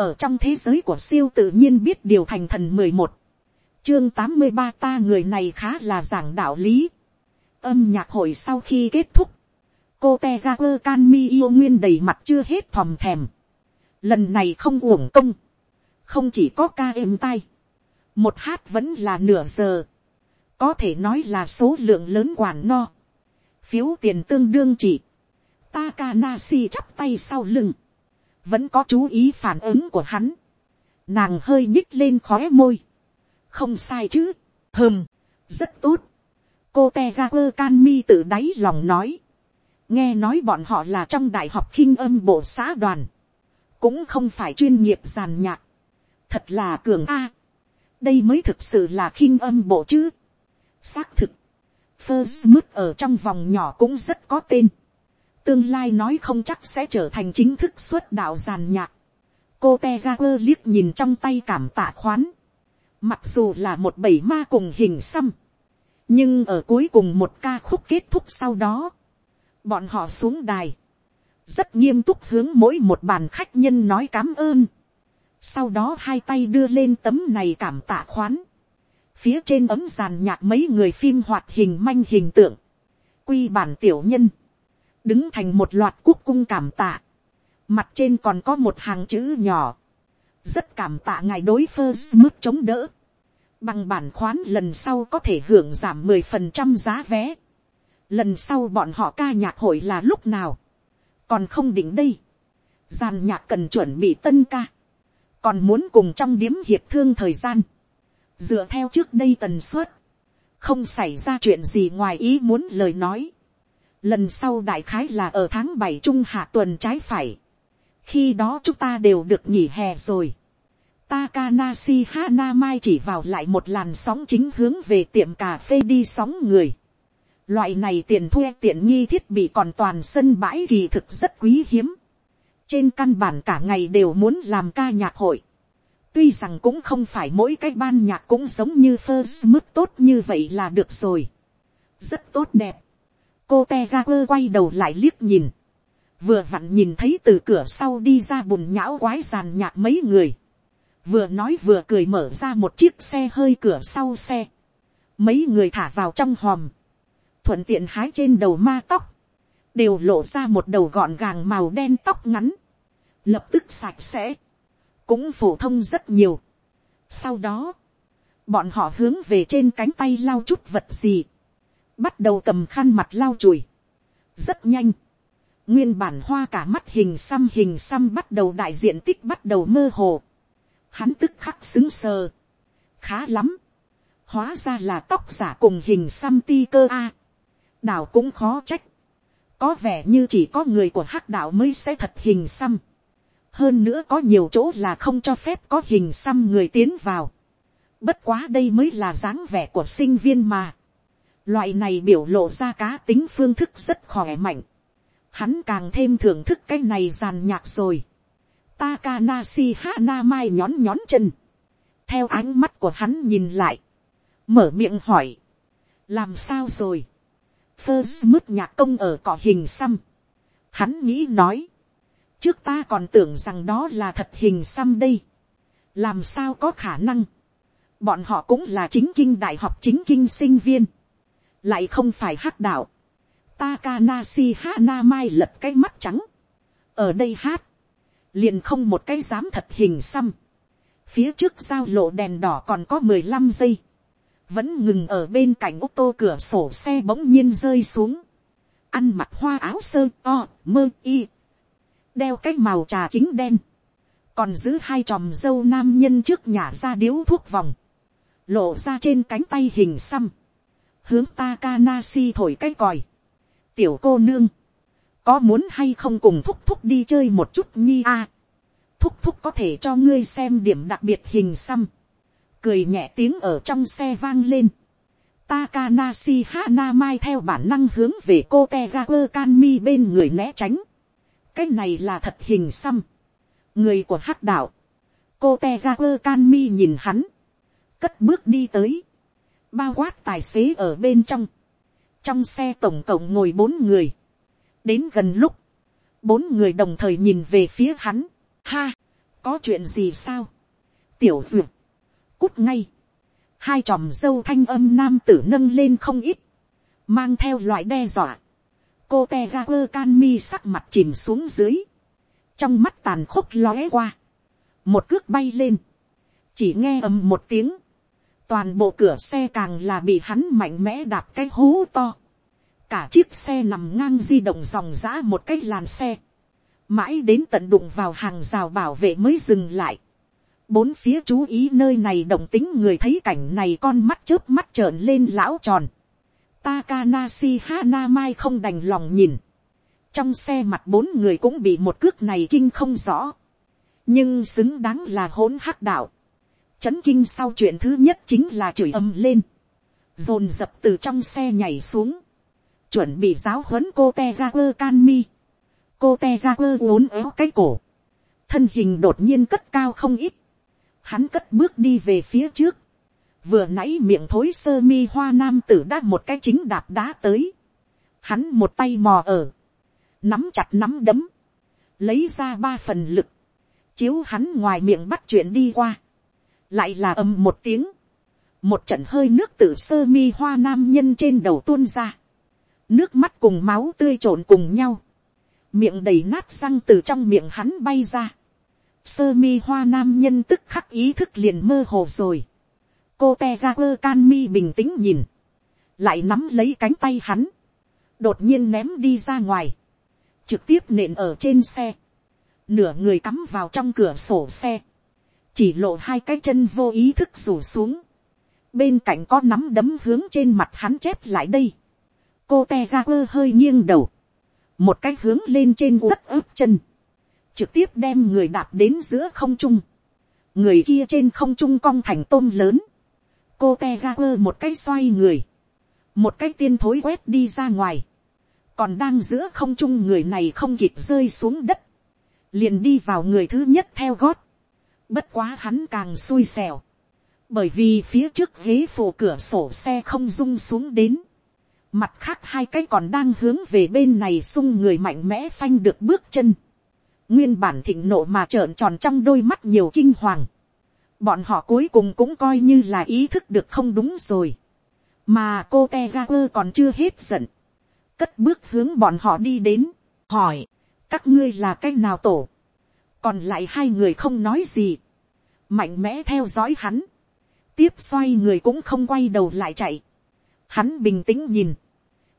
ở trong thế giới của siêu tự nhiên biết điều thành thần mười một, chương tám mươi ba ta người này khá là giảng đạo lý. âm nhạc hội sau khi kết thúc, cô te ga quơ can mi yêu nguyên đầy mặt chưa hết thòm thèm. lần này không uổng công, không chỉ có ca êm tay, một hát vẫn là nửa giờ, có thể nói là số lượng lớn quản no, phiếu tiền tương đương chỉ, Takanasi chắp tay sau lưng, vẫn có chú ý phản ứng của hắn, nàng hơi nhích lên khóe môi, không sai chứ, hơm, rất tốt, cô te ga quơ can mi tự đáy lòng nói, nghe nói bọn họ là trong đại học khinh âm bộ xã đoàn, cũng không phải chuyên nghiệp giàn nhạc, thật là cường a, đây mới thực sự là khinh âm bộ chứ, xác thực, first mức ở trong vòng nhỏ cũng rất có tên, tương lai nói không chắc sẽ trở thành chính thức xuất đạo giàn nhạc, cô te ga quơ liếc nhìn trong tay cảm tạ khoán, mặc dù là một bảy ma cùng hình xăm, nhưng ở cuối cùng một ca khúc kết thúc sau đó, bọn họ xuống đài, rất nghiêm túc hướng mỗi một bàn khách nhân nói cám ơn, sau đó hai tay đưa lên tấm này cảm tạ khoán, phía trên ấm giàn nhạc mấy người phim hoạt hình manh hình tượng, quy bản tiểu nhân, đứng thành một loạt quốc cung cảm tạ, mặt trên còn có một hàng chữ nhỏ, rất cảm tạ ngài đối phơ mức chống đỡ, bằng bản khoán lần sau có thể hưởng giảm mười phần trăm giá vé, lần sau bọn họ ca nhạc hội là lúc nào, còn không định đây, giàn nhạc cần chuẩn bị tân ca, còn muốn cùng trong điếm hiệp thương thời gian, dựa theo trước đây tần suất, không xảy ra chuyện gì ngoài ý muốn lời nói, lần sau đại khái là ở tháng bảy trung hạ tuần trái phải, khi đó chúng ta đều được nghỉ hè rồi, Takanashi Hanamai chỉ vào lại một làn sóng chính hướng về tiệm cà phê đi sóng người. Loại này tiền thuê tiện nghi thiết bị còn toàn sân bãi kỳ thực rất quý hiếm. Trên căn bản cả ngày đều muốn làm ca nhạc hội. Tuy rằng cũng không phải mỗi cái ban nhạc cũng giống như First mức tốt như vậy là được rồi. Rất tốt đẹp. Cô Tegaku quay đầu lại liếc nhìn. Vừa vặn nhìn thấy từ cửa sau đi ra bùn nhão quái giàn nhạc mấy người. Vừa nói vừa cười mở ra một chiếc xe hơi cửa sau xe, mấy người thả vào trong hòm, thuận tiện hái trên đầu ma tóc, đều lộ ra một đầu gọn gàng màu đen tóc ngắn, lập tức sạch sẽ, cũng phổ thông rất nhiều. Sau đó, bọn họ hướng về trên cánh tay lau chút vật gì, bắt đầu cầm khăn mặt lau chùi. rất nhanh, nguyên bản hoa cả mắt hình xăm hình xăm bắt đầu đại diện tích bắt đầu mơ hồ. Hắn tức khắc xứng sờ, khá lắm, hóa ra là tóc giả cùng hình xăm ti cơ a, đảo cũng khó trách, có vẻ như chỉ có người của hắc đạo mới sẽ thật hình xăm, hơn nữa có nhiều chỗ là không cho phép có hình xăm người tiến vào, bất quá đây mới là dáng vẻ của sinh viên mà, loại này biểu lộ ra cá tính phương thức rất khỏe mạnh, hắn càng thêm thưởng thức cái này giàn nhạc rồi, Takanashi Hanamai nhón nhón chân. Theo ánh mắt của hắn nhìn lại. Mở miệng hỏi. Làm sao rồi? First mứt nhạc công ở cỏ hình xăm. Hắn nghĩ nói. Trước ta còn tưởng rằng đó là thật hình xăm đây. Làm sao có khả năng? Bọn họ cũng là chính kinh đại học chính kinh sinh viên. Lại không phải hát đạo. Takanashi Hanamai lật cái mắt trắng. Ở đây hát. Liền không một cái dám thật hình xăm. phía trước giao lộ đèn đỏ còn có mười lăm giây, vẫn ngừng ở bên cạnh ô tô cửa sổ xe bỗng nhiên rơi xuống, ăn mặc hoa áo sơ o mơ y, đeo cái màu trà kính đen, còn giữ hai tròm dâu nam nhân trước nhà ra điếu thuốc vòng, lộ ra trên cánh tay hình xăm, hướng Takanasi thổi cái còi, tiểu cô nương, có muốn hay không cùng thúc thúc đi chơi một chút nhi a. thúc thúc có thể cho ngươi xem điểm đặc biệt hình xăm. cười nhẹ tiếng ở trong xe vang lên. Takanasi Hanamai theo bản năng hướng về cô Tegaku Kanmi bên người né tránh. cái này là thật hình xăm. người của hắc đạo. cô Tegaku Kanmi nhìn hắn. cất bước đi tới bao quát tài xế ở bên trong. trong xe tổng cộng ngồi bốn người. Đến gần lúc, bốn người đồng thời nhìn về phía hắn, ha, có chuyện gì sao, tiểu duyệt, cút ngay, hai tròm dâu thanh âm nam tử nâng lên không ít, mang theo loại đe dọa, cô te ga quơ can mi sắc mặt chìm xuống dưới, trong mắt tàn khốc lóe qua, một cước bay lên, chỉ nghe ầm một tiếng, toàn bộ cửa xe càng là bị hắn mạnh mẽ đạp cái hố to, cả chiếc xe nằm ngang di động dòng giã một cái làn xe, mãi đến tận đụng vào hàng rào bảo vệ mới dừng lại, bốn phía chú ý nơi này động tính người thấy cảnh này con mắt chớp mắt trợn lên lão tròn, Takanashi Hanamai không đành lòng nhìn. Trong xe mặt bốn người cũng bị một cước này kinh không rõ. Nhưng xứng đáng là hỗn hắc đạo. Chấn kinh sau chuyện thứ nhất chính là chửi âm lên. Dồn dập từ trong xe nhảy xuống. Chuẩn bị giáo huấn cô teager can mi Cô Tegaku uốn éo cái cổ. Thân hình đột nhiên cất cao không ít. Hắn cất bước đi về phía trước vừa nãy miệng thối sơ mi hoa nam tử đã một cái chính đạp đá tới, hắn một tay mò ở, nắm chặt nắm đấm, lấy ra ba phần lực, chiếu hắn ngoài miệng bắt chuyện đi qua, lại là ầm một tiếng, một trận hơi nước từ sơ mi hoa nam nhân trên đầu tuôn ra, nước mắt cùng máu tươi trộn cùng nhau, miệng đầy nát răng từ trong miệng hắn bay ra, sơ mi hoa nam nhân tức khắc ý thức liền mơ hồ rồi, cô te ra quơ can mi bình tĩnh nhìn, lại nắm lấy cánh tay hắn, đột nhiên ném đi ra ngoài, trực tiếp nện ở trên xe, nửa người cắm vào trong cửa sổ xe, chỉ lộ hai cái chân vô ý thức rủ xuống, bên cạnh có nắm đấm hướng trên mặt hắn chép lại đây, cô te ra quơ hơi nghiêng đầu, một cái hướng lên trên đất ướp chân, trực tiếp đem người đạp đến giữa không trung, người kia trên không trung cong thành tôm lớn, cô te ga quơ một cái xoay người, một cái tiên thối quét đi ra ngoài, còn đang giữa không trung người này không kịp rơi xuống đất, liền đi vào người thứ nhất theo gót, bất quá hắn càng xui xẻo, bởi vì phía trước ghế phủ cửa sổ xe không rung xuống đến, mặt khác hai cái còn đang hướng về bên này sung người mạnh mẽ phanh được bước chân, nguyên bản thịnh nộ mà trợn tròn trong đôi mắt nhiều kinh hoàng, bọn họ cuối cùng cũng coi như là ý thức được không đúng rồi. mà cô Tegaper còn chưa hết giận. cất bước hướng bọn họ đi đến, hỏi, các ngươi là cái nào tổ còn lại hai người không nói gì. mạnh mẽ theo dõi hắn. tiếp xoay người cũng không quay đầu lại chạy. hắn bình tĩnh nhìn.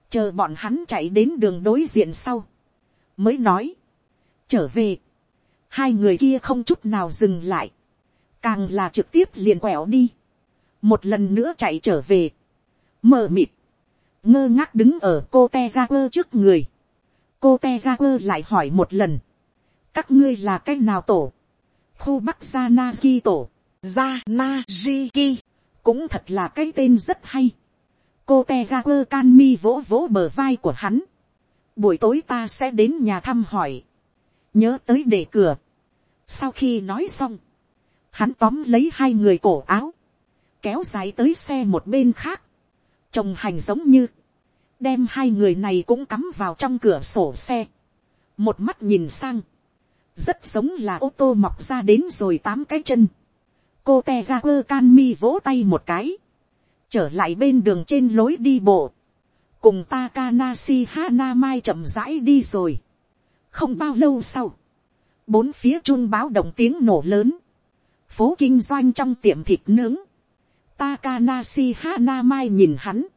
chờ bọn hắn chạy đến đường đối diện sau. mới nói, trở về. hai người kia không chút nào dừng lại càng là trực tiếp liền quẹo đi, một lần nữa chạy trở về, mờ mịt, ngơ ngác đứng ở cô te ra quơ trước người, cô te ra quơ lại hỏi một lần, các ngươi là cái nào tổ, khu bắc gia na ki tổ, gia na ji ki, cũng thật là cái tên rất hay, cô te ga quơ can mi vỗ vỗ bờ vai của hắn, buổi tối ta sẽ đến nhà thăm hỏi, nhớ tới để cửa, sau khi nói xong, hắn tóm lấy hai người cổ áo, kéo dài tới xe một bên khác, trồng hành giống như, đem hai người này cũng cắm vào trong cửa sổ xe, một mắt nhìn sang, rất giống là ô tô mọc ra đến rồi tám cái chân, cô te ga quơ can mi vỗ tay một cái, trở lại bên đường trên lối đi bộ, cùng Takanashi Hanamai chậm rãi đi rồi. Không bao lâu sau, bốn phía chun báo động tiếng nổ lớn, phố kinh doanh trong tiệm thịt nướng, Takanashi Hanamai nhìn hắn,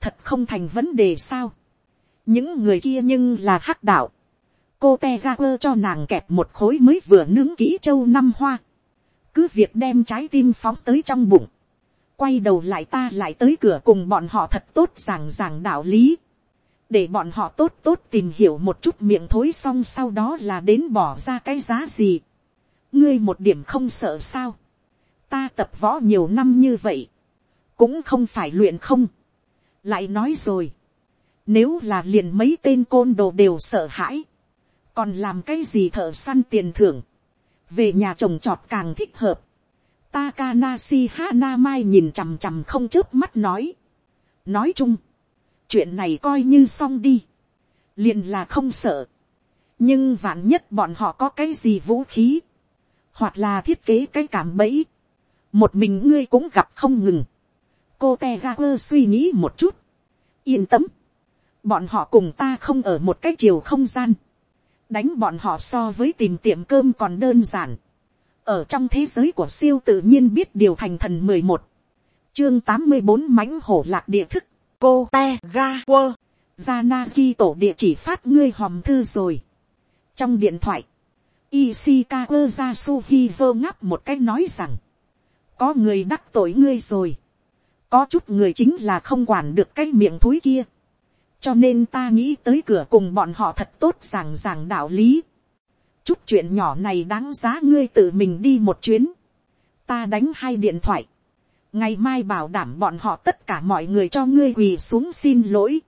thật không thành vấn đề sao. những người kia nhưng là hắc đạo, cô te ga quơ cho nàng kẹp một khối mới vừa nướng kỹ châu năm hoa, cứ việc đem trái tim phóng tới trong bụng, quay đầu lại ta lại tới cửa cùng bọn họ thật tốt giảng giảng đạo lý, để bọn họ tốt tốt tìm hiểu một chút miệng thối xong sau đó là đến bỏ ra cái giá gì. Ngươi một điểm không sợ sao, ta tập võ nhiều năm như vậy, cũng không phải luyện không, lại nói rồi, nếu là liền mấy tên côn đồ đều sợ hãi, còn làm cái gì thợ săn tiền thưởng, về nhà trồng trọt càng thích hợp. Takanashi Hanamai nhìn chằm chằm không chớp mắt nói. Nói chung, chuyện này coi như xong đi. liền là không sợ. nhưng vạn nhất bọn họ có cái gì vũ khí hoặc là thiết kế cái cảm bẫy, một mình ngươi cũng gặp không ngừng, cô te ga quơ suy nghĩ một chút, yên tâm, bọn họ cùng ta không ở một cái chiều không gian, đánh bọn họ so với tìm tiệm cơm còn đơn giản, ở trong thế giới của siêu tự nhiên biết điều thành thần mười một, chương tám mươi bốn mãnh hổ lạc địa thức, cô te ga quơ, ra na ki tổ địa chỉ phát ngươi hòm thư rồi. trong điện thoại, Ishikawa Yasuhizo ngáp một cách nói rằng, có người đắc tội ngươi rồi, có chút người chính là không quản được cái miệng thúi kia, cho nên ta nghĩ tới cửa cùng bọn họ thật tốt giảng giảng đạo lý. chút chuyện nhỏ này đáng giá ngươi tự mình đi một chuyến, ta đánh hai điện thoại, ngày mai bảo đảm bọn họ tất cả mọi người cho ngươi quỳ xuống xin lỗi.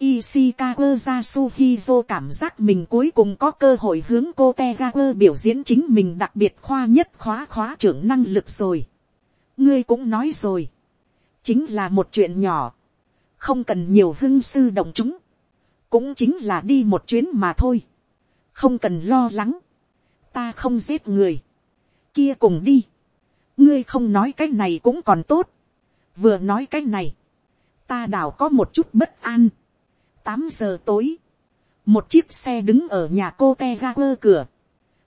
Ishikawa Yasuhizo cảm giác mình cuối cùng có cơ hội hướng cô Tegaku biểu diễn chính mình đặc biệt khoa nhất khóa khóa trưởng năng lực rồi. Ngươi cũng nói rồi. Chính là một chuyện nhỏ. Không cần nhiều hưng sư động chúng. Cũng chính là đi một chuyến mà thôi. Không cần lo lắng. Ta không giết người. Kia cùng đi. Ngươi không nói cái này cũng còn tốt. Vừa nói cái này. Ta đảo có một chút bất an tám giờ tối, một chiếc xe đứng ở nhà cô te ga quơ cửa,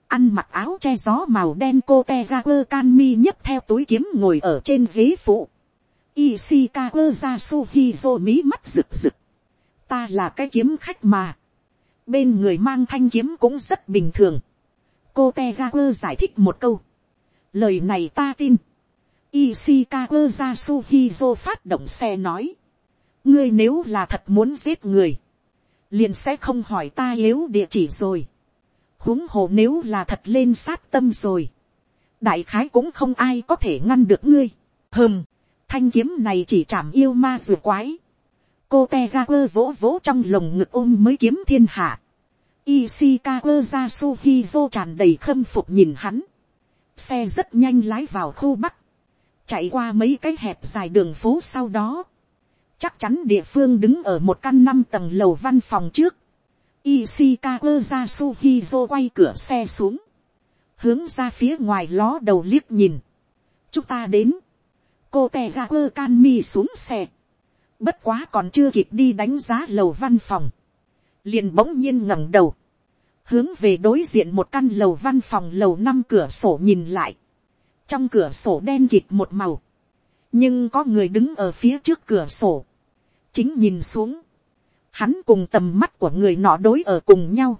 ăn mặc áo che gió màu đen cô te ga quơ can mi nhấp theo túi kiếm ngồi ở trên ghế phụ, Ishikawa ra suhizo mí mắt rực rực, ta là cái kiếm khách mà, bên người mang thanh kiếm cũng rất bình thường, cô Tegawa giải thích một câu, lời này ta tin, Ishikawa ra suhizo phát động xe nói, ngươi nếu là thật muốn giết người, liền sẽ không hỏi ta yếu địa chỉ rồi. huống hồ nếu là thật lên sát tâm rồi, đại khái cũng không ai có thể ngăn được ngươi. Hừm thanh kiếm này chỉ chạm yêu ma rùa quái. cô te ga quơ vỗ vỗ trong lồng ngực ôm mới kiếm thiên hạ. Ishika quơ ra suhizo tràn đầy khâm phục nhìn hắn. xe rất nhanh lái vào khu bắc, chạy qua mấy cái hẹp dài đường phố sau đó chắc chắn địa phương đứng ở một căn năm tầng lầu văn phòng trước. Ishikawa Yasuhizo quay cửa xe xuống, hướng ra phía ngoài ló đầu liếc nhìn. chúng ta đến, cô tè ga quơ can mi xuống xe, bất quá còn chưa kịp đi đánh giá lầu văn phòng, liền bỗng nhiên ngẩng đầu, hướng về đối diện một căn lầu văn phòng lầu năm cửa sổ nhìn lại, trong cửa sổ đen kịt một màu, nhưng có người đứng ở phía trước cửa sổ, chính nhìn xuống, hắn cùng tầm mắt của người nọ đối ở cùng nhau,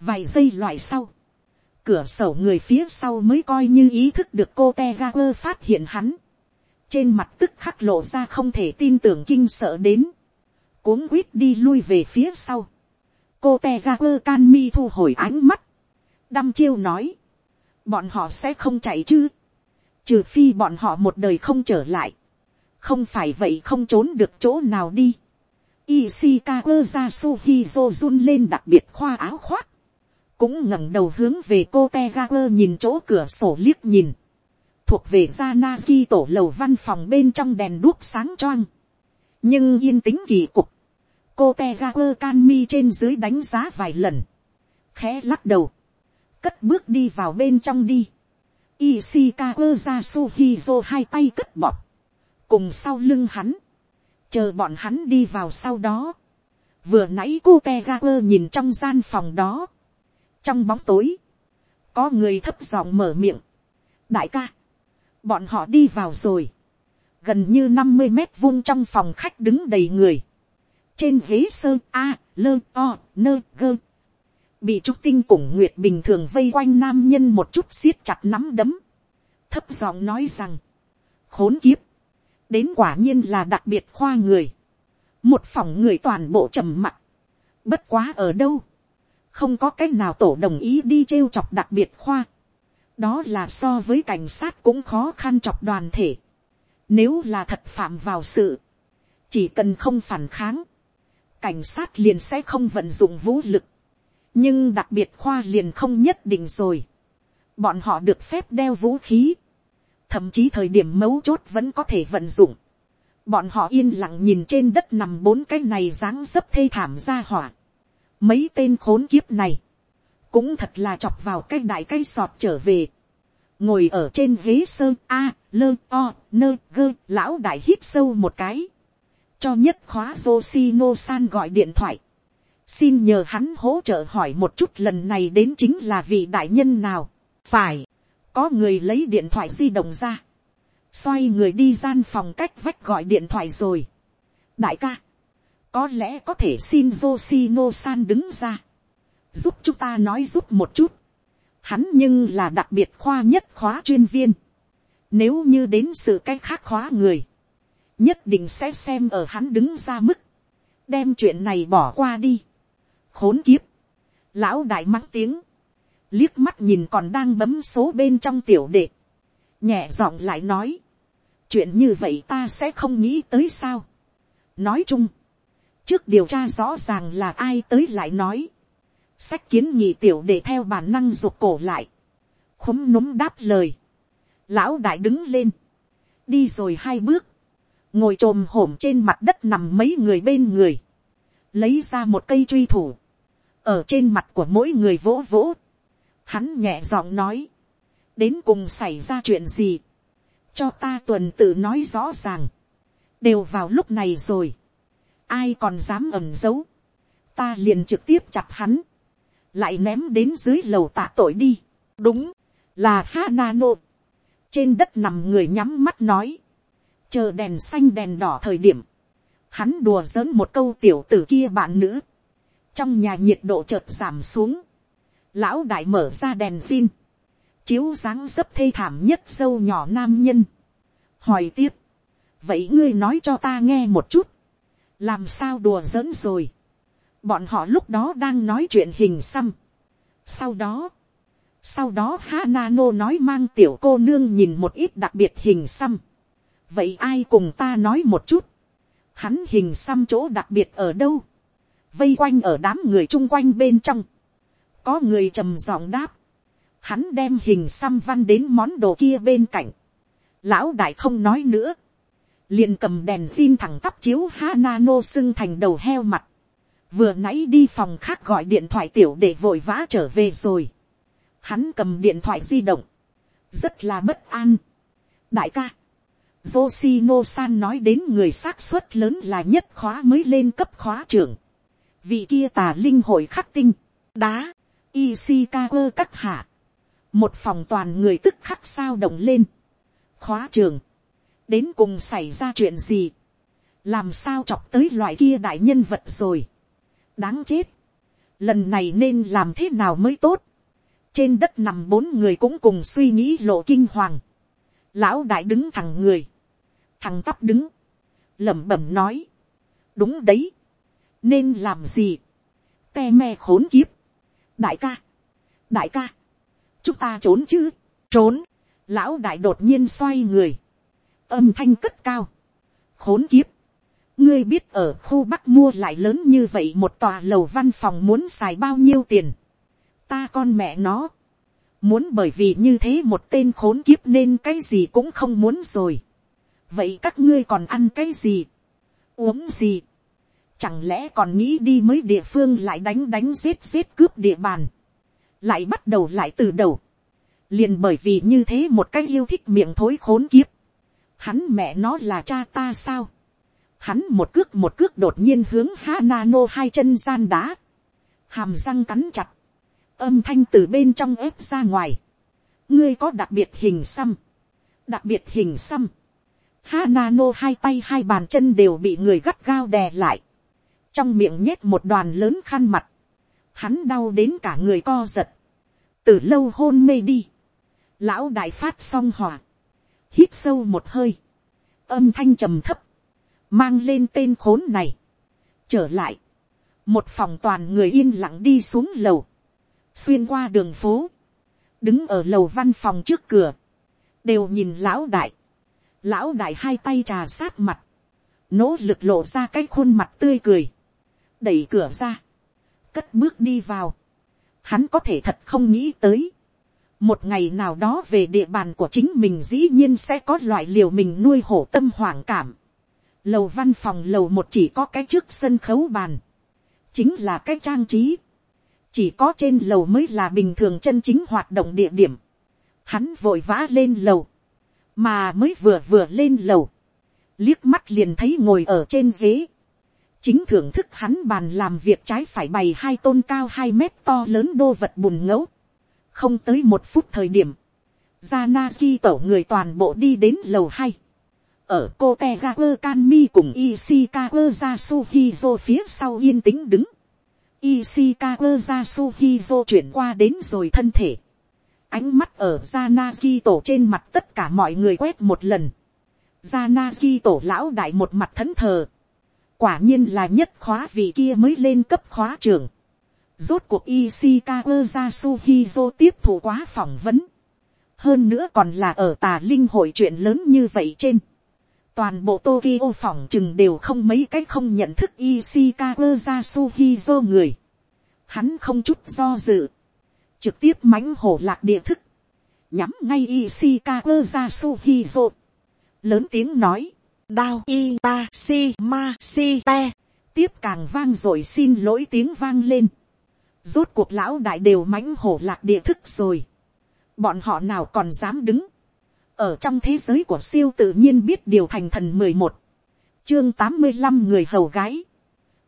vài giây loại sau, cửa sổ người phía sau mới coi như ý thức được cô te ga quơ phát hiện hắn, trên mặt tức khắc lộ ra không thể tin tưởng kinh sợ đến, cuống quýt đi lui về phía sau, cô te ra quơ can mi thu hồi ánh mắt, đăm chiêu nói, bọn họ sẽ không chạy chứ, trừ phi bọn họ một đời không trở lại, không phải vậy không trốn được chỗ nào đi. Ishikawa Yasuhizo run lên đặc biệt khoa áo khoác, cũng ngẩng đầu hướng về cô Tegaku nhìn chỗ cửa sổ liếc nhìn, thuộc về Zanaki tổ lầu văn phòng bên trong đèn đuốc sáng choang, nhưng yên tĩnh kỳ cục, cô Tegaku Kanmi trên dưới đánh giá vài lần, khẽ lắc đầu, cất bước đi vào bên trong đi. Ishikawa Yasuhizo hai tay cất bọt, cùng sau lưng hắn, chờ bọn hắn đi vào sau đó, vừa nãy cô te ga quơ nhìn trong gian phòng đó, trong bóng tối, có người thấp giọng mở miệng, đại ca, bọn họ đi vào rồi, gần như năm mươi mét vuông trong phòng khách đứng đầy người, trên ghế sơ a, lơ o, nơ gơ, bị trúc tinh củng nguyệt bình thường vây quanh nam nhân một chút siết chặt nắm đấm, thấp giọng nói rằng, khốn kiếp, đến quả nhiên là đặc biệt khoa người, một phòng người toàn bộ trầm mặc, bất quá ở đâu, không có cách nào tổ đồng ý đi trêu chọc đặc biệt khoa, đó là so với cảnh sát cũng khó khăn chọc đoàn thể, nếu là thật phạm vào sự, chỉ cần không phản kháng, cảnh sát liền sẽ không vận dụng vũ lực, nhưng đặc biệt khoa liền không nhất định rồi, bọn họ được phép đeo vũ khí, thậm chí thời điểm mấu chốt vẫn có thể vận dụng. bọn họ yên lặng nhìn trên đất nằm bốn cái này dáng dấp thê thảm ra hỏa. mấy tên khốn kiếp này, cũng thật là chọc vào cái đại cây sọt trở về. ngồi ở trên ghế sơn a, lơ, o, nơ, gơ, lão đại hít sâu một cái. Cho nhất khóa Yoshino san gọi điện thoại. Xin nhờ hắn hỗ trợ hỏi một chút lần này đến chính là vị đại nhân nào. Phải, có người lấy điện thoại di động ra. Xoay người đi gian phòng cách vách gọi điện thoại rồi. Đại ca, có lẽ có thể xin Yoshino san đứng ra giúp chúng ta nói giúp một chút. Hắn nhưng là đặc biệt khoa nhất khóa chuyên viên. Nếu như đến sự cách khác khóa người, nhất định sẽ xem ở hắn đứng ra mức, đem chuyện này bỏ qua đi. khốn kiếp, lão đại mắng tiếng, liếc mắt nhìn còn đang bấm số bên trong tiểu đệ, nhẹ giọng lại nói, chuyện như vậy ta sẽ không nghĩ tới sao. nói chung, trước điều tra rõ ràng là ai tới lại nói, sách kiến nhị tiểu để theo bản năng ruột cổ lại, khúm núm đáp lời, lão đại đứng lên, đi rồi hai bước, ngồi trồm hổm trên mặt đất nằm mấy người bên người, lấy ra một cây truy thủ, ở trên mặt của mỗi người vỗ vỗ, hắn nhẹ giọng nói, đến cùng xảy ra chuyện gì, cho ta tuần tự nói rõ ràng, đều vào lúc này rồi, ai còn dám ẩm giấu, ta liền trực tiếp chặt hắn, lại ném đến dưới lầu tạ tội đi. đúng, là Hanano. trên đất nằm người nhắm mắt nói, chờ đèn xanh đèn đỏ thời điểm, hắn đùa giỡn một câu tiểu tử kia bạn nữ, trong nhà nhiệt độ chợt giảm xuống, lão đại mở ra đèn phin, chiếu dáng dấp thê thảm nhất sâu nhỏ nam nhân, hỏi tiếp, vậy ngươi nói cho ta nghe một chút, làm sao đùa giỡn rồi, bọn họ lúc đó đang nói chuyện hình xăm. sau đó, sau đó Hanano nói mang tiểu cô nương nhìn một ít đặc biệt hình xăm. vậy ai cùng ta nói một chút, hắn hình xăm chỗ đặc biệt ở đâu, vây quanh ở đám người chung quanh bên trong, có người trầm giọng đáp, hắn đem hình xăm văn đến món đồ kia bên cạnh, lão đại không nói nữa, liền cầm đèn xin thẳng tắp chiếu Hanano sưng thành đầu heo mặt, vừa nãy đi phòng khác gọi điện thoại tiểu để vội vã trở về rồi. Hắn cầm điện thoại di động, rất là bất an. đại ca, Yoshino san nói đến người xác suất lớn là nhất khóa mới lên cấp khóa trưởng. vị kia tà linh hội khắc tinh, đá, Ishikawa các hạ. một phòng toàn người tức khắc sao động lên. khóa trường, đến cùng xảy ra chuyện gì, làm sao chọc tới loại kia đại nhân vật rồi đáng chết, lần này nên làm thế nào mới tốt, trên đất nằm bốn người cũng cùng suy nghĩ lộ kinh hoàng, lão đại đứng thẳng người, thằng tắp đứng, lẩm bẩm nói, đúng đấy, nên làm gì, te me khốn kiếp, đại ca, đại ca, chúng ta trốn chứ, trốn, lão đại đột nhiên xoay người, âm thanh cất cao, khốn kiếp, ngươi biết ở khu bắc mua lại lớn như vậy một tòa lầu văn phòng muốn xài bao nhiêu tiền. ta con mẹ nó. muốn bởi vì như thế một tên khốn kiếp nên cái gì cũng không muốn rồi. vậy các ngươi còn ăn cái gì. uống gì. chẳng lẽ còn nghĩ đi mới địa phương lại đánh đánh giết giết cướp địa bàn. lại bắt đầu lại từ đầu. liền bởi vì như thế một cái yêu thích miệng thối khốn kiếp. hắn mẹ nó là cha ta sao Hắn một cước một cước đột nhiên hướng Hanano hai chân gian đá. Hàm răng cắn chặt. Âm thanh từ bên trong ép ra ngoài. Ngươi có đặc biệt hình xăm. Đặc biệt hình xăm. Hanano hai tay hai bàn chân đều bị người gắt gao đè lại. Trong miệng nhét một đoàn lớn khăn mặt. Hắn đau đến cả người co giật. Từ lâu hôn mê đi. Lão đại phát xong hỏa. Hít sâu một hơi. Âm thanh trầm thấp mang lên tên khốn này, trở lại, một phòng toàn người yên lặng đi xuống lầu, xuyên qua đường phố, đứng ở lầu văn phòng trước cửa, đều nhìn lão đại, lão đại hai tay trà sát mặt, nỗ lực lộ ra cái khuôn mặt tươi cười, đẩy cửa ra, cất bước đi vào, hắn có thể thật không nghĩ tới, một ngày nào đó về địa bàn của chính mình dĩ nhiên sẽ có loại liều mình nuôi hổ tâm hoảng cảm, lầu văn phòng lầu một chỉ có cái trước sân khấu bàn, chính là cái trang trí, chỉ có trên lầu mới là bình thường chân chính hoạt động địa điểm, hắn vội vã lên lầu, mà mới vừa vừa lên lầu, liếc mắt liền thấy ngồi ở trên ghế, chính thưởng thức hắn bàn làm việc trái phải bày hai tôn cao hai mét to lớn đô vật bùn ngẫu, không tới một phút thời điểm, ra na Zanaki tổ người toàn bộ đi đến lầu hai. Ở cô Tegaku Kanmi cùng Ishikawa Yasuhizo phía sau yên tĩnh đứng. Ishikawa Yasuhizo chuyển qua đến rồi thân thể. Ánh mắt ở janaki tổ trên mặt tất cả mọi người quét một lần. janaki tổ lão đại một mặt thẫn thờ. Quả nhiên là nhất khóa vị kia mới lên cấp khóa trưởng. Rốt cuộc Ishikawa Yasuhizo tiếp thu quá phỏng vấn hơn nữa còn là ở tà linh hội chuyện lớn như vậy trên toàn bộ Tokyo phòng chừng đều không mấy cái không nhận thức Ishikawa Yasuhizo người. Hắn không chút do dự. trực tiếp mãnh hổ lạc địa thức. nhắm ngay Ishikawa Yasuhizo. lớn tiếng nói. đao y ta si ma si te. tiếp càng vang rồi xin lỗi tiếng vang lên. rốt cuộc lão đại đều mãnh hổ lạc địa thức rồi bọn họ nào còn dám đứng, ở trong thế giới của siêu tự nhiên biết điều thành thần mười một, chương tám mươi năm người hầu gái,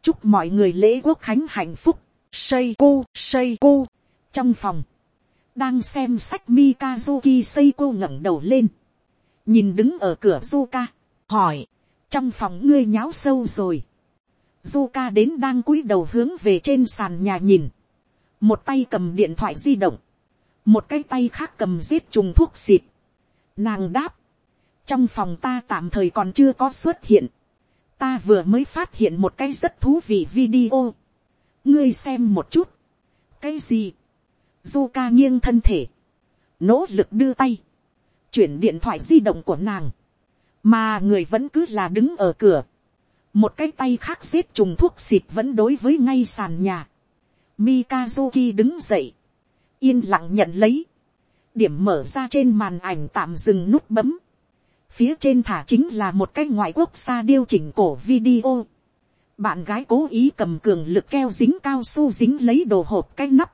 chúc mọi người lễ quốc khánh hạnh phúc, xây cu xây cu, trong phòng, đang xem sách Mikazuki Seiko ngẩng đầu lên, nhìn đứng ở cửa Zuka, hỏi, trong phòng ngươi nháo sâu rồi, Zuka đến đang cúi đầu hướng về trên sàn nhà nhìn, một tay cầm điện thoại di động, một cái tay khác cầm giết trùng thuốc xịt. Nàng đáp, trong phòng ta tạm thời còn chưa có xuất hiện. ta vừa mới phát hiện một cái rất thú vị video. ngươi xem một chút. cái gì. Zuka nghiêng thân thể. nỗ lực đưa tay. chuyển điện thoại di động của nàng. mà người vẫn cứ là đứng ở cửa. một cái tay khác xếp trùng thuốc xịt vẫn đối với ngay sàn nhà. Mikazuki đứng dậy yên lặng nhận lấy, điểm mở ra trên màn ảnh tạm dừng nút bấm, phía trên thả chính là một cái ngoại quốc xa điều chỉnh cổ video, bạn gái cố ý cầm cường lực keo dính cao su dính lấy đồ hộp cái nắp,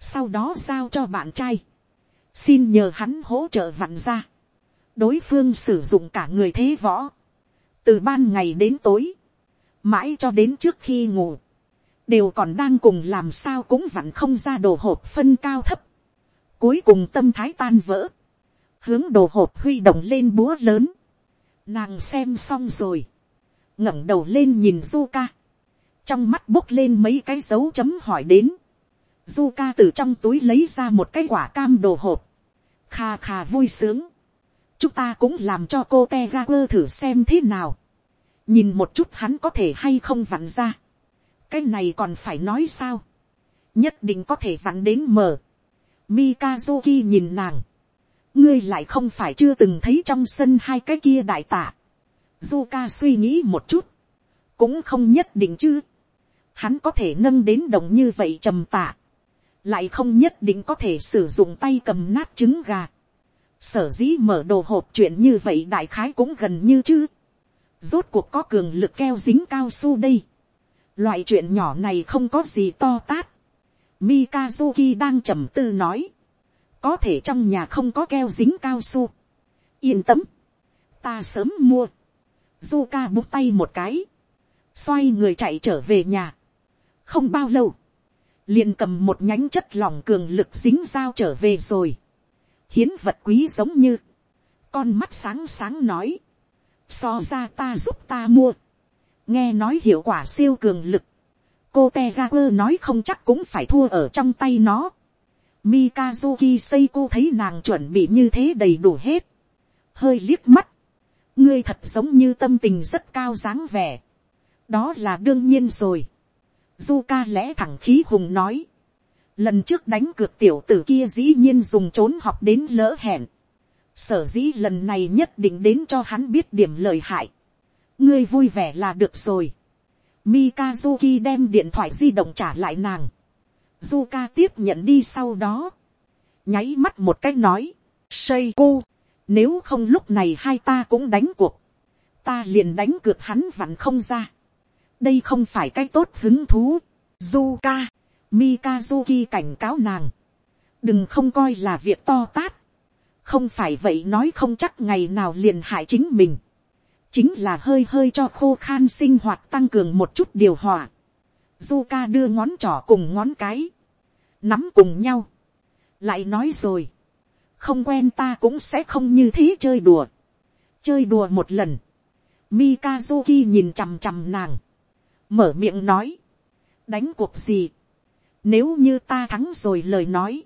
sau đó giao cho bạn trai, xin nhờ hắn hỗ trợ vặn ra, đối phương sử dụng cả người thế võ, từ ban ngày đến tối, mãi cho đến trước khi ngủ, đều còn đang cùng làm sao cũng vặn không ra đồ hộp phân cao thấp. Cuối cùng tâm thái tan vỡ, hướng đồ hộp huy động lên búa lớn. Nàng xem xong rồi, ngẩng đầu lên nhìn Zuka, trong mắt bốc lên mấy cái dấu chấm hỏi đến. Zuka từ trong túi lấy ra một cái quả cam đồ hộp, kha kha vui sướng. chúng ta cũng làm cho cô te ga quơ thử xem thế nào. nhìn một chút hắn có thể hay không vặn ra cái này còn phải nói sao, nhất định có thể vặn đến mờ. Mikazuki nhìn nàng, ngươi lại không phải chưa từng thấy trong sân hai cái kia đại tả. Zuka suy nghĩ một chút, cũng không nhất định chứ. Hắn có thể nâng đến đồng như vậy trầm tạ, lại không nhất định có thể sử dụng tay cầm nát trứng gà. Sở dĩ mở đồ hộp chuyện như vậy đại khái cũng gần như chứ. Rốt cuộc có cường lực keo dính cao su đây Loại chuyện nhỏ này không có gì to tát. Mikazuki đang trầm tư nói. Có thể trong nhà không có keo dính cao su. Yên tâm. Ta sớm mua. Zuka bút tay một cái. Xoay người chạy trở về nhà. Không bao lâu. Liền cầm một nhánh chất lỏng cường lực dính dao trở về rồi. Hiến vật quý giống như. Con mắt sáng sáng nói. So ra ta giúp ta mua nghe nói hiệu quả siêu cường lực, cô te ga quơ nói không chắc cũng phải thua ở trong tay nó. Mikazuki Seiko thấy nàng chuẩn bị như thế đầy đủ hết. Hơi liếc mắt. Ngươi thật giống như tâm tình rất cao dáng vẻ. Đó là đương nhiên rồi. Zuka lẽ thẳng khí hùng nói. Lần trước đánh cược tiểu tử kia dĩ nhiên dùng trốn học đến lỡ hẹn. Sở dĩ lần này nhất định đến cho hắn biết điểm lợi hại ngươi vui vẻ là được rồi. Mikazuki đem điện thoại di động trả lại nàng. Zuka tiếp nhận đi sau đó. Nháy mắt một cách nói. Seiko, nếu không lúc này hai ta cũng đánh cuộc. Ta liền đánh cược hắn vặn không ra. Đây không phải cái tốt hứng thú. Zuka, Mikazuki cảnh cáo nàng. Đừng không coi là việc to tát. không phải vậy nói không chắc ngày nào liền hại chính mình, chính là hơi hơi cho khô khan sinh hoạt tăng cường một chút điều hòa. Zuka đưa ngón trỏ cùng ngón cái, nắm cùng nhau, lại nói rồi, không quen ta cũng sẽ không như thế chơi đùa, chơi đùa một lần, Mikazuki nhìn chằm chằm nàng, mở miệng nói, đánh cuộc gì, nếu như ta thắng rồi lời nói,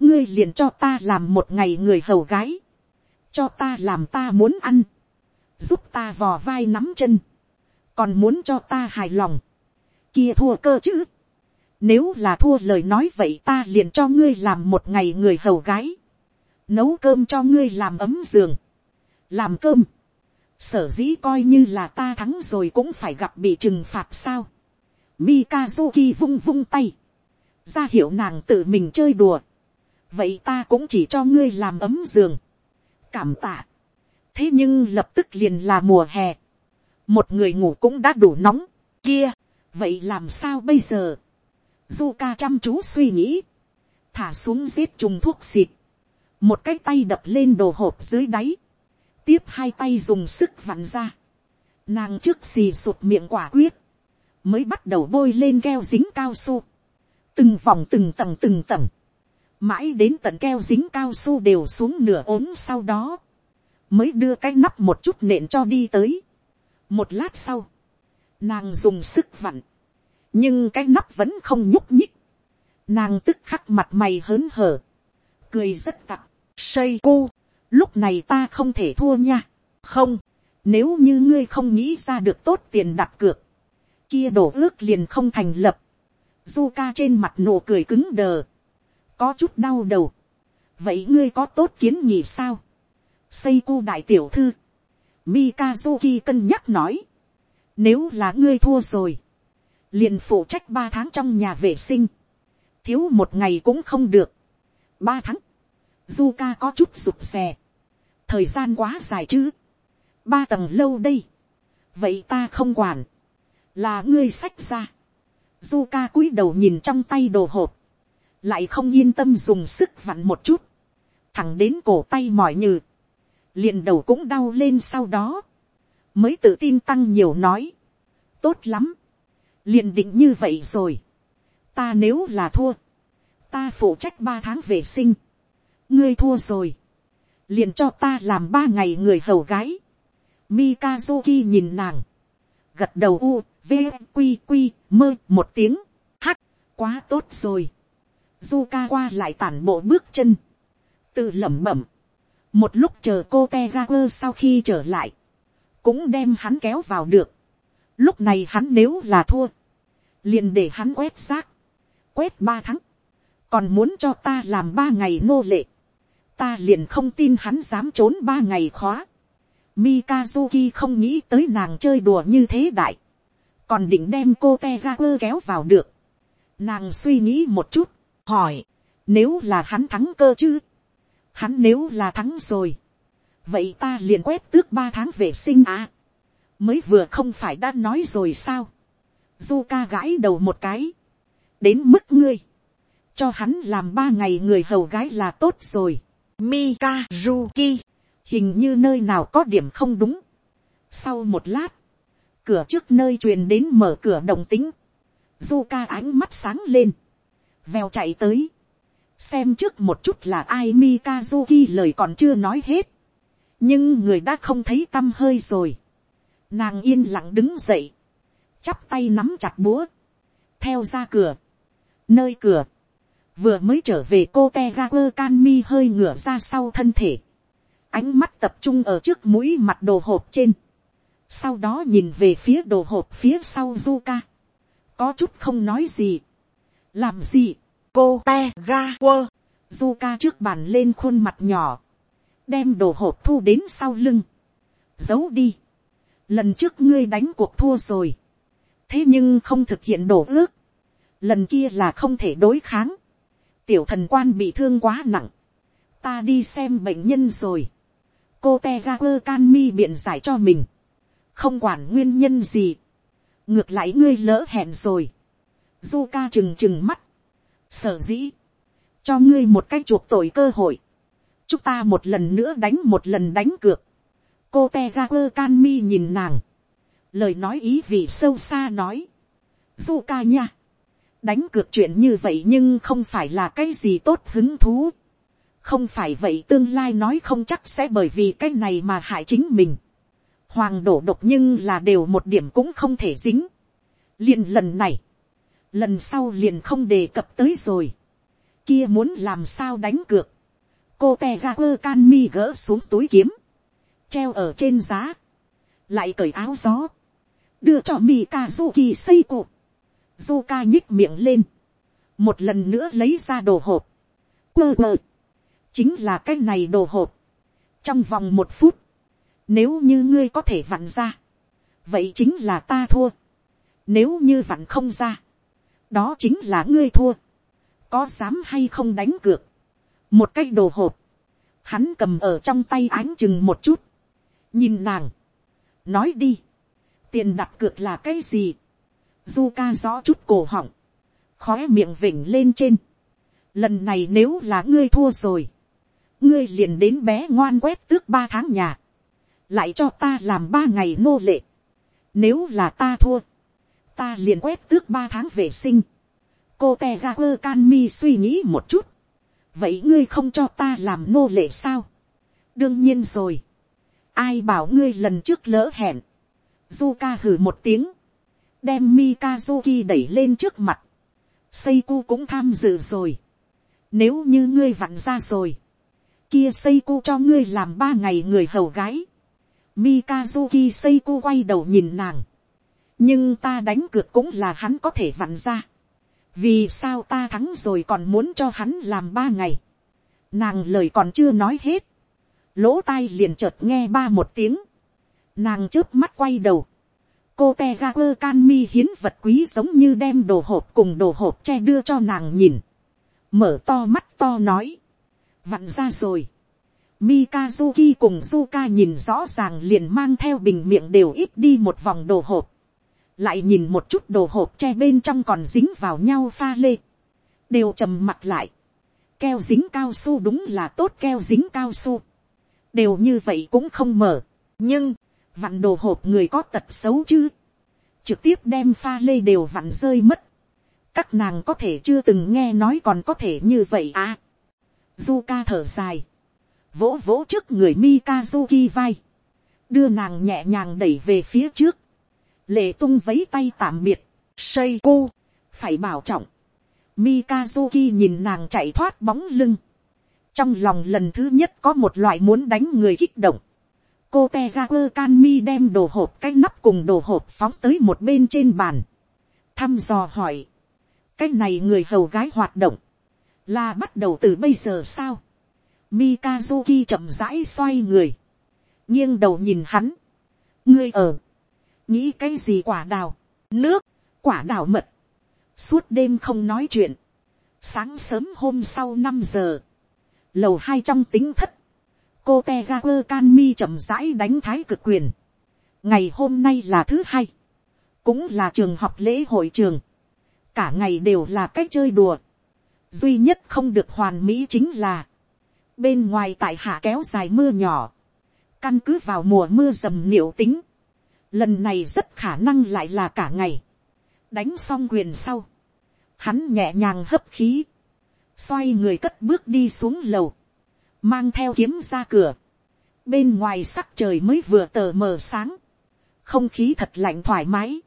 ngươi liền cho ta làm một ngày người hầu gái, cho ta làm ta muốn ăn, giúp ta vò vai nắm chân, còn muốn cho ta hài lòng, kia thua cơ chứ, nếu là thua lời nói vậy ta liền cho ngươi làm một ngày người hầu gái, nấu cơm cho ngươi làm ấm giường, làm cơm, sở dĩ coi như là ta thắng rồi cũng phải gặp bị trừng phạt sao. Mikazuki vung vung tay, ra hiệu nàng tự mình chơi đùa, vậy ta cũng chỉ cho ngươi làm ấm giường, cảm tạ thế nhưng lập tức liền là mùa hè, một người ngủ cũng đã đủ nóng, kia, vậy làm sao bây giờ. Zuka chăm chú suy nghĩ, thả xuống giết trùng thuốc xịt, một cái tay đập lên đồ hộp dưới đáy, tiếp hai tay dùng sức vặn ra, nàng trước xì sụt miệng quả quyết, mới bắt đầu bôi lên keo dính cao su, từng vòng từng tầng từng tầng, mãi đến tận keo dính cao su đều xuống nửa ốm sau đó, mới đưa cái nắp một chút nện cho đi tới. một lát sau, nàng dùng sức vặn, nhưng cái nắp vẫn không nhúc nhích, nàng tức khắc mặt mày hớn hở, cười rất tặc, xây cu, lúc này ta không thể thua nha, không, nếu như ngươi không nghĩ ra được tốt tiền đặt cược, kia đổ ước liền không thành lập, du ca trên mặt nụ cười cứng đờ, có chút đau đầu, vậy ngươi có tốt kiến nghị sao, xây cu đại tiểu thư, mikazuki cân nhắc nói, nếu là ngươi thua rồi, liền phụ trách ba tháng trong nhà vệ sinh, thiếu một ngày cũng không được, ba tháng, du có chút rụt xè, thời gian quá dài chứ, ba tầng lâu đây, vậy ta không quản, là ngươi sách ra, du cúi đầu nhìn trong tay đồ hộp, lại không yên tâm dùng sức vặn một chút, thẳng đến cổ tay mỏi nhừ, liền đầu cũng đau lên sau đó, mới tự tin tăng nhiều nói, tốt lắm, liền định như vậy rồi, ta nếu là thua, ta phụ trách ba tháng vệ sinh, ngươi thua rồi, liền cho ta làm ba ngày người hầu gái, Mikazuki nhìn nàng, gật đầu u, v, q q mơ một tiếng, hắc, quá tốt rồi, Zuka qua lại tản bộ bước chân. Tự lẩm bẩm. Một lúc chờ cô Tegaku sau khi trở lại. Cũng đem hắn kéo vào được. Lúc này hắn nếu là thua. Liền để hắn quét xác. Quét ba tháng. Còn muốn cho ta làm ba ngày nô lệ. Ta liền không tin hắn dám trốn ba ngày khóa. Mikazuki không nghĩ tới nàng chơi đùa như thế đại. Còn định đem cô Tegaku kéo vào được. Nàng suy nghĩ một chút hỏi, nếu là hắn thắng cơ chứ, hắn nếu là thắng rồi, vậy ta liền quét tước ba tháng vệ sinh à, mới vừa không phải đã nói rồi sao, du ca gãi đầu một cái, đến mức ngươi, cho hắn làm ba ngày người hầu gái là tốt rồi, Mikazuki, hình như nơi nào có điểm không đúng. Sau một lát, cửa trước nơi truyền đến mở cửa đồng tính, Zuka ánh mắt sáng lên. Vèo chạy tới, xem trước một chút là ai Mikazuki lời còn chưa nói hết, nhưng người đã không thấy t â m hơi rồi, nàng yên lặng đứng dậy, chắp tay nắm chặt búa, theo ra cửa, nơi cửa, vừa mới trở về cô te ra quơ can mi hơi ngửa ra sau thân thể, ánh mắt tập trung ở trước mũi mặt đồ hộp trên, sau đó nhìn về phía đồ hộp phía sau Zuka, có chút không nói gì, làm gì, cô te ga quơ, du ca trước bàn lên khuôn mặt nhỏ, đem đồ hộp thu đến sau lưng, giấu đi, lần trước ngươi đánh cuộc thua rồi, thế nhưng không thực hiện đổ ước, lần kia là không thể đối kháng, tiểu thần quan bị thương quá nặng, ta đi xem bệnh nhân rồi, cô te ga quơ can mi biện giải cho mình, không quản nguyên nhân gì, ngược lại ngươi lỡ hẹn rồi, du ca trừng trừng mắt, sở dĩ, cho ngươi một cách chuộc tội cơ hội, chúng ta một lần nữa đánh một lần đánh cược, cô te ra quơ can mi nhìn nàng, lời nói ý vị sâu xa nói, du ca nha, đánh cược chuyện như vậy nhưng không phải là cái gì tốt hứng thú, không phải vậy tương lai nói không chắc sẽ bởi vì cái này mà hại chính mình, hoàng đổ độc nhưng là đều một điểm cũng không thể dính, liền lần này, lần sau liền không đề cập tới rồi, kia muốn làm sao đánh cược, cô te ga quơ can mi gỡ xuống túi kiếm, treo ở trên giá, lại cởi áo gió, đưa cho mi ka du kỳ xây cụ, du ca nhích miệng lên, một lần nữa lấy ra đồ hộp, quơ quơ, chính là cái này đồ hộp, trong vòng một phút, nếu như ngươi có thể vặn ra, vậy chính là ta thua, nếu như vặn không ra, đó chính là ngươi thua, có dám hay không đánh cược, một cái đồ hộp, hắn cầm ở trong tay ánh chừng một chút, nhìn nàng, nói đi, tiền đặt cược là cái gì, du ca rõ chút cổ họng, khó miệng vỉnh lên trên, lần này nếu là ngươi thua rồi, ngươi liền đến bé ngoan quét tước ba tháng nhà, lại cho ta làm ba ngày nô lệ, nếu là ta thua, ta liền quét tước ba tháng vệ sinh, cô te ga quơ can mi suy nghĩ một chút, vậy ngươi không cho ta làm nô lệ sao, đương nhiên rồi, ai bảo ngươi lần trước lỡ hẹn, du ca hử một tiếng, đem Mikazuki đẩy lên trước mặt, Seiku cũng tham dự rồi, nếu như ngươi vặn ra rồi, kia Seiku cho ngươi làm ba ngày người hầu gái, Mikazuki Seiku quay đầu nhìn nàng, nhưng ta đánh cược cũng là hắn có thể vặn ra, vì sao ta thắng rồi còn muốn cho hắn làm ba ngày, nàng lời còn chưa nói hết, lỗ tai liền chợt nghe ba một tiếng, nàng trước mắt quay đầu, cô te ga quơ can mi hiến vật quý giống như đem đồ hộp cùng đồ hộp che đưa cho nàng nhìn, mở to mắt to nói, vặn ra rồi, Mikazuki cùng suka nhìn rõ ràng liền mang theo bình miệng đều ít đi một vòng đồ hộp. Lại nhìn một chút đồ hộp tre bên trong còn dính vào nhau pha lê. Đều trầm mặt lại. Keo dính cao su đúng là tốt keo dính cao su. Đều như vậy cũng không mở. Nhưng, vặn đồ hộp người có tật xấu chứ. Trực tiếp đem pha lê đều vặn rơi mất. Các nàng có thể chưa từng nghe nói còn có thể như vậy à. du ca thở dài vỗ vỗ trước người Mikazuki vai, đưa nàng nhẹ nhàng đẩy về phía trước, lệ tung vấy tay tạm biệt, xây cu, phải bảo trọng, Mikazuki nhìn nàng chạy thoát bóng lưng, trong lòng lần thứ nhất có một loại muốn đánh người kích động, cô te ga quơ can mi đem đồ hộp cái nắp cùng đồ hộp phóng tới một bên trên bàn, thăm dò hỏi, cái này người hầu gái hoạt động, là bắt đầu từ bây giờ sao, Mikazuki chậm rãi xoay người. nghiêng đầu nhìn hắn. ngươi ở nghĩ cái gì quả đào. nước, quả đào mật. suốt đêm không nói chuyện. sáng sớm hôm sau năm giờ. lầu hai trong tính thất. cô te ga quơ can mi chậm rãi đánh thái cực quyền. ngày hôm nay là thứ hai. cũng là trường học lễ hội trường. cả ngày đều là cách chơi đùa. duy nhất không được hoàn mỹ chính là Bên ngoài tại hạ kéo dài mưa nhỏ. Căn cứ vào mùa mưa dầm niệu tính. Lần này rất khả năng lại là cả ngày. Đánh xong quyền sau. Hắn nhẹ nhàng hấp khí. Xoay người cất bước đi xuống lầu. Mang theo kiếm ra cửa. Bên ngoài sắc trời mới vừa tờ mờ sáng. Không khí thật lạnh thoải mái.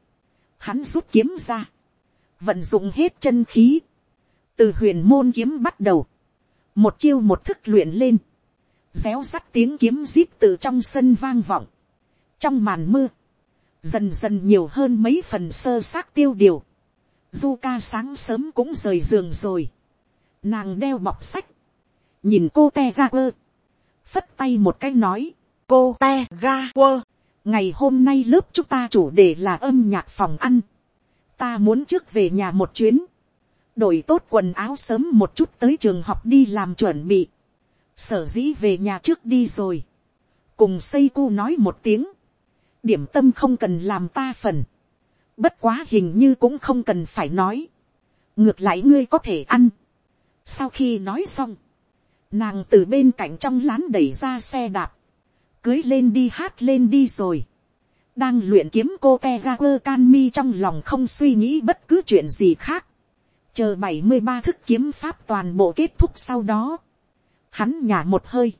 Hắn rút kiếm ra. Vận dụng hết chân khí. Từ huyền môn kiếm bắt đầu một chiêu một thức luyện lên, réo sắt tiếng kiếm zip từ trong sân vang vọng, trong màn mưa, dần dần nhiều hơn mấy phần sơ xác tiêu điều, du ca sáng sớm cũng rời giường rồi, nàng đeo bọc sách, nhìn cô te ga quơ, phất tay một cái nói, cô te ga quơ, ngày hôm nay lớp chúng ta chủ đề là âm nhạc phòng ăn, ta muốn trước về nhà một chuyến, đổi tốt quần áo sớm một chút tới trường học đi làm chuẩn bị. Sở dĩ về nhà trước đi rồi. Cùng xây cu nói một tiếng. Điểm tâm không cần làm ta phần. Bất quá hình như cũng không cần phải nói. Ngược lại ngươi có thể ăn. Sau khi nói xong. Nàng từ bên cạnh trong lán đẩy ra xe đạp. Cưới lên đi, hát lên đi rồi. Đang luyện kiếm cô Tegaper Canmi trong lòng không suy nghĩ bất cứ chuyện gì khác. Chờ bảy mươi ba thức kiếm pháp toàn bộ kết thúc sau đó. Hắn nhả một hơi.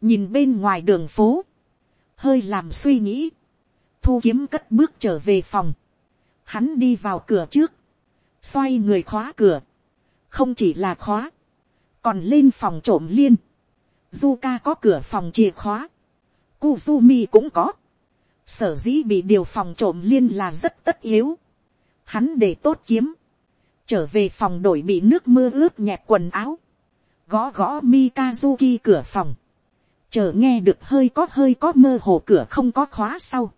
Nhìn bên ngoài đường phố. Hơi làm suy nghĩ. Thu kiếm cất bước trở về phòng. Hắn đi vào cửa trước. Xoay người khóa cửa. Không chỉ là khóa. Còn lên phòng trộm liên, Zuka có cửa phòng chìa khóa, Kuzumi cũng có, sở dĩ bị điều phòng trộm liên là rất tất yếu, hắn để tốt kiếm, trở về phòng đổi bị nước mưa ướt nhẹp quần áo, gõ gõ Mikazuki cửa phòng, chờ nghe được hơi có hơi có mơ hồ cửa không có khóa sau,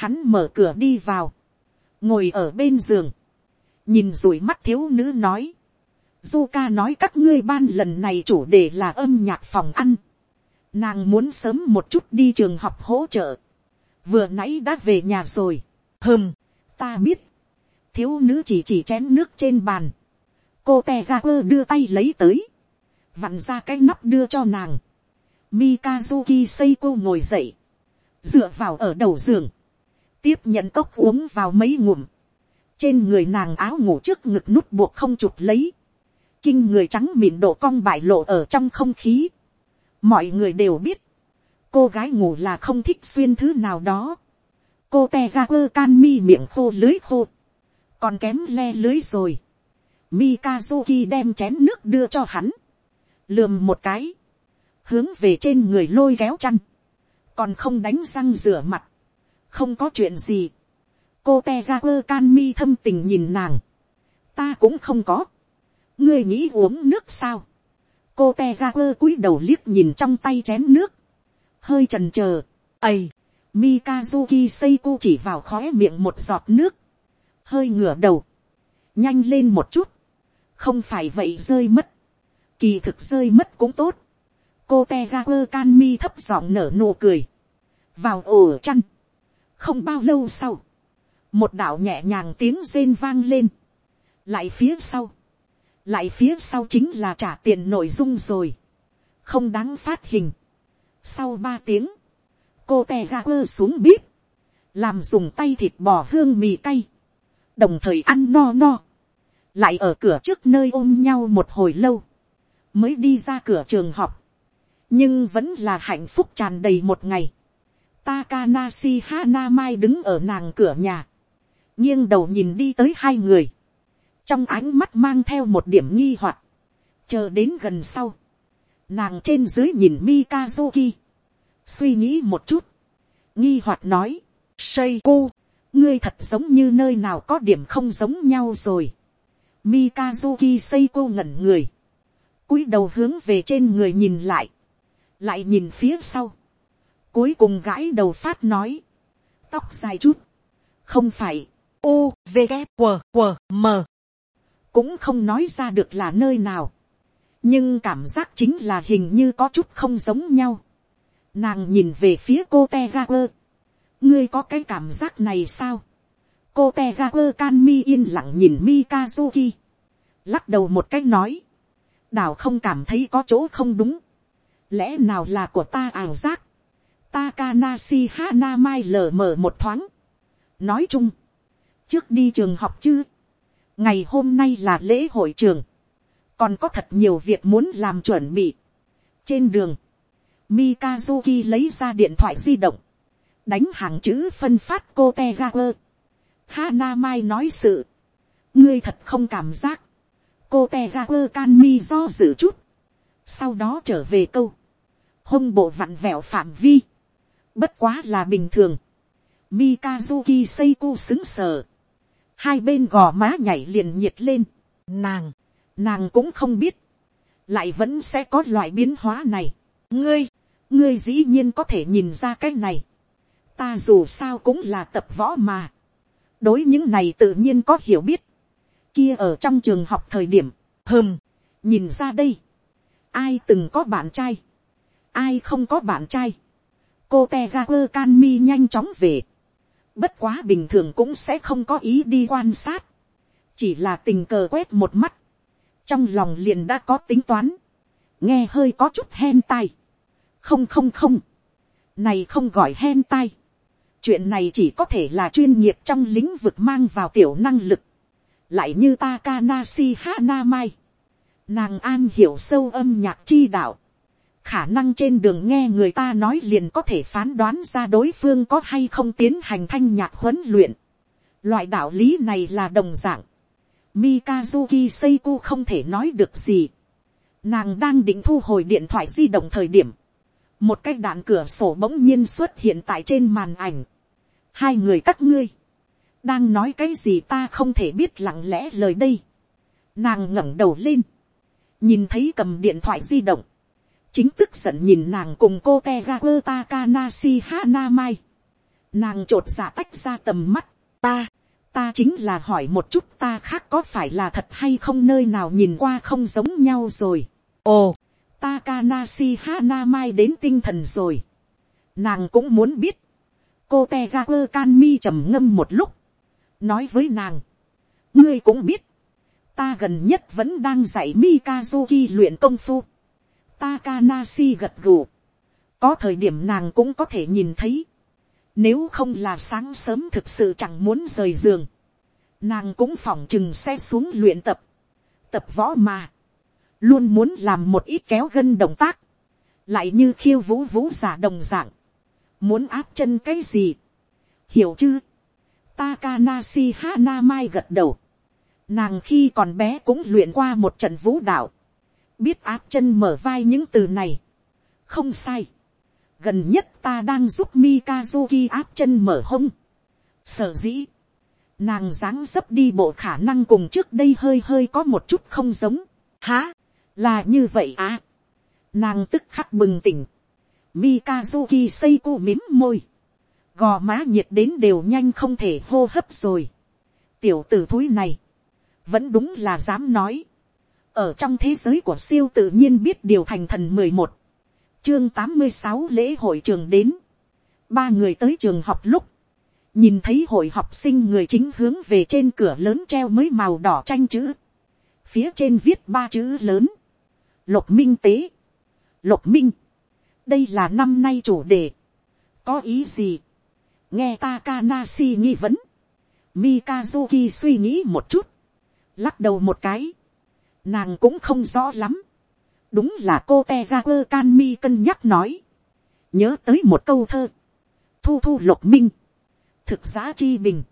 hắn mở cửa đi vào, ngồi ở bên giường, nhìn rủi mắt thiếu nữ nói, Du ca nói các ngươi ban lần này chủ đề là âm nhạc phòng ăn. Nàng muốn sớm một chút đi trường học hỗ trợ. Vừa nãy đã về nhà rồi. Hừm, ta biết. Thiếu nữ chỉ chỉ chén nước trên bàn. Cô te ga quơ đưa tay lấy tới. Vặn ra cái nắp đưa cho nàng. Mikazuki Seiko ngồi dậy. Dựa vào ở đầu giường. Tiếp nhận cốc uống vào mấy ngụm. Trên người nàng áo ngủ trước ngực nút buộc không chụp lấy kinh người trắng mịn độ cong bại lộ ở trong không khí. mọi người đều biết, cô gái ngủ là không thích xuyên thứ nào đó. cô te ra quơ can mi miệng khô lưới khô, còn kém le lưới rồi. Mikazuki đem chén nước đưa cho hắn, lườm một cái, hướng về trên người lôi kéo chăn, còn không đánh răng rửa mặt, không có chuyện gì. cô te ra quơ can mi thâm tình nhìn nàng, ta cũng không có ngươi nghĩ uống nước sao. cô te ra quơ cúi đầu liếc nhìn trong tay chén nước. hơi trần chờ. ầy, mikazuki seiko chỉ vào khó miệng một giọt nước. hơi ngửa đầu. nhanh lên một chút. không phải vậy rơi mất. kỳ thực rơi mất cũng tốt. cô te ra quơ can mi thấp giọng nở nụ cười. vào ổ chăn không bao lâu sau. một đạo nhẹ nhàng tiếng rên vang lên. lại phía sau lại phía sau chính là trả tiền nội dung rồi, không đáng phát hình. sau ba tiếng, cô tè ga quơ xuống bếp, làm dùng tay thịt bò hương mì cay, đồng thời ăn no no, lại ở cửa trước nơi ôm nhau một hồi lâu, mới đi ra cửa trường học, nhưng vẫn là hạnh phúc tràn đầy một ngày. Takanashi Hanamai đứng ở nàng cửa nhà, nghiêng đầu nhìn đi tới hai người, trong ánh mắt mang theo một điểm nghi hoặc, chờ đến gần sau, nàng trên dưới nhìn Mikazuki, suy nghĩ một chút, nghi hoặc nói, Seiko, ngươi thật giống như nơi nào có điểm không giống nhau rồi. Mikazuki Seiko ngẩn người, cúi đầu hướng về trên người nhìn lại, lại nhìn phía sau, cuối cùng gãi đầu phát nói, tóc dài chút, không phải, u v g W, W, m. Cũng không nói ra được là nơi nào, nhưng cảm giác chính là hình như có chút không giống nhau. Nàng nhìn về phía cô te ga quơ, ngươi có cái cảm giác này sao, cô te ga quơ can mi yên lặng nhìn mikazuki, lắc đầu một cách nói, đảo không cảm thấy có chỗ không đúng, lẽ nào là của ta ảo giác, Takanashi Hanamai lờ mờ một thoáng. Nói chung. Trước đi trường học chứ ngày hôm nay là lễ hội trường, còn có thật nhiều việc muốn làm chuẩn bị. trên đường, Mikazuki lấy ra điện thoại di động, đánh hàng chữ phân phát cô te. Hana mai nói sự, ngươi thật không cảm giác, cô te can mi do dự chút, sau đó trở về câu, hông bộ vặn vẹo phạm vi, bất quá là bình thường, Mikazuki Seiko xứng sờ. Hai bên gò má nhảy liền nhiệt lên, nàng, nàng cũng không biết, lại vẫn sẽ có loại biến hóa này. ngươi, ngươi dĩ nhiên có thể nhìn ra cái này, ta dù sao cũng là tập võ mà, đối những này tự nhiên có hiểu biết, kia ở trong trường học thời điểm, hờm, nhìn ra đây, ai từng có bạn trai, ai không có bạn trai, cô te ga quơ can mi nhanh chóng về, Bất quá bình thường cũng sẽ không có ý đi quan sát. Chỉ là tình cờ quét một mắt. Trong lòng liền đã có tính toán. nghe hơi có chút hen tai. không không không, này không gọi hen tai. chuyện này chỉ có thể là chuyên nghiệp trong lĩnh vực mang vào tiểu năng lực. lại như Takanashi Hanamai. nàng an hiểu sâu âm nhạc chi đạo khả năng trên đường nghe người ta nói liền có thể phán đoán ra đối phương có hay không tiến hành thanh nhạc huấn luyện. loại đạo lý này là đồng dạng. Mikazuki Seiko không thể nói được gì. Nàng đang định thu hồi điện thoại di động thời điểm một cái đạn cửa sổ bỗng nhiên xuất hiện tại trên màn ảnh. hai người các ngươi, đang nói cái gì ta không thể biết lặng lẽ lời đây. nàng ngẩng đầu lên, nhìn thấy cầm điện thoại di động, chính tức giận nhìn nàng cùng cô te ga quơ Takanashi Hanamai. Nàng trột giả tách ra tầm mắt, ta, ta chính là hỏi một chút ta khác có phải là thật hay không nơi nào nhìn qua không giống nhau rồi. ồ, Takanashi Hanamai đến tinh thần rồi. Nàng cũng muốn biết. Cô Tegaku Kanmi trầm ngâm một lúc. Nói với nàng. Ngươi cũng biết. Ta gần nhất vẫn đang dạy Mikazuki luyện công phu. Takanashi gật gù. Có thời điểm nàng cũng có thể nhìn thấy. Nếu không là sáng sớm thực sự chẳng muốn rời giường. Nàng cũng phỏng chừng xe xuống luyện tập. Tập võ mà luôn muốn làm một ít kéo gân động tác, lại như khiêu vũ vũ giả đồng dạng, muốn áp chân cái gì, hiểu chứ, Takanashi Hanamai gật đầu, nàng khi còn bé cũng luyện qua một trận vũ đạo, biết áp chân mở vai những từ này, không sai, gần nhất ta đang giúp Mikazuki áp chân mở hông, sở dĩ, nàng dáng dấp đi bộ khả năng cùng trước đây hơi hơi có một chút không giống, há, là như vậy à. nàng tức khắc bừng tỉnh. Mikazuki cu mím môi. Gò má nhiệt đến đều nhanh không thể hô hấp rồi. Tiểu tử thúi này. Vẫn đúng là dám nói. Ở trong thế giới của siêu tự nhiên biết điều thành thần mười một. Chương tám mươi sáu lễ hội trường đến. Ba người tới trường học lúc. Nhìn thấy hội học sinh người chính hướng về trên cửa lớn treo mới màu đỏ tranh chữ. Phía trên viết ba chữ lớn. Lục minh tế, lục minh, đây là năm nay chủ đề, có ý gì, nghe Takanasi nghi vấn, Mikazuki suy nghĩ một chút, lắc đầu một cái, nàng cũng không rõ lắm, đúng là cô te ra quơ can mi cân nhắc nói, nhớ tới một câu thơ, thu thu lục minh, thực giá chi bình,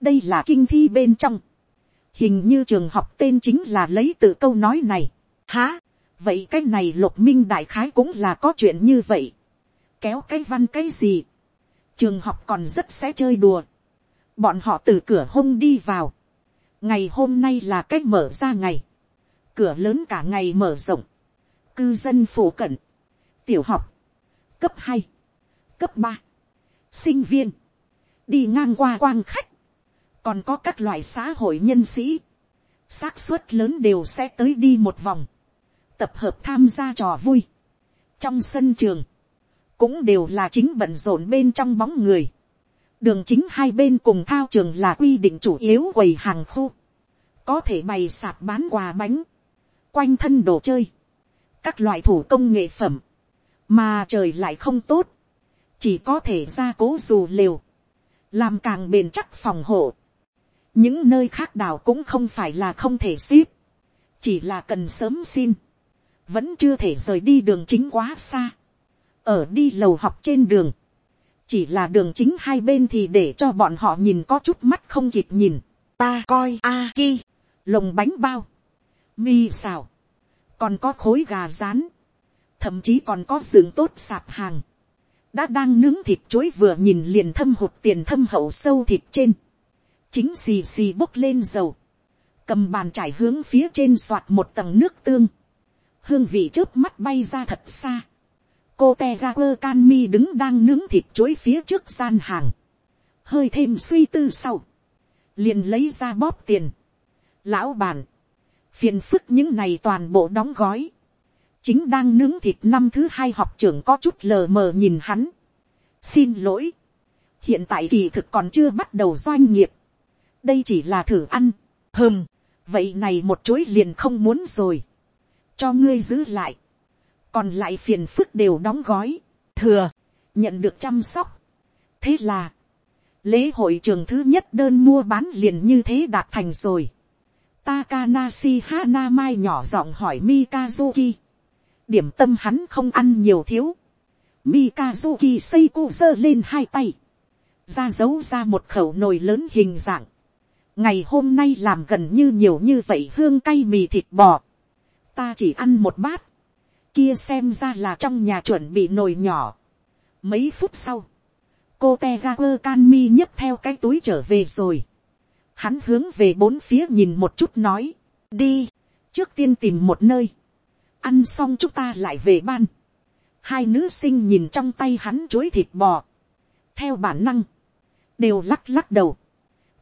đây là kinh thi bên trong, hình như trường học tên chính là lấy từ câu nói này, há, vậy cái này lục minh đại khái cũng là có chuyện như vậy. kéo cái văn cái gì. trường học còn rất sẽ chơi đùa. bọn họ từ cửa hông đi vào. ngày hôm nay là cách mở ra ngày cửa lớn cả ngày mở rộng. cư dân phổ cận. tiểu học. cấp hai. cấp ba. sinh viên. đi ngang qua quang khách. còn có các loại xã hội nhân sĩ xác suất lớn đều sẽ tới đi một vòng tập hợp tham gia trò vui. Trong sân trường, cũng đều là chính bận rộn bên trong bóng người. Đường chính hai bên cùng thao trường là quy định chủ yếu quầy hàng khu. Có thể bày sạp bán quà bánh, quanh thân đồ chơi, các loại thủ công nghệ phẩm. Mà trời lại không tốt, chỉ có thể ra cố dù liều, làm càng bền chắc phòng hộ. Những nơi khác đảo cũng không phải là không thể ship, chỉ là cần sớm xin vẫn chưa thể rời đi đường chính quá xa, ở đi lầu học trên đường, chỉ là đường chính hai bên thì để cho bọn họ nhìn có chút mắt không kịp nhìn, ta coi a ki, lồng bánh bao, mi xào, còn có khối gà rán, thậm chí còn có giường tốt sạp hàng, đã đang nướng thịt chuối vừa nhìn liền thâm hụt tiền thâm hậu sâu thịt trên, chính xì xì bốc lên dầu, cầm bàn trải hướng phía trên soạt một tầng nước tương, hương vị trước mắt bay ra thật xa. cô te ga quơ can mi đứng đang nướng thịt chuối phía trước gian hàng. hơi thêm suy tư sau. liền lấy ra bóp tiền. lão bàn phiền phức những này toàn bộ đóng gói. chính đang nướng thịt năm thứ hai học trưởng có chút lờ mờ nhìn hắn. xin lỗi. hiện tại kỳ thực còn chưa bắt đầu doanh nghiệp. đây chỉ là thử ăn. hơm. vậy này một chuỗi liền không muốn rồi cho ngươi giữ lại. còn lại phiền phức đều đóng gói, thừa, nhận được chăm sóc. thế là, lễ hội trường thứ nhất đơn mua bán liền như thế đạt thành rồi. Takanashi Hanamai nhỏ giọng hỏi Mikazuki. Điểm tâm hắn không ăn nhiều thiếu. Mikazuki Seiko giơ lên hai tay. Ra giấu ra một khẩu nồi lớn hình dạng. Ngày hôm nay làm gần như nhiều như vậy hương cay mì thịt bò. Ta chỉ ăn một bát. Kia xem ra là trong nhà chuẩn bị nồi nhỏ. Mấy phút sau. Cô Tegaper Kanmi nhấc theo cái túi trở về rồi. Hắn hướng về bốn phía nhìn một chút nói. Đi. Trước tiên tìm một nơi. Ăn xong chúng ta lại về ban. Hai nữ sinh nhìn trong tay hắn chuối thịt bò. Theo bản năng. Đều lắc lắc đầu.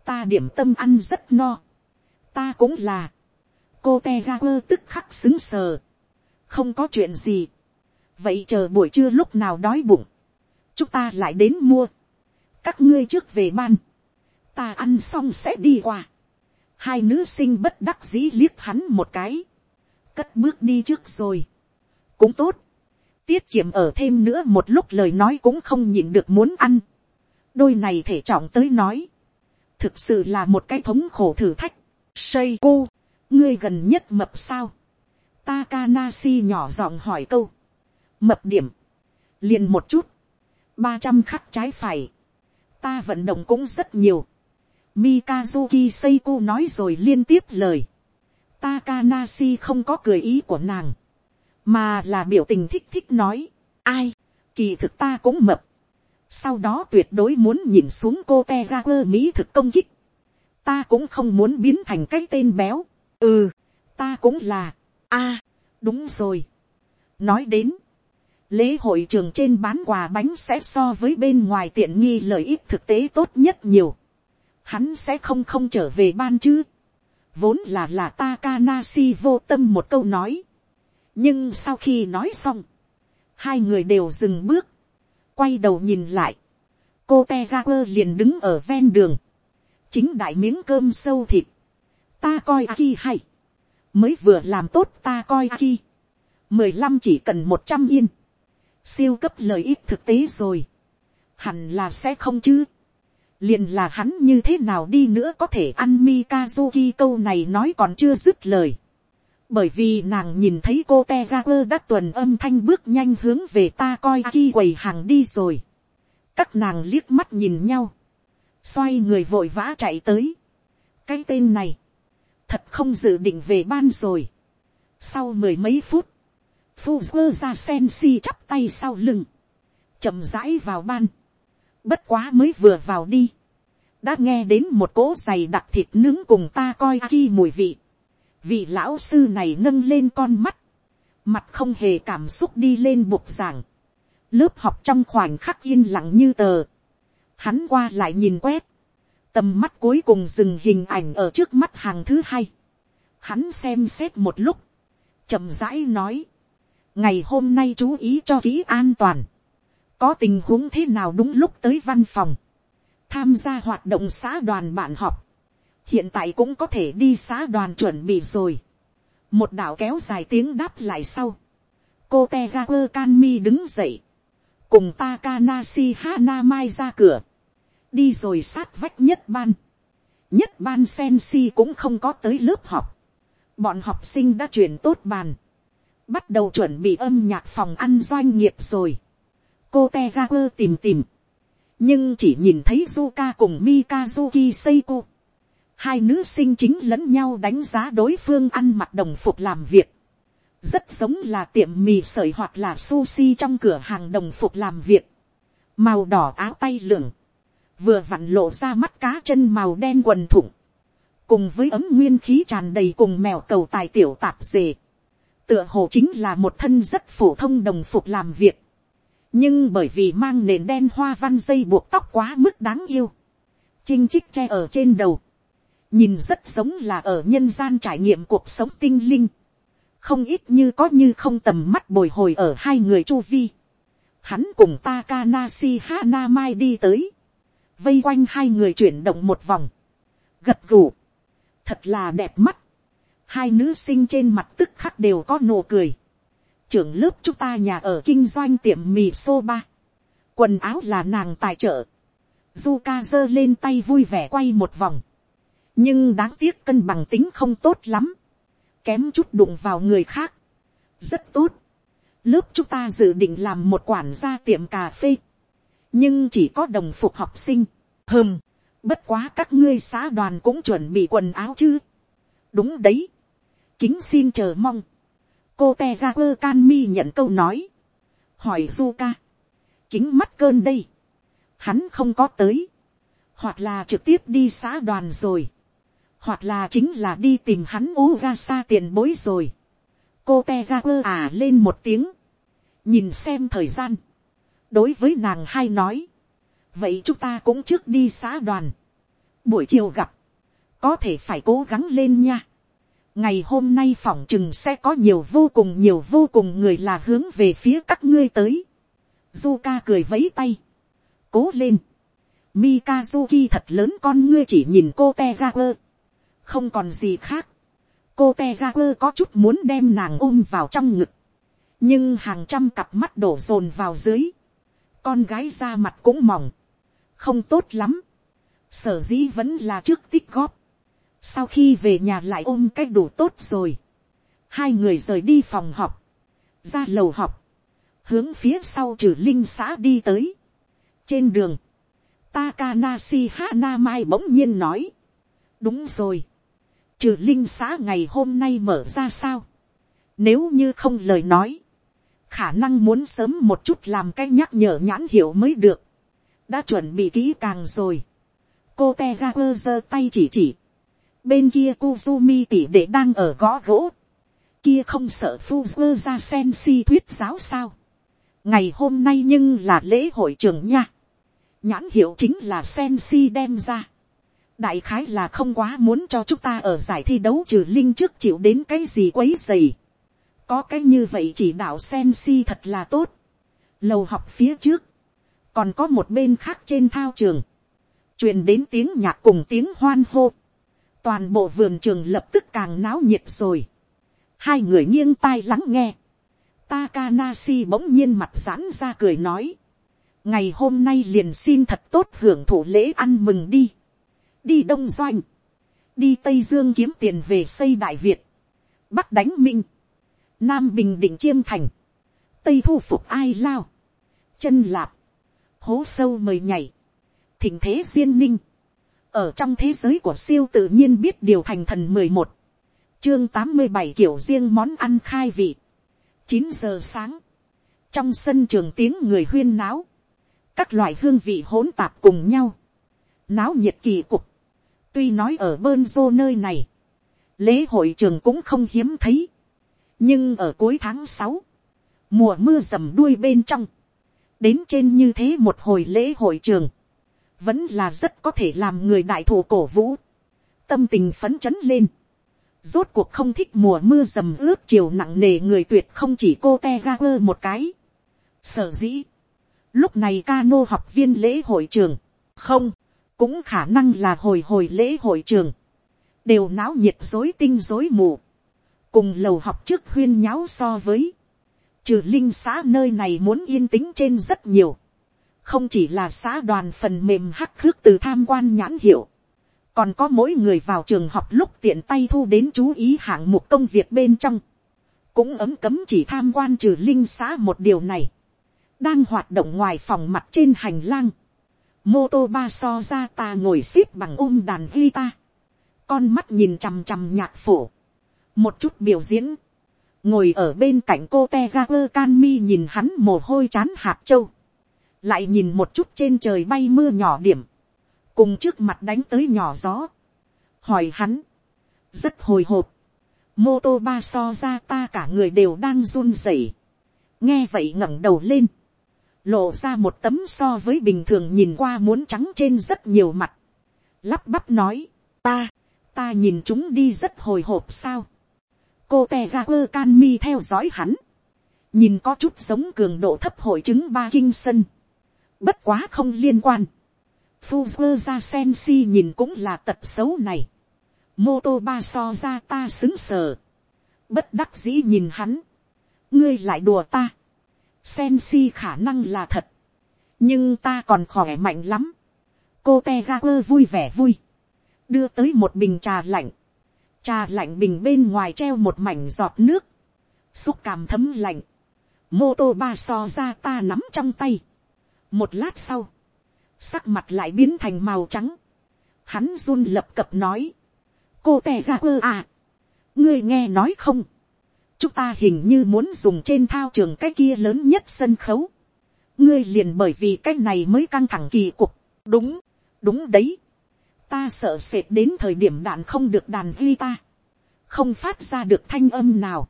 Ta điểm tâm ăn rất no. Ta cũng là. Cô Tegaper tức khắc xứng sờ. Không có chuyện gì. Vậy chờ buổi trưa lúc nào đói bụng. Chúng ta lại đến mua. Các ngươi trước về ban ta ăn xong sẽ đi qua. hai nữ sinh bất đắc dĩ liếc hắn một cái, cất bước đi trước rồi. cũng tốt, tiết kiệm ở thêm nữa một lúc lời nói cũng không nhịn được muốn ăn. đôi này thể trọng tới nói, thực sự là một cái thống khổ thử thách. Say cô, ngươi gần nhất mập sao. Takanashi nhỏ giọng hỏi câu. Mập điểm. Liền một chút. ba trăm khắc trái phải. Ta vận động cũng rất nhiều. Mikazuki Seiko nói rồi liên tiếp lời. Takanashi không có cười ý của nàng. Mà là biểu tình thích thích nói. Ai, kỳ thực ta cũng mập. Sau đó tuyệt đối muốn nhìn xuống cô Tegaper Mỹ thực công kích. Ta cũng không muốn biến thành cái tên béo. Ừ, ta cũng là. a đúng rồi. Nói đến. Lễ hội trường trên bán quà bánh sẽ so với bên ngoài tiện nghi lợi ích thực tế tốt nhất nhiều hắn sẽ không không trở về ban chứ. Vốn là là Takanashi vô tâm một câu nói. Nhưng sau khi nói xong, hai người đều dừng bước, quay đầu nhìn lại. Cô Tegaper liền đứng ở ven đường. Chính đại miếng cơm sâu thịt. Ta coi Aki hay. Mới vừa làm tốt ta coi Aki. mười lăm chỉ cần một trăm yên. Siêu cấp lợi ích thực tế rồi. Hẳn là sẽ không chứ liền là hắn như thế nào đi nữa có thể ăn Mikazuki câu này nói còn chưa dứt lời. Bởi vì nàng nhìn thấy cô Tegaper đã tuần âm thanh bước nhanh hướng về ta coi Aki quầy hàng đi rồi. Các nàng liếc mắt nhìn nhau. Xoay người vội vã chạy tới. Cái tên này. Thật không dự định về ban rồi. Sau mười mấy phút. Fuzzer ra sen si chắp tay sau lưng. chậm rãi vào ban Bất quá mới vừa vào đi. Đã nghe đến một cỗ giày đặc thịt nướng cùng ta coi khi mùi vị. Vị lão sư này nâng lên con mắt. Mặt không hề cảm xúc đi lên bục giảng. Lớp học trong khoảnh khắc yên lặng như tờ. Hắn qua lại nhìn quét. Tầm mắt cuối cùng dừng hình ảnh ở trước mắt hàng thứ hai. Hắn xem xét một lúc. chậm rãi nói. Ngày hôm nay chú ý cho kỹ an toàn có tình huống thế nào đúng lúc tới văn phòng, tham gia hoạt động xã đoàn bạn họp, hiện tại cũng có thể đi xã đoàn chuẩn bị rồi, một đạo kéo dài tiếng đáp lại sau, cô te ga quơ can mi đứng dậy, cùng Takanashi Hana Mai ra cửa, đi rồi sát vách nhất ban, nhất ban sen si cũng không có tới lớp học, bọn học sinh đã chuyển tốt bàn, bắt đầu chuẩn bị âm nhạc phòng ăn doanh nghiệp rồi cô te ra quơ tìm tìm, nhưng chỉ nhìn thấy Zuka cùng Mikazuki Seiko. Hai nữ sinh chính lẫn nhau đánh giá đối phương ăn mặc đồng phục làm việc. Rất giống là tiệm mì sợi hoặc là sushi trong cửa hàng đồng phục làm việc. Màu đỏ áo tay lửng. Vừa vặn lộ ra mắt cá chân màu đen quần thủng. Cùng với ấm nguyên khí tràn đầy cùng mèo cầu tài tiểu tạp dề. Tựa hồ chính là một thân rất phổ thông đồng phục làm việc nhưng bởi vì mang nền đen hoa văn dây buộc tóc quá mức đáng yêu, chinh chích che ở trên đầu, nhìn rất giống là ở nhân gian trải nghiệm cuộc sống tinh linh, không ít như có như không tầm mắt bồi hồi ở hai người chu vi, hắn cùng Takanasi Hana Mai đi tới, vây quanh hai người chuyển động một vòng, gật gù, thật là đẹp mắt, hai nữ sinh trên mặt tức khắc đều có nụ cười, trưởng lớp chúng ta nhà ở kinh doanh tiệm mì soba. Quần áo là nàng tài trợ. Zuka giơ lên tay vui vẻ quay một vòng. Nhưng đáng tiếc cân bằng tính không tốt lắm. Kém chút đụng vào người khác. Rất tốt. Lớp chúng ta dự định làm một quản gia tiệm cà phê. Nhưng chỉ có đồng phục học sinh. Hừm. Bất quá các ngươi xã đoàn cũng chuẩn bị quần áo chứ. Đúng đấy. Kính xin chờ mong. Cô Teager Can Mi nhận câu nói. Hỏi Zuka. Kính mắt cơn đây. Hắn không có tới. Hoặc là trực tiếp đi xã đoàn rồi. Hoặc là chính là đi tìm hắn Ugasa tiền bối rồi. Cô Tegaper à lên một tiếng. Nhìn xem thời gian. Đối với nàng hai nói vậy chúng ta cũng trước đi xã đoàn, buổi chiều gặp, có thể phải cố gắng lên nha ngày hôm nay phỏng chừng sẽ có nhiều vô cùng nhiều vô cùng người là hướng về phía các ngươi tới. Zuka cười vấy tay, cố lên. Mikazuki thật lớn con ngươi chỉ nhìn cô Tegaper, không còn gì khác. cô Tegaper có chút muốn đem nàng ôm vào trong ngực, nhưng hàng trăm cặp mắt đổ dồn vào dưới, con gái ra mặt cũng mỏng, không tốt lắm, sở dĩ vẫn là trước tích góp, sau khi về nhà lại ôm cách đủ tốt rồi, hai người rời đi phòng học, ra lầu học, hướng phía sau trừ linh xã đi tới. trên đường, Takanashi Hanamai bỗng nhiên nói, đúng rồi, trừ linh xã ngày hôm nay mở ra sao, nếu như không lời nói, khả năng muốn sớm một chút làm cái nhắc nhở nhãn hiệu mới được đã chuẩn bị kỹ càng rồi. cô te ga quơ giơ tay chỉ chỉ bên kia Kuzumi tỉ để đang ở gõ gỗ. kia không sợ Fuzzer ra sen si thuyết giáo sao. ngày hôm nay nhưng là lễ hội trường nha. nhãn hiệu chính là sen si đem ra. đại khái là không quá muốn cho chúng ta ở giải thi đấu trừ linh trước chịu đến cái gì quấy dày. có cái như vậy chỉ đạo sen si thật là tốt. lầu học phía trước còn có một bên khác trên thao trường, truyền đến tiếng nhạc cùng tiếng hoan hô, toàn bộ vườn trường lập tức càng náo nhiệt rồi, hai người nghiêng tai lắng nghe, Takanashi bỗng nhiên mặt giãn ra cười nói, ngày hôm nay liền xin thật tốt hưởng thụ lễ ăn mừng đi, đi đông doanh, đi tây dương kiếm tiền về xây đại việt, bắc đánh minh, nam bình định chiêm thành, tây thu phục ai lao, chân lạp, hố sâu mời nhảy, thỉnh thế duyên ninh, ở trong thế giới của siêu tự nhiên biết điều thành thần mười một, chương tám mươi bảy kiểu riêng món ăn khai vị, chín giờ sáng, trong sân trường tiếng người huyên náo, các loại hương vị hỗn tạp cùng nhau, náo nhiệt kỳ cục, tuy nói ở bơn rô nơi này, lễ hội trường cũng không hiếm thấy, nhưng ở cuối tháng sáu, mùa mưa rầm đuôi bên trong, đến trên như thế một hồi lễ hội trường, vẫn là rất có thể làm người đại thủ cổ vũ, tâm tình phấn chấn lên, rốt cuộc không thích mùa mưa dầm ướt chiều nặng nề người tuyệt không chỉ cô te ga quơ một cái. Sở dĩ, lúc này cano học viên lễ hội trường, không, cũng khả năng là hồi hồi lễ hội trường, đều náo nhiệt dối tinh dối mù, cùng lầu học trước huyên nháo so với, trừ linh xã nơi này muốn yên tĩnh trên rất nhiều, không chỉ là xã đoàn phần mềm hắc khước từ tham quan nhãn hiệu, còn có mỗi người vào trường học lúc tiện tay thu đến chú ý hạng mục công việc bên trong, cũng ấm cấm chỉ tham quan trừ linh xã một điều này, đang hoạt động ngoài phòng mặt trên hành lang, mô tô ba so ra ta ngồi xếp bằng ôm đàn guitar, con mắt nhìn chằm chằm nhạc phổ, một chút biểu diễn, ngồi ở bên cạnh cô te ga quơ can mi nhìn hắn mồ hôi chán hạt châu, lại nhìn một chút trên trời bay mưa nhỏ điểm, cùng trước mặt đánh tới nhỏ gió, hỏi hắn, rất hồi hộp, mô tô ba so ra ta cả người đều đang run rẩy, nghe vậy ngẩng đầu lên, lộ ra một tấm so với bình thường nhìn qua muốn trắng trên rất nhiều mặt, lắp bắp nói, ta, ta nhìn chúng đi rất hồi hộp sao, cô te ga quơ can mi theo dõi hắn, nhìn có chút giống cường độ thấp hội chứng ba kinh sân, bất quá không liên quan, Fuzzer ra sen si nhìn cũng là tật xấu này, mô tô ba so ra ta xứng sờ, bất đắc dĩ nhìn hắn, ngươi lại đùa ta, sen si khả năng là thật, nhưng ta còn khỏe mạnh lắm, cô te ra quơ vui vẻ vui, đưa tới một bình trà lạnh, trà lạnh bình bên ngoài treo một mảnh giọt nước, xúc cảm thấm lạnh, mô tô ba so ra ta nắm trong tay một lát sau, sắc mặt lại biến thành màu trắng, hắn run lập cập nói, cô tè ra ơ à, ngươi nghe nói không, chúng ta hình như muốn dùng trên thao trường cái kia lớn nhất sân khấu, ngươi liền bởi vì cái này mới căng thẳng kỳ cục, đúng, đúng đấy, ta sợ sệt đến thời điểm đạn không được đàn guitar, không phát ra được thanh âm nào,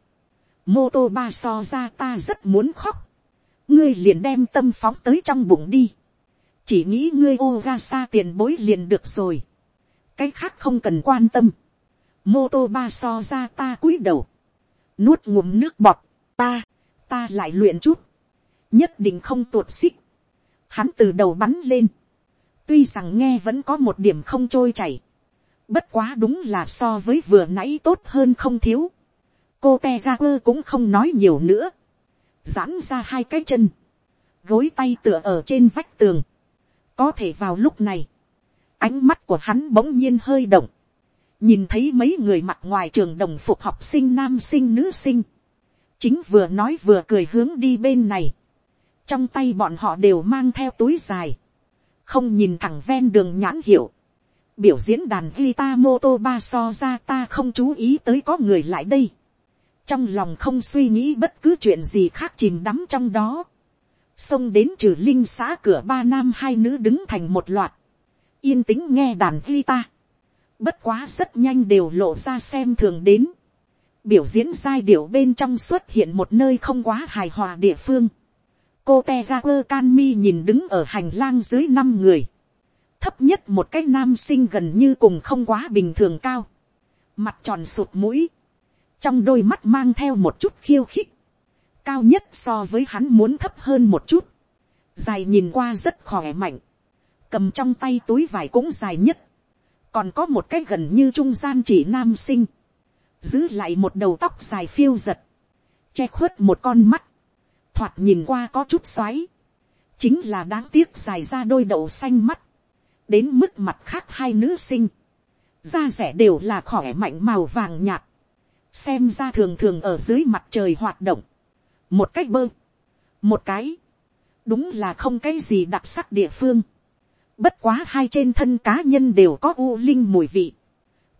mô tô ba so ra ta rất muốn khóc, ngươi liền đem tâm phóng tới trong bụng đi, chỉ nghĩ ngươi ô ga xa tiền bối liền được rồi, cái khác không cần quan tâm, mô tô ba so ra ta cúi đầu, nuốt ngụm nước bọt, ta, ta lại luyện chút, nhất định không tuột xích, hắn từ đầu bắn lên, tuy rằng nghe vẫn có một điểm không trôi chảy, bất quá đúng là so với vừa nãy tốt hơn không thiếu, cô te ra quơ cũng không nói nhiều nữa, giãn ra hai cái chân, gối tay tựa ở trên vách tường, có thể vào lúc này, ánh mắt của hắn bỗng nhiên hơi động, nhìn thấy mấy người mặt ngoài trường đồng phục học sinh nam sinh nữ sinh, chính vừa nói vừa cười hướng đi bên này, trong tay bọn họ đều mang theo túi dài, không nhìn thẳng ven đường nhãn hiệu, biểu diễn đàn guitar moto ba so ra ta không chú ý tới có người lại đây, trong lòng không suy nghĩ bất cứ chuyện gì khác chìm đắm trong đó, xông đến trừ linh xã cửa ba nam hai nữ đứng thành một loạt, yên tĩnh nghe đàn guitar, bất quá rất nhanh đều lộ ra xem thường đến, biểu diễn giai điệu bên trong xuất hiện một nơi không quá hài hòa địa phương, cô te ga quơ can mi nhìn đứng ở hành lang dưới năm người, thấp nhất một cái nam sinh gần như cùng không quá bình thường cao, mặt tròn sụt mũi, trong đôi mắt mang theo một chút khiêu khích, cao nhất so với hắn muốn thấp hơn một chút, dài nhìn qua rất khỏe mạnh, cầm trong tay túi vải cũng dài nhất, còn có một cái gần như trung gian chỉ nam sinh, giữ lại một đầu tóc dài phiêu giật, che khuất một con mắt, thoạt nhìn qua có chút xoáy, chính là đáng tiếc dài ra đôi đậu xanh mắt, đến mức mặt khác hai nữ sinh, da rẻ đều là khỏe mạnh màu vàng nhạt, xem ra thường thường ở dưới mặt trời hoạt động, một cách bơ, một cái, đúng là không cái gì đặc sắc địa phương, bất quá hai trên thân cá nhân đều có u linh mùi vị,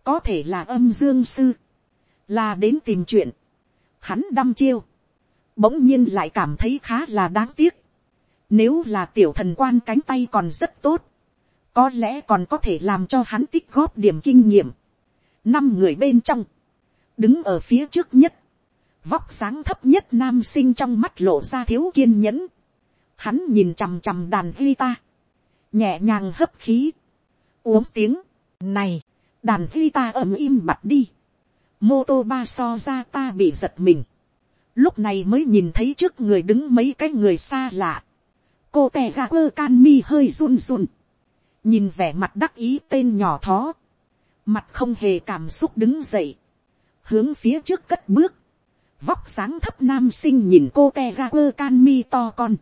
có thể là âm dương sư, là đến tìm chuyện, hắn đăm chiêu, bỗng nhiên lại cảm thấy khá là đáng tiếc, nếu là tiểu thần quan cánh tay còn rất tốt, có lẽ còn có thể làm cho hắn tích góp điểm kinh nghiệm. năm người bên trong, đứng ở phía trước nhất, vóc sáng thấp nhất nam sinh trong mắt lộ ra thiếu kiên nhẫn, hắn nhìn chằm chằm đàn guitar, nhẹ nhàng hấp khí, uống tiếng, này, đàn guitar ầm im mặt đi, mô tô ba so ra ta bị giật mình, lúc này mới nhìn thấy trước người đứng mấy cái người xa lạ, cô tè ga quơ can mi hơi run run, nhìn vẻ mặt đắc ý tên nhỏ thó, mặt không hề cảm xúc đứng dậy, hướng phía trước cất bước, vóc sáng thấp nam sinh nhìn cô te ga quơ can mi to con,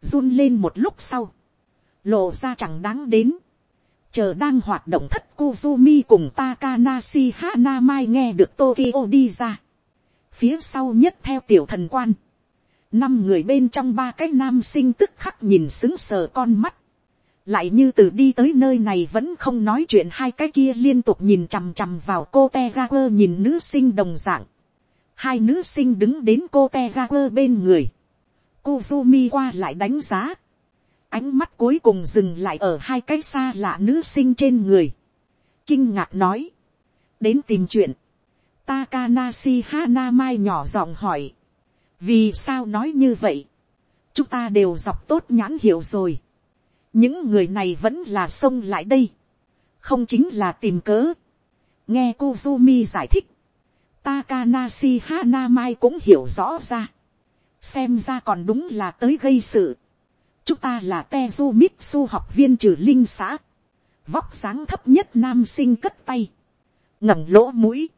run lên một lúc sau, lộ ra chẳng đáng đến, chờ đang hoạt động thất Kuzumi cùng Takanashi Hanamai nghe được Tokyo đi ra. Phía sau nhất theo tiểu thần quan. Năm người bên trong ba cái nam sinh tức khắc nhìn xứng sờ con mắt lại như từ đi tới nơi này vẫn không nói chuyện hai cái kia liên tục nhìn chằm chằm vào cô te ga quơ nhìn nữ sinh đồng dạng. hai nữ sinh đứng đến cô te ga quơ bên người. Kuzumi qua lại đánh giá. ánh mắt cuối cùng dừng lại ở hai cái xa lạ nữ sinh trên người. kinh ngạc nói. đến tìm chuyện. Takanashi Hanamai nhỏ giọng hỏi. vì sao nói như vậy. chúng ta đều dọc tốt nhãn hiểu rồi những người này vẫn là xông lại đây, không chính là tìm cớ. nghe Kuzumi giải thích, Takanashi Hanamai cũng hiểu rõ ra, xem ra còn đúng là tới gây sự. chúng ta là Tezu Mitsu học viên trừ linh xã, vóc sáng thấp nhất nam sinh cất tay, ngẩng lỗ mũi,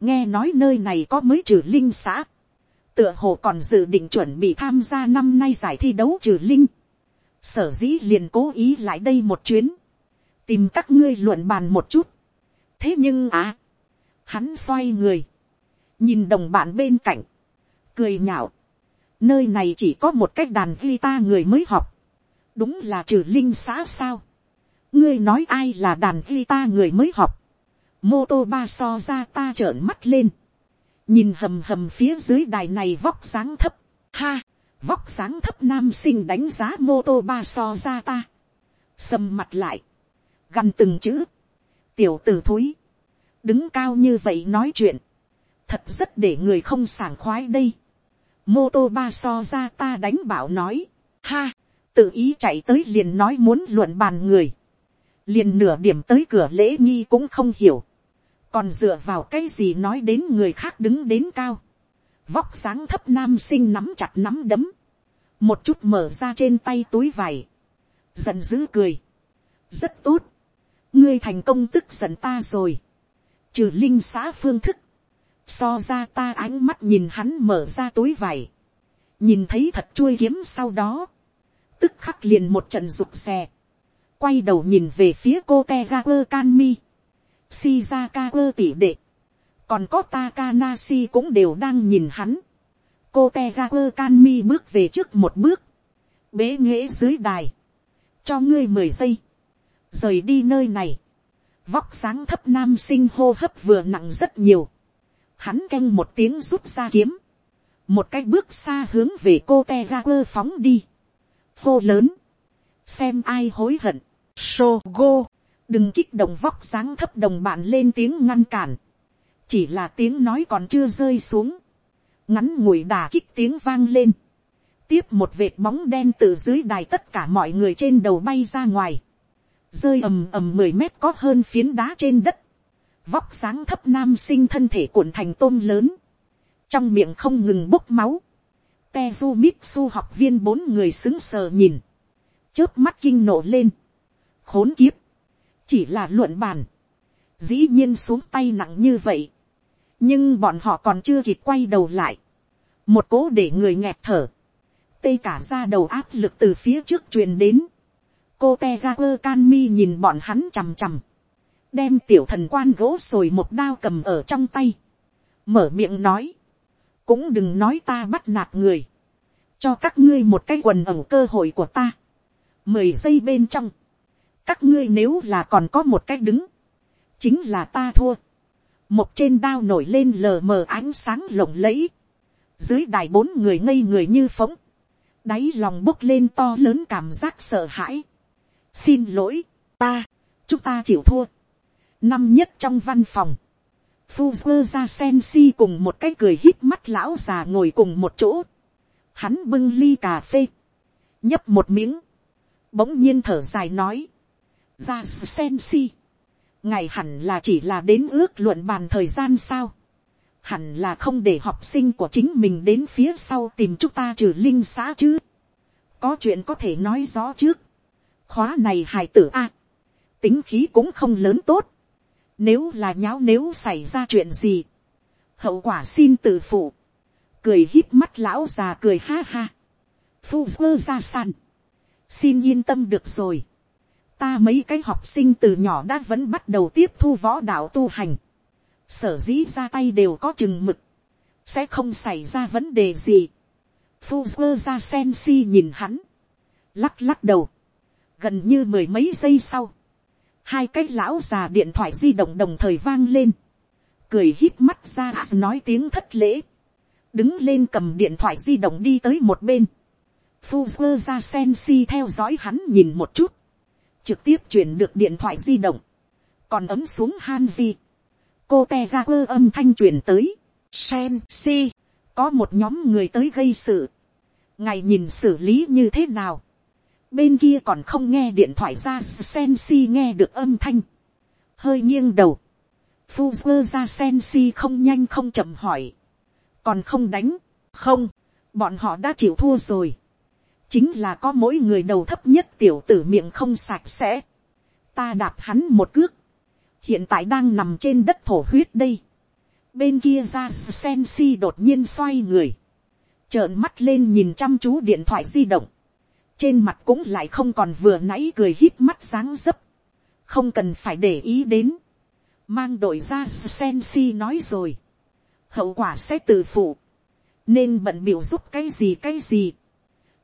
nghe nói nơi này có mới trừ linh xã, tựa hồ còn dự định chuẩn bị tham gia năm nay giải thi đấu trừ linh, sở dĩ liền cố ý lại đây một chuyến, tìm các ngươi luận bàn một chút. thế nhưng à, hắn xoay người, nhìn đồng bạn bên cạnh, cười nhạo, nơi này chỉ có một cách đàn guitar người mới học, đúng là trừ linh xã sao, ngươi nói ai là đàn guitar người mới học, mô tô ba so ra ta trợn mắt lên, nhìn hầm hầm phía dưới đài này vóc sáng thấp, ha, vóc sáng thấp nam sinh đánh giá mô tô ba so ra ta, sầm mặt lại, gằn từng chữ, tiểu t ử thúi, đứng cao như vậy nói chuyện, thật rất để người không sảng khoái đây, mô tô ba so ra ta đánh bảo nói, ha, tự ý chạy tới liền nói muốn luận bàn người, liền nửa điểm tới cửa lễ nghi cũng không hiểu, còn dựa vào cái gì nói đến người khác đứng đến cao, vóc sáng thấp nam sinh nắm chặt nắm đấm, một chút mở ra trên tay túi vải, giận dữ cười, rất tốt, ngươi thành công tức giận ta rồi, trừ linh xã phương thức, so ra ta ánh mắt nhìn hắn mở ra túi vải, nhìn thấy thật chuôi kiếm sau đó, tức khắc liền một trận rụt xè, quay đầu nhìn về phía cô te ga quơ can mi, Shizaka quơ tỉ đệ, còn có Takanashi cũng đều đang nhìn hắn cô Tegaku Kanmi bước về trước một bước, bế nghễ dưới đài, cho ngươi mười giây, rời đi nơi này, vóc sáng thấp nam sinh hô hấp vừa nặng rất nhiều, hắn canh một tiếng rút ra kiếm, một cái bước xa hướng về cô Tegaku phóng đi, hô lớn, xem ai hối hận, Shogo, đừng kích động vóc sáng thấp đồng bạn lên tiếng ngăn cản, chỉ là tiếng nói còn chưa rơi xuống, ngắn ngủi đà kích tiếng vang lên, tiếp một vệt bóng đen từ dưới đài tất cả mọi người trên đầu bay ra ngoài, rơi ầm ầm mười mét có hơn phiến đá trên đất, vóc sáng thấp nam sinh thân thể cuộn thành tôm lớn, trong miệng không ngừng bốc máu, Tezu Mitsu học viên bốn người xứng sờ nhìn, chớp mắt kinh nổ lên, khốn kiếp, chỉ là luận bàn, dĩ nhiên xuống tay nặng như vậy, nhưng bọn họ còn chưa kịp quay đầu lại, một cố để người nghẹt thở, tê cả ra đầu áp lực từ phía trước truyền đến, cô te ga quơ can mi nhìn bọn hắn chằm chằm, đem tiểu thần quan gỗ sồi một đao cầm ở trong tay, mở miệng nói, cũng đừng nói ta bắt nạt người, cho các ngươi một cái quần ẩu cơ hội của ta, mười giây bên trong, các ngươi nếu là còn có một cách đứng, chính là ta thua một trên đao nổi lên lờ mờ ánh sáng lộng lẫy, dưới đài bốn người ngây người như phóng, đáy lòng bốc lên to lớn cảm giác sợ hãi. xin lỗi, ta, chúng ta chịu thua. năm nhất trong văn phòng, Fuzzer ra sen si cùng một cái cười hít mắt lão già ngồi cùng một chỗ. Hắn bưng ly cà phê, nhấp một miếng, bỗng nhiên thở dài nói, ra sen si ngày hẳn là chỉ là đến ước luận bàn thời gian sao. hẳn là không để học sinh của chính mình đến phía sau tìm chúng ta trừ linh xã chứ. có chuyện có thể nói rõ trước. khóa này hài tử a. tính khí cũng không lớn tốt. nếu là nháo nếu xảy ra chuyện gì. hậu quả xin tự phụ. cười hít mắt lão già cười ha ha. phu vơ ra sàn. xin yên tâm được rồi ta mấy cái học sinh từ nhỏ đã vẫn bắt đầu tiếp thu võ đạo tu hành, sở dĩ ra tay đều có chừng mực, sẽ không xảy ra vấn đề gì. Fuzzer ra sen si nhìn hắn, lắc lắc đầu, gần như mười mấy giây sau, hai cái lão già điện thoại di động đồng thời vang lên, cười hít mắt ra nói tiếng thất lễ, đứng lên cầm điện thoại di động đi tới một bên, Fuzzer ra sen si theo dõi hắn nhìn một chút, trực tiếp chuyển được điện thoại di động, còn ấm xuống han vi, cô te ra quơ âm thanh truyền tới, sen si, có một nhóm người tới gây sự, ngài nhìn xử lý như thế nào, bên kia còn không nghe điện thoại ra sen si nghe được âm thanh, hơi nghiêng đầu, phu quơ ra sen si không nhanh không chậm hỏi, còn không đánh, không, bọn họ đã chịu thua rồi, chính là có mỗi người đầu thấp nhất tiểu tử miệng không sạch sẽ. ta đạp hắn một cước, hiện tại đang nằm trên đất thổ huyết đây. bên kia ra sen si đột nhiên xoay người, trợn mắt lên nhìn chăm chú điện thoại di động, trên mặt cũng lại không còn vừa nãy cười hít mắt sáng dấp, không cần phải để ý đến, mang đội ra sen si nói rồi, hậu quả sẽ tự phụ, nên bận biểu giúp cái gì cái gì,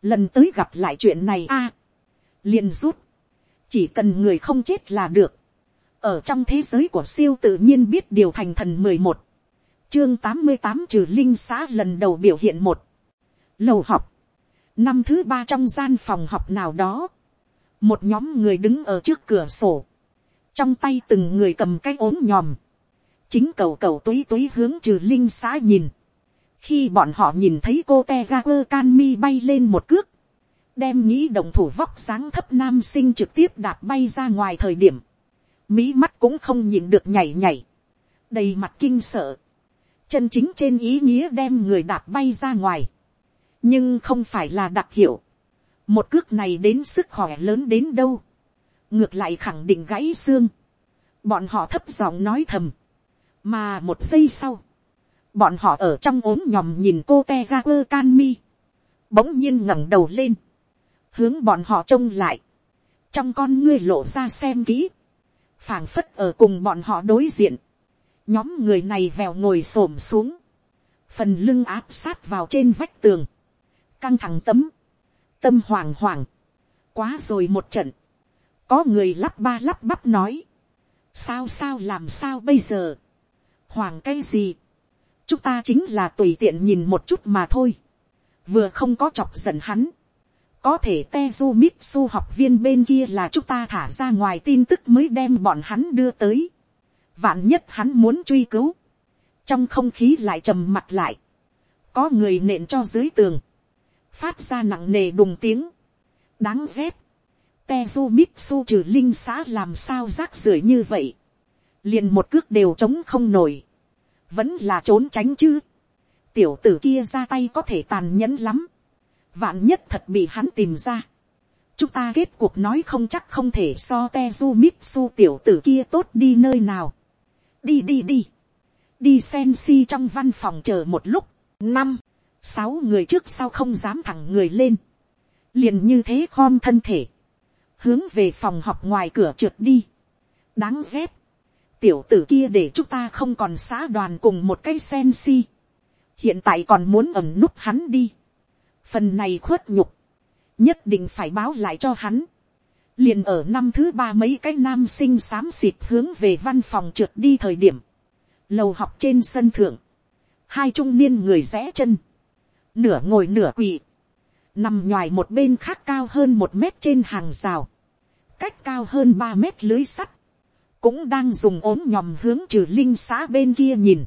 lần tới gặp lại chuyện này a, liền rút, chỉ cần người không chết là được, ở trong thế giới của siêu tự nhiên biết điều thành thần mười một, chương tám mươi tám trừ linh xã lần đầu biểu hiện một, lầu học, năm thứ ba trong gian phòng học nào đó, một nhóm người đứng ở trước cửa sổ, trong tay từng người cầm cái ốm nhòm, chính cầu cầu túy túy hướng trừ linh xã nhìn, khi bọn họ nhìn thấy cô te ga quơ can mi bay lên một cước, đem nghĩ động thủ vóc sáng thấp nam sinh trực tiếp đạp bay ra ngoài thời điểm, mỹ mắt cũng không nhìn được nhảy nhảy, đầy mặt kinh sợ, chân chính trên ý nghĩa đem người đạp bay ra ngoài, nhưng không phải là đặc hiệu, một cước này đến sức khỏe lớn đến đâu, ngược lại khẳng định gãy xương, bọn họ thấp giọng nói thầm, mà một giây sau, bọn họ ở trong ốm nhòm nhìn cô te ga quơ can mi, bỗng nhiên ngẩng đầu lên, hướng bọn họ trông lại, trong con ngươi lộ ra xem kỹ, phảng phất ở cùng bọn họ đối diện, nhóm người này vèo ngồi s ổ m xuống, phần lưng áp sát vào trên vách tường, căng thẳng tấm, tâm hoàng hoàng, quá rồi một trận, có người lắp ba lắp bắp nói, sao sao làm sao bây giờ, hoàng cái gì, chúng ta chính là tùy tiện nhìn một chút mà thôi, vừa không có chọc giận hắn, có thể tezu mitsu học viên bên kia là chúng ta thả ra ngoài tin tức mới đem bọn hắn đưa tới, vạn nhất hắn muốn truy cứu, trong không khí lại trầm mặt lại, có người nện cho dưới tường, phát ra nặng nề đùng tiếng, đáng ghét, tezu mitsu trừ linh xã làm sao rác rưởi như vậy, liền một cước đều chống không nổi, vẫn là trốn tránh chứ, tiểu tử kia ra tay có thể tàn nhẫn lắm, vạn nhất thật bị hắn tìm ra, chúng ta kết cuộc nói không chắc không thể so tezu mitsu tiểu tử kia tốt đi nơi nào, đi đi đi, đi sen si trong văn phòng chờ một lúc, năm, sáu người trước sau không dám thẳng người lên, liền như thế khom thân thể, hướng về phòng học ngoài cửa trượt đi, đáng ghét, tiểu tử kia để chúng ta không còn xã đoàn cùng một cái sen si, hiện tại còn muốn ẩm núp hắn đi, phần này khuất nhục, nhất định phải báo lại cho hắn, liền ở năm thứ ba mấy cái nam sinh xám xịt hướng về văn phòng trượt đi thời điểm, lầu học trên sân thượng, hai trung niên người rẽ chân, nửa ngồi nửa quỳ, nằm nhòi một bên khác cao hơn một mét trên hàng rào, cách cao hơn ba mét lưới sắt, cũng đang dùng ốm nhòm hướng trừ linh xã bên kia nhìn.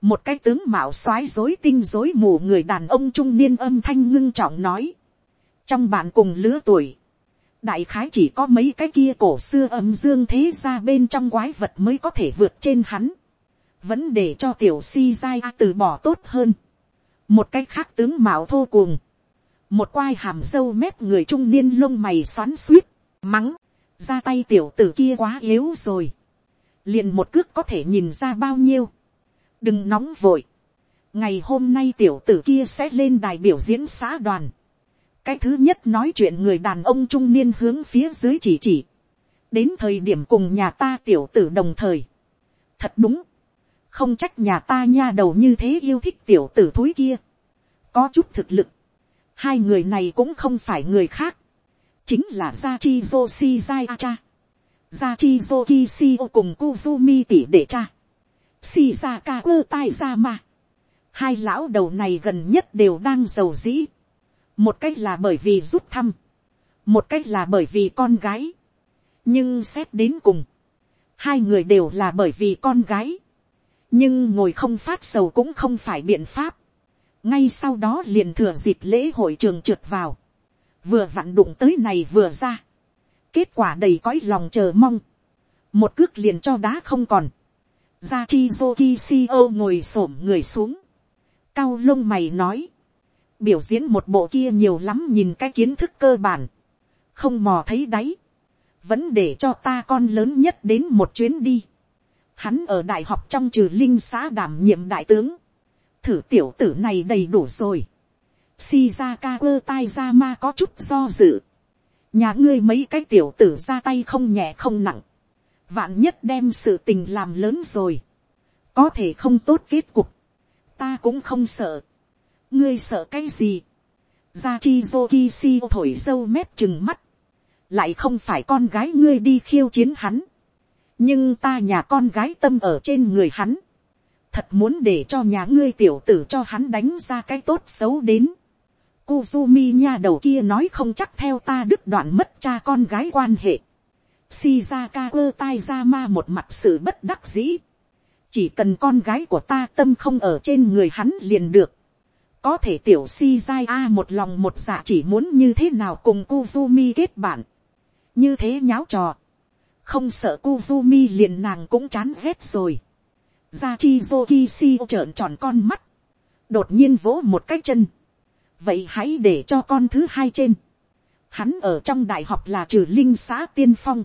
một cái tướng mạo soái dối tinh dối mù người đàn ông trung niên âm thanh ngưng trọng nói. trong bạn cùng lứa tuổi, đại khái chỉ có mấy cái kia cổ xưa âm dương thế ra bên trong quái vật mới có thể vượt trên hắn. vẫn để cho tiểu si giai từ bỏ tốt hơn. một cái khác tướng mạo thô cuồng. một quai hàm dâu mép người trung niên lông mày xoắn suýt, mắng ra tay tiểu tử kia quá yếu rồi, liền một cước có thể nhìn ra bao nhiêu, đừng nóng vội, ngày hôm nay tiểu tử kia sẽ lên đài biểu diễn xã đoàn, cái thứ nhất nói chuyện người đàn ông trung niên hướng phía dưới chỉ chỉ, đến thời điểm cùng nhà ta tiểu tử đồng thời, thật đúng, không trách nhà ta nha đầu như thế yêu thích tiểu tử thúi kia, có chút thực lực, hai người này cũng không phải người khác, chính là gia chi joshi zai cha, gia chi joki shio cùng kuzumi tỷ đệ cha, shizaka ơ tai ra mà, hai lão đầu này gần nhất đều đang giàu dĩ, một cách là bởi vì rút thăm, một cách là bởi vì con gái, nhưng xét đến cùng, hai người đều là bởi vì con gái, nhưng ngồi không phát sầu cũng không phải biện pháp, ngay sau đó liền thừa dịp lễ hội trường trượt vào, vừa vặn đụng tới này vừa ra, kết quả đầy cõi lòng chờ mong, một cước liền cho đá không còn, ra chi joki co ngồi s ổ m người xuống, cao lông mày nói, biểu diễn một bộ kia nhiều lắm nhìn cái kiến thức cơ bản, không mò thấy đáy, vẫn để cho ta con lớn nhất đến một chuyến đi. Hắn ở đại học trong trừ linh xã đảm nhiệm đại tướng, thử tiểu tử này đầy đủ rồi shizaka quơ tai ra ma có chút do dự, nhà ngươi mấy cái tiểu tử ra tay không nhẹ không nặng, vạn nhất đem sự tình làm lớn rồi, có thể không tốt kết cục, ta cũng không sợ, ngươi sợ cái gì, ra chi zoki si thổi dâu mép chừng mắt, lại không phải con gái ngươi đi khiêu chiến hắn, nhưng ta nhà con gái tâm ở trên người hắn, thật muốn để cho nhà ngươi tiểu tử cho hắn đánh ra cái tốt xấu đến. Kuzumi nha đầu kia nói không chắc theo ta đứt đoạn mất cha con gái quan hệ. Shizaka ơ tai ra ma một mặt sự bất đắc dĩ. Chỉ cần con gái của ta tâm không ở trên người hắn liền được. Có thể tiểu Shizai một lòng một dạ chỉ muốn như thế nào cùng Kuzumi kết bạn. Như thế nháo trò. Không sợ Kuzumi liền nàng cũng chán ghét rồi. Gia chi si trợn tròn con mắt. Đột nhiên vỗ một cái chân. Vậy hãy để cho con thứ hai trên. Hắn ở trong đại học là trừ linh xã tiên phong.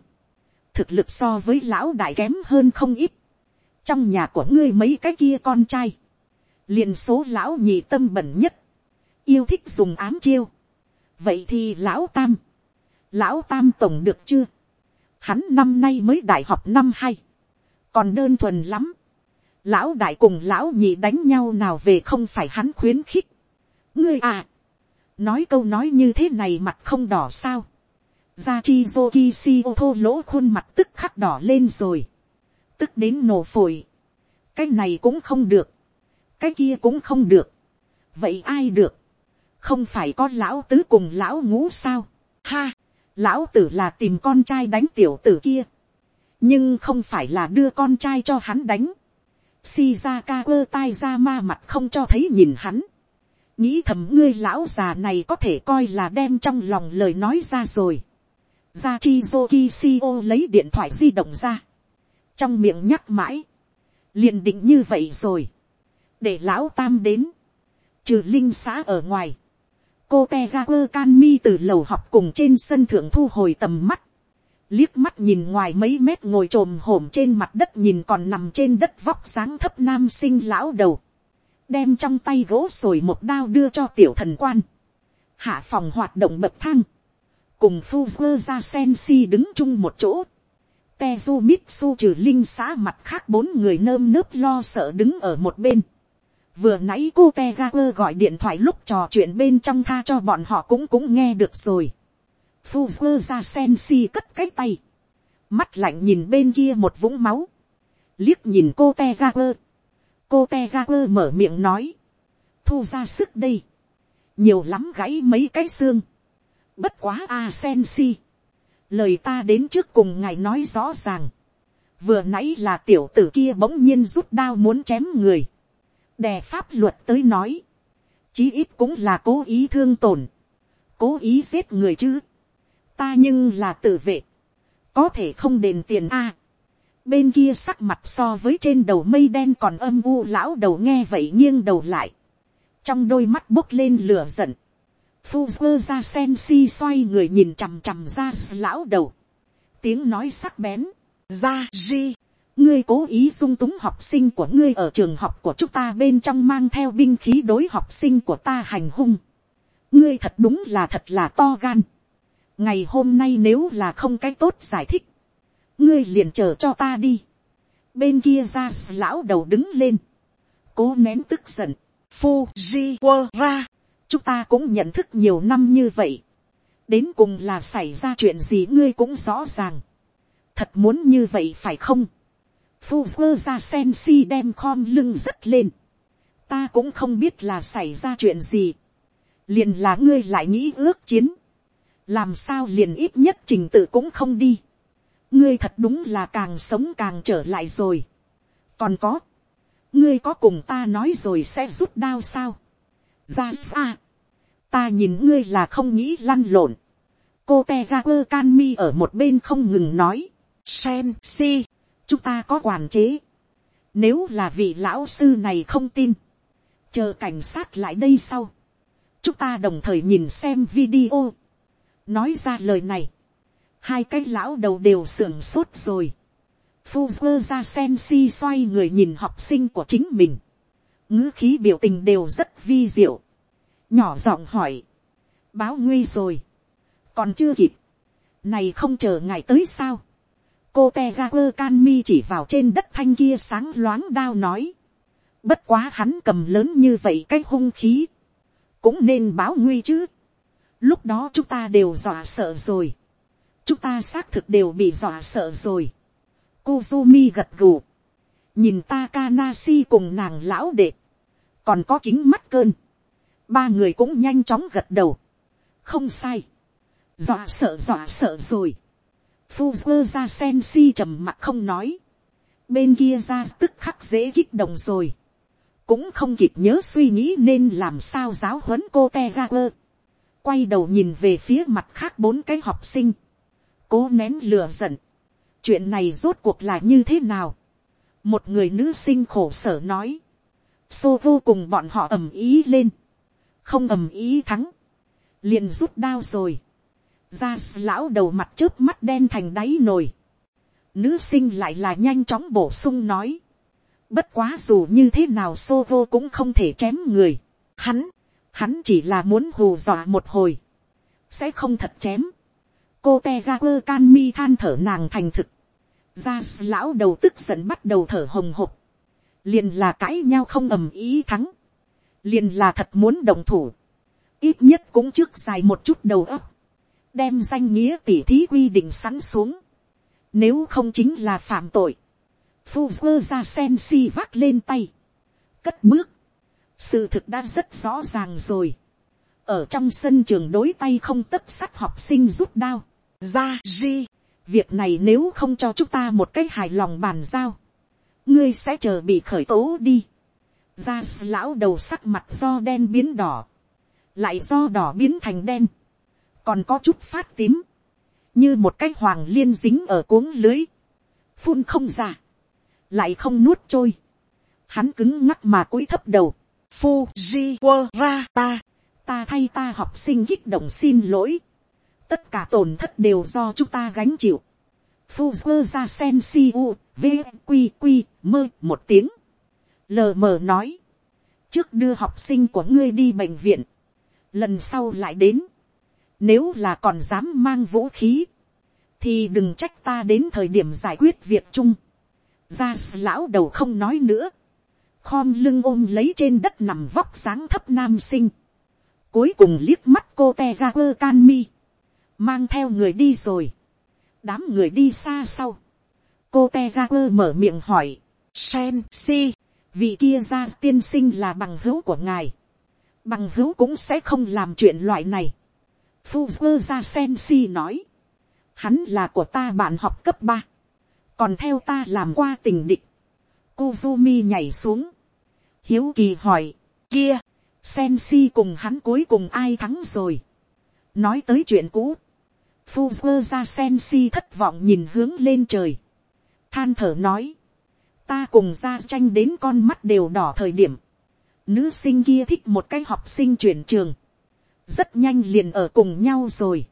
Thực lực so với lão đại kém hơn không ít. Trong nhà của ngươi mấy cái kia con trai. liền số lão nhị tâm bẩn nhất. Yêu thích dùng ám chiêu. Vậy thì lão tam. Lão tam tổng được chưa? Hắn năm nay mới đại học năm hai. Còn đơn thuần lắm lão đại cùng lão nhị đánh nhau nào về không phải hắn khuyến khích ngươi à, nói câu nói như thế này mặt không đỏ sao. gia chi zoki si ô thô lỗ khuôn mặt tức khắc đỏ lên rồi. tức đến nổ phổi. cái này cũng không được. cái kia cũng không được. vậy ai được. không phải có lão tứ cùng lão ngũ sao. ha, lão tử là tìm con trai đánh tiểu tử kia. nhưng không phải là đưa con trai cho hắn đánh Shizaka quơ tai ra ma mặt không cho thấy nhìn hắn. Nghĩ thầm ngươi lão già này có thể coi là đem trong lòng lời nói ra rồi. Gia Chizoki Shio lấy điện thoại di động ra. Trong miệng nhắc mãi. liền định như vậy rồi. Để lão tam đến. Trừ linh xã ở ngoài. Cô Tegaku Kanmi từ lầu học cùng trên sân thượng thu hồi tầm mắt liếc mắt nhìn ngoài mấy mét ngồi t r ồ m hổm trên mặt đất nhìn còn nằm trên đất vóc dáng thấp nam sinh lão đầu, đem trong tay gỗ sồi một đao đưa cho tiểu thần quan, hạ phòng hoạt động bậc thang, cùng phu quơ ra sen si đứng chung một chỗ, tezu mitsu trừ linh xã mặt khác bốn người nơm nớp lo sợ đứng ở một bên, vừa nãy cô te ga quơ gọi điện thoại lúc trò chuyện bên trong tha cho bọn họ cũng cũng nghe được rồi, phu vơ ra sen si cất cái tay, mắt lạnh nhìn bên kia một vũng máu, liếc nhìn cô te quơ, cô te ra quơ mở miệng nói, thu ra sức đây, nhiều lắm gãy mấy cái xương, bất quá a sen si, lời ta đến trước cùng ngài nói rõ ràng, vừa nãy là tiểu tử kia bỗng nhiên rút đao muốn chém người, đè pháp luật tới nói, chí ít cũng là cố ý thương tổn, cố ý giết người chứ, ta nhưng là tự vệ, có thể không đền tiền a bên kia sắc mặt so với trên đầu mây đen còn âm u lão đầu nghe vậy nghiêng đầu lại, trong đôi mắt bốc lên lửa giận, phu ra sen si xoay người nhìn chằm chằm ra lão đầu, tiếng nói sắc bén, ra di, ngươi cố ý dung túng học sinh của ngươi ở trường học của chúng ta bên trong mang theo binh khí đối học sinh của ta hành hung, ngươi thật đúng là thật là to gan, ngày hôm nay nếu là không cái tốt giải thích, ngươi liền chờ cho ta đi. bên kia ra lão đầu đứng lên, cố nén tức giận, Fuji quơ ra, chúng ta cũng nhận thức nhiều năm như vậy, đến cùng là xảy ra chuyện gì ngươi cũng rõ ràng, thật muốn như vậy phải không, Fuji ra sen si đem khom lưng rất lên, ta cũng không biết là xảy ra chuyện gì, liền là ngươi lại nghĩ ước chiến, làm sao liền ít nhất trình tự cũng không đi ngươi thật đúng là càng sống càng trở lại rồi. còn có, ngươi có cùng ta nói rồi sẽ rút đao sao. ra xa, ta nhìn ngươi là không nghĩ lăn lộn. cô te ra quơ can mi ở một bên không ngừng nói. sen si, chúng ta có quản chế. nếu là vị lão sư này không tin, chờ cảnh sát lại đây sau. chúng ta đồng thời nhìn xem video nói ra lời này, hai cái lão đầu đều sưởng sốt rồi. Phu ra sen si xoay người nhìn học sinh của chính mình. ngữ khí biểu tình đều rất vi diệu. nhỏ giọng hỏi, báo nguy rồi, còn chưa kịp, này không chờ ngày tới sao, cô te ga quơ can mi chỉ vào trên đất thanh kia sáng loáng đao nói, bất quá hắn cầm lớn như vậy cái hung khí, cũng nên báo nguy chứ, lúc đó chúng ta đều dọa sợ rồi, chúng ta xác thực đều bị dọa sợ rồi, Kuzumi gật gù. Nhìn Takanashi cùng nàng lão đệ. Còn có kính mắt cơn. Ba người cũng nhanh chóng gật đầu. Không sai. Dọa sợ dọa sợ rồi. Fuzzer ra Sensi trầm mặt không nói. Bên kia ra tức khắc dễ kích động rồi. Cũng không kịp nhớ suy nghĩ nên làm sao giáo huấn cô Tegaper. Quay đầu nhìn về phía mặt khác bốn cái học sinh. Cố nén lửa giận chuyện này rốt cuộc là như thế nào. một người nữ sinh khổ sở nói. xô vô cùng bọn họ ầm ý lên. không ầm ý thắng. liền rút đao rồi. ra lão đầu mặt trước mắt đen thành đáy nồi. nữ sinh lại là nhanh chóng bổ sung nói. bất quá dù như thế nào xô vô cũng không thể chém người. hắn, hắn chỉ là muốn hù dọa một hồi. sẽ không thật chém cô te ra quơ can mi than thở nàng thành thực. ra lão đầu tức giận bắt đầu thở hồng hộc. liền là cãi nhau không ầm ý thắng. liền là thật muốn đồng thủ. ít nhất cũng trước dài một chút đầu óc. đem danh nghĩa tỉ thí quy định sẵn xuống. nếu không chính là phạm tội. phu quơ ra sen si vác lên tay. cất bước. sự thực đã rất rõ ràng rồi ở trong sân trường đối tay không tấp sắt học sinh rút đao ra di, việc này nếu không cho chúng ta một cách hài lòng bàn giao, ngươi sẽ chờ bị khởi tố đi. ra lão đầu sắc mặt do đen biến đỏ, lại do đỏ biến thành đen, còn có chút phát tím, như một cái hoàng liên dính ở cuống lưới, phun không ra, lại không nuốt trôi, hắn cứng ngắc mà cúi thấp đầu, Fuji quơ ra ta, ta thay ta học sinh kích động xin lỗi, tất cả tổn thất đều do chúng ta gánh chịu. Fuzzer ra sen si u, v, q q mơ một tiếng. Lờ mờ nói. Trước đưa học sinh của ngươi đi bệnh viện. Lần sau lại đến. Nếu là còn dám mang vũ khí. Thì đừng trách ta đến thời điểm giải quyết việc chung. Ra lão đầu không nói nữa. Khom lưng ôm lấy trên đất nằm vóc sáng thấp nam sinh. Cuối cùng liếc mắt cô te ra quơ can mi mang theo người đi rồi, đám người đi xa sau, cô te quơ mở miệng hỏi, sen si, vị kia ra tiên sinh là bằng hữu của ngài, bằng hữu cũng sẽ không làm chuyện loại này, phu ra sen si nói, hắn là của ta bạn học cấp ba, còn theo ta làm qua tình địch, Kuzumi nhảy xuống, hiếu kỳ hỏi, kia, sen si cùng hắn cuối cùng ai thắng rồi, nói tới chuyện cũ, Fuzzer ra sen si thất vọng nhìn hướng lên trời. Than thở nói. Ta cùng ra tranh đến con mắt đều đỏ thời điểm. Nữ sinh kia thích một cái học sinh chuyển trường. Rất nhanh liền ở cùng nhau rồi.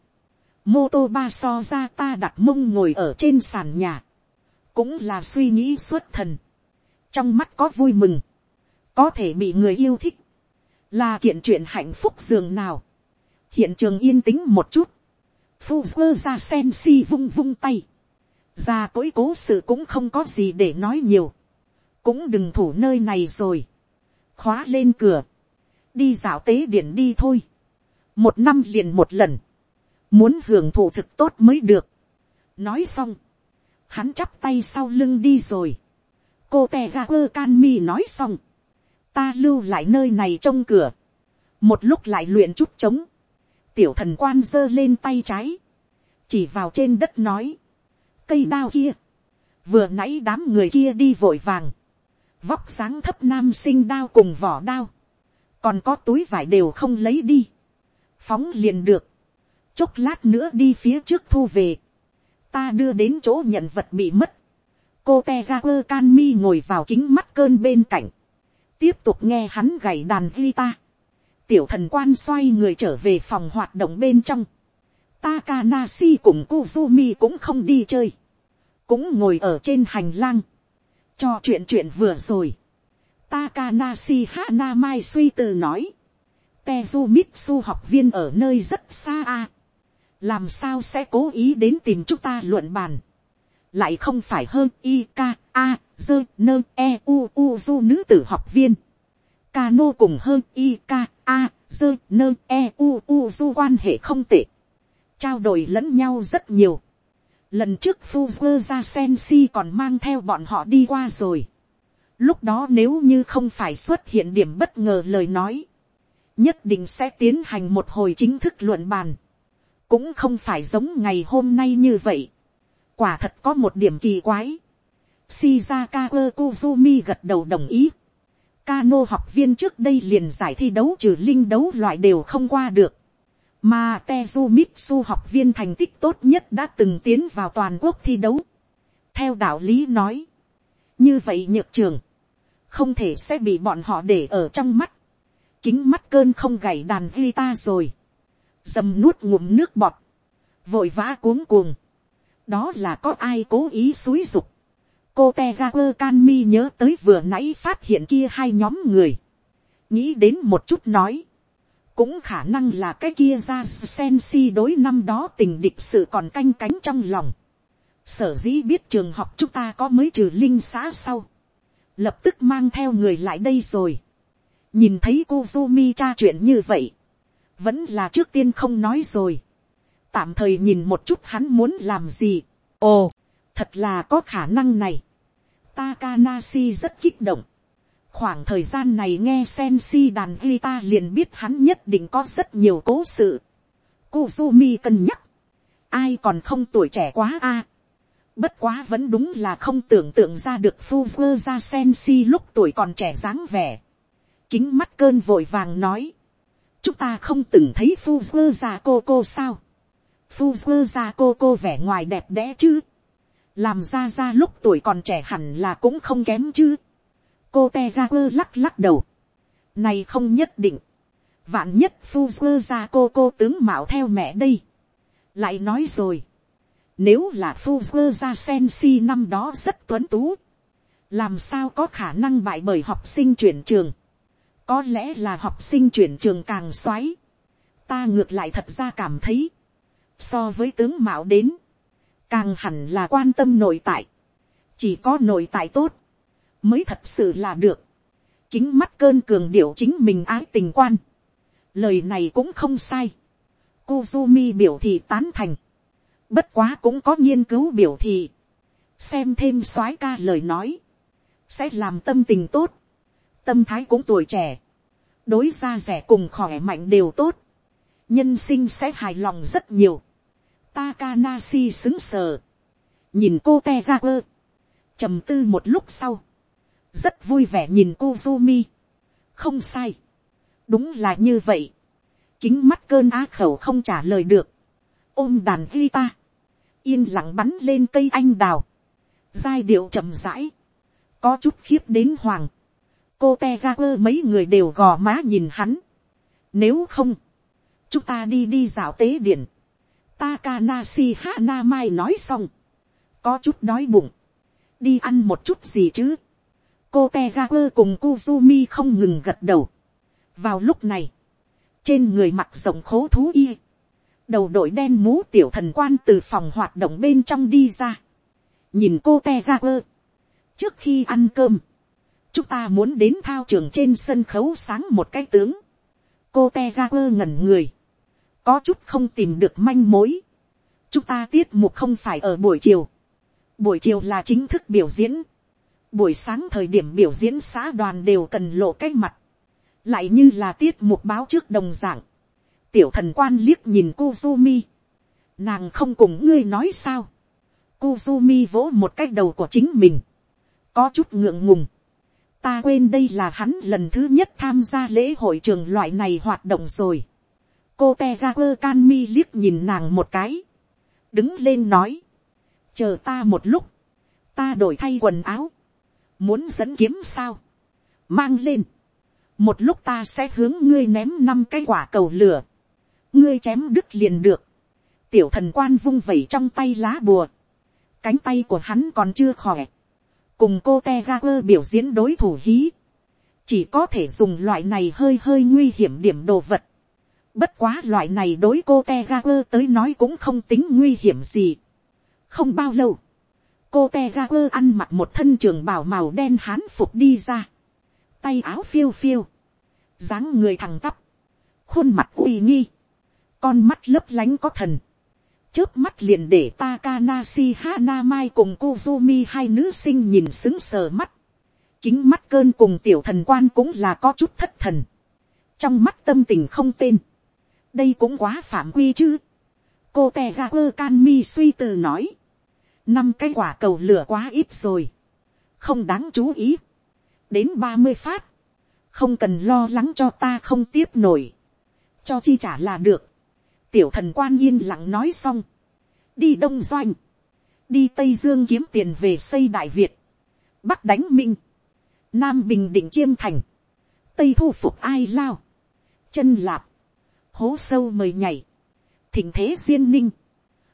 Mô tô ba so ra ta đặt mông ngồi ở trên sàn nhà. Cũng là suy nghĩ suốt thần. Trong mắt có vui mừng. Có thể bị người yêu thích. Là kiện chuyện hạnh phúc dường nào. Hiện trường yên tĩnh một chút Phu quơ ra sen si vung vung tay. Ra cối cố sự cũng không có gì để nói nhiều. Cũng đừng thủ nơi này rồi. Khóa lên cửa. Đi dạo tế điện đi thôi. Một năm liền một lần. Muốn hưởng thụ thực tốt mới được. Nói xong. Hắn chắp tay sau lưng đi rồi. Cô tè ga ơ can mi nói xong. Ta lưu lại nơi này trong cửa. Một lúc lại luyện chút trống tiểu thần quan giơ lên tay trái, chỉ vào trên đất nói, cây đao kia, vừa nãy đám người kia đi vội vàng, vóc sáng thấp nam sinh đao cùng vỏ đao, còn có túi vải đều không lấy đi, phóng liền được, chốc lát nữa đi phía trước thu về, ta đưa đến chỗ nhận vật bị mất, cô te ga quơ can mi ngồi vào kính mắt cơn bên cạnh, tiếp tục nghe hắn gảy đàn guitar, tiểu thần quan xoay người trở về phòng hoạt động bên trong. Takanasi cùng Kuzumi cũng không đi chơi. Cũng ngồi ở trên hành lang. Cho chuyện chuyện vừa rồi. Takanasi Hanamai suy từ nói. Tezumitsu học viên ở nơi rất xa a. làm sao sẽ cố ý đến tìm chúng ta luận bàn. lại không phải hơn i k a dơ nơ e u u, du nữ tử học viên. Kano cùng hơn i k a dơ nơ e u u du quan hệ không tệ. trao đổi lẫn nhau rất nhiều. lần trước Fuzzer ra Sensi còn mang theo bọn họ đi qua rồi. lúc đó nếu như không phải xuất hiện điểm bất ngờ lời nói, nhất định sẽ tiến hành một hồi chính thức luận bàn. cũng không phải giống ngày hôm nay như vậy. quả thật có một điểm kỳ quái. Shizaka Kuzumi gật đầu đồng ý. Kano học viên trước đây liền giải thi đấu trừ linh đấu loại đều không qua được. Mà Tezumitsu học viên thành tích tốt nhất đã từng tiến vào toàn quốc thi đấu. Theo đạo lý nói. Như vậy nhược trường. Không thể sẽ bị bọn họ để ở trong mắt. Kính mắt cơn không gảy đàn guitar rồi. Dầm nuốt ngụm nước bọt. Vội vã cuống cuồng. Đó là có ai cố ý xúi dục cô te ra quơ can mi nhớ tới vừa nãy phát hiện kia hai nhóm người. nghĩ đến một chút nói. cũng khả năng là cái kia ra sen si đối năm đó tình địch sự còn canh cánh trong lòng. sở dĩ biết trường học chúng ta có mới trừ linh xã sau. lập tức mang theo người lại đây rồi. nhìn thấy cô mi tra chuyện như vậy. vẫn là trước tiên không nói rồi. tạm thời nhìn một chút hắn muốn làm gì. ồ, thật là có khả năng này. Takanashi rất kích động. Khoảng thời gian này nghe Sensi đàn guitar liền biết hắn nhất định có rất nhiều cố sự. Kuzumi cân nhắc. Ai còn không tuổi trẻ quá a Bất quá vẫn đúng là không tưởng tượng ra được Fuzzer ra Sensi lúc tuổi còn trẻ dáng vẻ. Kính mắt cơn vội vàng nói. Chúng ta không từng thấy Fuzzer ra cô cô sao. Fuzzer ra cô cô vẻ ngoài đẹp đẽ chứ làm ra ra lúc tuổi còn trẻ hẳn là cũng không kém chứ. cô te ra quơ lắc lắc đầu. này không nhất định. vạn nhất phu quơ ra cô cô tướng mạo theo mẹ đây. lại nói rồi. nếu là phu quơ ra sen si năm đó rất tuấn tú. làm sao có khả năng bại bởi học sinh chuyển trường. có lẽ là học sinh chuyển trường càng xoáy. ta ngược lại thật ra cảm thấy. so với tướng mạo đến càng hẳn là quan tâm nội tại, chỉ có nội tại tốt, mới thật sự là được, kính mắt cơn cường điệu chính mình ái tình quan, lời này cũng không sai, Kuzumi biểu thị tán thành, bất quá cũng có nghiên cứu biểu thị, xem thêm soái ca lời nói, sẽ làm tâm tình tốt, tâm thái cũng tuổi trẻ, đối ra rẻ cùng khỏe mạnh đều tốt, nhân sinh sẽ hài lòng rất nhiều. Takanashi xứng sờ. Nhìn cô Tegaku. trầm tư một lúc sau. Rất vui vẻ nhìn cô Zumi. Không sai. Đúng là như vậy. Kính mắt cơn á khẩu không trả lời được. Ôm đàn guitar. Yên lặng bắn lên cây anh đào. Giai điệu chậm rãi. Có chút khiếp đến hoàng. Cô Tegaku mấy người đều gò má nhìn hắn. Nếu không. Chúng ta đi đi dạo tế điện Takanashi Hanamai nói xong. Có chút đói bụng. Đi ăn một chút gì chứ. Cô Tegaku cùng Kuzumi không ngừng gật đầu. Vào lúc này. Trên người mặc rộng khố thú y. Đầu đội đen mũ tiểu thần quan từ phòng hoạt động bên trong đi ra. Nhìn cô Tegaku. Trước khi ăn cơm. Chúng ta muốn đến thao trường trên sân khấu sáng một cái tướng. Cô Tegaku ngẩn người có chút không tìm được manh mối. chúng ta tiết mục không phải ở buổi chiều. buổi chiều là chính thức biểu diễn. buổi sáng thời điểm biểu diễn xã đoàn đều cần lộ cái mặt. lại như là tiết mục báo trước đồng dạng. tiểu thần quan liếc nhìn Kuzumi. nàng không cùng ngươi nói sao. Kuzumi vỗ một cái đầu của chính mình. có chút ngượng ngùng. ta quên đây là hắn lần thứ nhất tham gia lễ hội trường loại này hoạt động rồi cô te ra quơ can mi liếc nhìn nàng một cái, đứng lên nói, chờ ta một lúc, ta đổi thay quần áo, muốn dẫn kiếm sao, mang lên, một lúc ta sẽ hướng ngươi ném năm cái quả cầu lửa, ngươi chém đứt liền được, tiểu thần quan vung vẩy trong tay lá bùa, cánh tay của hắn còn chưa khỏe, cùng cô te ga quơ biểu diễn đối thủ hí, chỉ có thể dùng loại này hơi hơi nguy hiểm điểm đồ vật. Bất quá loại này đối cô Tegaper tới nói cũng không tính nguy hiểm gì. Không bao lâu, cô Tegaper ăn mặc một thân trường bào màu đen hán phục đi ra. Tay áo phiêu phiêu, dáng người thẳng tắp, khuôn mặt uy nghi, con mắt lấp lánh có thần. trước mắt liền để Takanashi Hanamai cùng Kuzumi hai nữ sinh nhìn xứng sờ mắt kính mắt cơn cùng tiểu thần quan cũng là có chút thất thần. trong mắt tâm tình không tên đây cũng quá phạm quy chứ. cô tè ga quơ can mi suy từ nói. năm cái quả cầu lửa quá ít rồi. không đáng chú ý. đến ba mươi phát. không cần lo lắng cho ta không tiếp nổi. cho chi trả là được. tiểu thần quan yên lặng nói xong. đi đông doanh. đi tây dương kiếm tiền về xây đại việt. bắc đánh minh nam bình định chiêm thành, tây thu phục ai lao, chân lạp, hố sâu mời nhảy, thỉnh thế duyên ninh,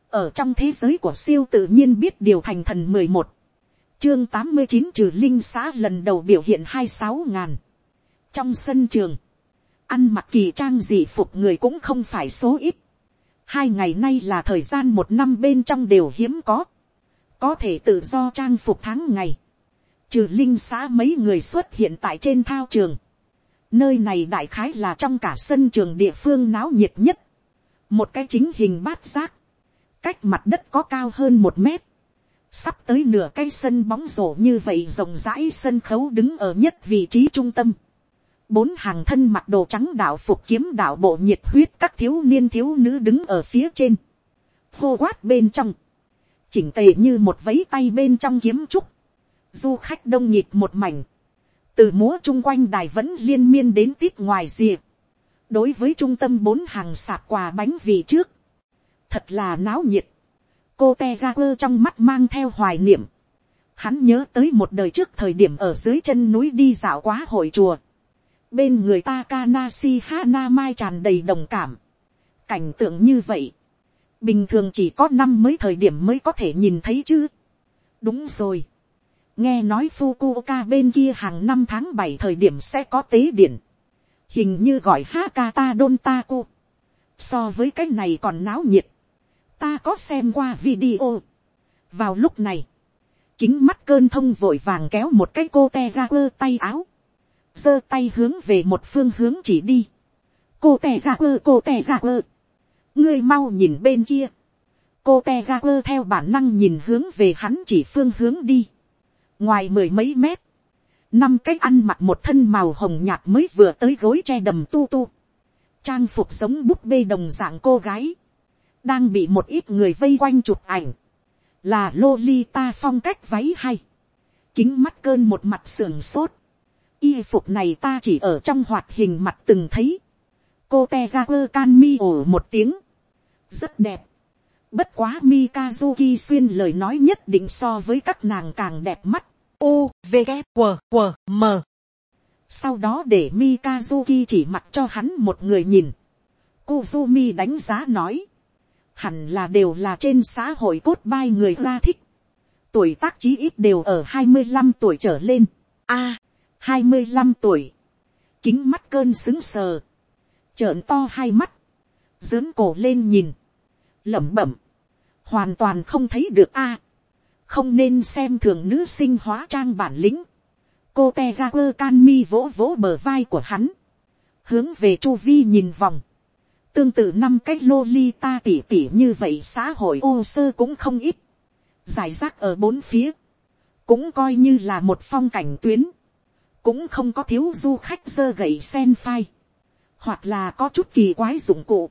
ở trong thế giới của siêu tự nhiên biết điều thành thần mười một, chương tám mươi chín trừ linh xã lần đầu biểu hiện hai sáu ngàn, trong sân trường, ăn mặc kỳ trang dị phục người cũng không phải số ít, hai ngày nay là thời gian một năm bên trong đều hiếm có, có thể tự do trang phục tháng ngày, trừ linh xã mấy người xuất hiện tại trên thao trường. Nơi này đại khái là trong cả sân trường địa phương náo nhiệt nhất. Một cái chính hình bát giác. Cách mặt đất có cao hơn một mét. Sắp tới nửa cái sân bóng rổ như vậy rộng rãi sân khấu đứng ở nhất vị trí trung tâm. Bốn hàng thân mặc đồ trắng đạo phục kiếm đạo bộ nhiệt huyết các thiếu niên thiếu nữ đứng ở phía trên. Hô quát bên trong. Chỉnh tề như một vấy tay bên trong kiếm trúc du khách đông nhịp một mảnh, từ múa chung quanh đài vẫn liên miên đến tít ngoài rìa, đối với trung tâm bốn hàng sạp quà bánh vị trước, thật là náo nhiệt, cô te ga quơ trong mắt mang theo hoài niệm, hắn nhớ tới một đời trước thời điểm ở dưới chân núi đi dạo quá hội chùa, bên người ta Kanasi Hana Mai tràn đầy đồng cảm, cảnh tượng như vậy, bình thường chỉ có năm mới thời điểm mới có thể nhìn thấy chứ, đúng rồi, nghe nói Fukuoka bên kia hàng năm tháng bảy thời điểm sẽ có tế điện, hình như gọi Hakata Dontaku, so với cái này còn náo nhiệt, ta có xem qua video. vào lúc này, kính mắt cơn thông vội vàng kéo một cái cô te ra quơ tay áo, giơ tay hướng về một phương hướng chỉ đi, cô te ra quơ cô te ra quơ, ngươi mau nhìn bên kia, cô te ra quơ theo bản năng nhìn hướng về hắn chỉ phương hướng đi, ngoài mười mấy mét, năm cái ăn mặc một thân màu hồng nhạt mới vừa tới gối che đầm tu tu, trang phục giống búp bê đồng dạng cô gái, đang bị một ít người vây quanh chụp ảnh, là Lolita phong cách váy hay, kính mắt cơn một mặt sườn sốt, y phục này ta chỉ ở trong hoạt hình mặt từng thấy, cô te ra quơ can mi ổ một tiếng, rất đẹp, Bất quá Mikazuki xuyên lời nói nhất định so với các nàng càng đẹp mắt. U, V, K, W, W, M. Sau đó để Mikazuki chỉ mặt cho hắn một người nhìn. Kuzumi đánh giá nói. Hẳn là đều là trên xã hội cốt bai người ra thích. Tuổi tác chí ít đều ở hai mươi 25 tuổi trở lên. A, hai mươi 25 tuổi. Kính mắt cơn xứng sờ. Trợn to hai mắt. dướng cổ lên nhìn. lẩm bẩm hoàn toàn không thấy được a. không nên xem thường nữ sinh hóa trang bản lĩnh. cô te ra quơ can mi vỗ vỗ bờ vai của hắn, hướng về chu vi nhìn vòng. tương tự năm cái lô li ta tỉ tỉ như vậy xã hội ô sơ cũng không ít. giải rác ở bốn phía, cũng coi như là một phong cảnh tuyến, cũng không có thiếu du khách dơ gậy sen phai, hoặc là có chút kỳ quái dụng cụ,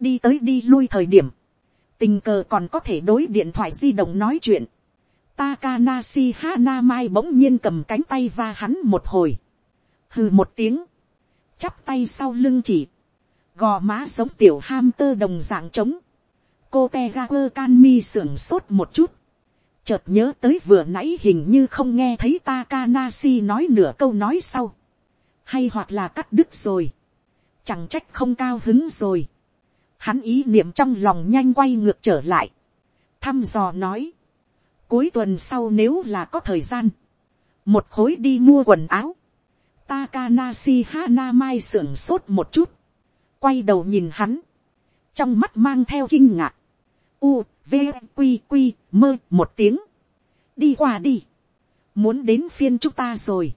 đi tới đi lui thời điểm, tình cờ còn có thể đối điện thoại di động nói chuyện. Takanashi Hanamai bỗng nhiên cầm cánh tay va hắn một hồi. Hừ một tiếng. Chắp tay sau lưng chỉ. Gò má giống tiểu ham tơ đồng dạng trống. Cô Tegaku Kanmi sưởng sốt một chút. Chợt nhớ tới vừa nãy hình như không nghe thấy Takanashi nói nửa câu nói sau. Hay hoặc là cắt đứt rồi. Chẳng trách không cao hứng rồi Hắn ý niệm trong lòng nhanh quay ngược trở lại. Thăm dò nói. Cuối tuần sau nếu là có thời gian. Một khối đi mua quần áo. Takanashi Hanamai sưởng sốt một chút. Quay đầu nhìn hắn. Trong mắt mang theo kinh ngạc. U, V, Quy, Quy, mơ một tiếng. Đi qua đi. Muốn đến phiên chúng ta rồi.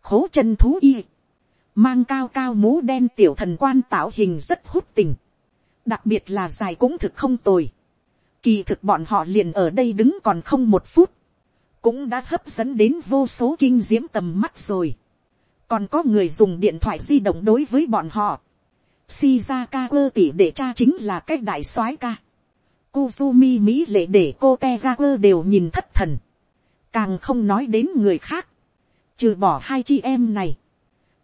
Khố chân thú y. Mang cao cao mũ đen tiểu thần quan tạo hình rất hút tình. Đặc biệt là dài cũng thực không tồi. Kỳ thực bọn họ liền ở đây đứng còn không một phút. Cũng đã hấp dẫn đến vô số kinh diễm tầm mắt rồi còn có người dùng điện thoại di động đối với bọn họ. Shizaka quơ tỷ để cha chính là cách đại soái ca. Kuzumi Mỹ lệ để cô Tegaku đều nhìn thất thần. Càng không nói đến người khác. Trừ bỏ hai chị em này.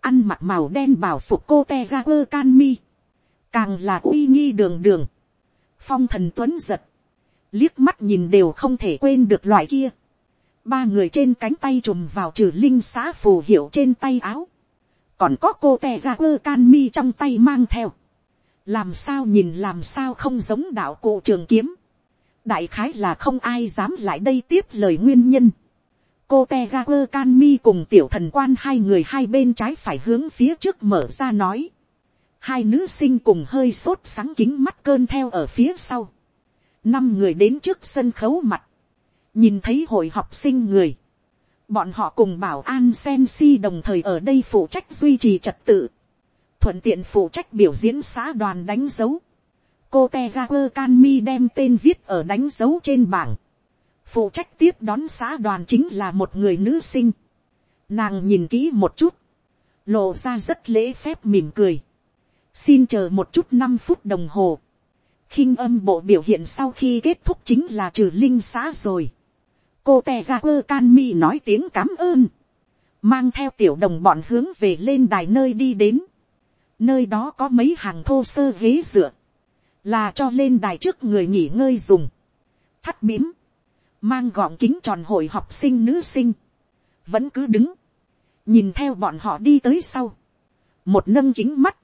Ăn mặc màu đen bảo phục cô Tegaku Kanmi. Càng là uy nghi đường đường. Phong thần tuấn giật. Liếc mắt nhìn đều không thể quên được loại kia. Ba người trên cánh tay trùm vào trừ linh xã phù hiệu trên tay áo, còn có cô tè ra ơ can mi trong tay mang theo, làm sao nhìn làm sao không giống đạo cụ trường kiếm, đại khái là không ai dám lại đây tiếp lời nguyên nhân, cô te ga quơ can mi cùng tiểu thần quan hai người hai bên trái phải hướng phía trước mở ra nói, hai nữ sinh cùng hơi sốt sáng kính mắt cơn theo ở phía sau, năm người đến trước sân khấu mặt, nhìn thấy hội học sinh người, bọn họ cùng bảo an sen si đồng thời ở đây phụ trách duy trì trật tự, thuận tiện phụ trách biểu diễn xã đoàn đánh dấu, cô te canmi đem tên viết ở đánh dấu trên bảng, phụ trách tiếp đón xã đoàn chính là một người nữ sinh, nàng nhìn kỹ một chút, lộ ra rất lễ phép mỉm cười, xin chờ một chút năm phút đồng hồ, khinh âm bộ biểu hiện sau khi kết thúc chính là trừ linh xã rồi. Cô tè ra quơ can mi nói tiếng cám ơn, mang theo tiểu đồng bọn hướng về lên đài nơi đi đến, nơi đó có mấy hàng thô sơ ghế dựa, là cho lên đài trước người nghỉ ngơi dùng, thắt bím, mang gọn kính tròn hội học sinh nữ sinh, vẫn cứ đứng, nhìn theo bọn họ đi tới sau, một nâng chính mắt,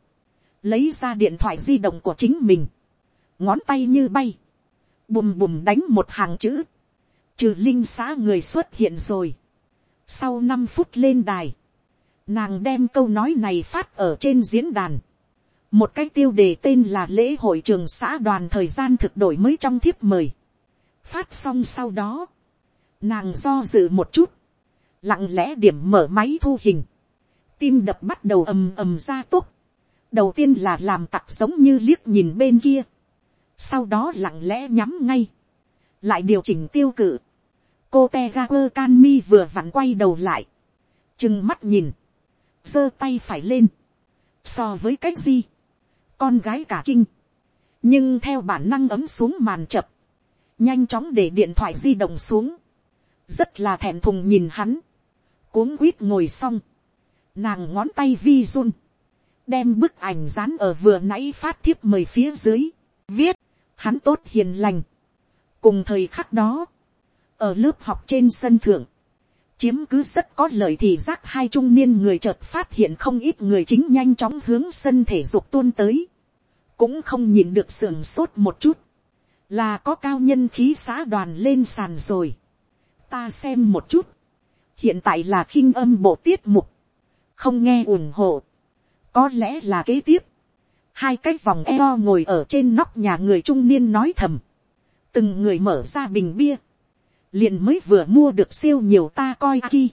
lấy ra điện thoại di động của chính mình, ngón tay như bay, bùm bùm đánh một hàng chữ, trừ linh xã người xuất hiện rồi. sau năm phút lên đài, nàng đem câu nói này phát ở trên diễn đàn. một cái tiêu đề tên là lễ hội trường xã đoàn thời gian thực đổi mới trong thiếp mời. phát xong sau đó, nàng do dự một chút, lặng lẽ điểm mở máy thu hình, tim đập bắt đầu ầm ầm ra tốc đầu tiên là làm tặc giống như liếc nhìn bên kia, sau đó lặng lẽ nhắm ngay, lại điều chỉnh tiêu cự, cô te ga quơ can mi vừa vặn quay đầu lại, chừng mắt nhìn, giơ tay phải lên, so với cái gì, con gái cả kinh, nhưng theo bản năng ấm xuống màn chập, nhanh chóng để điện thoại di động xuống, rất là thẹn thùng nhìn hắn, cuống quýt ngồi xong, nàng ngón tay vi run, đem bức ảnh dán ở vừa nãy phát thiếp mời phía dưới, viết, hắn tốt hiền lành. cùng thời khắc đó, ở lớp học trên sân thượng, chiếm cứ rất có lợi thì giác hai trung niên người chợt phát hiện không ít người chính nhanh chóng hướng sân thể dục tuôn tới, cũng không nhìn được sưởng sốt một chút, là có cao nhân khí xã đoàn lên sàn rồi, ta xem một chút, hiện tại là khinh âm bộ tiết mục, không nghe ủng hộ, có lẽ là kế tiếp, hai cái vòng eo ngồi ở trên nóc nhà người trung niên nói thầm, từng người mở ra bình bia, liền mới vừa mua được siêu nhiều ta coi aki,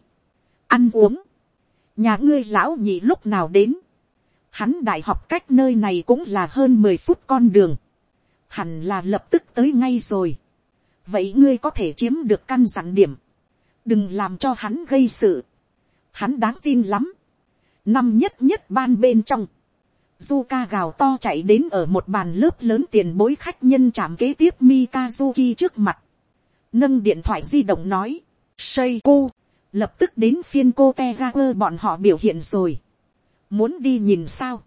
ăn uống, nhà ngươi lão nhị lúc nào đến, hắn đại học cách nơi này cũng là hơn mười phút con đường, hẳn là lập tức tới ngay rồi, vậy ngươi có thể chiếm được căn dặn điểm, đừng làm cho hắn gây sự, hắn đáng tin lắm, năm nhất nhất ban bên trong, du ca gào to chạy đến ở một bàn lớp lớn tiền bối khách nhân chạm kế tiếp Mikazuki trước mặt nâng điện thoại di động nói, xây cô, lập tức đến phiên cô Tegaku bọn họ biểu hiện rồi. muốn đi nhìn sao.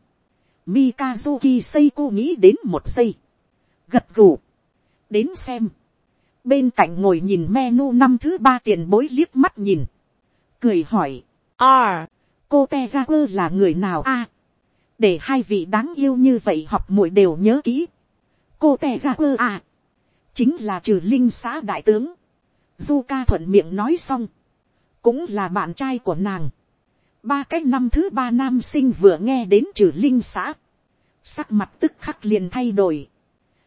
Mikazuki Seiko nghĩ đến một giây. Gật gù. Đến xem. Bên cạnh ngồi nhìn menu năm thứ ba tiền bối liếc mắt nhìn. Cười hỏi. À, cô Tegaku là người nào a? để hai vị đáng yêu như vậy học muội đều nhớ kỹ. Cô Tegaku à chính là trừ linh xã đại tướng. Du ca thuận miệng nói xong, cũng là bạn trai của nàng. ba cái năm thứ ba nam sinh vừa nghe đến trừ linh xã, sắc mặt tức khắc liền thay đổi,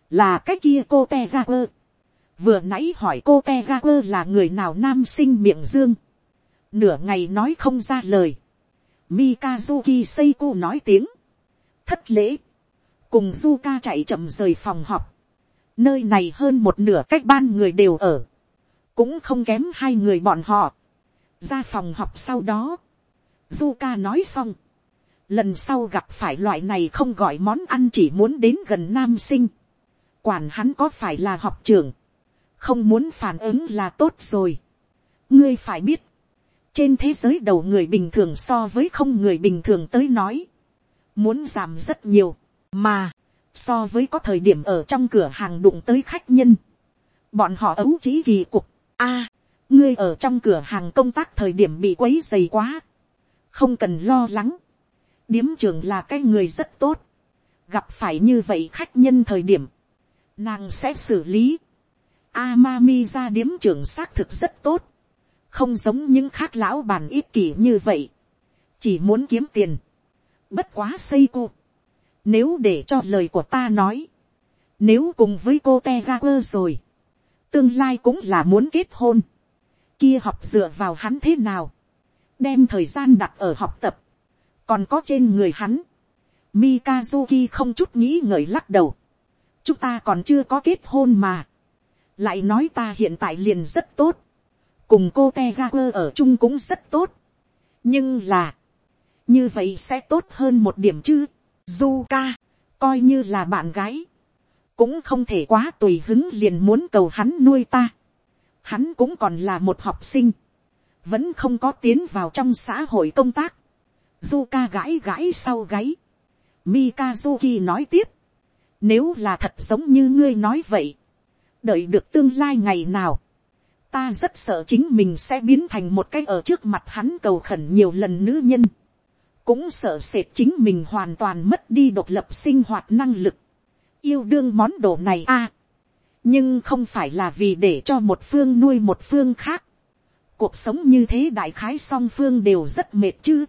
là cái kia cô te ra quơ, vừa nãy hỏi cô te ra quơ là người nào nam sinh miệng dương, nửa ngày nói không ra lời, Mikazuki Seiko nói tiếng, thất lễ, cùng Zuka chạy chậm rời phòng họp, nơi này hơn một nửa cách ban người đều ở, cũng không kém hai người bọn họ, ra phòng họp sau đó, Zuka nói xong, lần sau gặp phải loại này không gọi món ăn chỉ muốn đến gần nam sinh, quản hắn có phải là học trưởng, không muốn phản ứng là tốt rồi. ngươi phải biết, trên thế giới đầu người bình thường so với không người bình thường tới nói, muốn giảm rất nhiều, mà, so với có thời điểm ở trong cửa hàng đụng tới khách nhân, bọn họ ấu chỉ kỳ cục, a, ngươi ở trong cửa hàng công tác thời điểm bị quấy dày quá, không cần lo lắng, điếm trưởng là cái người rất tốt, gặp phải như vậy khách nhân thời điểm, nàng sẽ xử lý, Amami ra điếm trưởng xác thực rất tốt, không giống những khác lão bàn ít kỷ như vậy, chỉ muốn kiếm tiền, bất quá xây cô, nếu để cho lời của ta nói, nếu cùng với cô te ga quơ rồi, tương lai cũng là muốn kết hôn, kia học dựa vào hắn thế nào, đem thời gian đặt ở học tập, còn có trên người hắn, Mikazuki không chút nghĩ ngợi lắc đầu, chúng ta còn chưa có kết hôn mà, lại nói ta hiện tại liền rất tốt, cùng cô te ga quơ ở chung cũng rất tốt, nhưng là, như vậy sẽ tốt hơn một điểm chứ, du ca, coi như là bạn gái, cũng không thể quá tùy hứng liền muốn cầu hắn nuôi ta, hắn cũng còn là một học sinh, vẫn không có tiến vào trong xã hội công tác, du ca gãi gãi sau gáy, mikazuki nói tiếp, nếu là thật giống như ngươi nói vậy, đợi được tương lai ngày nào, ta rất sợ chính mình sẽ biến thành một cái ở trước mặt hắn cầu khẩn nhiều lần nữ nhân, cũng sợ sệt chính mình hoàn toàn mất đi độc lập sinh hoạt năng lực, yêu đương món đồ này a, nhưng không phải là vì để cho một phương nuôi một phương khác, cuộc sống như thế đại khái song phương đều rất mệt chứ,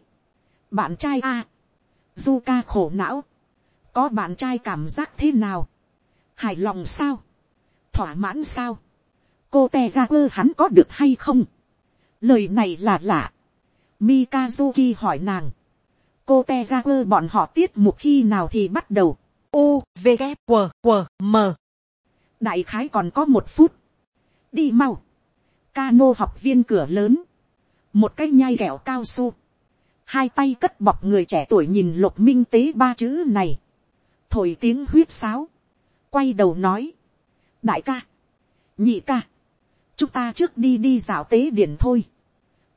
bạn trai a, du ca khổ não, có bạn trai cảm giác thế nào, hài lòng sao, thỏa mãn sao, cô te ra quơ hắn có được hay không, lời này là lạ, mikazuki hỏi nàng, cô te ra quơ bọn họ tiết mục khi nào thì bắt đầu, u v g q q m. Đại khái còn có một phút, đi mau, Cano học viên cửa lớn, một cái nhai kẹo cao su, hai tay cất bọc người trẻ tuổi nhìn lục minh tế ba chữ này, thổi tiếng huyết sáo, quay đầu nói, đại ca, nhị ca, chúng ta trước đi đi dạo tế điển thôi,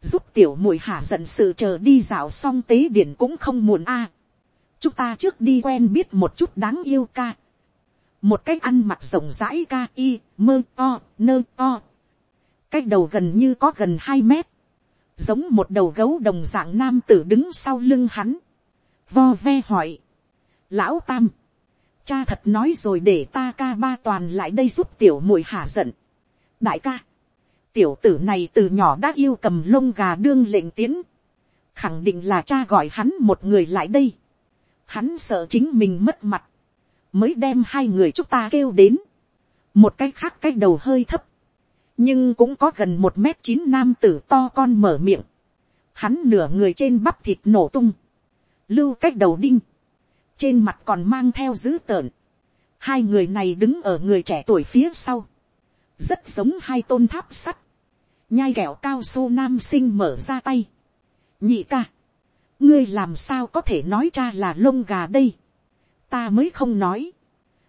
giúp tiểu muội hả giận sự chờ đi dạo xong tế điển cũng không muộn a, chúng ta trước đi quen biết một chút đáng yêu ca, một cách ăn mặc rộng rãi ca y mơ o nơ o, cách đầu gần như có gần hai mét, giống một đầu gấu đồng dạng nam tử đứng sau lưng hắn, vo ve hỏi, lão tam, cha thật nói rồi để ta ca ba toàn lại đây giúp tiểu muội hả giận. đại ca, tiểu tử này từ nhỏ đã yêu cầm lông gà đương lệnh tiến, khẳng định là cha gọi hắn một người lại đây. hắn sợ chính mình mất mặt, mới đem hai người chúng ta kêu đến. một cái khác cái đầu hơi thấp, nhưng cũng có gần một mét chín nam tử to con mở miệng. hắn nửa người trên bắp thịt nổ tung, lưu cách đầu đinh, trên mặt còn mang theo dữ tợn. hai người này đứng ở người trẻ tuổi phía sau, rất giống hai tôn tháp sắt, nhai kẹo cao su nam sinh mở ra tay. nhị ca, ngươi làm sao có thể nói cha là lông gà đây, ta mới không nói,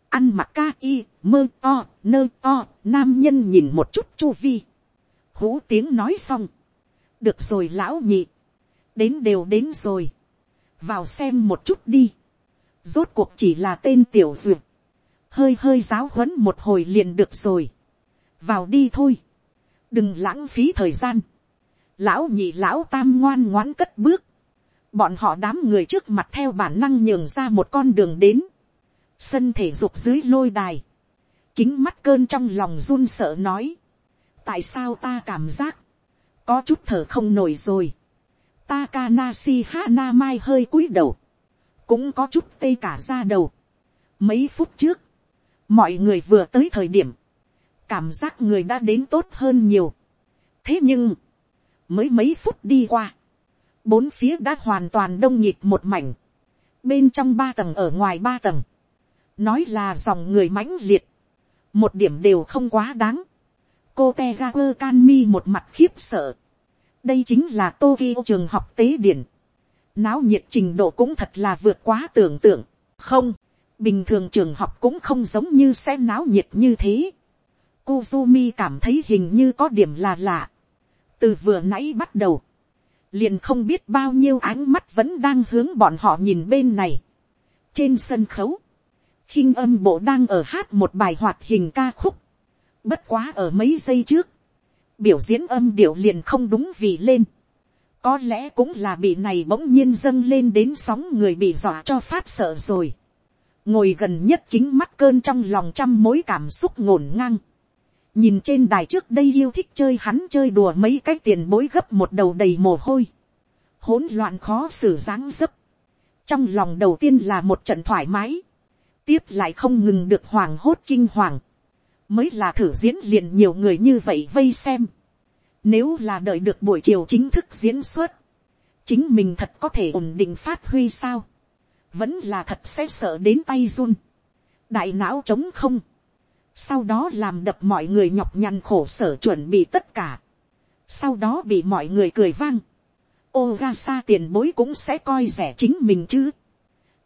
ăn mặc ca y mơ o nơ o nam nhân nhìn một chút chu vi. Hú tiếng nói xong. Được rồi lão nhị. Đến đều đến rồi. Vào xem một chút đi. Rốt cuộc chỉ là tên tiểu duyệt, hơi hơi giáo huấn một hồi liền được rồi, vào đi thôi, đừng lãng phí thời gian, lão nhị lão tam ngoan ngoãn cất bước, bọn họ đám người trước mặt theo bản năng nhường ra một con đường đến, sân thể dục dưới lôi đài, kính mắt cơn trong lòng run sợ nói, tại sao ta cảm giác, có chút thở không nổi rồi, Takanashi Hanamai hơi cúi đầu. Cũng có chút tê cả ra đầu. Mấy phút trước. Mọi người vừa tới thời điểm. Cảm giác người đã đến tốt hơn nhiều. Thế nhưng. Mới mấy phút đi qua. Bốn phía đã hoàn toàn đông nhịp một mảnh. Bên trong ba tầng ở ngoài ba tầng. Nói là dòng người mãnh liệt. Một điểm đều không quá đáng. Cô teager can mi một mặt khiếp sợ đây chính là Tokyo trường học tế điển. Náo nhiệt trình độ cũng thật là vượt quá tưởng tượng. Không, bình thường trường học cũng không giống như sẽ náo nhiệt như thế. Kuzumi cảm thấy hình như có điểm là lạ. Từ vừa nãy bắt đầu, liền không biết bao nhiêu ánh mắt vẫn đang hướng bọn họ nhìn bên này. Trên sân khấu, khinh âm bộ đang ở hát một bài hoạt hình ca khúc. Bất quá ở mấy giây trước, biểu diễn âm điệu liền không đúng vị lên. có lẽ cũng là bị này bỗng nhiên dâng lên đến sóng người bị dọa cho phát sợ rồi. ngồi gần nhất kính mắt cơn trong lòng trăm mối cảm xúc ngổn ngang nhìn trên đài trước đây yêu thích chơi hắn chơi đùa mấy cái tiền bối gấp một đầu đầy mồ hôi. hỗn loạn khó xử dáng dấp. trong lòng đầu tiên là một trận thoải mái. tiếp lại không ngừng được hoàng hốt kinh hoàng mới là thử diễn liền nhiều người như vậy vây xem. Nếu là đợi được buổi chiều chính thức diễn xuất, chính mình thật có thể ổn định phát huy sao. Vẫn là thật sẽ sợ đến tay run. Đại não trống không. Sau đó làm đập mọi người nhọc nhằn khổ sở chuẩn bị tất cả. Sau đó bị mọi người cười vang. Ogasa tiền bối cũng sẽ coi rẻ chính mình chứ.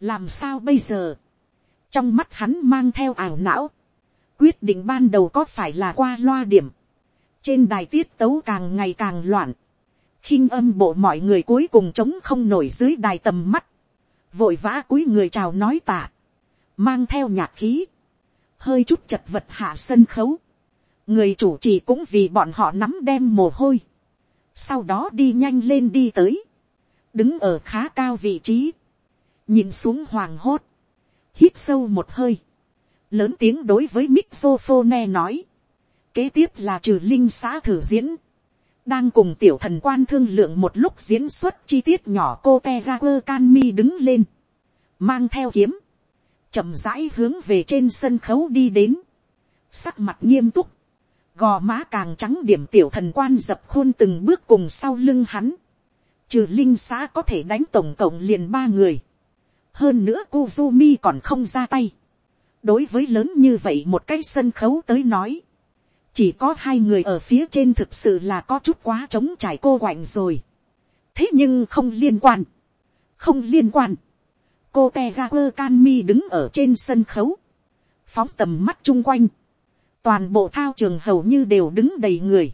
Làm sao bây giờ? Trong mắt hắn mang theo ảo não quyết định ban đầu có phải là qua loa điểm, trên đài tiết tấu càng ngày càng loạn, khinh âm bộ mọi người cuối cùng chống không nổi dưới đài tầm mắt, vội vã cúi người chào nói tạ, mang theo nhạc khí, hơi chút chật vật hạ sân khấu, người chủ trì cũng vì bọn họ nắm đem mồ hôi, sau đó đi nhanh lên đi tới, đứng ở khá cao vị trí, nhìn xuống hoàng hốt, hít sâu một hơi, lớn tiếng đối với Mixophone nói, kế tiếp là trừ linh xã thử diễn, đang cùng tiểu thần quan thương lượng một lúc diễn xuất chi tiết nhỏ cô te ga quơ can mi đứng lên, mang theo kiếm, chậm rãi hướng về trên sân khấu đi đến, sắc mặt nghiêm túc, gò má càng trắng điểm tiểu thần quan dập khuôn từng bước cùng sau lưng hắn, trừ linh xã có thể đánh tổng cộng liền ba người, hơn nữa Kuzumi còn không ra tay, đối với lớn như vậy một cái sân khấu tới nói, chỉ có hai người ở phía trên thực sự là có chút quá trống trải cô quạnh rồi. thế nhưng không liên quan, không liên quan cô te ga quơ can mi đứng ở trên sân khấu, phóng tầm mắt chung quanh, toàn bộ thao trường hầu như đều đứng đầy người,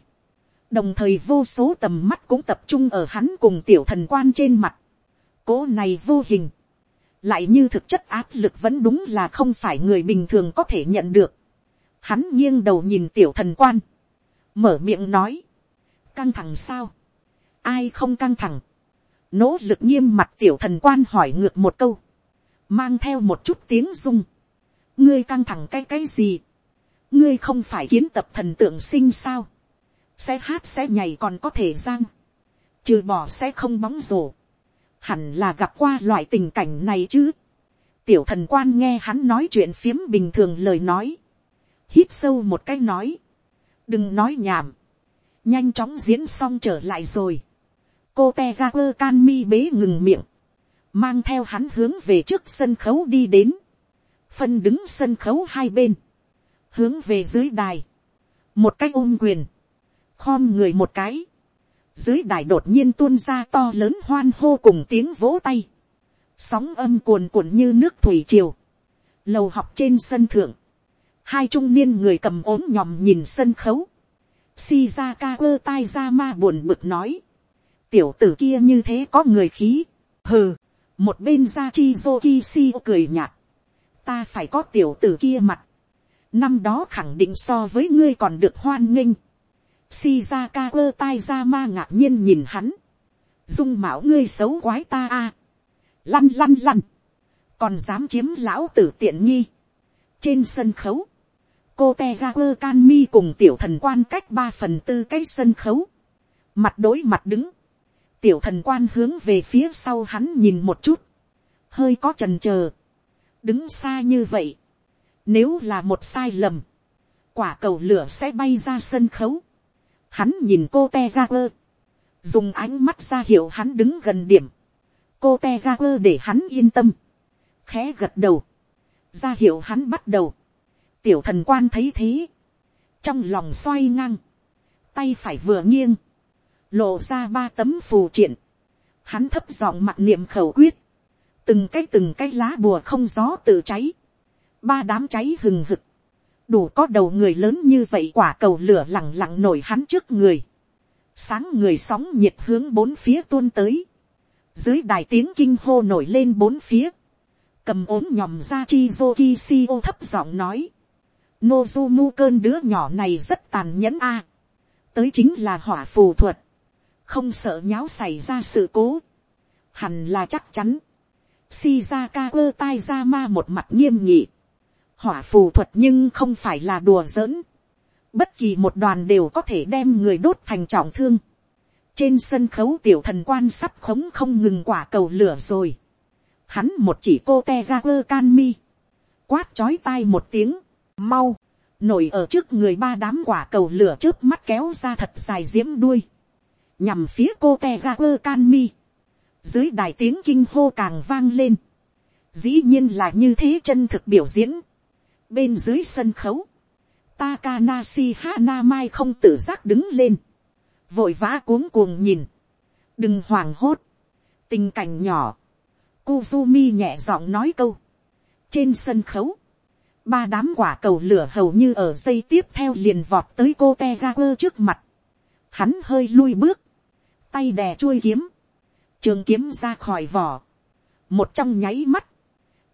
đồng thời vô số tầm mắt cũng tập trung ở hắn cùng tiểu thần quan trên mặt, cố này vô hình, lại như thực chất áp lực vẫn đúng là không phải người bình thường có thể nhận được. Hắn nghiêng đầu nhìn tiểu thần quan, mở miệng nói, căng thẳng sao, ai không căng thẳng, nỗ lực nghiêm mặt tiểu thần quan hỏi ngược một câu, mang theo một chút tiếng rung, ngươi căng thẳng cái cái gì, ngươi không phải kiến tập thần tượng sinh sao, sẽ hát sẽ nhảy còn có thể giang, trừ bỏ sẽ không bóng rổ, hẳn là gặp qua loại tình cảnh này chứ. tiểu thần quan nghe hắn nói chuyện phiếm bình thường lời nói, hít sâu một cái nói, đừng nói nhảm, nhanh chóng diễn xong trở lại rồi. cô te ra quơ can mi bế ngừng miệng, mang theo hắn hướng về trước sân khấu đi đến, phân đứng sân khấu hai bên, hướng về dưới đài, một cách ôm quyền, khom người một cái, dưới đài đột nhiên tuôn ra to lớn hoan hô cùng tiếng vỗ tay, sóng âm cuồn cuộn như nước thủy triều, lầu học trên sân thượng, hai trung niên người cầm ốm nhòm nhìn sân khấu, Shizaka quơ tai ra ma buồn bực nói, tiểu tử kia như thế có người khí, hừ, một bên ra chi zoki si cười nhạt, ta phải có tiểu tử kia mặt, năm đó khẳng định so với ngươi còn được hoan nghênh, Shizaka ơ tai ra ma ngạc nhiên nhìn hắn. Dung mạo ngươi xấu quái ta a Lăn lăn lăn. Còn dám chiếm lão tử tiện nghi. Trên sân khấu. Cô Tegaper Canmi cùng tiểu thần quan cách ba phần tư cái sân khấu. Mặt đối mặt đứng tiểu thần quan hướng về phía sau hắn nhìn một chút, hơi có trần c đứng xa như vậy, nếu là một sai lầm, quả cầu lửa sẽ bay ra sân khấu, hắn nhìn cô te ga quơ, dùng ánh mắt ra hiệu hắn đứng gần điểm, cô te ga quơ để hắn yên tâm, khẽ gật đầu, ra hiệu hắn bắt đầu, tiểu thần quan thấy thế, trong lòng xoay ngang, tay phải vừa nghiêng, lộ ra ba tấm phù triện, hắn thấp giọng mặt niệm khẩu quyết, từng cái từng cái lá bùa không gió tự cháy, ba đám cháy hừng hực, đủ có đầu người lớn như vậy quả cầu lửa lẳng lặng nổi hắn trước người, sáng người sóng nhiệt hướng bốn phía tuôn tới, dưới đài tiếng kinh hô nổi lên bốn phía, cầm ốm nhòm ra chi joki si ô thấp giọng nói, Nozumu cơn đứa nhỏ này rất tàn nhẫn a, tới chính là hỏa phù thuật, không sợ nháo xảy ra sự cố, hẳn là chắc chắn, Shizaka ơ tai ra ma một mặt nghiêm nghị, hỏa phù thuật nhưng không phải là đùa giỡn, bất kỳ một đoàn đều có thể đem người đốt thành trọng thương, trên sân khấu tiểu thần quan sắp khống không ngừng quả cầu lửa rồi, hắn một chỉ cô te ga ơ can mi, quát chói tai một tiếng, mau, nổi ở trước người ba đám quả cầu lửa trước mắt kéo ra thật dài diễm đuôi, nhằm phía cô te ga quơ can mi, dưới đài tiếng kinh hô càng vang lên, dĩ nhiên là như thế chân thực biểu diễn, bên dưới sân khấu, Takanashi Hanamai không tự giác đứng lên, vội vã cuống cuồng nhìn, đừng hoảng hốt, tình cảnh nhỏ, Kuzumi nhẹ giọng nói câu. Trên sân khấu, ba đám quả cầu lửa hầu như ở dây tiếp theo liền vọt tới cô Tegaper trước mặt. Hắn hơi lui bước, tay đè chuôi kiếm, trường kiếm ra khỏi vỏ. Một trong nháy mắt,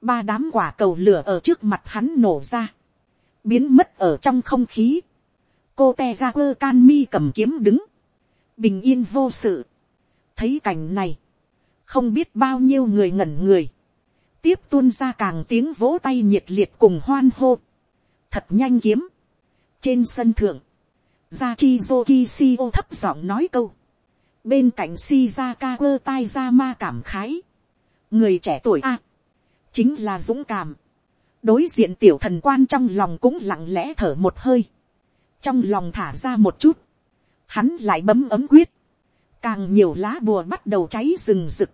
ba đám quả cầu lửa ở trước mặt hắn nổ ra, biến mất ở trong không khí. Cô Tegaper Canmi cầm kiếm đứng, bình yên vô sự. Thấy cảnh này, không biết bao nhiêu người ngẩn người, tiếp tuôn ra càng tiếng vỗ tay nhiệt liệt cùng hoan hô, thật nhanh kiếm, trên sân thượng, gia chi zoki si ô thấp giọng nói câu, bên cạnh shizaka quơ tai ra ma cảm khái, người trẻ tuổi a, chính là dũng cảm, đối diện tiểu thần quan trong lòng cũng lặng lẽ thở một hơi, trong lòng thả ra một chút, hắn lại bấm ấm quyết, càng nhiều lá bùa bắt đầu cháy rừng rực,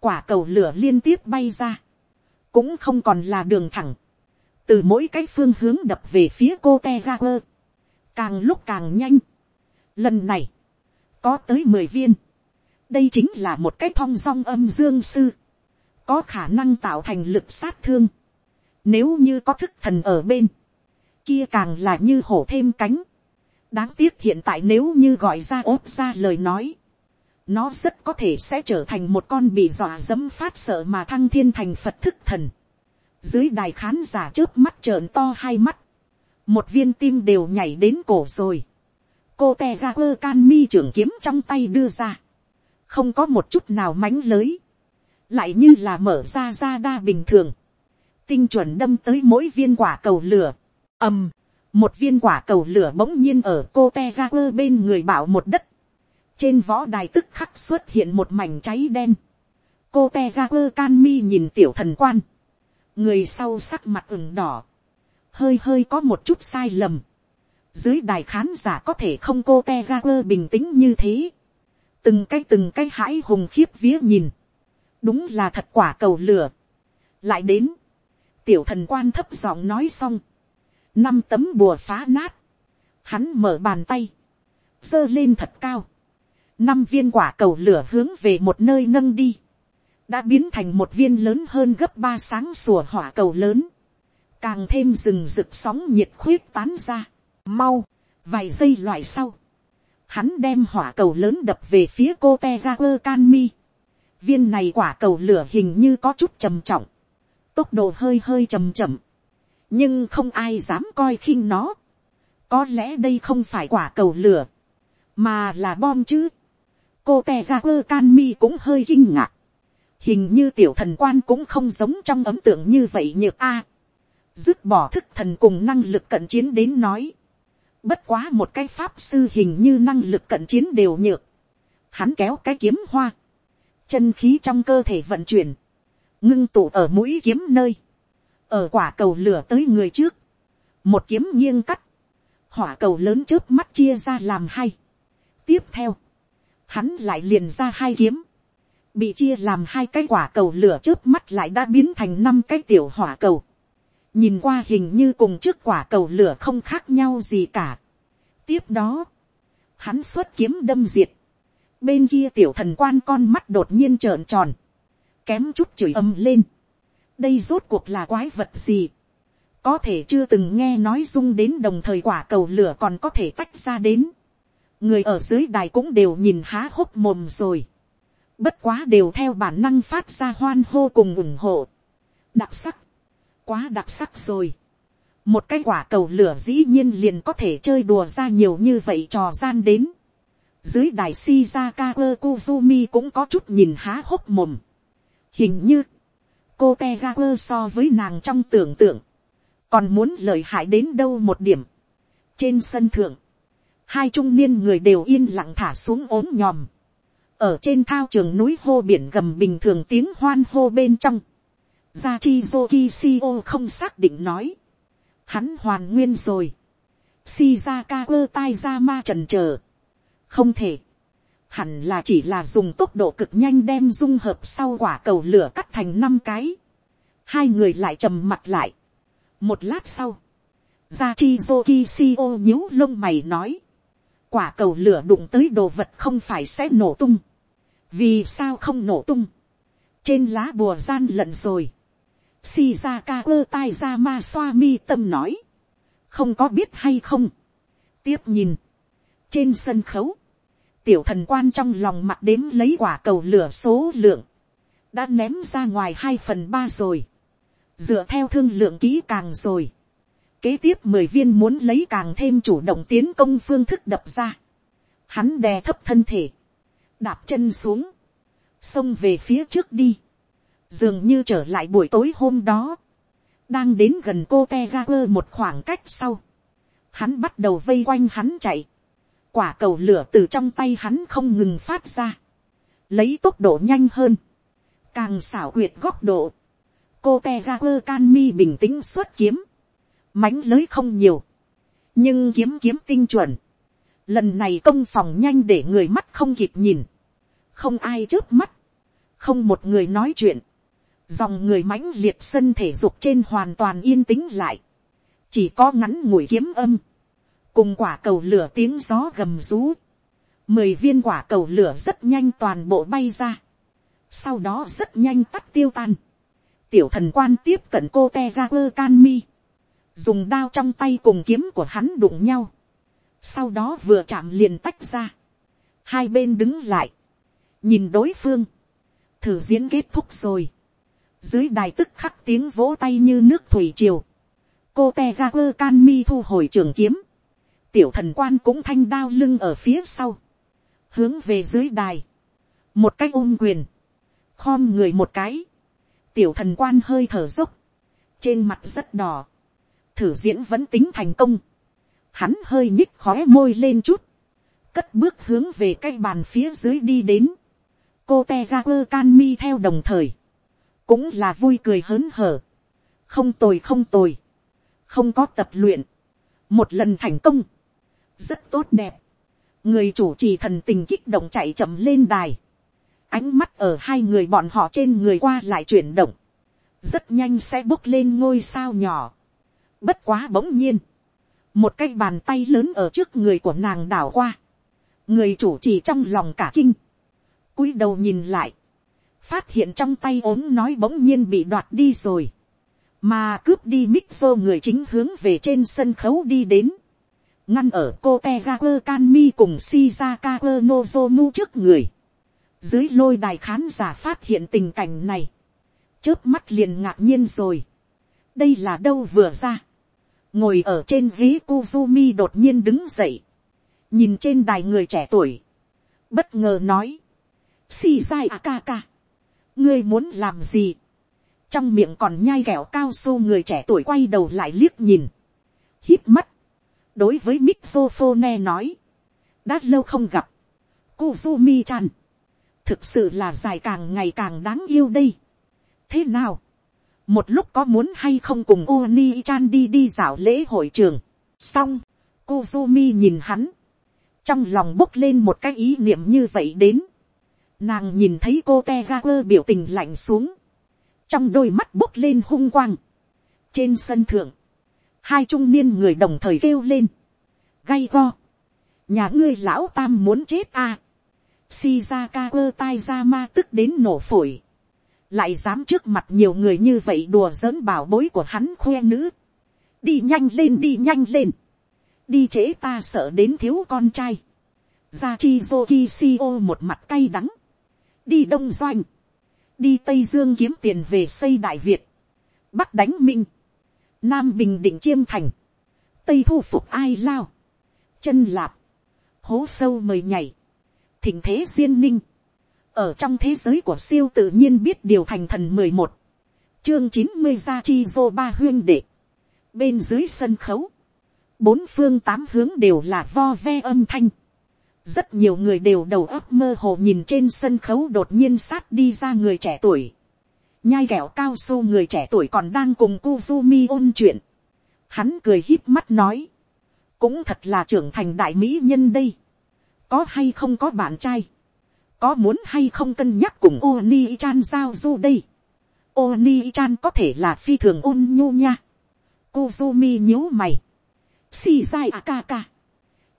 quả cầu lửa liên tiếp bay ra, cũng không còn là đường thẳng, từ mỗi cái phương hướng đập về phía cô te ga quơ, càng lúc càng nhanh. Lần này, có tới mười viên, đây chính là một cái thong dong âm dương sư, có khả năng tạo thành lực sát thương, nếu như có thức thần ở bên, kia càng là như hổ thêm cánh. đáng tiếc hiện tại nếu như gọi ra ốp ra lời nói, nó rất có thể sẽ trở thành một con bị dọa dẫm phát sợ mà thăng thiên thành phật thức thần. dưới đài khán giả trước mắt trợn to hai mắt, một viên tim đều nhảy đến cổ rồi cô te ga quơ can mi trưởng kiếm trong tay đưa ra, không có một chút nào mánh lới, lại như là mở ra ra đa bình thường, tinh chuẩn đâm tới mỗi viên quả cầu lửa, ầm, một viên quả cầu lửa bỗng nhiên ở cô te ga quơ bên người bảo một đất, trên võ đài tức khắc xuất hiện một mảnh cháy đen. cô te ga quơ can mi nhìn tiểu thần quan. người sau sắc mặt ửng đỏ. hơi hơi có một chút sai lầm dưới đài khán giả có thể không cô te ra quơ bình tĩnh như thế. từng cái từng cái hãi hùng khiếp vía nhìn. đúng là thật quả cầu lửa. lại đến. tiểu thần quan thấp giọng nói xong. năm tấm bùa phá nát. hắn mở bàn tay. giơ lên thật cao năm viên quả cầu lửa hướng về một nơi nâng đi, đã biến thành một viên lớn hơn gấp ba sáng sủa hỏa cầu lớn, càng thêm rừng rực sóng nhiệt khuyết tán ra, mau, vài giây loại sau, hắn đem hỏa cầu lớn đập về phía cô te ga quơ can mi, viên này quả cầu lửa hình như có chút trầm trọng, tốc độ hơi hơi chậm chậm, nhưng không ai dám coi khinh nó, có lẽ đây không phải quả cầu lửa, mà là bom chứ, cô te ga quơ can mi cũng hơi kinh ngạc. hình như tiểu thần quan cũng không giống trong ấm tượng như vậy nhược a. dứt bỏ thức thần cùng năng lực cận chiến đến nói bất quá một cái pháp sư hình như năng lực cận chiến đều nhược. hắn kéo cái kiếm hoa, chân khí trong cơ thể vận chuyển, ngưng tụ ở mũi kiếm nơi, ở quả cầu lửa tới người trước, một kiếm nghiêng cắt, hỏa cầu lớn trước mắt chia ra làm hai. tiếp theo, hắn lại liền ra hai kiếm, bị chia làm hai cái quả cầu lửa trước mắt lại đã biến thành năm cái tiểu hỏa cầu nhìn qua hình như cùng trước quả cầu lửa không khác nhau gì cả. tiếp đó, hắn xuất kiếm đâm diệt, bên kia tiểu thần quan con mắt đột nhiên trợn tròn, kém chút chửi âm lên. đây rốt cuộc là quái vật gì. có thể chưa từng nghe nói dung đến đồng thời quả cầu lửa còn có thể tách ra đến. người ở dưới đài cũng đều nhìn há hốc mồm rồi. bất quá đều theo bản năng phát ra hoan hô cùng ủng hộ. đặc sắc, quá đặc sắc rồi. một cái quả cầu lửa dĩ nhiên liền có thể chơi đùa ra nhiều như vậy trò gian đến dưới đài Shizaka Kuzumi cũng có chút nhìn há hốc mồm. Hình như, cô Tegaku so với nàng trong tưởng tượng, còn muốn lợi hại đến đâu một điểm. Trên sân thượng, hai trung niên người đều yên lặng thả xuống ốm nhòm. Ở trên thao trường núi hô biển gầm bình thường tiếng hoan hô bên trong. Gia chi Kishio không xác định nói. Hắn hoàn nguyên rồi. Shizaka quơ tai ra ma trần chờ không thể, hẳn là chỉ là dùng tốc độ cực nhanh đem dung hợp sau quả cầu lửa cắt thành năm cái, hai người lại trầm mặt lại. một lát sau, gia chi zoki nhíu lông mày nói, quả cầu lửa đụng tới đồ vật không phải sẽ nổ tung, vì sao không nổ tung, trên lá bùa gian lận rồi, shizaka ơ tai ra ma xoa mi tâm nói, không có biết hay không, tiếp nhìn, trên sân khấu, tiểu thần quan trong lòng mặt đếm lấy quả cầu lửa số lượng, đã ném ra ngoài hai phần ba rồi, dựa theo thương lượng kỹ càng rồi, kế tiếp mười viên muốn lấy càng thêm chủ động tiến công phương thức đập ra, hắn đè thấp thân thể, đạp chân xuống, xông về phía trước đi, dường như trở lại buổi tối hôm đó, đang đến gần cô te ga quơ một khoảng cách sau, hắn bắt đầu vây quanh hắn chạy, quả cầu lửa từ trong tay hắn không ngừng phát ra, lấy tốc độ nhanh hơn, càng xảo quyệt góc độ, cô te ga quơ can mi bình tĩnh xuất kiếm, mánh lới không nhiều, nhưng kiếm kiếm tinh chuẩn, lần này công phòng nhanh để người mắt không kịp nhìn, không ai trước mắt, không một người nói chuyện, dòng người mãnh liệt sân thể dục trên hoàn toàn yên tĩnh lại, chỉ có ngắn ngủi kiếm âm, cùng quả cầu lửa tiếng gió gầm rú, mười viên quả cầu lửa rất nhanh toàn bộ bay ra, sau đó rất nhanh tắt tiêu tan, tiểu thần quan tiếp cận cô te ra quơ can mi, dùng đao trong tay cùng kiếm của hắn đụng nhau, sau đó vừa chạm liền tách ra, hai bên đứng lại, nhìn đối phương, thử diễn kết thúc rồi, dưới đài tức khắc tiếng vỗ tay như nước thủy triều, cô te ra quơ can mi thu hồi trường kiếm, tiểu thần quan cũng thanh đao lưng ở phía sau, hướng về dưới đài, một cách ôm quyền, khom người một cái, tiểu thần quan hơi thở dốc, trên mặt rất đỏ, thử diễn vẫn tính thành công, hắn hơi nhích khóe môi lên chút, cất bước hướng về cái bàn phía dưới đi đến, cô te ra quơ can mi theo đồng thời, cũng là vui cười hớn hở, không tồi không tồi, không có tập luyện, một lần thành công, rất tốt đẹp. người chủ trì thần tình kích động chạy chậm lên đài. ánh mắt ở hai người bọn họ trên người qua lại chuyển động. rất nhanh sẽ bốc lên ngôi sao nhỏ. bất quá bỗng nhiên. một cái bàn tay lớn ở trước người của nàng đảo qua. người chủ trì trong lòng cả kinh. cúi đầu nhìn lại phát hiện trong tay ốm nói bỗng nhiên bị đoạt đi rồi. Mà cướp đi mít vô người chính hướng về trên sân khấu đi đến. Ngăn ở cô te ga quơ can mi cùng shizaka quơ nozomu trước người. dưới lôi đài khán giả phát hiện tình cảnh này, chớp mắt liền ngạc nhiên rồi. đây là đâu vừa ra. ngồi ở trên ghế kuzumi đột nhiên đứng dậy, nhìn trên đài người trẻ tuổi, bất ngờ nói, shizai akaka, ngươi muốn làm gì, trong miệng còn nhai kẹo cao su người trẻ tuổi quay đầu lại liếc nhìn, hít mắt, đối với mixophone nói, đã lâu không gặp, Kuzumi chan. Thực sự là dài càng ngày càng đáng yêu đây. Thế nào? Một lúc có muốn hay không cùng Oni chan đi đi dạo lễ hội trường. Xong, Kuzumi nhìn hắn. Trong lòng bốc lên một cái ý niệm như vậy đến. Nàng nhìn thấy cô Tegaper biểu tình lạnh xuống. Trong đôi mắt bốc lên hung quang. Trên sân thượng. Hai trung niên người đồng thời kêu lên. Gay go. Nhà ngươi lão tam muốn chết à. Shizaka ơ tai ra ma tức đến nổ phổi. Lại dám trước mặt nhiều người như vậy đùa giỡn bảo bối của hắn khoe nữ. Đi nhanh lên, đi nhanh lên. Đi trễ ta sợ đến thiếu con trai. ra chi Zoki Sio một mặt cay đắng. Đi Đông Doanh. Đi Tây Dương kiếm tiền về xây Đại Việt. Bắc đánh Minh. Nam Bình Định Chiêm Thành. Tây thu phục ai lao. Chân lạp. Hố sâu mời nhảy thỉnh thế duyên ninh, ở trong thế giới của siêu tự nhiên biết điều thành thần mười một, chương chín mươi gia chi dô ba huyên đệ, bên dưới sân khấu, bốn phương tám hướng đều là vo ve âm thanh, rất nhiều người đều đầu óc mơ hồ nhìn trên sân khấu đột nhiên sát đi ra người trẻ tuổi, nhai kẹo cao su người trẻ tuổi còn đang cùng Kuzumi ôn chuyện, hắn cười hít mắt nói, cũng thật là trưởng thành đại mỹ nhân đây, có hay không có bạn trai, có muốn hay không cân nhắc cùng Oni chan giao du đây. Oni chan có thể là phi thường ôn nhu nha. Kuzumi nhíu mày. Shizai Akaka.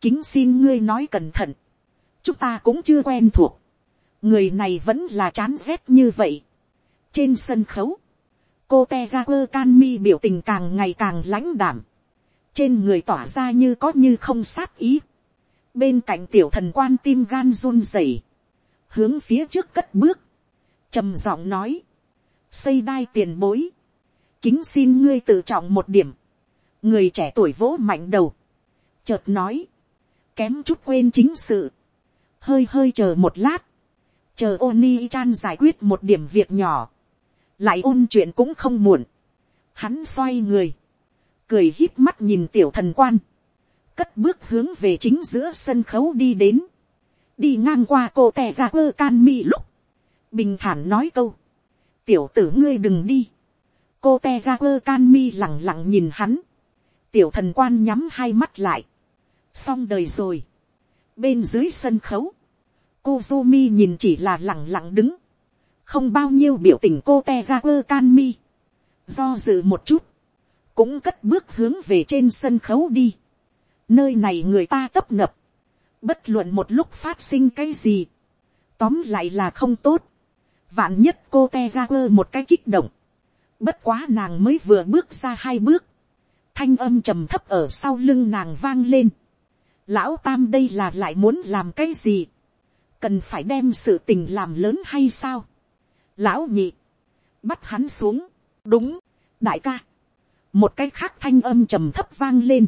Kính xin ngươi nói cẩn thận. Chúng ta cũng chưa quen thuộc. Người này vẫn là chán rét như vậy. Trên sân khấu. Cô Tegaper Kanmi biểu tình càng ngày càng lãnh đảm. Trên người tỏa ra như có như không sát ý bên cạnh tiểu thần quan tim gan run rẩy, hướng phía trước cất bước, trầm giọng nói, xây đai tiền bối, kính xin ngươi tự trọng một điểm, người trẻ tuổi vỗ mạnh đầu, chợt nói, kém chút quên chính sự, hơi hơi chờ một lát, chờ Oni chan giải quyết một điểm việc nhỏ, lại ôn chuyện cũng không muộn, hắn xoay người, cười hít mắt nhìn tiểu thần quan, cất bước hướng về chính giữa sân khấu đi đến, đi ngang qua cô tè ra quơ can mi lúc, bình thản nói câu, tiểu tử ngươi đừng đi, cô te ra quơ can mi lẳng lặng nhìn hắn, tiểu thần quan nhắm hai mắt lại, xong đời rồi, bên dưới sân khấu, cô mi nhìn chỉ là lẳng lặng đứng, không bao nhiêu biểu tình cô te ra quơ can mi, do dự một chút, cũng cất bước hướng về trên sân khấu đi, nơi này người ta tấp nập, bất luận một lúc phát sinh cái gì, tóm lại là không tốt, vạn nhất cô te ra quơ một cái kích động, bất quá nàng mới vừa bước ra hai bước, thanh âm trầm thấp ở sau lưng nàng vang lên, lão tam đây là lại muốn làm cái gì, cần phải đem sự tình làm lớn hay sao, lão nhị, bắt hắn xuống, đúng, đại ca, một cái khác thanh âm trầm thấp vang lên,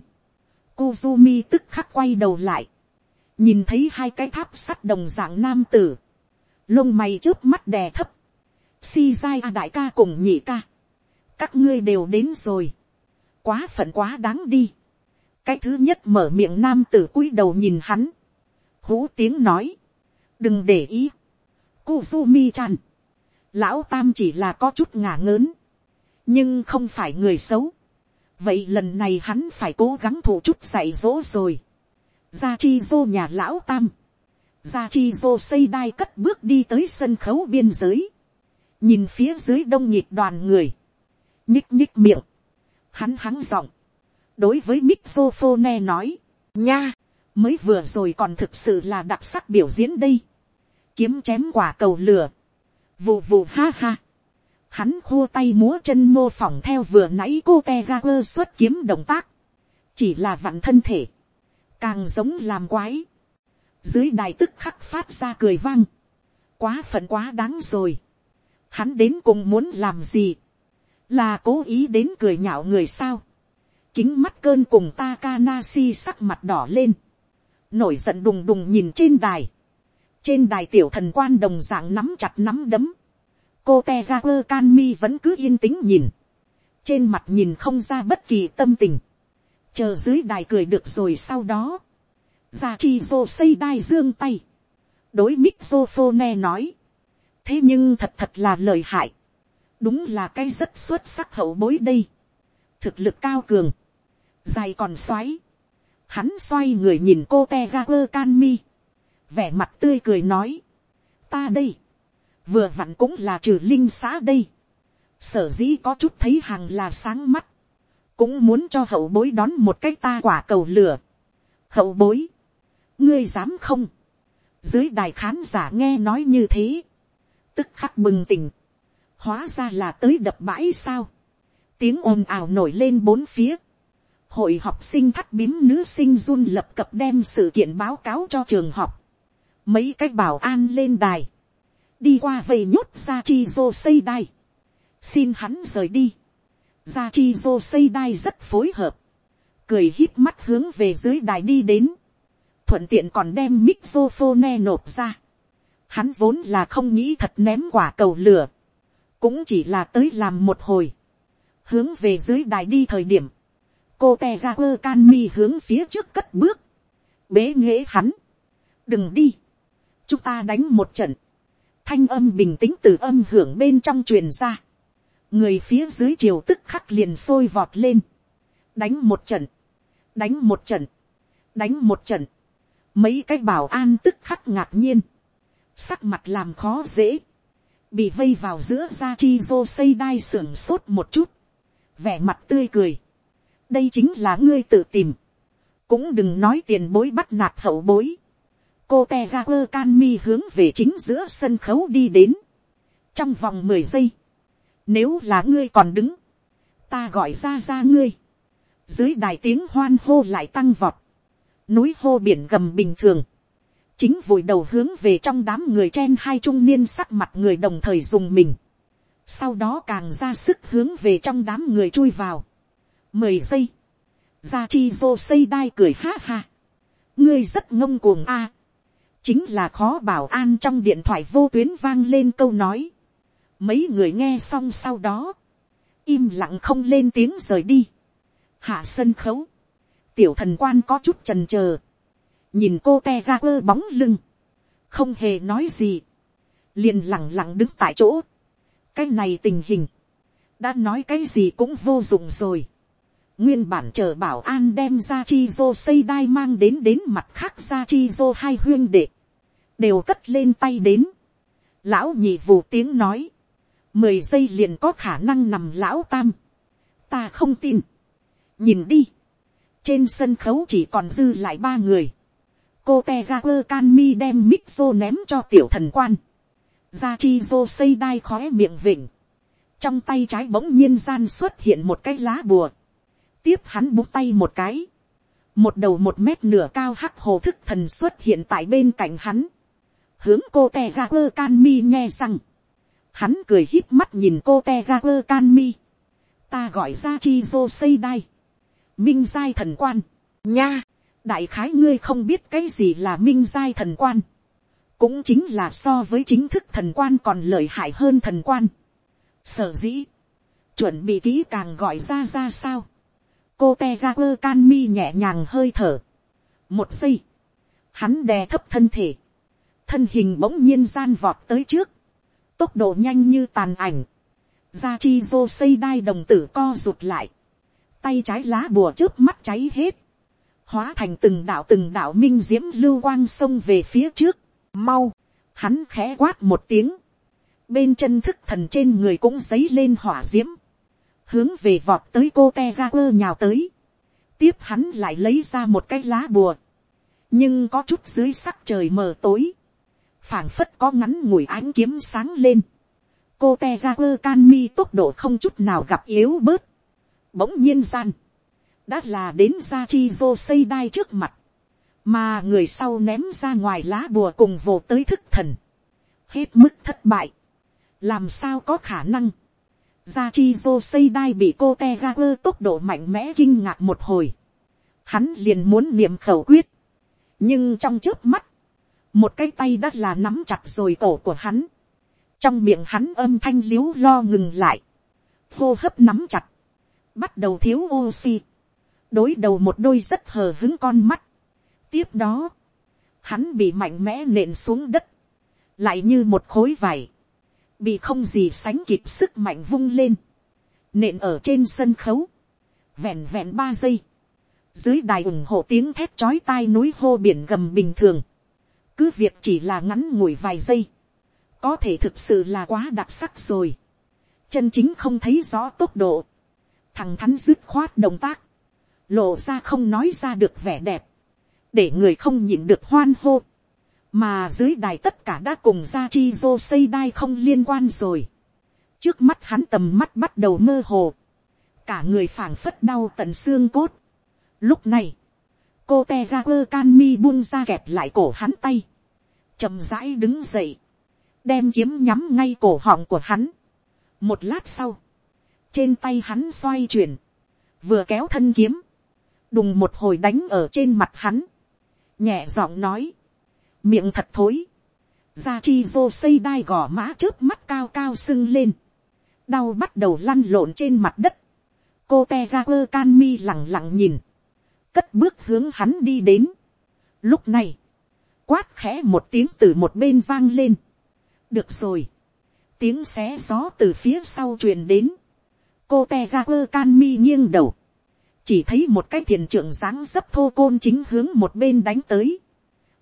Kuzumi tức khắc quay đầu lại. Nhìn thấy hai cái tháp sắt đồng dạng nam tử. Lông mày trước mắt đè thấp. Si dai a à, đại ca cùng nhị ca. Các ngươi đều đến rồi. Quá phận quá đáng đi. Cái thứ nhất mở miệng nam tử cúi đầu nhìn hắn. Hú tiếng nói. Đừng để ý. mi chan. Lão tam chỉ là có chút ngả ngớn. Nhưng không phải người xấu vậy lần này hắn phải cố gắng thủ chút dạy dỗ rồi. gia chi dô nhà lão tam, gia chi dô xây đai cất bước đi tới sân khấu biên giới, nhìn phía dưới đông nhịp đoàn người, nhích nhích miệng, hắn hắn giọng, đối với mixophone nói, nha, mới vừa rồi còn thực sự là đặc sắc biểu diễn đây, kiếm chém quả cầu lửa, vù vù ha ha, Hắn khua tay múa chân mô phỏng theo vừa nãy cô te ga quơ xuất kiếm động tác. Chỉ là vặn thân thể. Càng giống làm quái. Dưới đài tức khắc phát ra cười vang. Quá phận quá đáng rồi. Hắn đến cùng muốn làm gì? Là cố ý đến cười nhạo người sao? Kính mắt cơn cùng Takanashi sắc mặt đỏ lên. Nổi giận đùng đùng nhìn trên đài. Trên đài tiểu thần quan đồng dạng nắm chặt nắm đấm. Cô Tegaku Kanmi vẫn cứ yên tĩnh nhìn, trên mặt nhìn không ra bất kỳ tâm tình, chờ dưới đài cười được rồi sau đó, Gia chi dô xây đai dương tay, đối mixophone nói, thế nhưng thật thật là lời hại, đúng là cái rất xuất sắc hậu bối đây, thực lực cao cường, dài còn xoáy, hắn xoay người nhìn cô te ga quơ can mi, vẻ mặt tươi cười nói, ta đây, vừa vặn cũng là trừ linh xã đây, sở dĩ có chút thấy hàng là sáng mắt, cũng muốn cho hậu bối đón một cái ta quả cầu lửa. hậu bối, ngươi dám không, dưới đài khán giả nghe nói như thế, tức khắc bừng tỉnh, hóa ra là tới đập bãi sao, tiếng ồn ào nổi lên bốn phía, hội học sinh thắt bím nữ sinh run lập cập đem sự kiện báo cáo cho trường học, mấy cách bảo an lên đài, đi qua về nhốt ra chi dô xây đài, xin hắn rời đi, ra chi dô xây đài rất phối hợp, cười hít mắt hướng về dưới đài đi đến, thuận tiện còn đem mixophone nộp ra. Hắn vốn là không nghĩ thật ném quả cầu lửa, cũng chỉ là tới làm một hồi, hướng về dưới đài đi thời điểm, cô te ga quơ can mi hướng phía trước cất bước, bế nghễ hắn, đừng đi, chúng ta đánh một trận, thanh âm bình tĩnh từ âm hưởng bên trong truyền ra, người phía dưới triều tức khắc liền sôi vọt lên, đánh một trận, đánh một trận, đánh một trận, mấy cái bảo an tức khắc ngạc nhiên, sắc mặt làm khó dễ, bị vây vào giữa da chi dô xây đai sưởng sốt một chút, vẻ mặt tươi cười, đây chính là ngươi tự tìm, cũng đừng nói tiền bối bắt nạt hậu bối, cô te ga quơ can mi hướng về chính giữa sân khấu đi đến, trong vòng mười giây, nếu là ngươi còn đứng, ta gọi ra ra ngươi, dưới đài tiếng hoan hô lại tăng vọt, núi hô biển gầm bình thường, chính vùi đầu hướng về trong đám người chen hai trung niên sắc mặt người đồng thời dùng mình, sau đó càng ra sức hướng về trong đám người chui vào, mười giây, ra chi vô xây đai cười ha ha, ngươi rất ngông cuồng a, chính là khó bảo an trong điện thoại vô tuyến vang lên câu nói, mấy người nghe xong sau đó, im lặng không lên tiếng rời đi, hạ sân khấu, tiểu thần quan có chút trần chờ nhìn cô te ra quơ bóng lưng, không hề nói gì, liền lẳng lặng đứng tại chỗ, cái này tình hình, đã nói cái gì cũng vô dụng rồi, nguyên bản chờ bảo an đem ra chi dô xây đai mang đến đến mặt khác ra chi dô hai huyên đệ, đều cất lên tay đến, lão nhị vù tiếng nói, mười giây liền có khả năng nằm lão tam, ta không tin, nhìn đi, trên sân khấu chỉ còn dư lại ba người. cô te ga quơ can mi đem mít xô ném cho tiểu thần quan. ra chi dô xây đai khóe miệng vịnh. trong tay trái bỗng nhiên gian xuất hiện một cái lá bùa tiếp hắn búng tay một cái. một đầu một mét nửa cao hắc hồ thức thần xuất hiện tại bên cạnh hắn. hướng cô te ga quơ can mi nghe rằng. hắn cười hít mắt nhìn cô te ga quơ can mi. ta gọi ra chi dô xây đai minh giai thần quan, nha, đại khái ngươi không biết cái gì là minh giai thần quan, cũng chính là so với chính thức thần quan còn lợi hại hơn thần quan. Sở dĩ, chuẩn bị kỹ càng gọi ra ra sao, cô te ra quơ can mi nhẹ nhàng hơi thở, một giây, hắn đè thấp thân thể, thân hình bỗng nhiên gian vọt tới trước, tốc độ nhanh như tàn ảnh, ra chi dô xây đai đồng tử co rụt lại, tay trái lá bùa trước mắt cháy hết, hóa thành từng đạo từng đạo minh diễm lưu quang sông về phía trước, mau, hắn khẽ quát một tiếng, bên chân thức thần trên người cũng dấy lên hỏa diễm, hướng về vọt tới cô te ga quơ nhào tới, tiếp hắn lại lấy ra một cái lá bùa, nhưng có chút dưới sắc trời mờ tối, phảng phất có ngắn ngủi ánh kiếm sáng lên, cô te ga quơ can mi tốc độ không chút nào gặp yếu bớt, bỗng nhiên gian, đã là đến ra chi dô xây đai trước mặt, mà người sau ném ra ngoài lá bùa cùng vồ tới thức thần, hết mức thất bại, làm sao có khả năng, ra chi dô xây đai bị cô te ga quơ tốc độ mạnh mẽ kinh ngạc một hồi, hắn liền muốn niệm khẩu quyết, nhưng trong trước mắt, một cái tay đã là nắm chặt rồi cổ của hắn, trong miệng hắn âm thanh l i ế u lo ngừng lại, hô hấp nắm chặt, bắt đầu thiếu oxy, đối đầu một đôi rất hờ hứng con mắt. tiếp đó, hắn bị mạnh mẽ nện xuống đất, lại như một khối vải, bị không gì sánh kịp sức mạnh vung lên, nện ở trên sân khấu, vẹn vẹn ba giây, dưới đài ủng hộ tiếng thét chói tai núi hô biển gầm bình thường, cứ việc chỉ là ngắn ngủi vài giây, có thể thực sự là quá đặc sắc rồi, chân chính không thấy rõ tốc độ, thằng thắn dứt khoát động tác, lộ ra không nói ra được vẻ đẹp, để người không nhịn được hoan hô, mà dưới đài tất cả đã cùng ra chi dô xây đai không liên quan rồi, trước mắt hắn tầm mắt bắt đầu mơ hồ, cả người phảng phất đau tận xương cốt. Lúc này, cô te ra quơ can mi buông ra kẹp lại cổ hắn tay, chậm rãi đứng dậy, đem kiếm nhắm ngay cổ họng của hắn. một lát sau, trên tay hắn xoay chuyển, vừa kéo thân kiếm, đùng một hồi đánh ở trên mặt hắn, nhẹ giọng nói, miệng thật thối, ra chi vô xây đai gò mã trước mắt cao cao sưng lên, đau bắt đầu lăn lộn trên mặt đất, cô te ra quơ can mi lẳng lặng nhìn, cất bước hướng hắn đi đến. Lúc này, quát khẽ một tiếng từ một bên vang lên. được rồi, tiếng xé gió từ phía sau truyền đến, cô te ra quơ can mi nghiêng đầu, chỉ thấy một cái thiền trưởng dáng dấp thô côn chính hướng một bên đánh tới.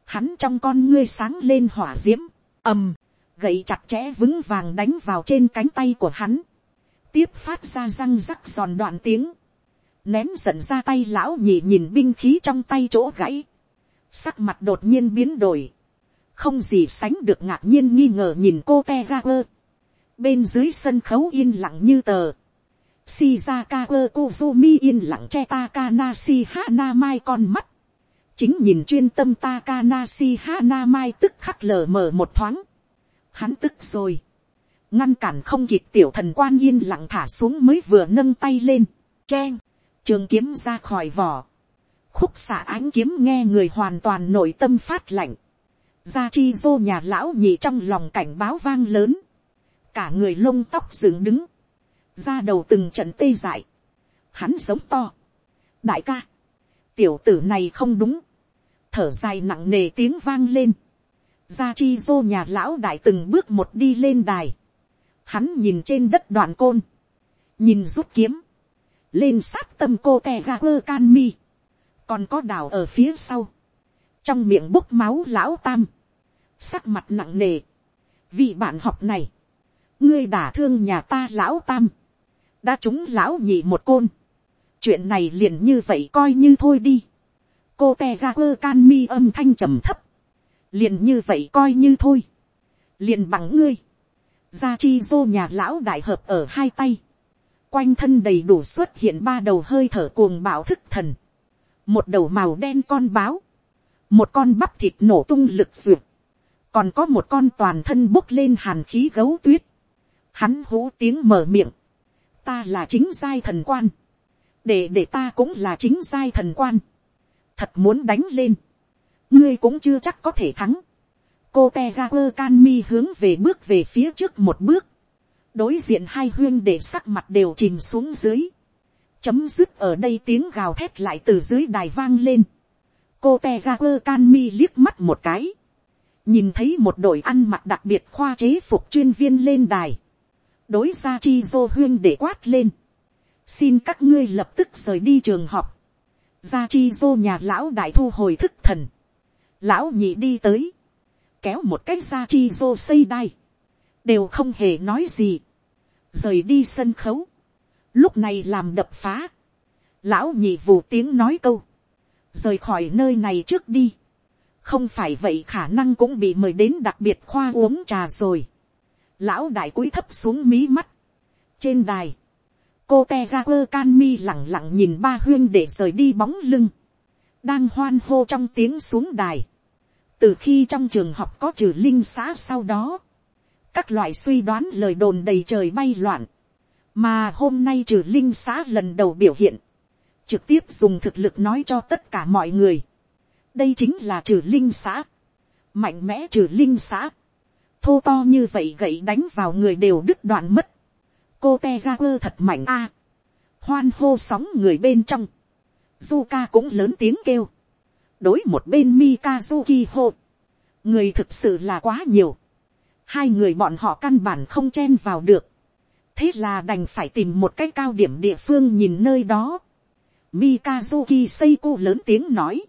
Hắn trong con ngươi sáng lên hỏa d i ễ m ầm, gậy chặt chẽ vững vàng đánh vào trên cánh tay của hắn. Tiếp phát ra răng rắc giòn đoạn tiếng, ném giận ra tay lão nhị nhìn binh khí trong tay chỗ gãy, sắc mặt đột nhiên biến đổi, không gì sánh được ngạc nhiên nghi ngờ nhìn cô te ra quơ, bên dưới sân khấu yên lặng như tờ, Shizaka Kozumi yên lặng che Takanashi Hana Mai con mắt. Chính nhìn chuyên tâm Takanashi Hanamai tức khắc lờ mờ một thoáng. Hắn tức rồi. Ngăn cản không kịp tiểu thần quan yên lặng thả xuống mới vừa nâng tay lên, chen, trường kiếm ra khỏi vỏ, khúc xạ ánh kiếm nghe người hoàn toàn nội tâm phát lạnh, gia chi dô nhà lão nhị trong lòng cảnh báo vang lớn, cả người lông tóc dựng đứng, ra đầu từng trận tê dại, hắn giống to, đại ca, tiểu tử này không đúng, thở dài nặng nề tiếng vang lên, gia chi dô nhà lão đại từng bước một đi lên đài, hắn nhìn trên đất đoạn côn, nhìn rút kiếm, lên sát tâm cô tè ga quơ can mi, còn có đào ở phía sau, trong miệng bốc máu lão tam, sắc mặt nặng nề, vị bạn học này, ngươi đả thương nhà ta lão tam, đã trúng lão nhị một côn, chuyện này liền như vậy coi như thôi đi, cô te ga quơ can mi âm thanh trầm thấp, liền như vậy coi như thôi, liền bằng ngươi, gia chi dô nhà lão đại hợp ở hai tay, quanh thân đầy đủ xuất hiện ba đầu hơi thở cuồng bạo thức thần, một đầu màu đen con báo, một con bắp thịt nổ tung lực duyệt, còn có một con toàn thân bốc lên hàn khí gấu tuyết, hắn hú tiếng mở miệng, ta là chính giai thần quan, để để ta cũng là chính giai thần quan, thật muốn đánh lên, ngươi cũng chưa chắc có thể thắng, cô te ga quơ can mi hướng về bước về phía trước một bước, đối diện hai huyên để sắc mặt đều chìm xuống dưới, chấm dứt ở đây tiếng gào thét lại từ dưới đài vang lên, cô te ga quơ can mi liếc mắt một cái, nhìn thấy một đội ăn mặc đặc biệt khoa chế phục chuyên viên lên đài, đối ra chi dô huyên để quát lên, xin các ngươi lập tức rời đi trường học, ra chi dô nhà lão đại thu hồi thức thần, lão nhị đi tới, kéo một cái ra chi dô xây đai, đều không hề nói gì, rời đi sân khấu, lúc này làm đập phá, lão nhị vù tiếng nói câu, rời khỏi nơi này trước đi, không phải vậy khả năng cũng bị mời đến đặc biệt khoa uống trà rồi, lão đại cúi thấp xuống mí mắt, trên đài, cô te ga quơ can mi lẳng lặng nhìn ba huyên để rời đi bóng lưng, đang hoan hô trong tiếng xuống đài, từ khi trong trường học có trừ linh xã sau đó, các loại suy đoán lời đồn đầy trời bay loạn, mà hôm nay trừ linh xã lần đầu biểu hiện, trực tiếp dùng thực lực nói cho tất cả mọi người, đây chính là trừ linh xã, mạnh mẽ trừ linh xã, thô to như vậy gậy đánh vào người đều đứt đoạn mất, cô te ga quơ thật mạnh a, hoan hô sóng người bên trong, du ca cũng lớn tiếng kêu, đối một bên Mikazuki hô, người thực sự là quá nhiều, hai người bọn họ căn bản không chen vào được, thế là đành phải tìm một cái cao điểm địa phương nhìn nơi đó. Mikazuki Seiko lớn tiếng nói,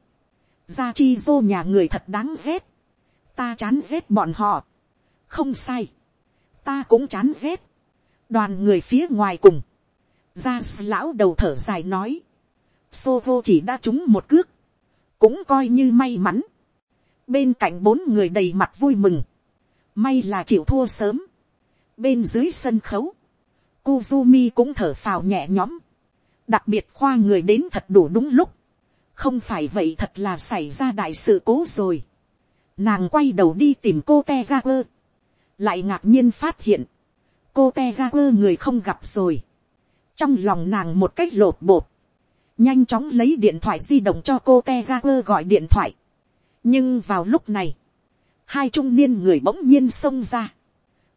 gia chi dô nhà người thật đáng ghét, ta chán ghét bọn họ, không sai, ta cũng chán ghét, đoàn người phía ngoài cùng, ra lão đầu thở dài nói, Soho chỉ đã trúng một cước, cũng coi như may mắn. Bên cạnh bốn người đầy mặt vui mừng, may là chịu thua sớm. Bên dưới sân khấu, Kuzumi cũng thở phào nhẹ nhõm, đặc biệt khoa người đến thật đủ đúng lúc, không phải vậy thật là xảy ra đại sự cố rồi. Nàng quay đầu đi tìm cô te ra quơ, lại ngạc nhiên phát hiện, cô te ga quơ người không gặp rồi. trong lòng nàng một cách lột bột, nhanh chóng lấy điện thoại di động cho cô te ga quơ gọi điện thoại. nhưng vào lúc này, hai trung niên người bỗng nhiên xông ra,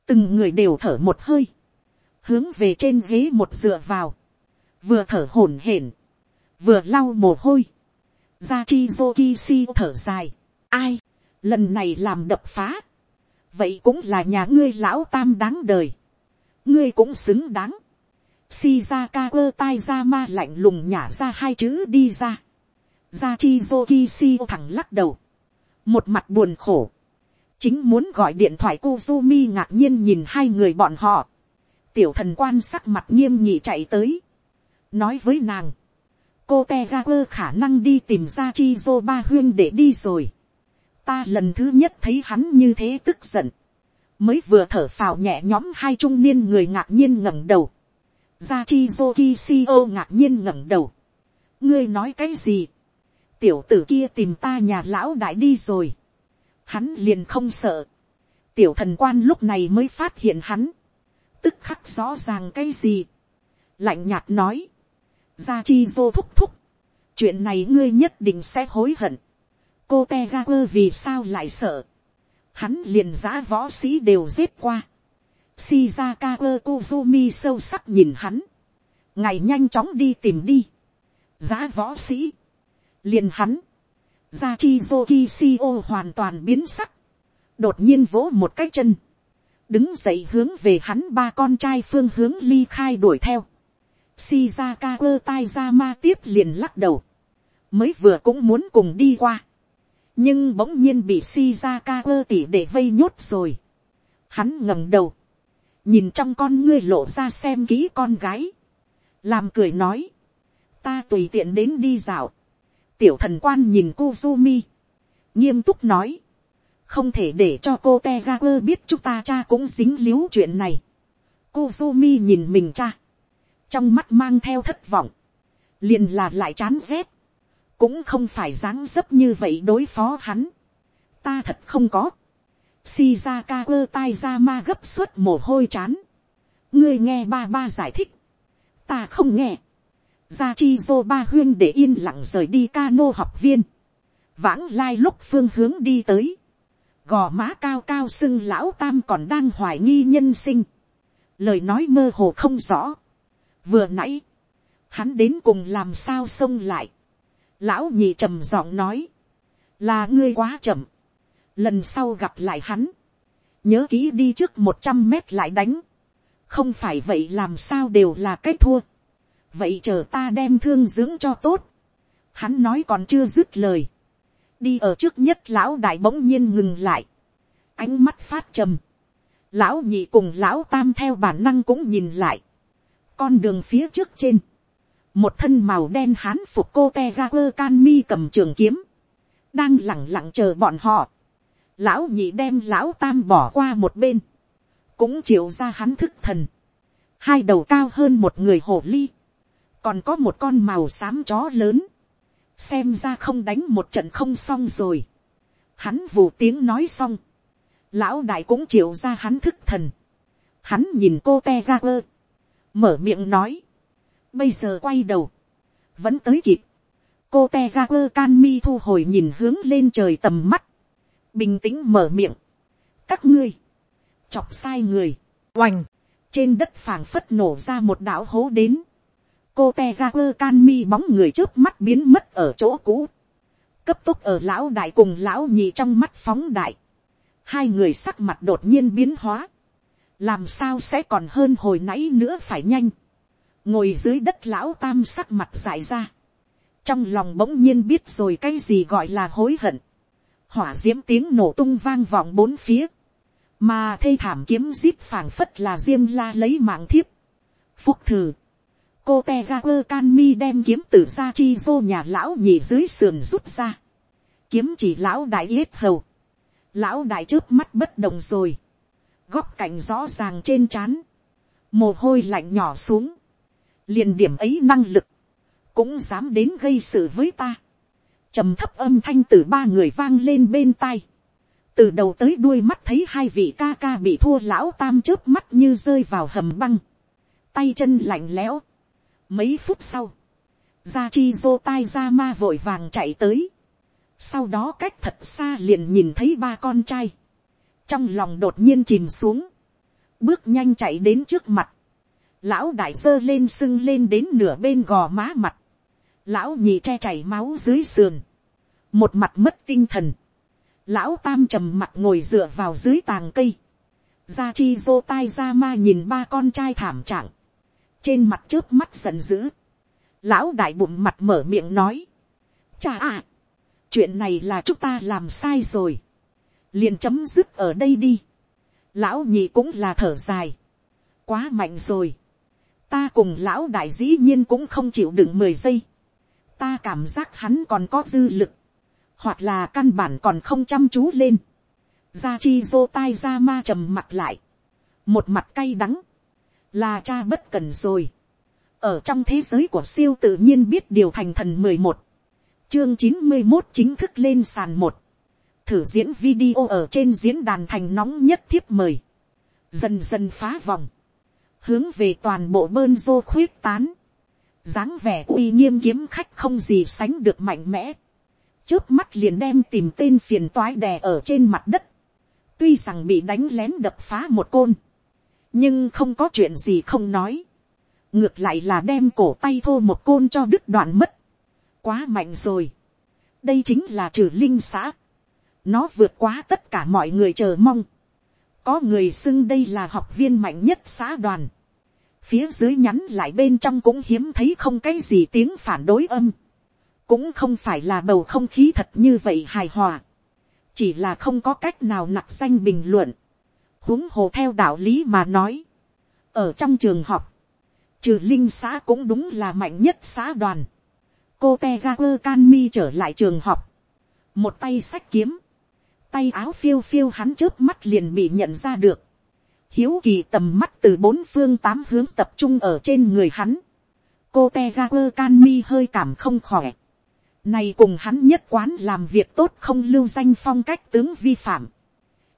từng người đều thở một hơi, hướng về trên ghế một dựa vào, vừa thở hổn hển, vừa lau mồ hôi, ra chi joki si thở dài, ai, lần này làm đập phá, vậy cũng là nhà ngươi lão tam đáng đời, ngươi cũng xứng đáng, Shizaka quơ tai ra ma lạnh lùng nhả ra hai chữ đi ra. Ra chi Zoki thẳng lắc đầu. Một mặt buồn khổ. Chính muốn gọi điện thoại Kuzumi ngạc nhiên nhìn hai người bọn họ. Tiểu thần quan sắc mặt nghiêm nhị chạy tới. Nói với nàng. Cô Tegaku khả năng đi tìm ra chi huyên để đi rồi. Ta lần thứ nhất thấy hắn như thế tức giận. Mới vừa thở phào nhẹ nhõm hai trung niên người ngạc nhiên ngẩng đầu Gia chi ngạc nhiên ngẩng đầu. Ngươi nói cái gì? Tiểu tử kia tìm ta nhà lão đại đi rồi. Hắn liền không sợ. Tiểu thần quan lúc này mới phát hiện hắn. Tức khắc rõ ràng cái gì? Lạnh nhạt nói. Gia chi thúc thúc. Chuyện này ngươi nhất định sẽ hối hận. Cô Tegaper vì sao lại sợ? Hắn liền giã võ sĩ đều giết qua Shizaka Kozumi sâu sắc nhìn hắn. Ngày nhanh chóng đi tìm đi. giã võ sĩ. liền hắn. Gia chi Shio hoàn toàn biến sắc. Đột nhiên vỗ một cái chân. Đứng dậy hướng về hắn ba con trai phương hướng ly khai đuổi theo. Shizaka Taizama tiếp liền lắc đầu. Mới vừa cũng muốn cùng đi qua. Nhưng bỗng nhiên bị Shizaka tỷ để vây nhốt rồi. Hắn ngẩng đầu nhìn trong con ngươi lộ ra xem kỹ con gái, làm cười nói, ta tùy tiện đến đi dạo, tiểu thần quan nhìn cô Kuzumi, nghiêm túc nói, không thể để cho cô te ga biết chúng ta cha cũng dính l i ế u chuyện này. cô Kuzumi nhìn mình cha, trong mắt mang theo thất vọng, liền là lại chán rét, cũng không phải dáng dấp như vậy đối phó hắn, ta thật không có, Shizaka quơ tai ra ma gấp suốt mồ hôi chán. Ngươi nghe ba ba giải thích. Ta không nghe. Gia chi dô ba huyên để yên lặng rời đi cano học viên. Vãng lai lúc phương hướng đi tới. Gò má cao cao sưng lão tam còn đang hoài nghi nhân sinh. Lời nói mơ hồ không rõ. Vừa nãy. Hắn đến cùng làm sao xông lại. Lão nhị trầm giọng nói. Là ngươi quá chậm. Lần sau gặp lại hắn, nhớ kỹ đi trước một trăm mét lại đánh, không phải vậy làm sao đều là cái thua, vậy chờ ta đem thương dưỡng cho tốt, hắn nói còn chưa dứt lời, đi ở trước nhất lão đại bỗng nhiên ngừng lại, ánh mắt phát trầm, lão nhị cùng lão tam theo bản năng cũng nhìn lại, con đường phía trước trên, một thân màu đen hán phục cô te ra quơ can mi cầm trường kiếm, đang lẳng lặng chờ bọn họ, lão nhị đem lão tam bỏ qua một bên, cũng chịu ra hắn thức thần, hai đầu cao hơn một người hồ ly, còn có một con màu xám chó lớn, xem ra không đánh một trận không xong rồi, hắn vù tiếng nói xong, lão đại cũng chịu ra hắn thức thần, hắn nhìn cô te ra quơ, mở miệng nói, bây giờ quay đầu, vẫn tới kịp, cô te ga quơ can mi thu hồi nhìn hướng lên trời tầm mắt, bình tĩnh mở miệng, các ngươi, chọc sai người, oành, trên đất phảng phất nổ ra một đảo hố đến, cô te ga quơ can mi bóng người trước mắt biến mất ở chỗ cũ, cấp tốc ở lão đại cùng lão nhị trong mắt phóng đại, hai người sắc mặt đột nhiên biến hóa, làm sao sẽ còn hơn hồi nãy nữa phải nhanh, ngồi dưới đất lão tam sắc mặt dại ra, trong lòng bỗng nhiên biết rồi cái gì gọi là hối hận, hỏa d i ễ m tiếng nổ tung vang vọng bốn phía, mà thê thảm kiếm zip phảng phất là riêng la lấy mạng thiếp, phúc thử, cô te ga quơ can mi đem kiếm tử ra chi vô nhà lão nhị dưới sườn rút ra, kiếm chỉ lão đại yết hầu, lão đại trước mắt bất động rồi, góc cạnh rõ ràng trên trán, mồ hôi lạnh nhỏ xuống, liền điểm ấy năng lực, cũng dám đến gây sự với ta. trầm thấp âm thanh từ ba người vang lên bên tai. từ đầu tới đuôi mắt thấy hai vị ca ca bị thua lão tam trước mắt như rơi vào hầm băng. tay chân lạnh lẽo. mấy phút sau, gia chi dô tai ra ma vội vàng chạy tới. sau đó cách thật xa liền nhìn thấy ba con trai. trong lòng đột nhiên chìm xuống. bước nhanh chạy đến trước mặt lão đại dơ lên sưng lên đến nửa bên gò má mặt, lão nhị che chảy máu dưới sườn, một mặt mất tinh thần, lão tam trầm mặt ngồi dựa vào dưới tàng cây, gia chi dô tai ra ma nhìn ba con trai thảm trạng, trên mặt trước mắt giận dữ, lão đại bụng mặt mở miệng nói, cha à, chuyện này là chúng ta làm sai rồi, liền chấm dứt ở đây đi, lão nhị cũng là thở dài, quá mạnh rồi, ta cùng lão đại dĩ nhiên cũng không chịu đựng mười giây, ta cảm giác hắn còn có dư lực, hoặc là căn bản còn không chăm chú lên, gia chi dô tai ra ma trầm mặt lại, một mặt cay đắng, là cha bất cần rồi, ở trong thế giới của siêu tự nhiên biết điều thành thần mười một, chương chín mươi một chính thức lên sàn một, thử diễn video ở trên diễn đàn thành nóng nhất thiếp mời, dần dần phá vòng, hướng về toàn bộ bơn dô khuyết tán, dáng vẻ uy nghiêm kiếm khách không gì sánh được mạnh mẽ, trước mắt liền đem tìm tên phiền toái đè ở trên mặt đất, tuy rằng bị đánh lén đập phá một côn, nhưng không có chuyện gì không nói, ngược lại là đem cổ tay thô một côn cho đứt đoạn mất, quá mạnh rồi, đây chính là trừ linh xã, nó vượt quá tất cả mọi người chờ mong, có người xưng đây là học viên mạnh nhất xã đoàn, phía dưới nhắn lại bên trong cũng hiếm thấy không cái gì tiếng phản đối âm, cũng không phải là bầu không khí thật như vậy hài hòa, chỉ là không có cách nào nặc danh bình luận, huống hồ theo đạo lý mà nói, ở trong trường học, trừ linh xã cũng đúng là mạnh nhất xã đoàn, cô te ga quơ can mi trở lại trường học, một tay sách kiếm, tay áo phiêu phiêu hắn trước mắt liền bị nhận ra được, hiếu kỳ tầm mắt từ bốn phương tám hướng tập trung ở trên người hắn. cô te ga quơ can mi hơi cảm không khỏe. này cùng hắn nhất quán làm việc tốt không lưu danh phong cách tướng vi phạm.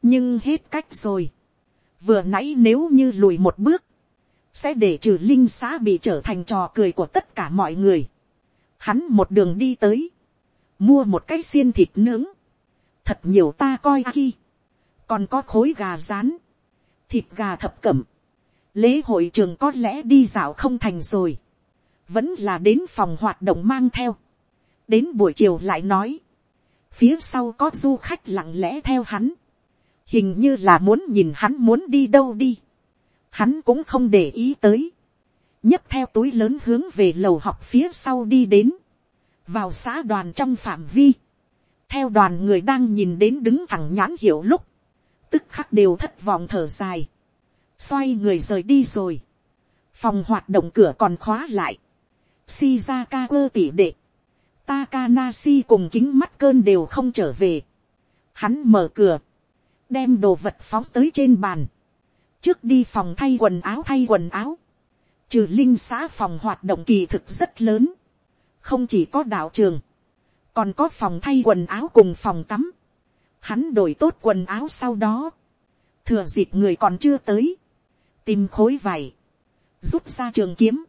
nhưng hết cách rồi. vừa nãy nếu như lùi một bước, sẽ để trừ linh xã bị trở thành trò cười của tất cả mọi người. hắn một đường đi tới, mua một cái xiên thịt nướng, thật nhiều ta coi aki, còn có khối gà rán, thịt gà thập cẩm, lễ hội trường có lẽ đi dạo không thành rồi, vẫn là đến phòng hoạt động mang theo, đến buổi chiều lại nói, phía sau có du khách lặng lẽ theo hắn, hình như là muốn nhìn hắn muốn đi đâu đi, hắn cũng không để ý tới, nhấc theo túi lớn hướng về lầu học phía sau đi đến, vào xã đoàn trong phạm vi, theo đoàn người đang nhìn đến đứng thẳng nhãn hiểu lúc, tức khắc đều thất vọng thở dài, xoay người rời đi rồi, phòng hoạt động cửa còn khóa lại, shizaka ơ tỉ đệ, Takanashi cùng kính mắt cơn đều không trở về, hắn mở cửa, đem đồ vật phóng tới trên bàn, trước đi phòng thay quần áo thay quần áo, trừ linh xã phòng hoạt động kỳ thực rất lớn, không chỉ có đạo trường, còn có phòng thay quần áo cùng phòng tắm, hắn đổi tốt quần áo sau đó, thừa dịp người còn chưa tới, tìm khối vải, rút ra trường kiếm,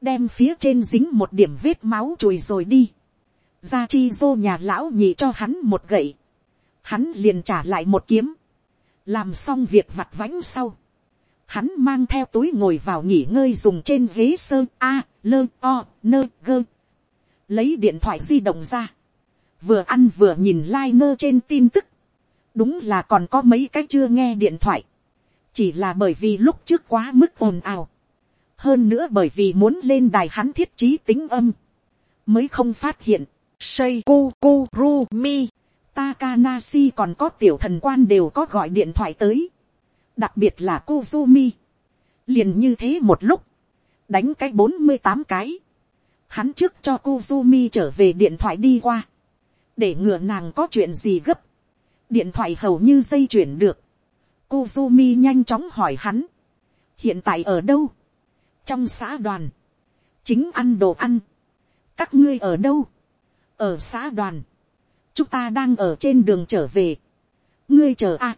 đem phía trên dính một điểm vết máu chùi rồi đi, ra chi dô nhà lão nhị cho hắn một gậy, hắn liền trả lại một kiếm, làm xong việc vặt vãnh sau, hắn mang theo túi ngồi vào nghỉ ngơi dùng trên ghế sơ a lơ o nơ gơ, lấy điện thoại di động ra, vừa ăn vừa nhìn like trên tin tức, đúng là còn có mấy cái chưa nghe điện thoại, chỉ là bởi vì lúc trước quá mức ồn ào, hơn nữa bởi vì muốn lên đài hắn thiết trí tính âm, mới không phát hiện, Seikukuru mi, Takanashi còn có tiểu thần quan đều có gọi điện thoại tới, đặc biệt là Kuzumi, liền như thế một lúc, đánh cái bốn mươi tám cái, hắn trước cho Kuzumi trở về điện thoại đi qua, để ngừa nàng có chuyện gì gấp, điện thoại hầu như dây chuyển được, Kuzumi nhanh chóng hỏi hắn, hiện tại ở đâu, trong xã đoàn, chính ăn đồ ăn, các ngươi ở đâu, ở xã đoàn, chúng ta đang ở trên đường trở về, ngươi chờ a, à.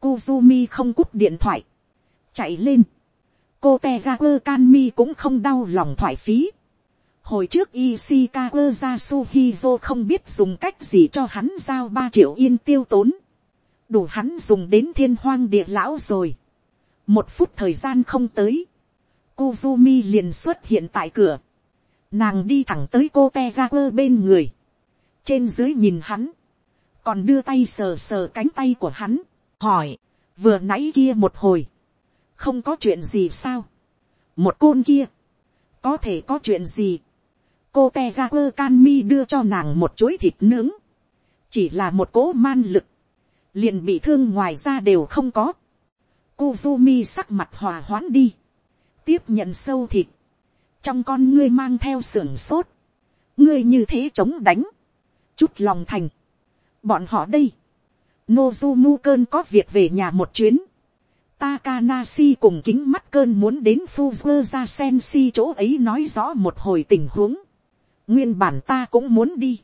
Kuzumi không cúp điện thoại, chạy lên, cô te ga quơ can mi cũng không đau lòng thoại phí, hồi trước Ishikawa Yasuhizo không biết dùng cách gì cho hắn giao ba triệu yên tiêu tốn. Đủ hắn dùng đến thiên hoang địa lão rồi. Một phút thời gian không tới. Kuzumi liền xuất hiện tại cửa. Nàng đi thẳng tới cô Tegaku bên người. Trên dưới nhìn hắn. Còn đưa tay sờ sờ cánh tay của hắn. Hỏi. Vừa nãy kia một hồi. Không có chuyện gì sao. Một côn kia. Có thể có chuyện gì cô te ga quơ can mi đưa cho nàng một chuỗi thịt nướng, chỉ là một cỗ man lực, liền bị thương ngoài ra đều không có. Kuzumi sắc mặt hòa hoãn đi, tiếp nhận sâu thịt, trong con ngươi mang theo sưởng sốt, ngươi như thế chống đánh, chút lòng thành, bọn họ đây, Nozumu cơn có việc về nhà một chuyến, Takanashi cùng kính mắt cơn muốn đến Fuzua ra Sensi chỗ ấy nói rõ một hồi tình huống nguyên bản ta cũng muốn đi.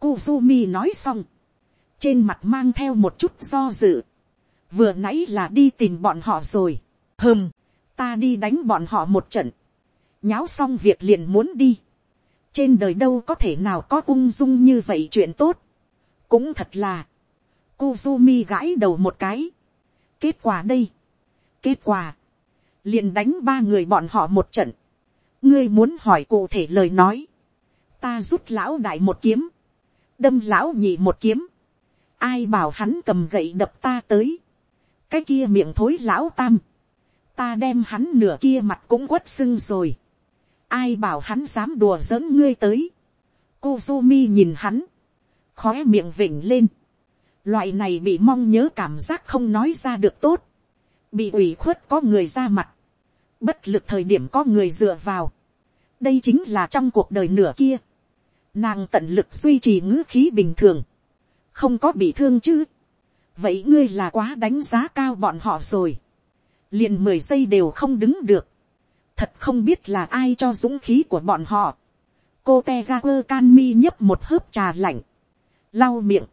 Kuzumi nói xong, trên mặt mang theo một chút do dự, vừa nãy là đi tìm bọn họ rồi, hơm, ta đi đánh bọn họ một trận, nháo xong việc liền muốn đi, trên đời đâu có thể nào có ung dung như vậy chuyện tốt, cũng thật là, Kuzumi gãi đầu một cái, kết quả đây, kết quả, liền đánh ba người bọn họ một trận, ngươi muốn hỏi cụ thể lời nói, ta rút lão đại một kiếm, đâm lão nhị một kiếm, ai bảo hắn cầm gậy đập ta tới, cái kia miệng thối lão tam, ta đem hắn nửa kia mặt cũng quất sưng rồi, ai bảo hắn dám đùa giỡn ngươi tới, Kuzumi nhìn hắn, khóe miệng vỉnh lên, loại này bị mong nhớ cảm giác không nói ra được tốt, bị ủy khuất có người ra mặt, bất lực thời điểm có người dựa vào, đây chính là trong cuộc đời nửa kia, nàng tận lực duy trì ngữ khí bình thường, không có bị thương chứ, vậy ngươi là quá đánh giá cao bọn họ rồi, liền mười giây đều không đứng được, thật không biết là ai cho dũng khí của bọn họ, cô te ga quơ can mi nhấp một hớp trà lạnh, lau miệng,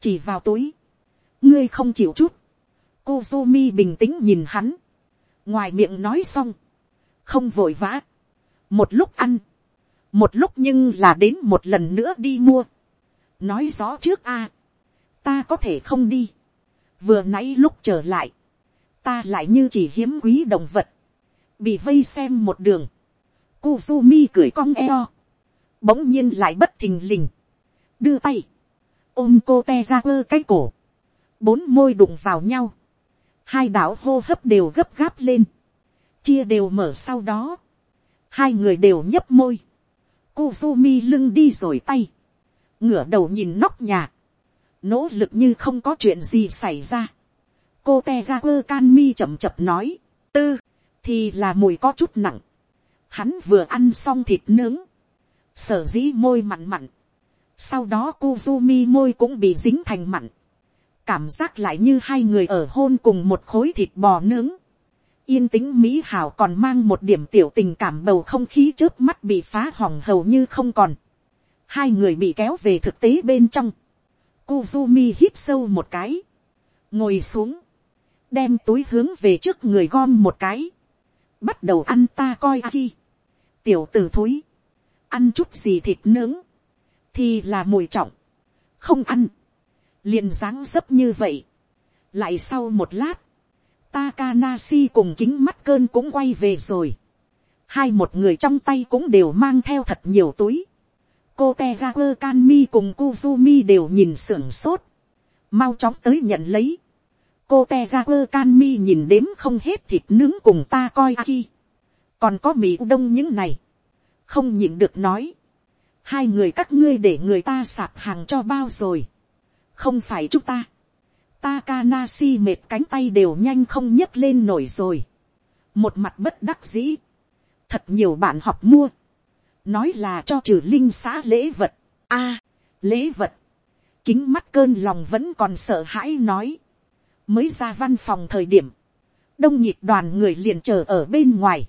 chỉ vào túi, ngươi không chịu chút, cô mi bình tĩnh nhìn hắn, ngoài miệng nói xong, không vội vã, một lúc ăn, một lúc nhưng là đến một lần nữa đi mua, nói rõ trước a, ta có thể không đi, vừa nãy lúc trở lại, ta lại như chỉ hiếm quý động vật, bị vây xem một đường, Kuzumi cười cong eo, bỗng nhiên lại bất thình lình, đưa tay, ôm cô te ra quơ cái cổ, bốn môi đụng vào nhau, hai đảo hô hấp đều gấp gáp lên, chia đều mở sau đó, hai người đều nhấp môi, Kuzumi lưng đi rồi tay. Ngửa đầu nhìn nóc nhà. Nỗ lực như không có chuyện gì xảy ra. Cô Tegaku Kanmi chậm chậm nói. Tư, thì là mùi có chút nặng. Hắn vừa ăn xong thịt nướng. Sở dĩ môi mặn mặn. Sau đó Kuzumi môi cũng bị dính thành mặn. Cảm giác lại như hai người ở hôn cùng một khối thịt bò nướng yên tĩnh mỹ hảo còn mang một điểm tiểu tình cảm bầu không khí trước mắt bị phá hỏng hầu như không còn. Hai người bị kéo về thực tế bên trong. Kuzumi hít sâu một cái. Ngồi xuống. Đem túi hướng về trước người gom một cái. Bắt đầu ăn ta coi aki. Tiểu tử thúi. Ăn chút gì thịt nướng. Thì là mùi trọng. Không ăn. liền dáng dấp như vậy. Lại sau một lát Takanashi cùng kính mắt cơn cũng quay về rồi. Hai một người trong tay cũng đều mang theo thật nhiều túi. cô Tegaku Kanmi cùng kuzumi đều nhìn sưởng sốt, mau chóng tới nhận lấy, cô Tegaku Kanmi nhìn đếm không hết thịt nướng cùng ta coi aki, còn có mì đông những này, không nhịn được nói, hai người các ngươi để người ta sạp hàng cho bao rồi, không phải chúng ta, Takanashi mệt cánh tay đều nhanh không nhấc lên nổi rồi. Một mặt bất đắc dĩ. Thật nhiều bạn học mua. Nói là cho trừ linh xã lễ vật. a, lễ vật. Kính mắt cơn lòng vẫn còn sợ hãi nói. Mới ra văn phòng thời điểm. Đông nhịp đoàn người liền chờ ở bên ngoài.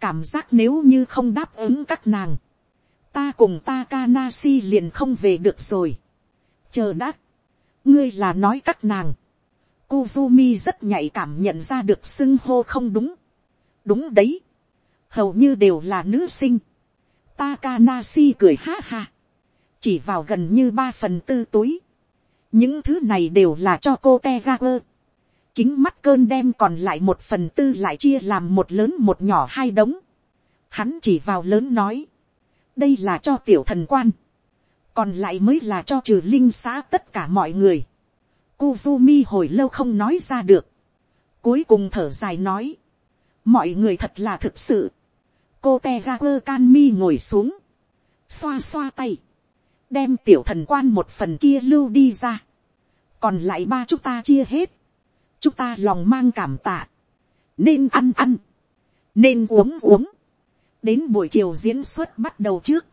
Cảm giác nếu như không đáp ứng các nàng. Ta cùng Takanashi liền không về được rồi. Chờ đáp ngươi là nói các nàng. Kuzumi rất nhạy cảm nhận ra được xưng hô không đúng. đúng đấy. hầu như đều là nữ sinh. Takanashi cười ha ha. chỉ vào gần như ba phần tư túi. những thứ này đều là cho cô Tegaper. kính mắt cơn đem còn lại một phần tư lại chia làm một lớn một nhỏ hai đống. hắn chỉ vào lớn nói. đây là cho tiểu thần quan còn lại mới là cho trừ linh xã tất cả mọi người. Kuzumi hồi lâu không nói ra được. Cuối cùng thở dài nói. Mọi người thật là thực sự. Cô Tegaku Kanmi ngồi xuống. Xoa xoa tay. Đem tiểu thần quan một phần kia lưu đi ra. Còn lại ba chúng ta chia hết. Chúng ta lòng mang cảm tạ. Nên ăn ăn. Nên uống uống. Đến buổi chiều diễn xuất bắt đầu trước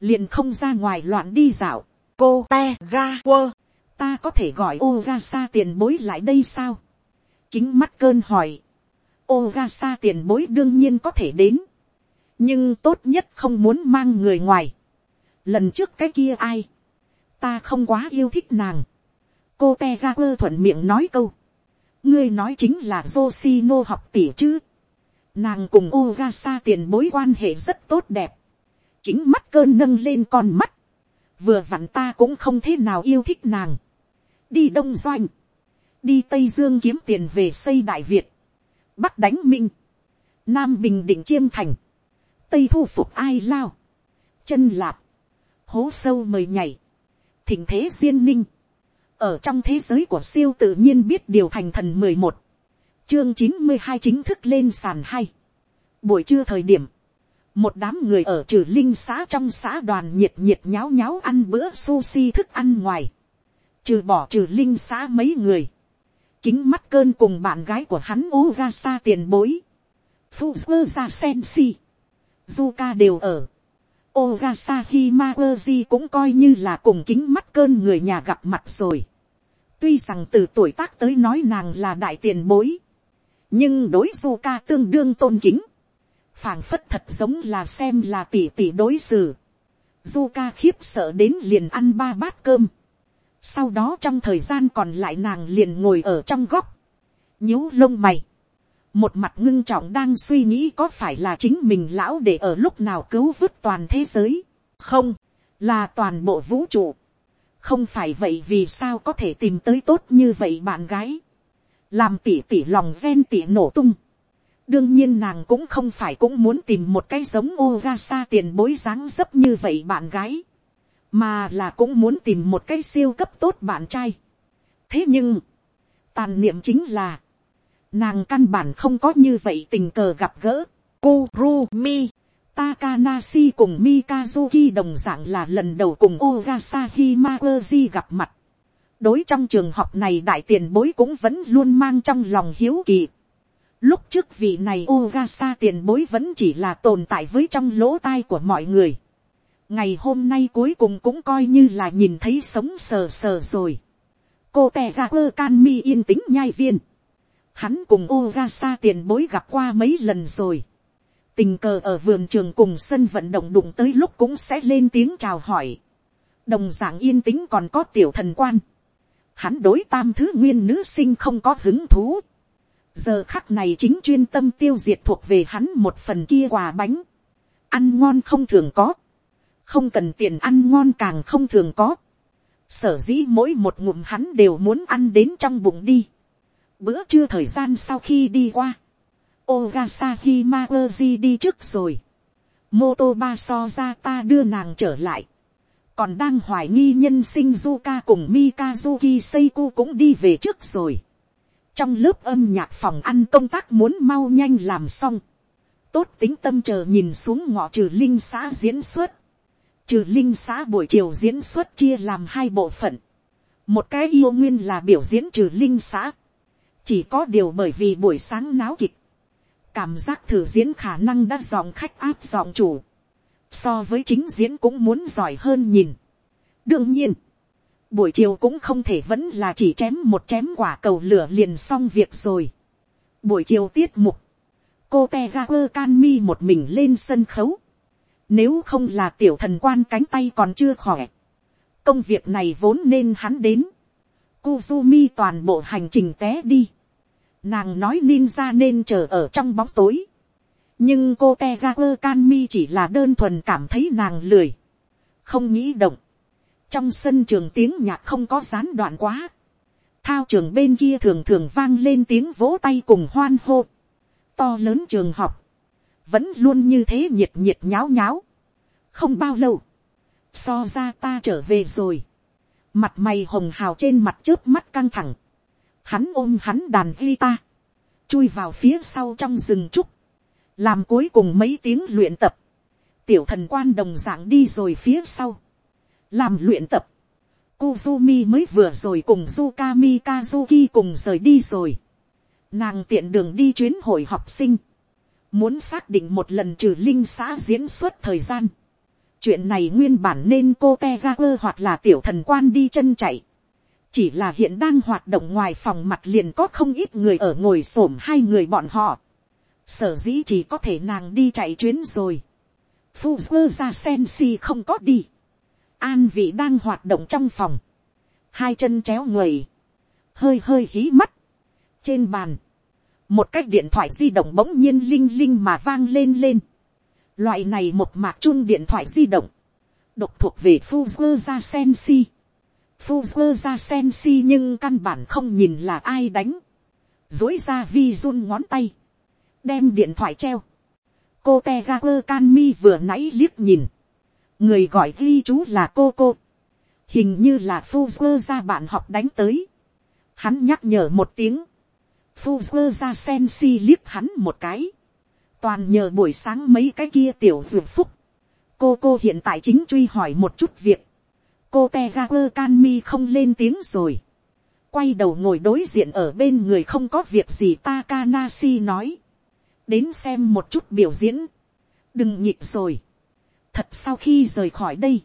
liền không ra ngoài loạn đi dạo, cô te ga quơ, ta có thể gọi ô ga sa tiền bối lại đây sao, kính mắt cơn hỏi, ô ga sa tiền bối đương nhiên có thể đến, nhưng tốt nhất không muốn mang người ngoài, lần trước cái kia ai, ta không quá yêu thích nàng, cô te ga quơ thuận miệng nói câu, ngươi nói chính là Yoshino học tỷ chứ, nàng cùng ô ga sa tiền bối quan hệ rất tốt đẹp, kính mắt cơn nâng lên con mắt. Vừa vặn ta cũng không thế nào yêu thích nàng. Đi Đông Doanh. Đi Tây Dương kiếm tiền về xây Đại Việt. Bắc đánh Minh. Nam Bình Định Chiêm Thành. Tây thu phục ai lao. Chân lạp. Hố sâu mời nhảy. Thỉnh thế duyên ninh. Ở trong thế giới của siêu tự nhiên biết điều thành thần mười một Chương chín mươi hai chính thức lên sàn hay. Buổi trưa thời điểm một đám người ở trừ linh xã trong xã đoàn nhiệt nhiệt nháo nháo ăn bữa sushi thức ăn ngoài, trừ bỏ trừ linh xã mấy người, kính mắt cơn cùng bạn gái của hắn u ra xa tiền bối, Fuzzer ra Sensi, Zuka đều ở, Ogasa di cũng coi như là cùng kính mắt cơn người nhà gặp mặt rồi. Tuy rằng từ tuổi tác tới nói nàng là đại tiền bối, nhưng đối Zuka tương đương tôn kính phảng phất thật giống là xem là tỷ tỷ đối xử. Du ca khiếp sợ đến liền ăn ba bát cơm. Sau đó trong thời gian còn lại nàng liền ngồi ở trong góc. nhíu lông mày. Một mặt ngưng trọng đang suy nghĩ có phải là chính mình lão để ở lúc nào cứu vớt toàn thế giới. Không, là toàn bộ vũ trụ. Không phải vậy vì sao có thể tìm tới tốt như vậy bạn gái. Làm tỉ tỉ lòng gen tỉ nổ tung đương nhiên nàng cũng không phải cũng muốn tìm một cái giống Ogasa tiền bối dáng dấp như vậy bạn gái, mà là cũng muốn tìm một cái siêu cấp tốt bạn trai. thế nhưng, tàn niệm chính là, nàng căn bản không có như vậy tình cờ gặp gỡ, Kurumi, Takanashi cùng Mikazuki đồng dạng là lần đầu cùng Ogasa Himawaji gặp mặt. đối trong trường học này đại tiền bối cũng vẫn luôn mang trong lòng hiếu kỳ Lúc trước vị này Ogasa tiền bối vẫn chỉ là tồn tại với trong lỗ tai của mọi người. Ngày hôm nay cuối cùng cũng coi như là nhìn thấy sống sờ sờ rồi. Cô tè ra quơ can mi yên tĩnh nhai viên. Hắn cùng Ogasa tiền bối gặp qua mấy lần rồi. Tình cờ ở vườn trường cùng sân vận động đụng tới lúc cũng sẽ lên tiếng chào hỏi. Đồng dạng yên tĩnh còn có tiểu thần quan. Hắn đối tam thứ nguyên nữ sinh không có hứng thú giờ khắc này chính chuyên tâm tiêu diệt thuộc về hắn một phần kia quà bánh, ăn ngon không thường có, không cần tiền ăn ngon càng không thường có, sở dĩ mỗi một ngụm hắn đều muốn ăn đến trong bụng đi, bữa trưa thời gian sau khi đi qua, Ogasa Himawaji đi trước rồi, Motoba so ra ta đưa nàng trở lại, còn đang hoài nghi nhân sinh Zuka cùng Mikazuki Seiko cũng đi về trước rồi. Trong lớp âm nhạc phòng ăn công tác muốn mau nhanh làm xong. Tốt tính tâm chờ nhìn xuống ngọ trừ linh xã diễn xuất. Trừ linh xã buổi chiều diễn xuất chia làm hai bộ phận. Một cái yêu nguyên là biểu diễn trừ linh xã. Chỉ có điều bởi vì buổi sáng náo kịch. Cảm giác thử diễn khả năng đã dòng khách áp dòng chủ so với chính diễn cũng muốn giỏi hơn nhìn. đương nhiên, buổi chiều cũng không thể vẫn là chỉ chém một chém quả cầu lửa liền xong việc rồi. buổi chiều tiết mục, cô te ga quơ can mi một mình lên sân khấu. nếu không là tiểu thần quan cánh tay còn chưa khỏe, công việc này vốn nên hắn đến. Kuzumi toàn bộ hành trình té đi. Nàng nói ninja nên chờ ở trong bóng tối nhưng cô te ga quơ can mi chỉ là đơn thuần cảm thấy nàng lười, không nghĩ động trong sân trường tiếng nhạc không có gián đoạn quá. thao trường bên kia thường thường vang lên tiếng vỗ tay cùng hoan hô. to lớn trường học, vẫn luôn như thế nhiệt nhiệt nháo nháo. không bao lâu, so ra ta trở về rồi. mặt mày hồng hào trên mặt trước mắt căng thẳng. hắn ôm hắn đàn guitar, chui vào phía sau trong rừng trúc làm cuối cùng mấy tiếng luyện tập, tiểu thần quan đồng dạng đi rồi phía sau, làm luyện tập, Kuzumi mới vừa rồi cùng Zukami Kazuki cùng rời đi rồi. Nàng tiện đường đi chuyến hội học sinh. Muốn xác định một lần trừ linh xã diễn xuất thời gian. Chuyện này nguyên bản nên cô Tegaper hoặc là tiểu thần quan đi chân chạy. Chỉ là hiện đang hoạt động ngoài phòng mặt liền có không ít người ở ngồi xổm hai người bọn họ sở dĩ chỉ có thể nàng đi chạy chuyến rồi. Fuzua ra sen si không có đi. An vị đang hoạt động trong phòng. Hai chân chéo người. Hơi hơi hí mắt. Trên bàn. Một cái điện thoại di động bỗng nhiên linh linh mà vang lên lên. Loại này một mạc chun điện thoại di động. Độc thuộc về Phu quơ ra sen si. Ra sen si nhưng căn bản không nhìn là ai đánh. Dối ra vi run ngón tay, đem điện thoại treo. cô te ga quơ can mi vừa nãy liếc nhìn người gọi ghi chú là cô cô. hình như là phu quơ ra bạn học đánh tới. hắn nhắc nhở một tiếng. phu quơ ra sen si liếc hắn một cái. toàn nhờ buổi sáng mấy cái kia tiểu dược phúc. cô cô hiện tại chính truy hỏi một chút việc. cô te ga quơ can mi không lên tiếng rồi quay đầu ngồi đối diện ở bên người không có việc gì Takanasi nói đến xem một chút biểu diễn, đừng nhịp rồi, thật sau khi rời khỏi đây,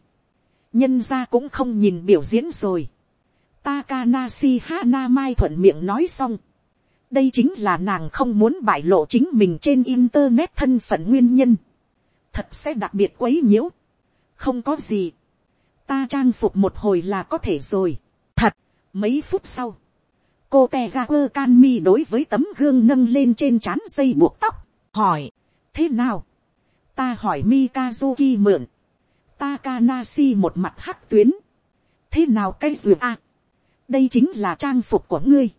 nhân ra cũng không nhìn biểu diễn rồi, Takanashi Hana Mai thuận miệng nói xong, đây chính là nàng không muốn bại lộ chính mình trên internet thân phận nguyên nhân, thật sẽ đặc biệt quấy nhiễu, không có gì, ta trang phục một hồi là có thể rồi, thật, mấy phút sau, cô te ga quơ can mi đối với tấm gương nâng lên trên trán dây buộc tóc, hỏi, thế nào, ta hỏi mikazuki mượn, Takanasi một mặt hắc tuyến, thế nào cái duyệt a, đây chính là trang phục của ngươi,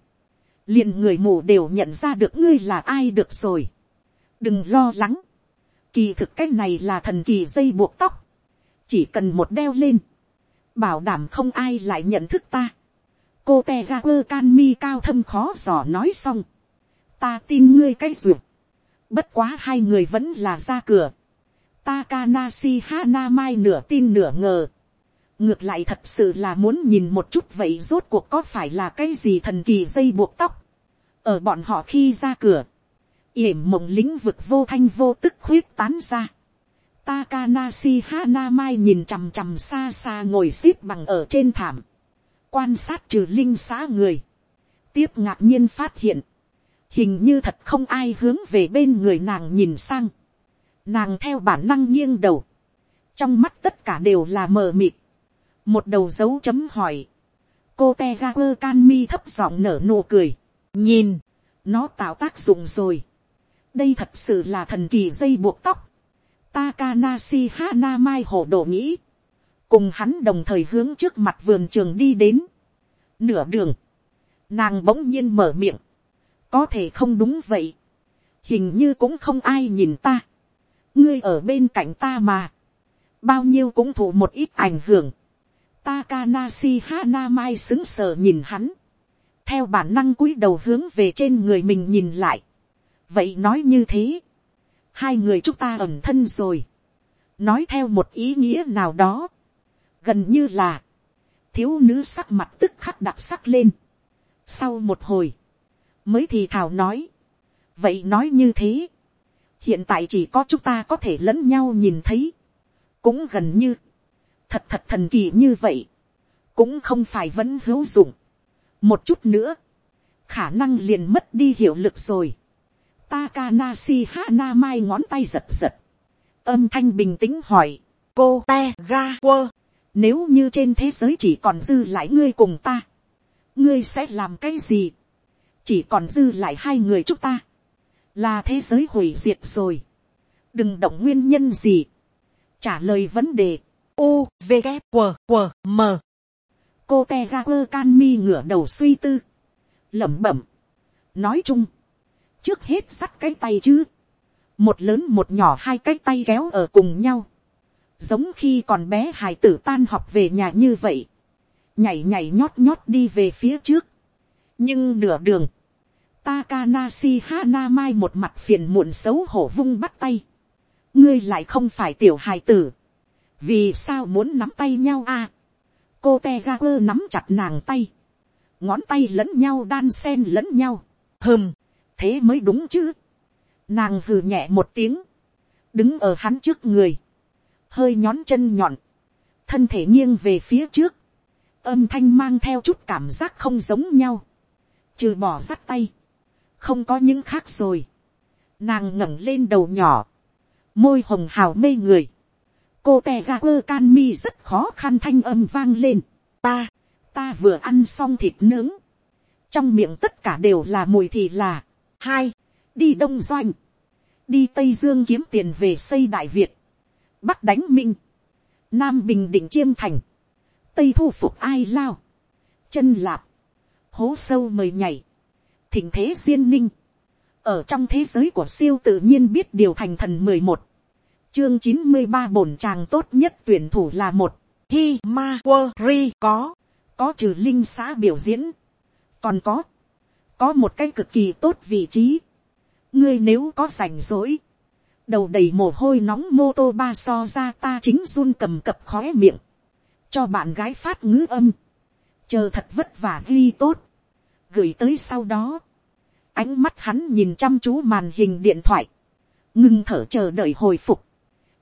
liền người mù đều nhận ra được ngươi là ai được rồi, đừng lo lắng, kỳ thực cái này là thần kỳ dây buộc tóc, chỉ cần một đeo lên, bảo đảm không ai lại nhận thức ta. Cô te ga quơ can mi cao thâm khó dò nói xong. ta tin ngươi cái ruột. bất quá hai người vẫn là ra cửa. Takanashi Hanamai nửa tin nửa ngờ. ngược lại thật sự là muốn nhìn một chút vậy rốt cuộc có phải là cái gì thần kỳ dây buộc tóc. ở bọn họ khi ra cửa, yểm mộng lĩnh vực vô thanh vô tức khuyết tán ra. Takanashi Hanamai nhìn chằm chằm xa xa ngồi xếp bằng ở trên thảm quan sát trừ linh xã người, tiếp ngạc nhiên phát hiện, hình như thật không ai hướng về bên người nàng nhìn sang, nàng theo bản năng nghiêng đầu, trong mắt tất cả đều là mờ mịt, một đầu dấu chấm hỏi, cô te ga quơ can mi thấp giọng nở nụ cười, nhìn, nó tạo tác dụng rồi, đây thật sự là thần kỳ dây buộc tóc, Takanashi Hana Mai hổ đổ nghĩ. Cùng hắn đồng thời hướng trước mặt vườn trường đi đến. Nửa đường, nàng bỗng nhiên mở miệng, có thể không đúng vậy, hình như cũng không ai nhìn ta ngươi ở bên cạnh ta mà, bao nhiêu cũng thụ một ít ảnh hưởng. Takanashi Hanamai xứng sờ nhìn hắn, theo bản năng cúi đầu hướng về trên người mình nhìn lại. vậy nói như thế, hai người chúng ta ẩm thân rồi, nói theo một ý nghĩa nào đó, gần như là, thiếu nữ sắc mặt tức khắc đặc sắc lên. sau một hồi, mới thì thảo nói, vậy nói như thế, hiện tại chỉ có chúng ta có thể lẫn nhau nhìn thấy, cũng gần như, thật thật thần kỳ như vậy, cũng không phải vẫn hữu dụng, một chút nữa, khả năng liền mất đi hiệu lực rồi. Takanashi Hana mai ngón tay giật giật, âm thanh bình tĩnh hỏi, cô te ga quơ, nếu như trên thế giới chỉ còn dư lại ngươi cùng ta, ngươi sẽ làm cái gì, chỉ còn dư lại hai người chúng ta, là thế giới hủy diệt rồi, đừng động nguyên nhân gì, trả lời vấn đề, u v g q q m. Cô te ga quơ can mi ngửa đầu suy tư, lẩm bẩm, nói chung, trước hết sắt cái tay chứ, một lớn một nhỏ hai cái tay kéo ở cùng nhau, giống khi còn bé hải tử tan học về nhà như vậy, nhảy nhảy nhót nhót đi về phía trước, nhưng nửa đường, Takanashi Hanamai một mặt phiền muộn xấu hổ vung bắt tay. Ngươi lại không phải tiểu hài tử. Vì sao muốn nắm tay nhau a? À? Cô Tegaper nắm chặt nàng tay. Ngón tay lẫn nhau đan sen lẫn nhau. Hừm, thế mới đúng chứ. Nàng hừ nhẹ một tiếng. Đứng ở hắn trước người. Hơi nhón chân nhọn. Thân thể nghiêng về phía trước. Âm thanh mang theo chút cảm giác không giống nhau. Trừ bỏ sắt tay không có những khác rồi. Nàng ngẩng lên đầu nhỏ, môi hồng hào mê người. cô tè ga quơ can mi rất khó khăn thanh âm vang lên. ta, ta vừa ăn xong thịt nướng. trong miệng tất cả đều là mùi thì là. hai, đi đông doanh. đi tây dương kiếm tiền về xây đại việt. bắc đánh minh. nam bình định chiêm thành. tây thu phục ai lao. chân lạp. hố sâu mời nhảy thịnh thế duyên ninh, ở trong thế giới của siêu tự nhiên biết điều thành thần mười một, chương chín mươi ba bổn tràng tốt nhất tuyển thủ là một, hi ma quơ ri có, có trừ linh xã biểu diễn, còn có, có một cái cực kỳ tốt vị trí, ngươi nếu có rảnh rỗi, đầu đầy mồ hôi nóng mô tô ba so ra ta chính run cầm cập khóe miệng, cho bạn gái phát ngữ âm, chờ thật vất vả ghi tốt, gửi tới sau đó, ánh mắt hắn nhìn chăm chú màn hình điện thoại, ngưng thở chờ đợi hồi phục,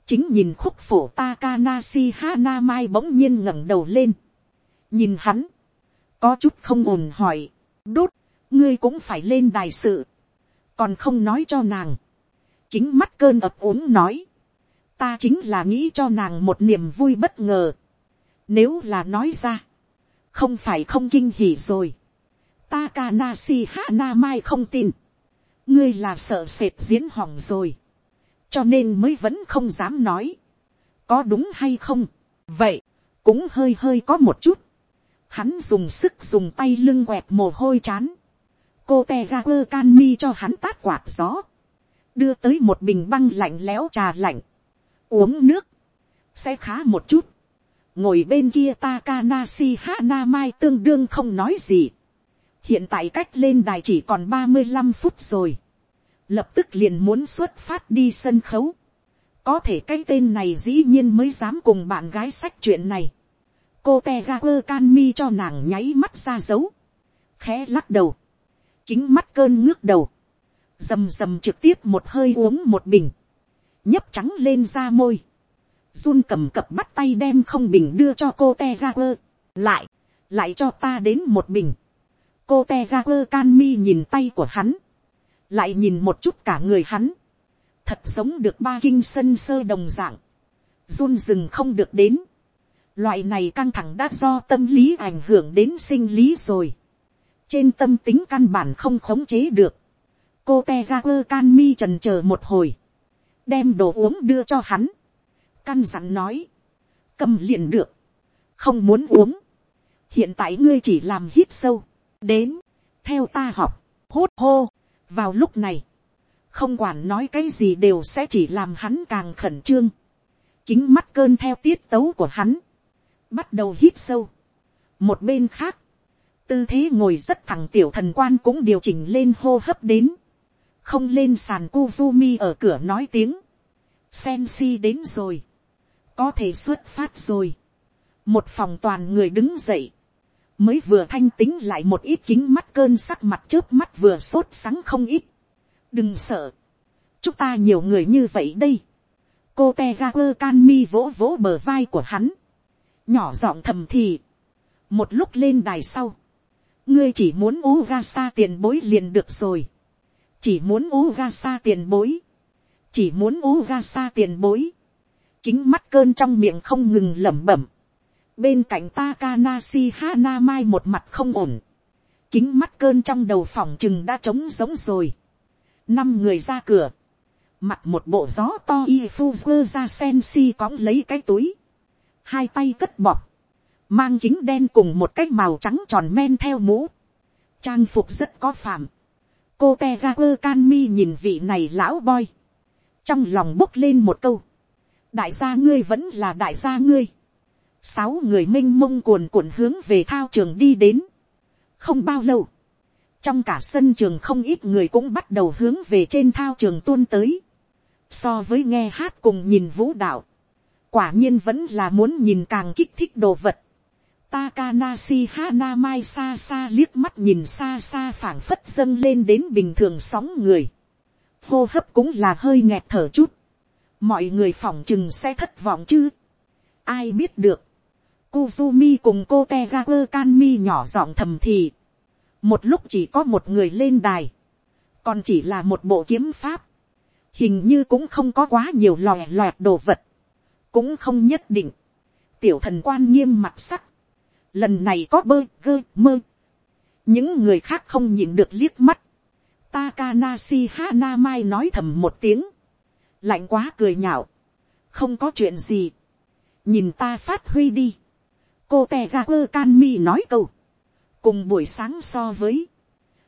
chính nhìn khúc phổ Takanashi Hanamai bỗng nhiên ngẩng đầu lên, nhìn hắn, có chút không ổn hỏi, đốt, ngươi cũng phải lên đài sự, còn không nói cho nàng, chính mắt cơn ập ốm nói, ta chính là nghĩ cho nàng một niềm vui bất ngờ, nếu là nói ra, không phải không kinh hỉ rồi, Takanashi Hanamai không tin. Ngươi là sợ sệt diễn hỏng rồi. Cho nên mới vẫn không dám nói. Có đúng hay không? Vậy, cũng hơi hơi có một chút. Hắn dùng sức dùng tay lưng quẹt mồ hôi chán. Cô Tegaku Kanmi cho hắn tát quạt gió. Đưa tới một bình băng lạnh lẽo trà lạnh. Uống nước. Sẽ khá một chút. Ngồi bên kia Takanashi Hanamai tương đương không nói gì hiện tại cách lên đài chỉ còn ba mươi năm phút rồi, lập tức liền muốn xuất phát đi sân khấu, có thể cái tên này dĩ nhiên mới dám cùng bạn gái sách chuyện này, cô te ga quơ can mi cho nàng nháy mắt ra dấu, khẽ lắc đầu, chính mắt cơn ngước đầu, rầm rầm trực tiếp một hơi uống một bình, nhấp trắng lên ra môi, run cầm cập bắt tay đem không bình đưa cho cô te ga quơ, lại, lại cho ta đến một bình, cô te ra quơ can mi nhìn tay của hắn, lại nhìn một chút cả người hắn, thật giống được ba kinh sân sơ đồng dạng, run rừng không được đến, loại này căng thẳng đã do tâm lý ảnh hưởng đến sinh lý rồi, trên tâm tính căn bản không khống chế được, cô te ra quơ can mi trần c h ờ một hồi, đem đồ uống đưa cho hắn, căn dặn nói, cầm liền được, không muốn uống, hiện tại ngươi chỉ làm hít sâu, đến, theo ta học, hút hô. vào lúc này, không quản nói cái gì đều sẽ chỉ làm hắn càng khẩn trương, kính mắt cơn theo tiết tấu của hắn, bắt đầu hít sâu. một bên khác, tư thế ngồi rất thẳng tiểu thần quan cũng điều chỉnh lên hô hấp đến, không lên sàn Kuzumi ở cửa nói tiếng, Sensi đến rồi, có thể xuất phát rồi, một phòng toàn người đứng dậy, mới vừa thanh tính lại một ít kính mắt cơn sắc mặt trước mắt vừa sốt sắng không ít, đừng sợ, chúng ta nhiều người như vậy đây, cô te ga quơ can mi vỗ vỗ bờ vai của hắn, nhỏ giọng thầm thì, một lúc lên đài sau, ngươi chỉ muốn u ga xa tiền bối liền được rồi, chỉ muốn u ga xa tiền bối, chỉ muốn u ga xa tiền bối, kính mắt cơn trong miệng không ngừng lẩm bẩm, bên cạnh Takanashi Hanamai một mặt không ổn, kính mắt cơn trong đầu phòng chừng đã trống giống rồi, năm người ra cửa, mặt một bộ gió to y phu ra sen si cõng lấy cái túi, hai tay cất bọc, mang kính đen cùng một cái màu trắng tròn men theo mũ, trang phục rất có phạm, cô te ra vơ can mi nhìn vị này lão boy, trong lòng bốc lên một câu, đại gia ngươi vẫn là đại gia ngươi, sáu người m i n h mông cuồn cuộn hướng về thao trường đi đến, không bao lâu, trong cả sân trường không ít người cũng bắt đầu hướng về trên thao trường tuôn tới, so với nghe hát cùng nhìn vũ đạo, quả nhiên vẫn là muốn nhìn càng kích thích đồ vật, Takanashi Hanamai xa xa liếc mắt nhìn xa xa phảng phất dâng lên đến bình thường sóng người. Hô hấp cũng là hơi nghẹt thở chút. Mọi người phỏng chừng sẽ thất vọng chứ. Ai biết được. Kuzumi cùng cô Tegaku Kanmi nhỏ giọng thầm thì. Một lúc chỉ có một người lên đài. Còn chỉ là một bộ kiếm pháp. Hình như cũng không có quá nhiều lòe loẹt đồ vật. Cũng không nhất định. Tiểu thần quan nghiêm mặt sắc lần này có bơ gơ mơ, những người khác không nhìn được liếc mắt, Takanashi Hanamai nói thầm một tiếng, lạnh quá cười nhạo, không có chuyện gì, nhìn ta phát huy đi, cô tè ra quơ can mi nói câu, cùng buổi sáng so với,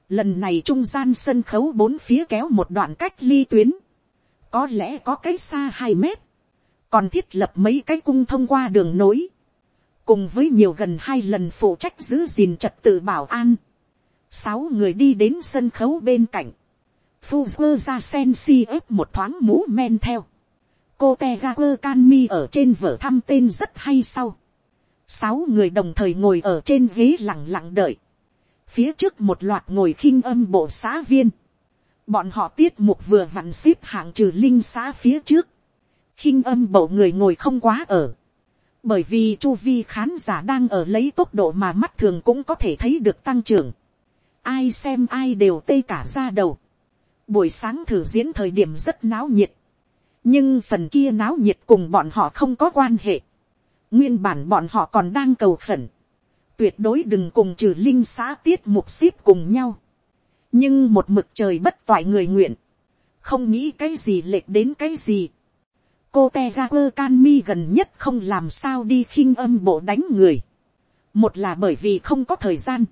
lần này trung gian sân khấu bốn phía kéo một đoạn cách ly tuyến, có lẽ có cái xa hai mét, còn thiết lập mấy cái cung thông qua đường nối, cùng với nhiều gần hai lần phụ trách giữ gìn trật tự bảo an, sáu người đi đến sân khấu bên cạnh, Fuzzer ra sen si ép một thoáng mũ men theo, cô te ga quơ can mi ở trên vở thăm tên rất hay sau, sáu người đồng thời ngồi ở trên ghế lẳng lặng đợi, phía trước một loạt ngồi khinh âm bộ xã viên, bọn họ tiết mục vừa vặn xếp hạng trừ linh xã phía trước, khinh âm bộ người ngồi không quá ở, bởi vì chu vi khán giả đang ở lấy tốc độ mà mắt thường cũng có thể thấy được tăng trưởng. ai xem ai đều tê cả ra đầu. buổi sáng thử diễn thời điểm rất náo nhiệt. nhưng phần kia náo nhiệt cùng bọn họ không có quan hệ nguyên bản bọn họ còn đang cầu khẩn. tuyệt đối đừng cùng trừ linh xã tiết mục ship cùng nhau. nhưng một mực trời bất toại người nguyện. không nghĩ cái gì lệch đến cái gì cô te Canmi can mi gần nhất không làm sao đi khinh âm bộ đánh người. một là bởi vì không có thời gian,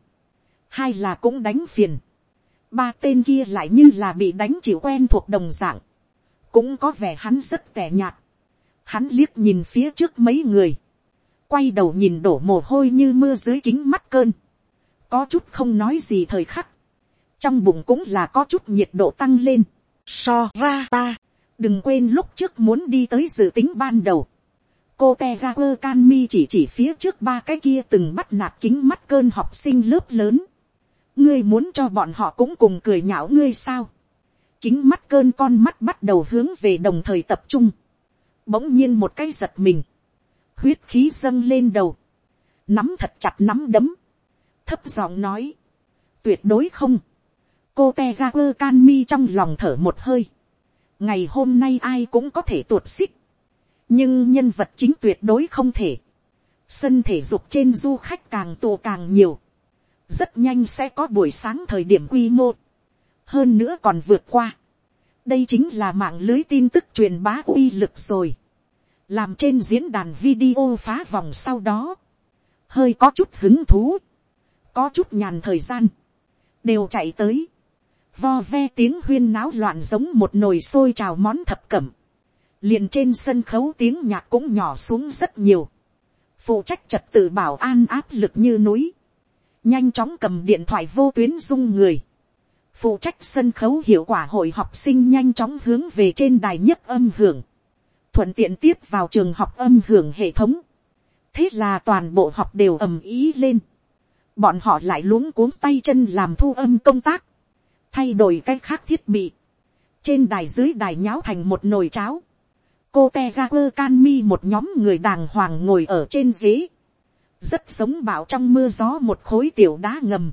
hai là cũng đánh phiền. ba tên kia lại như là bị đánh chịu quen thuộc đồng dạng, cũng có vẻ hắn rất tẻ nhạt. hắn liếc nhìn phía trước mấy người, quay đầu nhìn đổ mồ hôi như mưa dưới kính mắt cơn, có chút không nói gì thời khắc, trong bụng cũng là có chút nhiệt độ tăng lên, so ra ta đừng quên lúc trước muốn đi tới dự tính ban đầu. cô te ga quơ can mi chỉ chỉ phía trước ba cái kia từng bắt nạt kính mắt cơn học sinh lớp lớn. ngươi muốn cho bọn họ cũng cùng cười nhạo ngươi sao. kính mắt cơn con mắt bắt đầu hướng về đồng thời tập trung. bỗng nhiên một cái giật mình huyết khí dâng lên đầu. nắm thật chặt nắm đấm. thấp giọng nói. tuyệt đối không. cô te ga quơ can mi trong lòng thở một hơi ngày hôm nay ai cũng có thể tuột xích, nhưng nhân vật chính tuyệt đối không thể. sân thể dục trên du khách càng tù càng nhiều, rất nhanh sẽ có buổi sáng thời điểm quy mô, hơn nữa còn vượt qua. đây chính là mạng lưới tin tức truyền bá uy lực rồi, làm trên diễn đàn video phá vòng sau đó, hơi có chút hứng thú, có chút nhàn thời gian, đều chạy tới, vo ve tiếng huyên náo loạn giống một nồi sôi trào món thập cẩm, liền trên sân khấu tiếng nhạc cũng nhỏ xuống rất nhiều, phụ trách trật tự bảo an áp lực như núi, nhanh chóng cầm điện thoại vô tuyến dung người, phụ trách sân khấu hiệu quả hội học sinh nhanh chóng hướng về trên đài nhất âm hưởng, thuận tiện tiếp vào trường học âm hưởng hệ thống, thế là toàn bộ học đều ầm ý lên, bọn họ lại luống cuống tay chân làm thu âm công tác, thay đổi cái khác thiết bị, trên đài dưới đài nháo thành một nồi cháo, cô te ga quơ can mi một nhóm người đàng hoàng ngồi ở trên ghế, rất sống bạo trong mưa gió một khối tiểu đá ngầm,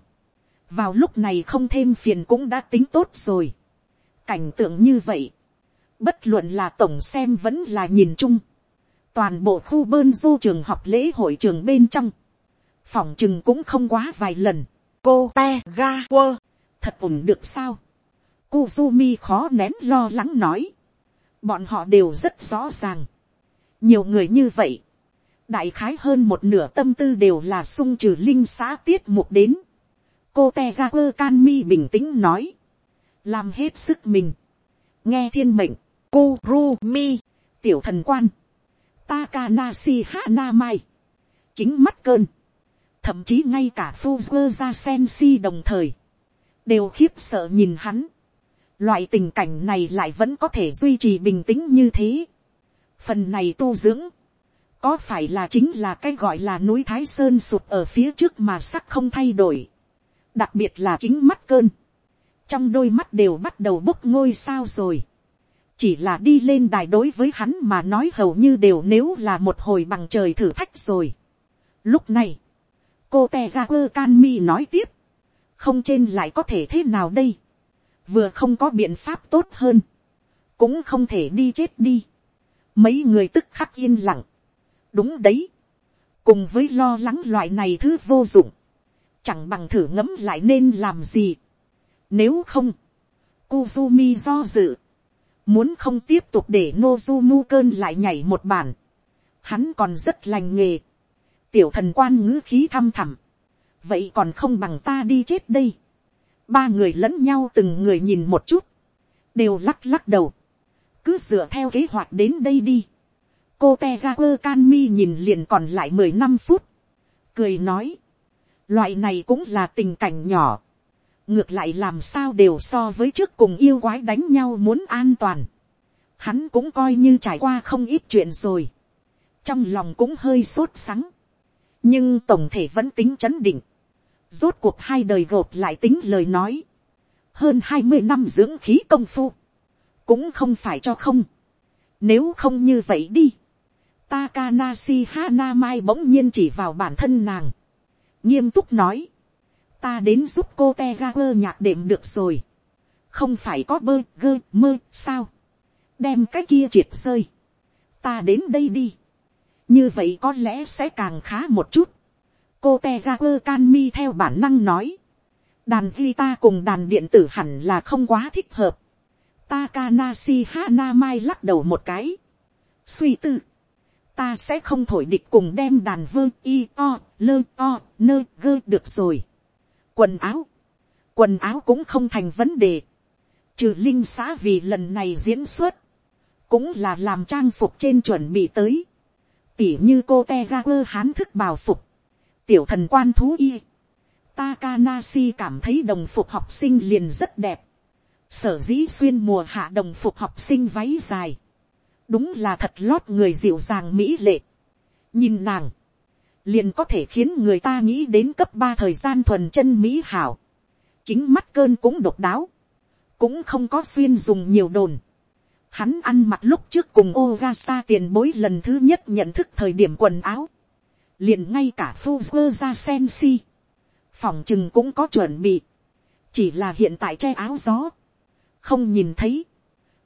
vào lúc này không thêm phiền cũng đã tính tốt rồi, cảnh tượng như vậy, bất luận là tổng xem vẫn là nhìn chung, toàn bộ khu bơn du trường học lễ hội trường bên trong, phòng chừng cũng không quá vài lần, cô te ga quơ, thật ổn được sao, Kuzumi khó nén lo lắng nói, bọn họ đều rất rõ ràng, nhiều người như vậy, đại khái hơn một nửa tâm tư đều là sung trừ linh xã tiết mục đến, cô te ga quơ can mi bình tĩnh nói, làm hết sức mình, nghe thiên mệnh, Kurumi, tiểu thần quan, Takanashi Hanamai, kính mắt cơn, thậm chí ngay cả Fuzzer ra Sensi đồng thời, đều khiếp sợ nhìn hắn. Loại tình cảnh này lại vẫn có thể duy trì bình tĩnh như thế. Phần này tu dưỡng, có phải là chính là cái gọi là núi Thái Sơn sụp ở phía trước mà sắc không thay đổi. Đặc biệt là kính mắt cơn. Trong đôi mắt đều bắt đầu bốc ngôi sao rồi chỉ là đi lên đài đối với hắn mà nói hầu như đều nếu là một hồi bằng trời thử thách rồi. Lúc này, cô te ga quơ can mi nói tiếp, không trên lại có thể thế nào đây, vừa không có biện pháp tốt hơn, cũng không thể đi chết đi, mấy người tức khắc yên lặng, đúng đấy, cùng với lo lắng loại này thứ vô dụng, chẳng bằng thử ngẫm lại nên làm gì, nếu không, Kuzumi do dự, Muốn không tiếp tục để Nozumu cơn lại nhảy một bản. Hắn còn rất lành nghề. Tiểu thần quan ngữ khí thăm thẳm. Vậy còn không bằng ta đi chết đây. Ba người lẫn nhau từng người nhìn một chút. Đều lắc lắc đầu. Cứ dựa theo kế hoạch đến đây đi. Cô Tegra Can Mi nhìn liền còn lại mười năm phút. Cười nói. Loại này cũng là tình cảnh nhỏ ngược lại làm sao đều so với trước cùng yêu quái đánh nhau muốn an toàn. Hắn cũng coi như trải qua không ít chuyện rồi. Trong lòng cũng hơi sốt sắng. Nhưng tổng thể vẫn tính chấn định. Rốt cuộc hai đời gộp lại tính lời nói. Hơn hai mươi năm dưỡng khí công phu. Cũng không phải cho không. Nếu không như vậy đi. Takanashi Hanamai bỗng nhiên chỉ vào bản thân nàng. Nghiêm túc nói ta đến giúp cô te ga quơ nhạc đệm được rồi. không phải có bơ, gơ, mơ, sao. đem cái kia triệt rơi. ta đến đây đi. như vậy có lẽ sẽ càng khá một chút. cô te ga quơ can mi theo bản năng nói. đàn guitar cùng đàn điện tử hẳn là không quá thích hợp. Takanashi Hanamai lắc đầu một cái. Suy tư. Ta sẽ không thổi địch cùng đem đàn vơ y o, lơ, o, nơ, gơ được rồi quần áo, quần áo cũng không thành vấn đề, trừ linh xã vì lần này diễn xuất, cũng là làm trang phục trên chuẩn bị tới, tỉ như cô te ra quơ hán thức bào phục, tiểu thần quan thú y, Takanashi cảm thấy đồng phục học sinh liền rất đẹp, sở dĩ xuyên mùa hạ đồng phục học sinh váy dài, đúng là thật lót người dịu dàng mỹ lệ, nhìn nàng, liền có thể khiến người ta nghĩ đến cấp ba thời gian thuần chân mỹ hảo. Kính mắt cơn cũng độc đáo. Cũng không có xuyên dùng nhiều đồn. Hắn ăn mặc lúc trước cùng Ogasa tiền bối lần thứ nhất nhận thức thời điểm quần áo. Liền ngay cả Fuzzer ra Sensi. Phòng chừng cũng có chuẩn bị. Chỉ là hiện tại che áo gió. Không nhìn thấy.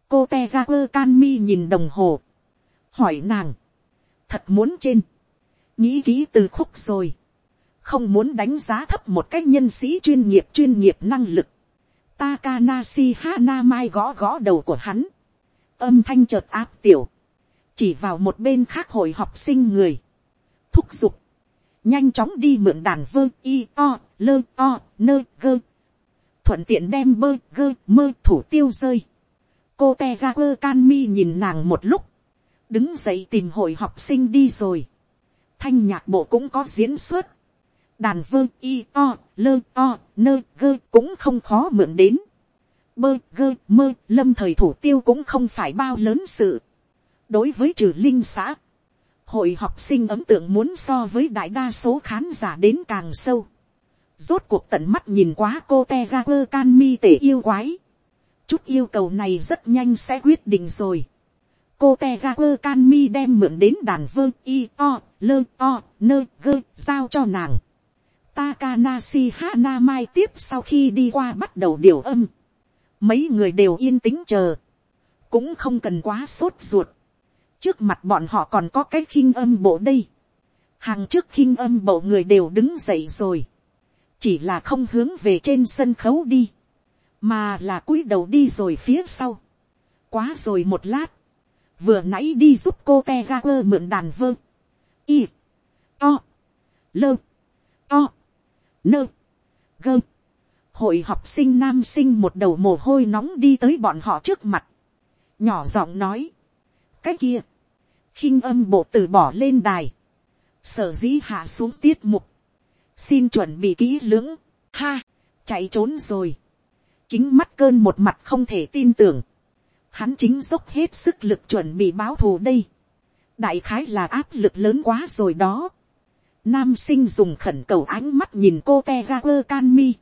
Cô Tegaku Canmi nhìn đồng hồ. Hỏi nàng. Thật muốn trên nghĩ kỹ từ khúc rồi, không muốn đánh giá thấp một cách nhân sĩ chuyên nghiệp chuyên nghiệp năng lực. Takanashi Hanamai gõ gõ đầu của hắn, âm thanh chợt áp tiểu, chỉ vào một bên khác hội học sinh người, thúc giục, nhanh chóng đi mượn đàn vơ y o lơ o nơ gơ. thuận tiện đem bơ gơ mơ thủ tiêu rơi. cô te ra quơ can mi nhìn nàng một lúc, đứng dậy tìm hội học sinh đi rồi thanh nhạc bộ cũng có diễn xuất. đàn vơ y o lơ o nơ gơ cũng không khó mượn đến. bơ gơ mơ lâm thời thủ tiêu cũng không phải bao lớn sự. đối với trừ linh xã, hội học sinh ấm tượng muốn so với đại đa số khán giả đến càng sâu. Rốt cuộc tận mắt nhìn quá cô te ga quơ can mi tể yêu quái. Chút yêu cầu này rất nhanh sẽ quyết định rồi. Cô te ra quơ can mi đem mượn đến đàn vơ i o lơ o nơ gơ giao cho nàng. Takanashi Hana Mai tiếp sau khi đi qua bắt đầu điều âm. Mấy người đều yên tĩnh chờ. Cũng không cần quá sốt ruột trước mặt bọn họ còn có cái khinh âm bộ đây. hàng trước khinh âm bộ người đều đứng dậy rồi. chỉ là không hướng về trên sân khấu đi, mà là cúi đầu đi rồi phía sau. quá rồi một lát, vừa nãy đi giúp cô te ga quơ mượn đàn vơ. y, to, lơ, to, nơ, gơ. hội học sinh nam sinh một đầu mồ hôi nóng đi tới bọn họ trước mặt. nhỏ giọng nói, cái kia, khinh âm bộ từ bỏ lên đài, sở dĩ hạ xuống tiết mục, xin chuẩn bị kỹ lưỡng, ha, chạy trốn rồi, kính mắt cơn một mặt không thể tin tưởng, hắn chính dốc hết sức lực chuẩn bị báo thù đây, đại khái là áp lực lớn quá rồi đó, nam sinh dùng khẩn cầu ánh mắt nhìn cô te ga quơ can mi,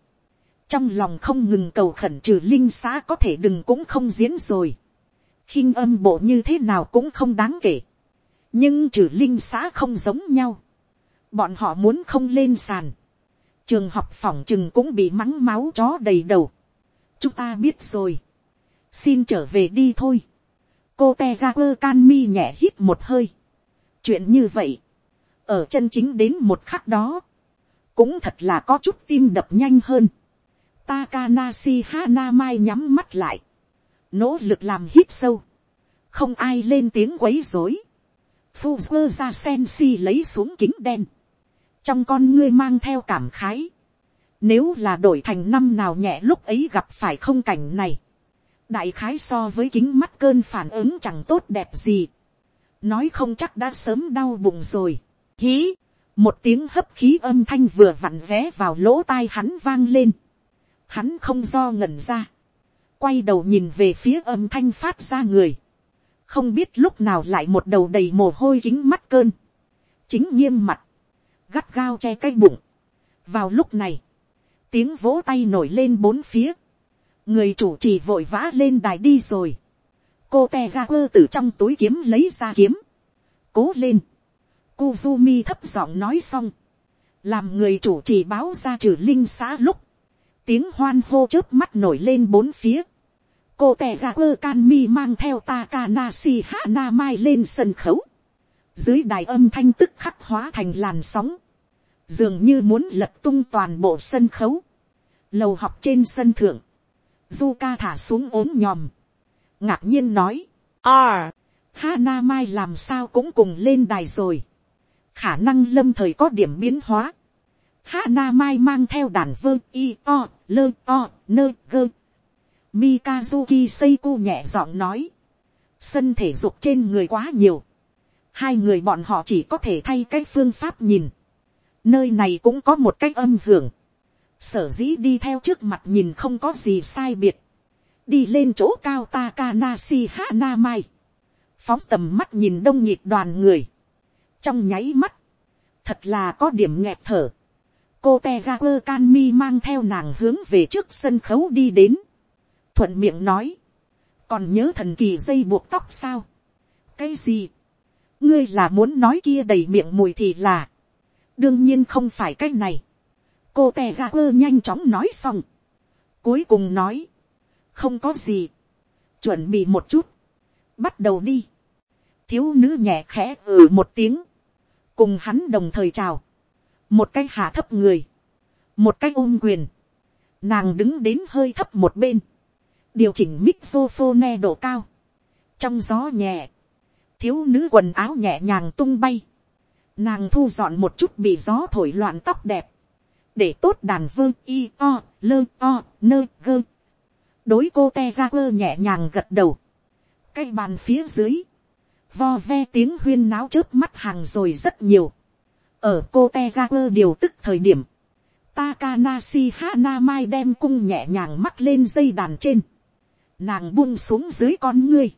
trong lòng không ngừng cầu khẩn trừ linh xã có thể đừng cũng không diễn rồi, khinh âm bộ như thế nào cũng không đáng kể, nhưng trừ linh xã không giống nhau, bọn họ muốn không lên sàn, trường học phòng chừng cũng bị mắng máu chó đầy đầu, chúng ta biết rồi, xin trở về đi thôi, cô te ra quơ can mi nhẹ hít một hơi, chuyện như vậy, ở chân chính đến một khắc đó, cũng thật là có chút tim đập nhanh hơn, Takanashi Hanamai nhắm mắt lại, nỗ lực làm hít sâu, không ai lên tiếng quấy rối, Fuzzer ra sen si lấy xuống kính đen. Trong con ngươi mang theo cảm khái. Nếu là đổi thành năm nào nhẹ lúc ấy gặp phải không cảnh này. Đại khái so với kính mắt cơn phản ứng chẳng tốt đẹp gì. Nói không chắc đã sớm đau bụng rồi. Hí. Một tiếng hấp khí âm thanh vừa vặn ré vào lỗ tai hắn vang lên. Hắn không do ngẩn ra. Quay đầu nhìn về phía âm thanh phát ra người không biết lúc nào lại một đầu đầy mồ hôi kính mắt cơn, chính nghiêm mặt, gắt gao che cái bụng. vào lúc này, tiếng vỗ tay nổi lên bốn phía, người chủ trì vội vã lên đài đi rồi, cô te ga quơ từ trong túi kiếm lấy ra kiếm, cố lên, Kuzumi thấp giọng nói xong, làm người chủ trì báo ra trừ linh xã lúc, tiếng hoan hô chớp mắt nổi lên bốn phía, cô tè gà quơ can mi mang theo Takanashi Hana Mai lên sân khấu. Dưới đài âm thanh tức khắc hóa thành làn sóng. Dường như muốn lật tung toàn bộ sân khấu. Lầu học trên sân thượng. Zuka thả xuống ốm nhòm. Ngạc nhiên nói. À, Hana Mai làm sao cũng cùng lên đài rồi. Khả năng lâm thời có điểm biến hóa. Hana Mai mang theo đàn vơ y o, lơ o, nơ gơ Mikazuki Seiko nhẹ giọng nói. Sân thể dục trên người quá nhiều. Hai người bọn họ chỉ có thể thay cái phương pháp nhìn. Nơi này cũng có một cách âm hưởng. Sở dĩ đi theo trước mặt nhìn không có gì sai biệt. Đi lên chỗ cao Takanashi Hanamai. Phóng tầm mắt nhìn đông nhịp đoàn người. Trong nháy mắt. Thật là có điểm nghẹt thở. Cô tegakur canmi mang theo nàng hướng về trước sân khấu đi đến thuận miệng nói, còn nhớ thần kỳ dây buộc tóc sao, cái gì, ngươi là muốn nói kia đầy miệng mùi thì là, đương nhiên không phải cái này, cô tè ga quơ nhanh chóng nói xong, cuối cùng nói, không có gì, chuẩn bị một chút, bắt đầu đi, thiếu nữ nhẹ khẽ ừ một tiếng, cùng hắn đồng thời chào, một cái hạ thấp người, một cái ôm quyền, nàng đứng đến hơi thấp một bên, điều chỉnh mixophone độ cao, trong gió nhẹ, thiếu nữ quần áo nhẹ nhàng tung bay, nàng thu dọn một chút bị gió thổi loạn tóc đẹp, để tốt đàn vơ y o lơ o nơ gơ đối cô te ra quơ nhẹ nhàng gật đầu cái bàn phía dưới vo ve tiếng huyên náo trước mắt hàng rồi rất nhiều ở cô te ra quơ điều tức thời điểm Takanashi Hanamai đem cung nhẹ nhàng mắc lên dây đàn trên. Nàng buông xuống dưới con ngươi.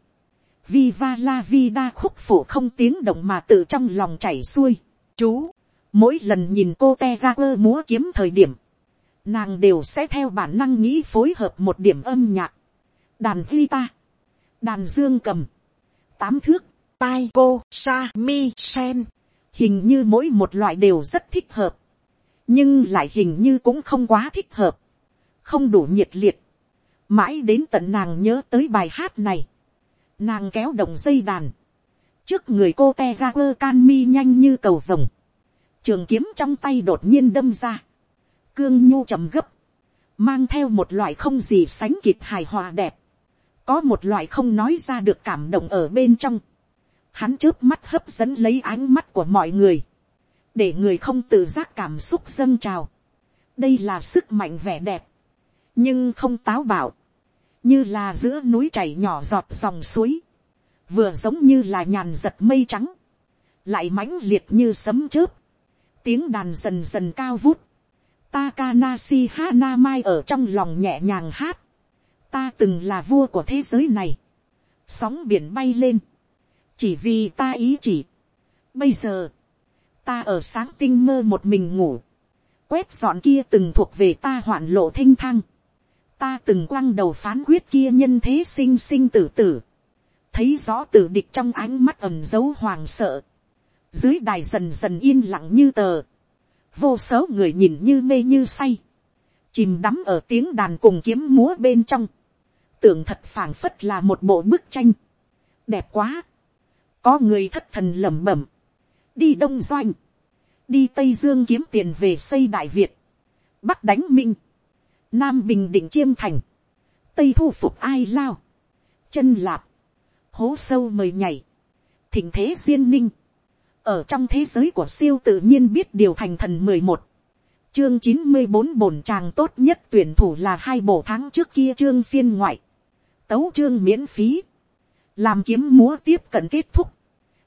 Viva la vida khúc phủ không tiếng động mà tự trong lòng chảy xuôi. Chú, mỗi lần nhìn cô te ra quơ múa kiếm thời điểm. Nàng đều sẽ theo bản năng nghĩ phối hợp một điểm âm nhạc. Đàn guitar. Đàn dương cầm. Tám thước. Tai cô sa mi sen. Hình như mỗi một loại đều rất thích hợp nhưng lại hình như cũng không quá thích hợp, không đủ nhiệt liệt, mãi đến tận nàng nhớ tới bài hát này, nàng kéo động dây đàn, trước người cô te ra quơ can mi nhanh như cầu vồng, trường kiếm trong tay đột nhiên đâm ra, cương nhu trầm gấp, mang theo một loại không gì sánh kịp hài hòa đẹp, có một loại không nói ra được cảm động ở bên trong, hắn trước mắt hấp dẫn lấy ánh mắt của mọi người, để người không tự giác cảm xúc dâng trào. đây là sức mạnh vẻ đẹp, nhưng không táo bạo, như là giữa núi chảy nhỏ giọt dòng suối, vừa giống như là nhàn giật mây trắng, lại mãnh liệt như sấm chớp, tiếng đàn dần dần cao vút, Takanasi Hanamai ở trong lòng nhẹ nhàng hát, ta từng là vua của thế giới này, sóng biển bay lên, chỉ vì ta ý chỉ, bây giờ, ta ở sáng tinh mơ một mình ngủ, quét dọn kia từng thuộc về ta hoạn lộ thinh thang, ta từng quăng đầu phán quyết kia nhân thế sinh sinh tử tử, thấy rõ tử địch trong ánh mắt ẩm dấu hoàng sợ, dưới đài dần dần yên lặng như tờ, vô số người nhìn như mê như say, chìm đắm ở tiếng đàn cùng kiếm múa bên trong, tưởng thật phảng phất là một bộ bức tranh, đẹp quá, có người thất thần lẩm bẩm, đi đông doanh, đi tây dương kiếm tiền về xây đại việt, bắc đánh minh, nam bình định chiêm thành, tây thu phục ai lao, chân lạp, hố sâu mời nhảy, thỉnh thế duyên ninh, ở trong thế giới của siêu tự nhiên biết điều thành thần mười một, chương chín mươi bốn bổn tràng tốt nhất tuyển thủ là hai bộ tháng trước kia chương phiên ngoại, tấu chương miễn phí, làm kiếm múa tiếp cận kết thúc,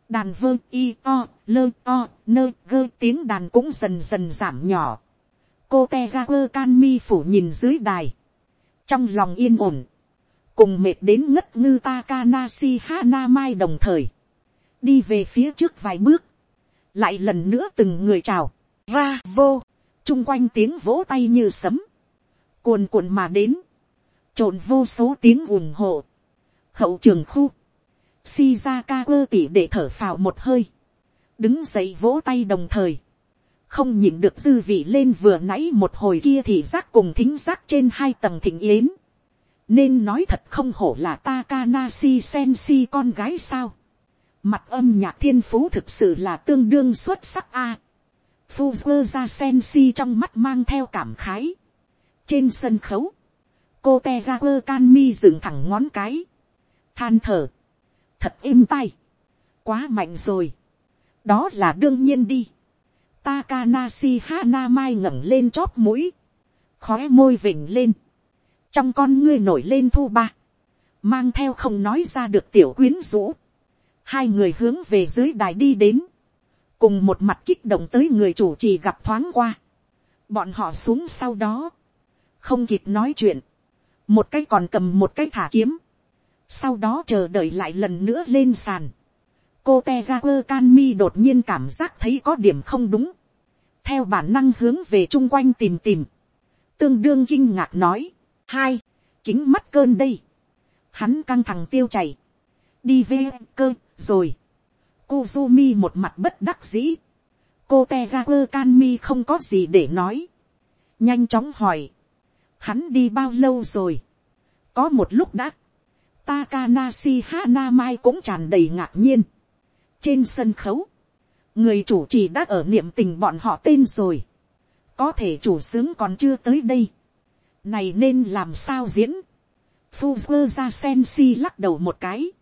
đàn vơ y o lơ o nơ gơ tiếng đàn cũng dần dần giảm nhỏ. cô te ga quơ can mi phủ nhìn dưới đài, trong lòng yên ổn, cùng mệt đến ngất ngư Takanashi Hanamai đồng thời, đi về phía trước vài bước, lại lần nữa từng người chào, ra vô, chung quanh tiếng vỗ tay như sấm, cuồn cuộn mà đến, trộn vô số tiếng ủng hộ, hậu trường khu, Shizaka quơ tỉ để thở phào một hơi. Đứng dậy vỗ tay đồng thời. Không nhìn được dư vị lên vừa nãy một hồi kia thì giác cùng thính giác trên hai tầng thịnh yến. Nên nói thật không hổ là Takanashi Senshi con gái sao. Mặt âm nhạc thiên phú thực sự là tương đương xuất sắc a. À, Fuzzer ra Senshi trong mắt mang theo cảm khái. Trên sân khấu. Cô Tegaku Kanmi dựng thẳng ngón cái. Than thở thật êm tay, quá mạnh rồi, đó là đương nhiên đi. Takanashi Hanamai ngẩng lên chóp mũi, khóe môi vỉnh lên, trong con ngươi nổi lên thu ba, mang theo không nói ra được tiểu quyến rũ, hai người hướng về dưới đài đi đến, cùng một mặt kích động tới người chủ trì gặp thoáng qua, bọn họ xuống sau đó, không kịp nói chuyện, một cái còn cầm một cái thả kiếm, sau đó chờ đợi lại lần nữa lên sàn. cô te ga quơ can mi đột nhiên cảm giác thấy có điểm không đúng. theo bản năng hướng về chung quanh tìm tìm. tương đương kinh ngạc nói. hai, kính mắt cơn đây. hắn căng thẳng tiêu chảy. đi về cơ rồi. Kuzumi một mặt bất đắc dĩ. cô Tegaku Kanmi không có gì để nói. nhanh chóng hỏi. hắn đi bao lâu rồi. có một lúc đã Takanashi Hanamai cũng tràn đầy ngạc nhiên. Trên sân khấu, người chủ chỉ đã ở niệm tình bọn họ tên rồi. Có thể chủ sướng còn chưa tới đây. Này nên làm sao diễn? Fuzua ra Sensi lắc đầu một cái.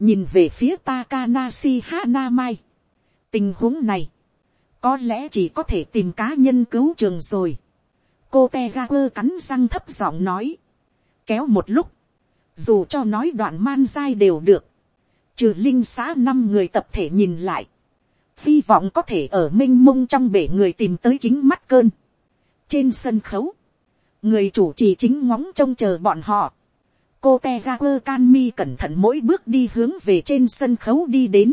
Nhìn về phía Takanashi Hanamai. Tình huống này, có lẽ chỉ có thể tìm cá nhân cứu trường rồi. cô te cắn răng thấp giọng nói, kéo một lúc, dù cho nói đoạn man dai đều được, trừ linh xã năm người tập thể nhìn lại, hy vọng có thể ở m i n h mông trong bể người tìm tới kính mắt cơn. trên sân khấu, người chủ trì chính ngóng trông chờ bọn họ, cô te ra quơ can mi cẩn thận mỗi bước đi hướng về trên sân khấu đi đến,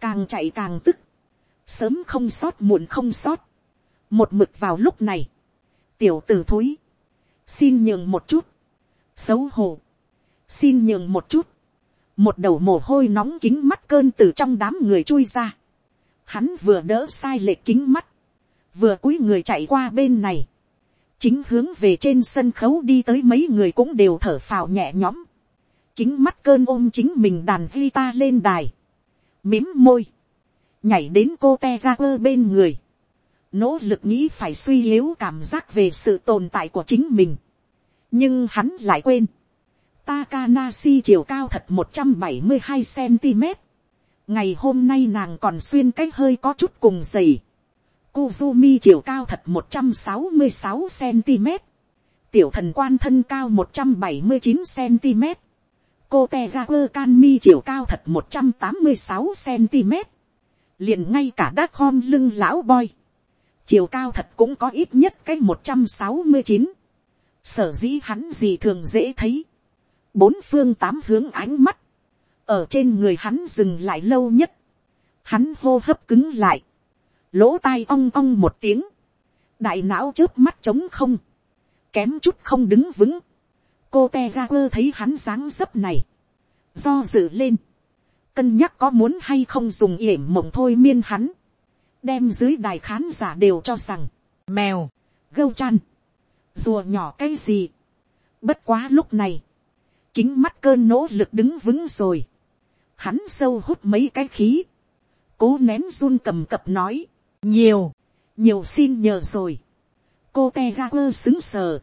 càng chạy càng tức, sớm không sót muộn không sót, một mực vào lúc này, tiểu t ử xin nhường một chút, xấu hổ, xin nhường một chút, một đầu mồ hôi nóng kính mắt cơn từ trong đám người chui ra. Hắn vừa đỡ sai lệ kính mắt, vừa cúi người chạy qua bên này, chính hướng về trên sân khấu đi tới mấy người cũng đều thở phào nhẹ nhõm, kính mắt cơn ôm chính mình đàn guitar lên đài, mím môi, nhảy đến cô te ra quơ bên người, nỗ lực nghĩ phải suy yếu cảm giác về sự tồn tại của chính mình, nhưng hắn lại quên, Takanashi chiều cao thật 172 cm. Ngày hôm nay nàng còn xuyên cái hơi có chút cùng dày. Kuzumi chiều cao thật 166 cm. Tiểu thần quan thân cao 179 cm. Cô Tegaku Kanmi chiều cao thật 186 cm. Liền ngay cả đá khom lưng lão boy. Chiều cao thật cũng có ít nhất cái 169. Sở dĩ hắn gì thường dễ thấy bốn phương tám hướng ánh mắt, ở trên người hắn dừng lại lâu nhất, hắn hô hấp cứng lại, lỗ tai ong ong một tiếng, đại não trước mắt trống không, kém chút không đứng vững, cô te ga quơ thấy hắn dáng dấp này, do dự lên, cân nhắc có muốn hay không dùng yểm mộng thôi miên hắn, đem dưới đài khán giả đều cho rằng, mèo, gâu chăn, rùa nhỏ cái gì. Bất quá lúc này, kính mắt cơn nỗ lực đứng vững rồi. Hắn sâu hút mấy cái khí. Cố nén run cầm cập nói. Nhiều, nhiều xin nhờ rồi. Cô te ga quơ xứng sờ.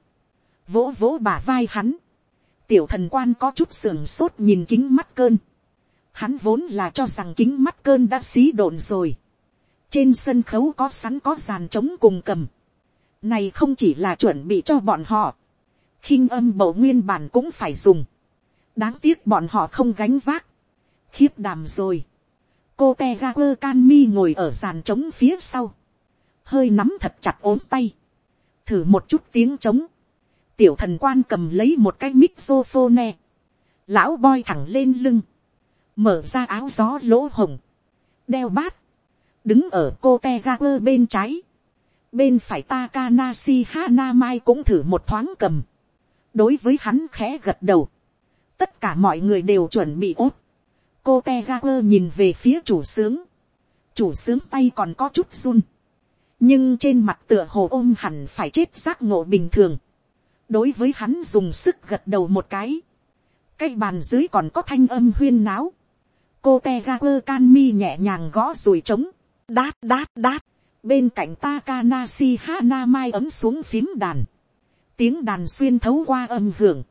Vỗ vỗ bả vai hắn. Tiểu thần quan có chút sưởng sốt nhìn kính mắt cơn. Hắn vốn là cho rằng kính mắt cơn đã xí độn rồi. Trên sân khấu có sẵn có dàn trống cùng cầm. Này không chỉ là chuẩn bị cho bọn họ. khinh âm bầu nguyên bản cũng phải dùng đáng tiếc bọn họ không gánh vác, khiếp đàm rồi, cô te ga quơ can mi ngồi ở sàn trống phía sau, hơi nắm thật chặt ốm tay, thử một chút tiếng trống, tiểu thần quan cầm lấy một cái mic sophone, lão boi thẳng lên lưng, mở ra áo gió lỗ hồng, đeo bát, đứng ở cô te ga quơ bên trái, bên phải Takanashi Hanamai cũng thử một thoáng cầm. đối với hắn khẽ gật đầu, tất cả mọi người đều chuẩn bị ốt cô te ga quơ nhìn về phía chủ sướng. chủ sướng tay còn có chút run. nhưng trên mặt tựa hồ ôm hẳn phải chết giác ngộ bình thường. đối với hắn dùng sức gật đầu một cái. cái bàn dưới còn có thanh âm huyên náo. cô te ga quơ can mi nhẹ nhàng gõ rùi trống. đát đát đát. bên cạnh Takanashi Hana mai ấm xuống phím đàn. tiếng đàn xuyên thấu qua âm hưởng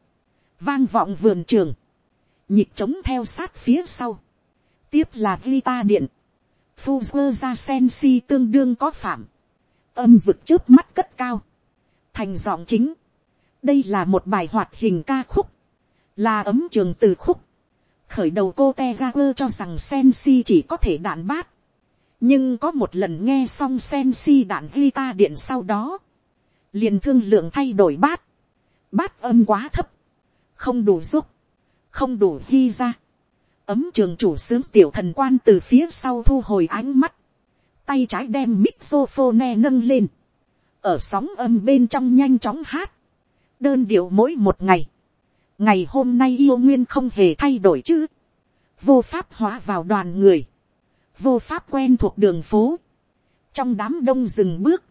vang vọng vườn trường, nhịp trống theo sát phía sau, tiếp là guitar điện, Fuzzer ra sen si tương đương có phạm, âm vực trước mắt cất cao, thành giọng chính, đây là một bài hoạt hình ca khúc, là ấm trường từ khúc, khởi đầu cô te ga quơ cho rằng sen si chỉ có thể đạn bát, nhưng có một lần nghe xong sen si đạn guitar điện sau đó, liền thương lượng thay đổi bát, bát âm quá thấp, không đủ giúp, không đủ hy ra. ấm trường chủ sướng tiểu thần quan từ phía sau thu hồi ánh mắt, tay trái đem mixophone nâng lên, ở sóng âm bên trong nhanh chóng hát, đơn điệu mỗi một ngày, ngày hôm nay yêu nguyên không hề thay đổi chứ, vô pháp hóa vào đoàn người, vô pháp quen thuộc đường phố, trong đám đông dừng bước,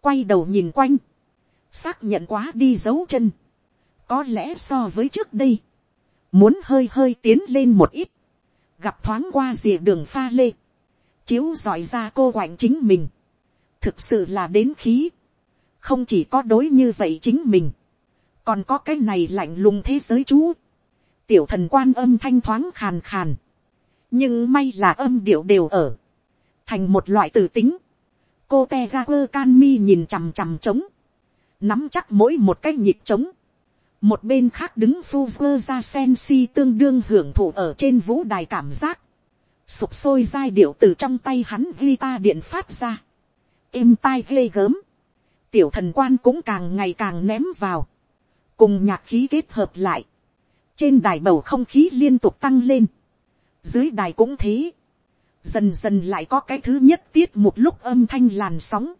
quay đầu nhìn quanh, xác nhận quá đi dấu chân, có lẽ so với trước đây, muốn hơi hơi tiến lên một ít, gặp thoáng qua rìa đường pha lê, chiếu dọi ra cô quạnh chính mình, thực sự là đến khí, không chỉ có đối như vậy chính mình, còn có cái này lạnh lùng thế giới chú, tiểu thần quan âm thanh thoáng khàn khàn, nhưng may là âm điệu đều ở, thành một loại từ tính, cô te ga quơ can mi nhìn chằm chằm trống, nắm chắc mỗi một cái nhịp trống, một bên khác đứng fuzzer ra sen si tương đương hưởng thụ ở trên vũ đài cảm giác, sụp sôi giai điệu từ trong tay hắn guitar điện phát ra, êm tai ghê gớm, tiểu thần quan cũng càng ngày càng ném vào, cùng nhạc khí kết hợp lại, trên đài bầu không khí liên tục tăng lên, dưới đài cũng thế, dần dần lại có cái thứ nhất tiết một lúc âm thanh làn sóng,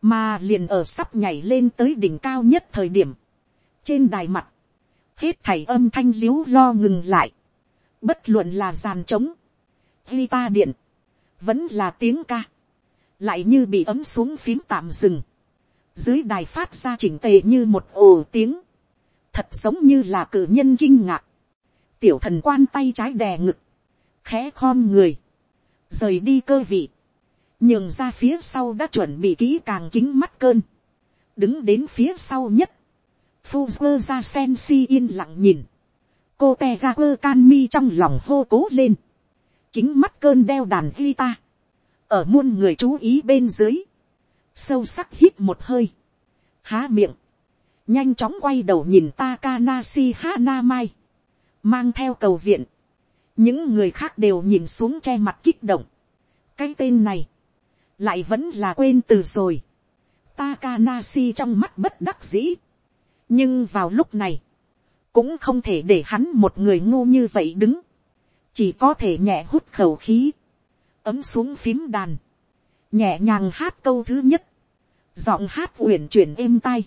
mà liền ở sắp nhảy lên tới đỉnh cao nhất thời điểm, trên đài mặt, hết thảy âm thanh l i ế u lo ngừng lại, bất luận là giàn trống, guitar điện, vẫn là tiếng ca, lại như bị ấm xuống phím tạm dừng, dưới đài phát ra chỉnh tề như một ồ tiếng, thật giống như là cử nhân kinh ngạc, tiểu thần quan tay trái đè ngực, khẽ khom người, rời đi cơ vị, nhường ra phía sau đã chuẩn bị kỹ càng kính mắt cơn, đứng đến phía sau nhất, Fuzzer ra sen si yên lặng nhìn. Cô te ra quơ can mi trong lòng hô cố lên. Kính mắt cơn đeo đàn guitar. Ở muôn người chú ý bên dưới. Sâu sắc hít một hơi. Há miệng. Nhanh chóng quay đầu nhìn Takanashi Hanamai. Mang theo cầu viện. Những người khác đều nhìn xuống che mặt kích động. Cái tên này. Lại vẫn là quên từ rồi. Takanashi trong mắt bất đắc dĩ nhưng vào lúc này, cũng không thể để hắn một người ngu như vậy đứng, chỉ có thể nhẹ hút khẩu khí, ấm xuống phím đàn, nhẹ nhàng hát câu thứ nhất, giọng hát uyển chuyển êm tai,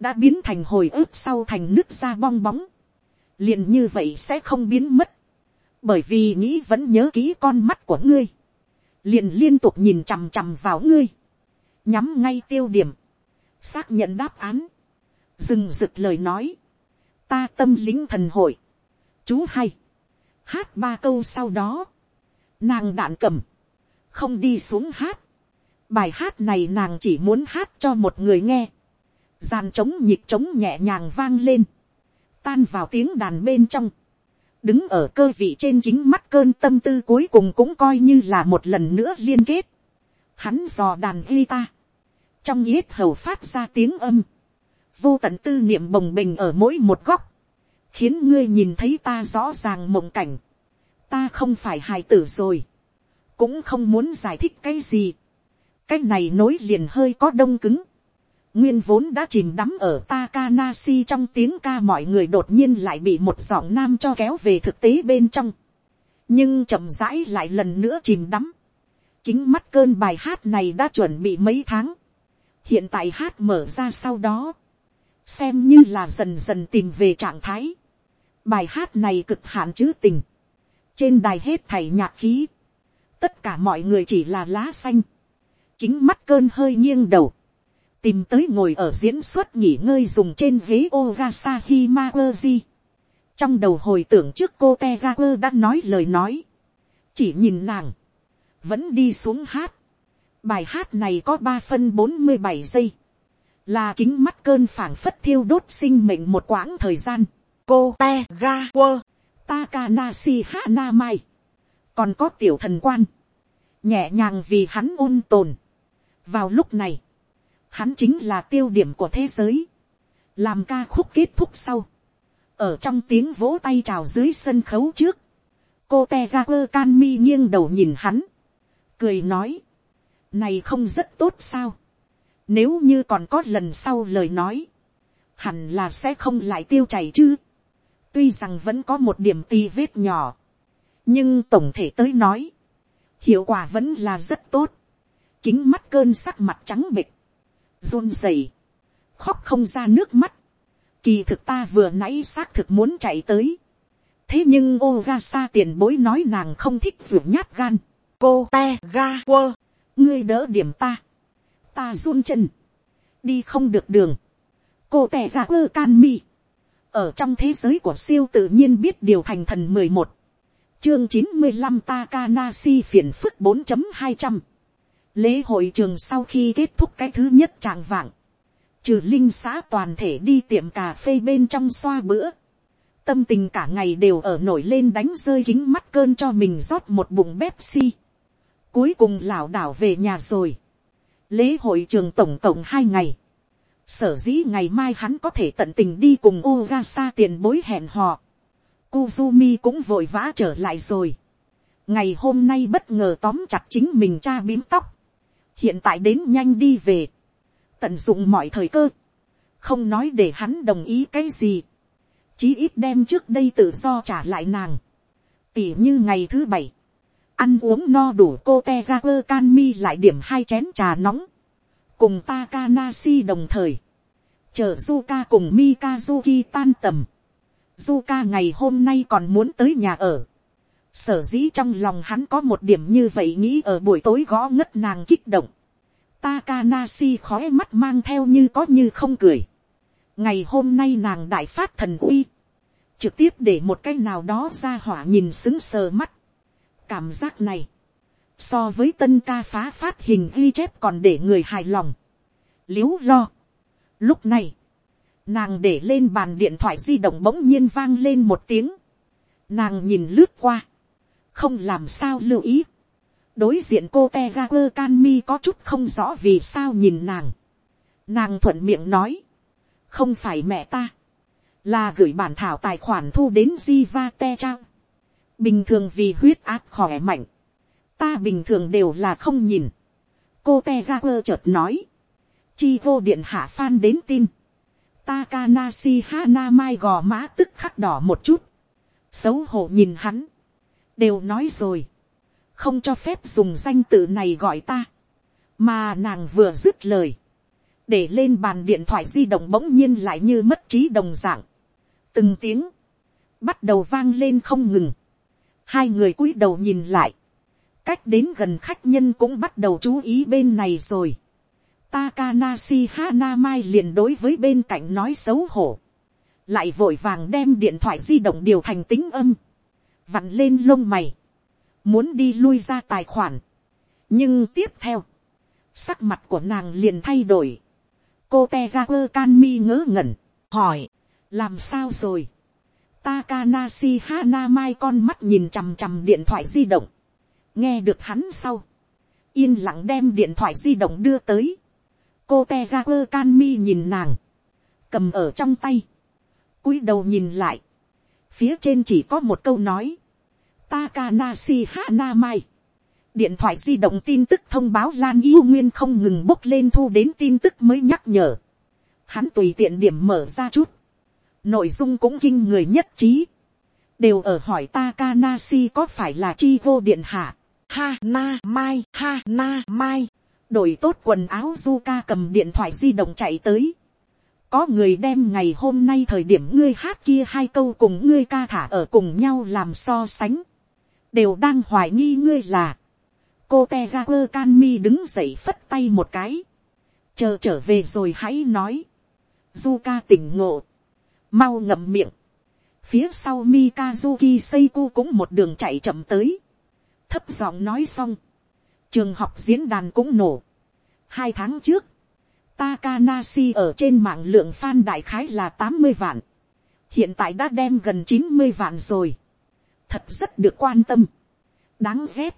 đã biến thành hồi ức sau thành nước da bong bóng, liền như vậy sẽ không biến mất, bởi vì nghĩ vẫn nhớ kỹ con mắt của ngươi, liền liên tục nhìn chằm chằm vào ngươi, nhắm ngay tiêu điểm, xác nhận đáp án, dừng rực lời nói, ta tâm lính thần hội, chú hay, hát ba câu sau đó, nàng đạn cầm, không đi xuống hát, bài hát này nàng chỉ muốn hát cho một người nghe, gian trống nhịp trống nhẹ nhàng vang lên, tan vào tiếng đàn bên trong, đứng ở cơ vị trên kính mắt cơn tâm tư cuối cùng cũng coi như là một lần nữa liên kết, hắn dò đàn guitar, trong yết hầu phát ra tiếng âm, vô tận tư niệm bồng bềnh ở mỗi một góc, khiến ngươi nhìn thấy ta rõ ràng mộng cảnh, ta không phải hài tử rồi, cũng không muốn giải thích cái gì, cái này nối liền hơi có đông cứng, nguyên vốn đã chìm đắm ở Takanasi trong tiếng ca mọi người đột nhiên lại bị một giọng nam cho kéo về thực tế bên trong, nhưng chậm rãi lại lần nữa chìm đắm, kính mắt cơn bài hát này đã chuẩn bị mấy tháng, hiện tại hát mở ra sau đó, xem như là dần dần tìm về trạng thái. bài hát này cực hạn chữ tình, trên đài hết thảy nhạc khí, tất cả mọi người chỉ là lá xanh, kính mắt cơn hơi nghiêng đầu, tìm tới ngồi ở diễn xuất nghỉ ngơi dùng trên ghế Ogasa Himaoji. Trong đầu hồi tưởng trước cô Tegaku đã nói lời nói. Chỉ nhìn nàng. Vẫn đi xuống hát. Bài hát này có ba phân bốn mươi bảy giây là kính mắt cơn phảng phất thiêu đốt sinh mệnh một quãng thời gian, cô te ga quơ, Takanashi Hanamai, còn có tiểu thần quan, nhẹ nhàng vì hắn ôn tồn. vào lúc này, hắn chính là tiêu điểm của thế giới, làm ca khúc kết thúc sau, ở trong tiếng vỗ tay trào dưới sân khấu trước, cô te ga quơ can mi nghiêng đầu nhìn hắn, cười nói, này không rất tốt sao, nếu như còn có lần sau lời nói. Hẳn là sẽ không lại tiêu chảy chứ. Tuy rằng vẫn có một điểm tì vết nhỏ. Nhưng tổng thể tới nói. Hiệu quả vẫn là rất tốt. Kính mắt cơn sắc mặt trắng bịch. run rẩy, Khóc không ra nước mắt. Kỳ thực ta vừa nãy xác thực muốn chạy tới. Thế nhưng ô ga sa tiền bối nói nàng không thích ruột nhát gan. Cô te ga quơ. Ngươi đỡ điểm ta ta run chân, đi không được đường, cô tẻ ra quơ can mi, ở trong thế giới của siêu tự nhiên biết điều thành thần mười một, chương chín mươi năm Takanasi phiền phức bốn chấm hai trăm. Lễ hội trường sau khi kết thúc cái thứ nhất tràng vạng, trừ linh xã toàn thể đi tiệm cà phê bên trong xoa bữa, tâm tình cả ngày đều ở nổi lên đánh rơi kính mắt cơn cho mình rót một bụng Pepsi. Cuối cùng lảo đảo về nhà rồi. Lễ hội trường tổng cộng hai ngày. Sở dĩ ngày mai hắn có thể tận tình đi cùng Ogasa tiền bối hẹn hò. Kuzumi cũng vội vã trở lại rồi. Ngày hôm nay bất ngờ tóm chặt chính mình cha bím tóc. Hiện tại đến nhanh đi về. Tận dụng mọi thời cơ. Không nói để hắn đồng ý cái gì. Chí ít đem trước đây tự do trả lại nàng. Tỉ như ngày thứ bảy. Ăn uống no đủ cô te ra quơ can mi lại điểm hai chén trà nóng. Cùng Takanashi đồng thời. Chờ Zuka cùng Mikazuki tan tầm. Zuka ngày hôm nay còn muốn tới nhà ở. Sở dĩ trong lòng hắn có một điểm như vậy nghĩ ở buổi tối gõ ngất nàng kích động. Takanashi khói mắt mang theo như có như không cười. Ngày hôm nay nàng đại phát thần uy. Trực tiếp để một cái nào đó ra hỏa nhìn xứng sờ mắt. Cảm giác này. So với tân ca phá phát hình ghi chép còn để người hài lòng. Liếu lo. Lúc này. Nàng để lên bàn điện thoại di động bỗng nhiên vang lên một tiếng. Nàng nhìn lướt qua. Không làm sao lưu ý. Đối diện cô Tegaku Kanmi có chút không rõ vì sao nhìn nàng. Nàng thuận miệng nói. Không phải mẹ ta. Là gửi bản thảo tài khoản thu đến Jiva Te Trang. Bình thường vì huyết áp khỏe mạnh. Ta bình thường đều là không nhìn. Cô Tegaku chợt nói. Chi vô điện hạ phan đến tin Takanasi Hana Mai gò má tức khắc đỏ một chút. Xấu hổ nhìn hắn. Đều nói rồi. Không cho phép dùng danh tự này gọi ta. Mà nàng vừa dứt lời. Để lên bàn điện thoại di động bỗng nhiên lại như mất trí đồng dạng. Từng tiếng. Bắt đầu vang lên không ngừng. Hai người cúi đầu nhìn lại. Cách đến gần khách nhân cũng bắt đầu chú ý bên này rồi Takanashi Hanamai liền đối với bên cạnh nói xấu hổ. Lại vội vàng đem điện thoại di động điều thành tính âm. Vặn lên lông mày. Muốn đi lui ra tài khoản. Nhưng tiếp theo. Sắc mặt của nàng liền thay đổi. Cô Tegaku Kanmi ngớ ngẩn. Hỏi. Làm sao rồi? Takanashi Hanamai con mắt nhìn chằm chằm điện thoại di động. Nghe được hắn sau. Yên lặng đem điện thoại di động đưa tới cô Tegaku Kanmi nhìn nàng, cầm ở trong tay, cúi đầu nhìn lại, phía trên chỉ có một câu nói, Takanashi Hanamai. Điện thoại di động tin tức thông báo Lan Yêu Nguyên không ngừng bốc lên thu đến tin tức mới nhắc nhở. Hắn tùy tiện điểm mở ra chút. Nội dung cũng kinh người nhất trí. Đều ở hỏi Takanashi có phải là chi vô điện hạ. Ha na mai, ha na mai đổi tốt quần áo Zuka cầm điện thoại di động chạy tới. Có người đem ngày hôm nay thời điểm ngươi hát kia hai câu cùng ngươi ca thả ở cùng nhau làm so sánh. Đều đang hoài nghi ngươi là. Cô Tegaku Kanmi đứng dậy phất tay một cái. Chờ trở về rồi hãy nói. Zuka tỉnh ngộ. Mau ngậm miệng. Phía sau Mikazuki Seiko cũng một đường chạy chậm tới. Thấp giọng nói xong trường học diễn đàn cũng nổ. hai tháng trước, Takanashi ở trên mạng lượng fan đại khái là tám mươi vạn. hiện tại đã đem gần chín mươi vạn rồi. thật rất được quan tâm. đáng ghét.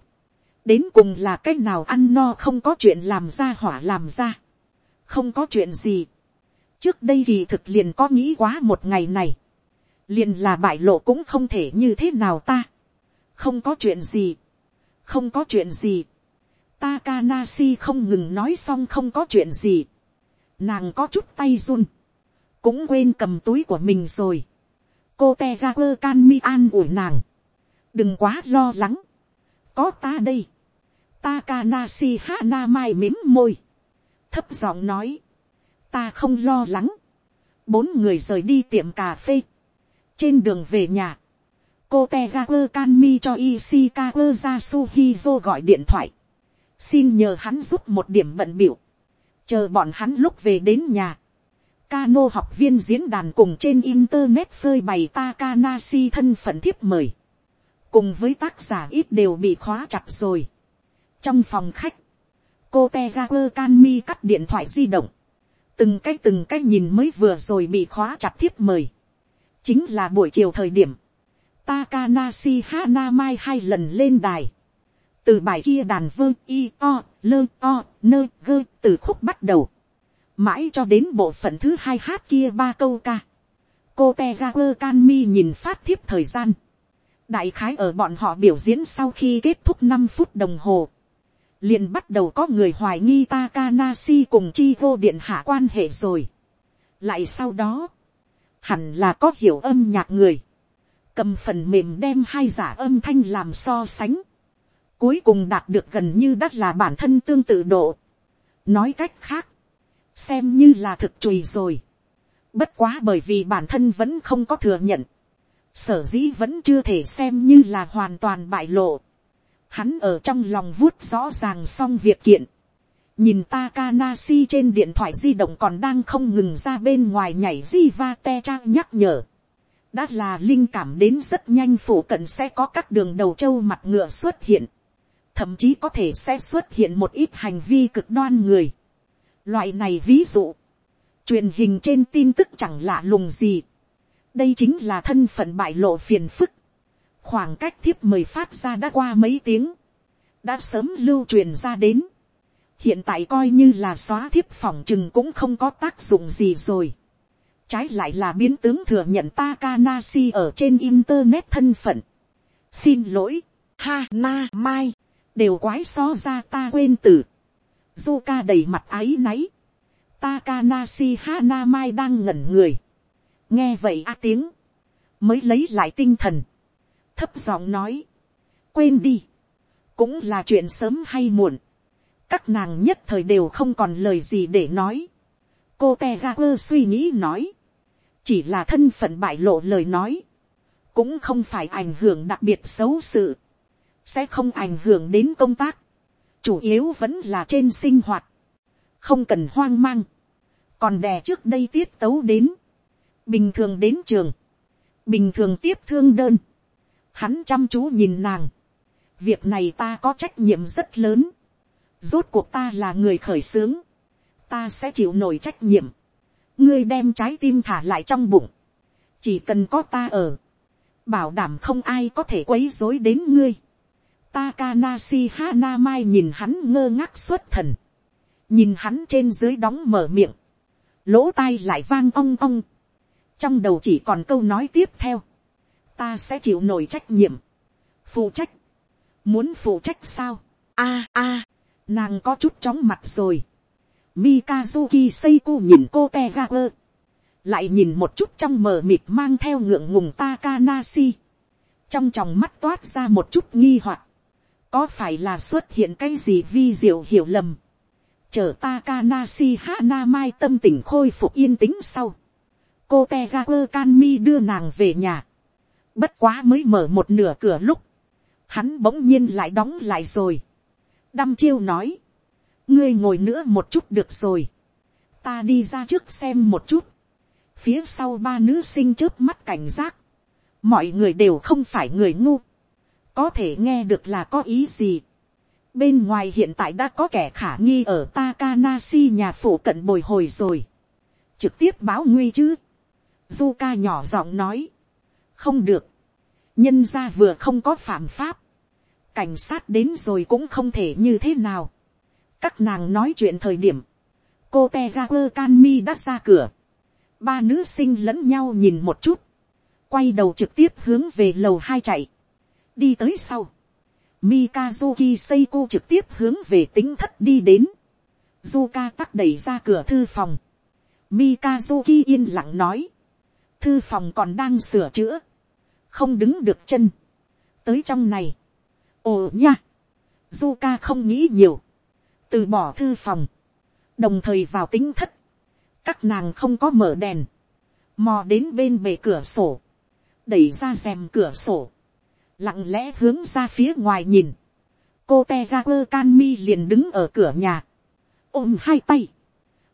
đến cùng là cách nào ăn no không có chuyện làm ra hỏa làm ra. không có chuyện gì trước đây thì thực liền có nghĩ quá một ngày này. liền là bại lộ cũng không thể như thế nào ta. không có chuyện gì. không có chuyện gì Takanasi không ngừng nói xong không có chuyện gì. Nàng có chút tay run. Cũng quên cầm túi của mình rồi. Cô Tegaku Kanmi an ủi nàng. Đừng quá lo lắng. Có ta đây. Takanashi Hanamai mím môi. Thấp giọng nói. Ta không lo lắng. Bốn người rời đi tiệm cà phê. Trên đường về nhà. Cô Tegaku Kanmi cho Ishikawa Yasuhizo gọi điện thoại xin nhờ hắn giúp một điểm bận biểu, chờ bọn hắn lúc về đến nhà, Kano học viên diễn đàn cùng trên internet phơi bày Takanashi thân phận thiếp mời. Cùng với tác giả ít đều bị khóa chặt rồi. Trong phòng khách, cô Tegaku Kanmi cắt điện thoại di động. Từng cái từng cái nhìn mới vừa rồi bị khóa chặt thiếp mời. Chính là buổi chiều thời điểm. Takanasi Hana Mai hai lần lên đài từ bài kia đàn vơ i o lơ o nơ gơ từ khúc bắt đầu, mãi cho đến bộ phận thứ hai hát kia ba câu ca. cô te ga quơ can mi nhìn phát thiếp thời gian, đại khái ở bọn họ biểu diễn sau khi kết thúc năm phút đồng hồ, liền bắt đầu có người hoài nghi Takanashi cùng chi vô điện hạ quan hệ rồi. lại sau đó, hẳn là có hiểu âm nhạc người, cầm phần mềm đem hai giả âm thanh làm so sánh, cuối cùng đạt được gần như đắt là bản thân tương tự độ. nói cách khác, xem như là thực chùi rồi. bất quá bởi vì bản thân vẫn không có thừa nhận, sở dĩ vẫn chưa thể xem như là hoàn toàn bại lộ hắn ở trong lòng vuốt rõ ràng xong việc kiện. nhìn Takanashi trên điện thoại di động còn đang không ngừng ra bên ngoài nhảy di va te trang nhắc nhở. đã là linh cảm đến rất nhanh phủ cận sẽ có các đường đầu châu mặt ngựa xuất hiện thậm chí có thể sẽ xuất hiện một ít hành vi cực đoan người. Loại này ví dụ, truyền hình trên tin tức chẳng lạ lùng gì. đây chính là thân phận bại lộ phiền phức khoảng cách thiếp mời phát ra đã qua mấy tiếng, đã sớm lưu truyền ra đến. hiện tại coi như là xóa thiếp phòng chừng cũng không có tác dụng gì rồi. trái lại là biến tướng thừa nhận Takanashi ở trên internet thân phận. xin lỗi, ha na mai đều quái so ra ta quên tử. Zuka đầy mặt áy náy. Takanashi mai đang ngẩn người. Nghe vậy a tiếng. Mới lấy lại tinh thần. Thấp giọng nói. Quên đi. Cũng là chuyện sớm hay muộn. Các nàng nhất thời đều không còn lời gì để nói. Cô Tegaper suy nghĩ nói. Chỉ là thân phận bại lộ lời nói. Cũng không phải ảnh hưởng đặc biệt xấu sự sẽ không ảnh hưởng đến công tác, chủ yếu vẫn là trên sinh hoạt, không cần hoang mang, còn đè trước đây tiết tấu đến, bình thường đến trường, bình thường tiếp thương đơn, hắn chăm chú nhìn nàng, việc này ta có trách nhiệm rất lớn, rốt cuộc ta là người khởi xướng, ta sẽ chịu nổi trách nhiệm, ngươi đem trái tim thả lại trong bụng, chỉ cần có ta ở, bảo đảm không ai có thể quấy dối đến ngươi, Takanashi Hanamai nhìn hắn ngơ ngác xuất thần. Nhìn hắn trên dưới đóng mở miệng. Lỗ tai lại vang ong ong. Trong đầu chỉ còn câu nói tiếp theo. Ta sẽ chịu nổi trách nhiệm. Phụ trách. Muốn phụ trách sao? a a nàng có chút chóng mặt rồi. Mikazuki Seiko nhìn cô Tegaku. Lại nhìn một chút trong mờ mịt mang theo ngượng ngùng Takanashi. Trong tròng mắt toát ra một chút nghi hoặc có phải là xuất hiện cái gì vi diệu hiểu lầm, chờ Takanasi Hana Mai tâm tình khôi phục yên tĩnh sau, cô Tegaper Kanmi đưa nàng về nhà, bất quá mới mở một nửa cửa lúc, hắn bỗng nhiên lại đóng lại rồi, đăm chiêu nói, ngươi ngồi nữa một chút được rồi, ta đi ra trước xem một chút, phía sau ba nữ sinh trước mắt cảnh giác, mọi người đều không phải người ngu, có thể nghe được là có ý gì. bên ngoài hiện tại đã có kẻ khả nghi ở Takanashi nhà phủ cận bồi hồi rồi. trực tiếp báo nguy chứ. Zuka nhỏ giọng nói không được. nhân ra vừa không có phạm pháp. cảnh sát đến rồi cũng không thể như thế nào. các nàng nói chuyện thời điểm. cô tegakur kanmi đã ra cửa. ba nữ sinh lẫn nhau nhìn một chút. quay đầu trực tiếp hướng về lầu hai chạy đi tới sau. Mikazuki Seiko trực tiếp hướng về tính thất đi đến. Zuka tắc đẩy ra cửa thư phòng. Mikazuki yên lặng nói. Thư phòng còn đang sửa chữa. Không đứng được chân. Tới trong này. Ồ nha. Zuka không nghĩ nhiều. Từ bỏ thư phòng. Đồng thời vào tính thất. Các nàng không có mở đèn. Mò đến bên bề cửa sổ. Đẩy ra rèm cửa sổ lặng lẽ hướng ra phía ngoài nhìn, cô te ga quơ can mi liền đứng ở cửa nhà, ôm hai tay,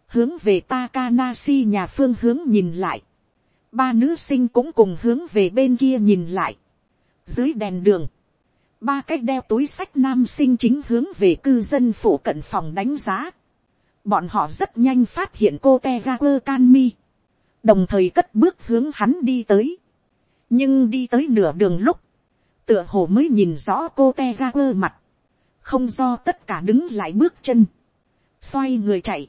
hướng về Takanasi nhà phương hướng nhìn lại, ba nữ sinh cũng cùng hướng về bên kia nhìn lại, dưới đèn đường, ba cái đeo túi sách nam sinh chính hướng về cư dân phủ cận phòng đánh giá, bọn họ rất nhanh phát hiện cô te ga can mi, đồng thời cất bước hướng hắn đi tới, nhưng đi tới nửa đường lúc, tựa hồ mới nhìn rõ cô te mặt, không do tất cả đứng lại bước chân, xoay người chạy,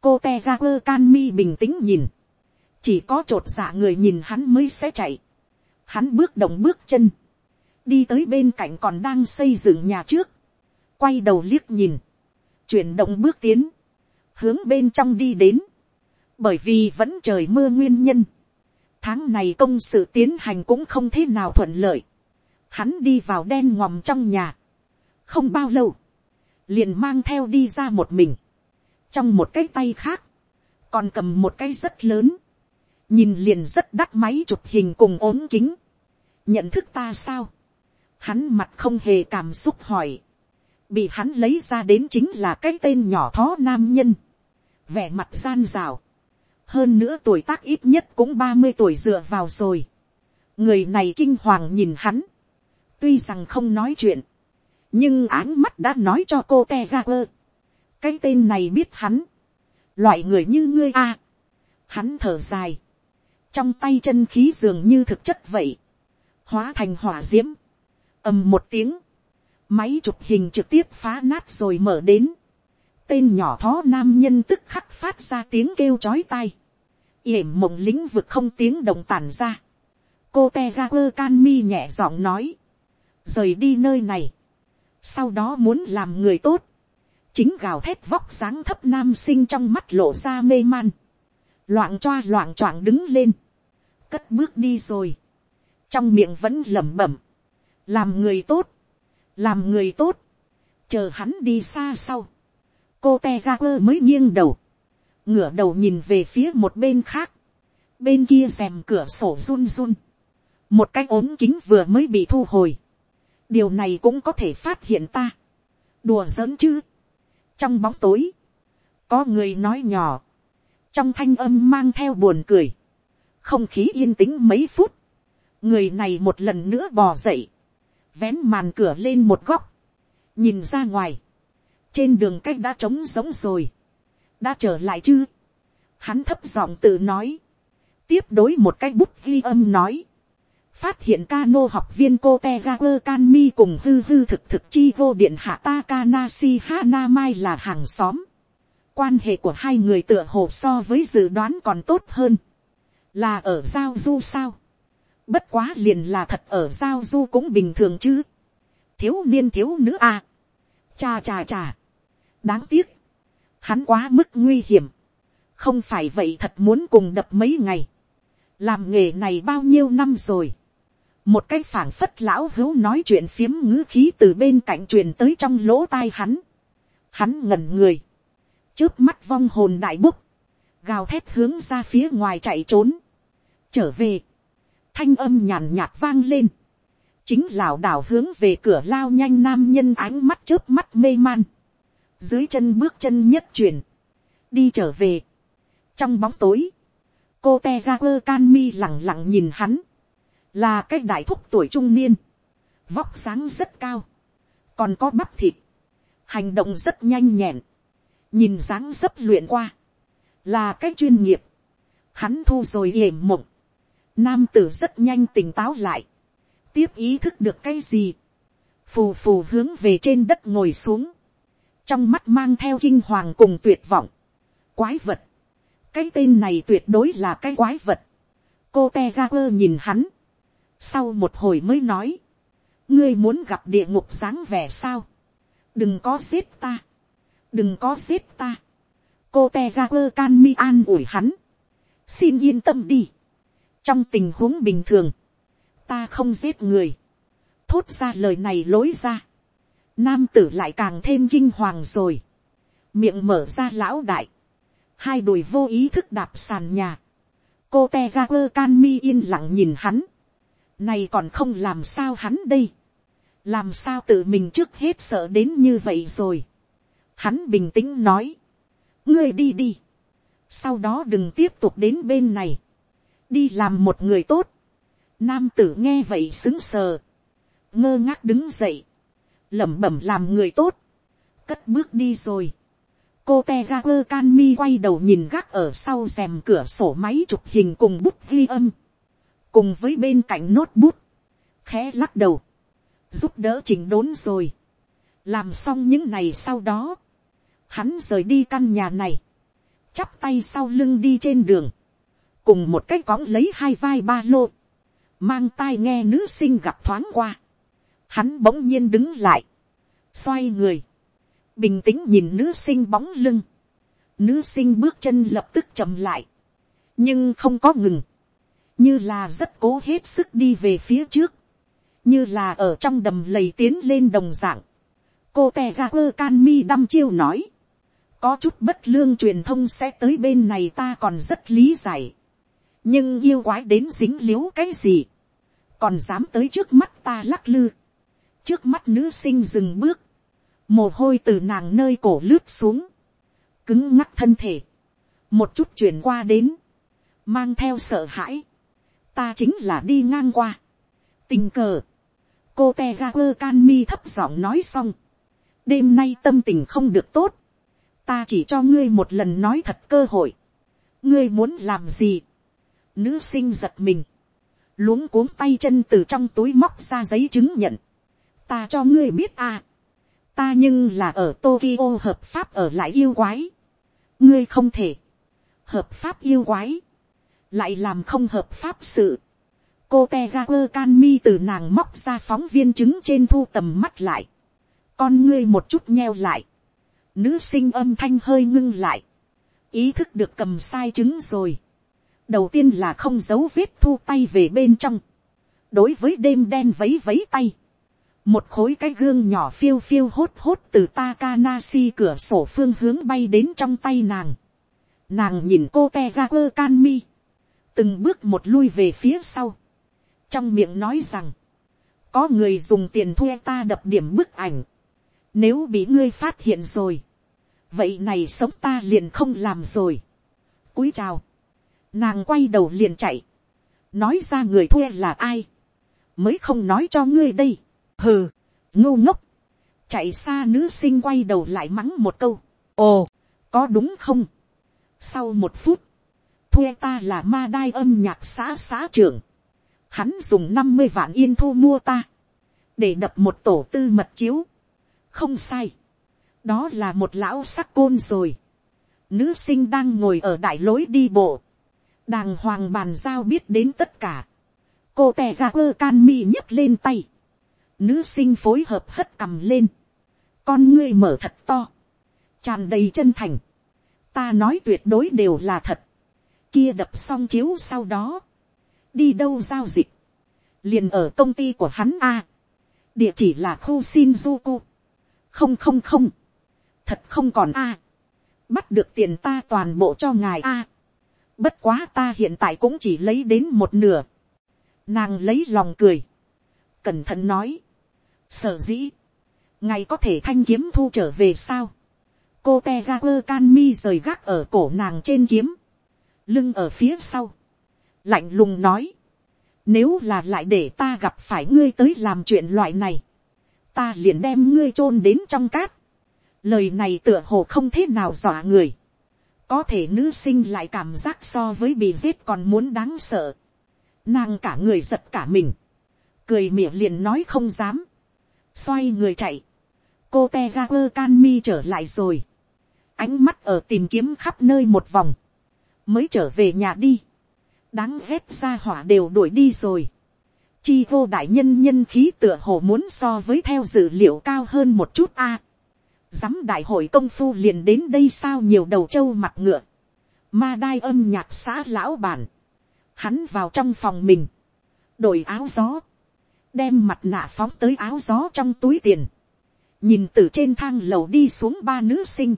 cô te ga can mi bình tĩnh nhìn, chỉ có t r ộ t dạ người nhìn hắn mới sẽ chạy, hắn bước động bước chân, đi tới bên cạnh còn đang xây dựng nhà trước, quay đầu liếc nhìn, chuyển động bước tiến, hướng bên trong đi đến, bởi vì vẫn trời mưa nguyên nhân, tháng này công sự tiến hành cũng không thế nào thuận lợi, hắn đi vào đen ngòm trong nhà, không bao lâu, liền mang theo đi ra một mình, trong một cái tay khác, còn cầm một cái rất lớn, nhìn liền rất đắt máy chụp hình cùng ốm kính, nhận thức ta sao, hắn mặt không hề cảm xúc hỏi, bị hắn lấy ra đến chính là cái tên nhỏ thó nam nhân, vẻ mặt gian rào, hơn nữa tuổi tác ít nhất cũng ba mươi tuổi dựa vào rồi, người này kinh hoàng nhìn hắn, tuy rằng không nói chuyện, nhưng áng mắt đã nói cho cô te ra quơ, cái tên này biết hắn, loại người như ngươi a, hắn thở dài, trong tay chân khí dường như thực chất vậy, hóa thành hỏa d i ễ m ầm một tiếng, máy chụp hình trực tiếp phá nát rồi mở đến, tên nhỏ thó nam nhân tức khắc phát ra tiếng kêu chói tai, yểm mộng lĩnh vực không tiếng đồng tàn ra, cô te ga quơ can mi nhẹ giọng nói, rời đi nơi này, sau đó muốn làm người tốt, chính gào thét vóc dáng thấp nam sinh trong mắt lộ ra mê man, loạn choa loạn choạng đứng lên, cất bước đi rồi, trong miệng vẫn lẩm bẩm, làm người tốt, làm người tốt, chờ hắn đi xa sau, cô te ra quơ mới nghiêng đầu, ngửa đầu nhìn về phía một bên khác, bên kia rèm cửa sổ run run, một cái ốm kính vừa mới bị thu hồi, điều này cũng có thể phát hiện ta, đùa giỡn chứ, trong bóng tối, có người nói nhỏ, trong thanh âm mang theo buồn cười, không khí yên tĩnh mấy phút, người này một lần nữa bò dậy, vén màn cửa lên một góc, nhìn ra ngoài, trên đường cách đã trống giống rồi, đã trở lại chứ, hắn thấp giọng tự nói, tiếp đối một cái bút ghi âm nói, phát hiện Kano học viên cô Tegaku Kanmi cùng hư hư thực thực chi vô điện hạ Takanashi Hanamai là hàng xóm. Quan hệ của hai người tựa hồ so với dự đoán còn tốt hơn là ở giao du sao, bất quá liền là thật ở giao du cũng bình thường chứ, thiếu niên thiếu nữ à, cha cha cha, đáng tiếc, hắn quá mức nguy hiểm, không phải vậy thật muốn cùng đập mấy ngày, làm nghề này bao nhiêu năm rồi, một cái phảng phất lão hữu nói chuyện phiếm ngữ khí từ bên cạnh truyền tới trong lỗ tai hắn, hắn ngẩn người, trước mắt vong hồn đại búc, gào thét hướng ra phía ngoài chạy trốn, trở về, thanh âm nhàn nhạt vang lên, chính lảo đảo hướng về cửa lao nhanh nam nhân ánh mắt trước mắt mê man, dưới chân bước chân nhất chuyển, đi trở về, trong bóng tối, cô te ra quơ can mi lẳng lặng nhìn hắn, là cái đại thúc tuổi trung niên, vóc sáng rất cao, còn có bắp thịt, hành động rất nhanh nhẹn, nhìn dáng dấp luyện qua, là cái chuyên nghiệp, hắn thu rồi yểm mộng, Nam tử rất nhanh tỉnh táo lại. Tiếp ý thức được cái gì. Phù phù hướng về trên đất ngồi xuống. Trong mắt mang theo kinh hoàng cùng tuyệt vọng. Quái vật. Cái tên này tuyệt đối là cái quái vật. Cô Tegaper nhìn hắn. Sau một hồi mới nói. Ngươi muốn gặp địa ngục dáng vẻ sao? Đừng có giết ta. Đừng có giết ta. Cô Tegaper can mi an ủi hắn. Xin yên tâm đi trong tình huống bình thường, ta không giết người, thốt ra lời này lối ra, nam tử lại càng thêm kinh hoàng rồi, miệng mở ra lão đại, hai đùi vô ý thức đạp sàn nhà, cô te ga quơ can mi yên lặng nhìn hắn, này còn không làm sao hắn đây, làm sao tự mình trước hết sợ đến như vậy rồi, hắn bình tĩnh nói, ngươi đi đi, sau đó đừng tiếp tục đến bên này, đi làm một người tốt. Nam tử nghe vậy xứng sờ, ngơ ngác đứng dậy, lẩm bẩm làm người tốt, cất bước đi rồi. cô te ga quơ can mi quay đầu nhìn gác ở sau rèm cửa sổ máy chụp hình cùng bút ghi âm, cùng với bên cạnh nốt bút, khẽ lắc đầu, giúp đỡ chỉnh đốn rồi, làm xong những này sau đó, hắn rời đi căn nhà này, chắp tay sau lưng đi trên đường, cùng một cái cõng lấy hai vai ba lô, mang tai nghe nữ sinh gặp thoáng qua, hắn bỗng nhiên đứng lại, xoay người, bình tĩnh nhìn nữ sinh bóng lưng, nữ sinh bước chân lập tức chậm lại, nhưng không có ngừng, như là rất cố hết sức đi về phía trước, như là ở trong đầm lầy tiến lên đồng dạng. cô tè ga quơ can mi đăm chiêu nói, có chút bất lương truyền thông sẽ tới bên này ta còn rất lý giải, nhưng yêu quái đến dính l i ễ u cái gì, còn dám tới trước mắt ta lắc lư, trước mắt nữ sinh dừng bước, mồ hôi từ nàng nơi cổ lướt xuống, cứng ngắc thân thể, một chút chuyển qua đến, mang theo sợ hãi, ta chính là đi ngang qua, tình cờ, cô te ga quơ can mi thấp giọng nói xong. đêm nay tâm tình không được tốt. ta chỉ cho ngươi một lần nói thật cơ hội. ngươi muốn làm gì nữ sinh giật mình. luống cuống tay chân từ trong túi móc ra giấy chứng nhận. ta cho ngươi biết à. ta nhưng là ở tokyo hợp pháp ở lại yêu quái. ngươi không thể. hợp pháp yêu quái. lại làm không hợp pháp sự cô te ga quơ can mi từ nàng móc ra phóng viên chứng trên thu tầm mắt lại. con ngươi một chút nheo lại. nữ sinh âm thanh hơi ngưng lại. ý thức được cầm sai chứng rồi đầu tiên là không giấu vết thu tay về bên trong. đối với đêm đen vấy vấy tay. một khối cái gương nhỏ phiêu phiêu hốt hốt từ Takanasi cửa sổ phương hướng bay đến trong tay nàng. Nàng nhìn cô te ra quơ can mi. từng bước một lui về phía sau trong miệng nói rằng, có người dùng tiền thuê ta đập điểm bức ảnh, nếu bị ngươi phát hiện rồi, vậy này sống ta liền không làm rồi. cúi chào, nàng quay đầu liền chạy, nói ra người thuê là ai, mới không nói cho ngươi đây, hừ, ngô ngốc, chạy xa nữ sinh quay đầu lại mắng một câu, ồ, có đúng không, sau một phút, thuê ta là ma đai âm nhạc xã xã trưởng, hắn dùng năm mươi vạn yên thu mua ta, để đập một tổ tư mật chiếu. không sai, đó là một lão sắc côn rồi. nữ sinh đang ngồi ở đại lối đi bộ, đàng hoàng bàn giao biết đến tất cả. cô tè ra quơ can mi nhấc lên tay, nữ sinh phối hợp hất cầm lên, con ngươi mở thật to, tràn đầy chân thành, ta nói tuyệt đối đều là thật, kia đập xong chiếu sau đó, đi đâu giao dịch, liền ở công ty của hắn a, địa chỉ là khu shinjuku, không không không, thật không còn a, bắt được tiền ta toàn bộ cho ngài a, bất quá ta hiện tại cũng chỉ lấy đến một nửa, nàng lấy lòng cười, cẩn thận nói, sở dĩ, ngài có thể thanh kiếm thu trở về sao, cô te ga quơ can mi rời gác ở cổ nàng trên kiếm, lưng ở phía sau, lạnh lùng nói, nếu là lại để ta gặp phải ngươi tới làm chuyện loại này, ta liền đem ngươi chôn đến trong cát. Lời này tựa hồ không thế nào dọa người. Có thể nữ sinh lại cảm giác so với bị giết còn muốn đáng sợ. Nàng cả người giật cả mình. Cười miệng liền nói không dám. Xoay người chạy. Cô te ga quơ can mi trở lại rồi. Ánh mắt ở tìm kiếm khắp nơi một vòng. Mới trở về nhà đi đáng ghét ra hỏa đều đuổi đi rồi. Chi vô đại nhân nhân khí tựa hồ muốn so với theo dữ liệu cao hơn một chút a. À, Giám đại hội công phu liền đến đây sao nhiều đầu trâu mặt ngựa. Ma đai âm nhạc xã lão bản. Hắn vào trong phòng mình. Đổi áo gió. Đem mặt nạ phóng tới áo gió trong túi tiền. Nhìn từ trên thang lầu đi xuống ba nữ sinh.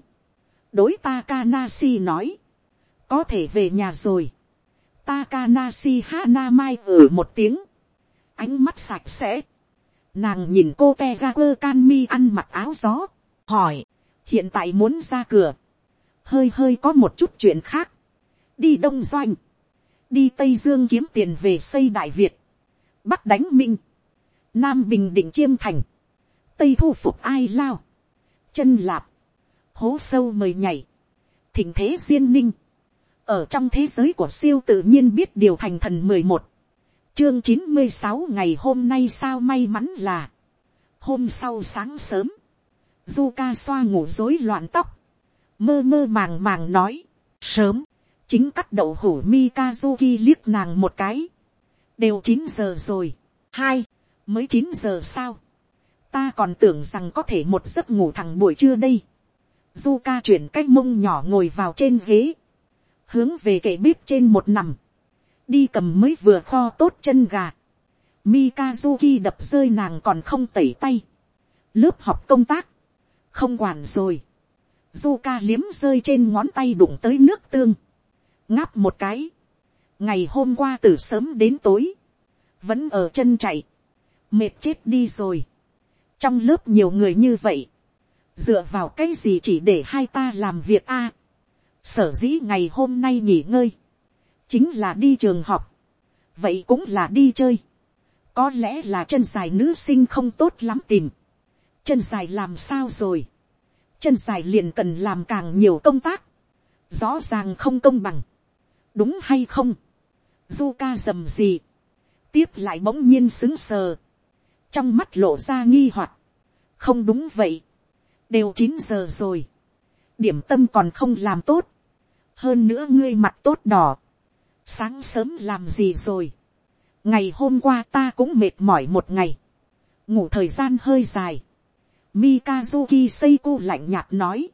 Đối Takanashi nói. Có thể về nhà rồi Takanashi Hanamai ở ừ một tiếng. Ánh mắt sạch sẽ. Nàng nhìn cô Tegaku Kanmi ăn mặc áo gió. Hỏi. Hiện tại muốn ra cửa. Hơi hơi có một chút chuyện khác. Đi Đông Doanh. Đi Tây Dương kiếm tiền về xây Đại Việt. Bắc đánh Minh. Nam Bình Định Chiêm Thành. Tây thu phục ai lao. Chân lạp. Hố sâu mời nhảy. Thỉnh thế duyên ninh ở trong thế giới của siêu tự nhiên biết điều thành thần mười một, chương chín mươi sáu ngày hôm nay sao may mắn là, hôm sau sáng sớm, Zuka xoa ngủ rối loạn tóc. Mơ mơ màng màng nói. Sớm. Chính cắt đậu hủ Mikazuki liếc nàng một cái. Đều chín giờ rồi. Hai. Mới chín giờ sao? Ta còn tưởng rằng có thể một giấc ngủ thẳng buổi trưa đây. Zuka chuyển cái mông nhỏ ngồi vào trên ghế. Hướng về kệ bếp trên một nằm. Đi cầm mới vừa kho tốt chân gà. Mikazuki đập rơi nàng còn không tẩy tay. Lớp học công tác. Không quản rồi. Zuka liếm rơi trên ngón tay đụng tới nước tương. Ngáp một cái. Ngày hôm qua từ sớm đến tối. Vẫn ở chân chạy. Mệt chết đi rồi. Trong lớp nhiều người như vậy. Dựa vào cái gì chỉ để hai ta làm việc a Sở dĩ ngày hôm nay nghỉ ngơi. Chính là đi trường học. Vậy cũng là đi chơi. Có lẽ là chân dài nữ sinh không tốt lắm tìm. Chân dài làm sao rồi? Chân dài liền cần làm càng nhiều công tác. Rõ ràng không công bằng. Đúng hay không? Du ca dầm gì? Tiếp lại bỗng nhiên xứng sờ. Trong mắt lộ ra nghi hoặc Không đúng vậy. Đều chín giờ rồi. Điểm tâm còn không làm tốt. Hơn nữa ngươi mặt tốt đỏ. Sáng sớm làm gì rồi? ngày hôm qua ta cũng mệt mỏi một ngày, ngủ thời gian hơi dài, Mikazuki Seiko lạnh nhạt nói,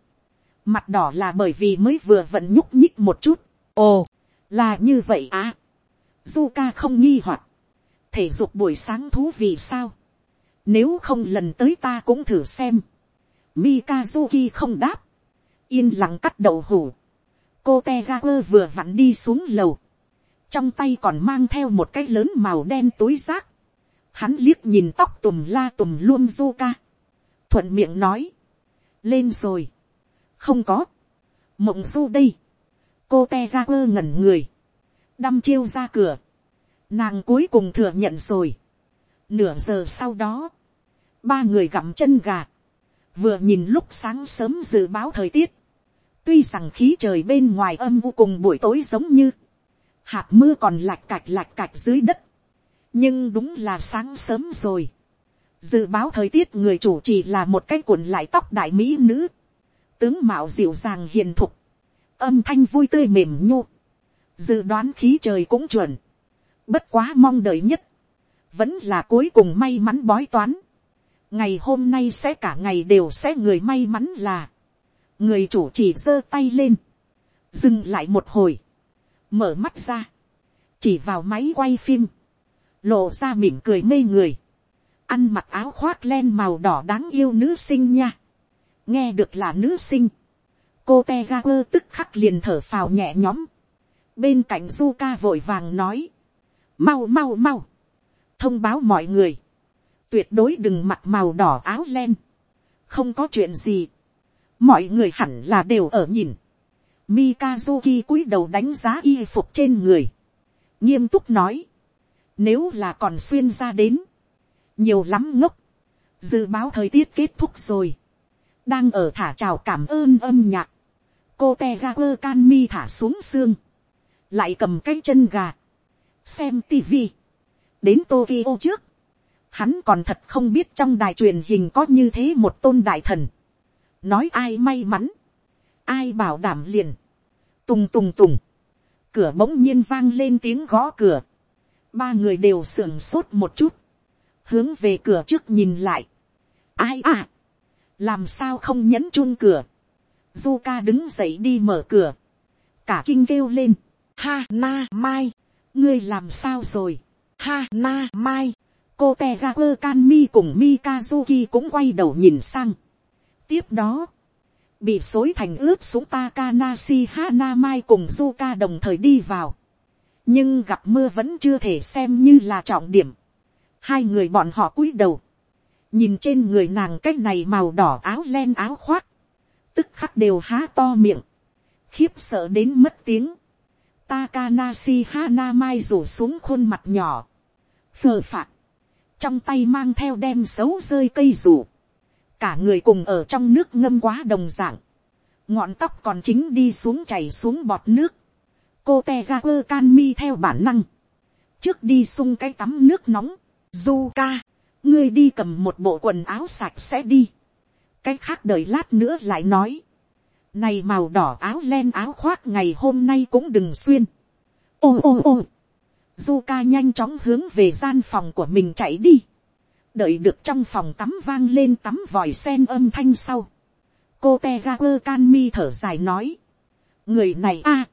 mặt đỏ là bởi vì mới vừa vận nhúc nhích một chút, ồ, là như vậy à, Zuka không nghi hoặc, thể dục buổi sáng thú vị sao, nếu không lần tới ta cũng thử xem, Mikazuki không đáp, yên lặng cắt đầu hủ, cô Tegaper vừa vặn đi xuống lầu, trong tay còn mang theo một cái lớn màu đen túi rác. Hắn liếc nhìn tóc tùm la tùm luôn Zuka. ca. Thuận miệng nói. Lên rồi. Không có. Mộng du đây. Cô te ra quơ ngẩn người. Đăm chiêu ra cửa. Nàng cuối cùng thừa nhận rồi. Nửa giờ sau đó. Ba người gặm chân gà. Vừa nhìn lúc sáng sớm dự báo thời tiết. Tuy rằng khí trời bên ngoài âm vô cùng buổi tối giống như hạt mưa còn lạch cạch lạch cạch dưới đất, nhưng đúng là sáng sớm rồi dự báo thời tiết người chủ chỉ là một cái cuộn lại tóc đại mỹ nữ, tướng mạo dịu dàng hiền thục, âm thanh vui tươi mềm nhô, dự đoán khí trời cũng chuẩn, bất quá mong đợi nhất, vẫn là cuối cùng may mắn bói toán, ngày hôm nay sẽ cả ngày đều sẽ người may mắn là, người chủ chỉ giơ tay lên, dừng lại một hồi, mở mắt ra, chỉ vào máy quay phim, lộ ra mỉm cười mê người, ăn mặc áo khoác len màu đỏ đáng yêu nữ sinh nha, nghe được là nữ sinh, cô te ga quơ tức khắc liền thở phào nhẹ nhõm, bên cạnh du ca vội vàng nói, mau mau mau, thông báo mọi người, tuyệt đối đừng mặc màu đỏ áo len, không có chuyện gì, mọi người hẳn là đều ở nhìn, Mikazuki cúi đầu đánh giá y phục trên người. Nghiêm túc nói. Nếu là còn xuyên ra đến. Nhiều lắm ngốc. Dự báo thời tiết kết thúc rồi. Đang ở thả trào cảm ơn âm nhạc. Cô Tegaper Canmi thả xuống xương. Lại cầm cái chân gà. Xem tivi. Đến Tokyo trước. Hắn còn thật không biết trong đài truyền hình có như thế một tôn đại thần. Nói ai may mắn ai bảo đảm liền, tùng tùng tùng, cửa bỗng nhiên vang lên tiếng gõ cửa, ba người đều sưởng sốt một chút, hướng về cửa trước nhìn lại, ai à, làm sao không nhấn chun cửa, du đứng dậy đi mở cửa, cả kinh kêu lên, ha na mai, ngươi làm sao rồi, ha na mai, cô te ga quơ can mi cùng mikazuki cũng quay đầu nhìn sang. tiếp đó, bị xối thành ướp xuống Takanashi Hanamai cùng Zuka đồng thời đi vào. Nhưng gặp mưa vẫn chưa thể xem như là trọng điểm. Hai người bọn họ cúi đầu. Nhìn trên người nàng cái này màu đỏ áo len áo khoác. Tức khắc đều há to miệng. Khiếp sợ đến mất tiếng. Takanashi Hanamai rủ xuống khuôn mặt nhỏ. Phờ phạt. Trong tay mang theo đem xấu rơi cây rủ cả người cùng ở trong nước ngâm quá đồng dạng, ngọn tóc còn chính đi xuống chảy xuống bọt nước, cô te ga quơ can mi theo bản năng, trước đi sung cái tắm nước nóng, du ca, ngươi đi cầm một bộ quần áo sạch sẽ đi, cái khác đợi lát nữa lại nói, này màu đỏ áo len áo khoác ngày hôm nay cũng đừng xuyên, ô ô ô, du ca nhanh chóng hướng về gian phòng của mình chạy đi, đợi được trong phòng tắm vang lên tắm vòi sen âm thanh sau, cô te ga quơ can mi thở dài nói, người này a,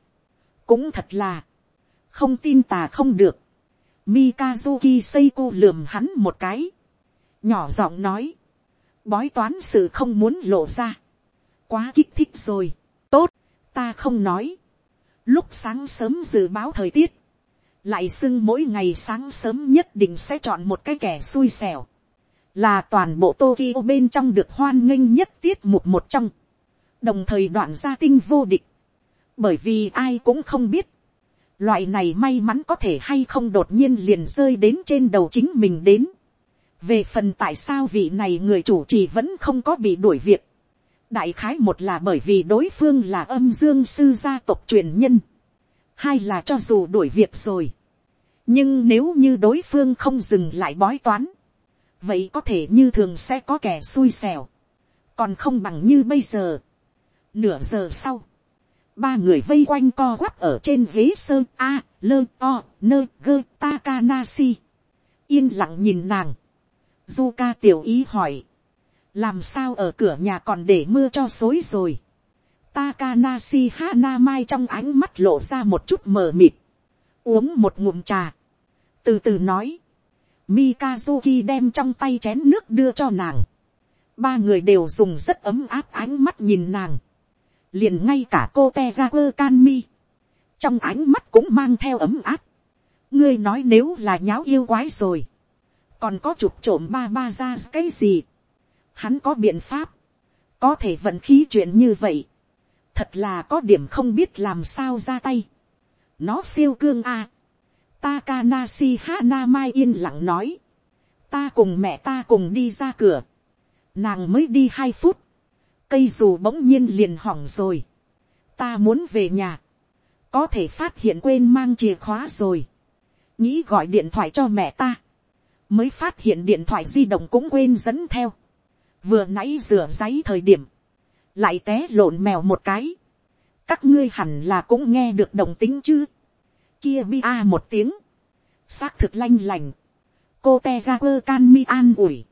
cũng thật là, không tin tà không được, Mikazuki Seiko lườm hắn một cái, nhỏ giọng nói, bói toán sự không muốn lộ ra, quá kích thích rồi, tốt, ta không nói, lúc sáng sớm dự báo thời tiết, lại xưng mỗi ngày sáng sớm nhất định sẽ chọn một cái kẻ xui xẻo, là toàn bộ Tokyo bên trong được hoan nghênh nhất tiết mục một trong, đồng thời đoạn gia tinh vô địch, bởi vì ai cũng không biết, loại này may mắn có thể hay không đột nhiên liền rơi đến trên đầu chính mình đến. về phần tại sao vị này người chủ trì vẫn không có bị đuổi việc. đại khái một là bởi vì đối phương là âm dương sư gia tộc truyền nhân. hai là cho dù đuổi việc rồi. nhưng nếu như đối phương không dừng lại bói toán. vậy có thể như thường sẽ có kẻ xui xẻo. còn không bằng như bây giờ. nửa giờ sau ba người vây quanh co quắp ở trên ghế sơ, a, lơ, o, nơ, gơ takanasi yên lặng nhìn nàng du ca tiểu ý hỏi, làm sao ở cửa nhà còn để mưa cho xối rồi Takanashi Hana Mai trong ánh mắt lộ ra một chút mờ mịt. Uống một ngụm trà. Từ từ nói. Mikazuki đem trong tay chén nước đưa cho nàng. Ba người đều dùng rất ấm áp ánh mắt nhìn nàng liền ngay cả cô te ra quơ can mi, trong ánh mắt cũng mang theo ấm áp. ngươi nói nếu là nháo yêu quái rồi, còn có chụp trộm ba ba ra cái gì, hắn có biện pháp, có thể vận khí chuyện như vậy, thật là có điểm không biết làm sao ra tay, nó siêu cương a, Takanashi Hana Mai yên lặng nói. Ta cùng mẹ ta cùng đi ra cửa. Nàng mới đi hai phút cây dù bỗng nhiên liền hỏng rồi. ta muốn về nhà. có thể phát hiện quên mang chìa khóa rồi. nghĩ gọi điện thoại cho mẹ ta. mới phát hiện điện thoại di động cũng quên dẫn theo. vừa nãy rửa giấy thời điểm. lại té lộn mèo một cái. các ngươi hẳn là cũng nghe được đồng tính chứ. kia bi a một tiếng. xác thực lanh lành. cô te ga quơ can mi an ủi.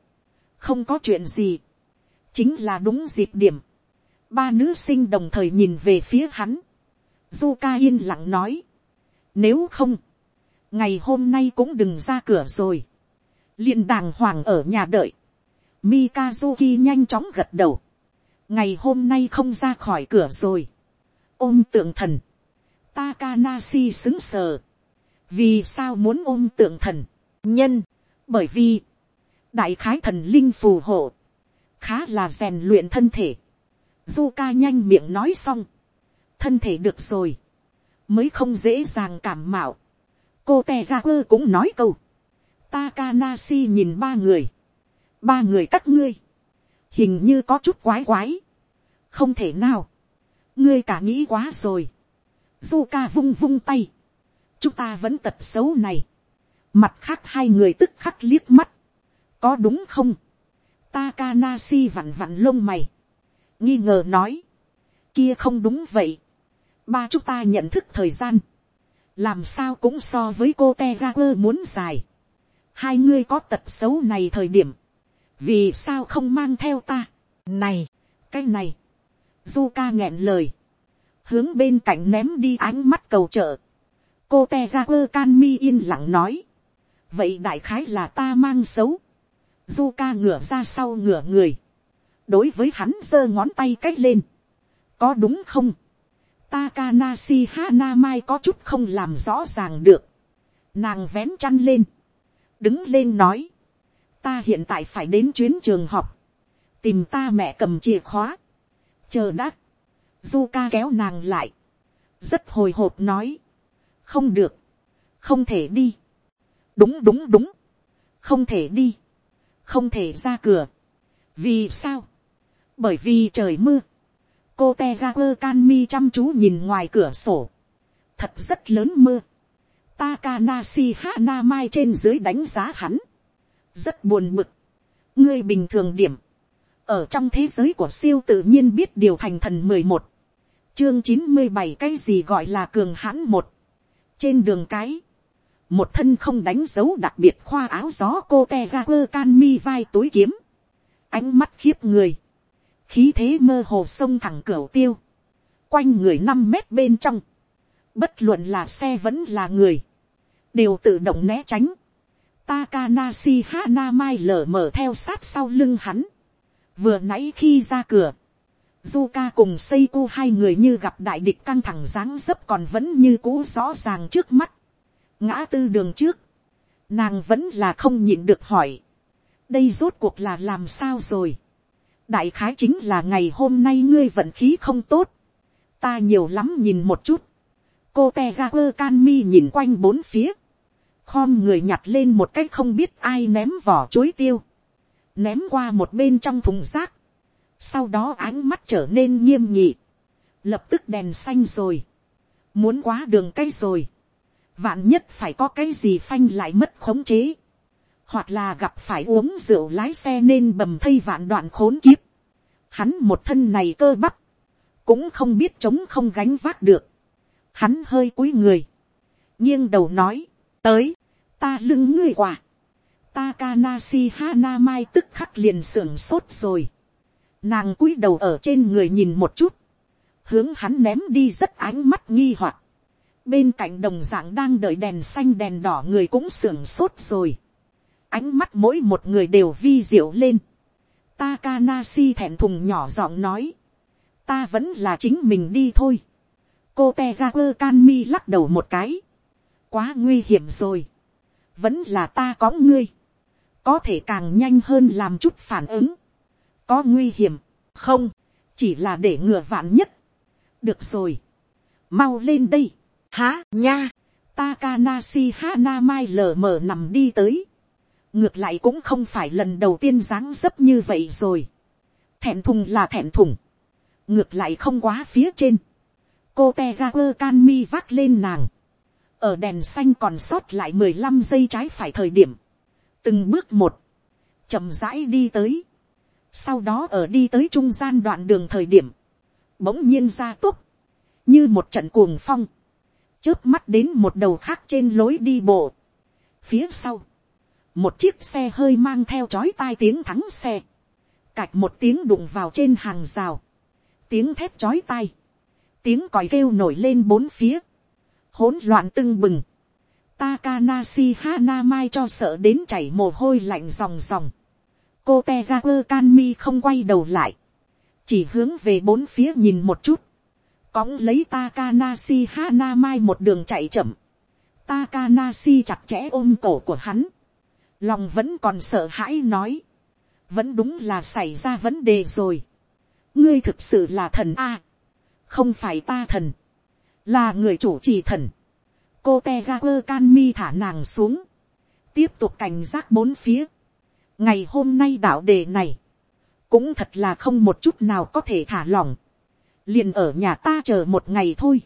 không có chuyện gì chính là đúng dịp điểm. ba nữ sinh đồng thời nhìn về phía hắn. du ca yên lặng nói. nếu không, ngày hôm nay cũng đừng ra cửa rồi. liền đàng hoàng ở nhà đợi. Mikazuki nhanh chóng gật đầu. ngày hôm nay không ra khỏi cửa rồi. ôm tượng thần. Takanashi xứng sờ. vì sao muốn ôm tượng thần. nhân, bởi vì, đại khái thần linh phù hộ khá là rèn luyện thân thể. Du ca nhanh miệng nói xong, thân thể được rồi, mới không dễ dàng cảm mạo. cô tè ra quơ cũng nói câu, Takanashi nhìn ba người, ba người các ngươi, hình như có chút quái quái, không thể nào, ngươi cả nghĩ quá rồi, du ca vung vung tay, chúng ta vẫn tật xấu này, mặt khác hai người tức khắc liếc mắt, có đúng không, Takanashi vặn vặn lông mày. Nghi ngờ nói. Kia không đúng vậy. Ba chúng ta nhận thức thời gian. Làm sao cũng so với cô Tegaku muốn dài. Hai ngươi có tật xấu này thời điểm. Vì sao không mang theo ta? Này, cái này. Zuka nghẹn lời. Hướng bên cạnh ném đi ánh mắt cầu trợ. Cô Tegaku Kanmi yên lặng nói. Vậy đại khái là ta mang xấu du ca ngửa ra sau ngửa người, đối với hắn giơ ngón tay c á c h lên, có đúng không, Takanashi Hanamai có chút không làm rõ ràng được, nàng vén chăn lên, đứng lên nói, ta hiện tại phải đến chuyến trường học, tìm ta mẹ cầm chìa khóa, chờ đã, du ca kéo nàng lại, rất hồi hộp nói, không được, không thể đi, đúng đúng đúng, không thể đi, không thể ra cửa. vì sao, bởi vì trời mưa, cô te ga quơ can mi chăm chú nhìn ngoài cửa sổ, thật rất lớn mưa, Takanashi Hana Mai trên dưới đánh giá hắn. Rất buồn mực. Ngươi bình thường điểm. ở trong thế giới của siêu tự nhiên biết điều thành thần mười một, chương chín mươi bảy cái gì gọi là cường hãn một, trên đường cái, một thân không đánh dấu đặc biệt khoa áo gió cô te ga quơ can mi vai túi kiếm, ánh mắt khiếp người, khí thế mơ hồ sông thẳng cửa tiêu, quanh người năm mét bên trong, bất luận là xe vẫn là người, đều tự động né tránh, Takanashi Hanamai lở mở theo sát sau lưng hắn. Vừa nãy khi ra cửa, Zuka cùng Seiko hai người như gặp đại địch căng thẳng dáng dấp còn vẫn như cũ rõ ràng trước mắt. Ngã tư đường trước, nàng vẫn là không nhịn được hỏi. Đây rốt cuộc là làm sao rồi? Đại khái chính là ngày hôm nay ngươi vận khí không tốt. Ta nhiều lắm nhìn một chút. Cô Tegaku Kanmi nhìn quanh bốn phía khom người nhặt lên một cái không biết ai ném vỏ chuối tiêu, ném qua một bên trong thùng rác, sau đó ánh mắt trở nên nghiêm nhị, lập tức đèn xanh rồi, muốn quá đường cây rồi, vạn nhất phải có cái gì phanh lại mất khống chế, hoặc là gặp phải uống rượu lái xe nên bầm thây vạn đoạn khốn kiếp, hắn một thân này cơ bắp, cũng không biết chống không gánh vác được, hắn hơi cúi người, nghiêng đầu nói, tới, ta lưng ngươi quả. Takanashi Hanamai tức khắc liền sưởng sốt rồi. Nàng cúi đầu ở trên người nhìn một chút. Hướng hắn ném đi rất ánh mắt nghi hoặc. Bên cạnh đồng dạng đang đợi đèn xanh đèn đỏ người cũng sưởng sốt rồi. Ánh mắt mỗi một người đều vi diệu lên. Takanashi thẹn thùng nhỏ giọng nói. Ta vẫn là chính mình đi thôi. Cô Tegaku Kanmi lắc đầu một cái. Quá nguy hiểm rồi vẫn là ta có ngươi, có thể càng nhanh hơn làm chút phản ứng, có nguy hiểm, không, chỉ là để ngừa vạn nhất. được rồi, mau lên đây, há nha, Takanashi Hanamai lờ mờ nằm đi tới. Ngược lại cũng không phải lần đầu tiên dáng dấp như vậy rồi. Thẹn thùng là thẹn thùng. Ngược lại không quá phía trên. Cô Tegaku Kanmi vác lên nàng ở đèn xanh còn sót lại mười lăm giây trái phải thời điểm, từng bước một, chậm rãi đi tới, sau đó ở đi tới trung gian đoạn đường thời điểm, bỗng nhiên ra túc, như một trận cuồng phong, trước mắt đến một đầu khác trên lối đi bộ, phía sau, một chiếc xe hơi mang theo chói tai tiếng thắng xe, cạch một tiếng đụng vào trên hàng rào, tiếng thép chói tai, tiếng còi kêu nổi lên bốn phía, hỗn loạn tưng bừng. Takanashi Hanamai cho sợ đến chảy mồ hôi lạnh ròng ròng. Cô Tegaku Kanmi không quay đầu lại. Chỉ hướng về bốn phía nhìn một chút cóng lấy Takanashi Hanamai một đường chạy chậm. Takanashi chặt chẽ ôm cổ của hắn. Lòng vẫn còn sợ hãi nói. Vẫn đúng là xảy ra vấn đề rồi. Ngươi thực sự là thần A. Không phải ta thần là người chủ trì thần. cô Tegaku Kanmi thả nàng xuống, tiếp tục cảnh giác bốn phía. ngày hôm nay đạo đề này, cũng thật là không một chút nào có thể thả lỏng liền ở nhà ta chờ một ngày thôi.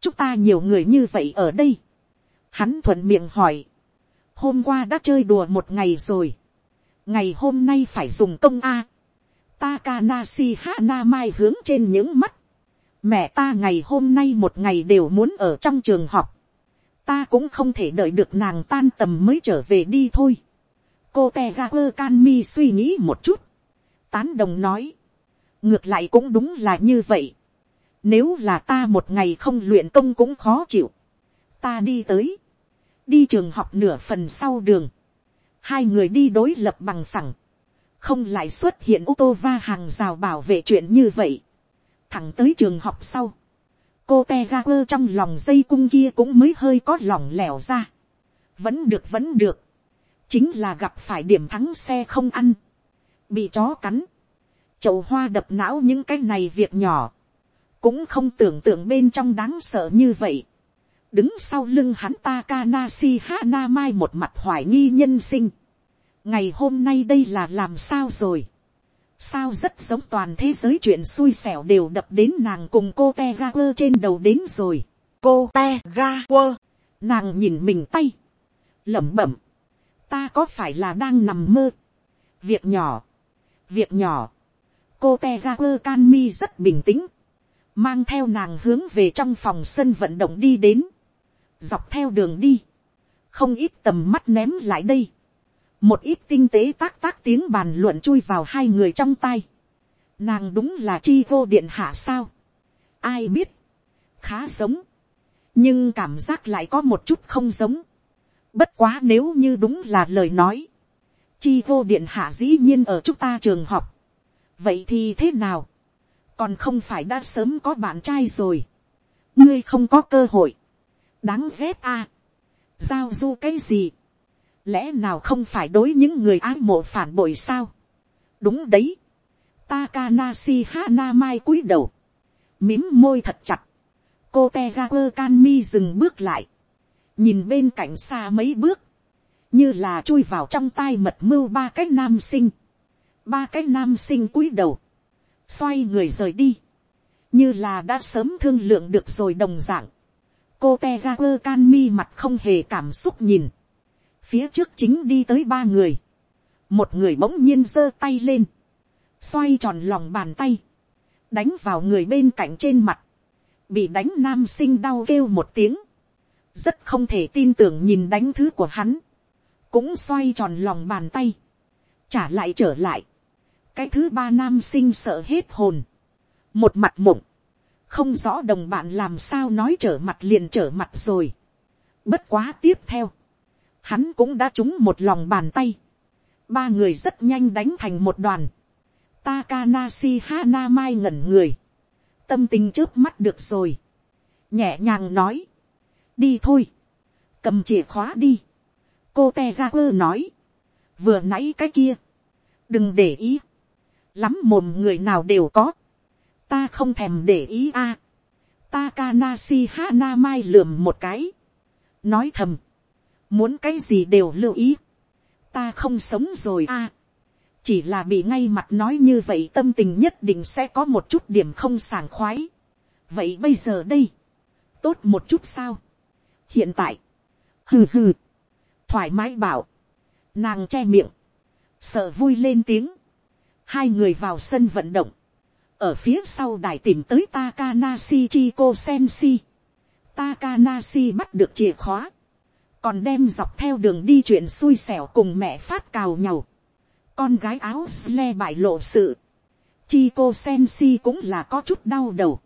chúng ta nhiều người như vậy ở đây. hắn thuận miệng hỏi. hôm qua đã chơi đùa một ngày rồi. ngày hôm nay phải dùng công a. Takanashi Hana hướng trên những mắt mẹ ta ngày hôm nay một ngày đều muốn ở trong trường học, ta cũng không thể đợi được nàng tan tầm mới trở về đi thôi. cô te ga suy nghĩ một chút, tán đồng nói, ngược lại cũng đúng là như vậy. nếu là ta một ngày không luyện công cũng khó chịu, ta đi tới, đi trường học nửa phần sau đường, hai người đi đối lập bằng phẳng, không lại xuất hiện ô tô va hàng rào bảo vệ chuyện như vậy. Thẳng tới trường học sau, cô te ga quơ trong lòng dây cung kia cũng mới hơi có lỏng lẻo ra. vẫn được vẫn được, chính là gặp phải điểm thắng xe không ăn, bị chó cắn, chậu hoa đập não những cái này việc nhỏ, cũng không tưởng tượng bên trong đáng sợ như vậy. đứng sau lưng hắn Takanasi Hana Mai một mặt hoài nghi nhân sinh. ngày hôm nay đây là làm sao rồi sao rất giống toàn thế giới chuyện xui xẻo đều đập đến nàng cùng cô te ga quơ trên đầu đến rồi. cô te ga quơ, nàng nhìn mình tay, lẩm bẩm, ta có phải là đang nằm mơ. việc nhỏ, việc nhỏ, cô te ga quơ can mi rất bình tĩnh, mang theo nàng hướng về trong phòng sân vận động đi đến, dọc theo đường đi, không ít tầm mắt ném lại đây, một ít tinh tế tác tác tiếng bàn luận chui vào hai người trong tay, nàng đúng là chi vô điện hạ sao, ai biết, khá giống, nhưng cảm giác lại có một chút không giống, bất quá nếu như đúng là lời nói, chi vô điện hạ dĩ nhiên ở chúng ta trường học, vậy thì thế nào, còn không phải đã sớm có bạn trai rồi, ngươi không có cơ hội, đáng ghét a, giao du cái gì, lẽ nào không phải đối những người ái mộ phản bội sao, đúng đấy, Takanashi Hana Mai cúi đầu. Mím môi thật chặt. Cô Tegaku Kanmi dừng bước lại. Nhìn bên cạnh xa mấy bước. Như là chui vào trong tai mật mưu ba cái nam sinh. Ba cái nam sinh cúi đầu. Xoay người rời đi. Như là đã sớm thương lượng được rồi đồng dạng. Cô teager can mi mặt không hề cảm xúc nhìn. Phía trước chính đi tới ba người. Một người bỗng nhiên giơ tay lên xoay tròn lòng bàn tay, đánh vào người bên cạnh trên mặt, bị đánh nam sinh đau kêu một tiếng, rất không thể tin tưởng nhìn đánh thứ của hắn, cũng xoay tròn lòng bàn tay, trả lại trở lại, cái thứ ba nam sinh sợ hết hồn, một mặt mộng, không rõ đồng bạn làm sao nói trở mặt liền trở mặt rồi, bất quá tiếp theo, hắn cũng đã trúng một lòng bàn tay, ba người rất nhanh đánh thành một đoàn, Takanashi Hanamai ngẩn người. Tâm tình trước mắt được rồi. Nhẹ nhàng nói. Đi thôi. Cầm chìa khóa đi. Cô Tegaku nói. Vừa nãy cái kia. Đừng để ý. Lắm mồm người nào đều có. Ta không thèm để ý a. À. hana mai lườm một cái. Nói thầm. Muốn cái gì đều lưu ý. Ta không sống rồi a chỉ là bị ngay mặt nói như vậy tâm tình nhất định sẽ có một chút điểm không sảng khoái. vậy bây giờ đây, tốt một chút sao. hiện tại, hừ hừ, thoải mái bảo, nàng che miệng, sợ vui lên tiếng, hai người vào sân vận động, ở phía sau đài tìm tới Takanashi Chiko Senshi. Takanashi bắt được chìa khóa, còn đem dọc theo đường đi chuyện xui xẻo cùng mẹ phát cào nhau con gái áo sle bại lộ sự, Chiko cô cũng là có chút đau đầu.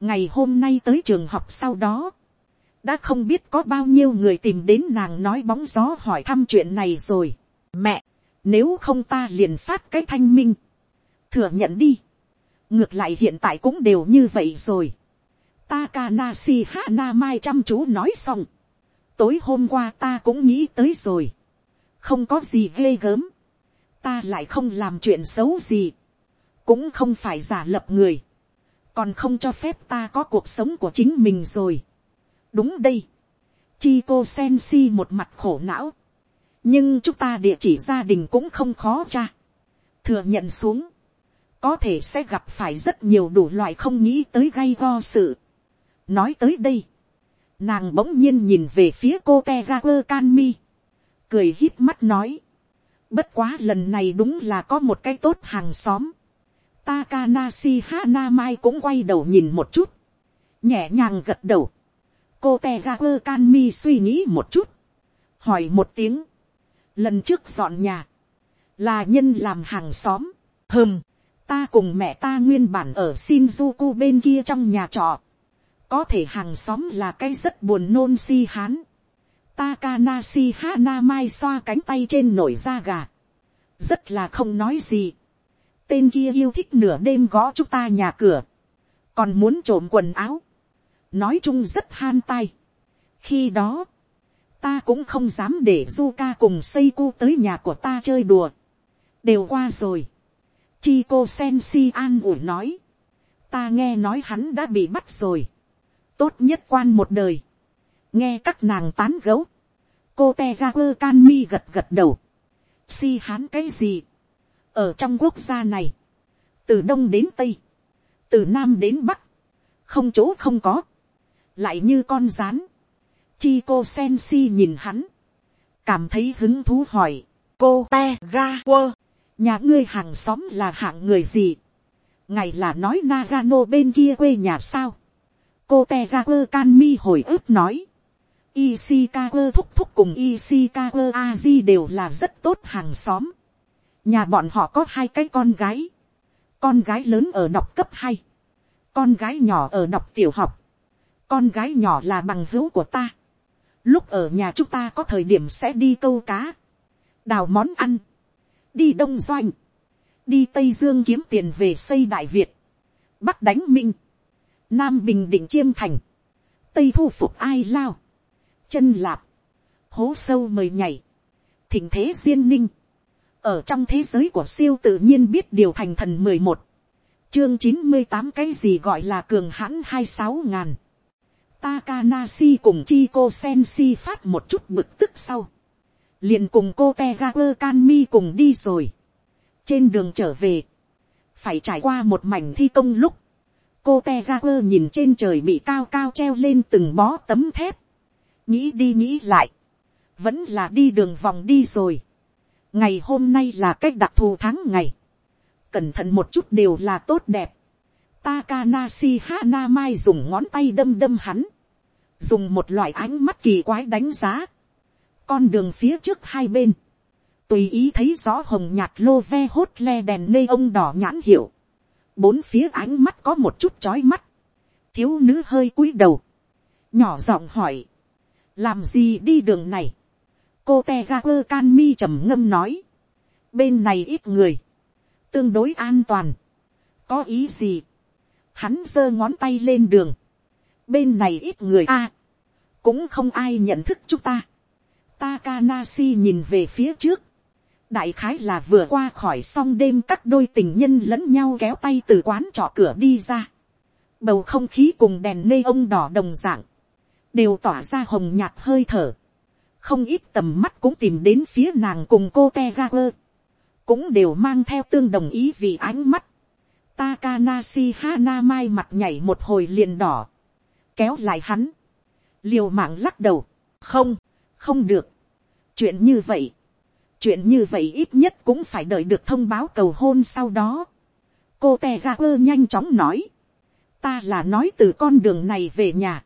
ngày hôm nay tới trường học sau đó, đã không biết có bao nhiêu người tìm đến nàng nói bóng gió hỏi thăm chuyện này rồi. mẹ, nếu không ta liền phát cái thanh minh, thừa nhận đi. ngược lại hiện tại cũng đều như vậy rồi. Takanashi Hana Mai chăm chú nói xong. Tối hôm qua ta cũng nghĩ tới rồi. Không có gì ghê gớm ta lại không làm chuyện xấu gì, cũng không phải giả lập người, còn không cho phép ta có cuộc sống của chính mình rồi. đúng đây, chi cô sen si một mặt khổ não, nhưng chúng ta địa chỉ gia đình cũng không khó cha, thừa nhận xuống, có thể sẽ gặp phải rất nhiều đủ loại không nghĩ tới gay go sự. nói tới đây, nàng bỗng nhiên nhìn về phía cô te ra quơ can mi, cười hít mắt nói, Bất quá lần này đúng là có một cái tốt hàng xóm. Takanashi Hanamai cũng quay đầu nhìn một chút. Nhẹ nhàng gật đầu. Cô Tegaku Kanmi suy nghĩ một chút. Hỏi một tiếng. Lần trước dọn nhà. Là nhân làm hàng xóm. hơm, Ta cùng mẹ ta nguyên bản ở Shinjuku bên kia trong nhà trọ. Có thể hàng xóm là cái rất buồn nôn si hán. Takanashi Hanamai xoa cánh tay trên nổi da gà. Rất là không nói gì. Tên kia yêu thích nửa đêm gõ chúng ta nhà cửa. Còn muốn trộm quần áo. Nói chung rất han tay Khi đó, ta cũng không dám để Zuka cùng Seiko tới nhà của ta chơi đùa. Đều qua rồi. Chico Sensi an ủi nói. Ta nghe nói hắn đã bị bắt rồi. Tốt nhất quan một đời. Nghe các nàng tán gấu, cô te ra quơ can mi gật gật đầu, si hán cái gì, ở trong quốc gia này, từ đông đến tây, từ nam đến bắc, không chỗ không có, lại như con rán, chi cô sen si nhìn hắn, cảm thấy hứng thú hỏi, cô te ga quơ, nhà ngươi hàng xóm là hạng người gì, ngày là nói Nagano bên kia quê nhà sao. cô te ga cơ can mi hồi ức nói. Ishikawa thúc thúc cùng Ishikawa Aji đều là rất tốt hàng xóm. Nhà bọn họ có hai cái con gái. Con gái lớn ở đọc cấp hai Con gái nhỏ ở đọc tiểu học. Con gái nhỏ là bằng hữu của ta. Lúc ở nhà chúng ta có thời điểm sẽ đi câu cá. Đào món ăn. Đi đông doanh. Đi Tây Dương kiếm tiền về xây Đại Việt. Bắc đánh Minh. Nam Bình Định Chiêm Thành. Tây thu phục ai lao chân lạp, hố sâu mời nhảy, thỉnh thế duyên ninh, ở trong thế giới của siêu tự nhiên biết điều thành thần mười một, chương chín mươi tám cái gì gọi là cường hãn hai sáu ngàn, Takanashi cùng Chico Senshi phát một chút bực tức sau. liền cùng cô Tegaper Kanmi cùng đi rồi. Trên đường trở về. Phải trải qua một mảnh thi công lúc. Cô Tegaper nhìn trên trời bị cao cao treo lên từng bó tấm thép nghĩ đi nghĩ lại, vẫn là đi đường vòng đi rồi. ngày hôm nay là cách đặc thù tháng ngày, cẩn thận một chút đều là tốt đẹp. Takanashi Hanamai dùng ngón tay đâm đâm hắn, dùng một loại ánh mắt kỳ quái đánh giá, con đường phía trước hai bên, tùy ý thấy rõ hồng nhạt lô ve hốt le đèn nê ông đỏ nhãn hiệu, bốn phía ánh mắt có một chút chói mắt, thiếu nữ hơi cúi đầu, nhỏ giọng hỏi, làm gì đi đường này, cô te ga quơ can mi trầm ngâm nói, bên này ít người, tương đối an toàn, có ý gì, hắn giơ ngón tay lên đường, bên này ít người a, cũng không ai nhận thức chúng ta, Takanashi nhìn về phía trước, đại khái là vừa qua khỏi xong đêm các đôi tình nhân lẫn nhau kéo tay từ quán trọ cửa đi ra, bầu không khí cùng đèn nê ông đỏ đồng dạng, đều tỏa ra hồng nhạt hơi thở, không ít tầm mắt cũng tìm đến phía nàng cùng cô te ra quơ, cũng đều mang theo tương đồng ý vì ánh mắt. Takanashi Hana mai mặt nhảy một hồi liền đỏ, kéo lại hắn, liều mạng lắc đầu, không, không được, chuyện như vậy, chuyện như vậy ít nhất cũng phải đợi được thông báo cầu hôn sau đó. cô te ga quơ nhanh chóng nói, ta là nói từ con đường này về nhà,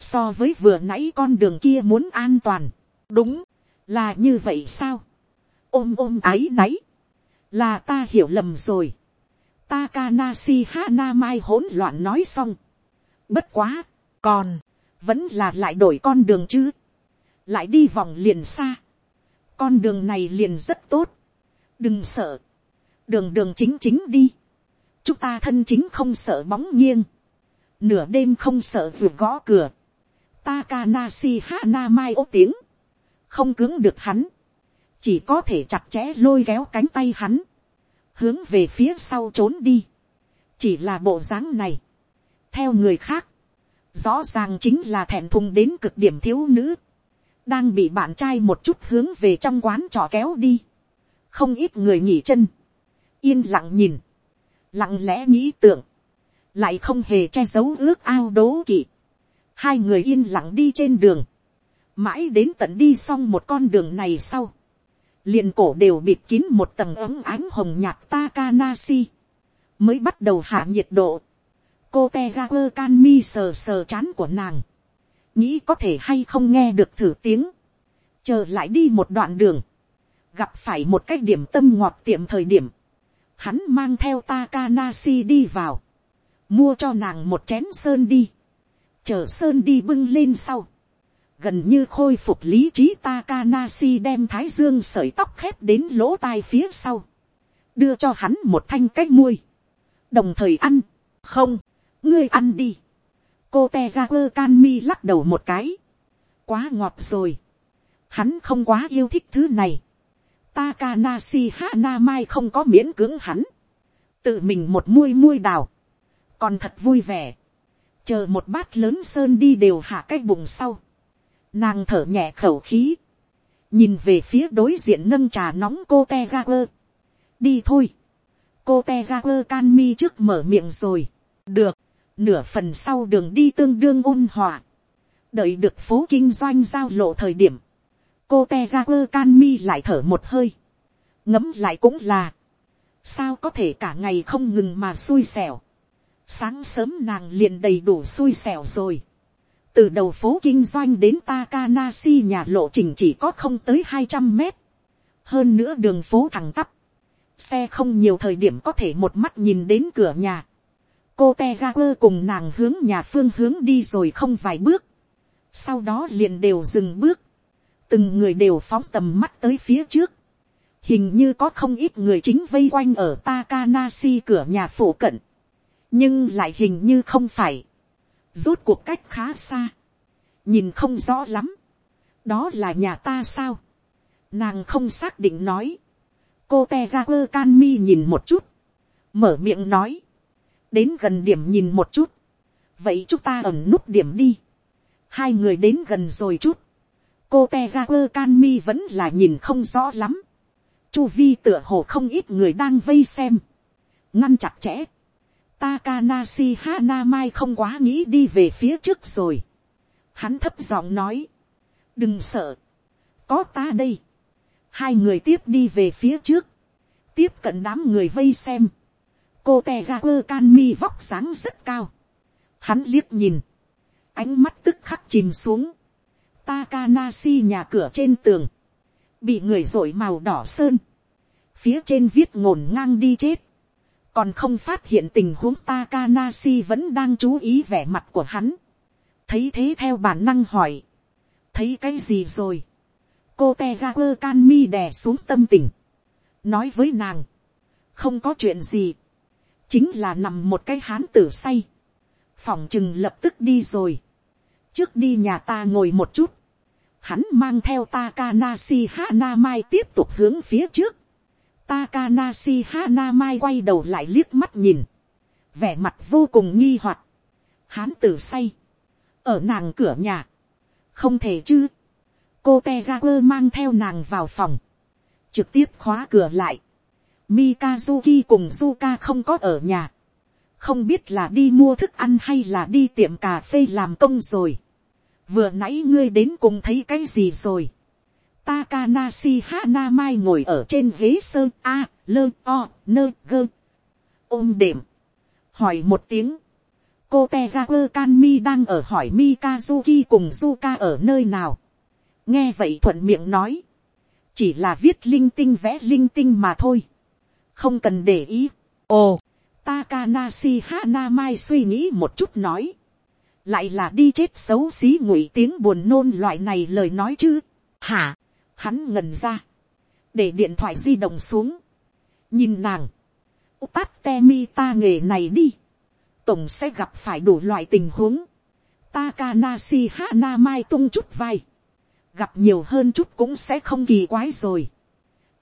so với vừa nãy con đường kia muốn an toàn, đúng, là như vậy sao, ôm ôm áy náy, là ta hiểu lầm rồi, Takanashi Hana Mai hỗn loạn nói xong. Bất quá, còn, vẫn là lại đổi con đường chứ. Lại đi vòng liền xa. Con đường này liền rất tốt. Đừng sợ. Đường đường chính chính đi. Chúng ta thân chính không sợ bóng nghiêng. Nửa đêm không sợ vượt gõ cửa. Takanashi Hanamai ố tiếng. Không cứng được hắn. Chỉ có thể chặt chẽ lôi kéo cánh tay hắn. Hướng về phía sau trốn đi. Chỉ là bộ dáng này. Theo người khác. Rõ ràng chính là thẹn thùng đến cực điểm thiếu nữ. Đang bị bạn trai một chút hướng về trong quán trò kéo đi. Không ít người nghỉ chân. Yên lặng nhìn. Lặng lẽ nghĩ tưởng lại không hề che giấu ước ao đố kỵ hai người yên lặng đi trên đường, mãi đến tận đi xong một con đường này sau, liền cổ đều bịt kín một tầng ấm ánh hồng nhạt Takanasi, mới bắt đầu hạ nhiệt độ, cô te ga quơ can mi sờ sờ chán của nàng, nghĩ có thể hay không nghe được thử tiếng, chờ lại đi một đoạn đường, gặp phải một cái điểm tâm ngọt tiệm thời điểm, hắn mang theo Takanasi đi vào, mua cho nàng một chén sơn đi, chờ sơn đi bưng lên sau, gần như khôi phục lý trí Takanasi đem thái dương sởi tóc khép đến lỗ tai phía sau, đưa cho hắn một thanh cách muôi, đồng thời ăn, không, ngươi ăn đi, cô te ra quơ can mi lắc đầu một cái, quá ngọt rồi, hắn không quá yêu thích thứ này, Takanashi Hana Mai không có miễn cưỡng hắn, tự mình một muôi muôi đào, còn thật vui vẻ, chờ một bát lớn sơn đi đều hạ cái bụng sau, nàng thở nhẹ khẩu khí, nhìn về phía đối diện nâng trà nóng cô te ga quơ, đi thôi, cô te ga quơ can mi trước mở miệng rồi, được, nửa phần sau đường đi tương đương ôn hòa, đợi được phố kinh doanh giao lộ thời điểm, cô te ra quơ can mi lại thở một hơi, ngấm lại cũng là, sao có thể cả ngày không ngừng mà xui xẻo, sáng sớm nàng liền đầy đủ xui xẻo rồi, từ đầu phố kinh doanh đến Takanashi nhà lộ trình chỉ có không tới hai trăm mét, hơn nữa đường phố thẳng tắp, xe không nhiều thời điểm có thể một mắt nhìn đến cửa nhà, cô te ga quơ cùng nàng hướng nhà phương hướng đi rồi không vài bước, sau đó liền đều dừng bước, từng người đều phóng tầm mắt tới phía trước, hình như có không ít người chính vây quanh ở Takanasi cửa nhà phổ cận, nhưng lại hình như không phải, rút cuộc cách khá xa, nhìn không rõ lắm, đó là nhà ta sao, nàng không xác định nói, cô te ra quơ can mi nhìn một chút, mở miệng nói, đến gần điểm nhìn một chút, vậy chúng ta ẩn nút điểm đi, hai người đến gần rồi chút, cô te ga quơ can mi vẫn là nhìn không rõ lắm, chu vi tựa hồ không ít người đang vây xem, ngăn chặt chẽ, Takanashi Hanamai không quá nghĩ đi về phía trước rồi. Hắn thấp giọng nói. Đừng sợ. Có ta đây. Hai người tiếp đi về phía trước. Tiếp cận đám người vây xem. Cô Tegaper Kanmi vóc sáng rất cao. Hắn liếc nhìn. Ánh mắt tức khắc chìm xuống. Takanashi nhà cửa trên tường. Bị người rội màu đỏ sơn. Phía trên viết ngổn ngang đi chết còn không phát hiện tình huống Takanashi vẫn đang chú ý vẻ mặt của hắn. thấy thế theo bản năng hỏi, thấy cái gì rồi. cô te Kanmi đè xuống tâm tình, nói với nàng, không có chuyện gì, chính là nằm một cái hán tử say, phòng chừng lập tức đi rồi, trước đi nhà ta ngồi một chút, hắn mang theo Takanashi Hanamai tiếp tục hướng phía trước, Takanashi Hanamai quay đầu lại liếc mắt nhìn. Vẻ mặt vô cùng nghi hoặc. Hán tử say. Ở nàng cửa nhà. Không thể chứ. Cô Tegaper mang theo nàng vào phòng. Trực tiếp khóa cửa lại. Mikazuki cùng Zuka không có ở nhà. Không biết là đi mua thức ăn hay là đi tiệm cà phê làm công rồi. Vừa nãy ngươi đến cùng thấy cái gì rồi Takanashi Hanamai ngồi ở trên ghế sơn A, lơ, o, nơ, gơ. Ôm đệm. Hỏi một tiếng. Cô Tegaku Kanmi đang ở hỏi Mikazuki cùng Zuka ở nơi nào. Nghe vậy thuận miệng nói. Chỉ là viết linh tinh vẽ linh tinh mà thôi. Không cần để ý. Ồ, Takanashi Hanamai suy nghĩ một chút nói. Lại là đi chết xấu xí ngụy tiếng buồn nôn loại này lời nói chứ. Hả? Hắn ngần ra. Để điện thoại di động xuống. Nhìn nàng. Tát te mi ta nghề này đi. Tổng sẽ gặp phải đủ loại tình huống. Takanashi Hanamai tung chút vai. Gặp nhiều hơn chút cũng sẽ không kỳ quái rồi.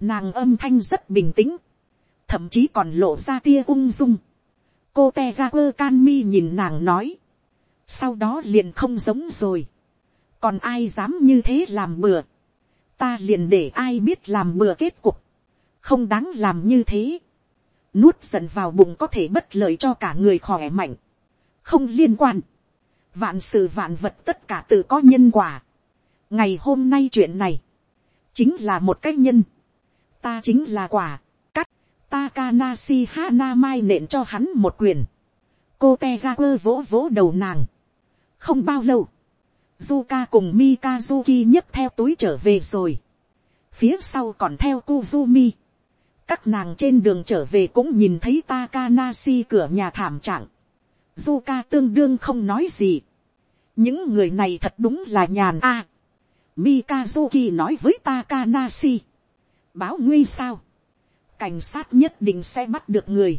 Nàng âm thanh rất bình tĩnh. Thậm chí còn lộ ra tia ung dung. Cô teager can mi nhìn nàng nói. Sau đó liền không giống rồi. Còn ai dám như thế làm bừa? Ta liền để ai biết làm bừa kết cục, không đáng làm như thế, nuốt giận vào bụng có thể bất lợi cho cả người khỏe mạnh, không liên quan, vạn sự vạn vật tất cả tự có nhân quả, ngày hôm nay chuyện này, chính là một cái nhân, ta chính là quả, Takanashi Hanamai nện cho hắn một quyền, cô Tegaku vỗ vỗ đầu nàng, không bao lâu, Zuka cùng Mikazuki nhấc theo túi trở về rồi. Phía sau còn theo Kuzumi. Các nàng trên đường trở về cũng nhìn thấy Takanashi cửa nhà thảm trạng. Zuka tương đương không nói gì. Những người này thật đúng là nhàn a. Mikazuki nói với Takanashi. Báo nguy sao? Cảnh sát nhất định sẽ bắt được người.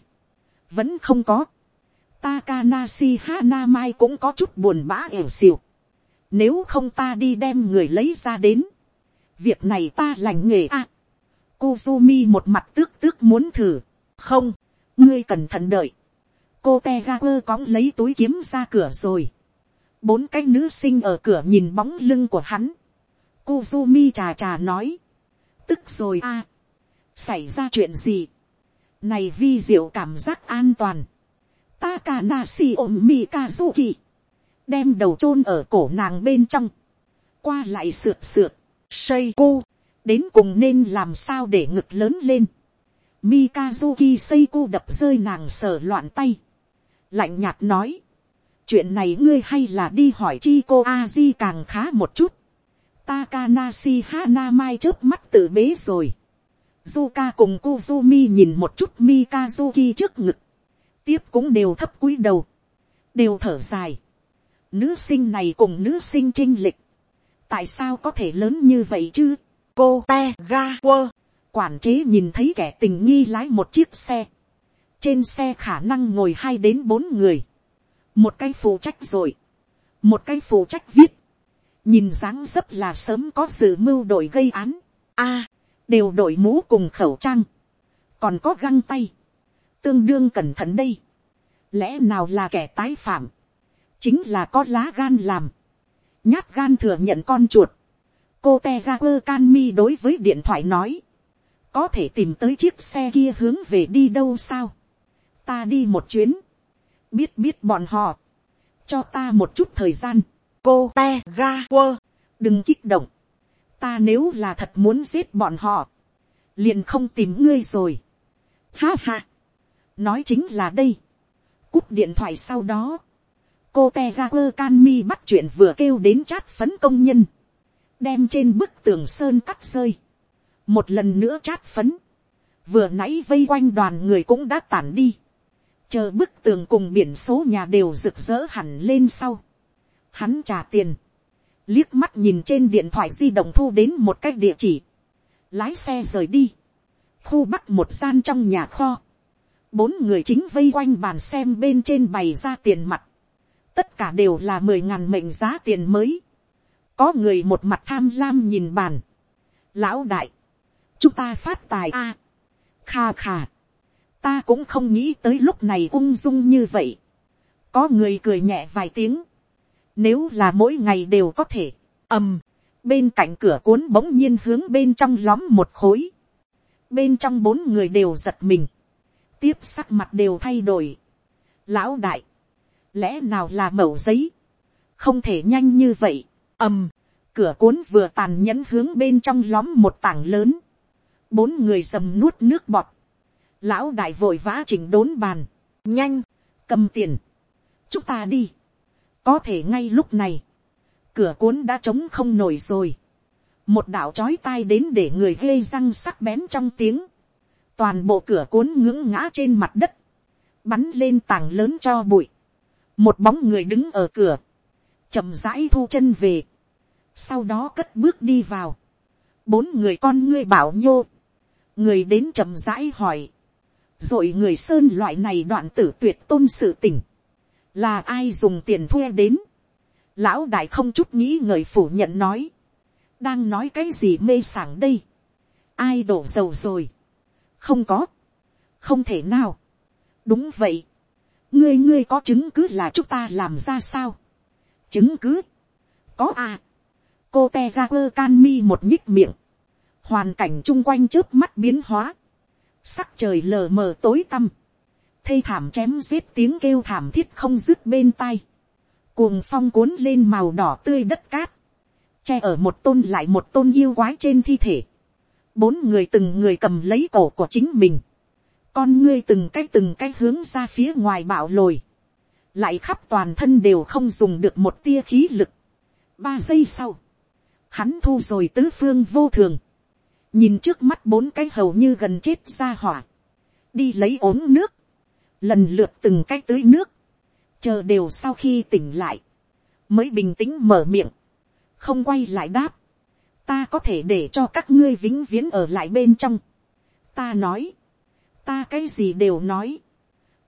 Vẫn không có. Takanashi Hanamai cũng có chút buồn bã ẻo xìu nếu không ta đi đem người lấy ra đến. Việc này ta lành nghề a. À, Kuzumi một mặt tước tước muốn thử. Không, ngươi cẩn thận đợi. Cô Tegaper cõng lấy túi kiếm ra cửa rồi. Bốn cái nữ sinh ở cửa nhìn bóng lưng của hắn. Kuzumi trà trà nói. Tức rồi a xảy ra chuyện gì? Này vi diệu cảm giác an toàn. Takanashi ôm Mikazuki đem đầu chôn ở cổ nàng bên trong, qua lại sượt sượt, Seiko. cu, đến cùng nên làm sao để ngực lớn lên. Mikazuki Seiko đập rơi nàng sờ loạn tay. Lạnh nhạt nói. Chuyện này ngươi hay là đi hỏi Chico Aji càng khá một chút. Takanashi Hanamai chớp mắt tự bế rồi. Zuka cùng Kuzumi nhìn một chút Mikazuki trước ngực. Tiếp cũng đều thấp cúi đầu. Đều thở dài. Nữ sinh này cùng nữ sinh trinh lịch. Tại sao có thể lớn như vậy chứ? Cô te ga quơ. Quản chế nhìn thấy kẻ tình nghi lái một chiếc xe. Trên xe khả năng ngồi hai đến bốn người. Một cái phụ trách rồi. Một cái phụ trách viết. Nhìn dáng dấp là sớm có sự mưu đội gây án. a đều đội mũ cùng khẩu trang. Còn có găng tay. Tương đương cẩn thận đây. Lẽ nào là kẻ tái phạm. Chính là có lá gan làm. Nhát gan thừa nhận con chuột. Cô teager can mi đối với điện thoại nói có thể tìm tới chiếc xe kia hướng về đi đâu sao, ta đi một chuyến, biết biết bọn họ, cho ta một chút thời gian, cô te ga quơ, đừng kích động, ta nếu là thật muốn giết bọn họ, liền không tìm ngươi rồi, ha ha, nói chính là đây, cúp điện thoại sau đó, cô te ga quơ can mi bắt chuyện vừa kêu đến chát phấn công nhân, đem trên bức tường sơn cắt rơi, một lần nữa chát phấn, vừa nãy vây quanh đoàn người cũng đã tản đi, chờ bức tường cùng biển số nhà đều rực rỡ hẳn lên sau, hắn trả tiền, liếc mắt nhìn trên điện thoại di động thu đến một cái địa chỉ, lái xe rời đi, khu bắc một gian trong nhà kho, bốn người chính vây quanh bàn xem bên trên bày ra tiền mặt, tất cả đều là mười ngàn mệnh giá tiền mới, có người một mặt tham lam nhìn bàn, lão đại, chúng ta phát tài a, à, kha kha, ta cũng không nghĩ tới lúc này ung dung như vậy, có người cười nhẹ vài tiếng, nếu là mỗi ngày đều có thể, ầm, bên cạnh cửa cuốn bỗng nhiên hướng bên trong lóm một khối, bên trong bốn người đều giật mình, tiếp sắc mặt đều thay đổi, lão đại, lẽ nào là mẩu giấy, không thể nhanh như vậy, ầm, cửa cuốn vừa tàn nhẫn hướng bên trong lóm một tảng lớn, bốn người dầm nuốt nước bọt, lão đại vội vã chỉnh đốn bàn, nhanh, cầm tiền, chúng ta đi, có thể ngay lúc này, cửa cuốn đã trống không nổi rồi, một đạo chói tai đến để người ghê răng sắc bén trong tiếng, toàn bộ cửa cuốn ngưỡng ngã trên mặt đất, bắn lên tảng lớn cho bụi, một bóng người đứng ở cửa, chậm rãi thu chân về, sau đó cất bước đi vào, bốn người con ngươi bảo nhô, người đến chậm rãi hỏi, rồi người sơn loại này đoạn tử tuyệt tôn sự tỉnh, là ai dùng tiền thuê đến, lão đại không chút nghĩ ngợi phủ nhận nói, đang nói cái gì mê sảng đây, ai đổ dầu rồi, không có, không thể nào, đúng vậy, ngươi ngươi có chứng cứ là chúng ta làm ra sao, chứng cứ, có à, cô te ra quơ can mi một nhích miệng, hoàn cảnh chung quanh trước mắt biến hóa, sắc trời lờ mờ tối tăm, thây thảm chém giết tiếng kêu thảm thiết không dứt bên tai, cuồng phong cuốn lên màu đỏ tươi đất cát, che ở một tôn lại một tôn yêu quái trên thi thể, bốn người từng người cầm lấy cổ của chính mình, con ngươi từng cái từng cái hướng ra phía ngoài bạo lồi, lại khắp toàn thân đều không dùng được một tia khí lực. ba giây sau, hắn thu rồi tứ phương vô thường, nhìn trước mắt bốn cái hầu như gần chết ra hỏa, đi lấy ốm nước, lần lượt từng cái tưới nước, chờ đều sau khi tỉnh lại, mới bình tĩnh mở miệng, không quay lại đáp, ta có thể để cho các ngươi vĩnh viễn ở lại bên trong. ta nói, ta cái gì đều nói,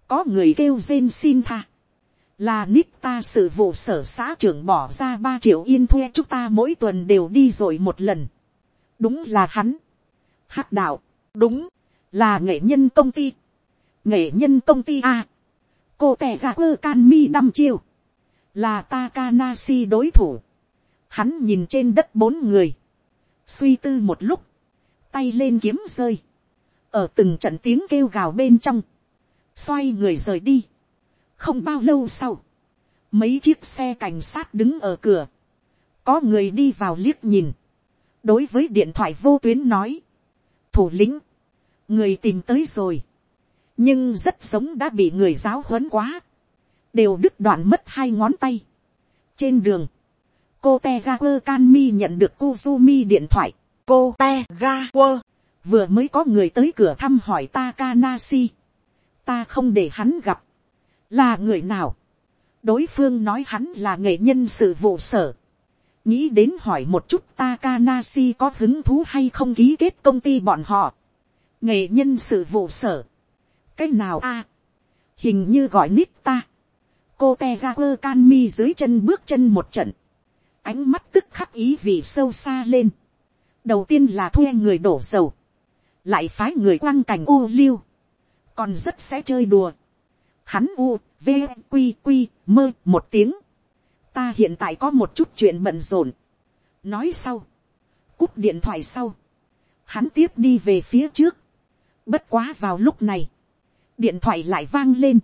có người kêu rên xin tha, là nít ta sự vụ sở xã trưởng bỏ ra ba triệu yên thuê chúng ta mỗi tuần đều đi rồi một lần đúng là hắn. hắc đạo, đúng, là nghệ nhân công ty nghệ nhân công ty a. cô tè gà quơ can mi năm chiêu, là Takanashi đối thủ. Hắn nhìn trên đất bốn người, suy tư một lúc, tay lên kiếm rơi, ở từng trận tiếng kêu gào bên trong, xoay người rời đi. không bao lâu sau, mấy chiếc xe cảnh sát đứng ở cửa, có người đi vào liếc nhìn, đối với điện thoại vô tuyến nói, thủ lĩnh, người tìm tới rồi, nhưng rất sống đã bị người giáo huấn quá, đều đứt đoạn mất hai ngón tay. trên đường, cô te ga quơ can mi nhận được Kuzumi điện thoại, cô te ga quơ, vừa mới có người tới cửa thăm hỏi Takanashi, ta không để hắn gặp, là người nào, đối phương nói hắn là nghệ nhân sự vụ sở, nghĩ đến hỏi một chút Takanashi có hứng thú hay không ký kết công ty bọn họ, nghệ nhân sự vụ sở, cái nào a, hình như gọi nít ta, cô te ga quơ can mi dưới chân bước chân một trận, ánh mắt tức khắc ý vì sâu xa lên, đầu tiên là thuê người đổ dầu, lại phái người quăng cảnh ô liu, còn rất sẽ chơi đùa, hắn u, v, q q mơ một tiếng, ta hiện tại có một chút chuyện bận rộn, nói sau, cúp điện thoại sau, hắn tiếp đi về phía trước, bất quá vào lúc này, điện thoại lại vang lên,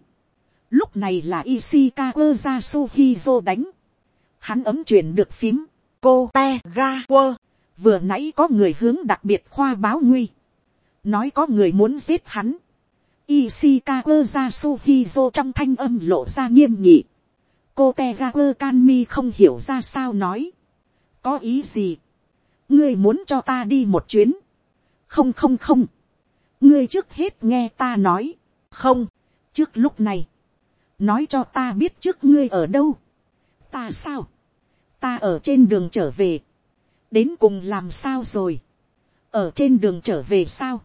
lúc này là Ishikawa Yasuhizo đánh, hắn ấm chuyển được phím, cô te ga quơ, vừa nãy có người hướng đặc biệt khoa báo nguy, nói có người muốn giết hắn, Ishikawa Yasuhizo trong thanh âm lộ ra nghiêm nhị, cô te ga quơ can mi không hiểu ra sao nói, có ý gì, ngươi muốn cho ta đi một chuyến, không không không, ngươi trước hết nghe ta nói, không, trước lúc này, nói cho ta biết trước ngươi ở đâu, ta sao, ta ở trên đường trở về, đến cùng làm sao rồi, ở trên đường trở về sao,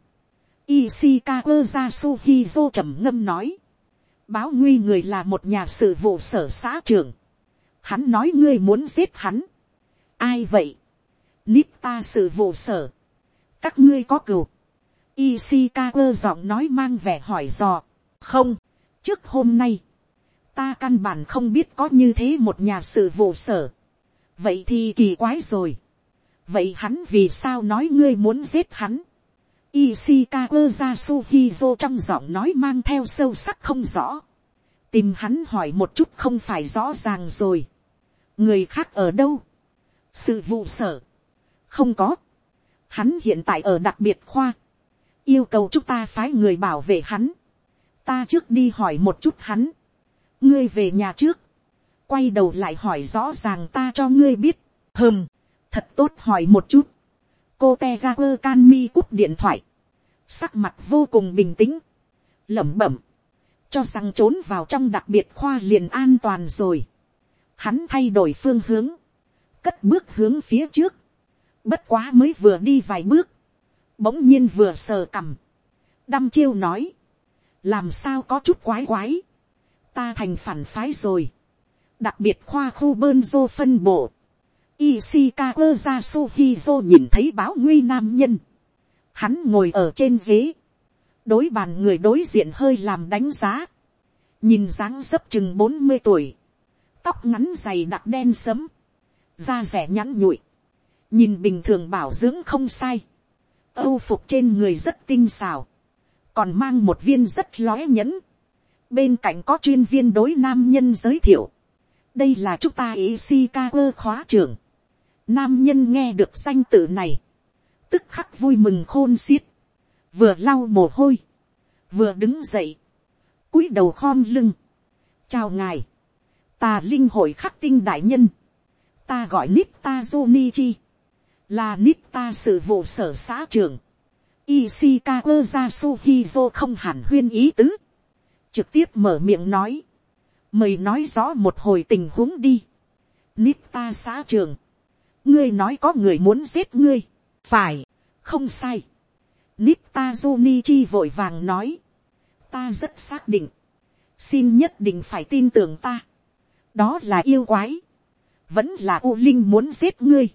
Ishikawa Yasuhizo trầm ngâm nói, báo nguy người là một nhà sự vụ sở xã trưởng, hắn nói ngươi muốn giết hắn, ai vậy, nít ta sự vụ sở, các ngươi có cừu, Ishikawa giọng nói mang vẻ hỏi dò, không, trước hôm nay, ta căn bản không biết có như thế một nhà sự vụ sở, vậy thì kỳ quái rồi, vậy hắn vì sao nói ngươi muốn giết hắn, Ishikawa Yasuhizo trong giọng nói mang theo sâu sắc không rõ. Tìm hắn hỏi một chút không phải rõ ràng rồi. Người khác ở đâu? Sự vụ sở. Không có. Hắn hiện tại ở đặc biệt khoa. Yêu cầu chúng ta phái người bảo vệ hắn. Ta trước đi hỏi một chút hắn. Ngươi về nhà trước. Quay đầu lại hỏi rõ ràng ta cho ngươi biết. Hừm. Thật tốt hỏi một chút cô te ga quơ can mi cúp điện thoại, sắc mặt vô cùng bình tĩnh, lẩm bẩm, cho rằng trốn vào trong đặc biệt khoa liền an toàn rồi. Hắn thay đổi phương hướng, cất bước hướng phía trước, bất quá mới vừa đi vài bước, bỗng nhiên vừa sờ cằm, đăm chiêu nói, làm sao có chút quái quái, ta thành phản phái rồi, đặc biệt khoa khu bơn dô phân bộ, Ishikawa Yasuhizo nhìn thấy báo nguy nam nhân. Hắn ngồi ở trên ghế. Đối bàn người đối diện hơi làm đánh giá. Nhìn dáng dấp chừng bốn mươi tuổi. Tóc ngắn dày đặc đen sấm. Da rẻ nhẵn nhụi. Nhìn bình thường bảo dưỡng không sai. Âu phục trên người rất tinh xào. Còn mang một viên rất lóe nhẫn. Bên cạnh có chuyên viên đối nam nhân giới thiệu. Đây là chúng ta Ishikawa khóa trưởng Nam nhân nghe được danh tự này. Tức khắc vui mừng khôn xiết. Vừa lau mồ hôi. Vừa đứng dậy. cúi đầu khom lưng. Chào ngài. Ta linh hội khắc tinh đại nhân. Ta gọi Nita Jonichi. Là Nita sự vụ sở xã trưởng. Ishikawa Yasuhizo không hẳn huyên ý tứ. Trực tiếp mở miệng nói. Mời nói rõ một hồi tình huống đi. Nita xã trưởng ngươi nói có người muốn giết ngươi, phải, không sai. Nita Junichi vội vàng nói, ta rất xác định, xin nhất định phải tin tưởng ta, đó là yêu quái, vẫn là u linh muốn giết ngươi.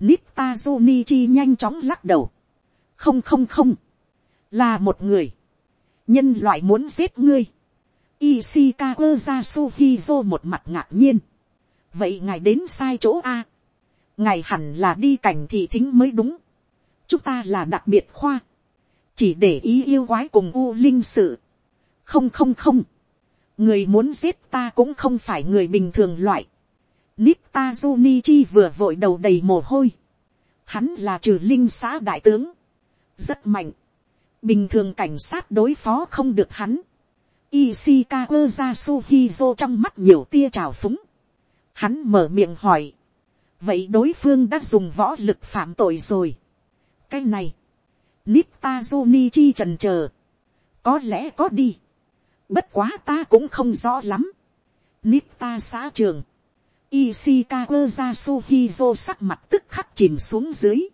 Nita Junichi nhanh chóng lắc đầu, không không không, là một người, nhân loại muốn giết ngươi. Ishikawa Yasuhizo một mặt ngạc nhiên. Vậy ngài đến sai chỗ A ngài hẳn là đi cảnh thị thính mới đúng. chúng ta là đặc biệt khoa, chỉ để ý yêu quái cùng u linh sự. không không không, người muốn giết ta cũng không phải người bình thường loại. Nita Junichi vừa vội đầu đầy mồ hôi. Hắn là trừ linh xã đại tướng. Rất mạnh. bình thường cảnh sát đối phó không được hắn. Ishikawa Yasuhizo trong mắt nhiều tia trào phúng. Hắn mở miệng hỏi. Vậy đối phương đã dùng võ lực phạm tội rồi. Cái này. Nita Junichi trần chờ Có lẽ có đi. Bất quá ta cũng không rõ lắm. Nita xã trường. Ishikawa Yasuhizo sắc mặt tức khắc chìm xuống dưới.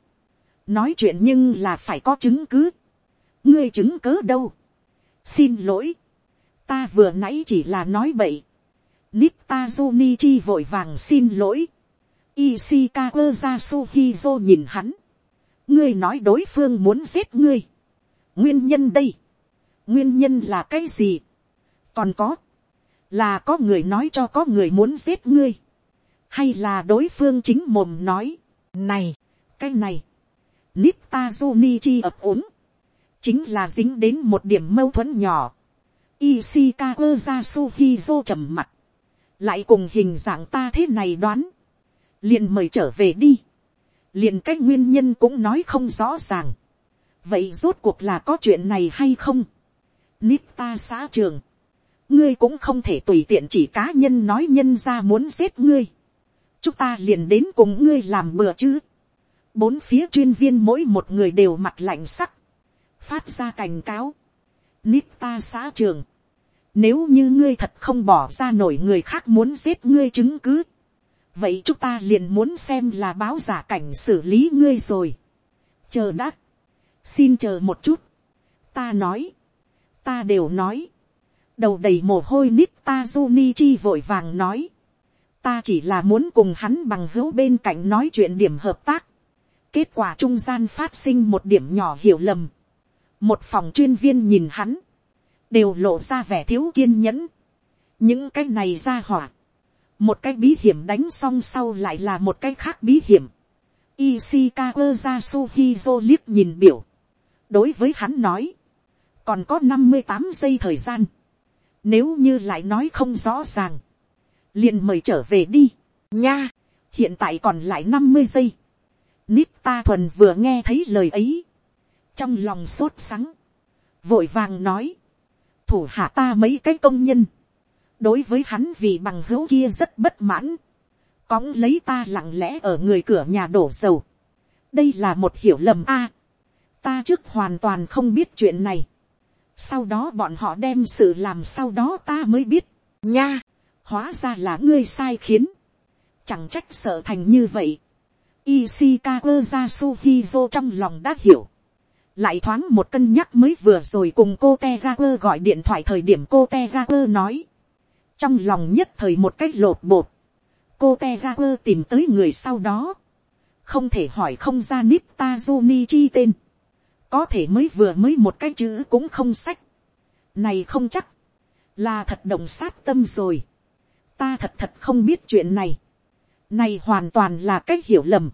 Nói chuyện nhưng là phải có chứng cứ. Ngươi chứng cớ đâu? Xin lỗi. Ta vừa nãy chỉ là nói bậy. Nita chi vội vàng xin lỗi. Ishikawa Yasuhizo nhìn hắn. Ngươi nói đối phương muốn giết ngươi. Nguyên nhân đây. Nguyên nhân là cái gì? Còn có. Là có người nói cho có người muốn giết ngươi. Hay là đối phương chính mồm nói. Này. Cái này. Nita Junichi ập ốm. Chính là dính đến một điểm mâu thuẫn nhỏ. Ishikawa Yasuhizo trầm mặt. Lại cùng hình dạng ta thế này đoán. Liền mời trở về đi. Liền cách nguyên nhân cũng nói không rõ ràng. Vậy rốt cuộc là có chuyện này hay không? Nita xã trường. Ngươi cũng không thể tùy tiện chỉ cá nhân nói nhân ra muốn giết ngươi. Chúng ta liền đến cùng ngươi làm bừa chứ. Bốn phía chuyên viên mỗi một người đều mặt lạnh sắc. Phát ra cảnh cáo. Nita xã trường. Nếu như ngươi thật không bỏ ra nổi người khác muốn giết ngươi chứng cứ. Vậy chúng ta liền muốn xem là báo giả cảnh xử lý ngươi rồi. Chờ đã. Xin chờ một chút. Ta nói. Ta đều nói. Đầu đầy mồ hôi nít ta Junichi vội vàng nói. Ta chỉ là muốn cùng hắn bằng hữu bên cạnh nói chuyện điểm hợp tác. Kết quả trung gian phát sinh một điểm nhỏ hiểu lầm. Một phòng chuyên viên nhìn hắn đều lộ ra vẻ thiếu kiên nhẫn. những cái này ra hỏa, một cái bí hiểm đánh xong sau lại là một cái khác bí hiểm. Ishikawa Yasuhizo liếc nhìn biểu. đối với hắn nói, còn có năm mươi tám giây thời gian. nếu như lại nói không rõ ràng, liền mời trở về đi, nha, hiện tại còn lại năm mươi giây. Nita thuần vừa nghe thấy lời ấy, trong lòng sốt sắng, vội vàng nói, thủ hạ ta mấy cái công nhân, đối với hắn vì bằng hữu kia rất bất mãn, cõng lấy ta lặng lẽ ở người cửa nhà đổ dầu. đây là một hiểu lầm a. ta trước hoàn toàn không biết chuyện này. sau đó bọn họ đem sự làm sau đó ta mới biết, nha, hóa ra là ngươi sai khiến, chẳng trách sợ thành như vậy. Ishikawa Yasuhizo trong lòng đã hiểu. Lại thoáng một cân nhắc mới vừa rồi cùng cô te gọi điện thoại thời điểm cô te nói, trong lòng nhất thời một cách lột bột, cô te tìm tới người sau đó, không thể hỏi không ra nít chi tên, có thể mới vừa mới một cái chữ cũng không sách, này không chắc, là thật động sát tâm rồi, ta thật thật không biết chuyện này, này hoàn toàn là cách hiểu lầm,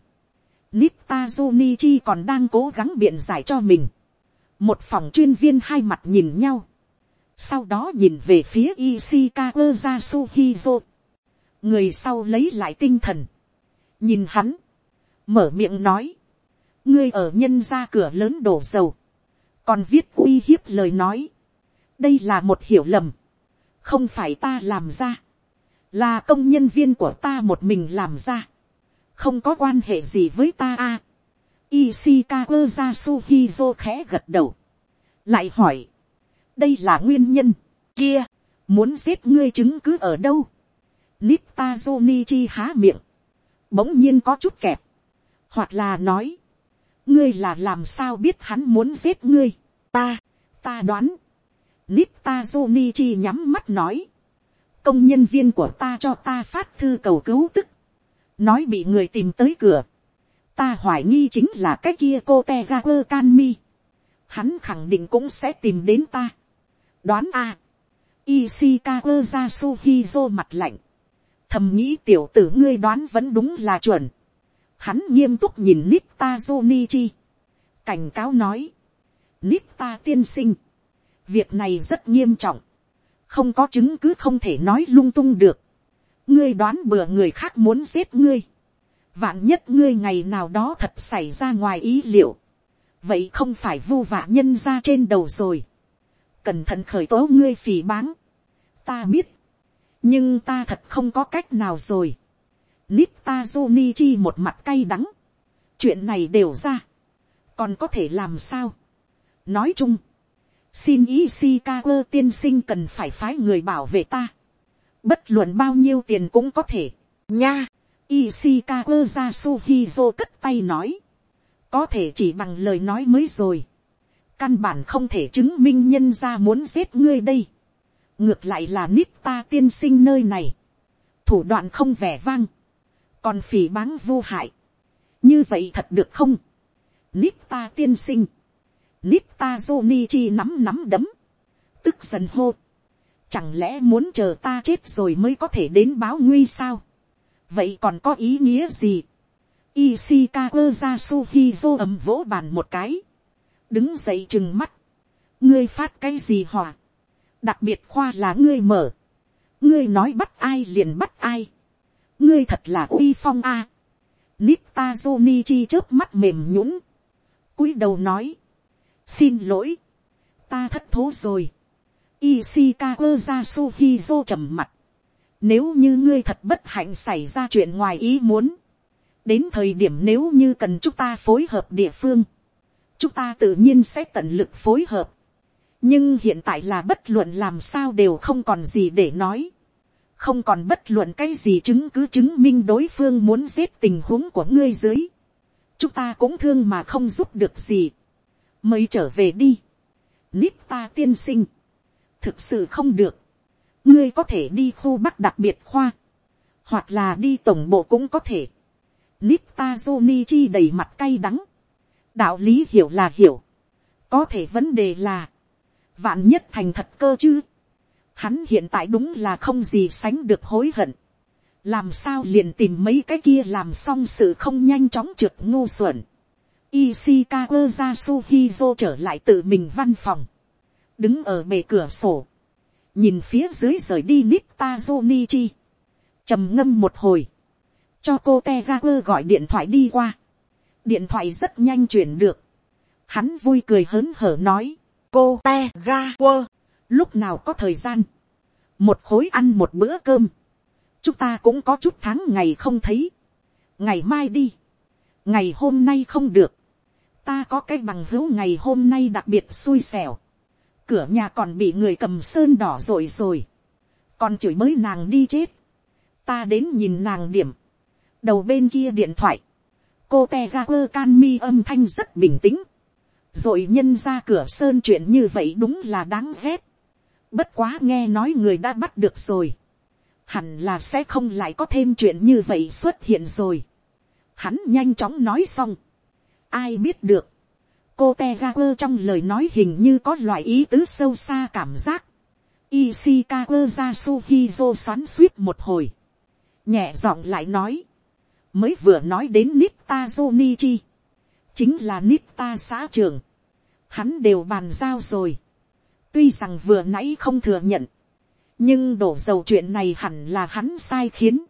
Nita Junichi còn đang cố gắng biện giải cho mình. Một phòng chuyên viên hai mặt nhìn nhau. Sau đó nhìn về phía Ishikawa Yasuhizo. Người sau lấy lại tinh thần. Nhìn hắn. Mở miệng nói. Ngươi ở nhân ra cửa lớn đổ dầu. Còn viết uy hiếp lời nói. Đây là một hiểu lầm. Không phải ta làm ra. Là công nhân viên của ta một mình làm ra không có quan hệ gì với ta a. Ishikawa Yasuhizo khẽ gật đầu. Lại hỏi. Đây là nguyên nhân. Kia. Muốn giết ngươi chứng cứ ở đâu. Nita Jonichi há miệng. Bỗng nhiên có chút kẹp. Hoặc là nói. Ngươi là làm sao biết hắn muốn giết ngươi. Ta. Ta đoán. Nita Jonichi nhắm mắt nói. Công nhân viên của ta cho ta phát thư cầu cứu tức. Nói bị người tìm tới cửa, ta hoài nghi chính là cái kia cô te ga quơ can mi, hắn khẳng định cũng sẽ tìm đến ta. đoán a, à. Ishikawa Yasuhizo mặt lạnh, thầm nghĩ tiểu tử ngươi đoán vẫn đúng là chuẩn. Hắn nghiêm túc nhìn Nita Jonichi, cảnh cáo nói, Nita tiên sinh, việc này rất nghiêm trọng, không có chứng cứ không thể nói lung tung được. Ngươi đoán bừa người khác muốn giết ngươi, vạn nhất ngươi ngày nào đó thật xảy ra ngoài ý liệu, vậy không phải vu vạ nhân ra trên đầu rồi, cẩn thận khởi tố ngươi phỉ báng, ta biết, nhưng ta thật không có cách nào rồi, nít ta chi một mặt cay đắng, chuyện này đều ra, còn có thể làm sao, nói chung, xin ý Ishikawa tiên sinh cần phải phái người bảo vệ ta, bất luận bao nhiêu tiền cũng có thể, nha, Ishikawa ra Suhizo cất tay nói, có thể chỉ bằng lời nói mới rồi, căn bản không thể chứng minh nhân ra muốn giết ngươi đây, ngược lại là nít ta tiên sinh nơi này, thủ đoạn không vẻ vang, còn phỉ báng vô hại, như vậy thật được không, nít ta tiên sinh, nít ta Johnny chi nắm nắm đấm, tức giận hô, chẳng lẽ muốn chờ ta chết rồi mới có thể đến báo nguy sao, vậy còn có ý nghĩa gì, Ishikawa Yasuhizo ấm vỗ bàn một cái. Đứng dậy chừng mắt. Ngươi phát cái gì hỏa? Đặc biệt khoa là ngươi mở. Ngươi nói bắt ai liền bắt ai. Ngươi thật là uy phong a. À. Nita Jonichi chớp mắt mềm nhũn cúi đầu nói. Xin lỗi. Ta thất thố rồi. Ishikawa Yasuhizo trầm mặt. Nếu như ngươi thật bất hạnh xảy ra chuyện ngoài ý muốn đến thời điểm nếu như cần chúng ta phối hợp địa phương, chúng ta tự nhiên sẽ tận lực phối hợp. nhưng hiện tại là bất luận làm sao đều không còn gì để nói. không còn bất luận cái gì chứng cứ chứng minh đối phương muốn giết tình huống của ngươi dưới. chúng ta cũng thương mà không giúp được gì mới trở về đi. nít ta tiên sinh. thực sự không được. ngươi có thể đi khu bắc đặc biệt khoa. hoặc là đi tổng bộ cũng có thể Nita Jonichi đầy mặt cay đắng. Đạo lý hiểu là hiểu. Có thể vấn đề là. Vạn nhất thành thật cơ chứ. Hắn hiện tại đúng là không gì sánh được hối hận. Làm sao liền tìm mấy cái kia làm xong sự không nhanh chóng trượt ngu xuẩn. Ishikawa Yasuhizo trở lại tự mình văn phòng. Đứng ở bề cửa sổ. Nhìn phía dưới rời đi Nita Nichi. trầm ngâm một hồi cho cô Tegaku gọi điện thoại đi qua. điện thoại rất nhanh chuyển được. hắn vui cười hớn hở nói, cô Tegaku. lúc nào có thời gian, một khối ăn một bữa cơm, chúng ta cũng có chút tháng ngày không thấy, ngày mai đi, ngày hôm nay không được, ta có cái bằng hữu ngày hôm nay đặc biệt xui xẻo, cửa nhà còn bị người cầm sơn đỏ rồi rồi, còn chửi mới nàng đi chết, ta đến nhìn nàng điểm, đầu bên kia điện thoại, cô te ga quơ can mi âm thanh rất bình tĩnh, rồi nhân ra cửa sơn chuyện như vậy đúng là đáng ghét, bất quá nghe nói người đã bắt được rồi, hẳn là sẽ không lại có thêm chuyện như vậy xuất hiện rồi, hắn nhanh chóng nói xong, ai biết được, cô te ga quơ trong lời nói hình như có loại ý tứ sâu xa cảm giác, Ishikawa Yasuhizo xoắn suýt một hồi. Nhẹ giọng lại nói. Mới vừa nói đến Nita Jonichi, chính là Nita xã trường, hắn đều bàn giao rồi, tuy rằng vừa nãy không thừa nhận, nhưng đổ dầu chuyện này hẳn là hắn sai khiến,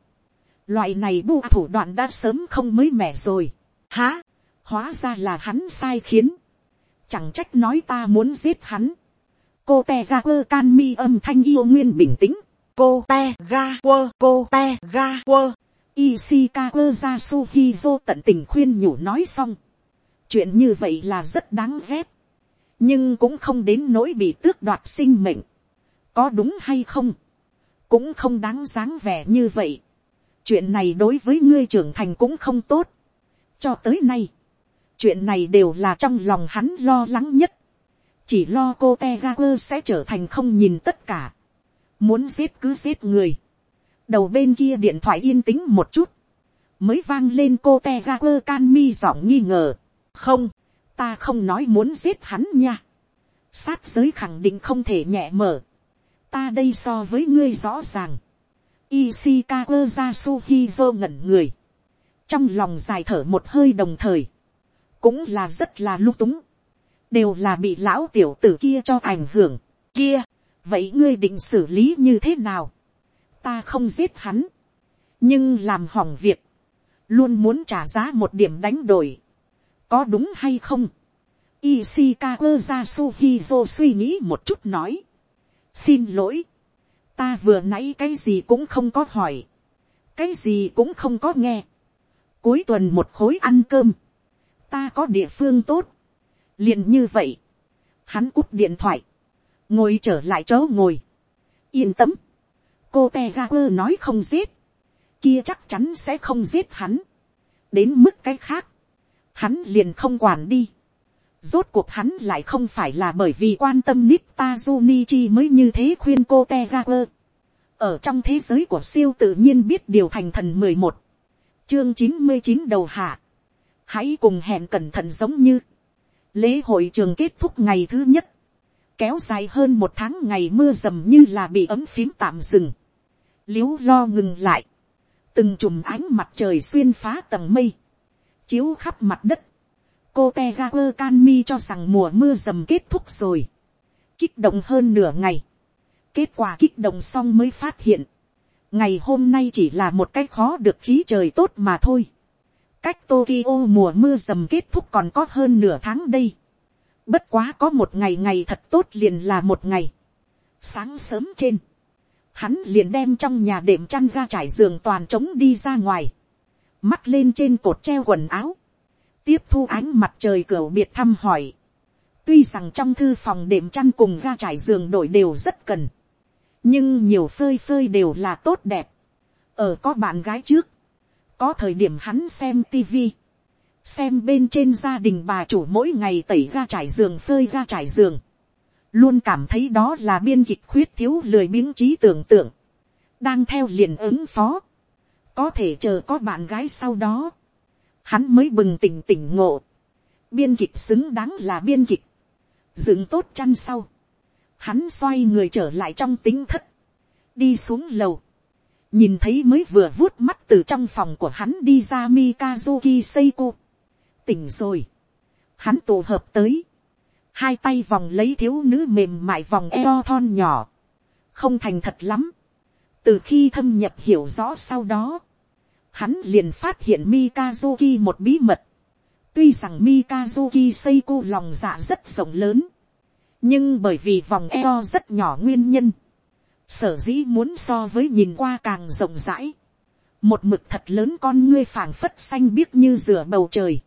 loại này bu thủ đoạn đã sớm không mới mẻ rồi, há, hóa ra là hắn sai khiến, chẳng trách nói ta muốn giết hắn, cô te ga quơ can mi âm thanh yêu nguyên bình tĩnh, cô te ga quơ cô te ga quơ Ishikawa Yasuhizo tận tình khuyên nhủ nói xong. Chuyện như vậy là rất đáng ghét. Nhưng cũng không đến nỗi bị tước đoạt sinh mệnh. Có đúng hay không? Cũng không đáng dáng vẻ như vậy. Chuyện này đối với ngươi trưởng thành cũng không tốt. Cho tới nay. Chuyện này đều là trong lòng hắn lo lắng nhất. Chỉ lo cô Tegaku sẽ trở thành không nhìn tất cả. Muốn giết cứ giết người đầu bên kia điện thoại yên tĩnh một chút, mới vang lên cô te ga quơ can mi giọng nghi ngờ. không, ta không nói muốn giết hắn nha. sát giới khẳng định không thể nhẹ mở. ta đây so với ngươi rõ ràng. Ishikawa Jasuhizo ngẩn người. Trong lòng dài thở một hơi đồng thời. Cũng là rất là lung túng. Đều là bị lão tiểu tử kia cho ảnh hưởng. Kia, vậy ngươi định xử lý như thế nào? ta không giết hắn, nhưng làm hỏng việc, luôn muốn trả giá một điểm đánh đổi, có đúng hay không, Ishikawa Yasuhizo suy nghĩ một chút nói. Xin lỗi. Ta vừa nãy cái gì cũng không có hỏi. Cái gì cũng không có nghe. Cuối tuần một khối ăn cơm. Ta có địa phương tốt. liền như vậy. Hắn cúp điện thoại. Ngồi trở lại chỗ ngồi. Yên tâm. Cô Tegaper nói không giết. Kia chắc chắn sẽ không giết hắn. Đến mức cái khác. Hắn liền không quản đi Rốt cuộc hắn lại không phải là bởi vì quan tâm Nita Junichi mới như thế khuyên cô Tegaper. Ở trong thế giới của siêu tự nhiên biết điều thành thần mười một, Chương chín mươi chín đầu hạ. Hãy cùng hẹn cẩn thận giống như. Lễ hội trường kết thúc ngày thứ nhất. Kéo dài hơn một tháng ngày mưa rầm như là bị ấm phím tạm dừng. Liếu lo ngừng lại. Từng chùm ánh mặt trời xuyên phá tầng mây. Chiếu khắp mặt đất cô te ga quơ can mi cho rằng mùa mưa dầm kết thúc rồi. kích động hơn nửa ngày. kết quả kích động xong mới phát hiện. ngày hôm nay chỉ là một cái khó được khí trời tốt mà thôi cách tokyo mùa mưa dầm kết thúc còn có hơn nửa tháng đây. bất quá có một ngày ngày thật tốt liền là một ngày. sáng sớm trên. hắn liền đem trong nhà đệm chăn ga trải giường toàn trống đi ra ngoài. mắt lên trên cột treo quần áo tiếp thu ánh mặt trời cửa biệt thăm hỏi. tuy rằng trong thư phòng đệm chăn cùng ga trải giường đổi đều rất cần, nhưng nhiều phơi phơi đều là tốt đẹp. ở có bạn gái trước, có thời điểm hắn xem tivi, xem bên trên gia đình bà chủ mỗi ngày tẩy ra trải giường phơi ra trải giường, luôn cảm thấy đó là biên kịch khuyết thiếu lười biếng trí tưởng tượng, đang theo liền ứng phó, có thể chờ có bạn gái sau đó, hắn mới bừng tỉnh tỉnh ngộ, biên kịch xứng đáng là biên kịch, dựng tốt chăn sau, hắn xoay người trở lại trong tính thất, đi xuống lầu, nhìn thấy mới vừa vuốt mắt từ trong phòng của hắn đi ra Mikazuki Seiko. tỉnh rồi, hắn tụ hợp tới, hai tay vòng lấy thiếu nữ mềm mại vòng eo thon nhỏ, không thành thật lắm, từ khi thâm nhập hiểu rõ sau đó, hắn liền phát hiện Mikazuki một bí mật. Tuy rằng Mikazuki Seiko lòng dạ rất rộng lớn, nhưng bởi vì vòng eo rất nhỏ nguyên nhân, sở dĩ muốn so với nhìn qua càng rộng rãi. Một mực thật lớn con ngươi phảng phất xanh biếc như rửa bầu trời.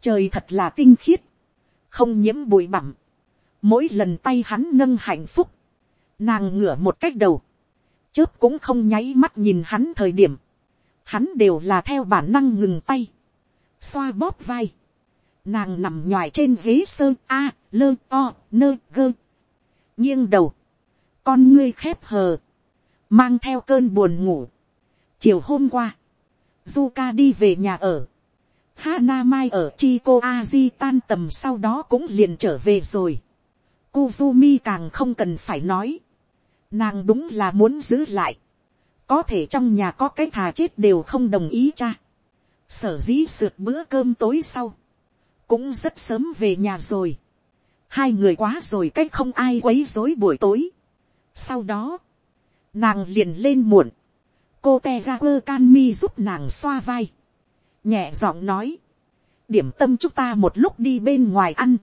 Trời thật là tinh khiết, không nhiễm bụi bặm. Mỗi lần tay hắn nâng hạnh phúc, nàng ngửa một cách đầu, chớp cũng không nháy mắt nhìn hắn thời điểm. Hắn đều là theo bản năng ngừng tay, xoa bóp vai, nàng nằm nhoài trên ghế sơ a, lơ o, nơ gơ, nghiêng đầu, con ngươi khép hờ, mang theo cơn buồn ngủ. chiều hôm qua, Zuka đi về nhà ở, Hana Mai ở Chico Aji tan tầm sau đó cũng liền trở về rồi. Kuzumi càng không cần phải nói. Nàng đúng là muốn giữ lại có thể trong nhà có cái thà chết đều không đồng ý cha. sở dĩ sượt bữa cơm tối sau, cũng rất sớm về nhà rồi. hai người quá rồi cách không ai quấy rối buổi tối sau đó, nàng liền lên muộn, cô te ga quơ can mi giúp nàng xoa vai, nhẹ giọng nói, điểm tâm chúng ta một lúc đi bên ngoài ăn,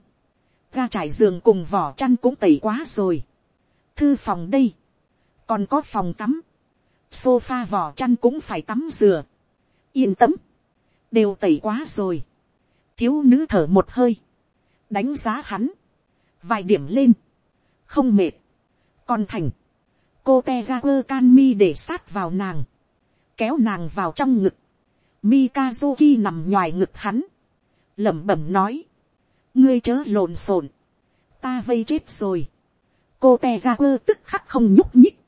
ga trải giường cùng vỏ chăn cũng tẩy quá rồi, thư phòng đây, còn có phòng tắm, sofa vỏ chăn cũng phải tắm dừa. yên tâm, đều tẩy quá rồi. thiếu nữ thở một hơi, đánh giá hắn, vài điểm lên, không mệt, còn thành, cô te ga quơ can mi để sát vào nàng, kéo nàng vào trong ngực, Mikazuki nằm ngoài ngực hắn, lẩm bẩm nói, ngươi chớ lộn xộn, ta vây chết rồi, cô te ga quơ tức khắc không nhúc nhích,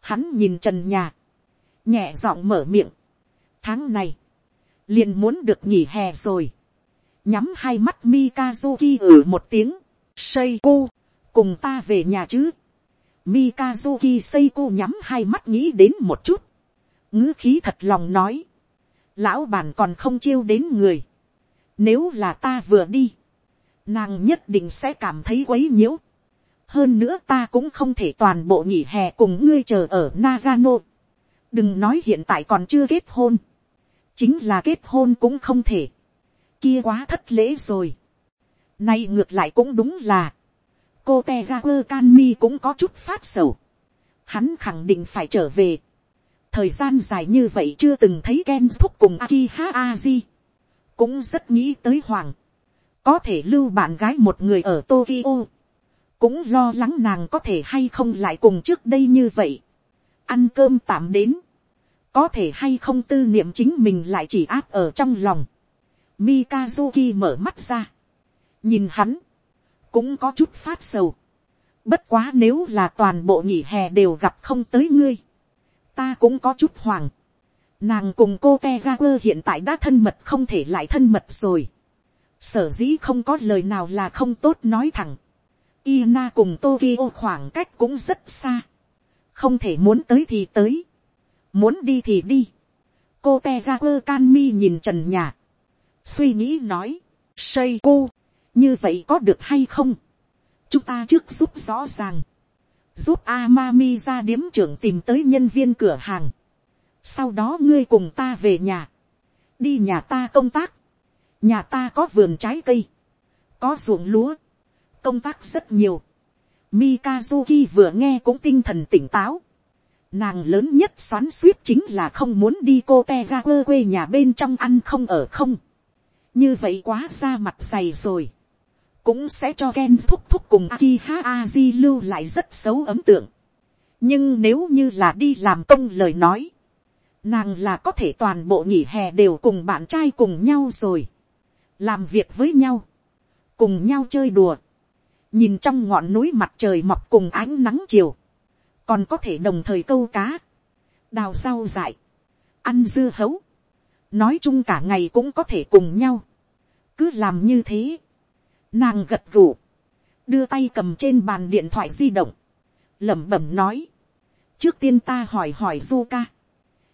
hắn nhìn trần nhà, nhẹ giọng mở miệng, tháng này, liền muốn được nghỉ hè rồi, nhắm hai mắt Mikazuki ử một tiếng, Seiko, cùng ta về nhà chứ. Mikazuki Seiko nhắm hai mắt nghĩ đến một chút, ngữ khí thật lòng nói, lão bản còn không chiêu đến người, nếu là ta vừa đi, nàng nhất định sẽ cảm thấy quấy nhiễu, hơn nữa ta cũng không thể toàn bộ nghỉ hè cùng ngươi chờ ở Nagano. Đừng nói hiện tại còn chưa kết hôn, chính là kết hôn cũng không thể, kia quá thất lễ rồi. Nay ngược lại cũng đúng là, cô te ga quơ can mi cũng có chút phát sầu. Hắn khẳng định phải trở về. Thời gian dài như vậy chưa từng thấy Ken thúc cùng Akiha Aji. Cũng rất nghĩ tới Hoàng. Có thể lưu bạn gái một người ở Tokyo. Cũng lo lắng nàng có thể hay không lại cùng trước đây như vậy. Ăn cơm tạm đến. Có thể hay không tư niệm chính mình lại chỉ áp ở trong lòng. Mikazuki mở mắt ra. Nhìn hắn. Cũng có chút phát sầu. Bất quá nếu là toàn bộ nghỉ hè đều gặp không tới ngươi. Ta cũng có chút hoàng. Nàng cùng cô Tegaper hiện tại đã thân mật không thể lại thân mật rồi. Sở dĩ không có lời nào là không tốt nói thẳng. Ina cùng Tokyo khoảng cách cũng rất xa. Không thể muốn tới thì tới. Muốn đi thì đi. Cô Tegaper Canmi nhìn trần nhà. Suy nghĩ nói. Seiko. Như vậy có được hay không? Chúng ta trước giúp rõ ràng. Giúp Amami ra điếm trưởng tìm tới nhân viên cửa hàng. Sau đó ngươi cùng ta về nhà. Đi nhà ta công tác. Nhà ta có vườn trái cây. Có ruộng lúa. Công tác rất nhiều. Mikazuki vừa nghe cũng tinh thần tỉnh táo. Nàng lớn nhất xoắn suýt chính là không muốn đi cô Tegaper quê nhà bên trong ăn không ở không. Như vậy quá ra mặt dày rồi cũng sẽ cho Ken thúc thúc cùng Akiha Aji lưu lại rất xấu ấn tượng. Nhưng nếu như là đi làm công lời nói, nàng là có thể toàn bộ nghỉ hè đều cùng bạn trai cùng nhau rồi. Làm việc với nhau, cùng nhau chơi đùa. Nhìn trong ngọn núi mặt trời mọc cùng ánh nắng chiều. Còn có thể đồng thời câu cá, đào rau dại, ăn dưa hấu. Nói chung cả ngày cũng có thể cùng nhau. Cứ làm như thế Nàng gật gù. Đưa tay cầm trên bàn điện thoại di động. lẩm bẩm nói. Trước tiên ta hỏi hỏi Zuka.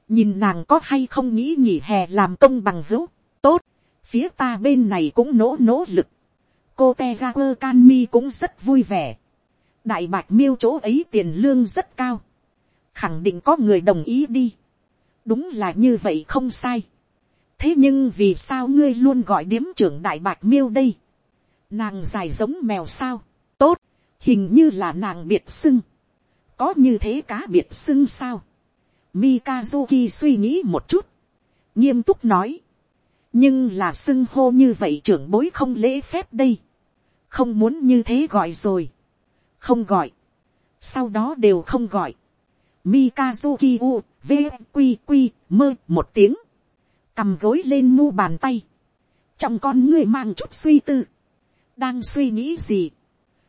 Nhìn nàng có hay không nghĩ nghỉ hè làm công bằng hữu. Tốt. Phía ta bên này cũng nỗ nỗ lực. Cô Tegaper Canmi cũng rất vui vẻ. Đại bạch miêu chỗ ấy tiền lương rất cao. Khẳng định có người đồng ý đi. Đúng là như vậy không sai. Thế nhưng vì sao ngươi luôn gọi điếm trưởng đại bạch miêu đây? Nàng dài giống mèo sao, tốt, hình như là nàng biệt sưng, có như thế cá biệt sưng sao, Mikazuki suy nghĩ một chút, nghiêm túc nói, nhưng là sưng hô như vậy trưởng bối không lễ phép đây, không muốn như thế gọi rồi, không gọi, sau đó đều không gọi, Mikazuki u, v, q q mơ một tiếng, cầm gối lên mu bàn tay, trong con người mang chút suy tư, đang suy nghĩ gì,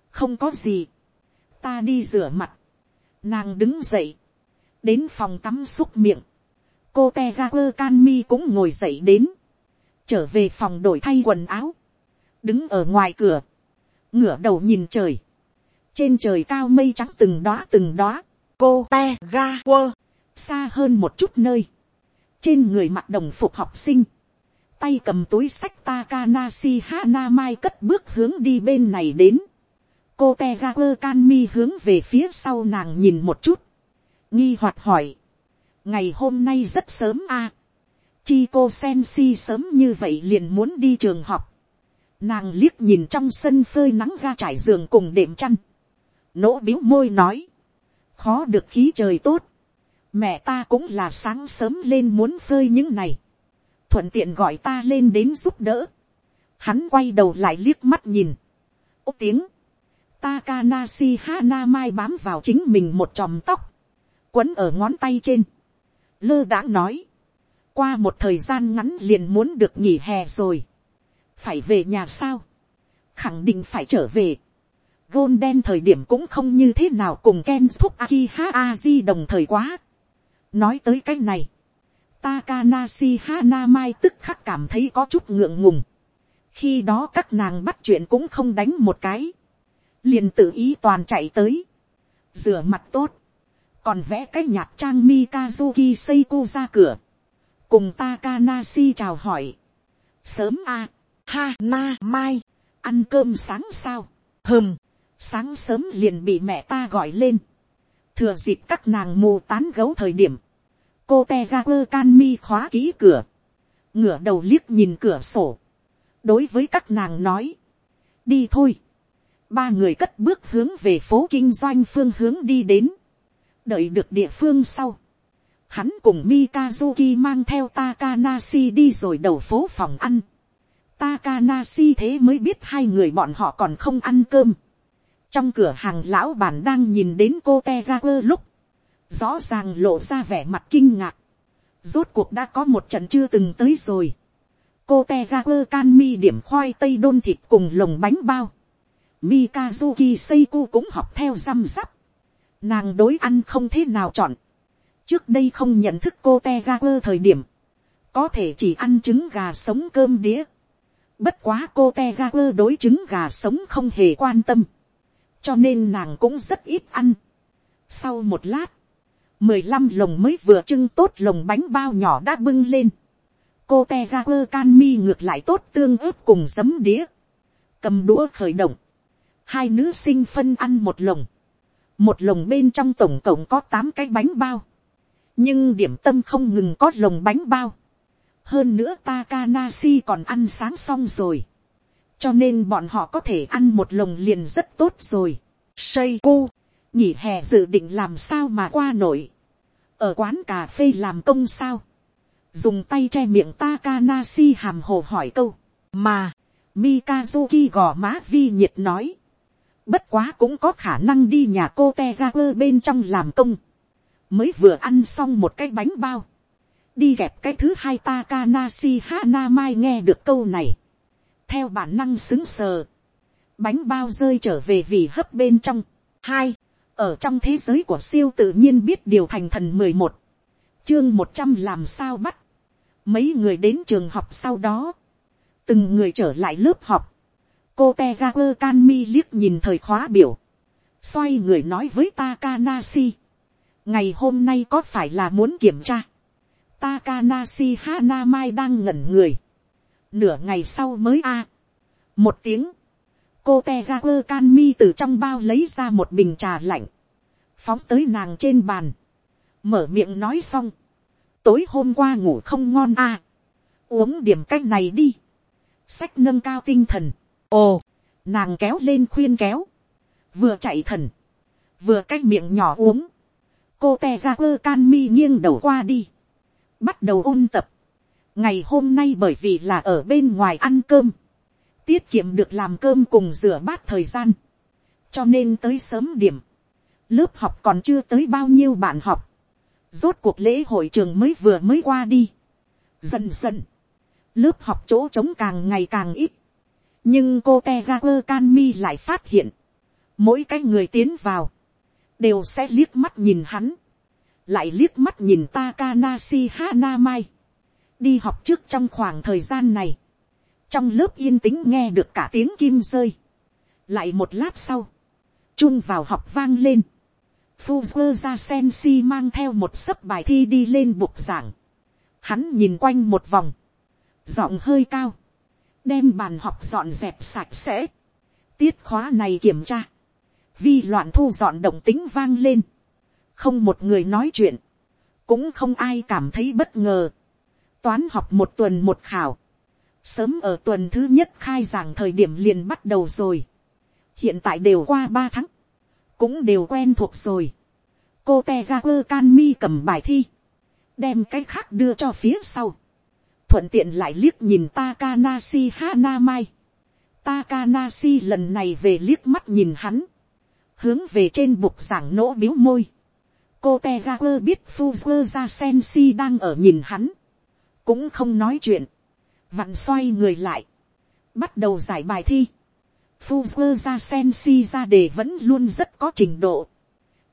không có gì, ta đi rửa mặt, nàng đứng dậy, đến phòng tắm xúc miệng, cô te ga quơ can mi cũng ngồi dậy đến, trở về phòng đổi thay quần áo, đứng ở ngoài cửa, ngửa đầu nhìn trời, trên trời cao mây trắng từng đóa từng đóa, cô te ga quơ, xa hơn một chút nơi, trên người mặc đồng phục học sinh, tay cầm túi sách Takanashi Hanamai cất bước hướng đi bên này đến. Cô Tegaku Kanmi hướng về phía sau nàng nhìn một chút. Nghi hoạt hỏi. Ngày hôm nay rất sớm a à. Chi cô Sensi sớm như vậy liền muốn đi trường học. Nàng liếc nhìn trong sân phơi nắng ga trải giường cùng đệm chăn. Nỗ biếu môi nói. Khó được khí trời tốt. Mẹ ta cũng là sáng sớm lên muốn phơi những này thuận tiện gọi ta lên đến giúp đỡ. Hắn quay đầu lại liếc mắt nhìn. Ốc tiếng. Takanashi Hanamai bám vào chính mình một chòm tóc. Quấn ở ngón tay trên. Lơ đã nói. Qua một thời gian ngắn liền muốn được nghỉ hè rồi. Phải về nhà sao? Khẳng định phải trở về. Golden thời điểm cũng không như thế nào cùng Ken Thúc Akiha Aji đồng thời quá. Nói tới cái này. Takanashi Hanamai tức khắc cảm thấy có chút ngượng ngùng. Khi đó các nàng bắt chuyện cũng không đánh một cái. Liền tự ý toàn chạy tới. Rửa mặt tốt. Còn vẽ cái nhạc trang Mikazuki Seiko ra cửa. Cùng Takanashi chào hỏi. Sớm a, Hanamai. Ăn cơm sáng sao? Hừm. Sáng sớm liền bị mẹ ta gọi lên. Thừa dịp các nàng mù tán gấu thời điểm cô te ga quơ can mi khóa ký cửa, ngửa đầu liếc nhìn cửa sổ, đối với các nàng nói, đi thôi, ba người cất bước hướng về phố kinh doanh phương hướng đi đến, đợi được địa phương sau, hắn cùng Mikazuki mang theo Takanashi đi rồi đầu phố phòng ăn. Takanashi thế mới biết hai người bọn họ còn không ăn cơm. Trong cửa hàng lão bản đang nhìn đến cô Tegaper lúc, rõ ràng lộ ra vẻ mặt kinh ngạc. Rốt cuộc đã có một trận chưa từng tới rồi. Cô Tegaper can mi điểm khoai tây đôn thịt cùng lồng bánh bao. Mikazuki Seiko cũng học theo răm rắp. Nàng đối ăn không thế nào chọn. Trước đây không nhận thức cô Tegaper thời điểm. Có thể chỉ ăn trứng gà sống cơm đĩa. Bất quá cô Tegaper đối trứng gà sống không hề quan tâm. Cho nên nàng cũng rất ít ăn. Sau một lát mười lăm lồng mới vừa trưng tốt lồng bánh bao nhỏ đã bưng lên. Cô Tegaper can mi ngược lại tốt tương ớt cùng giấm đĩa. Cầm đũa khởi động. Hai nữ sinh phân ăn một lồng. Một lồng bên trong tổng cộng có tám cái bánh bao. Nhưng điểm tâm không ngừng có lồng bánh bao hơn nữa Takanashi còn ăn sáng xong rồi. cho nên bọn họ có thể ăn một lồng liền rất tốt rồi. Seiko, nghỉ hè dự định làm sao mà qua nổi ở quán cà phê làm công sao. dùng tay che miệng Takanasi hàm hồ hỏi câu. mà, Mikazuki gò má vi nhiệt nói. bất quá cũng có khả năng đi nhà cô Tegaper bên trong làm công. mới vừa ăn xong một cái bánh bao đi gẹp cái thứ hai Takanashi Hanamai nghe được câu này. Theo bản năng xứng sờ. Bánh bao rơi trở về vì hấp bên trong. Hai, ở trong thế giới của siêu tự nhiên biết điều thành thần mười một Chương một trăm làm sao bắt. Mấy người đến trường học sau đó. Từng người trở lại lớp học. Cô Tegaper Kanmi liếc nhìn thời khóa biểu. Xoay người nói với Takanasi, Ngày hôm nay có phải là muốn kiểm tra Takanasi Hanamai đang ngẩn người. Nửa ngày sau mới a. Một tiếng. Cô Teager Can Mi từ trong bao lấy ra một bình trà lạnh. Phóng tới nàng trên bàn. Mở miệng nói xong. Tối hôm qua ngủ không ngon à? Uống điểm cách này đi. Sách nâng cao tinh thần. Ồ. Nàng kéo lên khuyên kéo. Vừa chạy thần. Vừa cách miệng nhỏ uống. Cô Teager Can Mi nghiêng đầu qua đi bắt đầu ôn tập. ngày hôm nay bởi vì là ở bên ngoài ăn cơm, tiết kiệm được làm cơm cùng rửa bát thời gian, cho nên tới sớm điểm, lớp học còn chưa tới bao nhiêu bạn học, rốt cuộc lễ hội trường mới vừa mới qua đi, dần dần, lớp học chỗ trống càng ngày càng ít, nhưng cô te ra quơ can mi lại phát hiện, mỗi cái người tiến vào, đều sẽ liếc mắt nhìn hắn, lại liếc mắt nhìn Takanashi Hanamai. Đi học trước trong khoảng thời gian này. Trong lớp yên tĩnh nghe được cả tiếng kim rơi. Lại một lát sau. Chun vào học vang lên. Fuzzer ra Sensi mang theo một sấp bài thi đi lên bục giảng. Hắn nhìn quanh một vòng. Giọng hơi cao. Đem bàn học dọn dẹp sạch sẽ. Tiết khóa này kiểm tra. Vi loạn thu dọn động tính vang lên không một người nói chuyện, cũng không ai cảm thấy bất ngờ. toán học một tuần một khảo, sớm ở tuần thứ nhất khai giảng thời điểm liền bắt đầu rồi, hiện tại đều qua ba tháng, cũng đều quen thuộc rồi. cô te ga quơ can mi cầm bài thi, đem cái khác đưa cho phía sau, thuận tiện lại liếc nhìn Takanashi Hanamai. Takanashi lần này về liếc mắt nhìn hắn, hướng về trên bục giảng nỗ biếu môi, cô te quơ biết fuzzer ra sen si đang ở nhìn hắn, cũng không nói chuyện, vặn xoay người lại, bắt đầu giải bài thi, fuzzer ra sen si ra đề vẫn luôn rất có trình độ,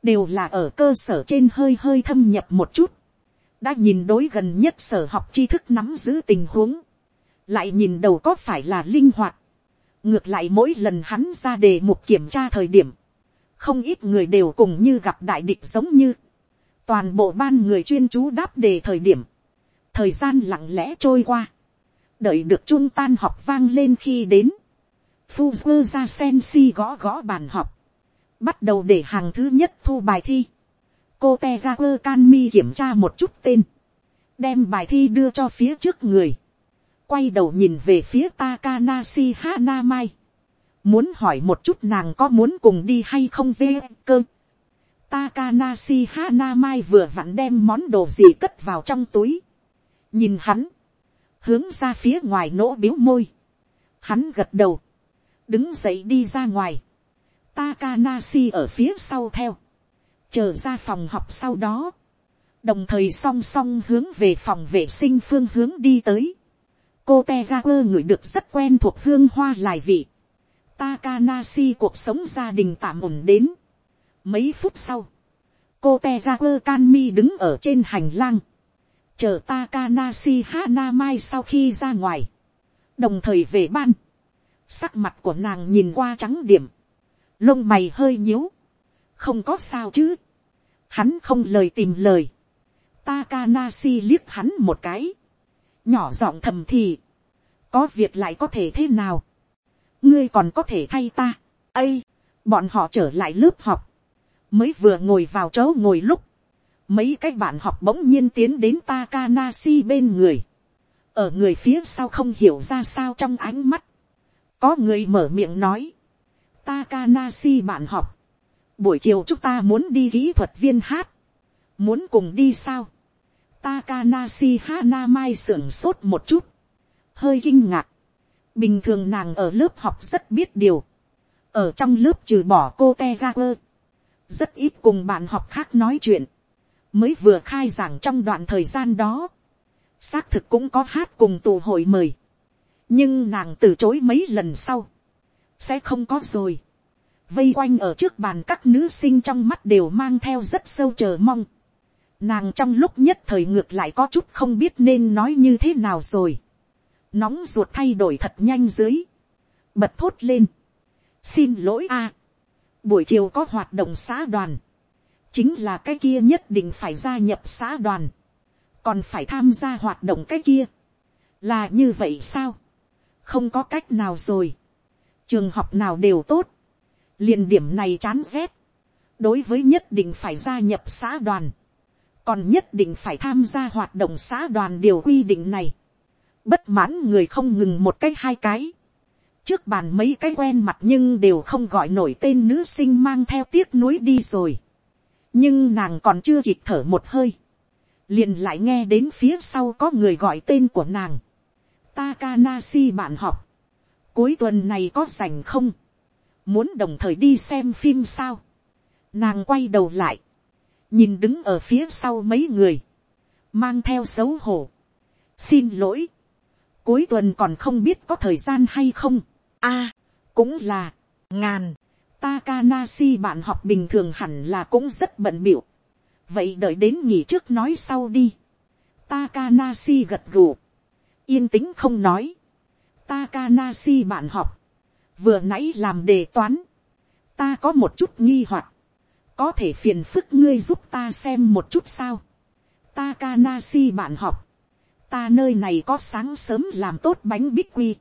đều là ở cơ sở trên hơi hơi thâm nhập một chút, đã nhìn đối gần nhất sở học tri thức nắm giữ tình huống, lại nhìn đầu có phải là linh hoạt, ngược lại mỗi lần hắn ra đề mục kiểm tra thời điểm, không ít người đều cùng như gặp đại địch giống như, toàn bộ ban người chuyên chú đáp đề thời điểm, thời gian lặng lẽ trôi qua, đợi được Chung tan học vang lên khi đến, Fuzzer ra sen si gõ gõ bàn học, bắt đầu để hàng thứ nhất thu bài thi, cô te ra quơ can mi kiểm tra một chút tên, đem bài thi đưa cho phía trước người, quay đầu nhìn về phía Takanashi Hanamai, muốn hỏi một chút nàng có muốn cùng đi hay không về cơ. Takanashi Hanamai vừa vặn đem món đồ gì cất vào trong túi. Nhìn hắn. Hướng ra phía ngoài nỗ biếu môi. Hắn gật đầu. Đứng dậy đi ra ngoài. Takanasi ở phía sau theo. Chờ ra phòng học sau đó. Đồng thời song song hướng về phòng vệ sinh phương hướng đi tới. Cô Tegaku ngửi được rất quen thuộc hương hoa lại vị. Takanasi cuộc sống gia đình tạm ổn đến. Mấy phút sau. Cô Tegaku Kanmi đứng ở trên hành lang. Chờ Takanashi Hanamai sau khi ra ngoài. Đồng thời về ban. Sắc mặt của nàng nhìn qua trắng điểm lông mày hơi nhíu, không có sao chứ, hắn không lời tìm lời, Takanashi liếc hắn một cái, nhỏ giọng thầm thì, có việc lại có thể thế nào, ngươi còn có thể thay ta, ây, bọn họ trở lại lớp học, mới vừa ngồi vào chỗ ngồi lúc, mấy cái bạn học bỗng nhiên tiến đến Takanashi bên người, ở người phía sau không hiểu ra sao trong ánh mắt, có người mở miệng nói, Takanashi bạn học. Buổi chiều chúng ta muốn đi kỹ thuật viên hát. Muốn cùng đi sao? Takanashi Hanamai sưởng sốt một chút. Hơi kinh ngạc. Bình thường nàng ở lớp học rất biết điều. Ở trong lớp trừ bỏ cô Tegaku. Rất ít cùng bạn học khác nói chuyện. Mới vừa khai giảng trong đoạn thời gian đó. Xác thực cũng có hát cùng tụ hội mời. Nhưng nàng từ chối mấy lần sau sẽ không có rồi. vây quanh ở trước bàn các nữ sinh trong mắt đều mang theo rất sâu chờ mong. nàng trong lúc nhất thời ngược lại có chút không biết nên nói như thế nào rồi. nóng ruột thay đổi thật nhanh dưới. bật thốt lên. xin lỗi a. buổi chiều có hoạt động xã đoàn chính là cái kia nhất định phải gia nhập xã đoàn. còn phải tham gia hoạt động cái kia. là như vậy sao. không có cách nào rồi trường học nào đều tốt, liền điểm này chán rét, đối với nhất định phải gia nhập xã đoàn, còn nhất định phải tham gia hoạt động xã đoàn điều quy định này, bất mãn người không ngừng một cái hai cái, trước bàn mấy cái quen mặt nhưng đều không gọi nổi tên nữ sinh mang theo tiếc nuối đi rồi, nhưng nàng còn chưa kịp thở một hơi, liền lại nghe đến phía sau có người gọi tên của nàng, Takanasi bạn học, Cuối tuần này có rảnh không? Muốn đồng thời đi xem phim sao? Nàng quay đầu lại. Nhìn đứng ở phía sau mấy người. Mang theo xấu hổ. Xin lỗi. Cuối tuần còn không biết có thời gian hay không. a à, cũng là. Ngàn. Takanashi bạn học bình thường hẳn là cũng rất bận biểu. Vậy đợi đến nghỉ trước nói sau đi. Takanashi gật gù. Yên tĩnh không nói. Takanashi bạn học, vừa nãy làm đề toán, ta có một chút nghi hoặc, có thể phiền phức ngươi giúp ta xem một chút sao. Takanashi bạn học, ta nơi này có sáng sớm làm tốt bánh bích quy.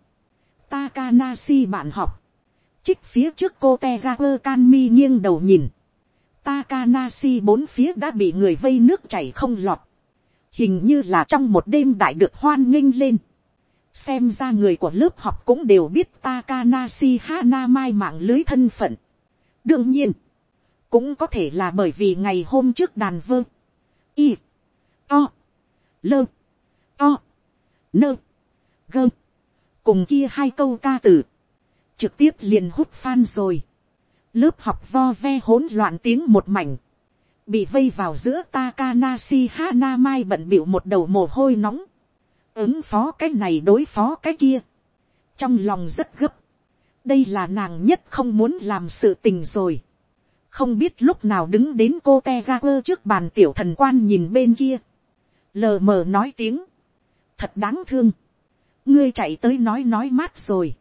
Takanashi bạn học, trích phía trước cô Tegaper Kanmi nghiêng đầu nhìn. Takanashi bốn phía đã bị người vây nước chảy không lọt. Hình như là trong một đêm đại được hoan nghênh lên xem ra người của lớp học cũng đều biết Takanashi Hanamai mạng lưới thân phận. đương nhiên, cũng có thể là bởi vì ngày hôm trước đàn vơ, y, to, lơ, to, nơ, gơ, cùng kia hai câu ca từ, trực tiếp liền hút phan rồi. lớp học vo ve hỗn loạn tiếng một mảnh, bị vây vào giữa Takanashi Hanamai bận bịu một đầu mồ hôi nóng, ứng phó cái này đối phó cái kia, trong lòng rất gấp, đây là nàng nhất không muốn làm sự tình rồi, không biết lúc nào đứng đến cô Tegaku trước bàn tiểu thần quan nhìn bên kia, lờ mờ nói tiếng, thật đáng thương, ngươi chạy tới nói nói mát rồi,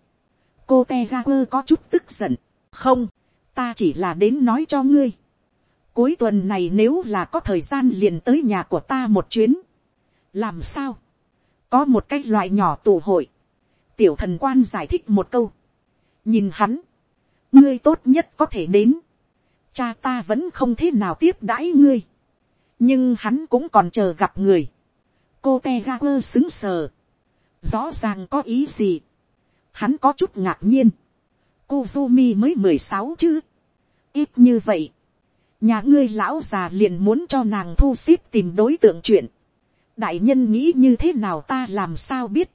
cô te ga quơ có chút tức giận, không, ta chỉ là đến nói cho ngươi, cuối tuần này nếu là có thời gian liền tới nhà của ta một chuyến, làm sao, có một cái loại nhỏ tù hội, tiểu thần quan giải thích một câu, nhìn hắn, ngươi tốt nhất có thể đến, cha ta vẫn không thế nào tiếp đãi ngươi, nhưng hắn cũng còn chờ gặp người, cô te ga quơ xứng sờ, rõ ràng có ý gì, hắn có chút ngạc nhiên, Kuzumi mới mười sáu chứ. Ít như vậy. Nhà ngươi lão già liền muốn cho nàng thu xếp tìm đối tượng chuyện. Đại nhân nghĩ như thế nào ta làm sao biết.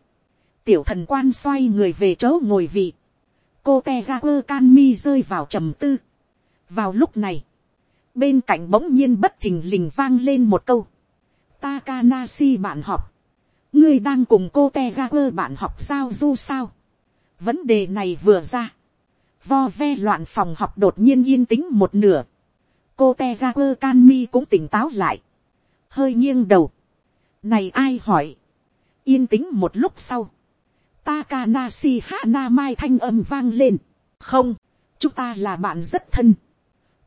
Tiểu thần quan xoay người về chỗ ngồi vị. Cô Tegaper Canmi rơi vào trầm tư. Vào lúc này. Bên cạnh bỗng nhiên bất thình lình vang lên một câu. Takanashi bạn học. Ngươi đang cùng cô te ga quơ bạn học sao du sao. Vấn đề này vừa ra vo ve loạn phòng học đột nhiên yên tĩnh một nửa. cô te ra quơ can mi cũng tỉnh táo lại. hơi nghiêng đầu. này ai hỏi. yên tĩnh một lúc sau. Takanashi Hana Mai thanh âm vang lên. Không, chúng ta là bạn rất thân.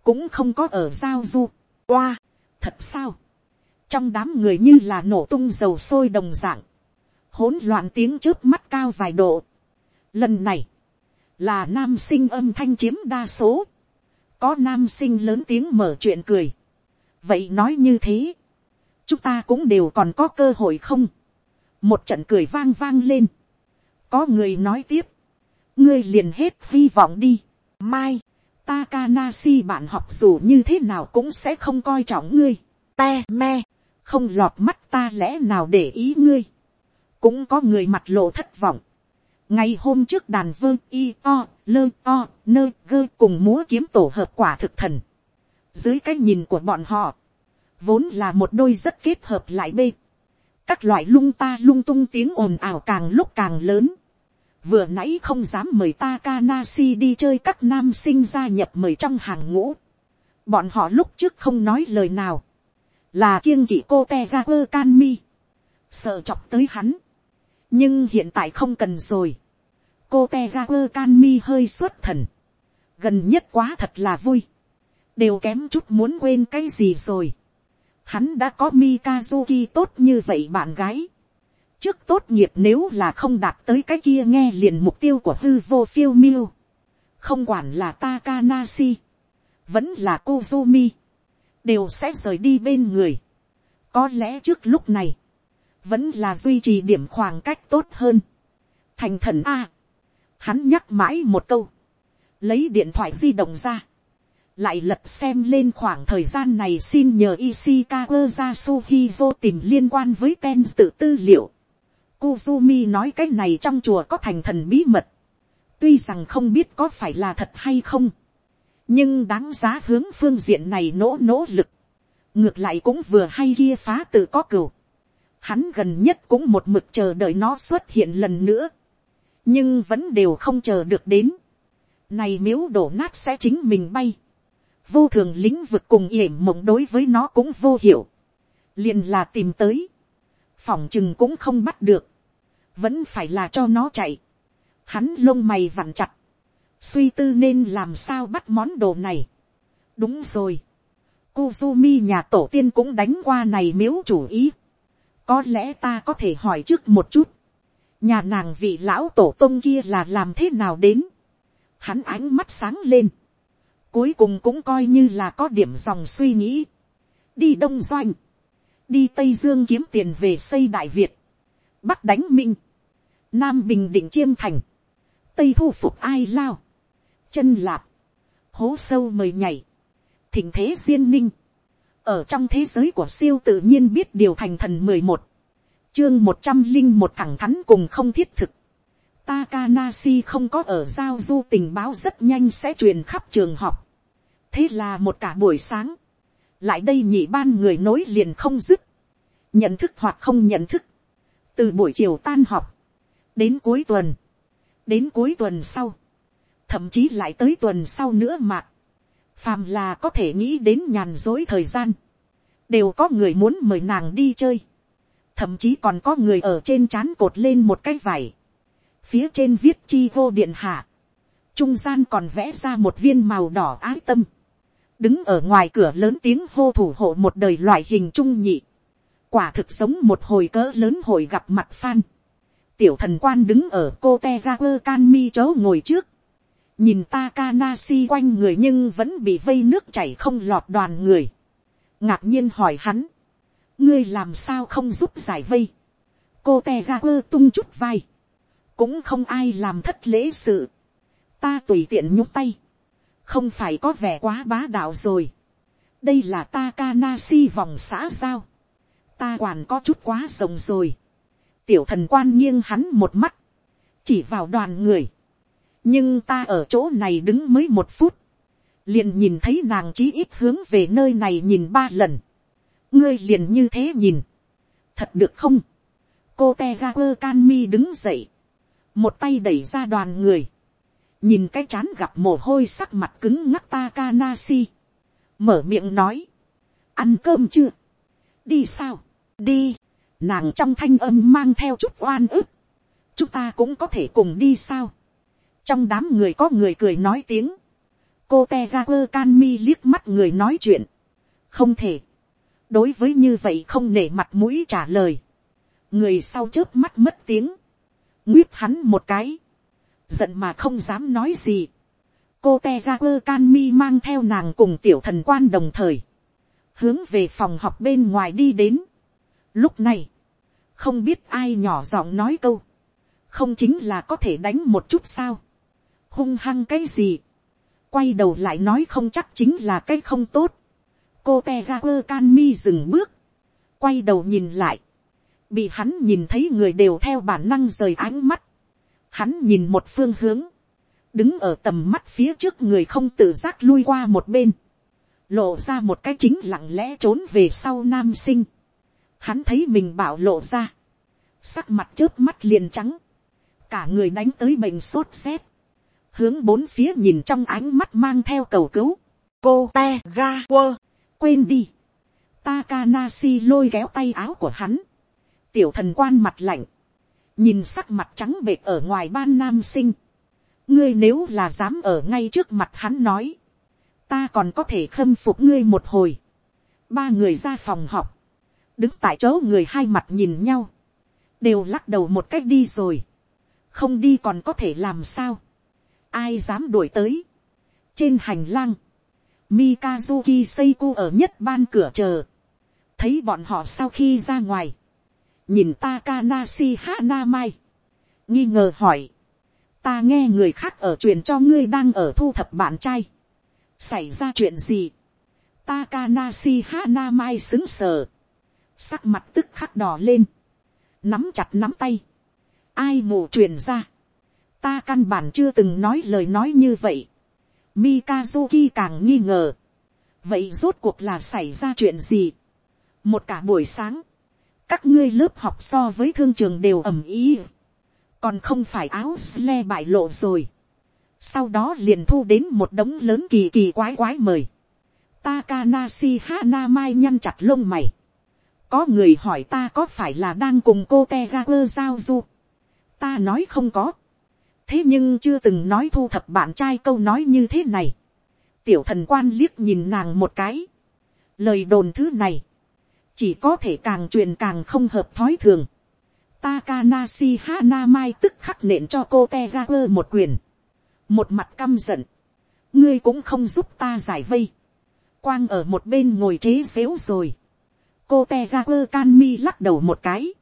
Cũng không có ở giao du. Oa, thật sao? Trong đám người như là nổ tung dầu sôi đồng dạng. Hỗn loạn tiếng trước mắt cao vài độ. Lần này, là nam sinh âm thanh chiếm đa số, có nam sinh lớn tiếng mở chuyện cười, vậy nói như thế, chúng ta cũng đều còn có cơ hội không, một trận cười vang vang lên, có người nói tiếp, ngươi liền hết hy vọng đi, mai, Takanashi bạn học dù như thế nào cũng sẽ không coi trọng ngươi, te me, không lọt mắt ta lẽ nào để ý ngươi, cũng có người mặt lộ thất vọng, ngày hôm trước đàn vơ, y, o, lơ, o, nơ, gơ cùng múa kiếm tổ hợp quả thực thần. Dưới cái nhìn của bọn họ, vốn là một đôi rất kết hợp lại bê. Các loại lung ta lung tung tiếng ồn ào càng lúc càng lớn. Vừa nãy không dám mời ta Takanashi đi chơi các nam sinh gia nhập mời trong hàng ngũ. Bọn họ lúc trước không nói lời nào. Là kiêng kỵ cô Tegaku Kanmi. sợ chọc tới hắn nhưng hiện tại không cần rồi. cô te ga quơ can mi hơi xuất thần. gần nhất quá thật là vui. đều kém chút muốn quên cái gì rồi. hắn đã có mikazuki tốt như vậy bạn gái. trước tốt nghiệp nếu là không đạt tới cái kia nghe liền mục tiêu của hư vô phiêu miêu. không quản là Takanashi, vẫn là Kozumi, đều sẽ rời đi bên người. có lẽ trước lúc này, vẫn là duy trì điểm khoảng cách tốt hơn. thành thần a, hắn nhắc mãi một câu, lấy điện thoại di động ra, lại lật xem lên khoảng thời gian này xin nhờ Ishikawa Yasuhizo tìm liên quan với ten tự tư liệu. Kuzumi nói cái này trong chùa có thành thần bí mật. Tuy rằng không biết có phải là thật hay không. Nhưng đáng giá hướng phương diện này nỗ nỗ lực. Ngược lại cũng vừa hay kia phá tự có cửu hắn gần nhất cũng một mực chờ đợi nó xuất hiện lần nữa, nhưng vẫn đều không chờ được đến. Này miếu đổ nát sẽ chính mình bay. Vô thường lĩnh vực cùng yểm mộng đối với nó cũng vô hiệu. liền là tìm tới. Phỏng chừng cũng không bắt được. Vẫn phải là cho nó chạy. Hắn lông mày vặn chặt. Suy tư nên làm sao bắt món đồ này. Đúng rồi. Kuzumi nhà tổ tiên cũng đánh qua này miếu chủ ý có lẽ ta có thể hỏi trước một chút, nhà nàng vị lão tổ tông kia là làm thế nào đến, hắn ánh mắt sáng lên, cuối cùng cũng coi như là có điểm dòng suy nghĩ, đi đông doanh, đi tây dương kiếm tiền về xây đại việt, bắc đánh minh, nam bình định chiêm thành, tây thu phục ai lao, chân lạp, hố sâu mời nhảy, thỉnh thế duyên ninh, ở trong thế giới của siêu tự nhiên biết điều thành thần mười một, chương một trăm linh một thẳng thắn cùng không thiết thực. Takanashi không có ở giao du tình báo rất nhanh sẽ truyền khắp trường học. thế là một cả buổi sáng, lại đây nhị ban người nối liền không dứt, nhận thức hoặc không nhận thức, từ buổi chiều tan học, đến cuối tuần, đến cuối tuần sau, thậm chí lại tới tuần sau nữa mà, phàm là có thể nghĩ đến nhàn dối thời gian, đều có người muốn mời nàng đi chơi, thậm chí còn có người ở trên trán cột lên một cái vải, phía trên viết chi vô điện hạ, trung gian còn vẽ ra một viên màu đỏ ái tâm, đứng ở ngoài cửa lớn tiếng hô thủ hộ một đời loại hình trung nhị, quả thực giống một hồi cỡ lớn hồi gặp mặt phan, tiểu thần quan đứng ở cô te ra quơ can mi chớ ngồi trước, nhìn Takanasi quanh người nhưng vẫn bị vây nước chảy không lọt đoàn người. ngạc nhiên hỏi hắn, ngươi làm sao không giúp giải vây. cô te ga quơ tung chút vai. cũng không ai làm thất lễ sự. ta tùy tiện nhúc tay, không phải có vẻ quá bá đạo rồi, đây là Takanasi vòng xã giao, ta quản có chút quá rộng rồi, tiểu thần quan nghiêng hắn một mắt, chỉ vào đoàn người, nhưng ta ở chỗ này đứng mới một phút, liền nhìn thấy nàng chí ít hướng về nơi này nhìn ba lần, ngươi liền như thế nhìn, thật được không, cô te ga quơ can mi đứng dậy, một tay đẩy ra đoàn người, nhìn cái chán gặp mồ hôi sắc mặt cứng ngắc Takanashi, mở miệng nói, ăn cơm chưa, đi sao, đi, nàng trong thanh âm mang theo chút oan ức, chúng ta cũng có thể cùng đi sao, trong đám người có người cười nói tiếng, cô te ra quơ can mi liếc mắt người nói chuyện, không thể, đối với như vậy không nể mặt mũi trả lời, người sau trước mắt mất tiếng, nguyết hắn một cái, giận mà không dám nói gì. cô te ra quơ can mi mang theo nàng cùng tiểu thần quan đồng thời, hướng về phòng học bên ngoài đi đến. lúc này, không biết ai nhỏ giọng nói câu, không chính là có thể đánh một chút sao, hung hăng cái gì, quay đầu lại nói không chắc chính là cái không tốt, cô te ga quơ can mi dừng bước, quay đầu nhìn lại, bị hắn nhìn thấy người đều theo bản năng rời ánh mắt, hắn nhìn một phương hướng, đứng ở tầm mắt phía trước người không tự giác lui qua một bên, lộ ra một cái chính lặng lẽ trốn về sau nam sinh, hắn thấy mình bảo lộ ra, sắc mặt trước mắt liền trắng, cả người đánh tới bệnh sốt rét, hướng bốn phía nhìn trong ánh mắt mang theo cầu cứu, cô te ga quơ, quên đi, Takanashi lôi kéo tay áo của hắn, tiểu thần quan mặt lạnh, nhìn sắc mặt trắng bệt ở ngoài ban nam sinh, ngươi nếu là dám ở ngay trước mặt hắn nói, ta còn có thể khâm phục ngươi một hồi, ba người ra phòng học. đứng tại chỗ người hai mặt nhìn nhau, đều lắc đầu một cách đi rồi, không đi còn có thể làm sao, ai dám đuổi tới, trên hành lang, Mikazuki seiku ở nhất ban cửa chờ. Thấy bọn họ sau khi ra ngoài. Nhìn Takanashi Hanamai. Nghi ngờ hỏi. Ta nghe người khác ở truyền cho ngươi đang ở thu thập bạn trai. Xảy ra chuyện gì? Takanashi Hanamai xứng sờ. Sắc mặt tức khắc đỏ lên. Nắm chặt nắm tay. Ai mù truyền ra. Ta căn bản chưa từng nói lời nói như vậy Mikazuki càng nghi ngờ. Vậy rốt cuộc là xảy ra chuyện gì? Một cả buổi sáng, các ngươi lớp học so với thương trường đều ẩm ý. Còn không phải áo sle bại lộ rồi. Sau đó liền thu đến một đống lớn kỳ kỳ quái quái mời. Takanashi Hanamai nhăn chặt lông mày. Có người hỏi ta có phải là đang cùng cô Tegaku giao du. Ta nói không có thế nhưng chưa từng nói thu thập bạn trai câu nói như thế này. tiểu thần quan liếc nhìn nàng một cái. lời đồn thứ này, chỉ có thể càng truyền càng không hợp thói thường. Takanashi Hanamai tức khắc nện cho cô Tegaper một quyền. Một mặt căm giận. Ngươi cũng không giúp ta giải vây. Quang ở một bên ngồi chế xếu rồi. Cô Tegaper Canmi lắc đầu một cái.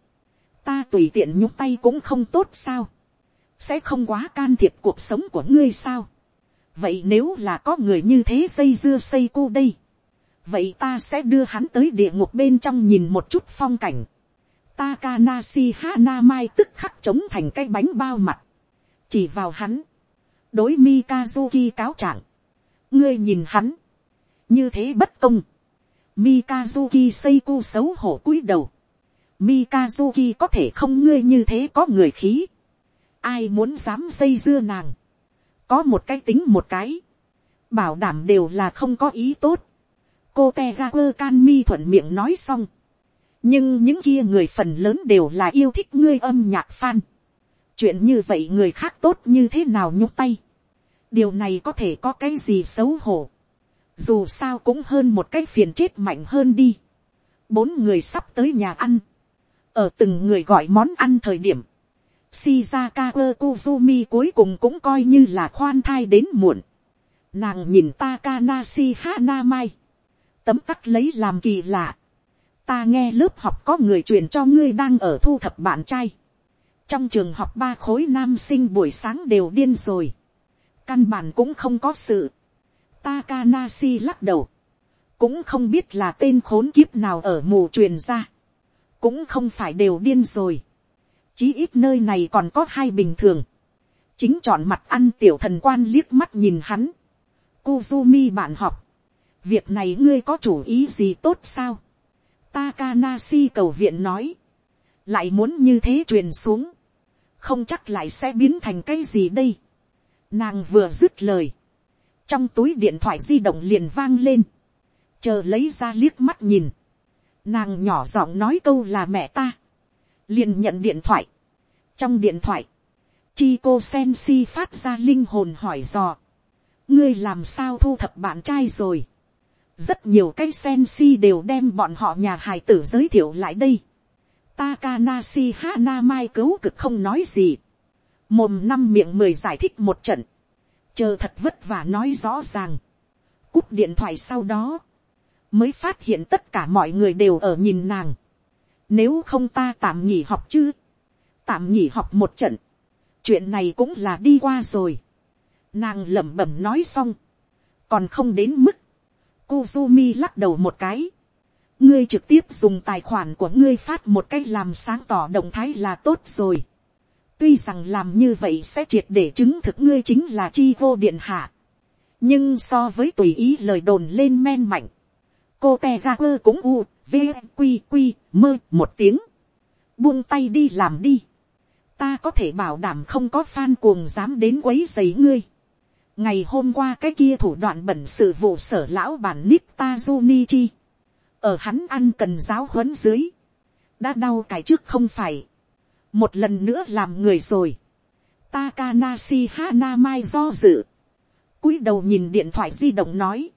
Ta tùy tiện nhúc tay cũng không tốt sao sẽ không quá can thiệp cuộc sống của ngươi sao. vậy nếu là có người như thế xây dưa xây cu đây, vậy ta sẽ đưa hắn tới địa ngục bên trong nhìn một chút phong cảnh. Takanashi Hanamai tức khắc chống thành cái bánh bao mặt, chỉ vào hắn, đối Mikazuki cáo trạng, ngươi nhìn hắn, như thế bất công, Mikazuki Seiko xấu hổ cúi đầu, Mikazuki có thể không ngươi như thế có người khí, ai muốn dám xây dưa nàng, có một cái tính một cái, bảo đảm đều là không có ý tốt, cô te ga quơ can mi thuận miệng nói xong, nhưng những kia người phần lớn đều là yêu thích ngươi âm nhạc fan, chuyện như vậy người khác tốt như thế nào nhúc tay, điều này có thể có cái gì xấu hổ, dù sao cũng hơn một cái phiền chết mạnh hơn đi, bốn người sắp tới nhà ăn, ở từng người gọi món ăn thời điểm, Shizaka Kuzumi cuối cùng cũng coi như là khoan thai đến muộn. Nàng nhìn Takanashi Hanamai. Tấm tắc lấy làm kỳ lạ. Ta nghe lớp học có người truyền cho ngươi đang ở thu thập bạn trai. Trong trường học ba khối nam sinh buổi sáng đều điên rồi. căn bản cũng không có sự. Takanashi lắc đầu, cũng không biết là tên khốn kiếp nào ở mù truyền ra, cũng không phải đều điên rồi, chí ít nơi này còn có hai bình thường, chính chọn mặt ăn tiểu thần quan liếc mắt nhìn hắn, Kuzumi bạn học, việc này ngươi có chủ ý gì tốt sao, Takanashi cầu viện nói, lại muốn như thế truyền xuống, không chắc lại sẽ biến thành cái gì đây. Nàng vừa dứt lời, trong túi điện thoại di động liền vang lên, chờ lấy ra liếc mắt nhìn, nàng nhỏ giọng nói câu là mẹ ta, liền nhận điện thoại, trong điện thoại, chi cô sen si phát ra linh hồn hỏi dò, ngươi làm sao thu thập bạn trai rồi, rất nhiều cái sen si đều đem bọn họ nhà hài tử giới thiệu lại đây, Takanashi Hanamai cứu cực không nói gì. Mồm năm miệng mười giải thích một trận. Chờ thật vất vả nói rõ ràng. Cúp điện thoại sau đó. Mới phát hiện tất cả mọi người đều ở nhìn nàng. Nếu không ta tạm nghỉ học chứ. Tạm nghỉ học một trận. Chuyện này cũng là đi qua rồi. Nàng lẩm bẩm nói xong. Còn không đến mức. Kuzumi lắc đầu một cái ngươi trực tiếp dùng tài khoản của ngươi phát một cách làm sáng tỏ động thái là tốt rồi. tuy rằng làm như vậy sẽ triệt để chứng thực ngươi chính là chi vô điện hạ. nhưng so với tùy ý lời đồn lên men mạnh, cô te cũng u, v, q q mơ một tiếng. buông tay đi làm đi. ta có thể bảo đảm không có fan cuồng dám đến quấy dày ngươi. ngày hôm qua cái kia thủ đoạn bẩn sự vụ sở lão bản nít ta chi ở hắn ăn cần giáo huấn dưới, đã đau cái trước không phải, một lần nữa làm người rồi, Takanashi Hanamai do dự, cúi đầu nhìn điện thoại di động nói,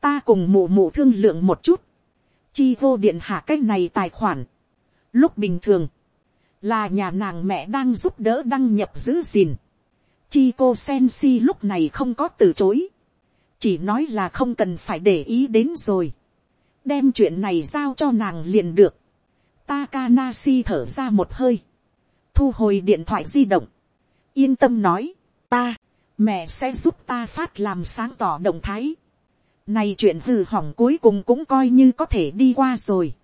ta cùng mụ mụ thương lượng một chút, chi vô điện hạ cái này tài khoản, lúc bình thường, là nhà nàng mẹ đang giúp đỡ đăng nhập giữ gìn, chi cô sensi lúc này không có từ chối, chỉ nói là không cần phải để ý đến rồi, đem chuyện này giao cho nàng liền được. Takanashi thở ra một hơi, thu hồi điện thoại di động, yên tâm nói, ta, mẹ sẽ giúp ta phát làm sáng tỏ động thái. Này chuyện hư hỏng cuối cùng cũng coi như có thể đi qua rồi.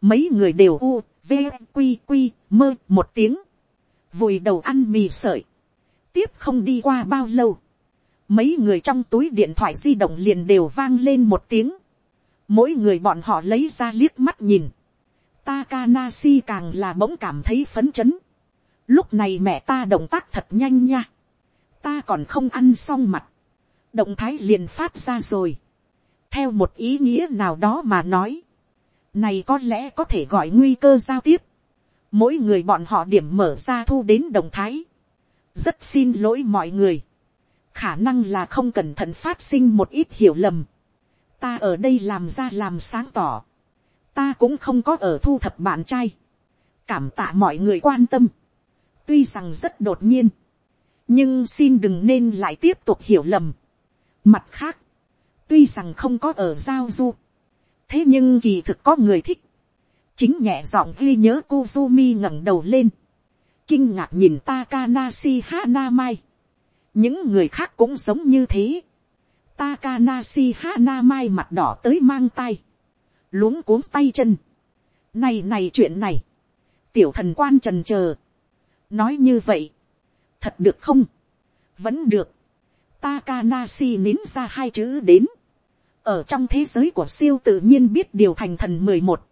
Mấy người đều u, v, quy, quy, mơ một tiếng. Vùi đầu ăn mì sợi. Tiếp không đi qua bao lâu. Mấy người trong túi điện thoại di động liền đều vang lên một tiếng mỗi người bọn họ lấy ra liếc mắt nhìn, Takanashi càng là bỗng cảm thấy phấn chấn. Lúc này mẹ ta động tác thật nhanh nha. Ta còn không ăn xong mặt. Động thái liền phát ra rồi. Theo một ý nghĩa nào đó mà nói. Này có lẽ có thể gọi nguy cơ giao tiếp. Mỗi người bọn họ điểm mở ra thu đến động thái. Rất xin lỗi mọi người. Khả năng là không cẩn thận phát sinh một ít hiểu lầm ta ở đây làm ra làm sáng tỏ, ta cũng không có ở thu thập bạn trai, cảm tạ mọi người quan tâm, tuy rằng rất đột nhiên, nhưng xin đừng nên lại tiếp tục hiểu lầm. Mặt khác, tuy rằng không có ở giao du, thế nhưng kỳ thực có người thích, chính nhẹ giọng ghi nhớ Kuzumi ngẩng đầu lên, kinh ngạc nhìn Takanashi Hanamai. những người khác cũng sống như thế. Takanashi Hanamai mặt đỏ tới mang tay. Luống cuống tay chân. Này này chuyện này. Tiểu thần quan trần chờ Nói như vậy. Thật được không? Vẫn được. Takanasi nín ra hai chữ đến. Ở trong thế giới của siêu tự nhiên biết điều thành thần mười một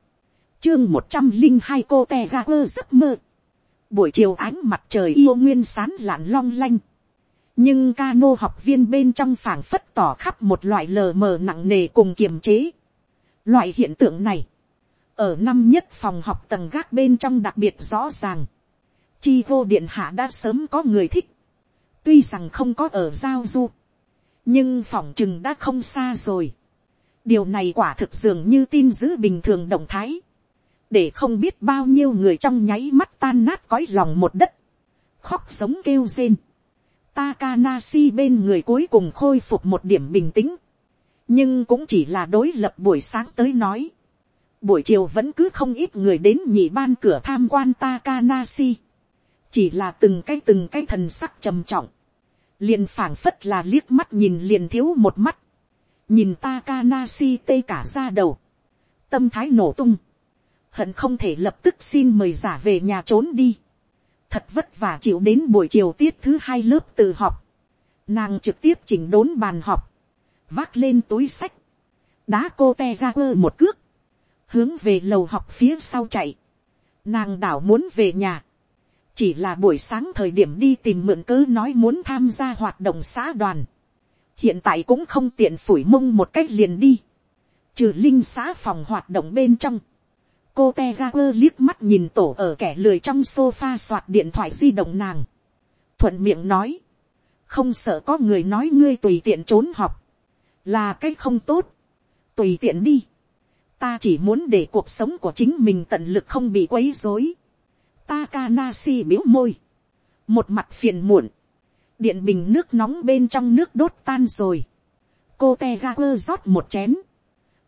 Chương một trăm linh hai cô te ga quơ giấc mơ. Buổi chiều ánh mặt trời yêu nguyên sán lạn long lanh nhưng ca nô học viên bên trong phảng phất tỏ khắp một loại lờ mờ nặng nề cùng kiềm chế. Loại hiện tượng này, ở năm nhất phòng học tầng gác bên trong đặc biệt rõ ràng. Chi vô điện hạ đã sớm có người thích. Tuy rằng không có ở giao du, nhưng phòng chừng đã không xa rồi. Điều này quả thực dường như tin giữ bình thường động thái. Để không biết bao nhiêu người trong nháy mắt tan nát cõi lòng một đất. Khóc sống kêu rên Takanashi bên người cuối cùng khôi phục một điểm bình tĩnh. Nhưng cũng chỉ là đối lập buổi sáng tới nói. Buổi chiều vẫn cứ không ít người đến nhị ban cửa tham quan Takanashi. Chỉ là từng cái từng cái thần sắc trầm trọng. liền phảng phất là liếc mắt nhìn liền thiếu một mắt, nhìn Takanashi tê cả ra đầu, tâm thái nổ tung, hận không thể lập tức xin mời giả về nhà trốn đi, thật vất vả chịu đến buổi chiều tiết thứ hai lớp tự học, nàng trực tiếp chỉnh đốn bàn học, vác lên túi sách, đá cô te ra quơ một cước, hướng về lầu học phía sau chạy, nàng đảo muốn về nhà, chỉ là buổi sáng thời điểm đi tìm mượn cớ nói muốn tham gia hoạt động xã đoàn, hiện tại cũng không tiện phủi mông một cách liền đi, trừ linh xã phòng hoạt động bên trong, cô te ga quơ liếc mắt nhìn tổ ở kẻ lười trong sofa soạt điện thoại di động nàng, thuận miệng nói, không sợ có người nói ngươi tùy tiện trốn học, là cái không tốt, tùy tiện đi, ta chỉ muốn để cuộc sống của chính mình tận lực không bị quấy rối, Takanashi biếu môi. Một mặt phiền muộn. Điện bình nước nóng bên trong nước đốt tan rồi. Cô Tegaper rót một chén.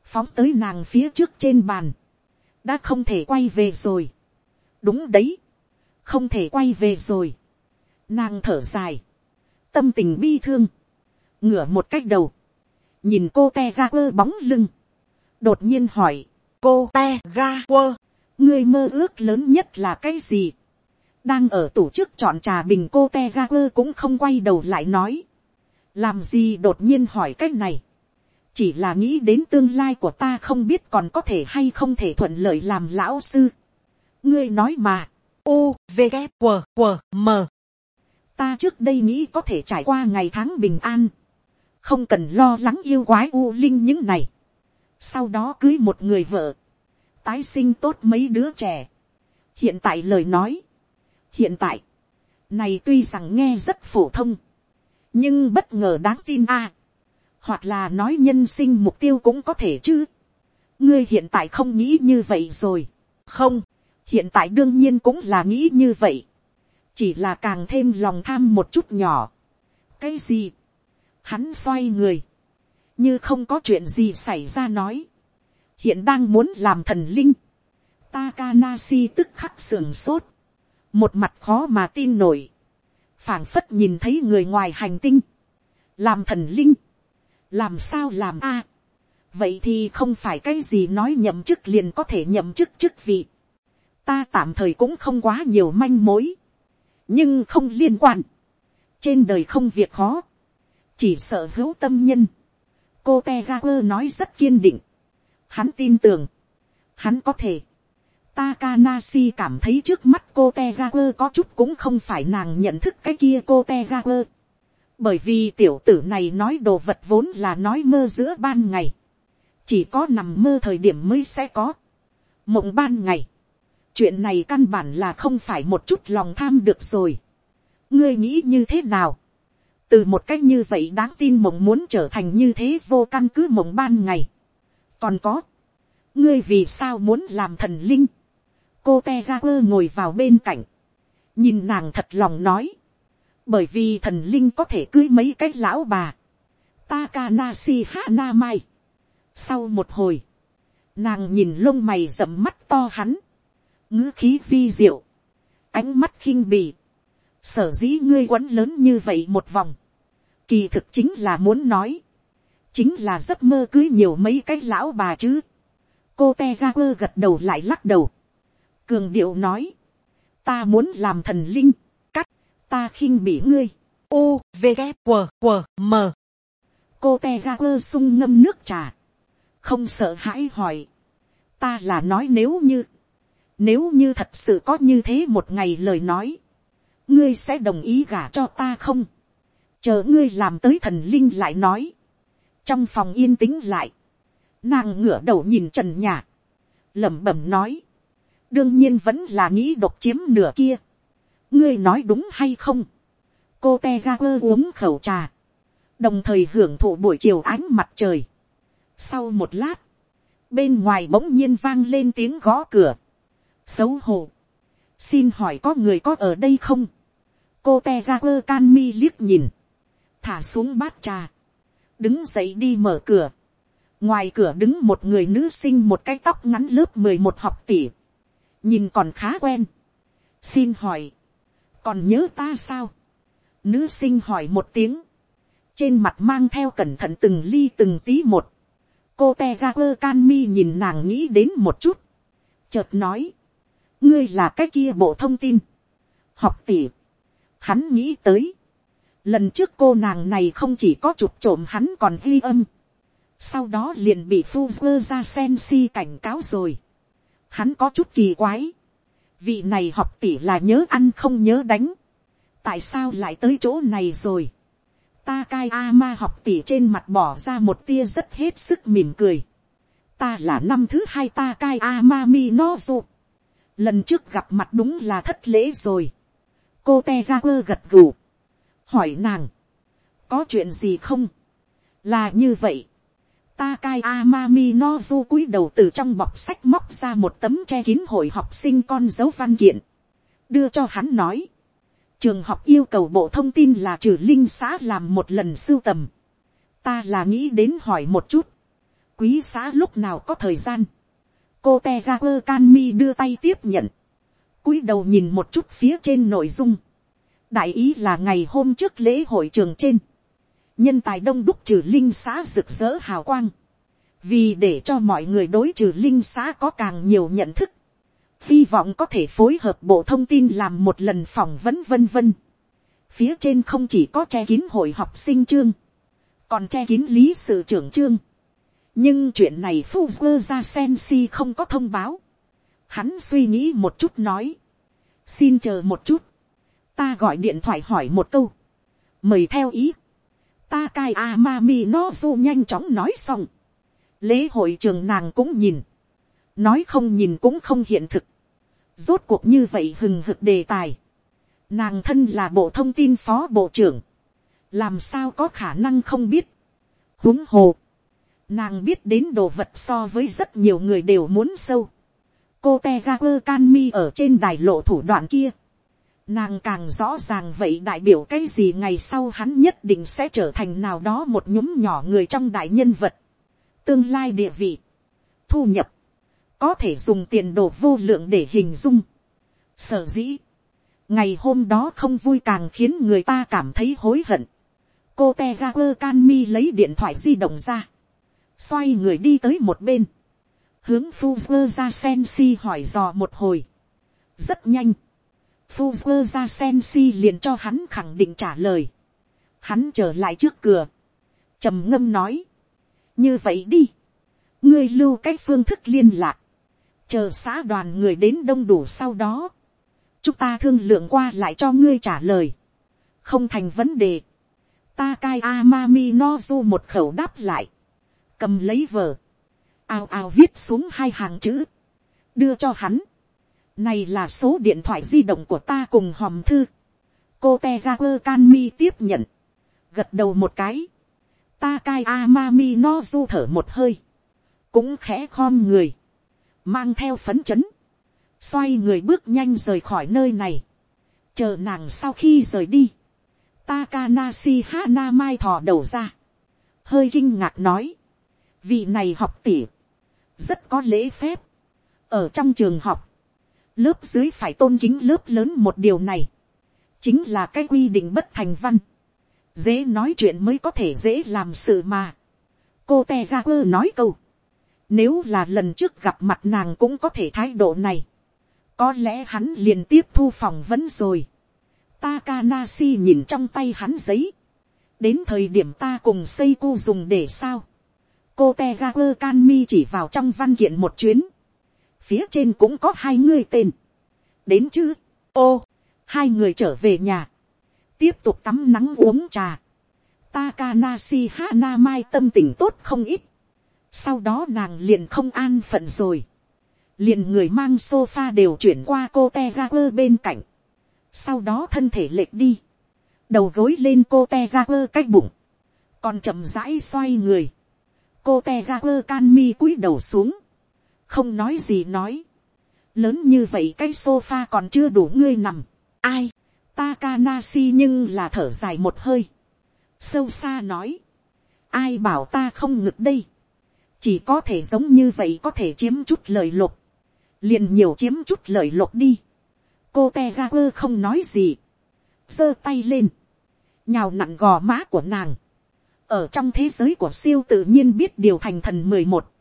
Phóng tới nàng phía trước trên bàn. Đã không thể quay về rồi. Đúng đấy. Không thể quay về rồi. Nàng thở dài. Tâm tình bi thương. Ngửa một cách đầu. Nhìn cô Tegaper bóng lưng. Đột nhiên hỏi. Cô Tegaper ngươi mơ ước lớn nhất là cái gì đang ở tổ chức chọn trà bình cô te ga quơ cũng không quay đầu lại nói. làm gì đột nhiên hỏi cách này. chỉ là nghĩ đến tương lai của ta không biết còn có thể hay không thể thuận lợi làm lão sư. ngươi nói mà. u v g q q m ta trước đây nghĩ có thể trải qua ngày tháng bình an. không cần lo lắng yêu quái u linh những này. sau đó cưới một người vợ tái sinh tốt mấy đứa trẻ. hiện tại lời nói, hiện tại, này tuy rằng nghe rất phổ thông, nhưng bất ngờ đáng tin a, hoặc là nói nhân sinh mục tiêu cũng có thể chứ. ngươi hiện tại không nghĩ như vậy rồi, không, hiện tại đương nhiên cũng là nghĩ như vậy, chỉ là càng thêm lòng tham một chút nhỏ. cái gì, hắn xoay người, như không có chuyện gì xảy ra nói, hiện đang muốn làm thần linh. Takanasi tức khắc sườn sốt, một mặt khó mà tin nổi, phảng phất nhìn thấy người ngoài hành tinh, làm thần linh, làm sao làm a, vậy thì không phải cái gì nói nhậm chức liền có thể nhậm chức chức vị, ta tạm thời cũng không quá nhiều manh mối, nhưng không liên quan, trên đời không việc khó, chỉ sợ hữu tâm nhân, cô te ga quơ nói rất kiên định, Hắn tin tưởng. Hắn có thể. Takanashi cảm thấy trước mắt cô Tegaku có chút cũng không phải nàng nhận thức cái kia cô Tegaku. Bởi vì tiểu tử này nói đồ vật vốn là nói mơ giữa ban ngày. Chỉ có nằm mơ thời điểm mới sẽ có. Mộng ban ngày. Chuyện này căn bản là không phải một chút lòng tham được rồi. Ngươi nghĩ như thế nào? Từ một cách như vậy đáng tin mộng muốn trở thành như thế vô căn cứ mộng ban ngày còn có, ngươi vì sao muốn làm thần linh, cô te ga quơ ngồi vào bên cạnh, nhìn nàng thật lòng nói, bởi vì thần linh có thể cưới mấy cái lão bà, Takanashi Hana Mai. Sau một hồi, nàng nhìn lông mày rậm mắt to hắn, ngữ khí vi diệu, ánh mắt khinh bì, sở dĩ ngươi quấn lớn như vậy một vòng, kỳ thực chính là muốn nói, chính là giấc mơ cưới nhiều mấy cái lão bà chứ. cô te ga quơ gật đầu lại lắc đầu cường điệu nói, ta muốn làm thần linh, cắt, ta khinh bị ngươi. u v g q q m. Cô te ga quơ sung ngâm nước trà, không sợ hãi hỏi, ta là nói nếu như, nếu như thật sự có như thế một ngày lời nói, ngươi sẽ đồng ý gả cho ta không, chờ ngươi làm tới thần linh lại nói, trong phòng yên tĩnh lại, nàng ngửa đầu nhìn trần nhà, lẩm bẩm nói, đương nhiên vẫn là nghĩ độc chiếm nửa kia, ngươi nói đúng hay không, cô te ga quơ uống khẩu trà, đồng thời hưởng thụ buổi chiều ánh mặt trời. Sau một lát, bên ngoài bỗng nhiên vang lên tiếng gõ cửa, xấu hổ, xin hỏi có người có ở đây không, cô te ga quơ can mi liếc nhìn, thả xuống bát trà, đứng dậy đi mở cửa. ngoài cửa đứng một người nữ sinh một cái tóc ngắn lớp mười một học tỷ nhìn còn khá quen. xin hỏi, còn nhớ ta sao. Nữ sinh hỏi một tiếng. Trên mặt mang theo cẩn thận từng ly từng tí một. Cô Tegaper Canmi nhìn nàng nghĩ đến một chút. Chợt nói. Ngươi là cái kia bộ thông tin. Học tỷ. Hắn nghĩ tới. Lần trước cô nàng này không chỉ có chụp trộm hắn còn ghi âm. Sau đó liền bị Fuzzer ra Sensi cảnh cáo rồi. Hắn có chút kỳ quái. Vị này học tỷ là nhớ ăn không nhớ đánh. Tại sao lại tới chỗ này rồi? Ta cai A học tỷ trên mặt bỏ ra một tia rất hết sức mỉm cười. Ta là năm thứ hai ta cai A mi no dù. Lần trước gặp mặt đúng là thất lễ rồi. Cô te ra quơ gật gù. Hỏi nàng. Có chuyện gì không? Là như vậy. Takai Amami Nozu cúi đầu từ trong bọc sách móc ra một tấm che kín hội học sinh con dấu văn kiện. Đưa cho hắn nói. Trường học yêu cầu bộ thông tin là trừ linh xã làm một lần sưu tầm. Ta là nghĩ đến hỏi một chút. Quý xã lúc nào có thời gian. Cô Tegaku Kanmi đưa tay tiếp nhận. cúi đầu nhìn một chút phía trên nội dung. Đại ý là ngày hôm trước lễ hội trường trên nhân tài đông đúc trừ linh xã rực rỡ hào quang, vì để cho mọi người đối trừ linh xã có càng nhiều nhận thức, hy vọng có thể phối hợp bộ thông tin làm một lần phỏng vấn vân vân. phía trên không chỉ có che kín hội học sinh chương, còn che kín lý sự trưởng chương. nhưng chuyện này Fuzzer ra Sensi không có thông báo. hắn suy nghĩ một chút nói, xin chờ một chút, ta gọi điện thoại hỏi một câu, mời theo ý, Takai Amami Nozu nhanh chóng nói xong. Lễ hội trường nàng cũng nhìn. Nói không nhìn cũng không hiện thực. Rốt cuộc như vậy hừng hực đề tài. Nàng thân là bộ thông tin phó bộ trưởng. Làm sao có khả năng không biết. huống hồ. Nàng biết đến đồ vật so với rất nhiều người đều muốn sâu. Cô Tegaper Canmi ở trên đài lộ thủ đoạn kia Nàng càng rõ ràng vậy đại biểu cái gì ngày sau hắn nhất định sẽ trở thành nào đó một nhóm nhỏ người trong đại nhân vật. Tương lai địa vị, thu nhập, có thể dùng tiền đồ vô lượng để hình dung. Sở dĩ, ngày hôm đó không vui càng khiến người ta cảm thấy hối hận. Cô Tegaper Canmi lấy điện thoại di động ra. Xoay người đi tới một bên. Hướng Fuzzer ra Sensi hỏi dò một hồi. Rất nhanh Fuzzer ra Sensi liền cho hắn khẳng định trả lời. Hắn trở lại trước cửa. trầm ngâm nói. Như vậy đi. Ngươi lưu cái phương thức liên lạc. Chờ xã đoàn người đến đông đủ sau đó. Chúng ta thương lượng qua lại cho ngươi trả lời. Không thành vấn đề. Takai Amami Nozu một khẩu đáp lại. Cầm lấy vở. Ao ao viết xuống hai hàng chữ. Đưa cho hắn này là số điện thoại di động của ta cùng hòm thư. Cô Tegaper Canmi tiếp nhận. Gật đầu một cái. ta Takai Amami no du thở một hơi. Cũng khẽ khom người. Mang theo phấn chấn. Xoay người bước nhanh rời khỏi nơi này. Chờ nàng sau khi rời đi. Takanashi Hana Mai thò đầu ra. Hơi kinh ngạc nói. Vị này học tỉ. Rất có lễ phép. Ở trong trường học lớp dưới phải tôn kính lớp lớn một điều này, chính là cái quy định bất thành văn, dễ nói chuyện mới có thể dễ làm sự mà. cô te ra quơ nói câu, nếu là lần trước gặp mặt nàng cũng có thể thái độ này, có lẽ hắn liền tiếp thu phỏng vấn rồi. Takanashi nhìn trong tay hắn giấy, đến thời điểm ta cùng xây cô dùng để sao. cô te ra quơ can mi chỉ vào trong văn kiện một chuyến, phía trên cũng có hai người tên, đến chứ, ô, hai người trở về nhà, tiếp tục tắm nắng uống trà, Takanashi Hana Mai tâm tình tốt không ít, sau đó nàng liền không an phận rồi, liền người mang sofa đều chuyển qua cô te bên cạnh, sau đó thân thể lệch đi, đầu gối lên cô te cách bụng, còn chậm rãi xoay người, cô te ga can mi cúi đầu xuống, không nói gì nói, lớn như vậy cái sofa còn chưa đủ ngươi nằm, ai, Takanashi nhưng là thở dài một hơi, sâu xa nói, ai bảo ta không ngực đây, chỉ có thể giống như vậy có thể chiếm chút lời lục, liền nhiều chiếm chút lời lục đi, cô te ga quơ không nói gì, giơ tay lên, nhào nặn gò má của nàng, ở trong thế giới của siêu tự nhiên biết điều thành thần mười một,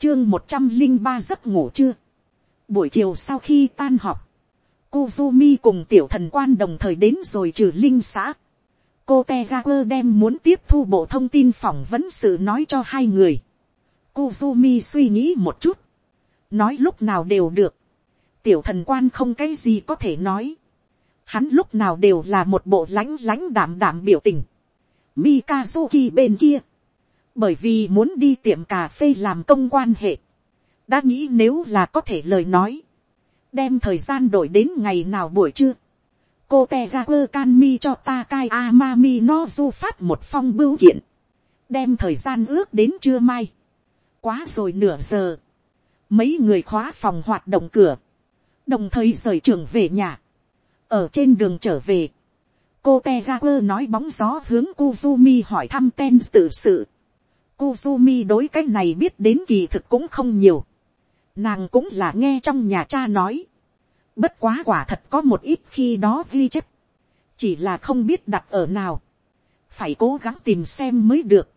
chương một trăm linh ba giấc ngủ chưa, buổi chiều sau khi tan học, Kuzumi cùng tiểu thần quan đồng thời đến rồi trừ linh xã. Cô Tegaku đem muốn tiếp thu bộ thông tin phỏng vấn sự nói cho hai người. Kuzumi suy nghĩ một chút. Nói lúc nào đều được. Tiểu thần quan không cái gì có thể nói. Hắn lúc nào đều là một bộ lãnh lãnh đảm đảm biểu tình. Mikazuki bên kia. Bởi vì muốn đi tiệm cà phê làm công quan hệ. Đã nghĩ nếu là có thể lời nói. Đem thời gian đổi đến ngày nào buổi trưa, cô te ga quơ can mi cho ta cai amami no du phát một phong bưu kiện, đem thời gian ước đến trưa mai, quá rồi nửa giờ, mấy người khóa phòng hoạt động cửa, đồng thời rời trường về nhà, ở trên đường trở về, cô te ga quơ nói bóng gió hướng Kuzumi hỏi thăm ten tự sự. Kuzumi đối cái này biết đến kỳ thực cũng không nhiều. Nàng cũng là nghe trong nhà cha nói. Bất quá quả thật có một ít khi đó ghi chép. Chỉ là không biết đặt ở nào. Phải cố gắng tìm xem mới được.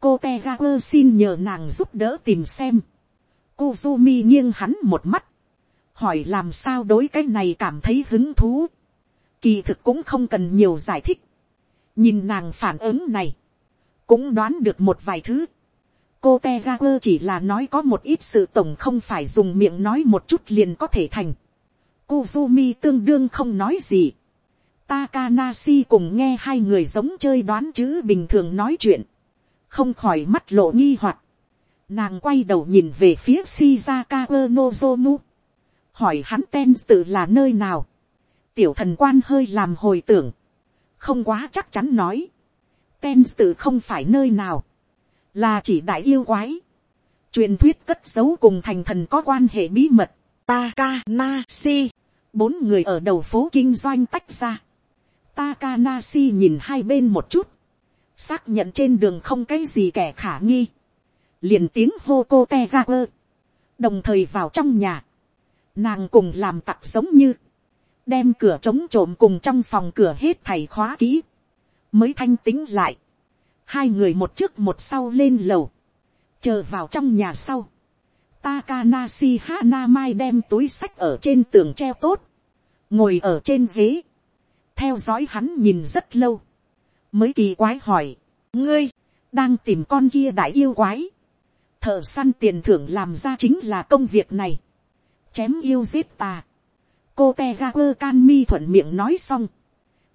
Cô Tegaku xin nhờ nàng giúp đỡ tìm xem. Kuzumi nghiêng hắn một mắt. Hỏi làm sao đối cái này cảm thấy hứng thú. Kỳ thực cũng không cần nhiều giải thích. Nhìn nàng phản ứng này. Cũng đoán được một vài thứ cô te ga quơ chỉ là nói có một ít sự tổng không phải dùng miệng nói một chút liền có thể thành. Kuzumi tương đương không nói gì. Takanashi cùng nghe hai người giống chơi đoán chữ bình thường nói chuyện. Không khỏi mắt lộ nghi hoặc. Nàng quay đầu nhìn về phía Shizaka Nozomu. Hỏi hắn ten tự là nơi nào. Tiểu thần quan hơi làm hồi tưởng. Không quá chắc chắn nói. Ten tự không phải nơi nào. Là chỉ đại yêu quái. truyền thuyết cất giấu cùng thành thần có quan hệ bí mật. Takanashi, bốn người ở đầu phố kinh doanh tách ra. Takanashi nhìn hai bên một chút, xác nhận trên đường không cái gì kẻ khả nghi, liền tiếng hô cô te ra quơ, đồng thời vào trong nhà, nàng cùng làm tặc giống như, đem cửa trống trộm cùng trong phòng cửa hết thầy khóa kỹ, mới thanh tính lại, hai người một trước một sau lên lầu, chờ vào trong nhà sau, Takanashi Hanamai đem túi sách ở trên tường treo tốt, ngồi ở trên ghế, theo dõi hắn nhìn rất lâu, mới kỳ quái hỏi, ngươi, đang tìm con kia đại yêu quái, thợ săn tiền thưởng làm ra chính là công việc này, chém yêu giết ta, cô te ga quơ can mi thuận miệng nói xong,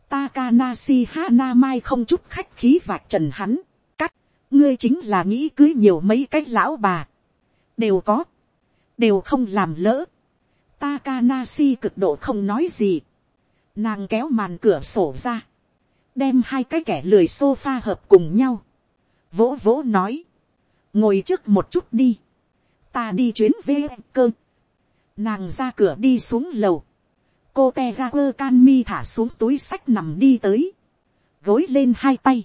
Takanashi Hanamai không chút khách khí vạch trần hắn. Cắt, ngươi chính là nghĩ cưới nhiều mấy cái lão bà. Đều có. Đều không làm lỡ. Takanashi cực độ không nói gì. Nàng kéo màn cửa sổ ra. Đem hai cái kẻ lười sofa hợp cùng nhau. Vỗ vỗ nói. Ngồi trước một chút đi. Ta đi chuyến về cơ. Nàng ra cửa đi xuống lầu cô te ga quơ can mi thả xuống túi sách nằm đi tới, gối lên hai tay,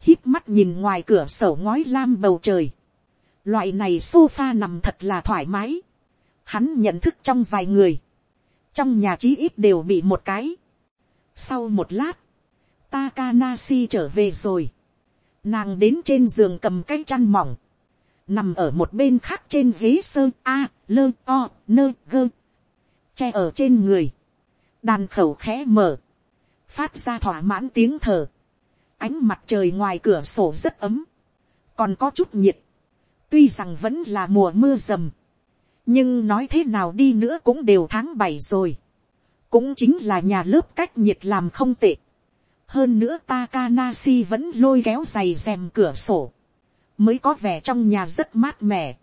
hít mắt nhìn ngoài cửa sổ ngói lam bầu trời, loại này sofa nằm thật là thoải mái, hắn nhận thức trong vài người, trong nhà chí ít đều bị một cái. Sau một lát, Takanashi trở về rồi, nàng đến trên giường cầm cái chăn mỏng, nằm ở một bên khác trên ghế sơn a, lơ o, nơ gơ, che ở trên người, đàn khẩu khẽ mở, phát ra thỏa mãn tiếng thở, ánh mặt trời ngoài cửa sổ rất ấm, còn có chút nhiệt, tuy rằng vẫn là mùa mưa rầm, nhưng nói thế nào đi nữa cũng đều tháng bảy rồi, cũng chính là nhà lớp cách nhiệt làm không tệ, hơn nữa Takanasi vẫn lôi kéo giày rèm cửa sổ, mới có vẻ trong nhà rất mát mẻ,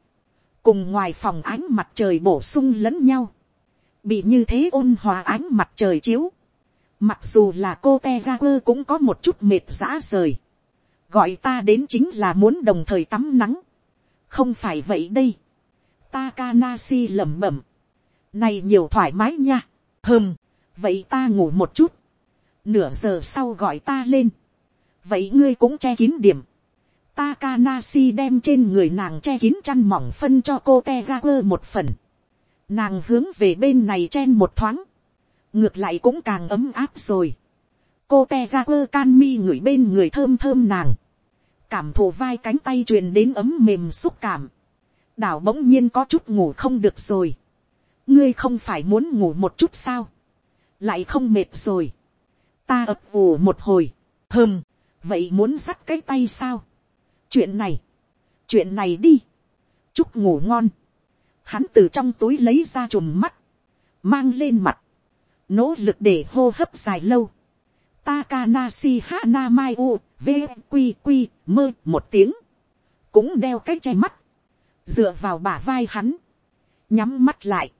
cùng ngoài phòng ánh mặt trời bổ sung lẫn nhau, bị như thế ôn hòa ánh mặt trời chiếu. Mặc dù là cô te ga quơ cũng có một chút mệt rã rời. Gọi ta đến chính là muốn đồng thời tắm nắng. Không phải vậy đây. Takanashi lẩm bẩm. Này nhiều thoải mái nha. Hừm, vậy ta ngủ một chút. Nửa giờ sau gọi ta lên. Vậy ngươi cũng che kín điểm. Takanashi đem trên người nàng che kín chăn mỏng phân cho cô Tegaku một phần nàng hướng về bên này chen một thoáng, ngược lại cũng càng ấm áp rồi. cô te ra quơ can mi ngửi bên người thơm thơm nàng, cảm thụ vai cánh tay truyền đến ấm mềm xúc cảm, đảo bỗng nhiên có chút ngủ không được rồi, ngươi không phải muốn ngủ một chút sao, lại không mệt rồi, ta ập ủ một hồi, hơm, vậy muốn dắt cái tay sao, chuyện này, chuyện này đi, chúc ngủ ngon, hắn từ trong túi lấy ra chùm mắt, mang lên mặt, nỗ lực để hô hấp dài lâu, Takanasi Hana Mai U, VQQ, mơ một tiếng. Cũng đeo cái che mắt. Dựa vào bả vai hắn. Nhắm mắt lại.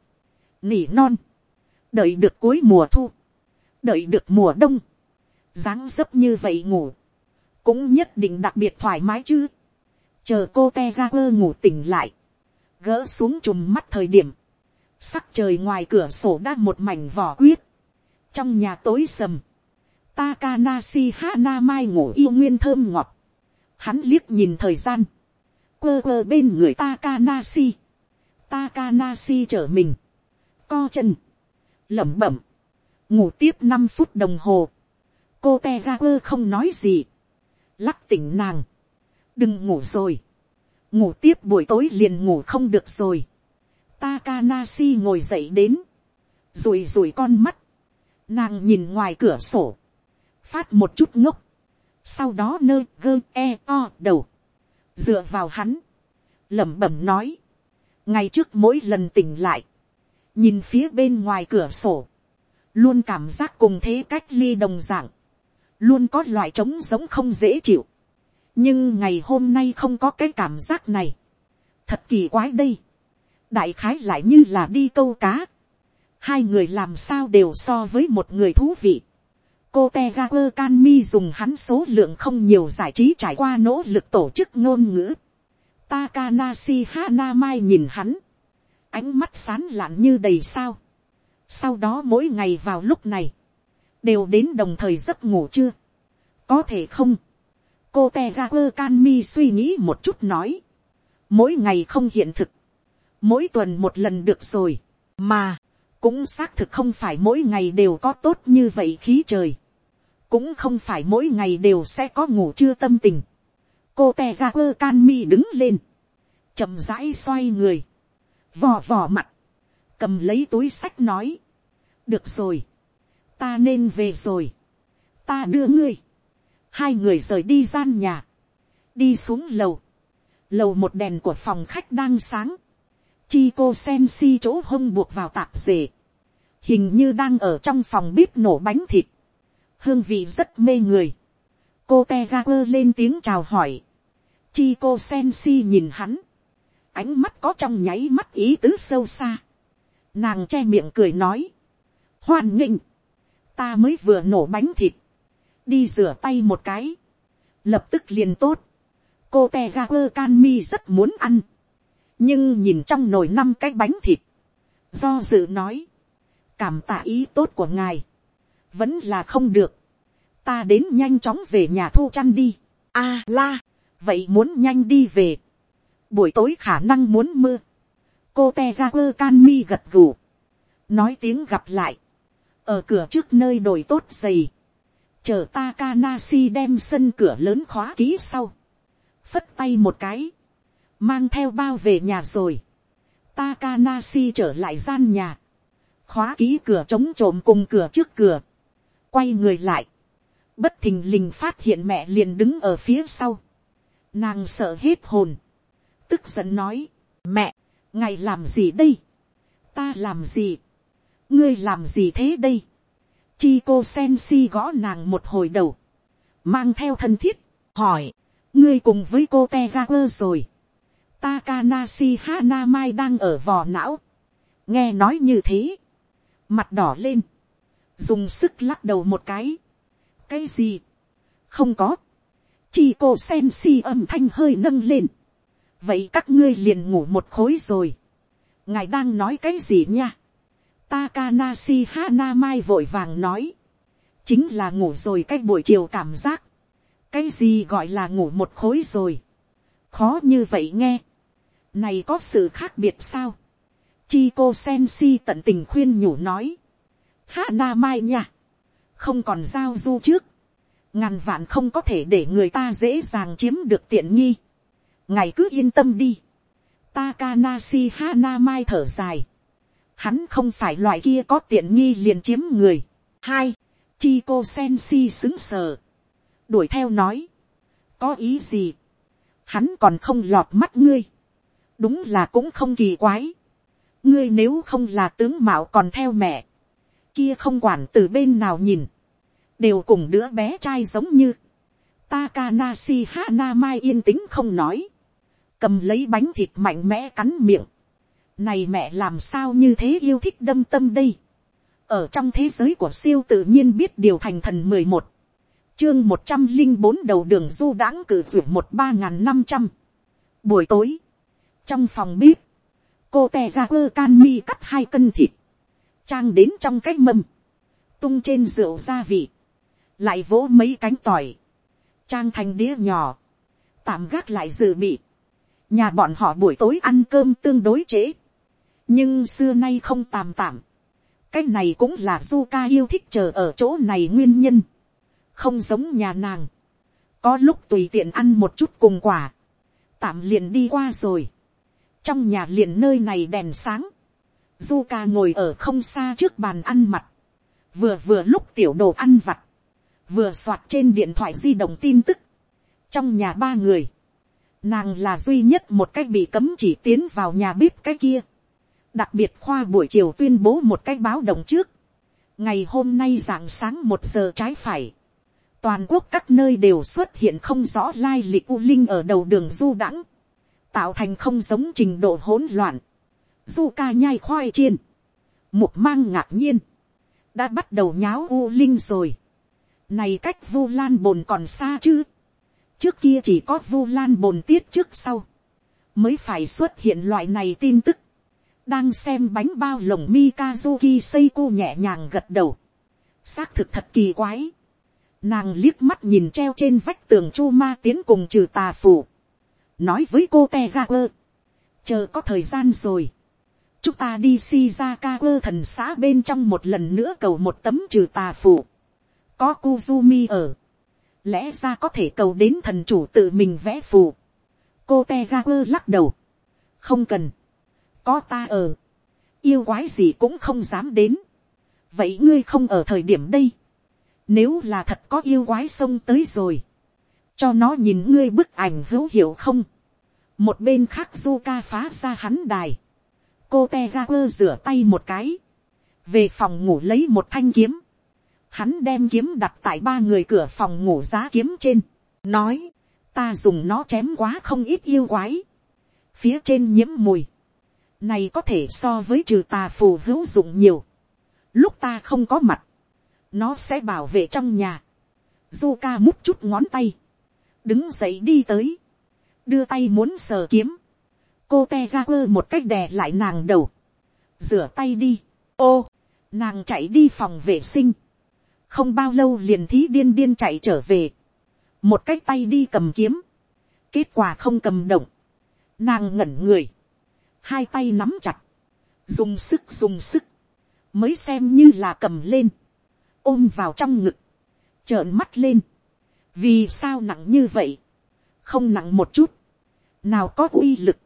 Nỉ non. Đợi được cuối mùa thu. Đợi được mùa đông. dáng dấp như vậy ngủ. Cũng nhất định đặc biệt thoải mái chứ. Chờ cô te ga quơ ngủ tỉnh lại. Gỡ xuống chùm mắt thời điểm. Sắc trời ngoài cửa sổ đang một mảnh vỏ quyết. Trong nhà tối sầm Takanasi Hana mai ngủ yêu nguyên thơm ngọt. Hắn liếc nhìn thời gian. Quơ quơ bên người Takanasi, Takanasi trở mình. Co chân. lẩm bẩm. Ngủ tiếp năm phút đồng hồ. Cô Tegaku không nói gì. Lắc tỉnh nàng. Đừng ngủ rồi. Ngủ tiếp buổi tối liền ngủ không được rồi. Takanashi ngồi dậy đến. Rùi rùi con mắt. Nàng nhìn ngoài cửa sổ. Phát một chút ngốc, sau đó nơ gơ e o đầu, dựa vào hắn, lẩm bẩm nói, ngày trước mỗi lần tỉnh lại, nhìn phía bên ngoài cửa sổ, luôn cảm giác cùng thế cách ly đồng dạng, luôn có loại trống giống không dễ chịu, nhưng ngày hôm nay không có cái cảm giác này, thật kỳ quái đây, đại khái lại như là đi câu cá, hai người làm sao đều so với một người thú vị, cô te ga quơ can mi dùng hắn số lượng không nhiều giải trí trải qua nỗ lực tổ chức ngôn ngữ. Takanashi Hanamai nhìn hắn. Ánh mắt sán lạn như đầy sao. Sau đó mỗi ngày vào lúc này. Đều đến đồng thời giấc ngủ chưa? Có thể không? Cô Tegaku Kanmi suy nghĩ một chút nói. Mỗi ngày không hiện thực. Mỗi tuần một lần được rồi. Mà, cũng xác thực không phải mỗi ngày đều có tốt như vậy khí trời cũng không phải mỗi ngày đều sẽ có ngủ chưa tâm tình. cô te ga quơ can mi đứng lên, chậm rãi xoay người, vò vò mặt, cầm lấy túi sách nói, được rồi, ta nên về rồi, ta đưa ngươi, hai người rời đi gian nhà, đi xuống lầu, lầu một đèn của phòng khách đang sáng, chi cô sen si chỗ hông buộc vào tạp dề, hình như đang ở trong phòng bếp nổ bánh thịt, hương vị rất mê người. cô te ga quơ lên tiếng chào hỏi. chi cô sen si nhìn hắn. ánh mắt có trong nháy mắt ý tứ sâu xa. nàng che miệng cười nói. hoan nghịnh. ta mới vừa nổ bánh thịt đi rửa tay một cái. lập tức liền tốt. cô te ga quơ can mi rất muốn ăn. nhưng nhìn trong nồi năm cái bánh thịt. do dự nói. cảm tạ ý tốt của ngài vẫn là không được. ta đến nhanh chóng về nhà thu chăn đi. a la, vậy muốn nhanh đi về. buổi tối khả năng muốn mưa. cô te ra quơ can mi gật gù. nói tiếng gặp lại. ở cửa trước nơi đổi tốt giày chờ Takanasi đem sân cửa lớn khóa ký sau. phất tay một cái. mang theo bao về nhà rồi. Takanasi trở lại gian nhà. Khóa ký cửa chống trộm cùng cửa trước cửa. Quay người lại, bất thình lình phát hiện mẹ liền đứng ở phía sau, nàng sợ hết hồn, tức giận nói, mẹ, ngài làm gì đây, ta làm gì, ngươi làm gì thế đây, chi cô sen si gõ nàng một hồi đầu, mang theo thân thiết, hỏi, ngươi cùng với cô te ga quơ rồi, Takanashi Hanamai đang ở vò não, nghe nói như thế, mặt đỏ lên, dùng sức lắc đầu một cái. cái gì, không có, Chi cô sen si âm thanh hơi nâng lên. vậy các ngươi liền ngủ một khối rồi. ngài đang nói cái gì nha. Takanashi Hanamai vội vàng nói. chính là ngủ rồi cái buổi chiều cảm giác. cái gì gọi là ngủ một khối rồi. khó như vậy nghe. này có sự khác biệt sao. chi cô tận tình khuyên nhủ nói Hanamai nha. không còn giao du trước, ngàn vạn không có thể để người ta dễ dàng chiếm được tiện nghi. Ngày cứ yên tâm đi. Takanashi Hanamai thở dài. Hắn không phải loại kia có tiện nghi liền chiếm người. Hai, Chico Sensi xứng sờ. Đuổi theo nói. Có ý gì? Hắn còn không lọt mắt ngươi. Đúng là cũng không kỳ quái. Ngươi nếu không là tướng mạo còn theo mẹ. Kia không quản từ bên nào nhìn. Đều cùng đứa bé trai giống như. Takanashi Hanamai yên tĩnh không nói. Cầm lấy bánh thịt mạnh mẽ cắn miệng. Này mẹ làm sao như thế yêu thích đâm tâm đây. Ở trong thế giới của siêu tự nhiên biết điều thành thần mười một Chương một trăm linh bốn đầu đường du đãng cử duyệt một ba năm trăm Buổi tối. Trong phòng bếp. Cô tè ra quơ can mi cắt hai cân thịt. Trang đến trong cái mâm. Tung trên rượu gia vị. Lại vỗ mấy cánh tỏi. Trang thành đĩa nhỏ. Tạm gác lại dự bị. Nhà bọn họ buổi tối ăn cơm tương đối trễ. Nhưng xưa nay không tàm tạm. Cái này cũng là du ca yêu thích chờ ở chỗ này nguyên nhân. Không giống nhà nàng, có lúc tùy tiện ăn một chút cùng quả, tạm liền đi qua rồi, trong nhà liền nơi này đèn sáng, du ca ngồi ở không xa trước bàn ăn mặt, vừa vừa lúc tiểu đồ ăn vặt, vừa soạt trên điện thoại di động tin tức, trong nhà ba người, nàng là duy nhất một cách bị cấm chỉ tiến vào nhà bếp cái kia, đặc biệt khoa buổi chiều tuyên bố một cách báo động trước, ngày hôm nay r sáng một giờ trái phải, toàn quốc các nơi đều xuất hiện không rõ lai lịch u linh ở đầu đường du đãng, tạo thành không giống trình độ hỗn loạn, du ca nhai khoai chiên, mục mang ngạc nhiên, đã bắt đầu nháo u linh rồi, này cách vu lan bồn còn xa chứ, trước kia chỉ có vu lan bồn tiết trước sau, mới phải xuất hiện loại này tin tức, đang xem bánh bao lồng Mikazuki Seiko nhẹ nhàng gật đầu. Xác thực thật kỳ quái. Nàng liếc mắt nhìn treo trên vách tường chu ma tiến cùng trừ tà phủ. Nói với cô te ga quơ. Chờ có thời gian rồi. Chúng ta đi si ra ca quơ thần xã bên trong một lần nữa cầu một tấm trừ tà phủ. Có Kuzumi ở. Lẽ ra có thể cầu đến thần chủ tự mình vẽ phù. Cô te ga quơ lắc đầu. Không cần. Có ta ở. Yêu quái gì cũng không dám đến. Vậy ngươi không ở thời điểm đây nếu là thật có yêu quái sông tới rồi. Cho nó nhìn ngươi bức ảnh hữu hiệu không. Một bên khác du ca phá ra hắn đài. Cô te ga quơ rửa tay một cái. Về phòng ngủ lấy một thanh kiếm. Hắn đem kiếm đặt tại ba người cửa phòng ngủ giá kiếm trên. Nói. Ta dùng nó chém quá không ít yêu quái. Phía trên nhiễm mùi. Này có thể so với trừ tà phù hữu dụng nhiều. Lúc ta không có mặt. Nó sẽ bảo vệ trong nhà. du ca mút chút ngón tay, đứng dậy đi tới, đưa tay muốn sờ kiếm, cô te ga quơ một cách đè lại nàng đầu, rửa tay đi, ô, nàng chạy đi phòng vệ sinh, không bao lâu liền thí điên điên chạy trở về, một cách tay đi cầm kiếm, kết quả không cầm động, nàng ngẩn người, hai tay nắm chặt, dùng sức dùng sức, mới xem như là cầm lên, ôm vào trong ngực, trợn mắt lên, vì sao nặng như vậy, không nặng một chút, nào có uy lực,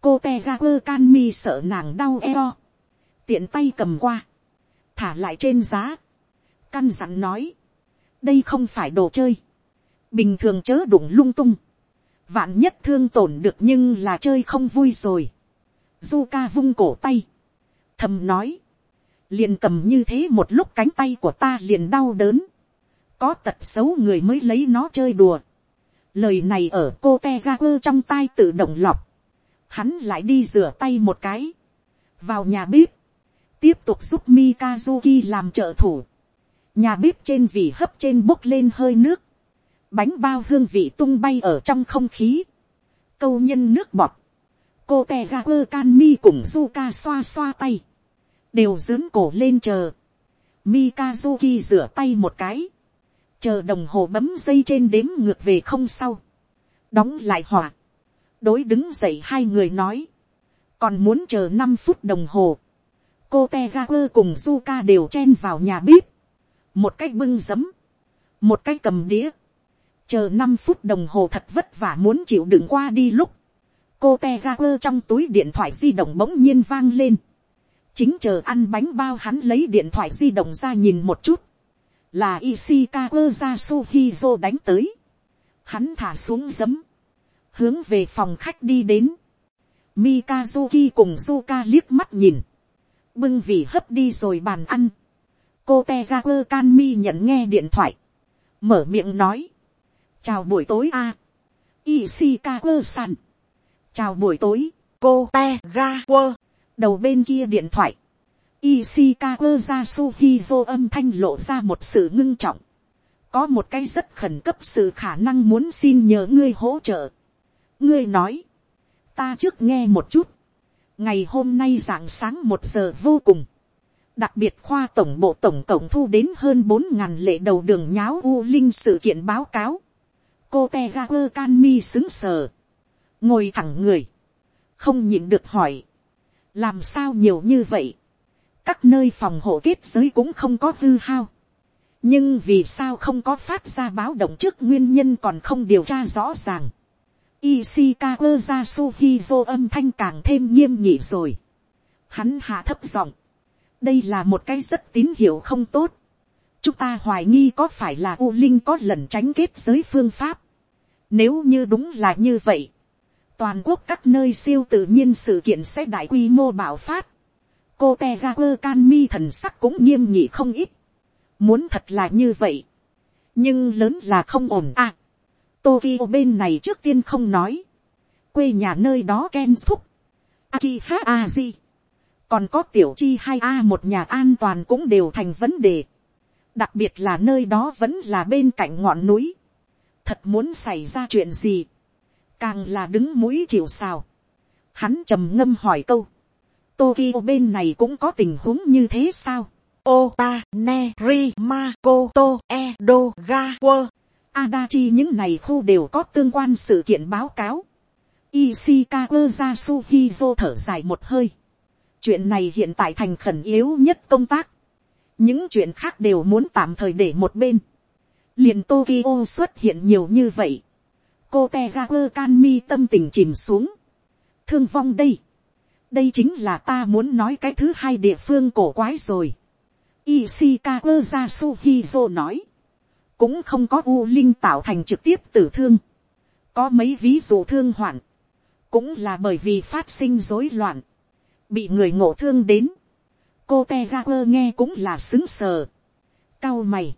cô te ga quơ can mi sợ nàng đau eo, tiện tay cầm qua, thả lại trên giá, căn dặn nói, đây không phải đồ chơi, bình thường chớ đụng lung tung, vạn nhất thương tổn được nhưng là chơi không vui rồi, du ca vung cổ tay, thầm nói, liền cầm như thế một lúc cánh tay của ta liền đau đớn, có tật xấu người mới lấy nó chơi đùa, lời này ở cô te ga quơ trong tai tự động lọc, hắn lại đi rửa tay một cái, vào nhà bếp, tiếp tục giúp Mikazuki làm trợ thủ, nhà bếp trên vỉ hấp trên bốc lên hơi nước, bánh bao hương vị tung bay ở trong không khí, câu nhân nước bọt, cô te ga quơ can mi cùng Zuka xoa xoa tay, đều dướng cổ lên chờ. Mikazuki rửa tay một cái, chờ đồng hồ bấm dây trên đếm ngược về không sau, đóng lại hỏa, đối đứng dậy hai người nói, còn muốn chờ năm phút đồng hồ, cô te ga quơ cùng Zuka đều chen vào nhà bếp, một cái bưng giấm, một cái cầm đĩa, chờ năm phút đồng hồ thật vất vả muốn chịu đựng qua đi lúc, cô te ra quơ trong túi điện thoại di động bỗng nhiên vang lên, chính chờ ăn bánh bao hắn lấy điện thoại di động ra nhìn một chút, là Ishikawa ra Suhizo đánh tới, hắn thả xuống giấm, hướng về phòng khách đi đến, Mikazuki cùng Zuka liếc mắt nhìn, bưng vì hấp đi rồi bàn ăn, cô te ra quơ can mi nhận nghe điện thoại, mở miệng nói, chào buổi tối a, à. Ishikawa san, chào buổi tối, cô te ga quơ, đầu bên kia điện thoại, Ishikawa ra Suhizo âm thanh lộ ra một sự ngưng trọng, có một cái rất khẩn cấp sự khả năng muốn xin nhờ ngươi hỗ trợ. ngươi nói, ta trước nghe một chút, ngày hôm nay rạng sáng một giờ vô cùng, đặc biệt khoa tổng bộ tổng cộng thu đến hơn bốn ngàn lệ đầu đường nháo u linh sự kiện báo cáo, cô te Canmi can mi xứng sờ, ngồi thẳng người, không nhịn được hỏi, làm sao nhiều như vậy, các nơi phòng hộ kết giới cũng không có hư hao, nhưng vì sao không có phát ra báo động trước nguyên nhân còn không điều tra rõ ràng. Ishikawa Yasuhizo âm thanh càng thêm nghiêm nhị rồi. Hắn hạ thấp giọng. Đây là một cái rất tín hiệu không tốt. Chúng ta hoài nghi có phải là U Linh có lần tránh kết giới phương pháp. Nếu như đúng là như vậy. Toàn quốc các nơi siêu tự nhiên sự kiện sẽ đại quy mô bảo phát. Cô Tegaku Kanmi thần sắc cũng nghiêm nhị không ít Muốn thật là như vậy. Nhưng lớn là không ổn à. Tokyo bên này trước tiên không nói. Quê nhà nơi đó Ken Thúc. Akiha Aji. Còn có tiểu chi hai a, một nhà an toàn cũng đều thành vấn đề. Đặc biệt là nơi đó vẫn là bên cạnh ngọn núi. Thật muốn xảy ra chuyện gì. Càng là đứng mũi chịu sào, Hắn trầm ngâm hỏi câu. Tokyo bên này cũng có tình huống như thế sao? Ota, Ne, Ri, Ma, Koto, Edo, quơ. Adachi những này khu đều có tương quan sự kiện báo cáo. Ishikawa Yasuhizo thở dài một hơi. Chuyện này hiện tại thành khẩn yếu nhất công tác. Những chuyện khác đều muốn tạm thời để một bên. Liền Tokyo xuất hiện nhiều như vậy. Cô Teager can mi tâm tình chìm xuống. Thương vong đây. Đây chính là ta muốn nói cái thứ hai địa phương cổ quái rồi. Ishikawa Yasuhizo nói. Cũng không có U Linh tạo thành trực tiếp tử thương. Có mấy ví dụ thương hoạn. Cũng là bởi vì phát sinh rối loạn. Bị người ngộ thương đến. Cô Tegaku nghe cũng là xứng sờ. Cao mày.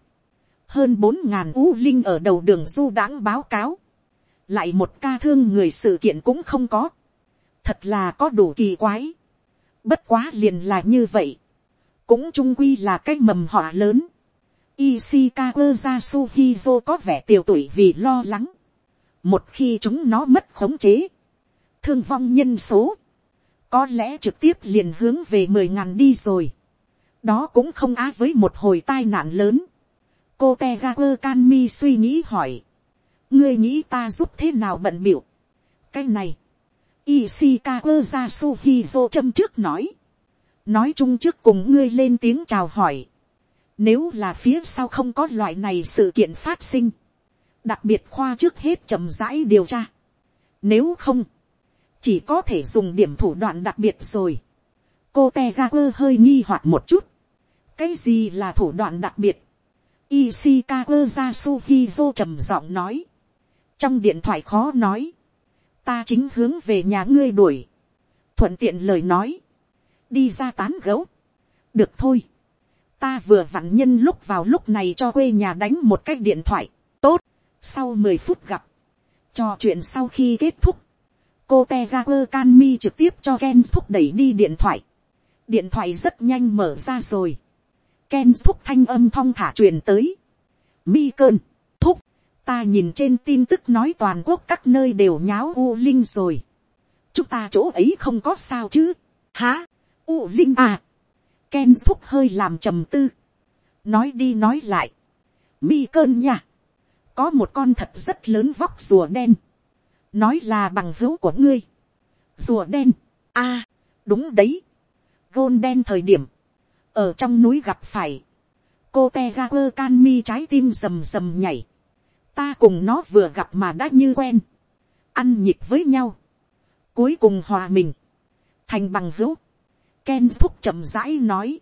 Hơn bốn ngàn U Linh ở đầu đường du đãng báo cáo. Lại một ca thương người sự kiện cũng không có. Thật là có đủ kỳ quái. Bất quá liền là như vậy cũng trung quy là cái mầm họa lớn. Ishikawa Yasuhizo có vẻ tiểu tuổi vì lo lắng. Một khi chúng nó mất khống chế, thương vong nhân số, có lẽ trực tiếp liền hướng về mười ngàn đi rồi. Đó cũng không á với một hồi tai nạn lớn. Cô Tegaku Kanmi suy nghĩ hỏi. Ngươi nghĩ ta giúp thế nào bận biểu? Cái này. Ishikawa Yasuhizo châm trước nói nói chung trước cùng ngươi lên tiếng chào hỏi, nếu là phía sau không có loại này sự kiện phát sinh, đặc biệt khoa trước hết chậm rãi điều tra, nếu không, chỉ có thể dùng điểm thủ đoạn đặc biệt rồi, cô te ga quơ hơi nghi hoặc một chút, cái gì là thủ đoạn đặc biệt, Ishikawa Yasuhizo trầm giọng nói. Trong điện thoại khó nói. Ta chính hướng về nhà ngươi đuổi. Thuận tiện lời nói đi ra tán gấu. được thôi. ta vừa vặn nhân lúc vào lúc này cho quê nhà đánh một cái điện thoại. tốt. sau mười phút gặp. trò chuyện sau khi kết thúc. cô te ga quơ can mi trực tiếp cho ken thúc đẩy đi điện thoại. điện thoại rất nhanh mở ra rồi. ken thúc thanh âm thong thả truyền tới. mi cơn, ta nhìn trên tin tức nói toàn quốc các nơi đều nháo u linh rồi. chúng ta chỗ ấy không có sao chứ. hả, U Linh à. Ken thúc hơi làm trầm tư. Nói đi nói lại. Mi cơn nha. Có một con thật rất lớn vóc rùa đen. Nói là bằng hữu của ngươi. Rùa đen. a à, đúng đấy. Gôn đen thời điểm. Ở trong núi gặp phải. cô te ga quơ can mi trái tim rầm rầm nhảy, ta cùng nó vừa gặp mà đã như quen, ăn nhịp với nhau, cuối cùng hòa mình, thành bằng hữu, Ken thúc chậm rãi nói,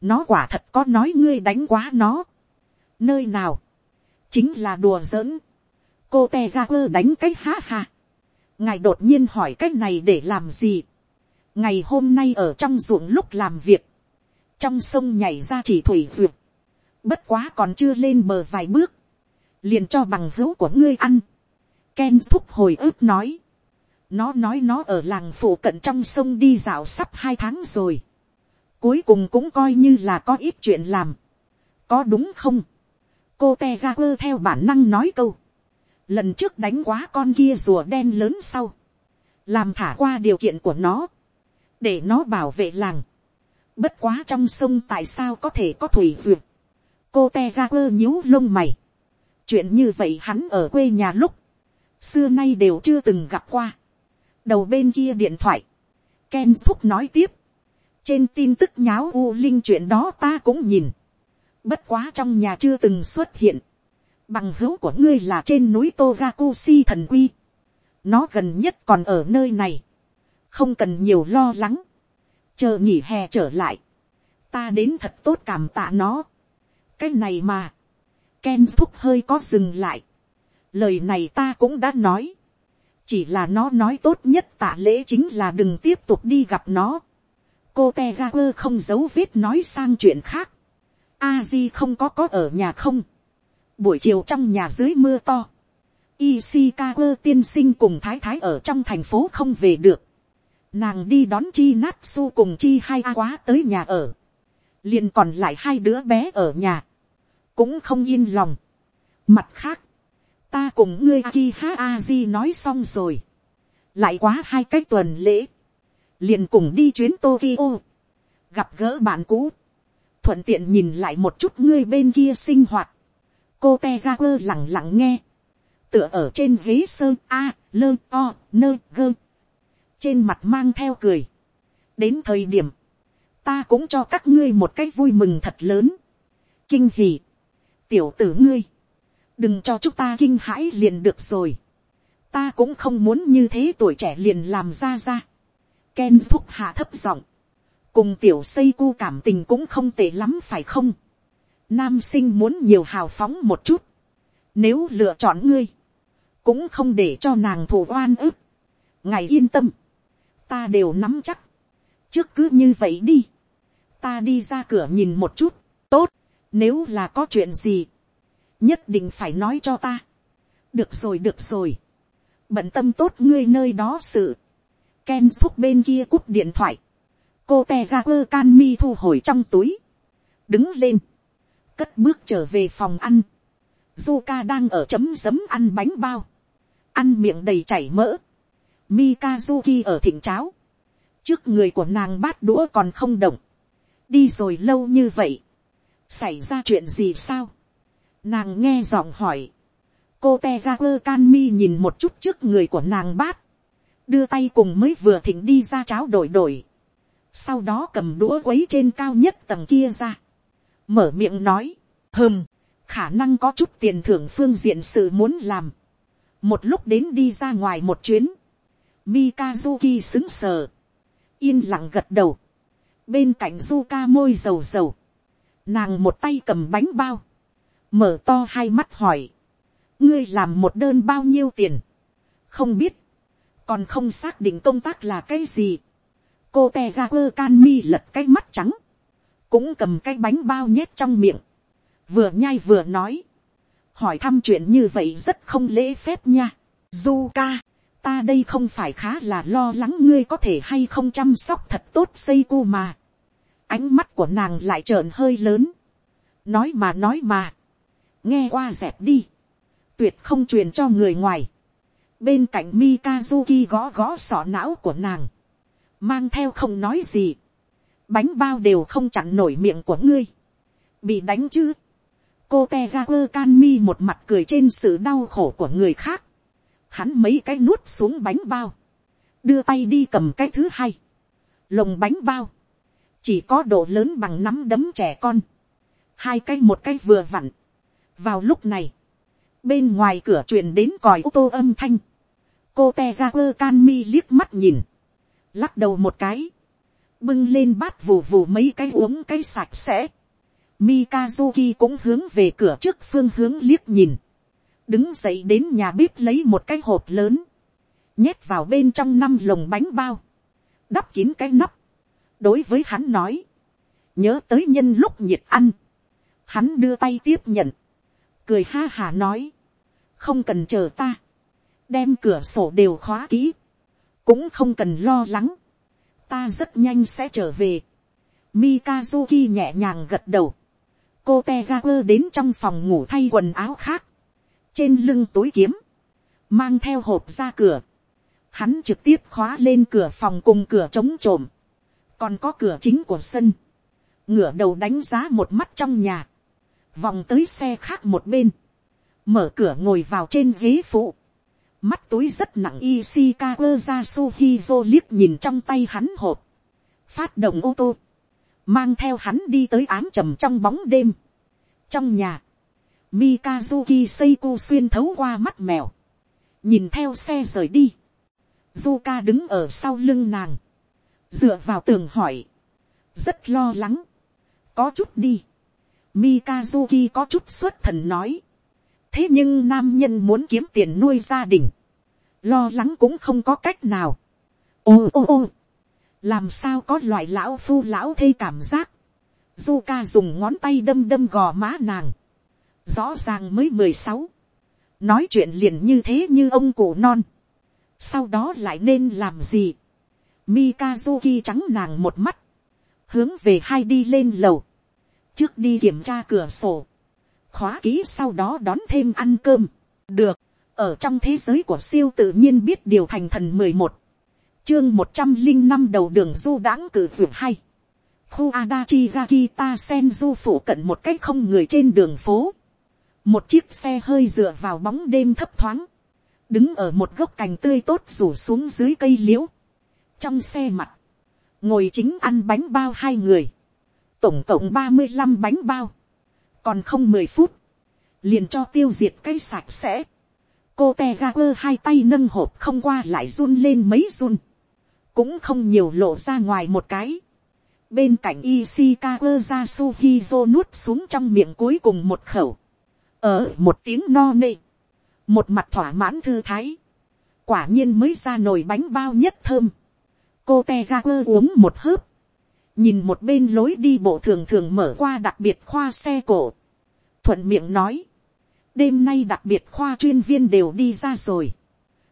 nó quả thật có nói ngươi đánh quá nó, nơi nào, chính là đùa giỡn, cô te ra quơ đánh cái ha ha, ngài đột nhiên hỏi cái này để làm gì, ngày hôm nay ở trong ruộng lúc làm việc, trong sông nhảy ra chỉ thủy vượt, bất quá còn chưa lên bờ vài bước, liền cho bằng hữu của ngươi ăn. Ken thúc hồi ức nói, nó nói nó ở làng phụ cận trong sông đi dạo sắp hai tháng rồi, cuối cùng cũng coi như là có ít chuyện làm, có đúng không, cô te ga quơ theo bản năng nói câu, lần trước đánh quá con kia rùa đen lớn sau, làm thả qua điều kiện của nó, để nó bảo vệ làng. Bất quá trong sông tại sao có thể có thủy vượt. cô te ra quơ nhíu lông mày chuyện như vậy hắn ở quê nhà lúc, xưa nay đều chưa từng gặp qua. đầu bên kia điện thoại, ken thúc nói tiếp, trên tin tức nháo u linh chuyện đó ta cũng nhìn, bất quá trong nhà chưa từng xuất hiện, bằng hữu của ngươi là trên núi Togakushi thần quy, nó gần nhất còn ở nơi này, không cần nhiều lo lắng, chờ nghỉ hè trở lại, ta đến thật tốt cảm tạ nó, cái này mà, Ken thúc hơi có dừng lại, lời này ta cũng đã nói, chỉ là nó nói tốt nhất tạ lễ chính là đừng tiếp tục đi gặp nó, cô Tegaper không giấu vết nói sang chuyện khác, Aji không có có ở nhà không, buổi chiều trong nhà dưới mưa to, Ishikawa tiên sinh cùng thái thái ở trong thành phố không về được. Nàng đi đón chi Natsu cùng chi hai a quá tới nhà ở. liền còn lại hai đứa bé ở nhà. Cũng không yên lòng. Mặt khác, ta cùng ngươi Akiha Aji nói xong rồi. Lại quá hai cái tuần lễ. liền cùng đi chuyến Tokyo. Gặp gỡ bạn cũ. Thuận tiện nhìn lại một chút ngươi bên kia sinh hoạt. Cô Tegaku lặng lặng nghe tựa ở trên ghế sơn a, lơ o, nơ gơ. Trên mặt mang theo cười. Đến thời điểm, ta cũng cho các ngươi một cái vui mừng thật lớn. Kinh hỉ. Tiểu tử ngươi. Đừng cho chúng ta kinh hãi liền được rồi. Ta cũng không muốn như thế tuổi trẻ liền làm ra ra. Ken thúc hạ thấp giọng. Cùng tiểu xây cu cảm tình cũng không tệ lắm phải không? Nam sinh muốn nhiều hào phóng một chút. Nếu lựa chọn ngươi cũng không để cho nàng thù oan ức. ngài yên tâm, ta đều nắm chắc, trước cứ như vậy đi, ta đi ra cửa nhìn một chút, tốt, nếu là có chuyện gì, nhất định phải nói cho ta. được rồi được rồi, bận tâm tốt ngươi nơi đó sự, Ken thúc bên kia cúp điện thoại, cô te ga quơ can mi thu hồi trong túi, đứng lên, cất bước trở về phòng ăn, Zuka đang ở chấm giấm ăn bánh bao. Ăn miệng đầy chảy mỡ, Mikazuki ở thịnh cháo, trước người của nàng bát đũa còn không động, đi rồi lâu như vậy, xảy ra chuyện gì sao, nàng nghe giọng hỏi, cô te ra quơ can mi nhìn một chút trước người của nàng bát, đưa tay cùng mới vừa thỉnh đi ra cháo đổi đổi, sau đó cầm đũa quấy trên cao nhất tầng kia ra, mở miệng nói, hơm, khả năng có chút tiền thưởng phương diện sự muốn làm, một lúc đến đi ra ngoài một chuyến, Mikazuki xứng sờ, yên lặng gật đầu, bên cạnh Zuka môi dầu dầu, nàng một tay cầm bánh bao, mở to hai mắt hỏi, ngươi làm một đơn bao nhiêu tiền, không biết, còn không xác định công tác là cái gì, cô te ra quơ can mi lật cái mắt trắng, cũng cầm cái bánh bao nhét trong miệng, vừa nhai vừa nói, hỏi thăm chuyện như vậy rất không lễ phép nha. Du ca, ta đây không phải khá là lo lắng ngươi có thể hay không chăm sóc thật tốt xây cu mà. Ánh mắt của nàng lại trợn hơi lớn. Nói mà nói mà. Nghe qua dẹp đi. Tuyệt không truyền cho người ngoài. Bên cạnh Mikazuki gõ gõ sọ não của nàng. Mang theo không nói gì. Bánh bao đều không chặn nổi miệng của ngươi. Bị đánh chứ cô te ga quơ can mi một mặt cười trên sự đau khổ của người khác. Hắn mấy cái nuốt xuống bánh bao. Đưa tay đi cầm cái thứ hai. Lồng bánh bao. Chỉ có độ lớn bằng nắm đấm trẻ con. hai cái một cái vừa vặn. vào lúc này, bên ngoài cửa truyền đến còi ô tô âm thanh, cô te ga quơ can mi liếc mắt nhìn, lắc đầu một cái, bưng lên bát vù vù mấy cái uống cái sạch sẽ. Mikazuki cũng hướng về cửa trước phương hướng liếc nhìn, đứng dậy đến nhà bếp lấy một cái hộp lớn, nhét vào bên trong năm lồng bánh bao, đắp kín cái nắp, đối với hắn nói, nhớ tới nhân lúc nhiệt ăn, hắn đưa tay tiếp nhận, cười ha hà nói, không cần chờ ta, đem cửa sổ đều khóa kỹ, cũng không cần lo lắng, ta rất nhanh sẽ trở về. Mikazuki nhẹ nhàng gật đầu, cô tegakur đến trong phòng ngủ thay quần áo khác, trên lưng túi kiếm, mang theo hộp ra cửa, hắn trực tiếp khóa lên cửa phòng cùng cửa chống trộm, còn có cửa chính của sân, ngửa đầu đánh giá một mắt trong nhà, vòng tới xe khác một bên, mở cửa ngồi vào trên ghế phụ, mắt túi rất nặng Ishikawa ra Suhizo liếc nhìn trong tay hắn hộp, phát động ô tô, mang theo hắn đi tới áng trầm trong bóng đêm. trong nhà, Mikazuki Seiko xuyên thấu qua mắt mèo, nhìn theo xe rời đi, Zuka đứng ở sau lưng nàng, dựa vào tường hỏi, rất lo lắng, có chút đi, Mikazuki có chút xuất thần nói, thế nhưng nam nhân muốn kiếm tiền nuôi gia đình, lo lắng cũng không có cách nào. ô ô ô, làm sao có loại lão phu lão thê cảm giác, du ca dùng ngón tay đâm đâm gò má nàng, rõ ràng mới mười sáu, nói chuyện liền như thế như ông cụ non, sau đó lại nên làm gì, Mikazuki trắng nàng một mắt, hướng về hai đi lên lầu, trước đi kiểm tra cửa sổ, khóa ký sau đó đón thêm ăn cơm, được, ở trong thế giới của siêu tự nhiên biết điều thành thần mười một, chương một trăm linh năm đầu đường du đãng cử vượt hay, khu Adachi Gakita Senju phủ cận một cách không người trên đường phố, một chiếc xe hơi dựa vào bóng đêm thấp thoáng, đứng ở một gốc cành tươi tốt rủ xuống dưới cây liễu, trong xe mặt, ngồi chính ăn bánh bao hai người, tổng cộng ba mươi năm bánh bao, còn không mười phút, liền cho tiêu diệt cây sạch sẽ. cô te ga quơ hai tay nâng hộp không qua lại run lên mấy run, cũng không nhiều lộ ra ngoài một cái. bên cạnh Ishikawa ra suhizo nuốt xuống trong miệng cuối cùng một khẩu, ở một tiếng no nê, một mặt thỏa mãn thư thái, quả nhiên mới ra nồi bánh bao nhất thơm, cô te ga quơ uống một hớp, nhìn một bên lối đi bộ thường thường mở qua đặc biệt khoa xe cổ, thuận miệng nói, đêm nay đặc biệt khoa chuyên viên đều đi ra rồi,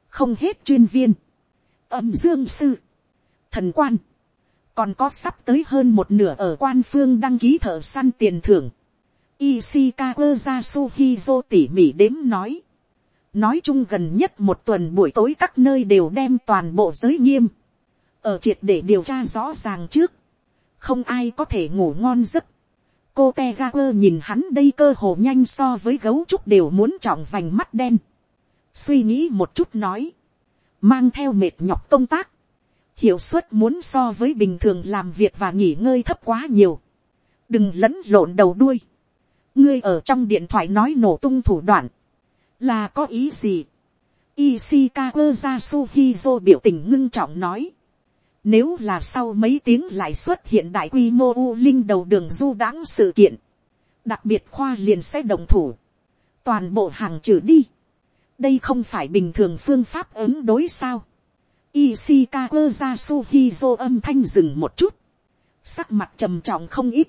không hết chuyên viên, âm dương sư, thần quan, còn có sắp tới hơn một nửa ở quan phương đăng ký thợ săn tiền thưởng, Ishikawa Yasuhizo tỉ mỉ đếm nói. Nói chung gần nhất một tuần buổi tối các nơi đều đem toàn bộ giới nghiêm. Ở triệt để điều tra rõ ràng trước. Không ai có thể ngủ ngon giấc cô te ga quơ nhìn hắn đây cơ hồ nhanh so với gấu trúc đều muốn trọng vành mắt đen. suy nghĩ một chút nói, mang theo mệt nhọc công tác, hiệu suất muốn so với bình thường làm việc và nghỉ ngơi thấp quá nhiều. đừng lẫn lộn đầu đuôi. ngươi ở trong điện thoại nói nổ tung thủ đoạn, là có ý gì. Ishikawa Jasuhizo biểu tình ngưng trọng nói. Nếu là sau mấy tiếng lại xuất hiện đại quy mô u linh đầu đường du đáng sự kiện. Đặc biệt khoa liền sẽ đồng thủ. Toàn bộ hàng trừ đi. Đây không phải bình thường phương pháp ứng đối sao. Ishikawa Yasuhizo âm thanh dừng một chút. Sắc mặt trầm trọng không ít.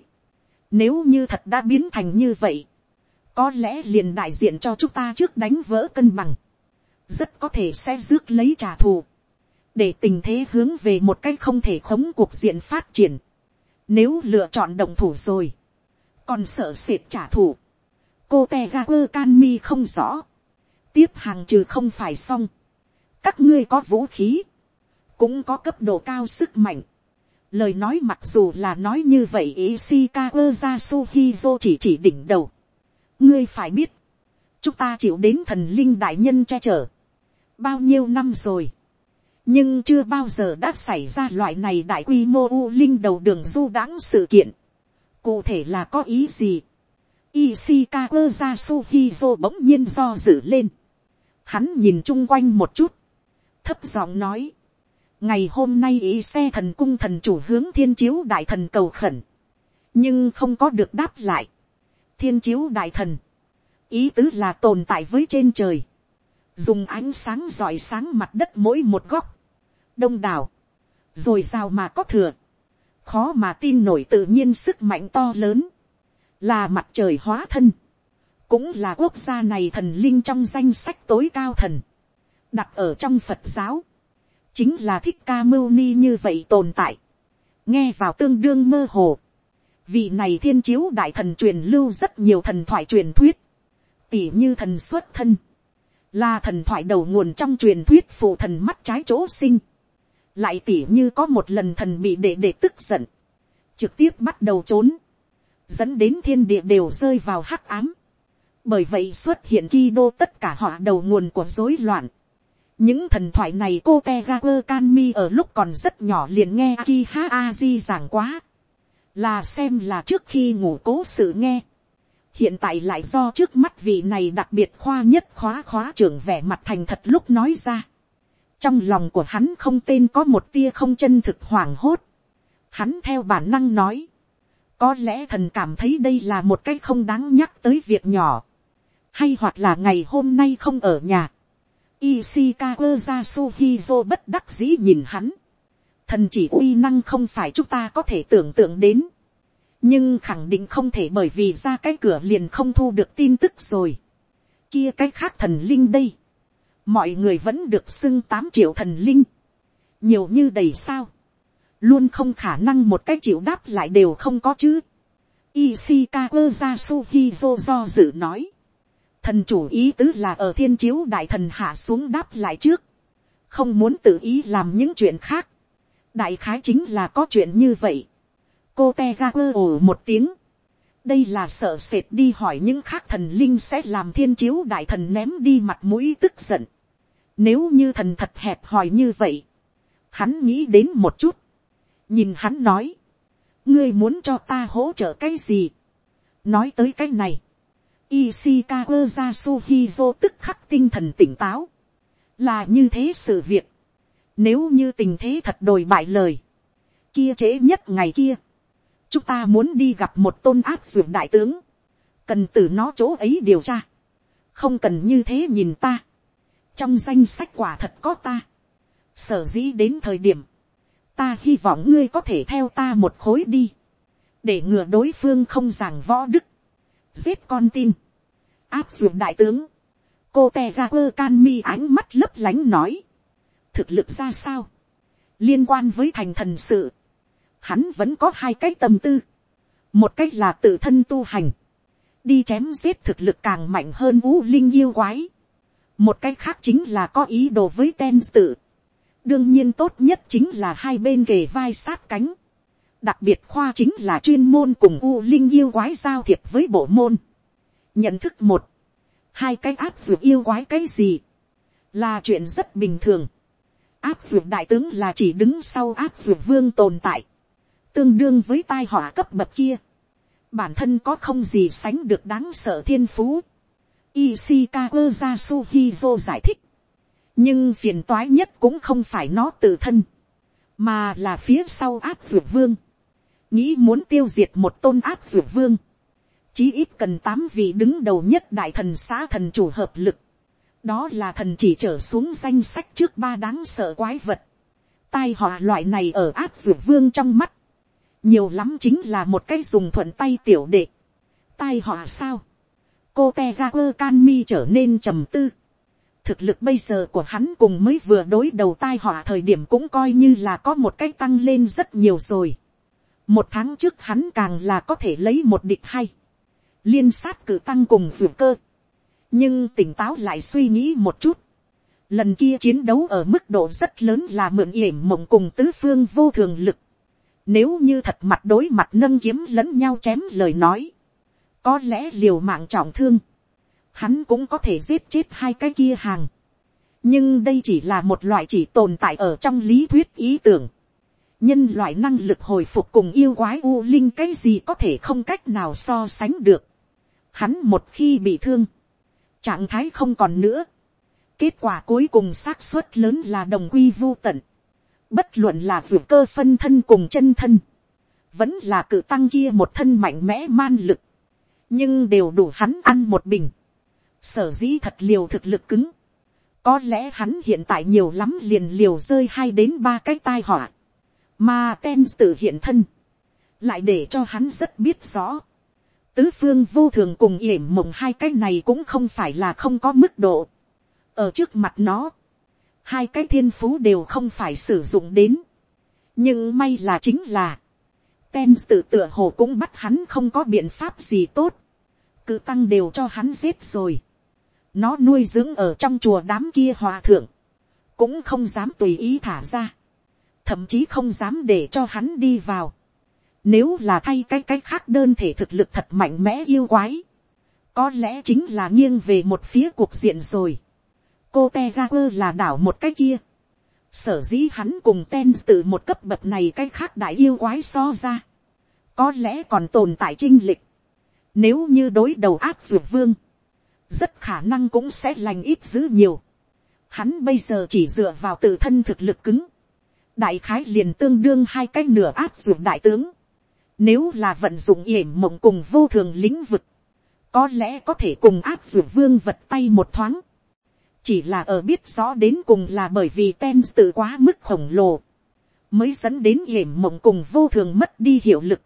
Nếu như thật đã biến thành như vậy. Có lẽ liền đại diện cho chúng ta trước đánh vỡ cân bằng. Rất có thể sẽ rước lấy trả thù để tình thế hướng về một cách không thể khống cuộc diện phát triển. Nếu lựa chọn đồng thủ rồi, còn sợ sệt trả thù, cô te ga quơ can mi không rõ. tiếp hàng trừ không phải xong. các ngươi có vũ khí, cũng có cấp độ cao sức mạnh. lời nói mặc dù là nói như vậy Ishikawa Yasuhizo chỉ chỉ đỉnh đầu. ngươi phải biết, chúng ta chịu đến thần linh đại nhân che chở. bao nhiêu năm rồi nhưng chưa bao giờ đã xảy ra loại này đại quy mô u linh đầu đường du đãng sự kiện. cụ thể là có ý gì. Ishikawa Yasuhizo bỗng nhiên do dự lên. Hắn nhìn chung quanh một chút. Thấp giọng nói. Ngày hôm nay ý xe thần cung thần chủ hướng thiên chiếu đại thần cầu khẩn. Nhưng không có được đáp lại. Thiên chiếu đại thần. Ý tứ là tồn tại với trên trời. Dùng ánh sáng rọi sáng mặt đất mỗi một góc. Đông đảo. Rồi sao mà có thừa. Khó mà tin nổi tự nhiên sức mạnh to lớn. Là mặt trời hóa thân, cũng là quốc gia này thần linh trong danh sách tối cao thần, đặt ở trong phật giáo, chính là thích ca mưu ni như vậy tồn tại, nghe vào tương đương mơ hồ, vị này thiên chiếu đại thần truyền lưu rất nhiều thần thoại truyền thuyết, tỉ như thần xuất thân, là thần thoại đầu nguồn trong truyền thuyết phụ thần mắt trái chỗ sinh, lại tỉ như có một lần thần bị đệ đệ tức giận, trực tiếp bắt đầu trốn, dẫn đến thiên địa đều rơi vào hắc ám. bởi vậy xuất hiện ki đô tất cả họ đầu nguồn của rối loạn. những thần thoại này cô te ga can mi ở lúc còn rất nhỏ liền nghe aki ha aji giảng quá. là xem là trước khi ngủ cố sự nghe hiện tại lại do trước mắt vị này đặc biệt khoa nhất khóa khóa trưởng vẻ mặt thành thật lúc nói ra. trong lòng của hắn không tên có một tia không chân thực hoảng hốt. hắn theo bản năng nói có lẽ thần cảm thấy đây là một cái không đáng nhắc tới việc nhỏ. Hay hoặc là ngày hôm nay không ở nhà. Ishikawa Yasuhizo bất đắc dĩ nhìn hắn. Thần chỉ uy năng không phải chúng ta có thể tưởng tượng đến. Nhưng khẳng định không thể bởi vì ra cái cửa liền không thu được tin tức rồi. Kia cái khác thần linh đây. Mọi người vẫn được xưng 8 triệu thần linh. Nhiều như đầy sao luôn không khả năng một cái chịu đáp lại đều không có chứ. Ishikawa Yasuhizo do dự nói. Thần chủ ý tứ là ở thiên chiếu đại thần hạ xuống đáp lại trước. Không muốn tự ý làm những chuyện khác. Đại khái chính là có chuyện như vậy. Cô Tegaku ồ một tiếng. Đây là sợ sệt đi hỏi những khác thần linh sẽ làm thiên chiếu đại thần ném đi mặt mũi tức giận. Nếu như thần thật hẹp hỏi như vậy. Hắn nghĩ đến một chút nhìn hắn nói, ngươi muốn cho ta hỗ trợ cái gì, nói tới cái này, Ishikawa Yasuhizo tức khắc tinh thần tỉnh táo, là như thế sự việc, nếu như tình thế thật đồi bại lời, kia trễ nhất ngày kia, chúng ta muốn đi gặp một tôn áp dược đại tướng, cần từ nó chỗ ấy điều tra, không cần như thế nhìn ta, trong danh sách quả thật có ta, sở dĩ đến thời điểm, ta hy vọng ngươi có thể theo ta một khối đi, để ngừa đối phương không giảng võ đức, giết con tin, áp dụng đại tướng, cô te ra quơ can mi ánh mắt lấp lánh nói, thực lực ra sao, liên quan với thành thần sự, hắn vẫn có hai cái tâm tư, một cách là tự thân tu hành, đi chém giết thực lực càng mạnh hơn vũ linh yêu quái, một cách khác chính là có ý đồ với ten tự, đương nhiên tốt nhất chính là hai bên kề vai sát cánh. đặc biệt khoa chính là chuyên môn cùng u linh yêu quái giao thiệp với bộ môn. nhận thức một, hai cái áp dụng yêu quái cái gì, là chuyện rất bình thường. áp dụng đại tướng là chỉ đứng sau áp dụng vương tồn tại, tương đương với tai họa cấp bậc kia. bản thân có không gì sánh được đáng sợ thiên phú. Ishikawa Yasuhizo giải thích nhưng phiền toái nhất cũng không phải nó tự thân, mà là phía sau áp dược vương, nghĩ muốn tiêu diệt một tôn áp dược vương, chí ít cần tám vị đứng đầu nhất đại thần xã thần chủ hợp lực, đó là thần chỉ trở xuống danh sách trước ba đáng sợ quái vật, tai họa loại này ở áp dược vương trong mắt, nhiều lắm chính là một cái dùng thuận tay tiểu đệ, tai họa sao, cô te ga quơ can mi trở nên trầm tư, thực lực bây giờ của hắn cùng mới vừa đối đầu tai họa thời điểm cũng coi như là có một cái tăng lên rất nhiều rồi. một tháng trước hắn càng là có thể lấy một địch hay. liên sát cử tăng cùng vượt cơ. nhưng tỉnh táo lại suy nghĩ một chút. lần kia chiến đấu ở mức độ rất lớn là mượn yểm mộng cùng tứ phương vô thường lực nếu như thật mặt đối mặt nâng kiếm lẫn nhau chém lời nói. có lẽ liều mạng trọng thương hắn cũng có thể giết chết hai cái kia hàng. nhưng đây chỉ là một loại chỉ tồn tại ở trong lý thuyết ý tưởng. nhân loại năng lực hồi phục cùng yêu quái u linh cái gì có thể không cách nào so sánh được. Hắn một khi bị thương, trạng thái không còn nữa. Kết quả cuối cùng xác suất lớn là đồng quy vô tận. Bất luận là vượt cơ phân thân cùng chân thân. Vẫn là cử tăng kia một thân mạnh mẽ man lực. Nhưng đều đủ hắn ăn một bình. Sở dĩ thật liều thực lực cứng. Có lẽ hắn hiện tại nhiều lắm liền liều rơi hai đến ba cái tai họa. Mà ten tự hiện thân. Lại để cho hắn rất biết rõ tứ phương vô thường cùng yểm mộng hai cái này cũng không phải là không có mức độ. ở trước mặt nó, hai cái thiên phú đều không phải sử dụng đến. nhưng may là chính là, ten tự tựa hồ cũng bắt hắn không có biện pháp gì tốt. cự tăng đều cho hắn giết rồi. nó nuôi dưỡng ở trong chùa đám kia hòa thượng, cũng không dám tùy ý thả ra. thậm chí không dám để cho hắn đi vào nếu là thay cái cái khác đơn thể thực lực thật mạnh mẽ yêu quái. Có lẽ chính là nghiêng về một phía cuộc diện rồi. Cô Tegaper là đảo một cái kia. Sở dĩ hắn cùng ten từ một cấp bậc này cái khác đại yêu quái so ra. Có lẽ còn tồn tại trinh lịch. Nếu như đối đầu áp dược vương. Rất khả năng cũng sẽ lành ít dữ nhiều. Hắn bây giờ chỉ dựa vào tự thân thực lực cứng. Đại khái liền tương đương hai cái nửa áp dược đại tướng nếu là vận dụng yểm mộng cùng vô thường lĩnh vực, có lẽ có thể cùng áp dụng vương vật tay một thoáng. Chỉ là ở biết rõ đến cùng là bởi vì ten tự quá mức khổng lồ, mới dẫn đến hiểm mộng cùng vô thường mất đi hiệu lực.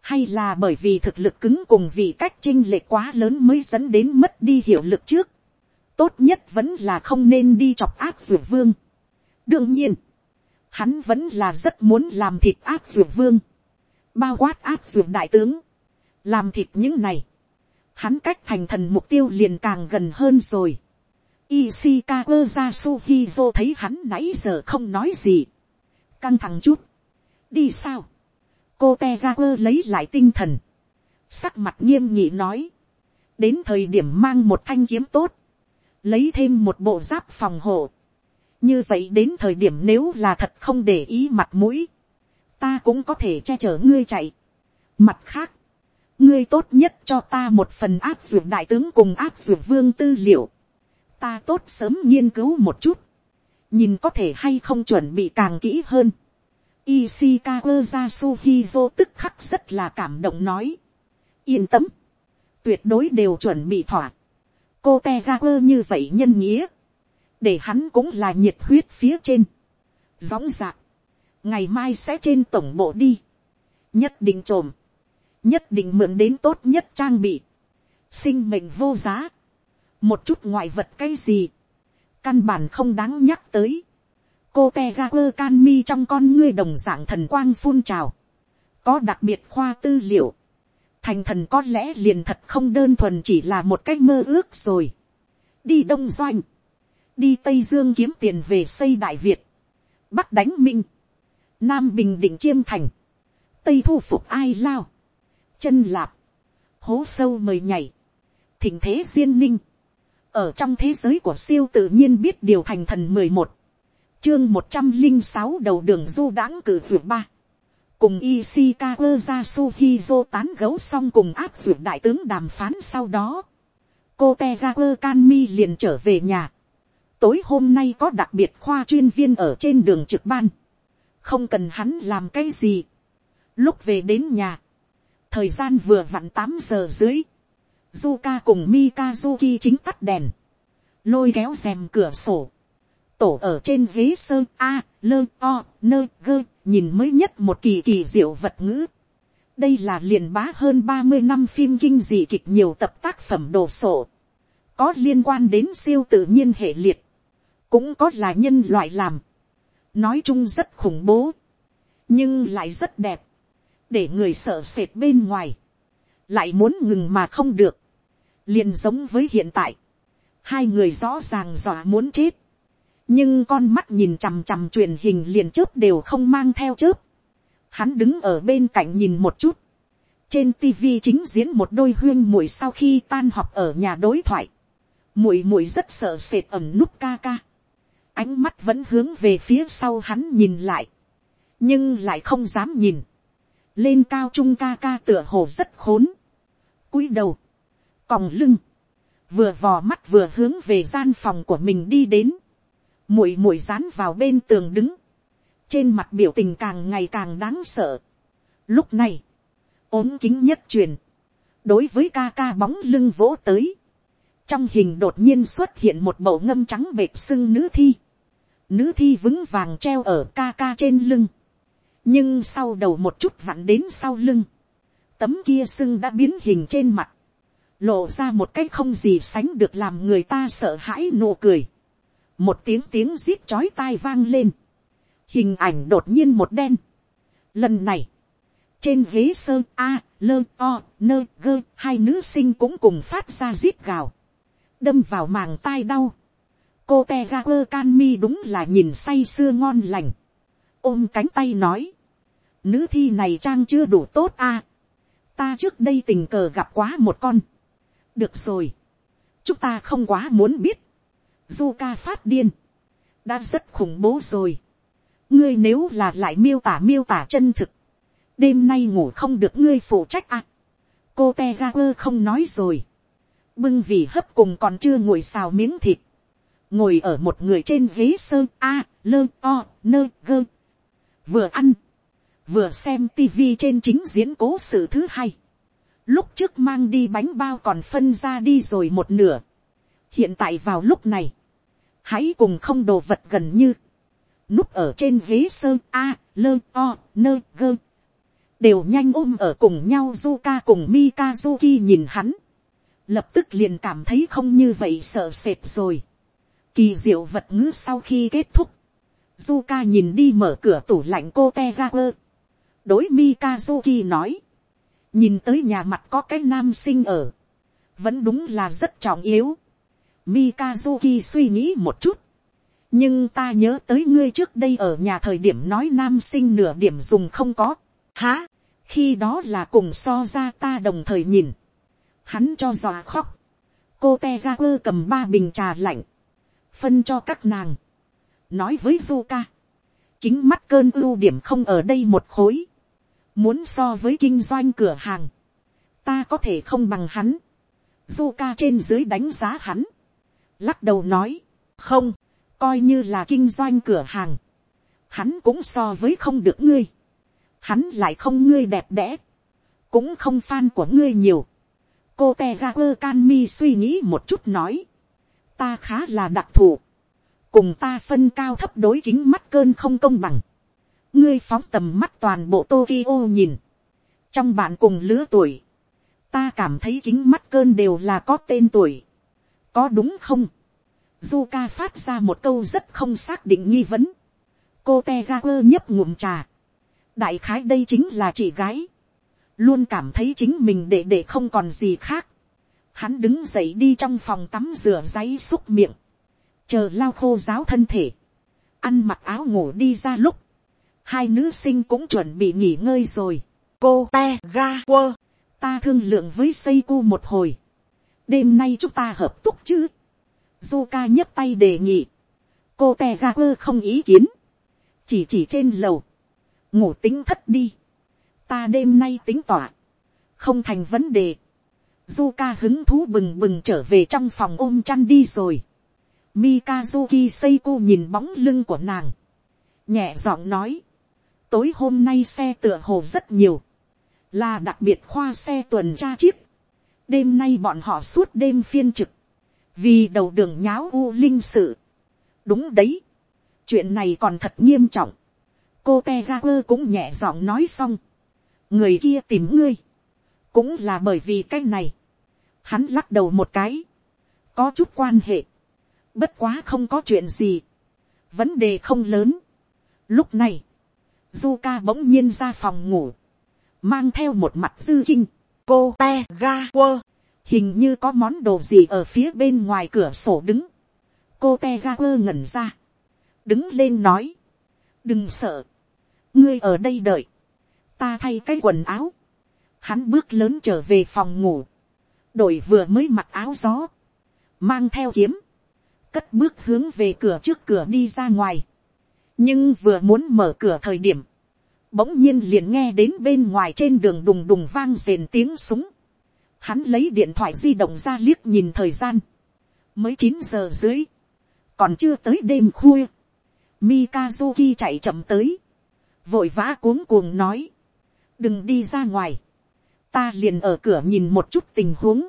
Hay là bởi vì thực lực cứng cùng vì cách chinh lệ quá lớn mới dẫn đến mất đi hiệu lực trước. Tốt nhất vẫn là không nên đi chọc áp dụng vương. Đương nhiên, hắn vẫn là rất muốn làm thịt áp dụng vương bao quát áp dụng đại tướng, làm thịt những này, hắn cách thành thần mục tiêu liền càng gần hơn rồi. Ishikawa Yasuhizo thấy hắn nãy giờ không nói gì. Căng thẳng chút. Đi sao? Cô Tegaku lấy lại tinh thần. Sắc mặt nghiêm nghị nói. Đến thời điểm mang một thanh kiếm tốt. Lấy thêm một bộ giáp phòng hộ. Như vậy đến thời điểm nếu là thật không để ý mặt mũi ta cũng có thể che chở ngươi chạy. Mặt khác, ngươi tốt nhất cho ta một phần áp dụng đại tướng cùng áp dụng vương tư liệu. Ta tốt sớm nghiên cứu một chút. Nhìn có thể hay không chuẩn bị càng kỹ hơn. Ishikawa Yasuhizo tức khắc rất là cảm động nói. Yên tâm. Tuyệt đối đều chuẩn bị thỏa. Cô Tegaku như vậy nhân nghĩa. Để hắn cũng là nhiệt huyết phía trên. Gióng dạc ngày mai sẽ trên tổng bộ đi, nhất định trồm, nhất định mượn đến tốt nhất trang bị, sinh mệnh vô giá, một chút ngoại vật cái gì, căn bản không đáng nhắc tới, cô te ga quơ can mi trong con ngươi đồng dạng thần quang phun trào, có đặc biệt khoa tư liệu, thành thần có lẽ liền thật không đơn thuần chỉ là một cái mơ ước rồi, đi đông doanh, đi tây dương kiếm tiền về xây đại việt, bắc đánh minh, nam bình định chiêm thành, tây thu phục ai lao, chân lạp, hố sâu mời nhảy, thỉnh thế duyên ninh, ở trong thế giới của siêu tự nhiên biết điều thành thần mười một, chương một trăm linh sáu đầu đường du đãng cử vượt ba, cùng Ishikawa Yasuhizo tán gấu xong cùng áp vượt đại tướng đàm phán sau đó, cô Tegaku Kanmi liền trở về nhà. Tối hôm nay có đặc biệt khoa chuyên viên ở trên đường trực ban. Không cần hắn làm cái gì. lúc về đến nhà, thời gian vừa vặn tám giờ dưới, Zuka cùng Mikazuki chính tắt đèn, lôi kéo rèm cửa sổ, tổ ở trên ghế sơn a, lơ o, nơ gơ, nhìn mới nhất một kỳ kỳ diệu vật ngữ. đây là liền bá hơn ba mươi năm phim kinh dị kịch nhiều tập tác phẩm đồ sổ, có liên quan đến siêu tự nhiên hệ liệt, cũng có là nhân loại làm, nói chung rất khủng bố, nhưng lại rất đẹp, để người sợ sệt bên ngoài, lại muốn ngừng mà không được, liền giống với hiện tại, hai người rõ ràng dọa muốn chết, nhưng con mắt nhìn chằm chằm truyền hình liền chớp đều không mang theo chớp, hắn đứng ở bên cạnh nhìn một chút, trên tv chính diễn một đôi huyên muội sau khi tan họp ở nhà đối thoại, muội muội rất sợ sệt ẩm nút ca ca, ánh mắt vẫn hướng về phía sau hắn nhìn lại, nhưng lại không dám nhìn, lên cao trung ca ca tựa hồ rất khốn, cúi đầu, còng lưng, vừa vò mắt vừa hướng về gian phòng của mình đi đến, muội muội dán vào bên tường đứng, trên mặt biểu tình càng ngày càng đáng sợ. Lúc này, ốm kính nhất truyền, đối với ca ca bóng lưng vỗ tới, trong hình đột nhiên xuất hiện một bầu ngâm trắng bệt sưng nữ thi, nữ thi vững vàng treo ở ca ca trên lưng, nhưng sau đầu một chút vặn đến sau lưng, tấm kia sưng đã biến hình trên mặt, lộ ra một cái không gì sánh được làm người ta sợ hãi nụ cười, một tiếng tiếng rít chói tai vang lên, hình ảnh đột nhiên một đen. Lần này, trên ghế sơ a, lơ o, nơ gơ, hai nữ sinh cũng cùng phát ra rít gào, đâm vào màng tai đau. cô te ga quơ can mi đúng là nhìn say sưa ngon lành, ôm cánh tay nói, nữ thi này trang chưa đủ tốt a, ta trước đây tình cờ gặp quá một con, được rồi, chúng ta không quá muốn biết, du ca phát điên, đã rất khủng bố rồi, ngươi nếu là lại miêu tả miêu tả chân thực, đêm nay ngủ không được ngươi phụ trách à. cô te ga quơ không nói rồi, bưng vì hấp cùng còn chưa ngồi xào miếng thịt, ngồi ở một người trên ghế sơn a, lơ o, nơ gơ, vừa ăn, vừa xem tivi trên chính diễn cố sự thứ hai, lúc trước mang đi bánh bao còn phân ra đi rồi một nửa, hiện tại vào lúc này, hãy cùng không đồ vật gần như, núp ở trên ghế sơ a, lơ o, nơ gơ, đều nhanh ôm ở cùng nhau Zuka cùng Mikazuki nhìn hắn, lập tức liền cảm thấy không như vậy sợ sệt rồi. Kỳ diệu vật ngữ sau khi kết thúc, Zuka nhìn đi mở cửa tủ lạnh cô Tegaper. đối Mikazuki nói, nhìn tới nhà mặt có cái nam sinh ở, vẫn đúng là rất trọng yếu. Mikazuki suy nghĩ một chút, nhưng ta nhớ tới ngươi trước đây ở nhà thời điểm nói nam sinh nửa điểm dùng không có. Hả, khi đó là cùng so ra ta đồng thời nhìn. Hắn cho dọa khóc. cô te ga quơ cầm ba bình trà lạnh, phân cho các nàng. nói với Zuka, kính mắt cơn ưu điểm không ở đây một khối muốn so với kinh doanh cửa hàng, ta có thể không bằng hắn. Zuka trên dưới đánh giá hắn, lắc đầu nói, không, coi như là kinh doanh cửa hàng, hắn cũng so với không được ngươi, hắn lại không ngươi đẹp đẽ, cũng không fan của ngươi nhiều. cô te ga quơ can mi suy nghĩ một chút nói, ta khá là đặc thù, cùng ta phân cao thấp đối kính mắt cơn không công bằng, ngươi phóng tầm mắt toàn bộ Tokyo nhìn, trong bạn cùng lứa tuổi, ta cảm thấy kính mắt cơn đều là có tên tuổi, có đúng không, Zuka phát ra một câu rất không xác định nghi vấn. Cô Tegaku nhấp ngụm trà. Đại khái đây chính là chị gái. Luôn cảm thấy chính mình để để không còn gì khác. Hắn đứng dậy đi trong phòng tắm rửa giấy xúc miệng. Chờ lau khô giáo thân thể. Ăn mặc áo ngủ đi ra lúc. Hai nữ sinh cũng chuẩn bị nghỉ ngơi rồi. Cô te ga quơ, Ta thương lượng với Seiko một hồi. Đêm nay chúng ta hợp túc chứ du ca nhấc tay đề nghị. Cô te ga quơ không ý kiến. Chỉ chỉ trên lầu. Ngủ tính thất đi. Ta đêm nay tính tỏa. Không thành vấn đề. du ca hứng thú bừng bừng trở về trong phòng ôm chăn đi rồi. Mikazuki Seiko nhìn bóng lưng của nàng. Nhẹ giọng nói. Tối hôm nay xe tựa hồ rất nhiều. Là đặc biệt khoa xe tuần tra chiếc. Đêm nay bọn họ suốt đêm phiên trực vì đầu đường nháo u linh sự. đúng đấy, chuyện này còn thật nghiêm trọng. cô te ga quơ cũng nhẹ giọng nói xong. người kia tìm ngươi, cũng là bởi vì cái này. hắn lắc đầu một cái, có chút quan hệ, bất quá không có chuyện gì, vấn đề không lớn. lúc này, Zuka bỗng nhiên ra phòng ngủ, mang theo một mặt dư kinh, cô te ga quơ, hình như có món đồ gì ở phía bên ngoài cửa sổ đứng, cô te ga quơ ngẩn ra, đứng lên nói, đừng sợ, ngươi ở đây đợi, ta thay cái quần áo, hắn bước lớn trở về phòng ngủ, đổi vừa mới mặc áo gió, mang theo kiếm, cất bước hướng về cửa trước cửa đi ra ngoài, nhưng vừa muốn mở cửa thời điểm, bỗng nhiên liền nghe đến bên ngoài trên đường đùng đùng vang rền tiếng súng, Hắn lấy điện thoại di động ra liếc nhìn thời gian. Mới chín giờ dưới. Còn chưa tới đêm khuya. Mikazuki chạy chậm tới. Vội vã cuống cuồng nói. Đừng đi ra ngoài. Ta liền ở cửa nhìn một chút tình huống.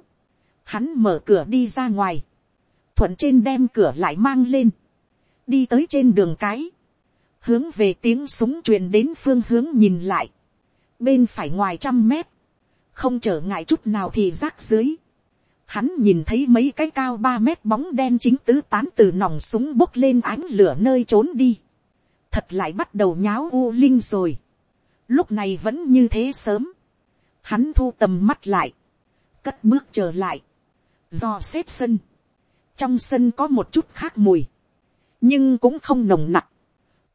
Hắn mở cửa đi ra ngoài. Thuận trên đem cửa lại mang lên. Đi tới trên đường cái. Hướng về tiếng súng truyền đến phương hướng nhìn lại. Bên phải ngoài trăm mét. Không trở ngại chút nào thì rác dưới hắn nhìn thấy mấy cái cao ba mét bóng đen chính tứ tán từ nòng súng bốc lên ánh lửa nơi trốn đi. Thật lại bắt đầu nháo u linh rồi. Lúc này vẫn như thế sớm. Hắn thu tầm mắt lại. Cất bước trở lại. Do xếp sân. Trong sân có một chút khác mùi. Nhưng cũng không nồng nặc.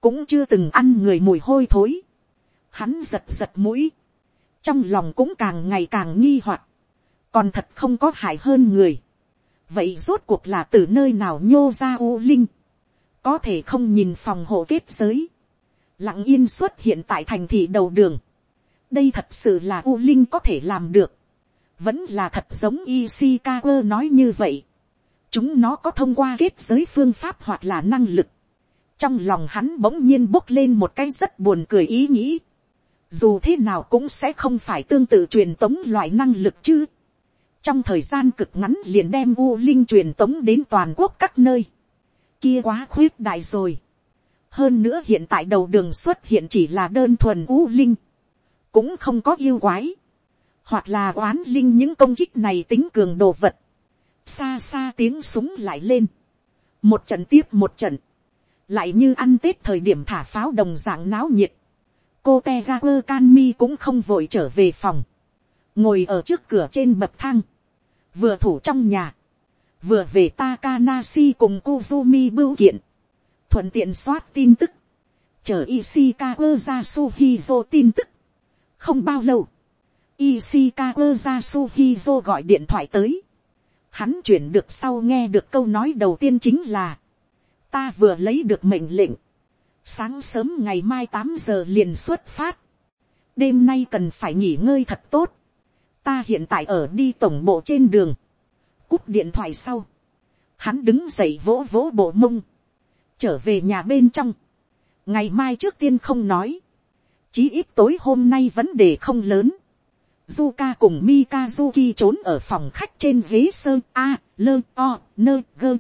Cũng chưa từng ăn người mùi hôi thối. Hắn giật giật mũi. Trong lòng cũng càng ngày càng nghi hoặc còn thật không có hại hơn người. vậy rốt cuộc là từ nơi nào nhô ra u linh, có thể không nhìn phòng hộ kết giới, lặng yên xuất hiện tại thành thị đầu đường. đây thật sự là u linh có thể làm được, vẫn là thật giống Ishikawa nói như vậy. chúng nó có thông qua kết giới phương pháp hoặc là năng lực trong lòng hắn bỗng nhiên bốc lên một cái rất buồn cười ý nghĩ. dù thế nào cũng sẽ không phải tương tự truyền tống loại năng lực chứ. Trong thời gian cực ngắn liền đem u linh truyền tống đến toàn quốc các nơi, kia quá khuyết đại rồi. hơn nữa hiện tại đầu đường xuất hiện chỉ là đơn thuần u linh, cũng không có yêu quái, hoặc là oán linh những công kích này tính cường đồ vật, xa xa tiếng súng lại lên, một trận tiếp một trận, lại như ăn tết thời điểm thả pháo đồng dạng náo nhiệt, cô te ga quơ can mi cũng không vội trở về phòng, ngồi ở trước cửa trên bậc thang, vừa thủ trong nhà, vừa về Takanashi cùng Kuzumi bưu kiện, thuận tiện soát tin tức, chờ Ishikawa ra Suhizo tin tức. Không bao lâu, Ishikawa ra Suhizo gọi điện thoại tới. Hắn chuyển được sau nghe được câu nói đầu tiên chính là, ta vừa lấy được mệnh lệnh, sáng sớm ngày mai tám giờ liền xuất phát, đêm nay cần phải nghỉ ngơi thật tốt, ta hiện tại ở đi tổng bộ trên đường, cúp điện thoại sau, hắn đứng dậy vỗ vỗ bộ mông, trở về nhà bên trong, ngày mai trước tiên không nói, chí ít tối hôm nay vấn đề không lớn, Zuka cùng Mikazuki trốn ở phòng khách trên ghế sơn A, lơ, o, nơ, gơ.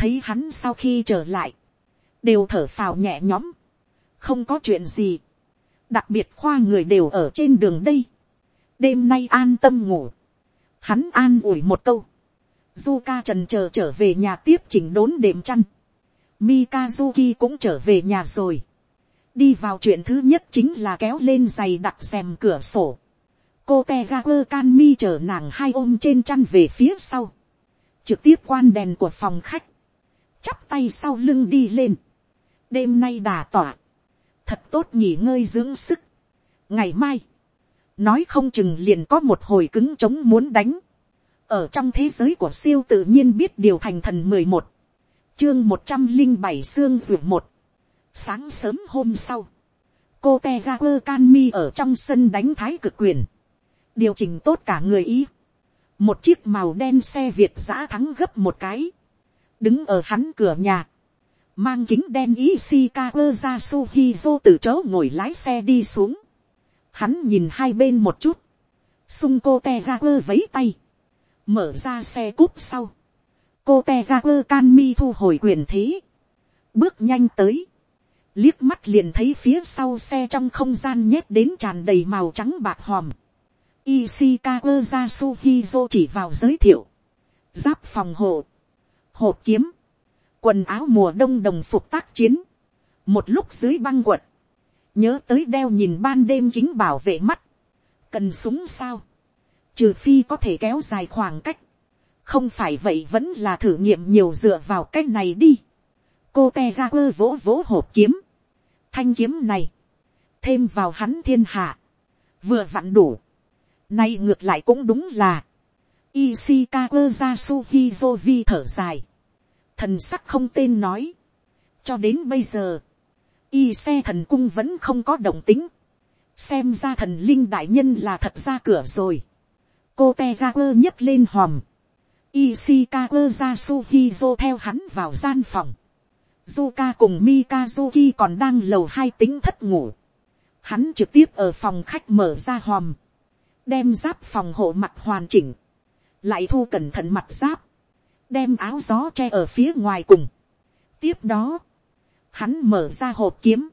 Thấy hắn sau khi trở lại, đều thở phào nhẹ nhõm. Không có chuyện gì. Đặc biệt khoa người đều ở trên đường đây đêm nay an tâm ngủ, hắn an ủi một câu, Zuka trần chờ trở về nhà tiếp chỉnh đốn đệm chăn, Mikazuki cũng trở về nhà rồi, đi vào chuyện thứ nhất chính là kéo lên giày đặt xem cửa sổ, cô te ga quơ can mi chở nàng hai ôm trên chăn về phía sau, trực tiếp quan đèn của phòng khách, chắp tay sau lưng đi lên, đêm nay đà tỏa, thật tốt nghỉ ngơi dưỡng sức, ngày mai, nói không chừng liền có một hồi cứng trống muốn đánh. ở trong thế giới của siêu tự nhiên biết điều thành thần mười một, chương một trăm linh bảy xương ruột một, sáng sớm hôm sau, cô te ga quơ can mi ở trong sân đánh thái cực quyền, điều chỉnh tốt cả người ý, một chiếc màu đen xe việt giã thắng gấp một cái, đứng ở hắn cửa nhà, mang kính đen ý Ishikawa ra Suhizo từ chỗ ngồi lái xe đi xuống. Hắn nhìn hai bên một chút. Sung cô te quơ vấy tay. Mở ra xe cúp sau. Cô te ga quơ can mi thu hồi quyền thế. Bước nhanh tới. Liếc mắt liền thấy phía sau xe trong không gian nhét đến tràn đầy màu trắng bạc hòm. Ishikawa Yasuhizo chỉ vào giới thiệu. Giáp phòng hộ. Hộp kiếm. Quần áo mùa đông đồng phục tác chiến. Một lúc dưới băng quật nhớ tới đeo nhìn ban đêm kính bảo vệ mắt, cần súng sao, trừ phi có thể kéo dài khoảng cách, không phải vậy vẫn là thử nghiệm nhiều dựa vào cách này đi. cô te ra quơ vỗ vỗ hộp kiếm, thanh kiếm này, thêm vào hắn thiên hạ, vừa vặn đủ, nay ngược lại cũng đúng là, Ishikawa Yasuhizovi thở dài. Thần sắc không tên nói. Cho đến bây giờ, y xe thần cung vẫn không có động tính, xem ra thần linh đại nhân là thật ra cửa rồi. cô te ra quơ nhấc lên hòm, Ishikawa Yasuhizo theo hắn vào gian phòng. Zuka cùng Mikazuki còn đang lầu hai tính thất ngủ. Hắn trực tiếp ở phòng khách mở ra hòm. Đem giáp phòng hộ mặt hoàn chỉnh. Lại thu cẩn thận mặt giáp. Đem áo gió che ở phía ngoài cùng. Tiếp đó. Hắn mở ra hộp kiếm.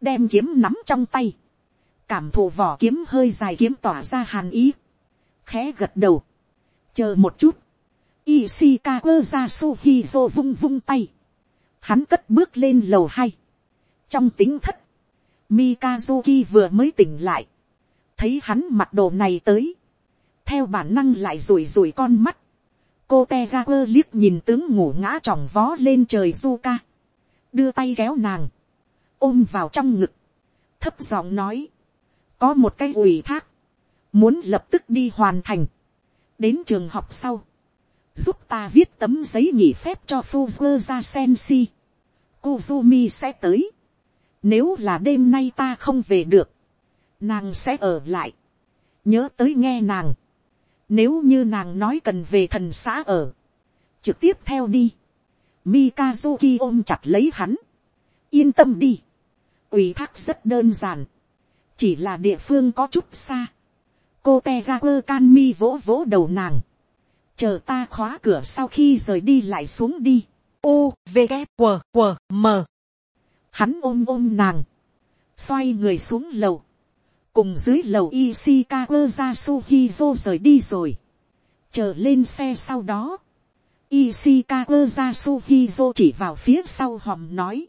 Đem kiếm nắm trong tay. Cảm thụ vỏ kiếm hơi dài kiếm tỏa ra hàn ý. Khẽ gật đầu. Chờ một chút Ishikawa Yasuhizo vung vung tay. Hắn cất bước lên lầu hai. Trong tính thất. Mikazuki vừa mới tỉnh lại. Thấy hắn mặc đồ này tới. Theo bản năng lại rủi rủi con mắt. Cô Tegaku liếc nhìn tướng ngủ ngã tròng vó lên trời Zuka. Đưa tay kéo nàng. Ôm vào trong ngực. Thấp giọng nói. Có một cái ủy thác. Muốn lập tức đi hoàn thành. Đến trường học sau giúp ta viết tấm giấy nghỉ phép cho Fuzzer ra Sensi. Kuzumi sẽ tới. Nếu là đêm nay ta không về được, nàng sẽ ở lại. Nhớ tới nghe nàng. Nếu như nàng nói cần về thần xã ở, trực tiếp theo đi. Mikazuki ôm chặt lấy hắn. Yên tâm đi. ủy thác rất đơn giản. Chỉ là địa phương có chút xa. Cô Tegaku Kanmi vỗ vỗ đầu nàng chờ ta khóa cửa sau khi rời đi lại xuống đi. U, V, K, W, W, M. Hắn ôm ôm nàng, xoay người xuống lầu, cùng dưới lầu Ishikawa ra rời đi rồi. Chờ lên xe sau đó, Ishikawa ra chỉ vào phía sau hòm nói.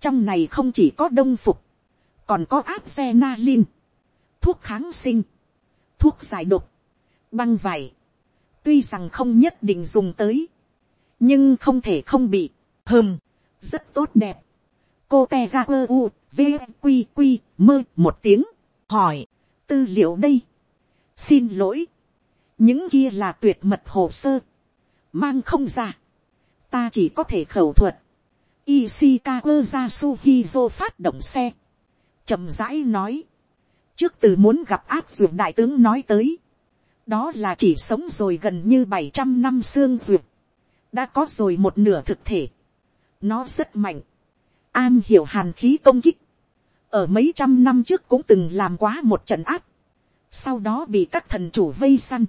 Trong này không chỉ có đông phục, còn có áp xe na lin, thuốc kháng sinh, thuốc giải độc, băng vải, tuy rằng không nhất định dùng tới, nhưng không thể không bị, hơm, rất tốt đẹp. cô te ra quơ u, v, mơ một tiếng, hỏi, tư liệu đây, xin lỗi, những kia là tuyệt mật hồ sơ, mang không ra, ta chỉ có thể khẩu thuật, Ishikawa Yasuhizo phát động xe. chậm rãi nói. Trước từ muốn gặp áp dụng đại tướng nói tới. Đó là chỉ sống rồi gần như bảy trăm năm xương duyệt, đã có rồi một nửa thực thể, nó rất mạnh, an hiểu hàn khí công kích, ở mấy trăm năm trước cũng từng làm quá một trận áp, sau đó bị các thần chủ vây săn,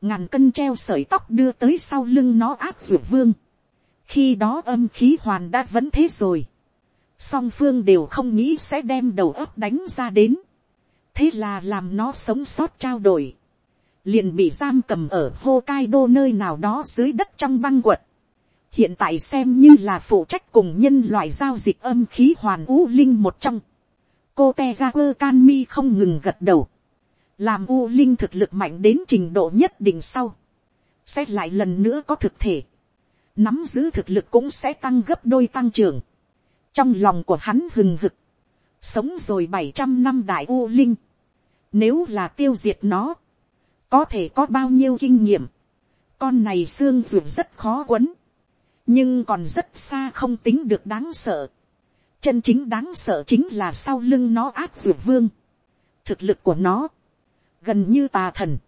ngàn cân treo sợi tóc đưa tới sau lưng nó áp duyệt vương, khi đó âm khí hoàn đã vẫn thế rồi, song phương đều không nghĩ sẽ đem đầu óc đánh ra đến, thế là làm nó sống sót trao đổi, liền bị giam cầm ở Hokkaido nơi nào đó dưới đất trong băng quật. Hiện tại xem như là phụ trách cùng nhân loại giao dịch âm khí hoàn u linh một trong. Cô Tegra Can Mi không ngừng gật đầu. Làm u linh thực lực mạnh đến trình độ nhất định sau. Sẽ lại lần nữa có thực thể. Nắm giữ thực lực cũng sẽ tăng gấp đôi tăng trưởng. Trong lòng của hắn hừng hực. Sống rồi bảy trăm năm đại u linh. Nếu là tiêu diệt nó có thể có bao nhiêu kinh nghiệm, con này xương ruột rất khó quấn, nhưng còn rất xa không tính được đáng sợ chân chính đáng sợ chính là sau lưng nó áp dược vương, thực lực của nó, gần như tà thần.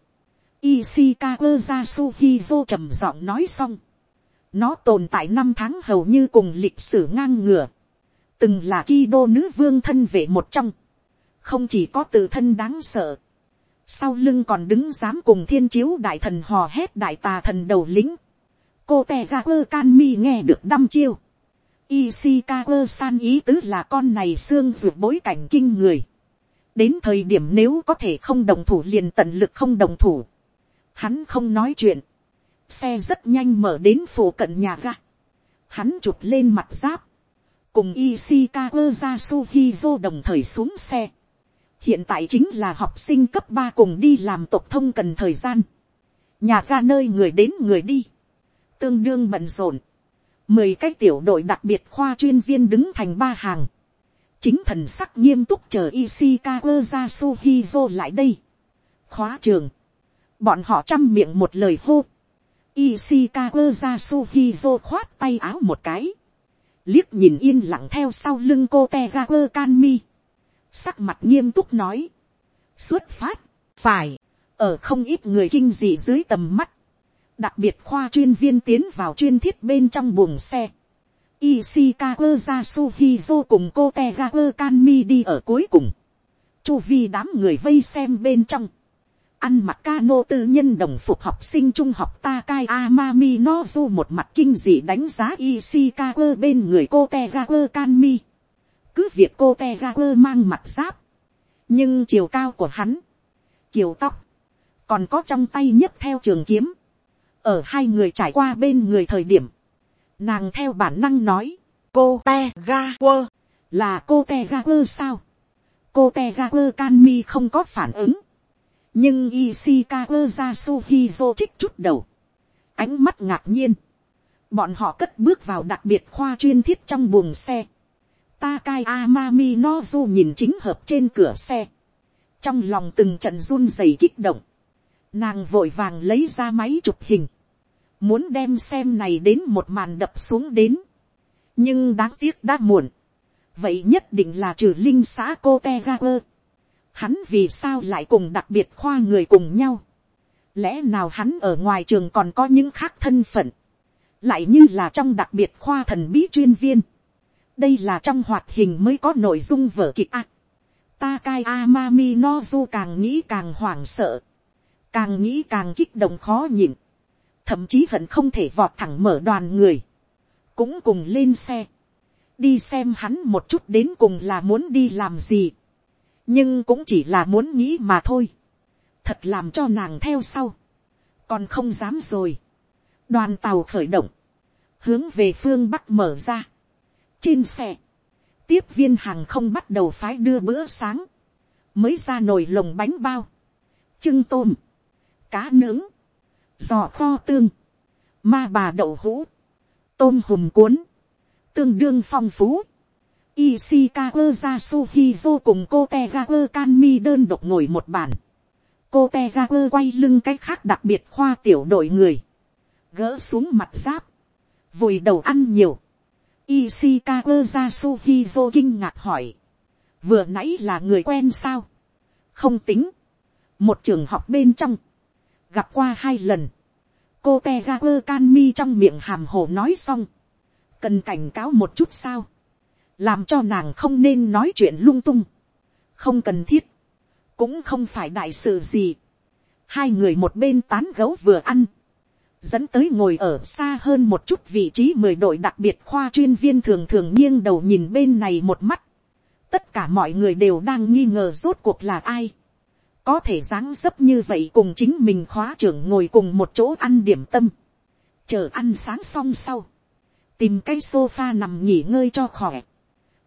Ishikawa Yasuhizo trầm giọng nói xong. Nó tồn tại năm tháng hầu như cùng lịch sử ngang ngửa. Từng là Kido nữ vương thân vệ một trong. Không chỉ có tự thân đáng sợ sau lưng còn đứng dám cùng thiên chiếu đại thần hò hét đại tà thần đầu lính. cô tè ga quơ can mi nghe được đăm chiêu. Ishikawa san ý tứ là con này xương ruột bối cảnh kinh người. đến thời điểm nếu có thể không đồng thủ liền tận lực không đồng thủ. hắn không nói chuyện. xe rất nhanh mở đến phủ cận nhà ga. hắn chụp lên mặt giáp. cùng Ishikawa ra suhizo đồng thời xuống xe hiện tại chính là học sinh cấp ba cùng đi làm tộc thông cần thời gian, nhà ra nơi người đến người đi, tương đương bận rộn, mười cái tiểu đội đặc biệt khoa chuyên viên đứng thành ba hàng, chính thần sắc nghiêm túc chờ Ishikawa ra Suhizo lại đây. khóa trường, bọn họ chăm miệng một lời hô, Ishikawa ra Suhizo khoát tay áo một cái, liếc nhìn yên lặng theo sau lưng cô tegakur canmi, sắc mặt nghiêm túc nói, xuất phát, phải, ở không ít người kinh dị dưới tầm mắt, đặc biệt khoa chuyên viên tiến vào chuyên thiết bên trong buồng xe, Ishikawa Yasuhizo cùng cô Tegaku Kanmi đi ở cuối cùng. Chu vi đám người vây xem bên trong. Ăn mặc cano tư nhân đồng phục học sinh trung học Takai Amami Nozu một mặt kinh dị đánh giá Ishikawa bên người cô Tegaku Kanmi. Cứ việc cô mang mặt giáp. Nhưng chiều cao của hắn. Kiều tóc. Còn có trong tay nhất theo trường kiếm. Ở hai người trải qua bên người thời điểm Nàng theo bản năng nói, cô te ga quơ, là cô te ga quơ sao? Cô te ga quơ can mi không có phản ứng. Nhưng Ishikawa Yasuhizo trích chút đầu. Ánh mắt ngạc nhiên. Bọn họ cất bước vào đặc biệt khoa chuyên thiết trong buồng xe. Takai Amami Nozu nhìn chính hợp trên cửa xe. Trong lòng từng trận run rẩy kích động. Nàng vội vàng lấy ra máy chụp hình muốn đem xem này đến một màn đập xuống đến, nhưng đáng tiếc đã muộn, vậy nhất định là trừ linh xã cô te ga quơ, hắn vì sao lại cùng đặc biệt khoa người cùng nhau, lẽ nào hắn ở ngoài trường còn có những khác thân phận, lại như là trong đặc biệt khoa thần bí chuyên viên, đây là trong hoạt hình mới có nội dung vở kịch ác. Takai Amami Nozu càng nghĩ càng hoảng sợ. Càng nghĩ càng kích động khó nhịn thậm chí hận không thể vọt thẳng mở đoàn người, cũng cùng lên xe, đi xem hắn một chút đến cùng là muốn đi làm gì, nhưng cũng chỉ là muốn nghĩ mà thôi, thật làm cho nàng theo sau, còn không dám rồi, đoàn tàu khởi động, hướng về phương bắc mở ra, trên xe, tiếp viên hàng không bắt đầu phái đưa bữa sáng, mới ra nồi lồng bánh bao, trưng tôm, cá nướng, giò kho tương, ma bà đậu hũ, tôm hùm cuốn, tương đương phong phú. Ishikawa Yasuhizo cùng cô Tegaku Kanmi đơn độc ngồi một bàn. Cô Tegaku quay lưng cách khác đặc biệt khoa tiểu đội người. Gỡ xuống mặt giáp. Vùi đầu ăn nhiều. Ishikawa Yasuhizo kinh ngạc hỏi. Vừa nãy là người quen sao? Không tính. Một trường học bên trong gặp qua hai lần, cô te ga quơ can mi trong miệng hàm hồ nói xong, cần cảnh cáo một chút sao, làm cho nàng không nên nói chuyện lung tung, không cần thiết, cũng không phải đại sự gì, hai người một bên tán gấu vừa ăn, dẫn tới ngồi ở xa hơn một chút vị trí mười đội đặc biệt khoa chuyên viên thường thường nghiêng đầu nhìn bên này một mắt, tất cả mọi người đều đang nghi ngờ rốt cuộc là ai, có thể dáng dấp như vậy cùng chính mình khóa trưởng ngồi cùng một chỗ ăn điểm tâm, chờ ăn sáng xong sau, tìm cái sofa nằm nghỉ ngơi cho khỏe.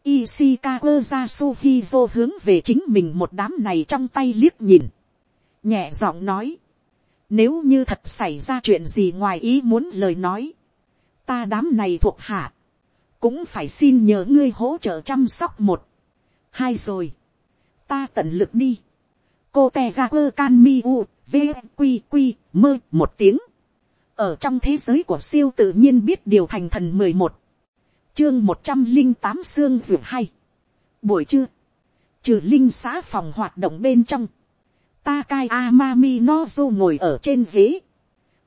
Ishikawa Yasuhizo hướng về chính mình một đám này trong tay liếc nhìn. Nhẹ giọng nói. Nếu như thật xảy ra chuyện gì ngoài ý muốn lời nói. Ta đám này thuộc hạ. Cũng phải xin nhờ ngươi hỗ trợ chăm sóc một. Hai rồi. Ta tận lực đi cô te ga quơ can mi u, v, q q mơ một tiếng ở trong thế giới của siêu tự nhiên biết điều thành thần mười một chương một trăm linh tám xương ruột hay buổi trưa trừ linh xã phòng hoạt động bên trong Takai Amami Nozu ngồi ở trên ghế.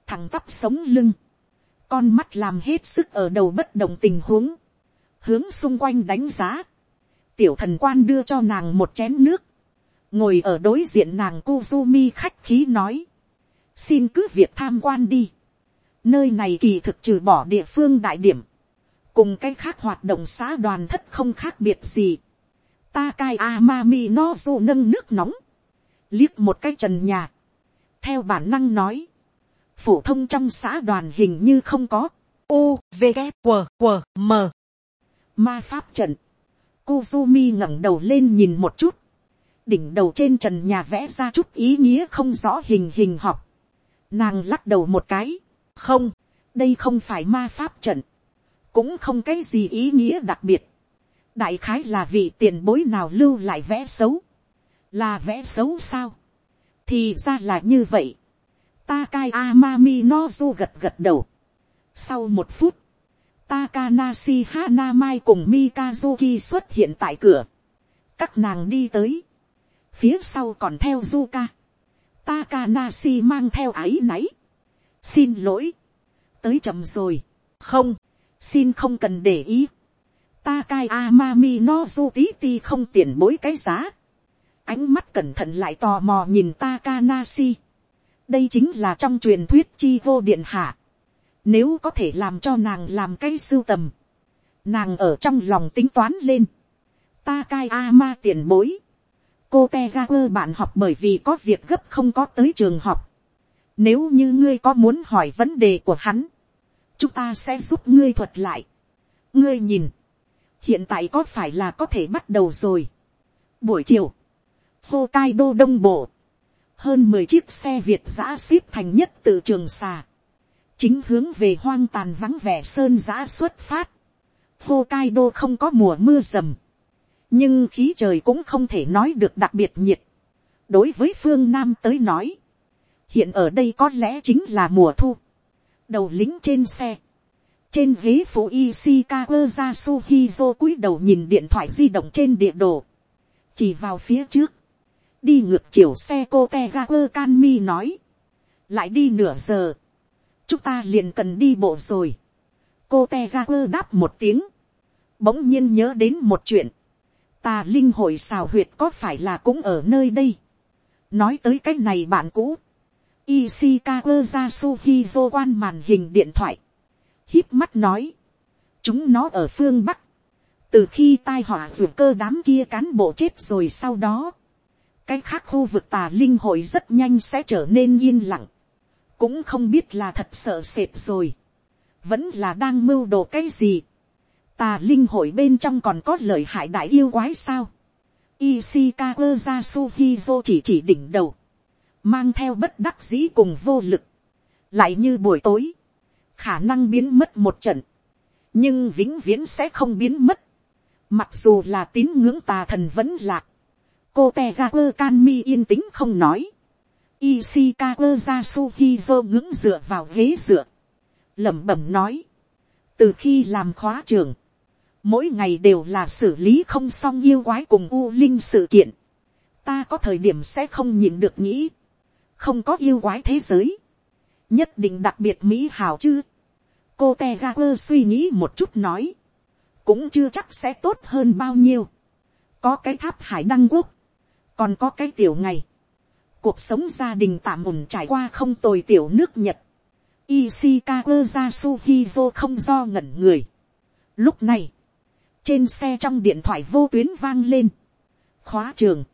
Thằng tắp sống lưng. Con mắt làm hết sức ở đầu bất động tình huống. Hướng xung quanh đánh giá. Tiểu thần quan đưa cho nàng một chén nước ngồi ở đối diện nàng Kuzumi khách khí nói, xin cứ việc tham quan đi. Nơi này kỳ thực trừ bỏ địa phương đại điểm, cùng cái khác hoạt động xã đoàn thất không khác biệt gì. Takai Amami no nâng nước nóng, liếc một cái trần nhà, theo bản năng nói, phổ thông trong xã đoàn hình như không có, u, v, g, w w m. Ma pháp trận, Kuzumi ngẩng đầu lên nhìn một chút, đỉnh đầu trên trần nhà vẽ ra chút ý nghĩa không rõ hình hình học. Nàng lắc đầu một cái. Không, đây không phải ma pháp trận. Cũng không cái gì ý nghĩa đặc biệt. Đại khái là vị tiền bối nào lưu lại vẽ xấu. Là vẽ xấu sao? Thì ra là như vậy. Takai Amami Nozu gật gật đầu. Sau một phút, Takanashi Hanamai cùng Mikazuki xuất hiện tại cửa. Các nàng đi tới phía sau còn theo Zuka. Takanashi mang theo ái náy. xin lỗi, tới chậm rồi, không, xin không cần để ý. Takai Amami no du tí ti không tiền bối cái giá. Ánh mắt cẩn thận lại tò mò nhìn Takanashi. Đây chính là trong truyền thuyết chi vô điện hạ. Nếu có thể làm cho nàng làm cái sưu tầm. Nàng ở trong lòng tính toán lên. Takai Ama tiền bối. Cô Tegaper bạn học bởi vì có việc gấp không có tới trường học. Nếu như ngươi có muốn hỏi vấn đề của hắn. Chúng ta sẽ giúp ngươi thuật lại. Ngươi nhìn hiện tại có phải là có thể bắt đầu rồi. buổi chiều, Hokkaido đông bộ, hơn mười chiếc xe việt giã xếp thành nhất từ trường xà, chính hướng về hoang tàn vắng vẻ sơn giã xuất phát. Hokkaido không có mùa mưa rầm, nhưng khí trời cũng không thể nói được đặc biệt nhiệt. đối với phương nam tới nói, hiện ở đây có lẽ chính là mùa thu. đầu lính trên xe, trên ghế phụ Ishikawa Yasuhizo cúi đầu nhìn điện thoại di động trên địa đồ. Chỉ vào phía trước. Đi ngược chiều xe cô Tegaku Kanmi nói. Lại đi nửa giờ. Chúng ta liền cần đi bộ rồi. Cô Tegaku đáp một tiếng. Bỗng nhiên nhớ đến một chuyện. Tà linh hội xào huyệt có phải là cũng ở nơi đây. Nói tới cái này bạn cũ. Ishikawa Yasuhizo quan màn hình điện thoại. Híp mắt nói, chúng nó ở phương bắc, từ khi tai họa ruột cơ đám kia cán bộ chết rồi sau đó, cái khác khu vực tà linh hội rất nhanh sẽ trở nên yên lặng, cũng không biết là thật sợ sệt rồi, vẫn là đang mưu đồ cái gì, tà linh hội bên trong còn có lời hại đại yêu quái sao, Ishikawa Yasuhizo chỉ chỉ đỉnh đầu, mang theo bất đắc dĩ cùng vô lực, lại như buổi tối, khả năng biến mất một trận, nhưng vĩnh viễn sẽ không biến mất. Mặc dù là tín ngưỡng tà thần vẫn lạc, cô te ga quơ can mi yên tĩnh không nói. Ishikawa Yasuhizo ngưỡng dựa vào ghế dựa, lẩm bẩm nói. từ khi làm khóa trường, mỗi ngày đều là xử lý không xong yêu quái cùng u linh sự kiện. ta có thời điểm sẽ không nhìn được nghĩ, không có yêu quái thế giới, nhất định đặc biệt mỹ hào chứ. Cô te ga quơ suy nghĩ một chút nói, cũng chưa chắc sẽ tốt hơn bao nhiêu. có cái tháp hải đăng quốc, còn có cái tiểu ngày, cuộc sống gia đình tạm ổn trải qua không tồi tiểu nước nhật, Ishikawa Jasuhizo không do ngẩn người. Lúc này, trên xe trong điện thoại vô tuyến vang lên. Khóa trường.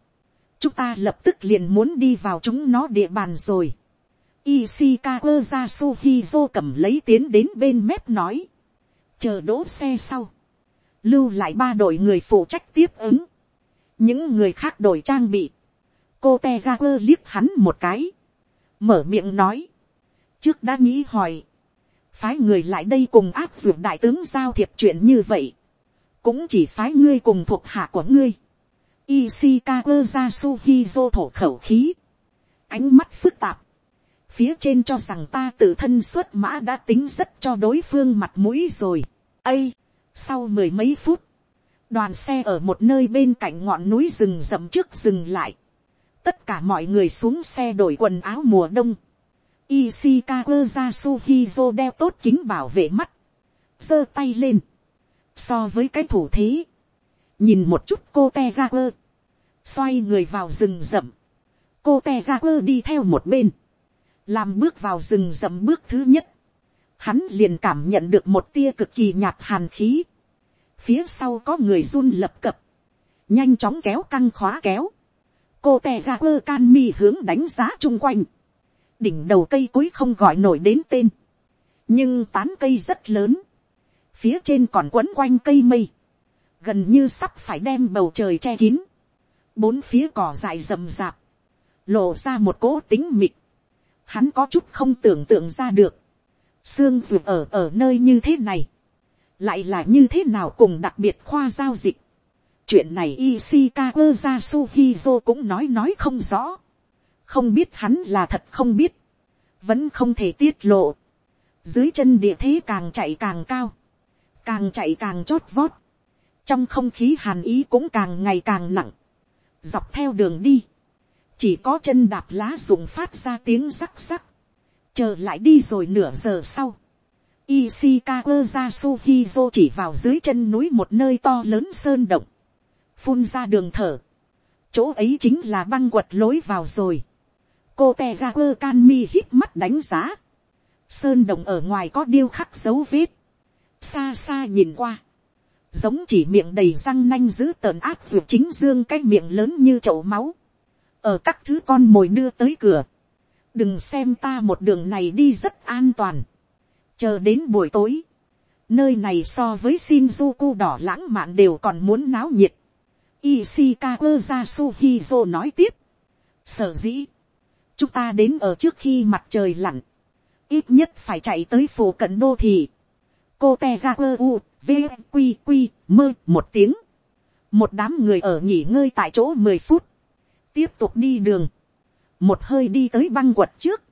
Chúng ta lập tức liền muốn đi vào chúng nó địa bàn rồi. Ishikawa Yasuhizo cầm lấy tiến đến bên mép nói. Chờ đỗ xe sau. Lưu lại ba đội người phụ trách tiếp ứng. Những người khác đổi trang bị. Cô Tegaku liếc hắn một cái. Mở miệng nói. Trước đã nghĩ hỏi. Phái người lại đây cùng áp dụng đại tướng giao thiệp chuyện như vậy. Cũng chỉ phái ngươi cùng thuộc hạ của ngươi. Ishikawa Yasuhizo thổ khẩu khí. Ánh mắt phức tạp phía trên cho rằng ta tự thân xuất mã đã tính rất cho đối phương mặt mũi rồi. ây, sau mười mấy phút, đoàn xe ở một nơi bên cạnh ngọn núi rừng rậm trước dừng lại. tất cả mọi người xuống xe đổi quần áo mùa đông. Ishikawa Yasuhizo đeo tốt kính bảo vệ mắt, giơ tay lên so với cái thủ thế, nhìn một chút cô te ra quơ, xoay người vào rừng rậm, cô te ra quơ đi theo một bên. Làm bước vào rừng rậm bước thứ nhất, hắn liền cảm nhận được một tia cực kỳ nhạt hàn khí, phía sau có người run lập cập, nhanh chóng kéo căng khóa kéo, cô tè ga quơ can mi hướng đánh giá chung quanh, đỉnh đầu cây cối không gọi nổi đến tên, nhưng tán cây rất lớn, phía trên còn quấn quanh cây mây, gần như sắp phải đem bầu trời che kín, bốn phía cỏ dại rậm rạp, lộ ra một cỗ tính mịt, hắn có chút không tưởng tượng ra được, xương ruột ở ở nơi như thế này, lại là như thế nào cùng đặc biệt khoa giao dịch. chuyện này Ishikawa Yasuhizo cũng nói nói không rõ, không biết hắn là thật không biết, vẫn không thể tiết lộ, dưới chân địa thế càng chạy càng cao, càng chạy càng chót vót, trong không khí hàn ý cũng càng ngày càng nặng, dọc theo đường đi, chỉ có chân đạp lá dùng phát ra tiếng rắc rắc, chờ lại đi rồi nửa giờ sau, Ishikawa Yasuhizo chỉ vào dưới chân núi một nơi to lớn sơn động, phun ra đường thở, chỗ ấy chính là băng quật lối vào rồi, cô te ga quơ can mi hít mắt đánh giá, sơn động ở ngoài có điêu khắc dấu vết, xa xa nhìn qua, giống chỉ miệng đầy răng nanh giữ tợn áp vượt chính dương cái miệng lớn như chậu máu, ở các thứ con mồi đưa tới cửa, đừng xem ta một đường này đi rất an toàn, chờ đến buổi tối, nơi này so với Shinjuku đỏ lãng mạn đều còn muốn náo nhiệt. Ishikawa Yasuhizo nói tiếp. Sở dĩ, chúng ta đến ở trước khi mặt trời lặn, ít nhất phải chạy tới phủ cận đô thị cô te ra quơ u, v, q, q, mơ một tiếng. một đám người ở nghỉ ngơi tại chỗ mười phút, tiếp tục đi đường, một hơi đi tới băng quật trước,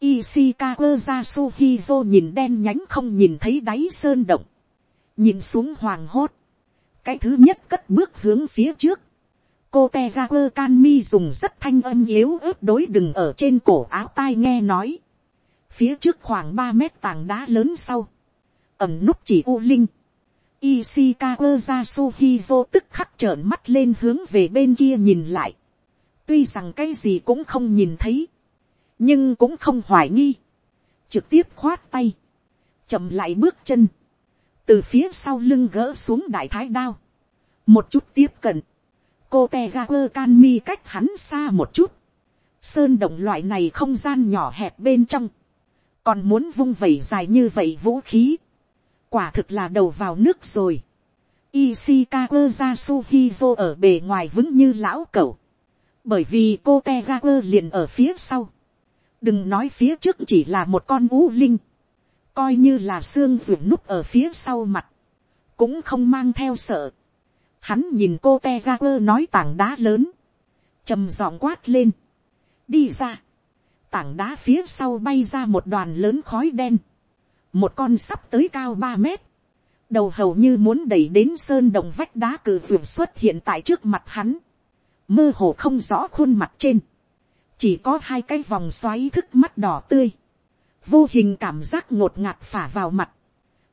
Ishikawa Yasuhizo nhìn đen nhánh không nhìn thấy đáy sơn động. Nhìn xuống hoàng hốt. Cái thứ nhất cất bước hướng phía trước. Cô Tegaku Kanmi dùng rất thanh âm yếu ớt đối đừng ở trên cổ áo tai nghe nói. Phía trước khoảng ba mét tảng đá lớn sau. Ẩm núp chỉ U Linh. Ishikawa Yasuhizo tức khắc trợn mắt lên hướng về bên kia nhìn lại. Tuy rằng cái gì cũng không nhìn thấy nhưng cũng không hoài nghi, trực tiếp khoát tay, chậm lại bước chân, từ phía sau lưng gỡ xuống đại thái đao, một chút tiếp cận, cô Tegaku Kanmi cách hắn xa một chút, sơn động loại này không gian nhỏ hẹp bên trong, còn muốn vung vẩy dài như vậy vũ khí, quả thực là đầu vào nước rồi. Ishikawa Yasuhizo ở bề ngoài vững như lão cẩu, bởi vì cô Tegaku liền ở phía sau, đừng nói phía trước chỉ là một con ngũ linh, coi như là xương ruột núp ở phía sau mặt, cũng không mang theo sợ. Hắn nhìn cô Tegaku nói tảng đá lớn, trầm giọng quát lên, đi ra, tảng đá phía sau bay ra một đoàn lớn khói đen, một con sắp tới cao ba mét, đầu hầu như muốn đẩy đến sơn đồng vách đá cử vườn xuất hiện tại trước mặt hắn, mơ hồ không rõ khuôn mặt trên, chỉ có hai cái vòng xoáy thức mắt đỏ tươi, vô hình cảm giác ngột ngạt phả vào mặt,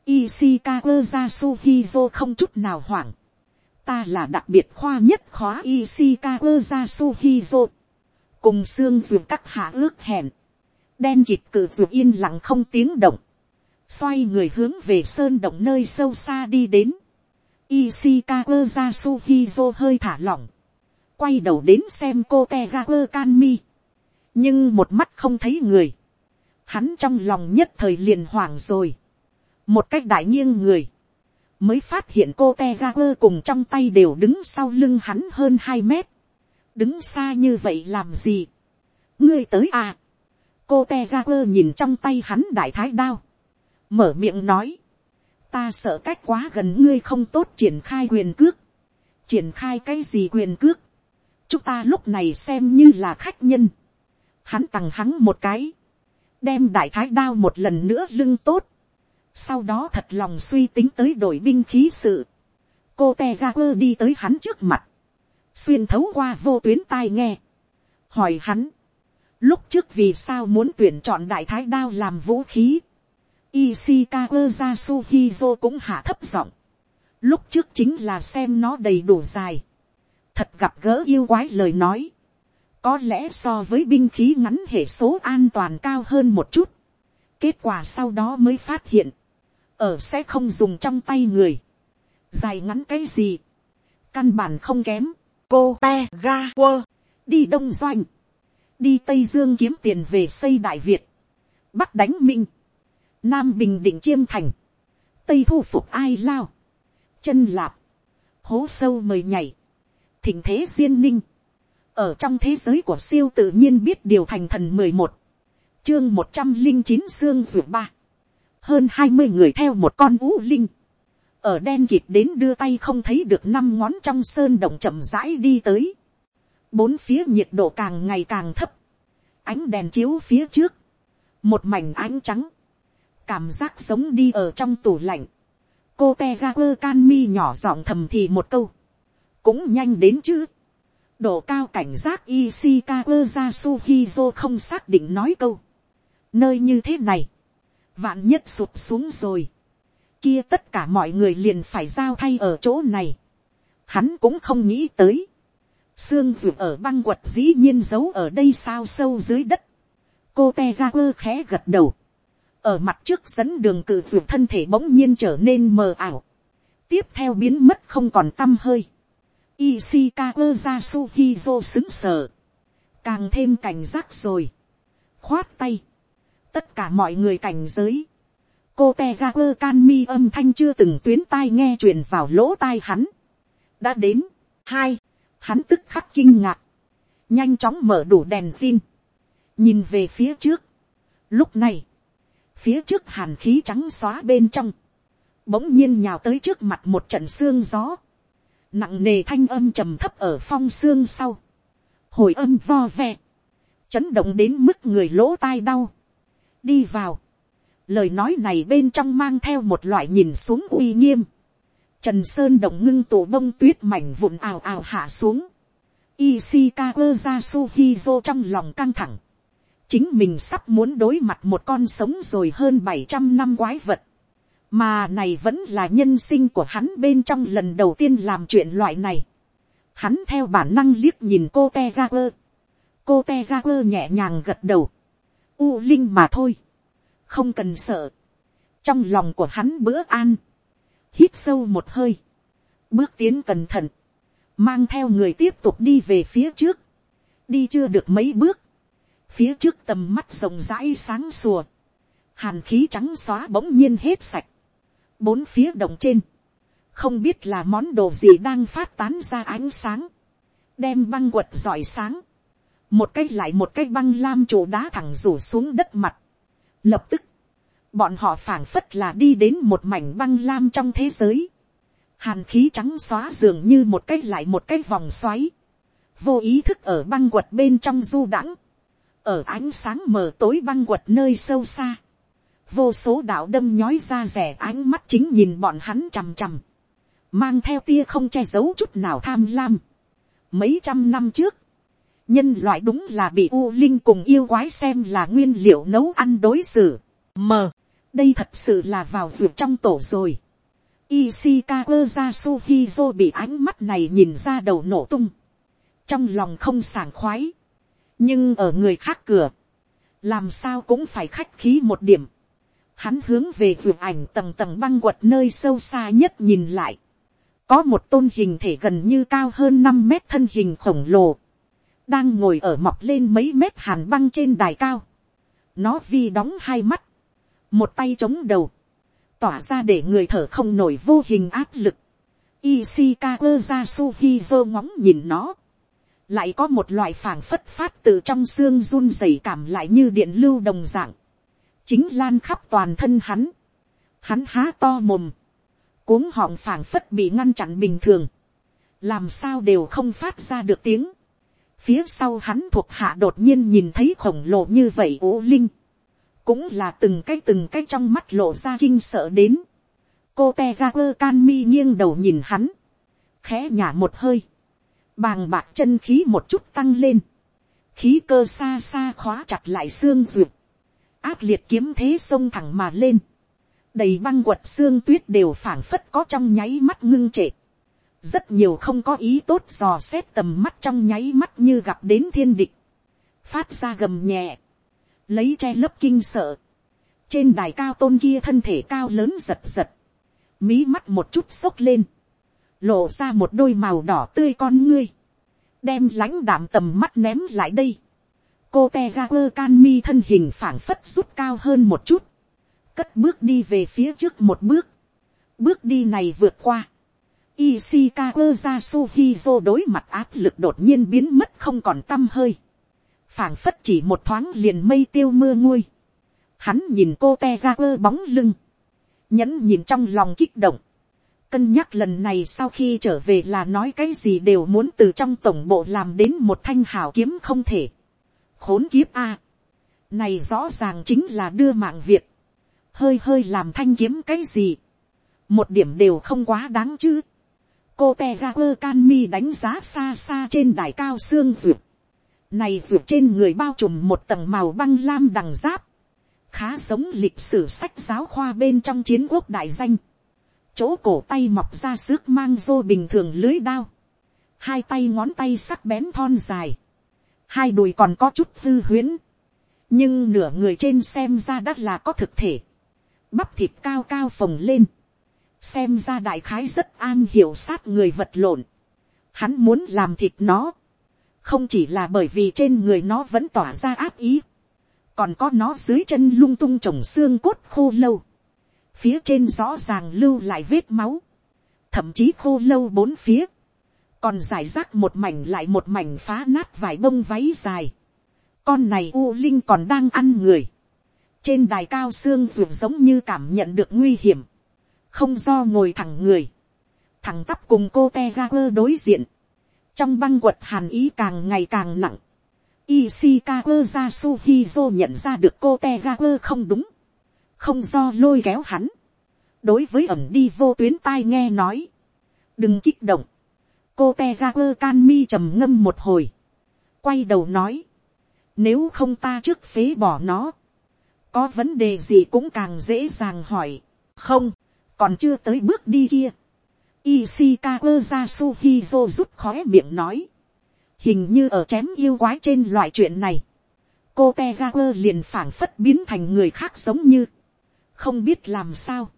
Ishikawa Yasuhizo không chút nào hoảng, ta là đặc biệt khoa nhất khóa Ishikawa Yasuhizo, cùng xương dường các hạ ước hẹn, đen dịch cử dường yên lặng không tiếng động, xoay người hướng về sơn động nơi sâu xa đi đến, Ishikawa Yasuhizo hơi thả lỏng, quay đầu đến xem cô Tegaku Kanmi nhưng một mắt không thấy người, hắn trong lòng nhất thời liền hoảng rồi, một cách đại nghiêng người, mới phát hiện cô Tegaku cùng trong tay đều đứng sau lưng hắn hơn hai mét, đứng xa như vậy làm gì, ngươi tới à, cô Tegaku nhìn trong tay hắn đại thái đao, mở miệng nói, ta sợ cách quá gần ngươi không tốt triển khai quyền cước, triển khai cái gì quyền cước, chúng ta lúc này xem như là khách nhân, hắn tằng hắn một cái, đem đại thái đao một lần nữa lưng tốt, sau đó thật lòng suy tính tới đổi binh khí sự, cô te ga quơ đi tới hắn trước mặt, xuyên thấu qua vô tuyến tai nghe, hỏi hắn, lúc trước vì sao muốn tuyển chọn đại thái đao làm vũ khí, Ishikawa Yasuhizo cũng hạ thấp giọng. Lúc trước chính là xem nó đầy đủ dài. Thật gặp gỡ yêu quái lời nói. Có lẽ so với binh khí ngắn hệ số an toàn cao hơn một chút. kết quả sau đó mới phát hiện, ở sẽ không dùng trong tay người, dài ngắn cái gì, căn bản không kém, cô te ga quơ, đi đông doanh, đi tây dương kiếm tiền về xây đại việt, bắc đánh minh, nam bình định chiêm thành, tây thu phục ai lao, chân lạp, hố sâu mời nhảy, thỉnh thế duyên ninh, ở trong thế giới của siêu tự nhiên biết điều thành thần mười một, chương một trăm linh chín xương ruột ba, hơn hai mươi người theo một con vũ linh, ở đen kịp đến đưa tay không thấy được năm ngón trong sơn động chậm rãi đi tới, bốn phía nhiệt độ càng ngày càng thấp, ánh đèn chiếu phía trước, một mảnh ánh trắng, cảm giác giống đi ở trong tủ lạnh, cô te ga quơ can mi nhỏ giọng thầm thì một câu, cũng nhanh đến chứ, độ cao cảnh giác Ishikawa Yasuhizo không xác định nói câu. Nơi như thế này, vạn nhất sụp xuống rồi. Kia tất cả mọi người liền phải giao thay ở chỗ này. Hắn cũng không nghĩ tới. Sương ruột ở băng quật dĩ nhiên giấu ở đây sao sâu dưới đất. Cô Tegaku khẽ gật đầu. Ở mặt trước dẫn đường cử ruột thân thể bỗng nhiên trở nên mờ ảo. Tiếp theo biến mất không còn tâm hơi Ishikawa Yasuhizo xứng sở. Càng thêm cảnh giác rồi. Khoát tay. Tất cả mọi người cảnh giới. Cô Tegaku Kanmi âm thanh chưa từng tuyến tai nghe truyền vào lỗ tai hắn. Đã đến. Hai. Hắn tức khắc kinh ngạc. Nhanh chóng mở đủ đèn xin. Nhìn về phía trước. Lúc này. Phía trước hàn khí trắng xóa bên trong. Bỗng nhiên nhào tới trước mặt một trận xương gió. Nặng nề thanh âm trầm thấp ở phong xương sau, hồi âm vo ve, chấn động đến mức người lỗ tai đau, đi vào, lời nói này bên trong mang theo một loại nhìn xuống uy nghiêm, trần sơn động ngưng tổ bông tuyết mảnh vụn ào ào hạ xuống, Ishikawa Jasuhizo trong lòng căng thẳng. Chính mình sắp muốn đối mặt một con sống rồi hơn bảy trăm năm quái vật mà này vẫn là nhân sinh của hắn bên trong lần đầu tiên làm chuyện loại này. Hắn theo bản năng liếc nhìn cô te ra quơ. cô te ra quơ nhẹ nhàng gật đầu. u linh mà thôi. không cần sợ. trong lòng của hắn bữa an. hít sâu một hơi. bước tiến cẩn thận. mang theo người tiếp tục đi về phía trước. đi chưa được mấy bước phía trước tầm mắt rộng rãi sáng sùa. hàn khí trắng xóa bỗng nhiên hết sạch bốn phía đồng trên, không biết là món đồ gì đang phát tán ra ánh sáng, đem băng quật giỏi sáng, một cái lại một cái băng lam trụ đá thẳng rủ xuống đất mặt. Lập tức, bọn họ phảng phất là đi đến một mảnh băng lam trong thế giới. Hàn khí trắng xóa dường như một cái lại một cái vòng xoáy. Vô ý thức ở băng quật bên trong du đãng ở ánh sáng mờ tối băng quật nơi sâu xa vô số đạo đâm nhói ra rẻ ánh mắt chính nhìn bọn hắn chằm chằm, mang theo tia không che giấu chút nào tham lam. Mấy trăm năm trước, nhân loại đúng là bị u linh cùng yêu quái xem là nguyên liệu nấu ăn đối xử. Mờ, đây thật sự là vào ruột trong tổ rồi. Ishikawa Yasuhizo bị ánh mắt này nhìn ra đầu nổ tung. Trong lòng không sảng khoái. Nhưng ở người khác cửa. Làm sao cũng phải khách khí một điểm. Hắn hướng về vườn ảnh tầng tầng băng quật nơi sâu xa nhất nhìn lại. Có một tôn hình thể gần như cao hơn năm mét thân hình khổng lồ. Đang ngồi ở mọc lên mấy mét hàn băng trên đài cao. Nó vi đóng hai mắt. Một tay chống đầu. Tỏa ra để người thở không nổi vô hình áp lực. Ishikawa Jasuhizo ngóng nhìn nó. Lại có một loại phảng phất phát từ trong xương run rẩy cảm lại như điện lưu đồng dạng. Chính lan khắp toàn thân hắn, hắn há to mồm, cuống họng phảng phất bị ngăn chặn bình thường, làm sao đều không phát ra được tiếng, phía sau hắn thuộc hạ đột nhiên nhìn thấy khổng lồ như vậy ố linh, cũng là từng cái từng cái trong mắt lộ ra kinh sợ đến, cô te ra quơ can mi nghiêng đầu nhìn hắn, khẽ nhả một hơi, bàng bạc chân khí một chút tăng lên, khí cơ xa xa khóa chặt lại xương duyệt, ác liệt kiếm thế sông thẳng mà lên, đầy băng quật xương tuyết đều phảng phất có trong nháy mắt ngưng trệ, rất nhiều không có ý tốt dò xét tầm mắt trong nháy mắt như gặp đến thiên địch, phát ra gầm nhẹ, lấy che lấp kinh sợ, trên đài cao tôn kia thân thể cao lớn giật giật, mí mắt một chút sốc lên, lộ ra một đôi màu đỏ tươi con ngươi, đem lãnh đảm tầm mắt ném lại đây, cô te ga quơ can mi thân hình phảng phất rút cao hơn một chút, cất bước đi về phía trước một bước, bước đi này vượt qua, Ishikawa Yasuhizo đối mặt áp lực đột nhiên biến mất không còn tâm hơi. phảng phất chỉ một thoáng liền mây tiêu mưa nguôi. Hắn nhìn cô Tegaku bóng lưng. Nhẫn nhìn trong lòng kích động. Cân nhắc lần này sau khi trở về là nói cái gì đều muốn từ trong tổng bộ làm đến một thanh hảo kiếm không thể khốn kiếp a. này rõ ràng chính là đưa mạng việc. hơi hơi làm thanh kiếm cái gì. một điểm đều không quá đáng chứ. cô te ga quơ can mi đánh giá xa xa trên đài cao xương ruột. Này ruột trên người bao trùm một tầng màu băng lam đằng giáp. Khá giống lịch sử sách giáo khoa bên trong chiến quốc đại danh. Chỗ cổ tay mọc ra xước mang vô bình thường lưới đao. Hai tay ngón tay sắc bén thon dài. Hai đùi còn có chút hư huyến. Nhưng nửa người trên xem ra đắt là có thực thể. Bắp thịt cao cao phồng lên xem ra đại khái rất an hiểu sát người vật lộn. Hắn muốn làm thịt nó, không chỉ là bởi vì trên người nó vẫn tỏa ra áp ý, còn có nó dưới chân lung tung trồng xương cốt khô lâu, phía trên rõ ràng lưu lại vết máu, thậm chí khô lâu bốn phía, còn giải rác một mảnh lại một mảnh phá nát vải bông váy dài. Con này u linh còn đang ăn người. Trên đài cao xương ruột giống như cảm nhận được nguy hiểm không do ngồi thẳng người, thẳng tắp cùng cô te ga quơ đối diện, trong băng quật hàn ý càng ngày càng nặng, Ishikawa Yasuhizo nhận ra được cô Tegaku không đúng. Không do lôi kéo hắn. Đối với ẩm đi vô tuyến tai nghe nói. Đừng kích động. Cô tegarver can mi trầm ngâm một hồi. Quay đầu nói. Nếu không ta trước phế bỏ nó. Có vấn đề gì cũng càng dễ dàng hỏi. Không, còn chưa tới bước đi kia. Ishikawa Yasuhizo rút khóe miệng nói. Hình như ở chém yêu quái trên loại chuyện này. Cô Tegaku liền phảng phất biến thành người khác giống như. Không biết làm sao.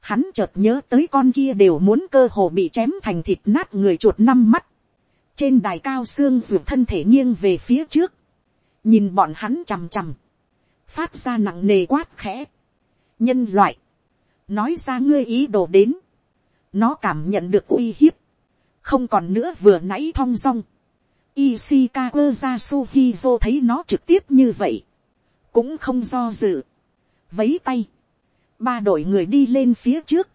Hắn chợt nhớ tới con kia đều muốn cơ hồ bị chém thành thịt nát người chuột năm mắt. Trên đài cao xương ruột thân thể nghiêng về phía trước. Nhìn bọn hắn chằm chằm. Phát ra nặng nề quát khẽ. Nhân loại nói ra ngươi ý đồ đến, nó cảm nhận được uy hiếp, không còn nữa vừa nãy thong dong, Ishikawa Yasuhizo thấy nó trực tiếp như vậy, cũng không do dự, vấy tay, ba đội người đi lên phía trước,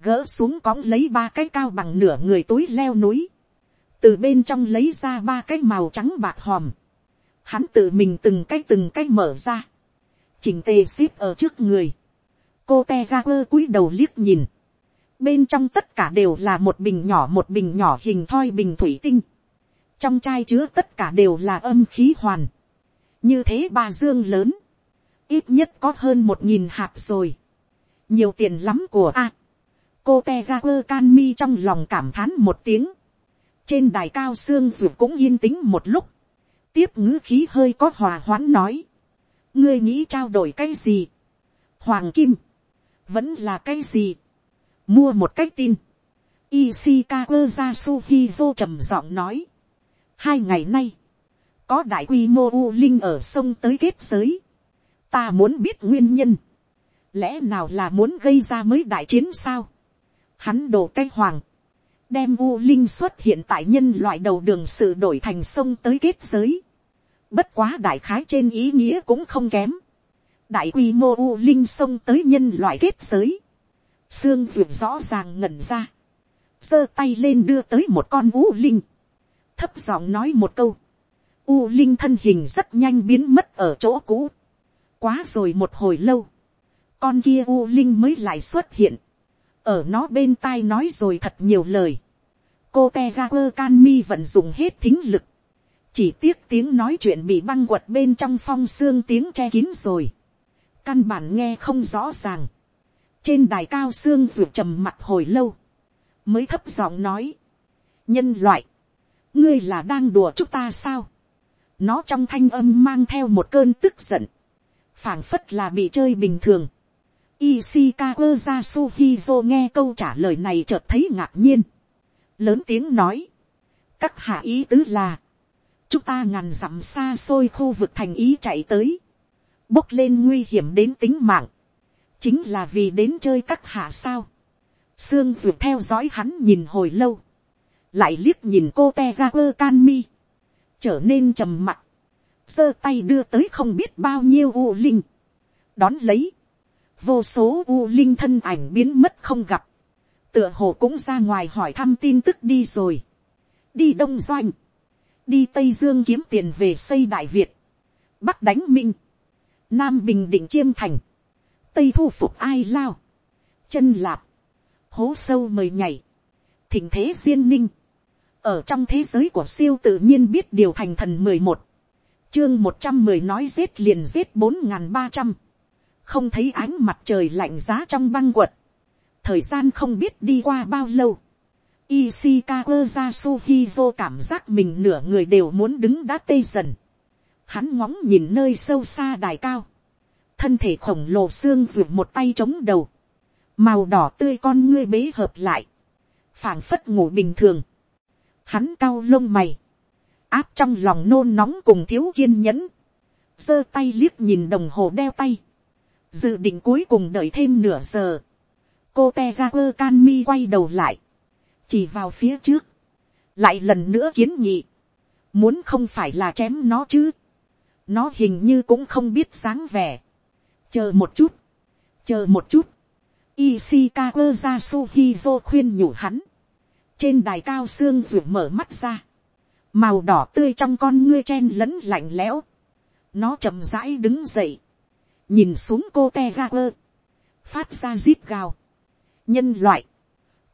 gỡ xuống cõng lấy ba cái cao bằng nửa người túi leo núi, từ bên trong lấy ra ba cái màu trắng bạc hòm, hắn tự mình từng cái từng cái mở ra, chỉnh tề xếp ở trước người, cô te ra quơ cúi đầu liếc nhìn. bên trong tất cả đều là một bình nhỏ một bình nhỏ hình thoi bình thủy tinh. trong chai chứa tất cả đều là âm khí hoàn. như thế ba dương lớn. ít nhất có hơn một nghìn hạt rồi nhiều tiền lắm của a. cô te ra quơ can mi trong lòng cảm thán một tiếng. trên đài cao xương ruột cũng yên tĩnh một lúc. tiếp ngữ khí hơi có hòa hoãn nói. ngươi nghĩ trao đổi cái gì. hoàng kim vẫn là cái gì, mua một cách tin, Ishikawa Yasuhizo trầm giọng nói, hai ngày nay, có đại quy mô u linh ở sông tới kết giới, ta muốn biết nguyên nhân, lẽ nào là muốn gây ra mới đại chiến sao, hắn đổ cái hoàng, đem u linh xuất hiện tại nhân loại đầu đường sự đổi thành sông tới kết giới, bất quá đại khái trên ý nghĩa cũng không kém, đại quy mô u linh sông tới nhân loại kết giới, xương ruột rõ ràng ngẩn ra, giơ tay lên đưa tới một con u linh, thấp giọng nói một câu, u linh thân hình rất nhanh biến mất ở chỗ cũ, quá rồi một hồi lâu, con kia u linh mới lại xuất hiện, ở nó bên tai nói rồi thật nhiều lời, cô te ga quơ can mi vận dụng hết thính lực, chỉ tiếc tiếng nói chuyện bị băng quật bên trong phong xương tiếng che kín rồi. Căn bản nghe không rõ ràng. trên đài cao xương ruột trầm mặt hồi lâu, mới thấp giọng nói, nhân loại, ngươi là đang đùa chúng ta sao. nó trong thanh âm mang theo một cơn tức giận, phảng phất là bị chơi bình thường. Ishikawa Yasuhizo nghe câu trả lời này chợt thấy ngạc nhiên. Lớn tiếng nói. Các hạ ý tứ là. Chúng ta ngàn dặm xa xôi khu vực thành ý chạy tới bốc lên nguy hiểm đến tính mạng, chính là vì đến chơi các hạ sao. Sương dù theo dõi hắn nhìn hồi lâu, lại liếc nhìn cô te ra quơ can mi, trở nên trầm mặt, giơ tay đưa tới không biết bao nhiêu u linh, đón lấy, vô số u linh thân ảnh biến mất không gặp, tựa hồ cũng ra ngoài hỏi thăm tin tức đi rồi, đi đông doanh, đi tây dương kiếm tiền về xây đại việt, bắc đánh minh, nam bình định chiêm thành, tây thu phục ai lao, chân lạp, hố sâu mời nhảy, thịnh thế duyên ninh, ở trong thế giới của siêu tự nhiên biết điều thành thần mười một, chương một trăm mười nói giết liền giết bốn n g h n ba trăm, không thấy ánh mặt trời lạnh giá trong băng quật, thời gian không biết đi qua bao lâu, Ishikawa Yasuhizo cảm giác mình nửa người đều muốn đứng đã tê dần. Hắn ngóng nhìn nơi sâu xa đài cao. Thân thể khổng lồ xương ruột một tay chống đầu. Màu đỏ tươi con ngươi bế hợp lại. phảng phất ngủ bình thường hắn cao lông mày, áp trong lòng nôn nóng cùng thiếu kiên nhẫn, giơ tay liếc nhìn đồng hồ đeo tay, dự định cuối cùng đợi thêm nửa giờ, cô te ga quơ can mi quay đầu lại, chỉ vào phía trước, lại lần nữa kiến nghị, muốn không phải là chém nó chứ, nó hình như cũng không biết sáng vẻ, chờ một chút, chờ một chút, Ishikawa Yasuhizo khuyên nhủ hắn. Trên đài cao xương ruột mở mắt ra, màu đỏ tươi trong con ngươi chen lẫn lạnh lẽo, nó chậm rãi đứng dậy, nhìn xuống cô te ga quơ, phát ra zip gào, nhân loại,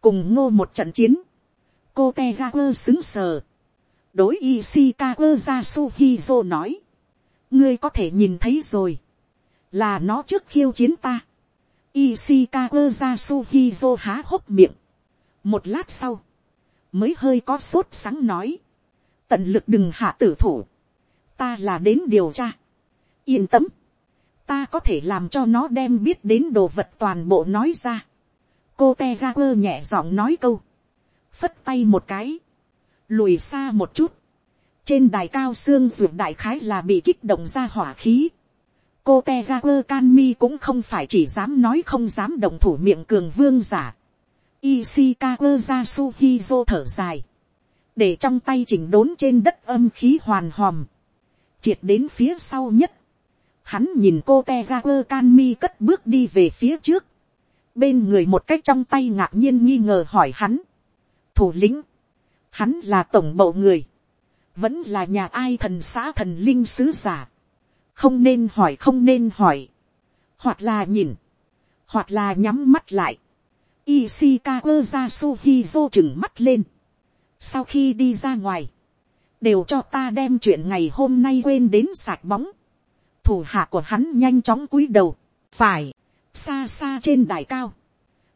cùng ngô một trận chiến, cô te ga quơ xứng sờ, đối Ishika quơ ra suhizo nói, ngươi có thể nhìn thấy rồi, là nó trước khiêu chiến ta, Ishika quơ ra suhizo há hốc miệng, một lát sau, mới hơi có sốt sáng nói, tận lực đừng hạ tử thủ, ta là đến điều tra, yên tâm, ta có thể làm cho nó đem biết đến đồ vật toàn bộ nói ra, cô te ga quơ nhẹ giọng nói câu, phất tay một cái, lùi xa một chút, trên đài cao xương ruột đại khái là bị kích động ra hỏa khí, cô te ga quơ can mi cũng không phải chỉ dám nói không dám động thủ miệng cường vương giả, Ishikawa Yasuhizo thở dài. Để trong tay chỉnh đốn trên đất âm khí hoàn hòm. Triệt đến phía sau nhất. Hắn nhìn cô Tegaku canmi cất bước đi về phía trước. Bên người một cách trong tay ngạc nhiên nghi ngờ hỏi hắn. Thủ lĩnh. Hắn là tổng bộ người. Vẫn là nhà ai thần xã thần linh sứ giả. Không nên hỏi, không nên hỏi. Hoặc là nhìn. Hoặc là nhắm mắt lại Ishikawa Yasuhizo chừng mắt lên. Sau khi đi ra ngoài. Đều cho ta đem chuyện ngày hôm nay quên đến sạch bóng. Thủ hạ của hắn nhanh chóng cúi đầu. Phải. Xa xa trên đài cao.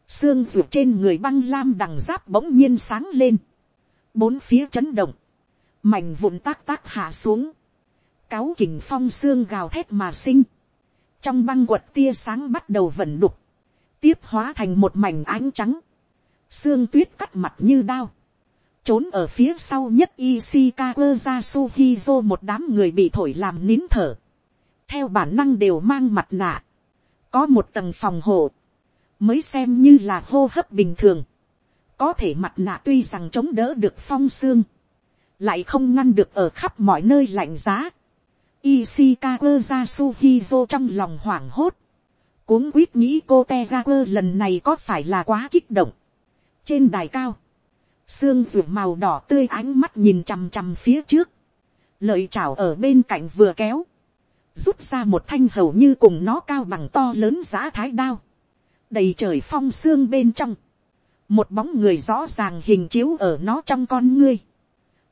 Xương ruột trên người băng lam đằng giáp bỗng nhiên sáng lên. Bốn phía chấn động. Mảnh vụn tác tác hạ xuống. Cáo kình phong xương gào thét mà sinh. Trong băng quật tia sáng bắt đầu vẩn đục tiếp hóa thành một mảnh ánh trắng, xương tuyết cắt mặt như đao, trốn ở phía sau nhất Ishikawa Yasuhizo một đám người bị thổi làm nín thở, theo bản năng đều mang mặt nạ, có một tầng phòng hộ, mới xem như là hô hấp bình thường, có thể mặt nạ tuy rằng chống đỡ được phong xương, lại không ngăn được ở khắp mọi nơi lạnh giá. Ishikawa Yasuhizo trong lòng hoảng hốt, cuống quýt nghĩ cô te lần này có phải là quá kích động. trên đài cao, xương ruột màu đỏ tươi ánh mắt nhìn chằm chằm phía trước, lợi chảo ở bên cạnh vừa kéo, rút ra một thanh hầu như cùng nó cao bằng to lớn giã thái đao, đầy trời phong xương bên trong, một bóng người rõ ràng hình chiếu ở nó trong con ngươi,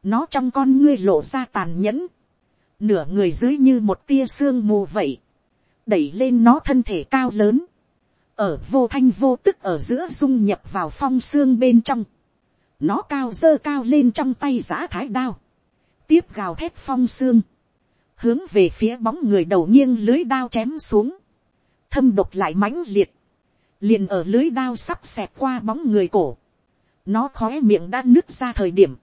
nó trong con ngươi lộ ra tàn nhẫn, nửa người dưới như một tia xương mù vậy, đẩy lên nó thân thể cao lớn, ở vô thanh vô tức ở giữa dung nhập vào phong xương bên trong, nó cao dơ cao lên trong tay giã thái đao, tiếp gào thét phong xương, hướng về phía bóng người đầu nghiêng lưới đao chém xuống, thâm độc lại mãnh liệt, liền ở lưới đao sắp xẹp qua bóng người cổ, nó khói miệng đã nứt ra thời điểm,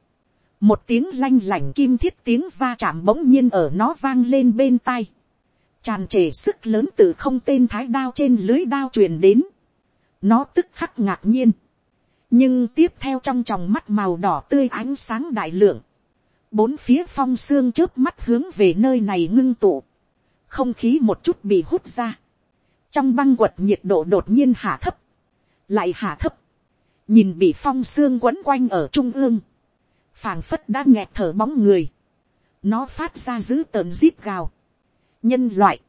một tiếng lanh lảnh kim thiết tiếng va chạm bỗng nhiên ở nó vang lên bên tai, tràn trề sức lớn từ không tên thái đao trên lưới đao truyền đến, nó tức khắc ngạc nhiên, nhưng tiếp theo trong tròng mắt màu đỏ tươi ánh sáng đại lượng, bốn phía phong xương trước mắt hướng về nơi này ngưng tụ, không khí một chút bị hút ra, trong băng quật nhiệt độ đột nhiên hạ thấp, lại hạ thấp, nhìn bị phong xương quấn quanh ở trung ương, phảng phất đã nghẹt thở bóng người, nó phát ra dữ tợn zip gào, nhân loại,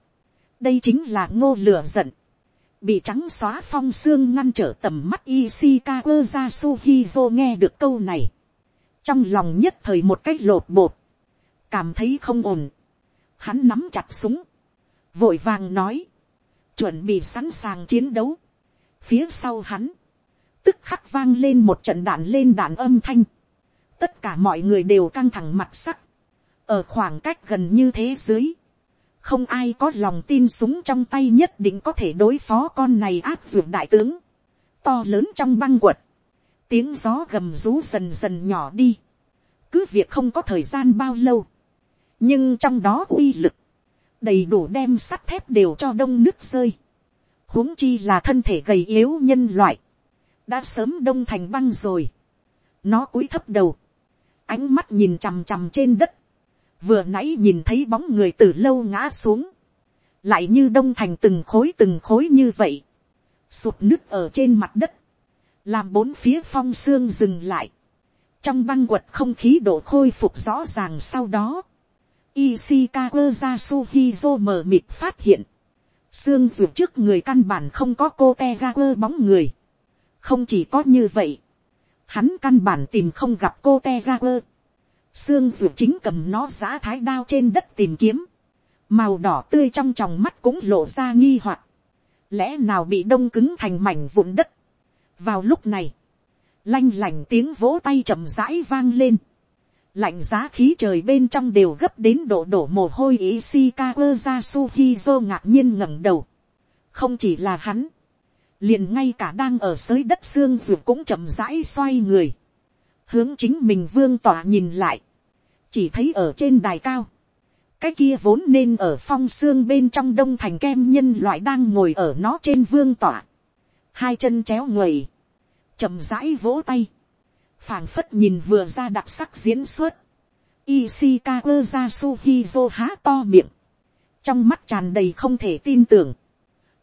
đây chính là ngô lửa giận, bị trắng xóa phong xương ngăn trở tầm mắt Ishikawa ra Suhizo nghe được câu này. Trong lòng nhất thời một cách lột bột. Cảm thấy không ổn. Hắn nắm chặt súng. Vội vàng nói. Chuẩn bị sẵn sàng chiến đấu. Phía sau hắn. Tức khắc vang lên một trận đạn lên đạn âm thanh. Tất cả mọi người đều căng thẳng mặt sắc. Ở khoảng cách gần như thế dưới không ai có lòng tin súng trong tay nhất định có thể đối phó con này áp dụng đại tướng, to lớn trong băng quật, tiếng gió gầm rú dần dần nhỏ đi, cứ việc không có thời gian bao lâu, nhưng trong đó uy lực, đầy đủ đem sắt thép đều cho đông nước rơi, huống chi là thân thể gầy yếu nhân loại, đã sớm đông thành băng rồi, nó cúi thấp đầu, ánh mắt nhìn chằm chằm trên đất, vừa nãy nhìn thấy bóng người từ lâu ngã xuống, lại như đông thành từng khối từng khối như vậy, sụt nước ở trên mặt đất, làm bốn phía phong xương dừng lại, trong băng quật không khí độ khôi phục rõ ràng sau đó, Ishikawa Yasuhizo mờ mịt phát hiện, xương ruột trước người căn bản không có cô te ga quơ bóng người, không chỉ có như vậy, hắn căn bản tìm không gặp cô te ga quơ, Sương Dược chính cầm nó giã thái đao trên đất tìm kiếm. Màu đỏ tươi trong tròng mắt cũng lộ ra nghi hoặc. Lẽ nào bị đông cứng thành mảnh vụn đất. Vào lúc này. Lanh lành tiếng vỗ tay chậm rãi vang lên. Lạnh giá khí trời bên trong đều gấp đến độ đổ mồ hôi ý shikawa ra suhizo ngạc nhiên ngẩng đầu. Không chỉ là hắn. Liền ngay cả đang ở sới đất xương ruột cũng chậm rãi xoay người hướng chính mình vương tỏa nhìn lại, chỉ thấy ở trên đài cao, cái kia vốn nên ở phong xương bên trong đông thành kem nhân loại đang ngồi ở nó trên vương tỏa, hai chân chéo người chậm rãi vỗ tay, phảng phất nhìn vừa ra đặc sắc diễn xuất, Ishikawa Yasuhizo há to miệng, trong mắt tràn đầy không thể tin tưởng,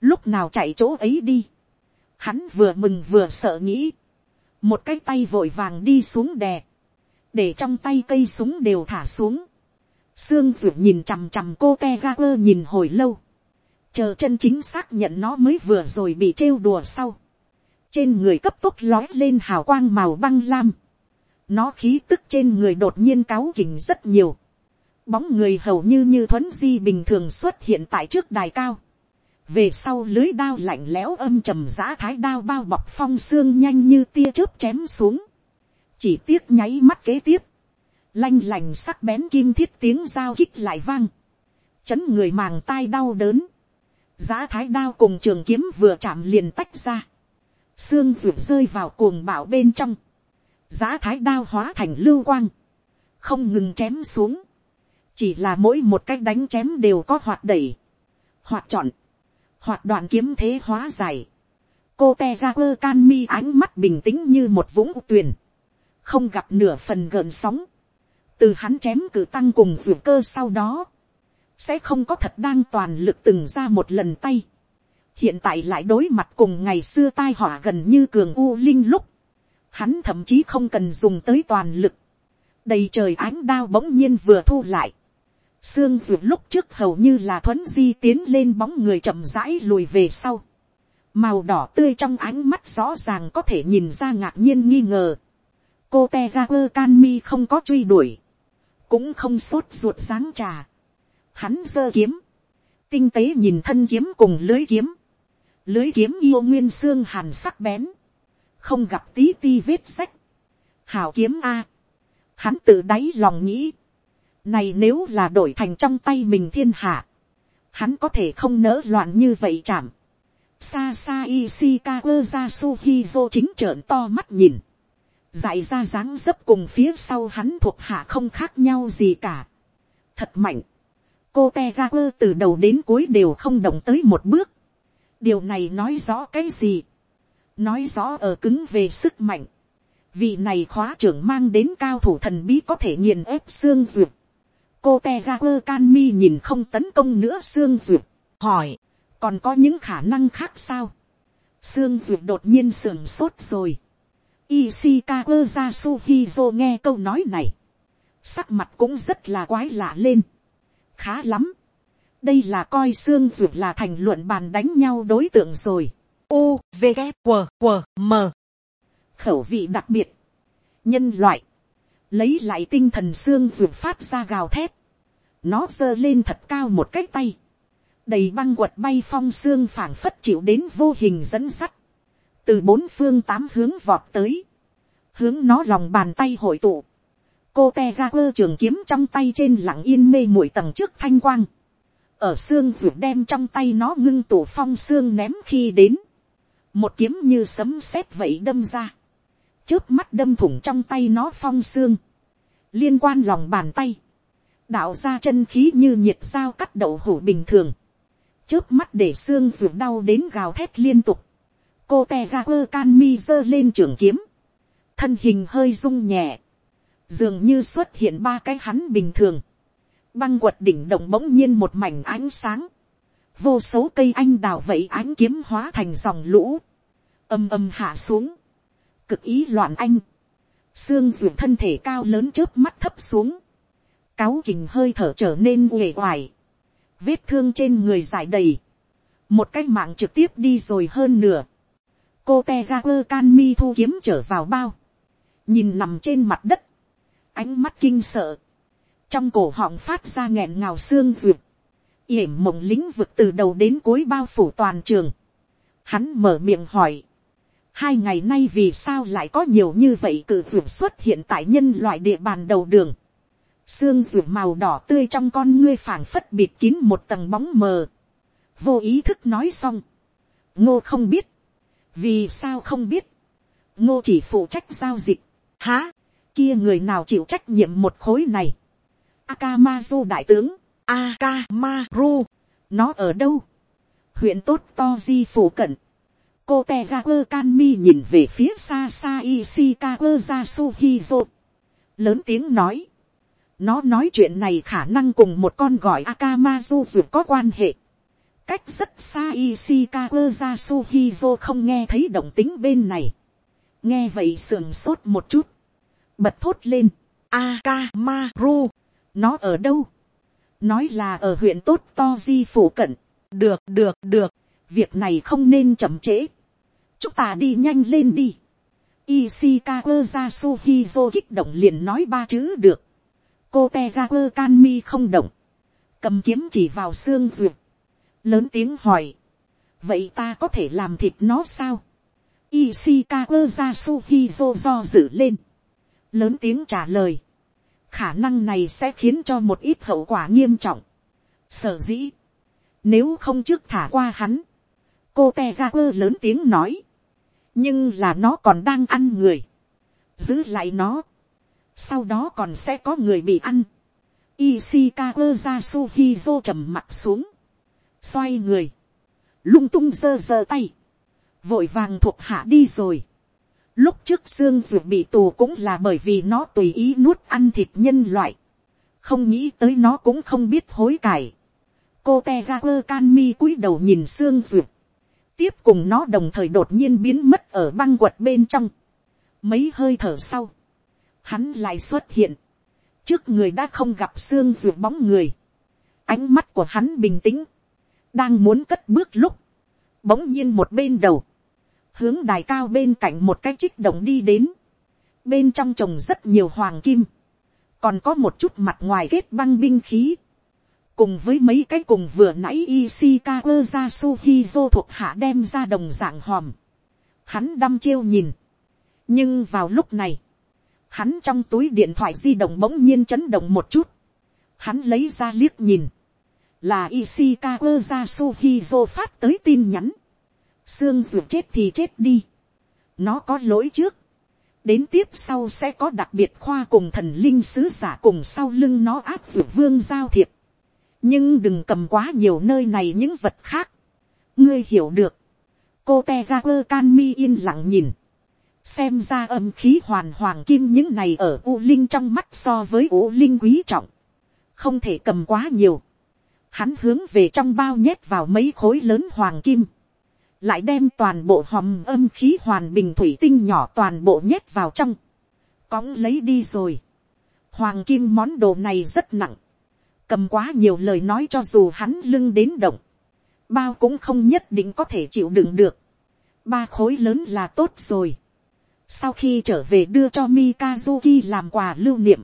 lúc nào chạy chỗ ấy đi, hắn vừa mừng vừa sợ nghĩ, một cái tay vội vàng đi xuống đè, để trong tay cây súng đều thả xuống, sương ruột nhìn chằm chằm cô te ga quơ nhìn hồi lâu, chờ chân chính xác nhận nó mới vừa rồi bị trêu đùa sau, trên người cấp tốc lói lên hào quang màu băng lam, nó khí tức trên người đột nhiên cáo kỉnh rất nhiều, bóng người hầu như như thuấn di bình thường xuất hiện tại trước đài cao, về sau lưới đao lạnh lẽo âm trầm giã thái đao bao bọc phong xương nhanh như tia chớp chém xuống, chỉ tiếc nháy mắt kế tiếp, lanh lành sắc bén kim thiết tiếng dao kích lại vang, chấn người màng tai đau đớn, giá thái đao cùng trường kiếm vừa chạm liền tách ra, xương ruột rơi vào cuồng bạo bên trong, giá thái đao hóa thành lưu quang, không ngừng chém xuống, chỉ là mỗi một cách đánh chém đều có hoạt đẩy, hoạt chọn, hoạt đoạn kiếm thế hóa dài. cô te ra quơ can mi ánh mắt bình tĩnh như một vũng tuyền, không gặp nửa phần gợn sóng, từ hắn chém cử tăng cùng ruột cơ sau đó, sẽ không có thật đang toàn lực từng ra một lần tay hiện tại lại đối mặt cùng ngày xưa tai họa gần như cường u linh lúc, hắn thậm chí không cần dùng tới toàn lực, đầy trời ánh đao bỗng nhiên vừa thu lại, Sương ruột lúc trước hầu như là thuấn di tiến lên bóng người chậm rãi lùi về sau. Màu đỏ tươi trong ánh mắt rõ ràng có thể nhìn ra ngạc nhiên nghi ngờ. Cô Tegaper Canmi không có truy đuổi. Cũng không sốt ruột sáng trà. Hắn giơ kiếm. Tinh tế nhìn thân kiếm cùng lưới kiếm. Lưới kiếm yêu nguyên xương hàn sắc bén. Không gặp tí ti vết sách. Hảo kiếm A. Hắn tự đáy lòng nghĩ này nếu là đổi thành trong tay mình thiên hạ. Hắn có thể không nỡ loạn như vậy chạm. Xa xa Ishikawa Yasuhizo chính trợn to mắt nhìn. Dạy ra dáng dấp cùng phía sau hắn thuộc hạ không khác nhau gì cả. Thật mạnh. Cô Tegaku từ đầu đến cuối đều không động tới một bước. Điều này nói rõ cái gì? Nói rõ ở cứng về sức mạnh. Vị này khóa trưởng mang đến cao thủ thần bí có thể nghiền ép xương duyệt cô te ga quơ can mi nhìn không tấn công nữa xương duyệt, hỏi, còn có những khả năng khác sao. xương duyệt đột nhiên sưởng sốt rồi. Ishikawa Yasuhizo nghe câu nói này. Sắc mặt cũng rất là quái lạ lên. Khá lắm đây là coi xương ruột là thành luận bàn đánh nhau đối tượng rồi. U, V, K, W, W, M. khẩu vị đặc biệt, nhân loại, lấy lại tinh thần xương ruột phát ra gào thét, nó giơ lên thật cao một cái tay, đầy băng quật bay phong xương phảng phất chịu đến vô hình dẫn sắt, từ bốn phương tám hướng vọt tới, hướng nó lòng bàn tay hội tụ, cô te ga quơ trường kiếm trong tay trên lặng yên mê muội tầng trước thanh quang, ở xương ruột đem trong tay nó ngưng tổ phong xương ném khi đến, một kiếm như sấm sét vậy đâm ra, trước mắt đâm thủng trong tay nó phong xương, liên quan lòng bàn tay, đạo ra chân khí như nhiệt dao cắt đậu hủ bình thường, trước mắt để xương ruột đau đến gào thét liên tục, cô te ra quơ can mi giơ lên trường kiếm, thân hình hơi rung nhẹ, dường như xuất hiện ba cái hắn bình thường, băng quật đỉnh động bỗng nhiên một mảnh ánh sáng, vô số cây anh đào vậy ánh kiếm hóa thành dòng lũ, âm âm hạ xuống, cực ý loạn anh, xương ruột thân thể cao lớn trước mắt thấp xuống, cáo kình hơi thở trở nên uể oải, vết thương trên người dài đầy, một cái mạng trực tiếp đi rồi hơn nửa, cô te ga quơ can mi thu kiếm trở vào bao, nhìn nằm trên mặt đất, ánh mắt kinh sợ, trong cổ họng phát ra nghẹn ngào xương ruột, yểm mộng lĩnh vực từ đầu đến cuối bao phủ toàn trường. Hắn mở miệng hỏi, hai ngày nay vì sao lại có nhiều như vậy cự ruột xuất hiện tại nhân loại địa bàn đầu đường. Xương ruột màu đỏ tươi trong con ngươi phảng phất bịt kín một tầng bóng mờ. Vô ý thức nói xong. Ngô không biết. Vì sao không biết. Ngô chỉ phụ trách giao dịch. Há, kia người nào chịu trách nhiệm một khối này. Akamazu đại tướng. Akamaru. Nó ở đâu? Huyện tốt to di phủ cận. Cô Tegaku Kanmi nhìn về phía xa xa Ishikawa Yasuhizo. Lớn tiếng nói. Nó nói chuyện này khả năng cùng một con gọi Akamazu dù có quan hệ. Cách rất xa Ishikawa Yasuhizo không nghe thấy động tính bên này. Nghe vậy sườn sốt một chút. Bật thốt lên. Akamaru nó ở đâu, nói là ở huyện tốt to di phủ cận, được được được, việc này không nên chậm trễ, chúng ta đi nhanh lên đi, Ishikawa Yasuhizo kích động liền nói ba chữ được. Cô Tegaku Kanmi không động. Cầm kiếm chỉ vào xương duyệt. Lớn tiếng hỏi. Vậy ta có thể làm thịt nó sao? Ishikawa Yasuhizo do dự lên. Lớn tiếng trả lời khả năng này sẽ khiến cho một ít hậu quả nghiêm trọng. Sở dĩ, nếu không trước thả qua hắn, cô te ga quơ lớn tiếng nói, nhưng là nó còn đang ăn người, giữ lại nó, sau đó còn sẽ có người bị ăn. Ishikawa Yasuhizo trầm mặt xuống, xoay người, lung tung giơ giơ tay, vội vàng thuộc hạ đi rồi. Lúc trước xương ruột bị tù cũng là bởi vì nó tùy ý nuốt ăn thịt nhân loại. Không nghĩ tới nó cũng không biết hối cải. Cô teager can mi cúi đầu nhìn xương ruột. Tiếp cùng nó đồng thời đột nhiên biến mất ở băng quật bên trong. Mấy hơi thở sau. Hắn lại xuất hiện. Trước người đã không gặp xương ruột bóng người. Ánh mắt của hắn bình tĩnh. Đang muốn cất bước lúc. Bỗng nhiên một bên đầu hướng đài cao bên cạnh một cái trích động đi đến, bên trong trồng rất nhiều hoàng kim, còn có một chút mặt ngoài kết băng binh khí, cùng với mấy cái cùng vừa nãy Ishikawa Yasuhizo thuộc hạ đem ra đồng dạng hòm, hắn đăm chiêu nhìn, nhưng vào lúc này, hắn trong túi điện thoại di động bỗng nhiên chấn động một chút, hắn lấy ra liếc nhìn, là Ishikawa Yasuhizo phát tới tin nhắn, xương ruột chết thì chết đi. nó có lỗi trước. đến tiếp sau sẽ có đặc biệt khoa cùng thần linh sứ giả cùng sau lưng nó áp dụng vương giao thiệp. nhưng đừng cầm quá nhiều nơi này những vật khác. ngươi hiểu được. cô te ra quơ can mi yên lặng nhìn. xem ra âm khí hoàn hoàng kim những này ở u linh trong mắt so với u linh quý trọng. không thể cầm quá nhiều. hắn hướng về trong bao nhét vào mấy khối lớn hoàng kim lại đem toàn bộ hòm âm khí hoàn bình thủy tinh nhỏ toàn bộ nhét vào trong, cõng lấy đi rồi. Hoàng kim món đồ này rất nặng, cầm quá nhiều lời nói cho dù hắn lưng đến động, bao cũng không nhất định có thể chịu đựng được, ba khối lớn là tốt rồi, sau khi trở về đưa cho Mikazuki làm quà lưu niệm,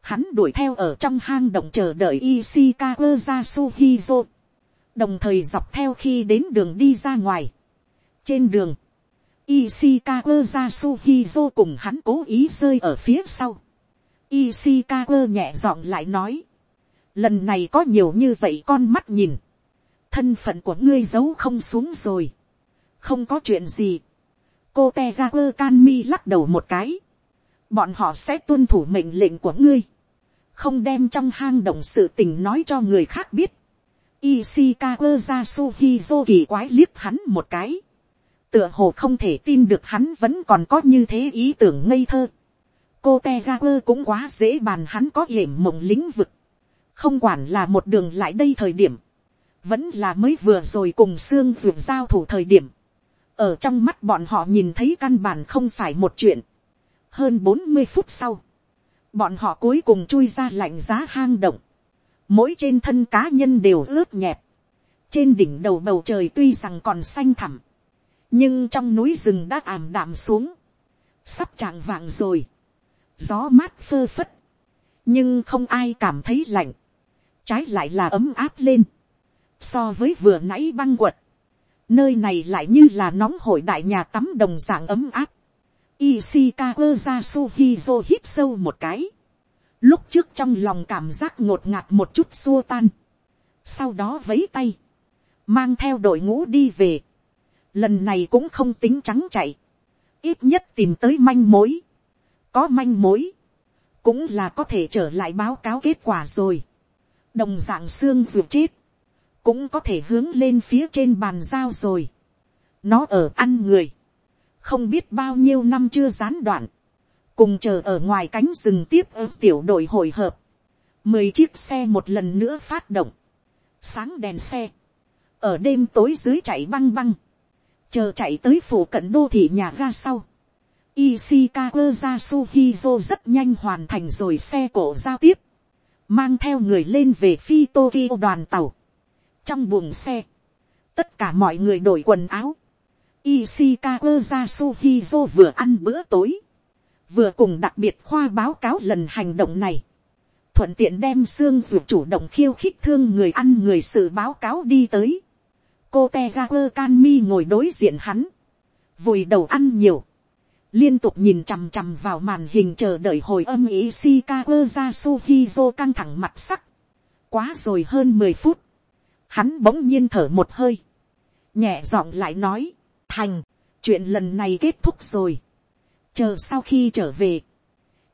hắn đuổi theo ở trong hang động chờ đợi Ishikawa Yasuhizo, đồng thời dọc theo khi đến đường đi ra ngoài. trên đường, Ishikawa Yasuhizo cùng hắn cố ý rơi ở phía sau. Ishikawa nhẹ giọng lại nói, lần này có nhiều như vậy con mắt nhìn, thân phận của ngươi giấu không xuống rồi, không có chuyện gì. cô te ra quơ can mi lắc đầu một cái, bọn họ sẽ tuân thủ mệnh lệnh của ngươi, không đem trong hang động sự tình nói cho người khác biết. Ishikawa Yasuhizo kỳ quái liếc hắn một cái. Tựa hồ không thể tin được hắn vẫn còn có như thế ý tưởng ngây thơ. Cô Tegaku cũng quá dễ bàn hắn có hiểm mộng lĩnh vực. Không quản là một đường lại đây thời điểm. Vẫn là mới vừa rồi cùng xương ruột giao thủ thời điểm. Ở trong mắt bọn họ nhìn thấy căn bản không phải một chuyện. Hơn bốn mươi phút sau. Bọn họ cuối cùng chui ra lạnh giá hang động mỗi trên thân cá nhân đều ướt nhẹp, trên đỉnh đầu bầu trời tuy rằng còn xanh thẳm, nhưng trong núi rừng đã ảm đạm xuống, sắp trạng vạng rồi, gió mát phơ phất, nhưng không ai cảm thấy lạnh, trái lại là ấm áp lên, so với vừa nãy băng quật, nơi này lại như là nóng hổi đại nhà tắm đồng dạng ấm áp, Ishikawa Jasuhizo hít sâu một cái. Lúc trước trong lòng cảm giác ngột ngạt một chút xua tan. Sau đó vấy tay. Mang theo đội ngũ đi về. Lần này cũng không tính trắng chạy. Ít nhất tìm tới manh mối. Có manh mối. Cũng là có thể trở lại báo cáo kết quả rồi. Đồng dạng xương ruột chết. Cũng có thể hướng lên phía trên bàn giao rồi. Nó ở ăn người. Không biết bao nhiêu năm chưa gián đoạn cùng chờ ở ngoài cánh rừng tiếp ứng tiểu đội hội hợp, mười chiếc xe một lần nữa phát động, sáng đèn xe, ở đêm tối dưới chạy băng băng, chờ chạy tới phủ cận đô thị nhà ga sau, Ishikawa Yasuhizo rất nhanh hoàn thành rồi xe cổ giao tiếp, mang theo người lên về phi Tokyo đoàn tàu. Trong buồng xe, tất cả mọi người đổi quần áo. Ishikawa Yasuhizo vừa ăn bữa tối, vừa cùng đặc biệt khoa báo cáo lần hành động này, thuận tiện đem xương ruột chủ động khiêu khích thương người ăn người sự báo cáo đi tới. cô te ga quơ can mi ngồi đối diện hắn, vùi đầu ăn nhiều, liên tục nhìn chằm chằm vào màn hình chờ đợi hồi âm ý Shikawa ra Suhizo căng thẳng mặt sắc. Quá rồi hơn mười phút. Hắn bỗng nhiên thở một hơi. Nhẹ giọng lại nói. Thành. Chuyện lần này kết thúc rồi chờ sau khi trở về,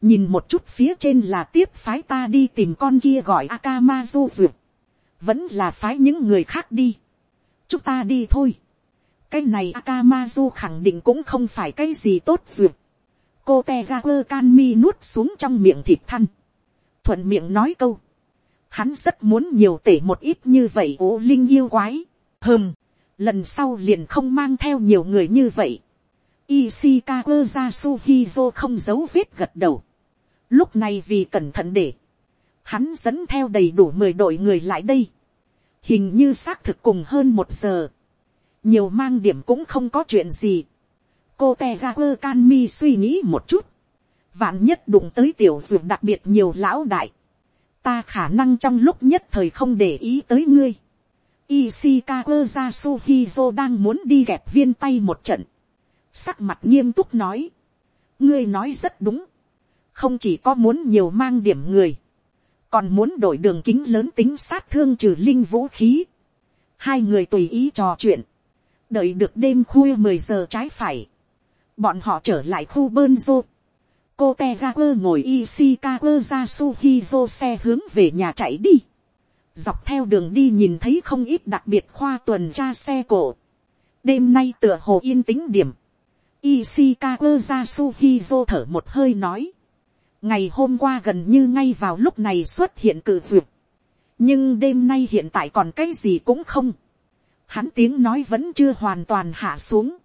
nhìn một chút phía trên là tiếp phái ta đi tìm con kia gọi Akamazu duyệt, vẫn là phái những người khác đi, chúng ta đi thôi, cái này Akamazu khẳng định cũng không phải cái gì tốt duyệt, cô te ga quơ can mi nuốt xuống trong miệng thịt thăn, thuận miệng nói câu, hắn rất muốn nhiều tể một ít như vậy ố linh yêu quái, hơm, lần sau liền không mang theo nhiều người như vậy, Ishikawa Yasuhizo không giấu vết gật đầu. Lúc này vì cẩn thận để. Hắn dẫn theo đầy đủ 10 đội người lại đây. Hình như xác thực cùng hơn một giờ. Nhiều mang điểm cũng không có chuyện gì. Cô Tegaku Kanmi suy nghĩ một chút. Vạn nhất đụng tới tiểu dược đặc biệt nhiều lão đại. Ta khả năng trong lúc nhất thời không để ý tới ngươi. Ishikawa Yasuhizo đang muốn đi gẹp viên tay một trận sắc mặt nghiêm túc nói, ngươi nói rất đúng, không chỉ có muốn nhiều mang điểm người, còn muốn đổi đường kính lớn tính sát thương trừ linh vũ khí, hai người tùy ý trò chuyện, đợi được đêm khuya mười giờ trái phải, bọn họ trở lại khu bơn rô, cô te ga quơ ngồi Ishikawa ra suhizo xe hướng về nhà chạy đi, dọc theo đường đi nhìn thấy không ít đặc biệt khoa tuần tra xe cổ, đêm nay tựa hồ yên tĩnh điểm, Ishikawa Yasuhizo thở một hơi nói. Ngày hôm qua gần như ngay vào lúc này xuất hiện cử duyệt. Nhưng đêm nay hiện tại còn cái gì cũng không. Hắn tiếng nói vẫn chưa hoàn toàn hạ xuống.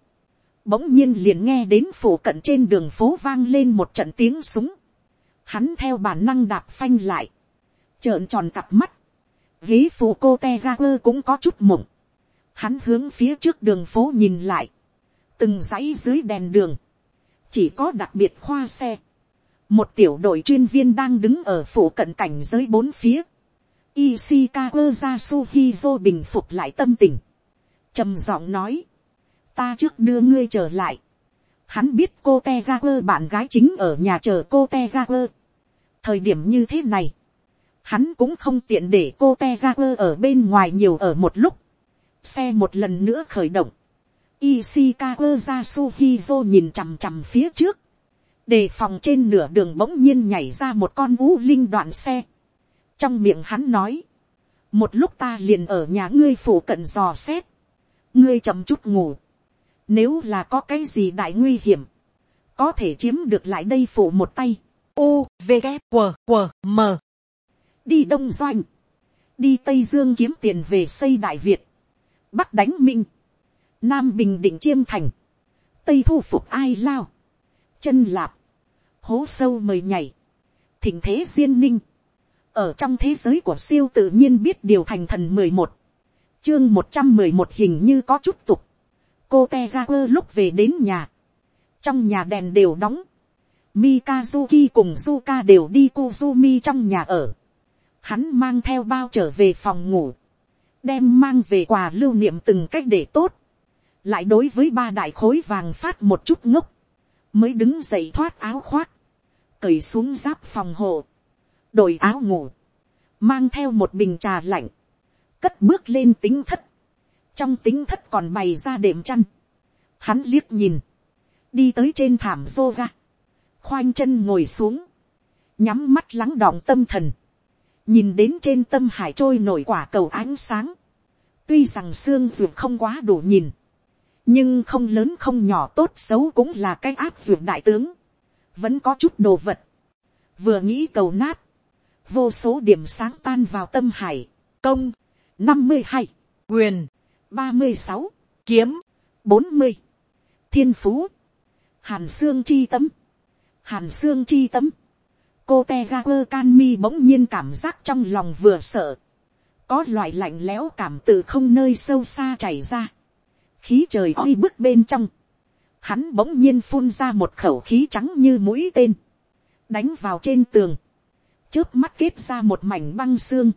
Bỗng nhiên liền nghe đến phủ cận trên đường phố vang lên một trận tiếng súng. Hắn theo bản năng đạp phanh lại. trợn tròn cặp mắt, ghế phủ cô te ra quơ cũng có chút mộng, hắn hướng phía trước đường phố nhìn lại, từng dãy dưới đèn đường, chỉ có đặc biệt khoa xe, một tiểu đội chuyên viên đang đứng ở phủ cận cảnh giới bốn phía, Ishikawa Yasuhizo bình phục lại tâm tình, trầm giọng nói, ta trước đưa ngươi trở lại, hắn biết cô te ga quơ bạn gái chính ở nhà chờ cô te ga quơ, thời điểm như thế này, hắn cũng không tiện để cô te ga quơ ở bên ngoài nhiều ở một lúc, xe một lần nữa khởi động, Ishikawa Yasuhizo nhìn chằm chằm phía trước, đề phòng trên nửa đường bỗng nhiên nhảy ra một con vũ linh đoạn xe. trong miệng hắn nói, một lúc ta liền ở nhà ngươi phủ cận dò xét, ngươi chậm chút ngủ, nếu là có cái gì đại nguy hiểm, có thể chiếm được lại đây phủ một tay. U, V, K, W, W, M. đi đông doanh, đi tây dương kiếm tiền về xây đại việt, bắc đánh minh, nam bình định chiêm thành, tây thu phục ai lao, chân lạp, hố sâu mời nhảy, thỉnh thế duyên ninh, ở trong thế giới của siêu tự nhiên biết điều thành thần mười một, chương một trăm mười một hình như có chút tục, cô te ga quơ lúc về đến nhà, trong nhà đèn đều đóng, Mikazuki cùng Zuka đều đi Kuzumi trong nhà ở. Hắn mang theo bao trở về phòng ngủ. Đem mang về quà lưu niệm từng cách để tốt. Lại đối với ba đại khối vàng phát một chút ngốc. Mới đứng dậy thoát áo khoác cởi xuống giáp phòng hộ, đổi áo ngủ, mang theo một bình trà lạnh, cất bước lên tính thất, trong tính thất còn bày ra đệm chăn, hắn liếc nhìn, đi tới trên thảm yoga, khoanh chân ngồi xuống, nhắm mắt lắng đọng tâm thần, nhìn đến trên tâm hải trôi nổi quả cầu ánh sáng, tuy rằng xương ruột không quá đủ nhìn, nhưng không lớn không nhỏ tốt xấu cũng là cái áp dụng đại tướng, vẫn có chút đồ vật, vừa nghĩ cầu nát, vô số điểm sáng tan vào tâm hải, công, năm mươi hai, quyền, ba mươi sáu, kiếm, bốn mươi, thiên phú, hàn xương chi tấm, hàn xương chi tấm, cô te ga quơ can mi bỗng nhiên cảm giác trong lòng vừa sợ, có loại lạnh lẽo cảm từ không nơi sâu xa chảy ra, khí trời oi bức bên trong, hắn bỗng nhiên phun ra một khẩu khí trắng như mũi tên, đánh vào trên tường, trước mắt kết ra một mảnh băng xương,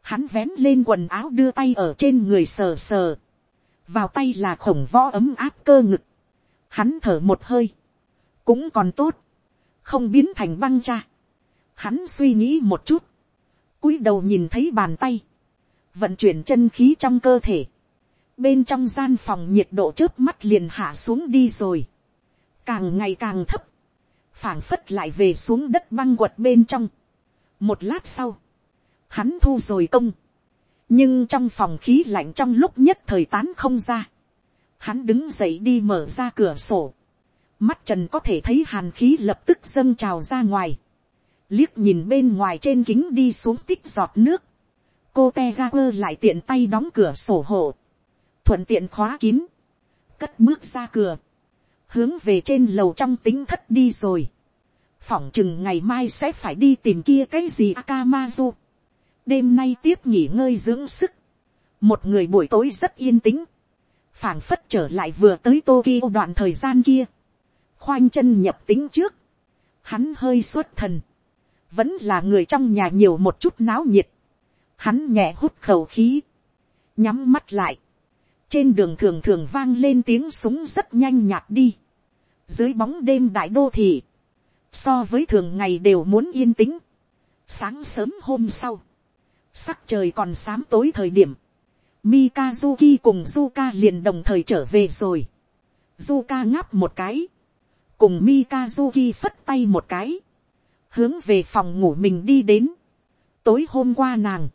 hắn vén lên quần áo đưa tay ở trên người sờ sờ, vào tay là khổng võ ấm áp cơ ngực, hắn thở một hơi, cũng còn tốt, không biến thành băng cha, hắn suy nghĩ một chút, cúi đầu nhìn thấy bàn tay, vận chuyển chân khí trong cơ thể, bên trong gian phòng nhiệt độ trước mắt liền hạ xuống đi rồi, càng ngày càng thấp, phảng phất lại về xuống đất băng quật bên trong. một lát sau, hắn thu rồi công, nhưng trong phòng khí lạnh trong lúc nhất thời tán không ra, hắn đứng dậy đi mở ra cửa sổ, mắt trần có thể thấy hàn khí lập tức dâng trào ra ngoài, liếc nhìn bên ngoài trên kính đi xuống tích giọt nước, cô te ga quơ lại tiện tay đóng cửa sổ hộ, thuận tiện khóa kín, cất bước ra cửa, hướng về trên lầu trong tính thất đi rồi. phỏng chừng ngày mai sẽ phải đi tìm kia cái gì Akamazu. đêm nay tiếp nghỉ ngơi dưỡng sức. một người buổi tối rất yên tĩnh. phảng phất trở lại vừa tới Tokyo đoạn thời gian kia. khoanh chân nhập tính trước. hắn hơi xuất thần. vẫn là người trong nhà nhiều một chút náo nhiệt. hắn nhẹ hút khẩu khí. nhắm mắt lại trên đường thường thường vang lên tiếng súng rất nhanh nhạt đi dưới bóng đêm đại đô thị, so với thường ngày đều muốn yên tĩnh. Sáng sớm hôm sau, sắc trời còn sám tối thời điểm, Mikazuki cùng Zuka liền đồng thời trở về rồi. Zuka ngáp một cái, cùng Mikazuki phất tay một cái, hướng về phòng ngủ mình đi đến. Tối hôm qua nàng,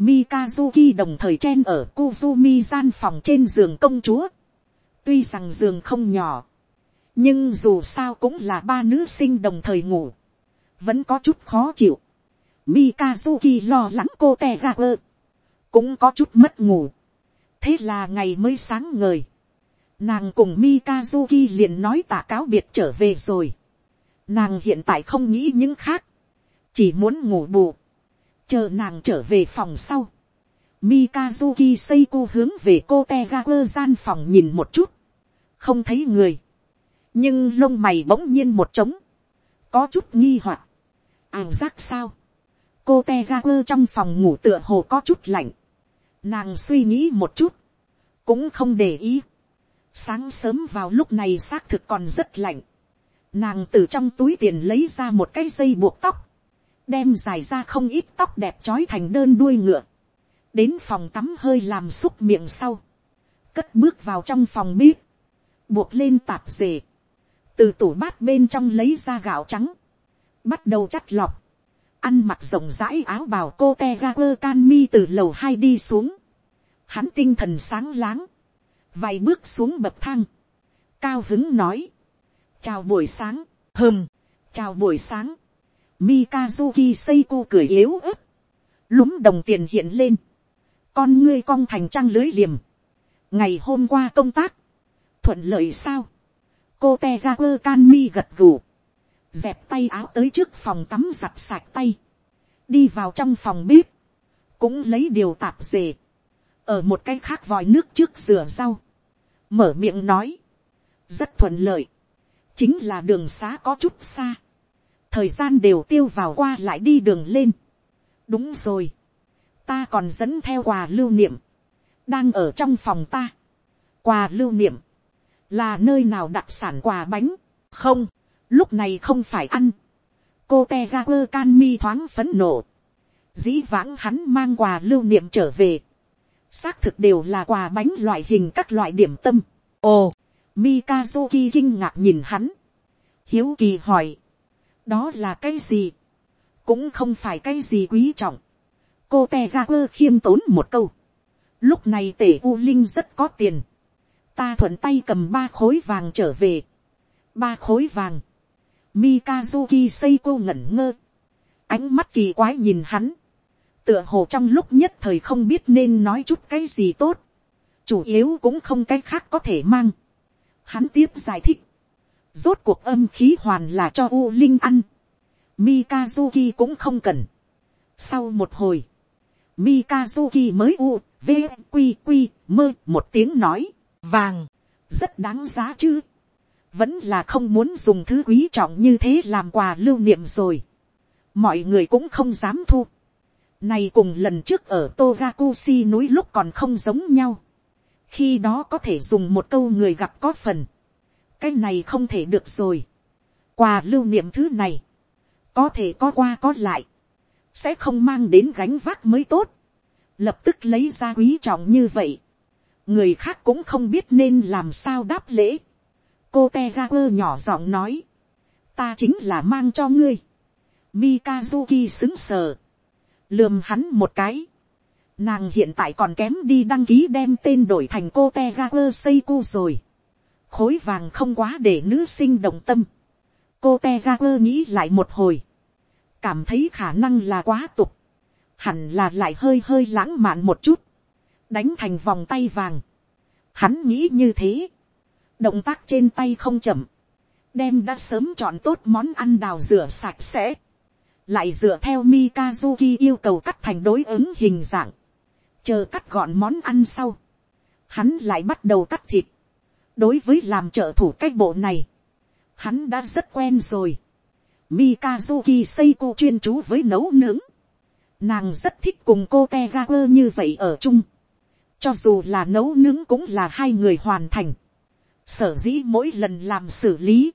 Mikazuki đồng thời chen ở Kuzumi gian phòng trên giường công chúa. Tuy rằng giường không nhỏ, nhưng dù sao cũng là ba nữ sinh đồng thời ngủ, vẫn có chút khó chịu. Mikazuki lo lắng cô tè ra ơ, cũng có chút mất ngủ. thế là ngày mới sáng ngời, nàng cùng Mikazuki liền nói tạ cáo biệt trở về rồi. nàng hiện tại không nghĩ những khác, chỉ muốn ngủ bù, chờ nàng trở về phòng sau, Mikazuki Seiko hướng về cô Tegaku gian phòng nhìn một chút, không thấy người, nhưng lông mày bỗng nhiên một trống, có chút nghi hoặc, ảo giác sao, cô Tegaku trong phòng ngủ tựa hồ có chút lạnh, nàng suy nghĩ một chút, cũng không để ý, sáng sớm vào lúc này xác thực còn rất lạnh, nàng từ trong túi tiền lấy ra một cái dây buộc tóc, đem dài ra không ít tóc đẹp trói thành đơn đuôi ngựa, đến phòng tắm hơi làm xúc miệng sau, cất bước vào trong phòng bếp, buộc lên tạp dề, từ tủ bát bên trong lấy ra gạo trắng, bắt đầu chắt lọc, ăn mặc rộng rãi áo bào cô te ga quơ can mi từ lầu hai đi xuống, hắn tinh thần sáng láng, vài bước xuống bậc thang, cao hứng nói, chào buổi sáng, hơm, chào buổi sáng, Mikazuki Seiko cười yếu ớt, lúng đồng tiền hiện lên, con ngươi cong thành trăng lưới liềm, ngày hôm qua công tác, thuận lợi sao, cô te ra quơ can mi gật gù, dẹp tay áo tới trước phòng tắm giặt sạch tay, đi vào trong phòng bếp, cũng lấy điều tạp dề, ở một cái khác vòi nước trước rửa rau, mở miệng nói, rất thuận lợi, chính là đường xá có chút xa, thời gian đều tiêu vào qua lại đi đường lên. đúng rồi, ta còn dẫn theo quà lưu niệm, đang ở trong phòng ta. quà lưu niệm, là nơi nào đặc sản quà bánh, không, lúc này không phải ăn. cô te ga quơ can mi thoáng phấn nộ, dĩ vãng hắn mang quà lưu niệm trở về, xác thực đều là quà bánh loại hình các loại điểm tâm. ồ, mikazuki kinh ngạc nhìn hắn, hiếu kỳ hỏi, đó là cái gì, cũng không phải cái gì quý trọng. cô te ra quơ khiêm tốn một câu. lúc này tể u linh rất có tiền. ta thuận tay cầm ba khối vàng trở về. ba khối vàng. mikazuki seiko ngẩn ngơ. ánh mắt kỳ quái nhìn hắn. tựa hồ trong lúc nhất thời không biết nên nói chút cái gì tốt. chủ yếu cũng không cái khác có thể mang. hắn tiếp giải thích Rốt cuộc âm khí hoàn là cho U Linh ăn. Mikazuki cũng không cần. Sau một hồi. Mikazuki mới U, V, Quy, Quy, mơ một tiếng nói. Vàng. Rất đáng giá chứ. Vẫn là không muốn dùng thứ quý trọng như thế làm quà lưu niệm rồi. Mọi người cũng không dám thu. Này cùng lần trước ở Togakushi núi lúc còn không giống nhau. Khi đó có thể dùng một câu người gặp có phần cái này không thể được rồi. quà lưu niệm thứ này, có thể có qua có lại, sẽ không mang đến gánh vác mới tốt, lập tức lấy ra quý trọng như vậy, người khác cũng không biết nên làm sao đáp lễ. cô te ga quơ nhỏ giọng nói, ta chính là mang cho ngươi. Mikazuki xứng sờ, lườm hắn một cái. Nàng hiện tại còn kém đi đăng ký đem tên đổi thành cô te ga quơ rồi khối vàng không quá để nữ sinh động tâm. cô te ra quơ nghĩ lại một hồi, cảm thấy khả năng là quá tục, hẳn là lại hơi hơi lãng mạn một chút, đánh thành vòng tay vàng. Hắn nghĩ như thế, động tác trên tay không chậm, đem đã sớm chọn tốt món ăn đào rửa sạch sẽ, lại dựa theo Mikazuki yêu cầu cắt thành đối ứng hình dạng, chờ cắt gọn món ăn sau, hắn lại bắt đầu cắt thịt, đối với làm trợ thủ cách bộ này, hắn đã rất quen rồi. Mikazuki Seiko chuyên chú với nấu nướng. Nàng rất thích cùng cô Tegaper như vậy ở chung. Cho dù là nấu nướng cũng là hai người hoàn thành. Sở dĩ mỗi lần làm xử lý.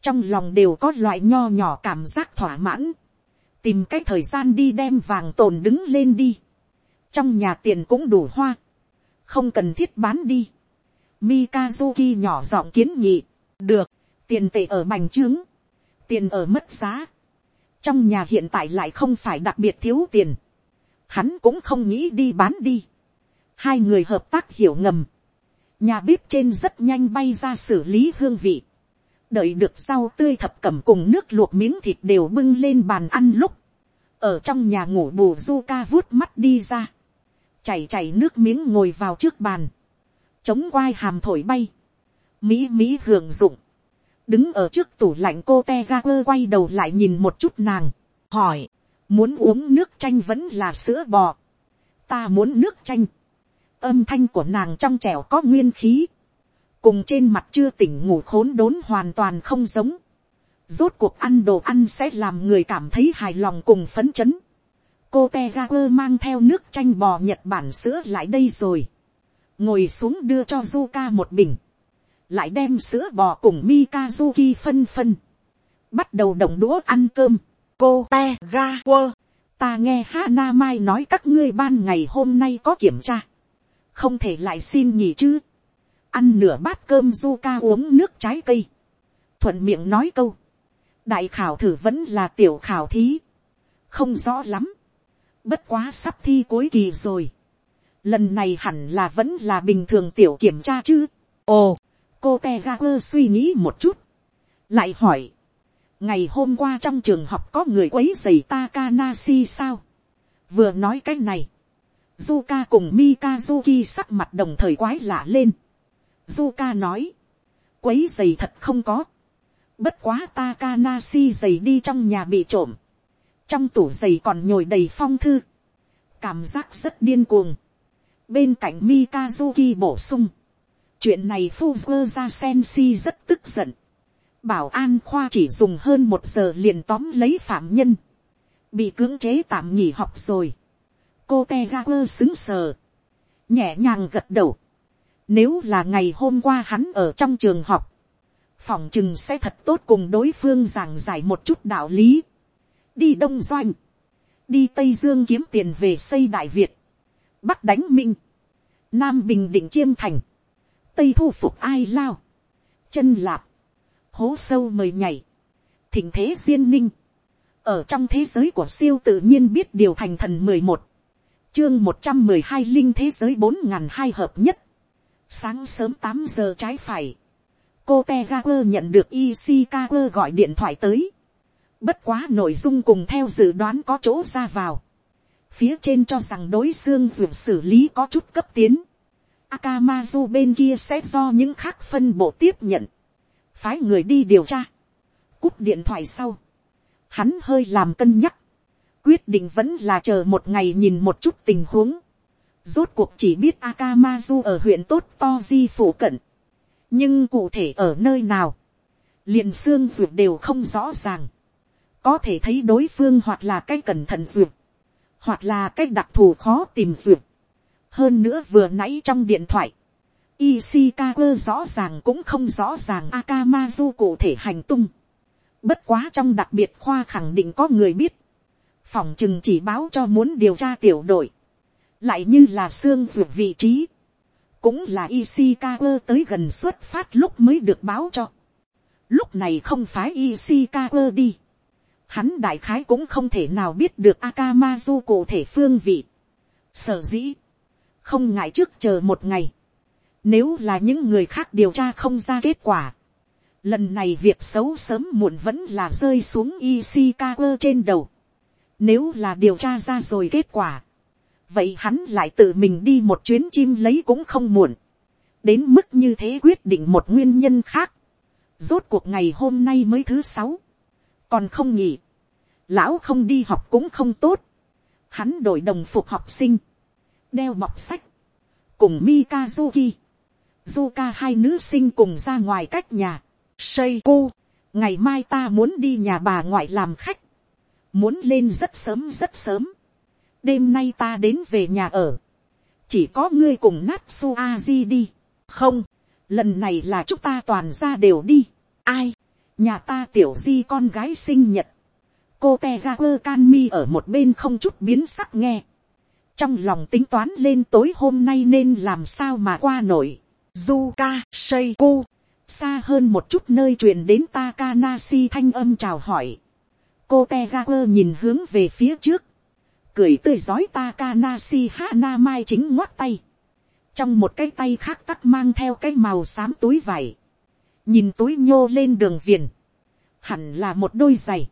Trong lòng đều có loại nho nhỏ cảm giác thỏa mãn. Tìm cái thời gian đi đem vàng tồn đứng lên đi. Trong nhà tiền cũng đủ hoa. Không cần thiết bán đi. Mikazuki nhỏ giọng kiến nghị. Được, tiền tệ ở bành trướng. Tiền ở mất giá. Trong nhà hiện tại lại không phải đặc biệt thiếu tiền. Hắn cũng không nghĩ đi bán đi. Hai người hợp tác hiểu ngầm. Nhà bếp trên rất nhanh bay ra xử lý hương vị. Đợi được rau tươi thập cẩm cùng nước luộc miếng thịt đều bưng lên bàn ăn lúc. Ở trong nhà ngủ bù Zuka vuốt mắt đi ra. Chảy chảy nước miếng ngồi vào trước bàn chống quai hàm thổi bay, mỹ mỹ hưởng dụng, đứng ở trước tủ lạnh cô te ga quơ quay đầu lại nhìn một chút nàng, hỏi, muốn uống nước chanh vẫn là sữa bò, ta muốn nước chanh, âm thanh của nàng trong trẻo có nguyên khí, cùng trên mặt chưa tỉnh ngủ khốn đốn hoàn toàn không giống, rốt cuộc ăn đồ ăn sẽ làm người cảm thấy hài lòng cùng phấn chấn, cô te ga quơ mang theo nước chanh bò nhật bản sữa lại đây rồi, ngồi xuống đưa cho Zuka một bình, lại đem sữa bò cùng Mikazuki phân phân, bắt đầu động đũa ăn cơm, cô te ga quơ, ta nghe Hana Mai nói các ngươi ban ngày hôm nay có kiểm tra, không thể lại xin nhỉ chứ, ăn nửa bát cơm Zuka uống nước trái cây, thuận miệng nói câu, đại khảo thử vẫn là tiểu khảo thí, không rõ lắm, bất quá sắp thi cuối kỳ rồi, lần này hẳn là vẫn là bình thường tiểu kiểm tra chứ, ồ, cô te ga quơ suy nghĩ một chút, lại hỏi, ngày hôm qua trong trường học có người quấy dày Takanashi sao, vừa nói cái này, Zuka cùng Mikazuki sắc mặt đồng thời quái lạ lên. Zuka nói, quấy dày thật không có. Bất quá Takanashi giày đi trong nhà bị trộm. Trong tủ giày còn nhồi đầy phong thư. Cảm giác rất điên cuồng. Bên cạnh Mikazuki bổ sung. Chuyện này Fuzzer ra Sensi rất tức giận. Bảo an khoa chỉ dùng hơn một giờ liền tóm lấy phạm nhân. Bị cưỡng chế tạm nghỉ học rồi. Cô Tegaper xứng sờ. Nhẹ nhàng gật đầu. Nếu là ngày hôm qua hắn ở trong trường học. Phỏng chừng sẽ thật tốt cùng đối phương giảng giải một chút đạo lý. Đi Đông Doanh. Đi Tây Dương kiếm tiền về xây Đại Việt. Bắc đánh Minh. Nam Bình Định Chiêm Thành. Tây thu phục ai lao. Chân lạp. Hố sâu mời nhảy. Thỉnh thế duyên ninh. Ở trong thế giới của siêu tự nhiên biết điều thành thần mười một, chương một trăm mười hai linh thế giới bốn n g h n hai hợp nhất. sáng sớm tám giờ trái phải. cô te ga quơ nhận được Ishika gọi điện thoại tới. bất quá nội dung cùng theo dự đoán có chỗ ra vào phía trên cho rằng đối xương ruột xử lý có chút cấp tiến. Akamazu bên kia sẽ do những khác phân bộ tiếp nhận. phái người đi điều tra. cúp điện thoại sau. hắn hơi làm cân nhắc quyết định vẫn là chờ một ngày nhìn một chút tình huống. Rốt cuộc chỉ biết Akamazu ở huyện tốt to di phủ cận. Nhưng cụ thể ở nơi nào, liền xương ruột đều không rõ ràng. Có thể thấy đối phương hoặc là cái cẩn thận ruột, hoặc là cái đặc thù khó tìm duyệt. Hơn nữa vừa nãy trong điện thoại, Ishikawa rõ ràng cũng không rõ ràng Akamazu cụ thể hành tung. Bất quá trong đặc biệt khoa khẳng định có người biết phòng chừng chỉ báo cho muốn điều tra tiểu đội, lại như là xương ruột vị trí, cũng là Ishikawa tới gần xuất phát lúc mới được báo cho. Lúc này không phải Ishikawa đi. Hắn đại khái cũng không thể nào biết được Akamazu cụ thể phương vị. Sở dĩ. Không ngại trước chờ một ngày. Nếu là những người khác điều tra không ra kết quả. Lần này việc xấu sớm muộn vẫn là rơi xuống Ishikawa trên đầu. Nếu là điều tra ra rồi kết quả. Vậy hắn lại tự mình đi một chuyến chim lấy cũng không muộn. Đến mức như thế quyết định một nguyên nhân khác. Rốt cuộc ngày hôm nay mới thứ sáu. Còn không nhỉ. Lão không đi học cũng không tốt. Hắn đổi đồng phục học sinh. Đeo bọc sách. Cùng Mikazuki. Zuka hai nữ sinh cùng ra ngoài cách nhà. Seiko. Ngày mai ta muốn đi nhà bà ngoại làm khách muốn lên rất sớm rất sớm. đêm nay ta đến về nhà ở. chỉ có ngươi cùng Natsu Aji đi. không, lần này là chúng ta toàn ra đều đi. ai, nhà ta tiểu di con gái sinh nhật. cô te ga quơ can mi ở một bên không chút biến sắc nghe. trong lòng tính toán lên tối hôm nay nên làm sao mà qua nổi. Zuka, Seiko, xa hơn một chút nơi truyền đến Takanashi thanh âm chào hỏi cô te ga quơ nhìn hướng về phía trước, cười tươi giói Takanashi Hana Mai chính ngoắt tay, trong một cái tay khác tắc mang theo cái màu xám túi vải, nhìn túi nhô lên đường viền, hẳn là một đôi giày,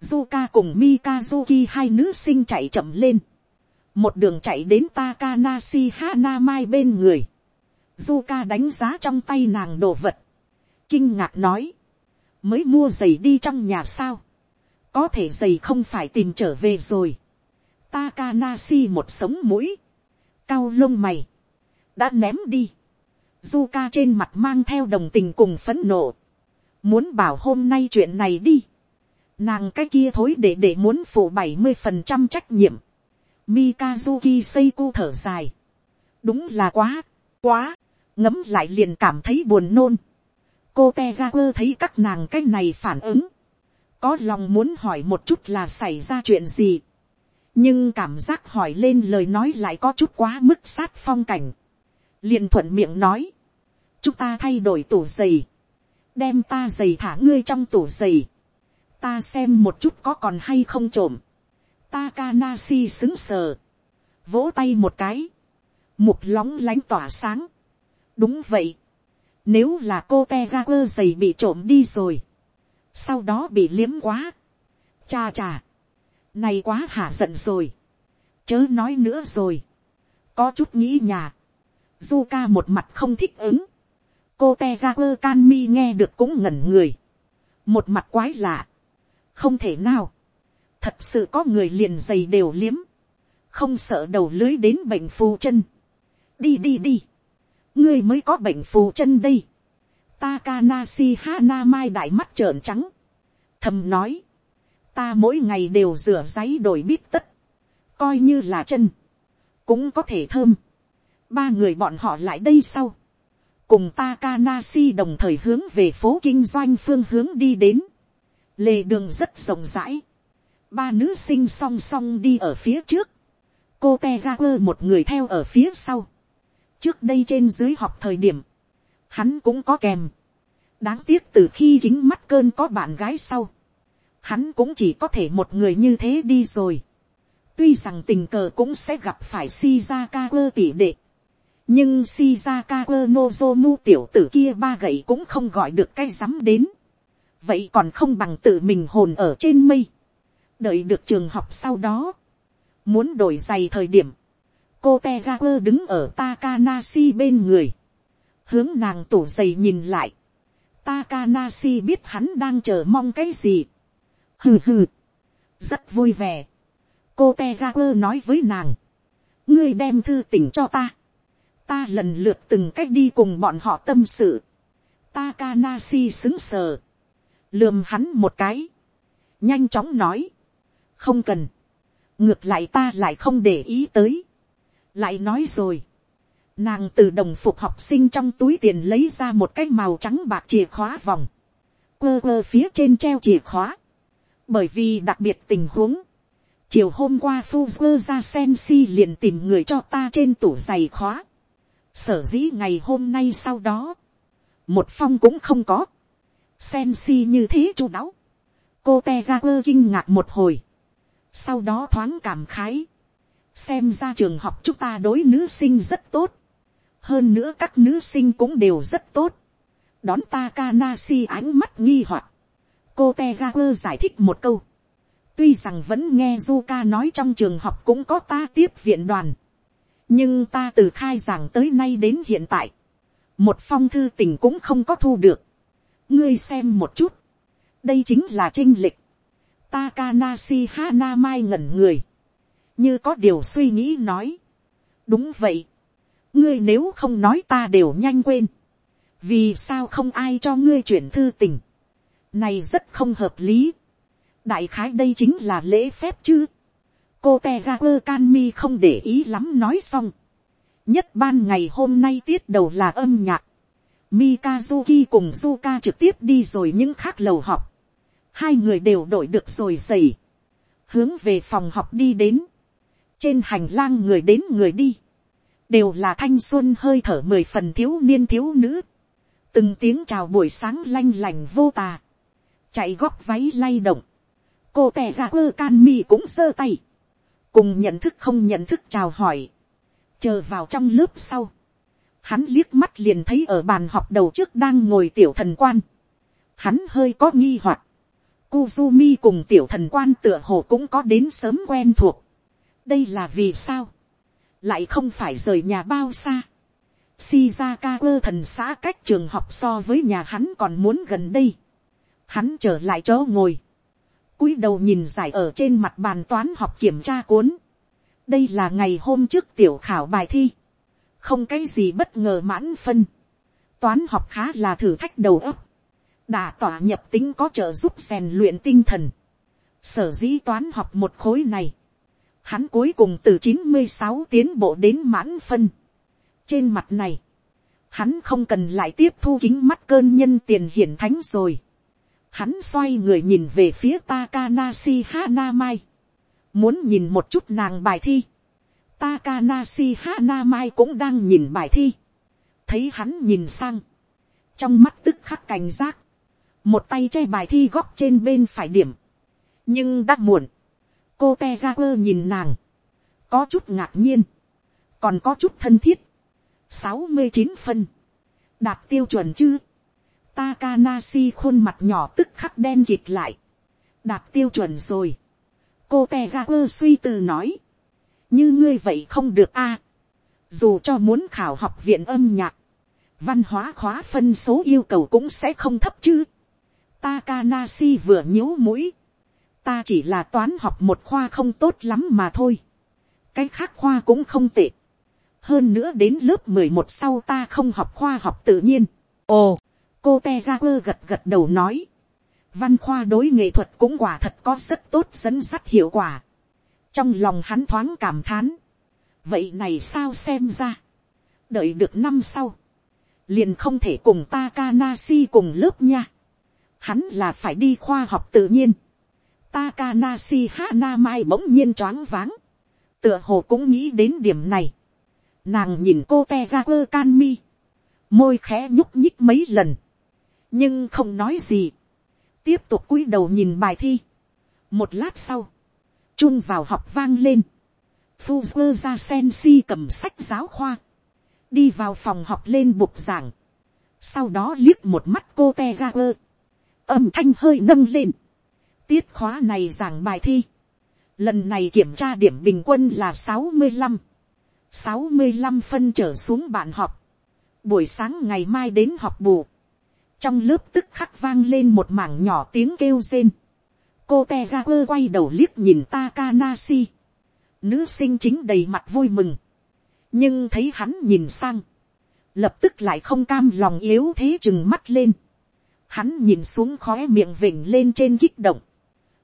Zuka cùng Mikazuki hai nữ sinh chạy chậm lên, một đường chạy đến Takanashi Hana Mai bên người, Zuka đánh giá trong tay nàng đồ vật, kinh ngạc nói, mới mua giày đi trong nhà sao, có thể giày không phải tìm trở về rồi. Takanashi một sống mũi, cao lông mày, đã ném đi. Zuka trên mặt mang theo đồng tình cùng phấn nộ. Muốn bảo hôm nay chuyện này đi. Nàng cái kia thối để để muốn phụ bảy mươi phần trăm trách nhiệm. Mikazuki Seiko thở dài. Đúng là quá, quá, ngấm lại liền cảm thấy buồn nôn. Cô Tegaku thấy các nàng cái này phản ứng. Có lòng muốn hỏi một chút là xảy ra chuyện gì. Nhưng cảm giác hỏi lên lời nói lại có chút quá mức sát phong cảnh. Liền thuận miệng nói. Chúng ta thay đổi tủ giày. Đem ta giày thả ngươi trong tủ giày. Ta xem một chút có còn hay không trộm. Takanashi xứng sờ. Vỗ tay một cái. Mục lóng lánh tỏa sáng. Đúng vậy. Nếu là cô te ga quơ giày bị trộm đi rồi. Sau đó bị liếm quá. Cha cha. Này quá hả giận rồi. Chớ nói nữa rồi. Có chút nghĩ nhà. Zuka một mặt không thích ứng. Cô te ra quơ can mi nghe được cũng ngẩn người. Một mặt quái lạ. Không thể nào. Thật sự có người liền giày đều liếm. Không sợ đầu lưới đến bệnh phù chân. Đi đi đi ngươi mới có bệnh phù chân đây. Takanasi Hana Mai đại mắt trợn trắng. Thầm nói. Ta mỗi ngày đều rửa giấy đổi bít tất. Coi như là chân. Cũng có thể thơm. Ba người bọn họ lại đây sau. Cùng Takanashi đồng thời hướng về phố kinh doanh phương hướng đi đến. Lề đường rất rộng rãi. Ba nữ sinh song song đi ở phía trước. Cô Tegaku một người theo ở phía sau trước đây trên dưới học thời điểm, hắn cũng có kèm. đáng tiếc từ khi kính mắt cơn có bạn gái sau, hắn cũng chỉ có thể một người như thế đi rồi. tuy rằng tình cờ cũng sẽ gặp phải shizaka tỷ đệ, nhưng shizaka nozomu tiểu tử kia ba gậy cũng không gọi được cái rắm đến. vậy còn không bằng tự mình hồn ở trên mây. đợi được trường học sau đó, muốn đổi giày thời điểm, cô te ga quơ đứng ở Takanashi bên người, hướng nàng tủ giày nhìn lại, Takanashi biết hắn đang chờ mong cái gì, hừ hừ, rất vui vẻ, cô te ga quơ nói với nàng, ngươi đem thư tỉnh cho ta, ta lần lượt từng cách đi cùng bọn họ tâm sự, Takanashi xứng sờ, lườm hắn một cái, nhanh chóng nói, không cần, ngược lại ta lại không để ý tới, lại nói rồi, nàng từ đồng phục học sinh trong túi tiền lấy ra một cái màu trắng bạc chìa khóa vòng, quơ quơ phía trên treo chìa khóa, bởi vì đặc biệt tình huống, chiều hôm qua phu quơ ra sen si liền tìm người cho ta trên tủ giày khóa, sở dĩ ngày hôm nay sau đó, một phong cũng không có, sen si như thế chu đáo, cô te ga quơ kinh ngạc một hồi, sau đó thoáng cảm khái, xem ra trường học chúng ta đối nữ sinh rất tốt, hơn nữa các nữ sinh cũng đều rất tốt, đón Takanashi ánh mắt nghi hoặc, cô Tegaper giải thích một câu, tuy rằng vẫn nghe Zuka nói trong trường học cũng có ta tiếp viện đoàn, nhưng ta từ khai giảng tới nay đến hiện tại, một phong thư tình cũng không có thu được, ngươi xem một chút, đây chính là trinh lịch, Takanashi Hanamai ngẩn người, như có điều suy nghĩ nói. đúng vậy. ngươi nếu không nói ta đều nhanh quên. vì sao không ai cho ngươi chuyển thư tình. này rất không hợp lý. đại khái đây chính là lễ phép chứ cô te ga quơ can mi không để ý lắm nói xong. nhất ban ngày hôm nay tiết đầu là âm nhạc. Mikazuki cùng Suka trực tiếp đi rồi những khác lầu học. Hai người đều đổi được rồi dày. Hướng về phòng học đi đến trên hành lang người đến người đi, đều là thanh xuân hơi thở mười phần thiếu niên thiếu nữ, từng tiếng chào buổi sáng lanh lành vô tà, chạy góc váy lay động, cô tè ra quơ can mi cũng giơ tay, cùng nhận thức không nhận thức chào hỏi, chờ vào trong lớp sau, hắn liếc mắt liền thấy ở bàn học đầu trước đang ngồi tiểu thần quan, hắn hơi có nghi hoặc, Kuzumi cùng tiểu thần quan tựa hồ cũng có đến sớm quen thuộc đây là vì sao, lại không phải rời nhà bao xa. Shizaka quơ thần xã cách trường học so với nhà hắn còn muốn gần đây. Hắn trở lại chỗ ngồi cúi đầu nhìn giải ở trên mặt bàn toán học kiểm tra cuốn. đây là ngày hôm trước tiểu khảo bài thi. không cái gì bất ngờ mãn phân. toán học khá là thử thách đầu óc. đả tỏa nhập tính có trợ giúp rèn luyện tinh thần. sở dĩ toán học một khối này. hắn cuối cùng từ chín mươi sáu tiến bộ đến mãn phân. trên mặt này, hắn không cần lại tiếp thu kính mắt cơn nhân tiền hiển thánh rồi Hắn xoay người nhìn về phía Takanashi Hanamai. Muốn nhìn một chút nàng bài thi. Takanashi Hanamai cũng đang nhìn bài thi. Thấy hắn nhìn sang. Trong mắt tức khắc cảnh giác. Một tay che bài thi góc trên bên phải điểm. Nhưng đã muộn. Cô Tegaper nhìn nàng. Có chút ngạc nhiên. Còn có chút thân thiết. sáu mươi chín phân. Đạt tiêu chuẩn chứ Takanashi khuôn mặt nhỏ tức khắc đen kịt lại. Đạt tiêu chuẩn rồi. Cô Tegaku suy tư nói. Như ngươi vậy không được a. Dù cho muốn khảo học viện âm nhạc. Văn hóa khóa phân số yêu cầu cũng sẽ không thấp chứ. Takanashi vừa nhíu mũi. Ta chỉ là toán học một khoa không tốt lắm mà thôi. Cái khác khoa cũng không tệ. Hơn nữa đến lớp mười một sau ta không học khoa học tự nhiên. Ồ, cô te ra quơ gật gật đầu nói, văn khoa đối nghệ thuật cũng quả thật có rất tốt dẫn dắt hiệu quả. trong lòng hắn thoáng cảm thán, vậy này sao xem ra, đợi được năm sau, liền không thể cùng Takanashi cùng lớp nha. Hắn là phải đi khoa học tự nhiên. Takanashi Hanamai bỗng nhiên choáng váng. Tựa hồ cũng nghĩ đến điểm này. Nàng nhìn cô Tegaku Kanmi. Môi khẽ nhúc nhích mấy lần nhưng không nói gì, tiếp tục cúi đầu nhìn bài thi. một lát sau, chun vào học vang lên, Fuzzer ra sen si cầm sách giáo khoa, đi vào phòng học lên bục giảng, sau đó liếc một mắt cô te ga quơ, âm thanh hơi nâng lên, tiết khóa này giảng bài thi, lần này kiểm tra điểm bình quân là sáu mươi năm, sáu mươi năm phân trở xuống bạn học, buổi sáng ngày mai đến học bù, trong lớp tức khắc vang lên một mảng nhỏ tiếng kêu rên. cô te ga quơ quay đầu liếc nhìn Takanashi. nữ sinh chính đầy mặt vui mừng. nhưng thấy hắn nhìn sang. lập tức lại không cam lòng yếu thế chừng mắt lên. hắn nhìn xuống khóe miệng vỉnh lên trên kích động.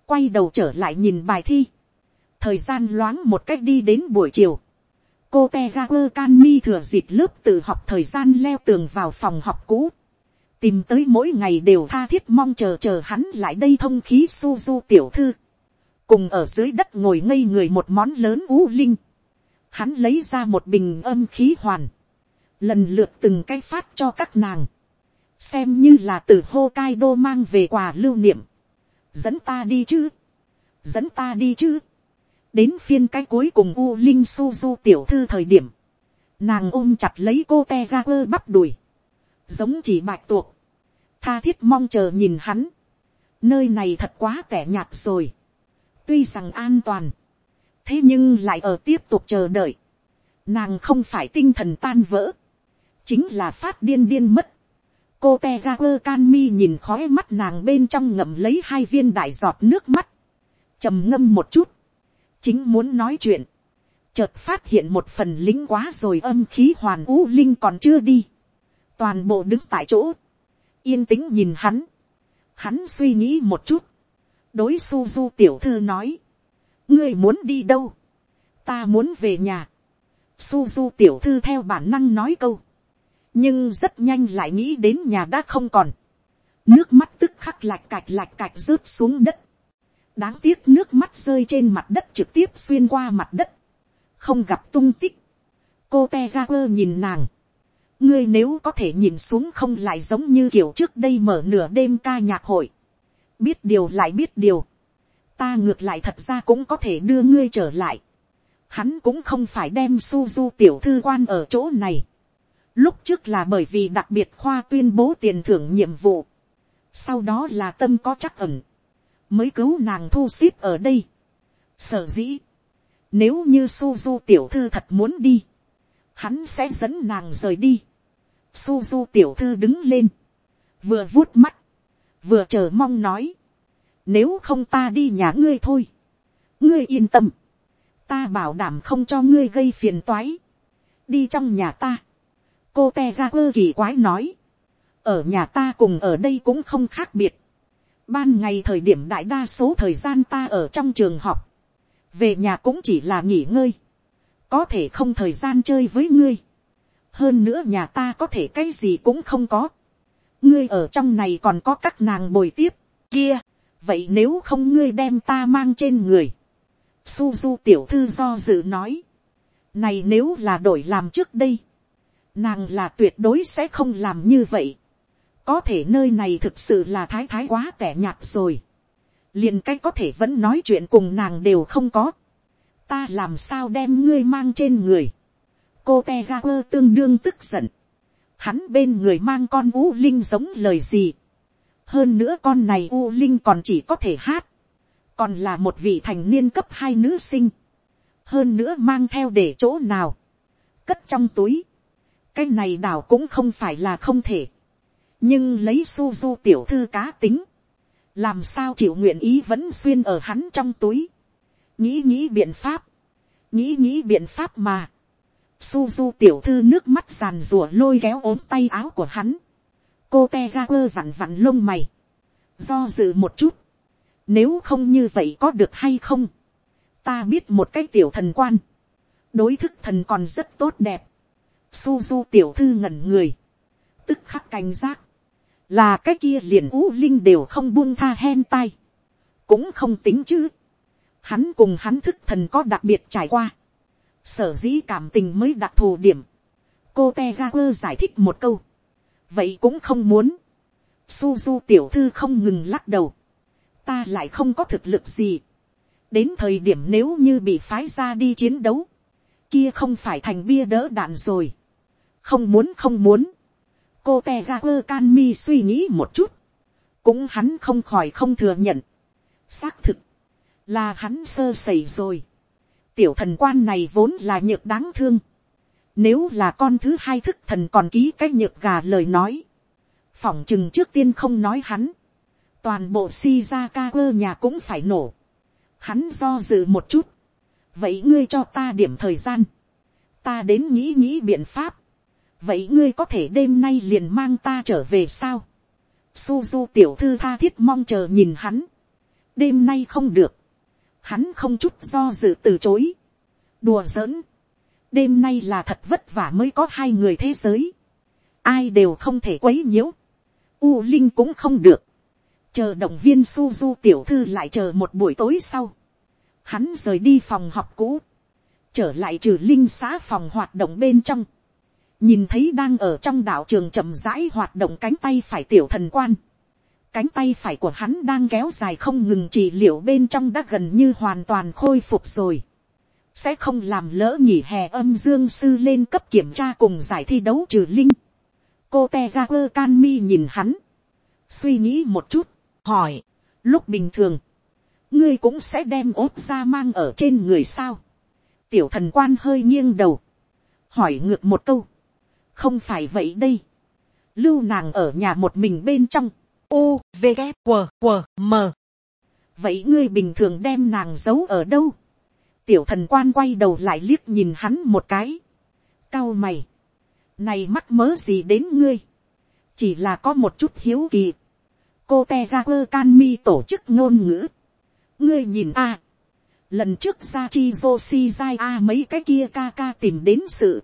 quay đầu trở lại nhìn bài thi. thời gian loáng một cách đi đến buổi chiều. cô te ga quơ can mi thừa dịp lớp tự học thời gian leo tường vào phòng học cũ tìm tới mỗi ngày đều tha thiết mong chờ chờ hắn lại đây thông khí su du tiểu thư, cùng ở dưới đất ngồi ngây người một món lớn ú linh, hắn lấy ra một bình âm khí hoàn, lần lượt từng cái phát cho các nàng, xem như là từ hô cai đô mang về quà lưu niệm, dẫn ta đi chứ, dẫn ta đi chứ, đến phiên cái cuối cùng u linh su du tiểu thư thời điểm, nàng ôm chặt lấy cô te ra quơ bắp đùi, giống chỉ bạch tuộc, tha thiết mong chờ nhìn hắn, nơi này thật quá tẻ nhạt rồi, tuy rằng an toàn, thế nhưng lại ở tiếp tục chờ đợi, nàng không phải tinh thần tan vỡ, chính là phát điên điên mất, cô te ga quơ can mi nhìn khói mắt nàng bên trong ngậm lấy hai viên đại giọt nước mắt, trầm ngâm một chút, chính muốn nói chuyện, chợt phát hiện một phần lính quá rồi âm khí hoàn ú linh còn chưa đi, toàn bộ đứng tại chỗ, yên tĩnh nhìn hắn, hắn suy nghĩ một chút, đối su du tiểu thư nói, ngươi muốn đi đâu, ta muốn về nhà, su du tiểu thư theo bản năng nói câu, nhưng rất nhanh lại nghĩ đến nhà đã không còn, nước mắt tức khắc lạch cạch lạch cạch rớt xuống đất, đáng tiếc nước mắt rơi trên mặt đất trực tiếp xuyên qua mặt đất, không gặp tung tích, cô te ga quơ nhìn nàng, ngươi nếu có thể nhìn xuống không lại giống như kiểu trước đây mở nửa đêm ca nhạc hội. biết điều lại biết điều. ta ngược lại thật ra cũng có thể đưa ngươi trở lại. hắn cũng không phải đem Suzu tiểu thư quan ở chỗ này. lúc trước là bởi vì đặc biệt khoa tuyên bố tiền thưởng nhiệm vụ. sau đó là tâm có chắc ẩn. mới cứu nàng thu xếp ở đây. sở dĩ. nếu như Suzu tiểu thư thật muốn đi, hắn sẽ dẫn nàng rời đi. Suzu tiểu thư đứng lên. Vừa vuốt mắt. Vừa chờ mong nói. nếu không ta đi nhà ngươi thôi, ngươi yên tâm, ta bảo đảm không cho ngươi gây phiền toái, đi trong nhà ta, cô te ga quơ kỳ quái nói, ở nhà ta cùng ở đây cũng không khác biệt, ban ngày thời điểm đại đa số thời gian ta ở trong trường học, về nhà cũng chỉ là nghỉ ngơi, có thể không thời gian chơi với ngươi, hơn nữa nhà ta có thể cái gì cũng không có, ngươi ở trong này còn có các nàng bồi tiếp, kia, vậy nếu không ngươi đem ta mang trên người, Suzu tiểu thư do dự nói, này nếu là đổi làm trước đây, nàng là tuyệt đối sẽ không làm như vậy, có thể nơi này thực sự là thái thái quá tẻ nhạt rồi, liền cái có thể vẫn nói chuyện cùng nàng đều không có, ta làm sao đem ngươi mang trên người, cô te ga quơ tương đương tức giận, hắn bên người mang con u linh giống lời gì, hơn nữa con này u linh còn chỉ có thể hát, còn là một vị thành niên cấp hai nữ sinh, hơn nữa mang theo để chỗ nào, cất trong túi, cái này đảo cũng không phải là không thể, nhưng lấy Suzu tiểu thư cá tính, làm sao chịu nguyện ý vẫn xuyên ở hắn trong túi, nghĩ nghĩ biện pháp, nghĩ nghĩ biện pháp mà, Suzu tiểu thư nước mắt giàn rùa lôi kéo ốm tay áo của hắn, cô te ga quơ vặn vặn lông mày, do dự một chút, nếu không như vậy có được hay không, ta biết một cái tiểu thần quan, đối thức thần còn rất tốt đẹp, Suzu tiểu thư ngẩn người, tức khắc cảnh giác, là cái kia liền ú linh đều không buông tha hen tay, cũng không tính chứ, hắn cùng hắn thức thần có đặc biệt trải qua, sở dĩ cảm tình mới đặc thù điểm, cô te ga quơ giải thích một câu, vậy cũng không muốn, Suzu tiểu thư không ngừng lắc đầu, ta lại không có thực lực gì, đến thời điểm nếu như bị phái ra đi chiến đấu, kia không phải thành bia đỡ đạn rồi, không muốn không muốn, cô te ga quơ can mi suy nghĩ một chút, cũng hắn không khỏi không thừa nhận, xác thực, là hắn sơ sẩy rồi, tiểu thần quan này vốn là nhược đáng thương, nếu là con thứ hai thức thần còn ký cái nhược gà lời nói, phỏng chừng trước tiên không nói hắn, toàn bộ Shizaka nhà cũng phải nổ, hắn do dự một chút, vậy ngươi cho ta điểm thời gian, ta đến nghĩ nghĩ biện pháp, vậy ngươi có thể đêm nay liền mang ta trở về sao, Suzu tiểu thư tha thiết mong chờ nhìn hắn, đêm nay không được, hắn không chút do dự từ chối, đùa giỡn, đêm nay là thật vất vả mới có hai người thế giới, ai đều không thể quấy nhiễu, u linh cũng không được, chờ động viên su du tiểu thư lại chờ một buổi tối sau, hắn rời đi phòng học cũ, trở lại trừ linh xã phòng hoạt động bên trong, nhìn thấy đang ở trong đạo trường chậm rãi hoạt động cánh tay phải tiểu thần quan, cánh tay phải của hắn đang kéo dài không ngừng trị liệu bên trong đã gần như hoàn toàn khôi phục rồi, sẽ không làm lỡ nghỉ hè âm dương sư lên cấp kiểm tra cùng giải thi đấu trừ linh, cô te ra quơ can mi nhìn hắn, suy nghĩ một chút, hỏi, lúc bình thường, ngươi cũng sẽ đem ốt ra mang ở trên người sao, tiểu thần quan hơi nghiêng đầu, hỏi ngược một câu, không phải vậy đây, lưu nàng ở nhà một mình bên trong, u v g q q m. Vậy ngươi bình thường đem nàng giấu ở đâu, tiểu thần quan quay đầu lại liếc nhìn hắn một cái, cao mày, này mắc mớ gì đến ngươi, chỉ là có một chút hiếu kỳ, cô te ra quơ can mi tổ chức ngôn ngữ, ngươi nhìn a, lần trước ra chi joshi dai a mấy cái kia ca ca tìm đến sự,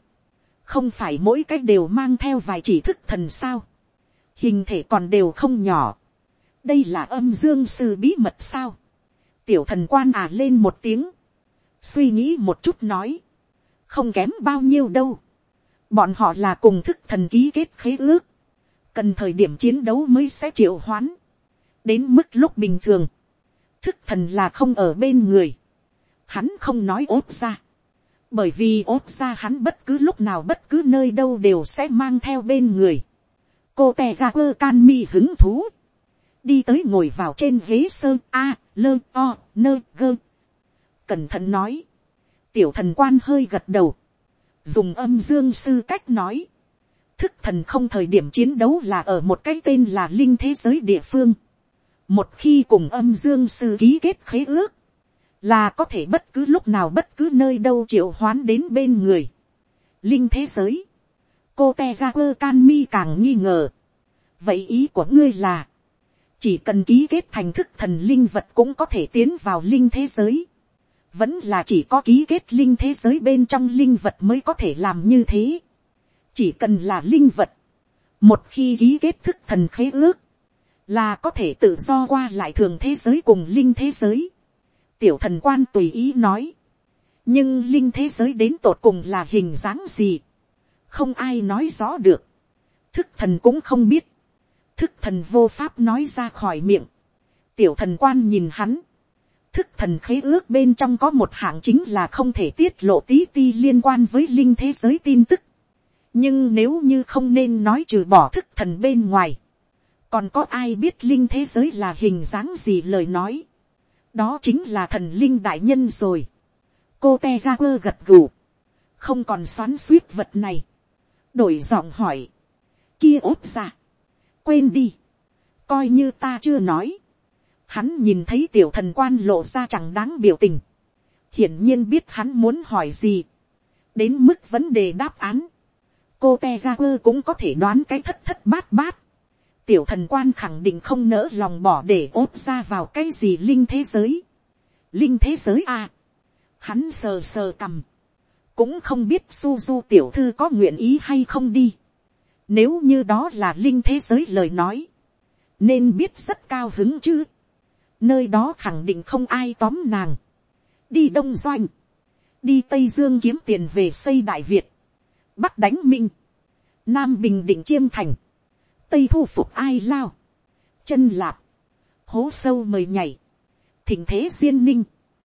không phải mỗi cái đều mang theo vài chỉ thức thần sao, hình thể còn đều không nhỏ, đây là âm dương sư bí mật sao, tiểu thần quan à lên một tiếng, suy nghĩ một chút nói, không kém bao nhiêu đâu, bọn họ là cùng thức thần ký kết khế ước, cần thời điểm chiến đấu mới sẽ triệu hoán, đến mức lúc bình thường, thức thần là không ở bên người, hắn không nói ốt ra, bởi vì ốt ra hắn bất cứ lúc nào bất cứ nơi đâu đều sẽ mang theo bên người, cô tè ra quơ can mi hứng thú, đi tới ngồi vào trên ghế sơn a, lơ o, nơ gơ. Cẩn thận nói, tiểu thần quan hơi gật đầu, dùng âm dương sư cách nói, thức thần không thời điểm chiến đấu là ở một cái tên là linh thế giới địa phương, một khi cùng âm dương sư ký kết khế ước, là có thể bất cứ lúc nào bất cứ nơi đâu triệu hoán đến bên người. linh thế giới, cô te ra quơ can mi càng nghi ngờ. vậy ý của ngươi là, chỉ cần ký kết thành thức thần linh vật cũng có thể tiến vào linh thế giới. vẫn là chỉ có ký kết linh thế giới bên trong linh vật mới có thể làm như thế. chỉ cần là linh vật, một khi ký kết thức thần khế ước, là có thể tự do qua lại thường thế giới cùng linh thế giới. tiểu thần quan tùy ý nói. nhưng linh thế giới đến tột cùng là hình dáng gì không ai nói rõ được. thức thần cũng không biết. thức thần vô pháp nói ra khỏi miệng. tiểu thần quan nhìn hắn. thức thần khế ước bên trong có một hạng chính là không thể tiết lộ tí ti liên quan với linh thế giới tin tức. nhưng nếu như không nên nói trừ bỏ thức thần bên ngoài còn có ai biết linh thế giới là hình dáng gì lời nói, đó chính là thần linh đại nhân rồi. cô te ga quơ gật gù, không còn xoắn suýt vật này, đổi giọng hỏi, kia úp ra, quên đi, coi như ta chưa nói, hắn nhìn thấy tiểu thần quan lộ ra chẳng đáng biểu tình, hiển nhiên biết hắn muốn hỏi gì, đến mức vấn đề đáp án, cô te ga quơ cũng có thể đoán cái thất thất bát bát, tiểu thần quan khẳng định không nỡ lòng bỏ để ốp ra vào cái gì linh thế giới. linh thế giới à. hắn sờ sờ cầm cũng không biết Suzu tiểu thư có nguyện ý hay không đi. nếu như đó là linh thế giới lời nói. nên biết rất cao hứng chứ. nơi đó khẳng định không ai tóm nàng. đi đông doanh. đi tây dương kiếm tiền về xây đại việt. bắc đánh minh. nam bình định chiêm thành tây thu phục ai lao, chân lạp, hố sâu mời nhảy, thỉnh thế duyên ninh,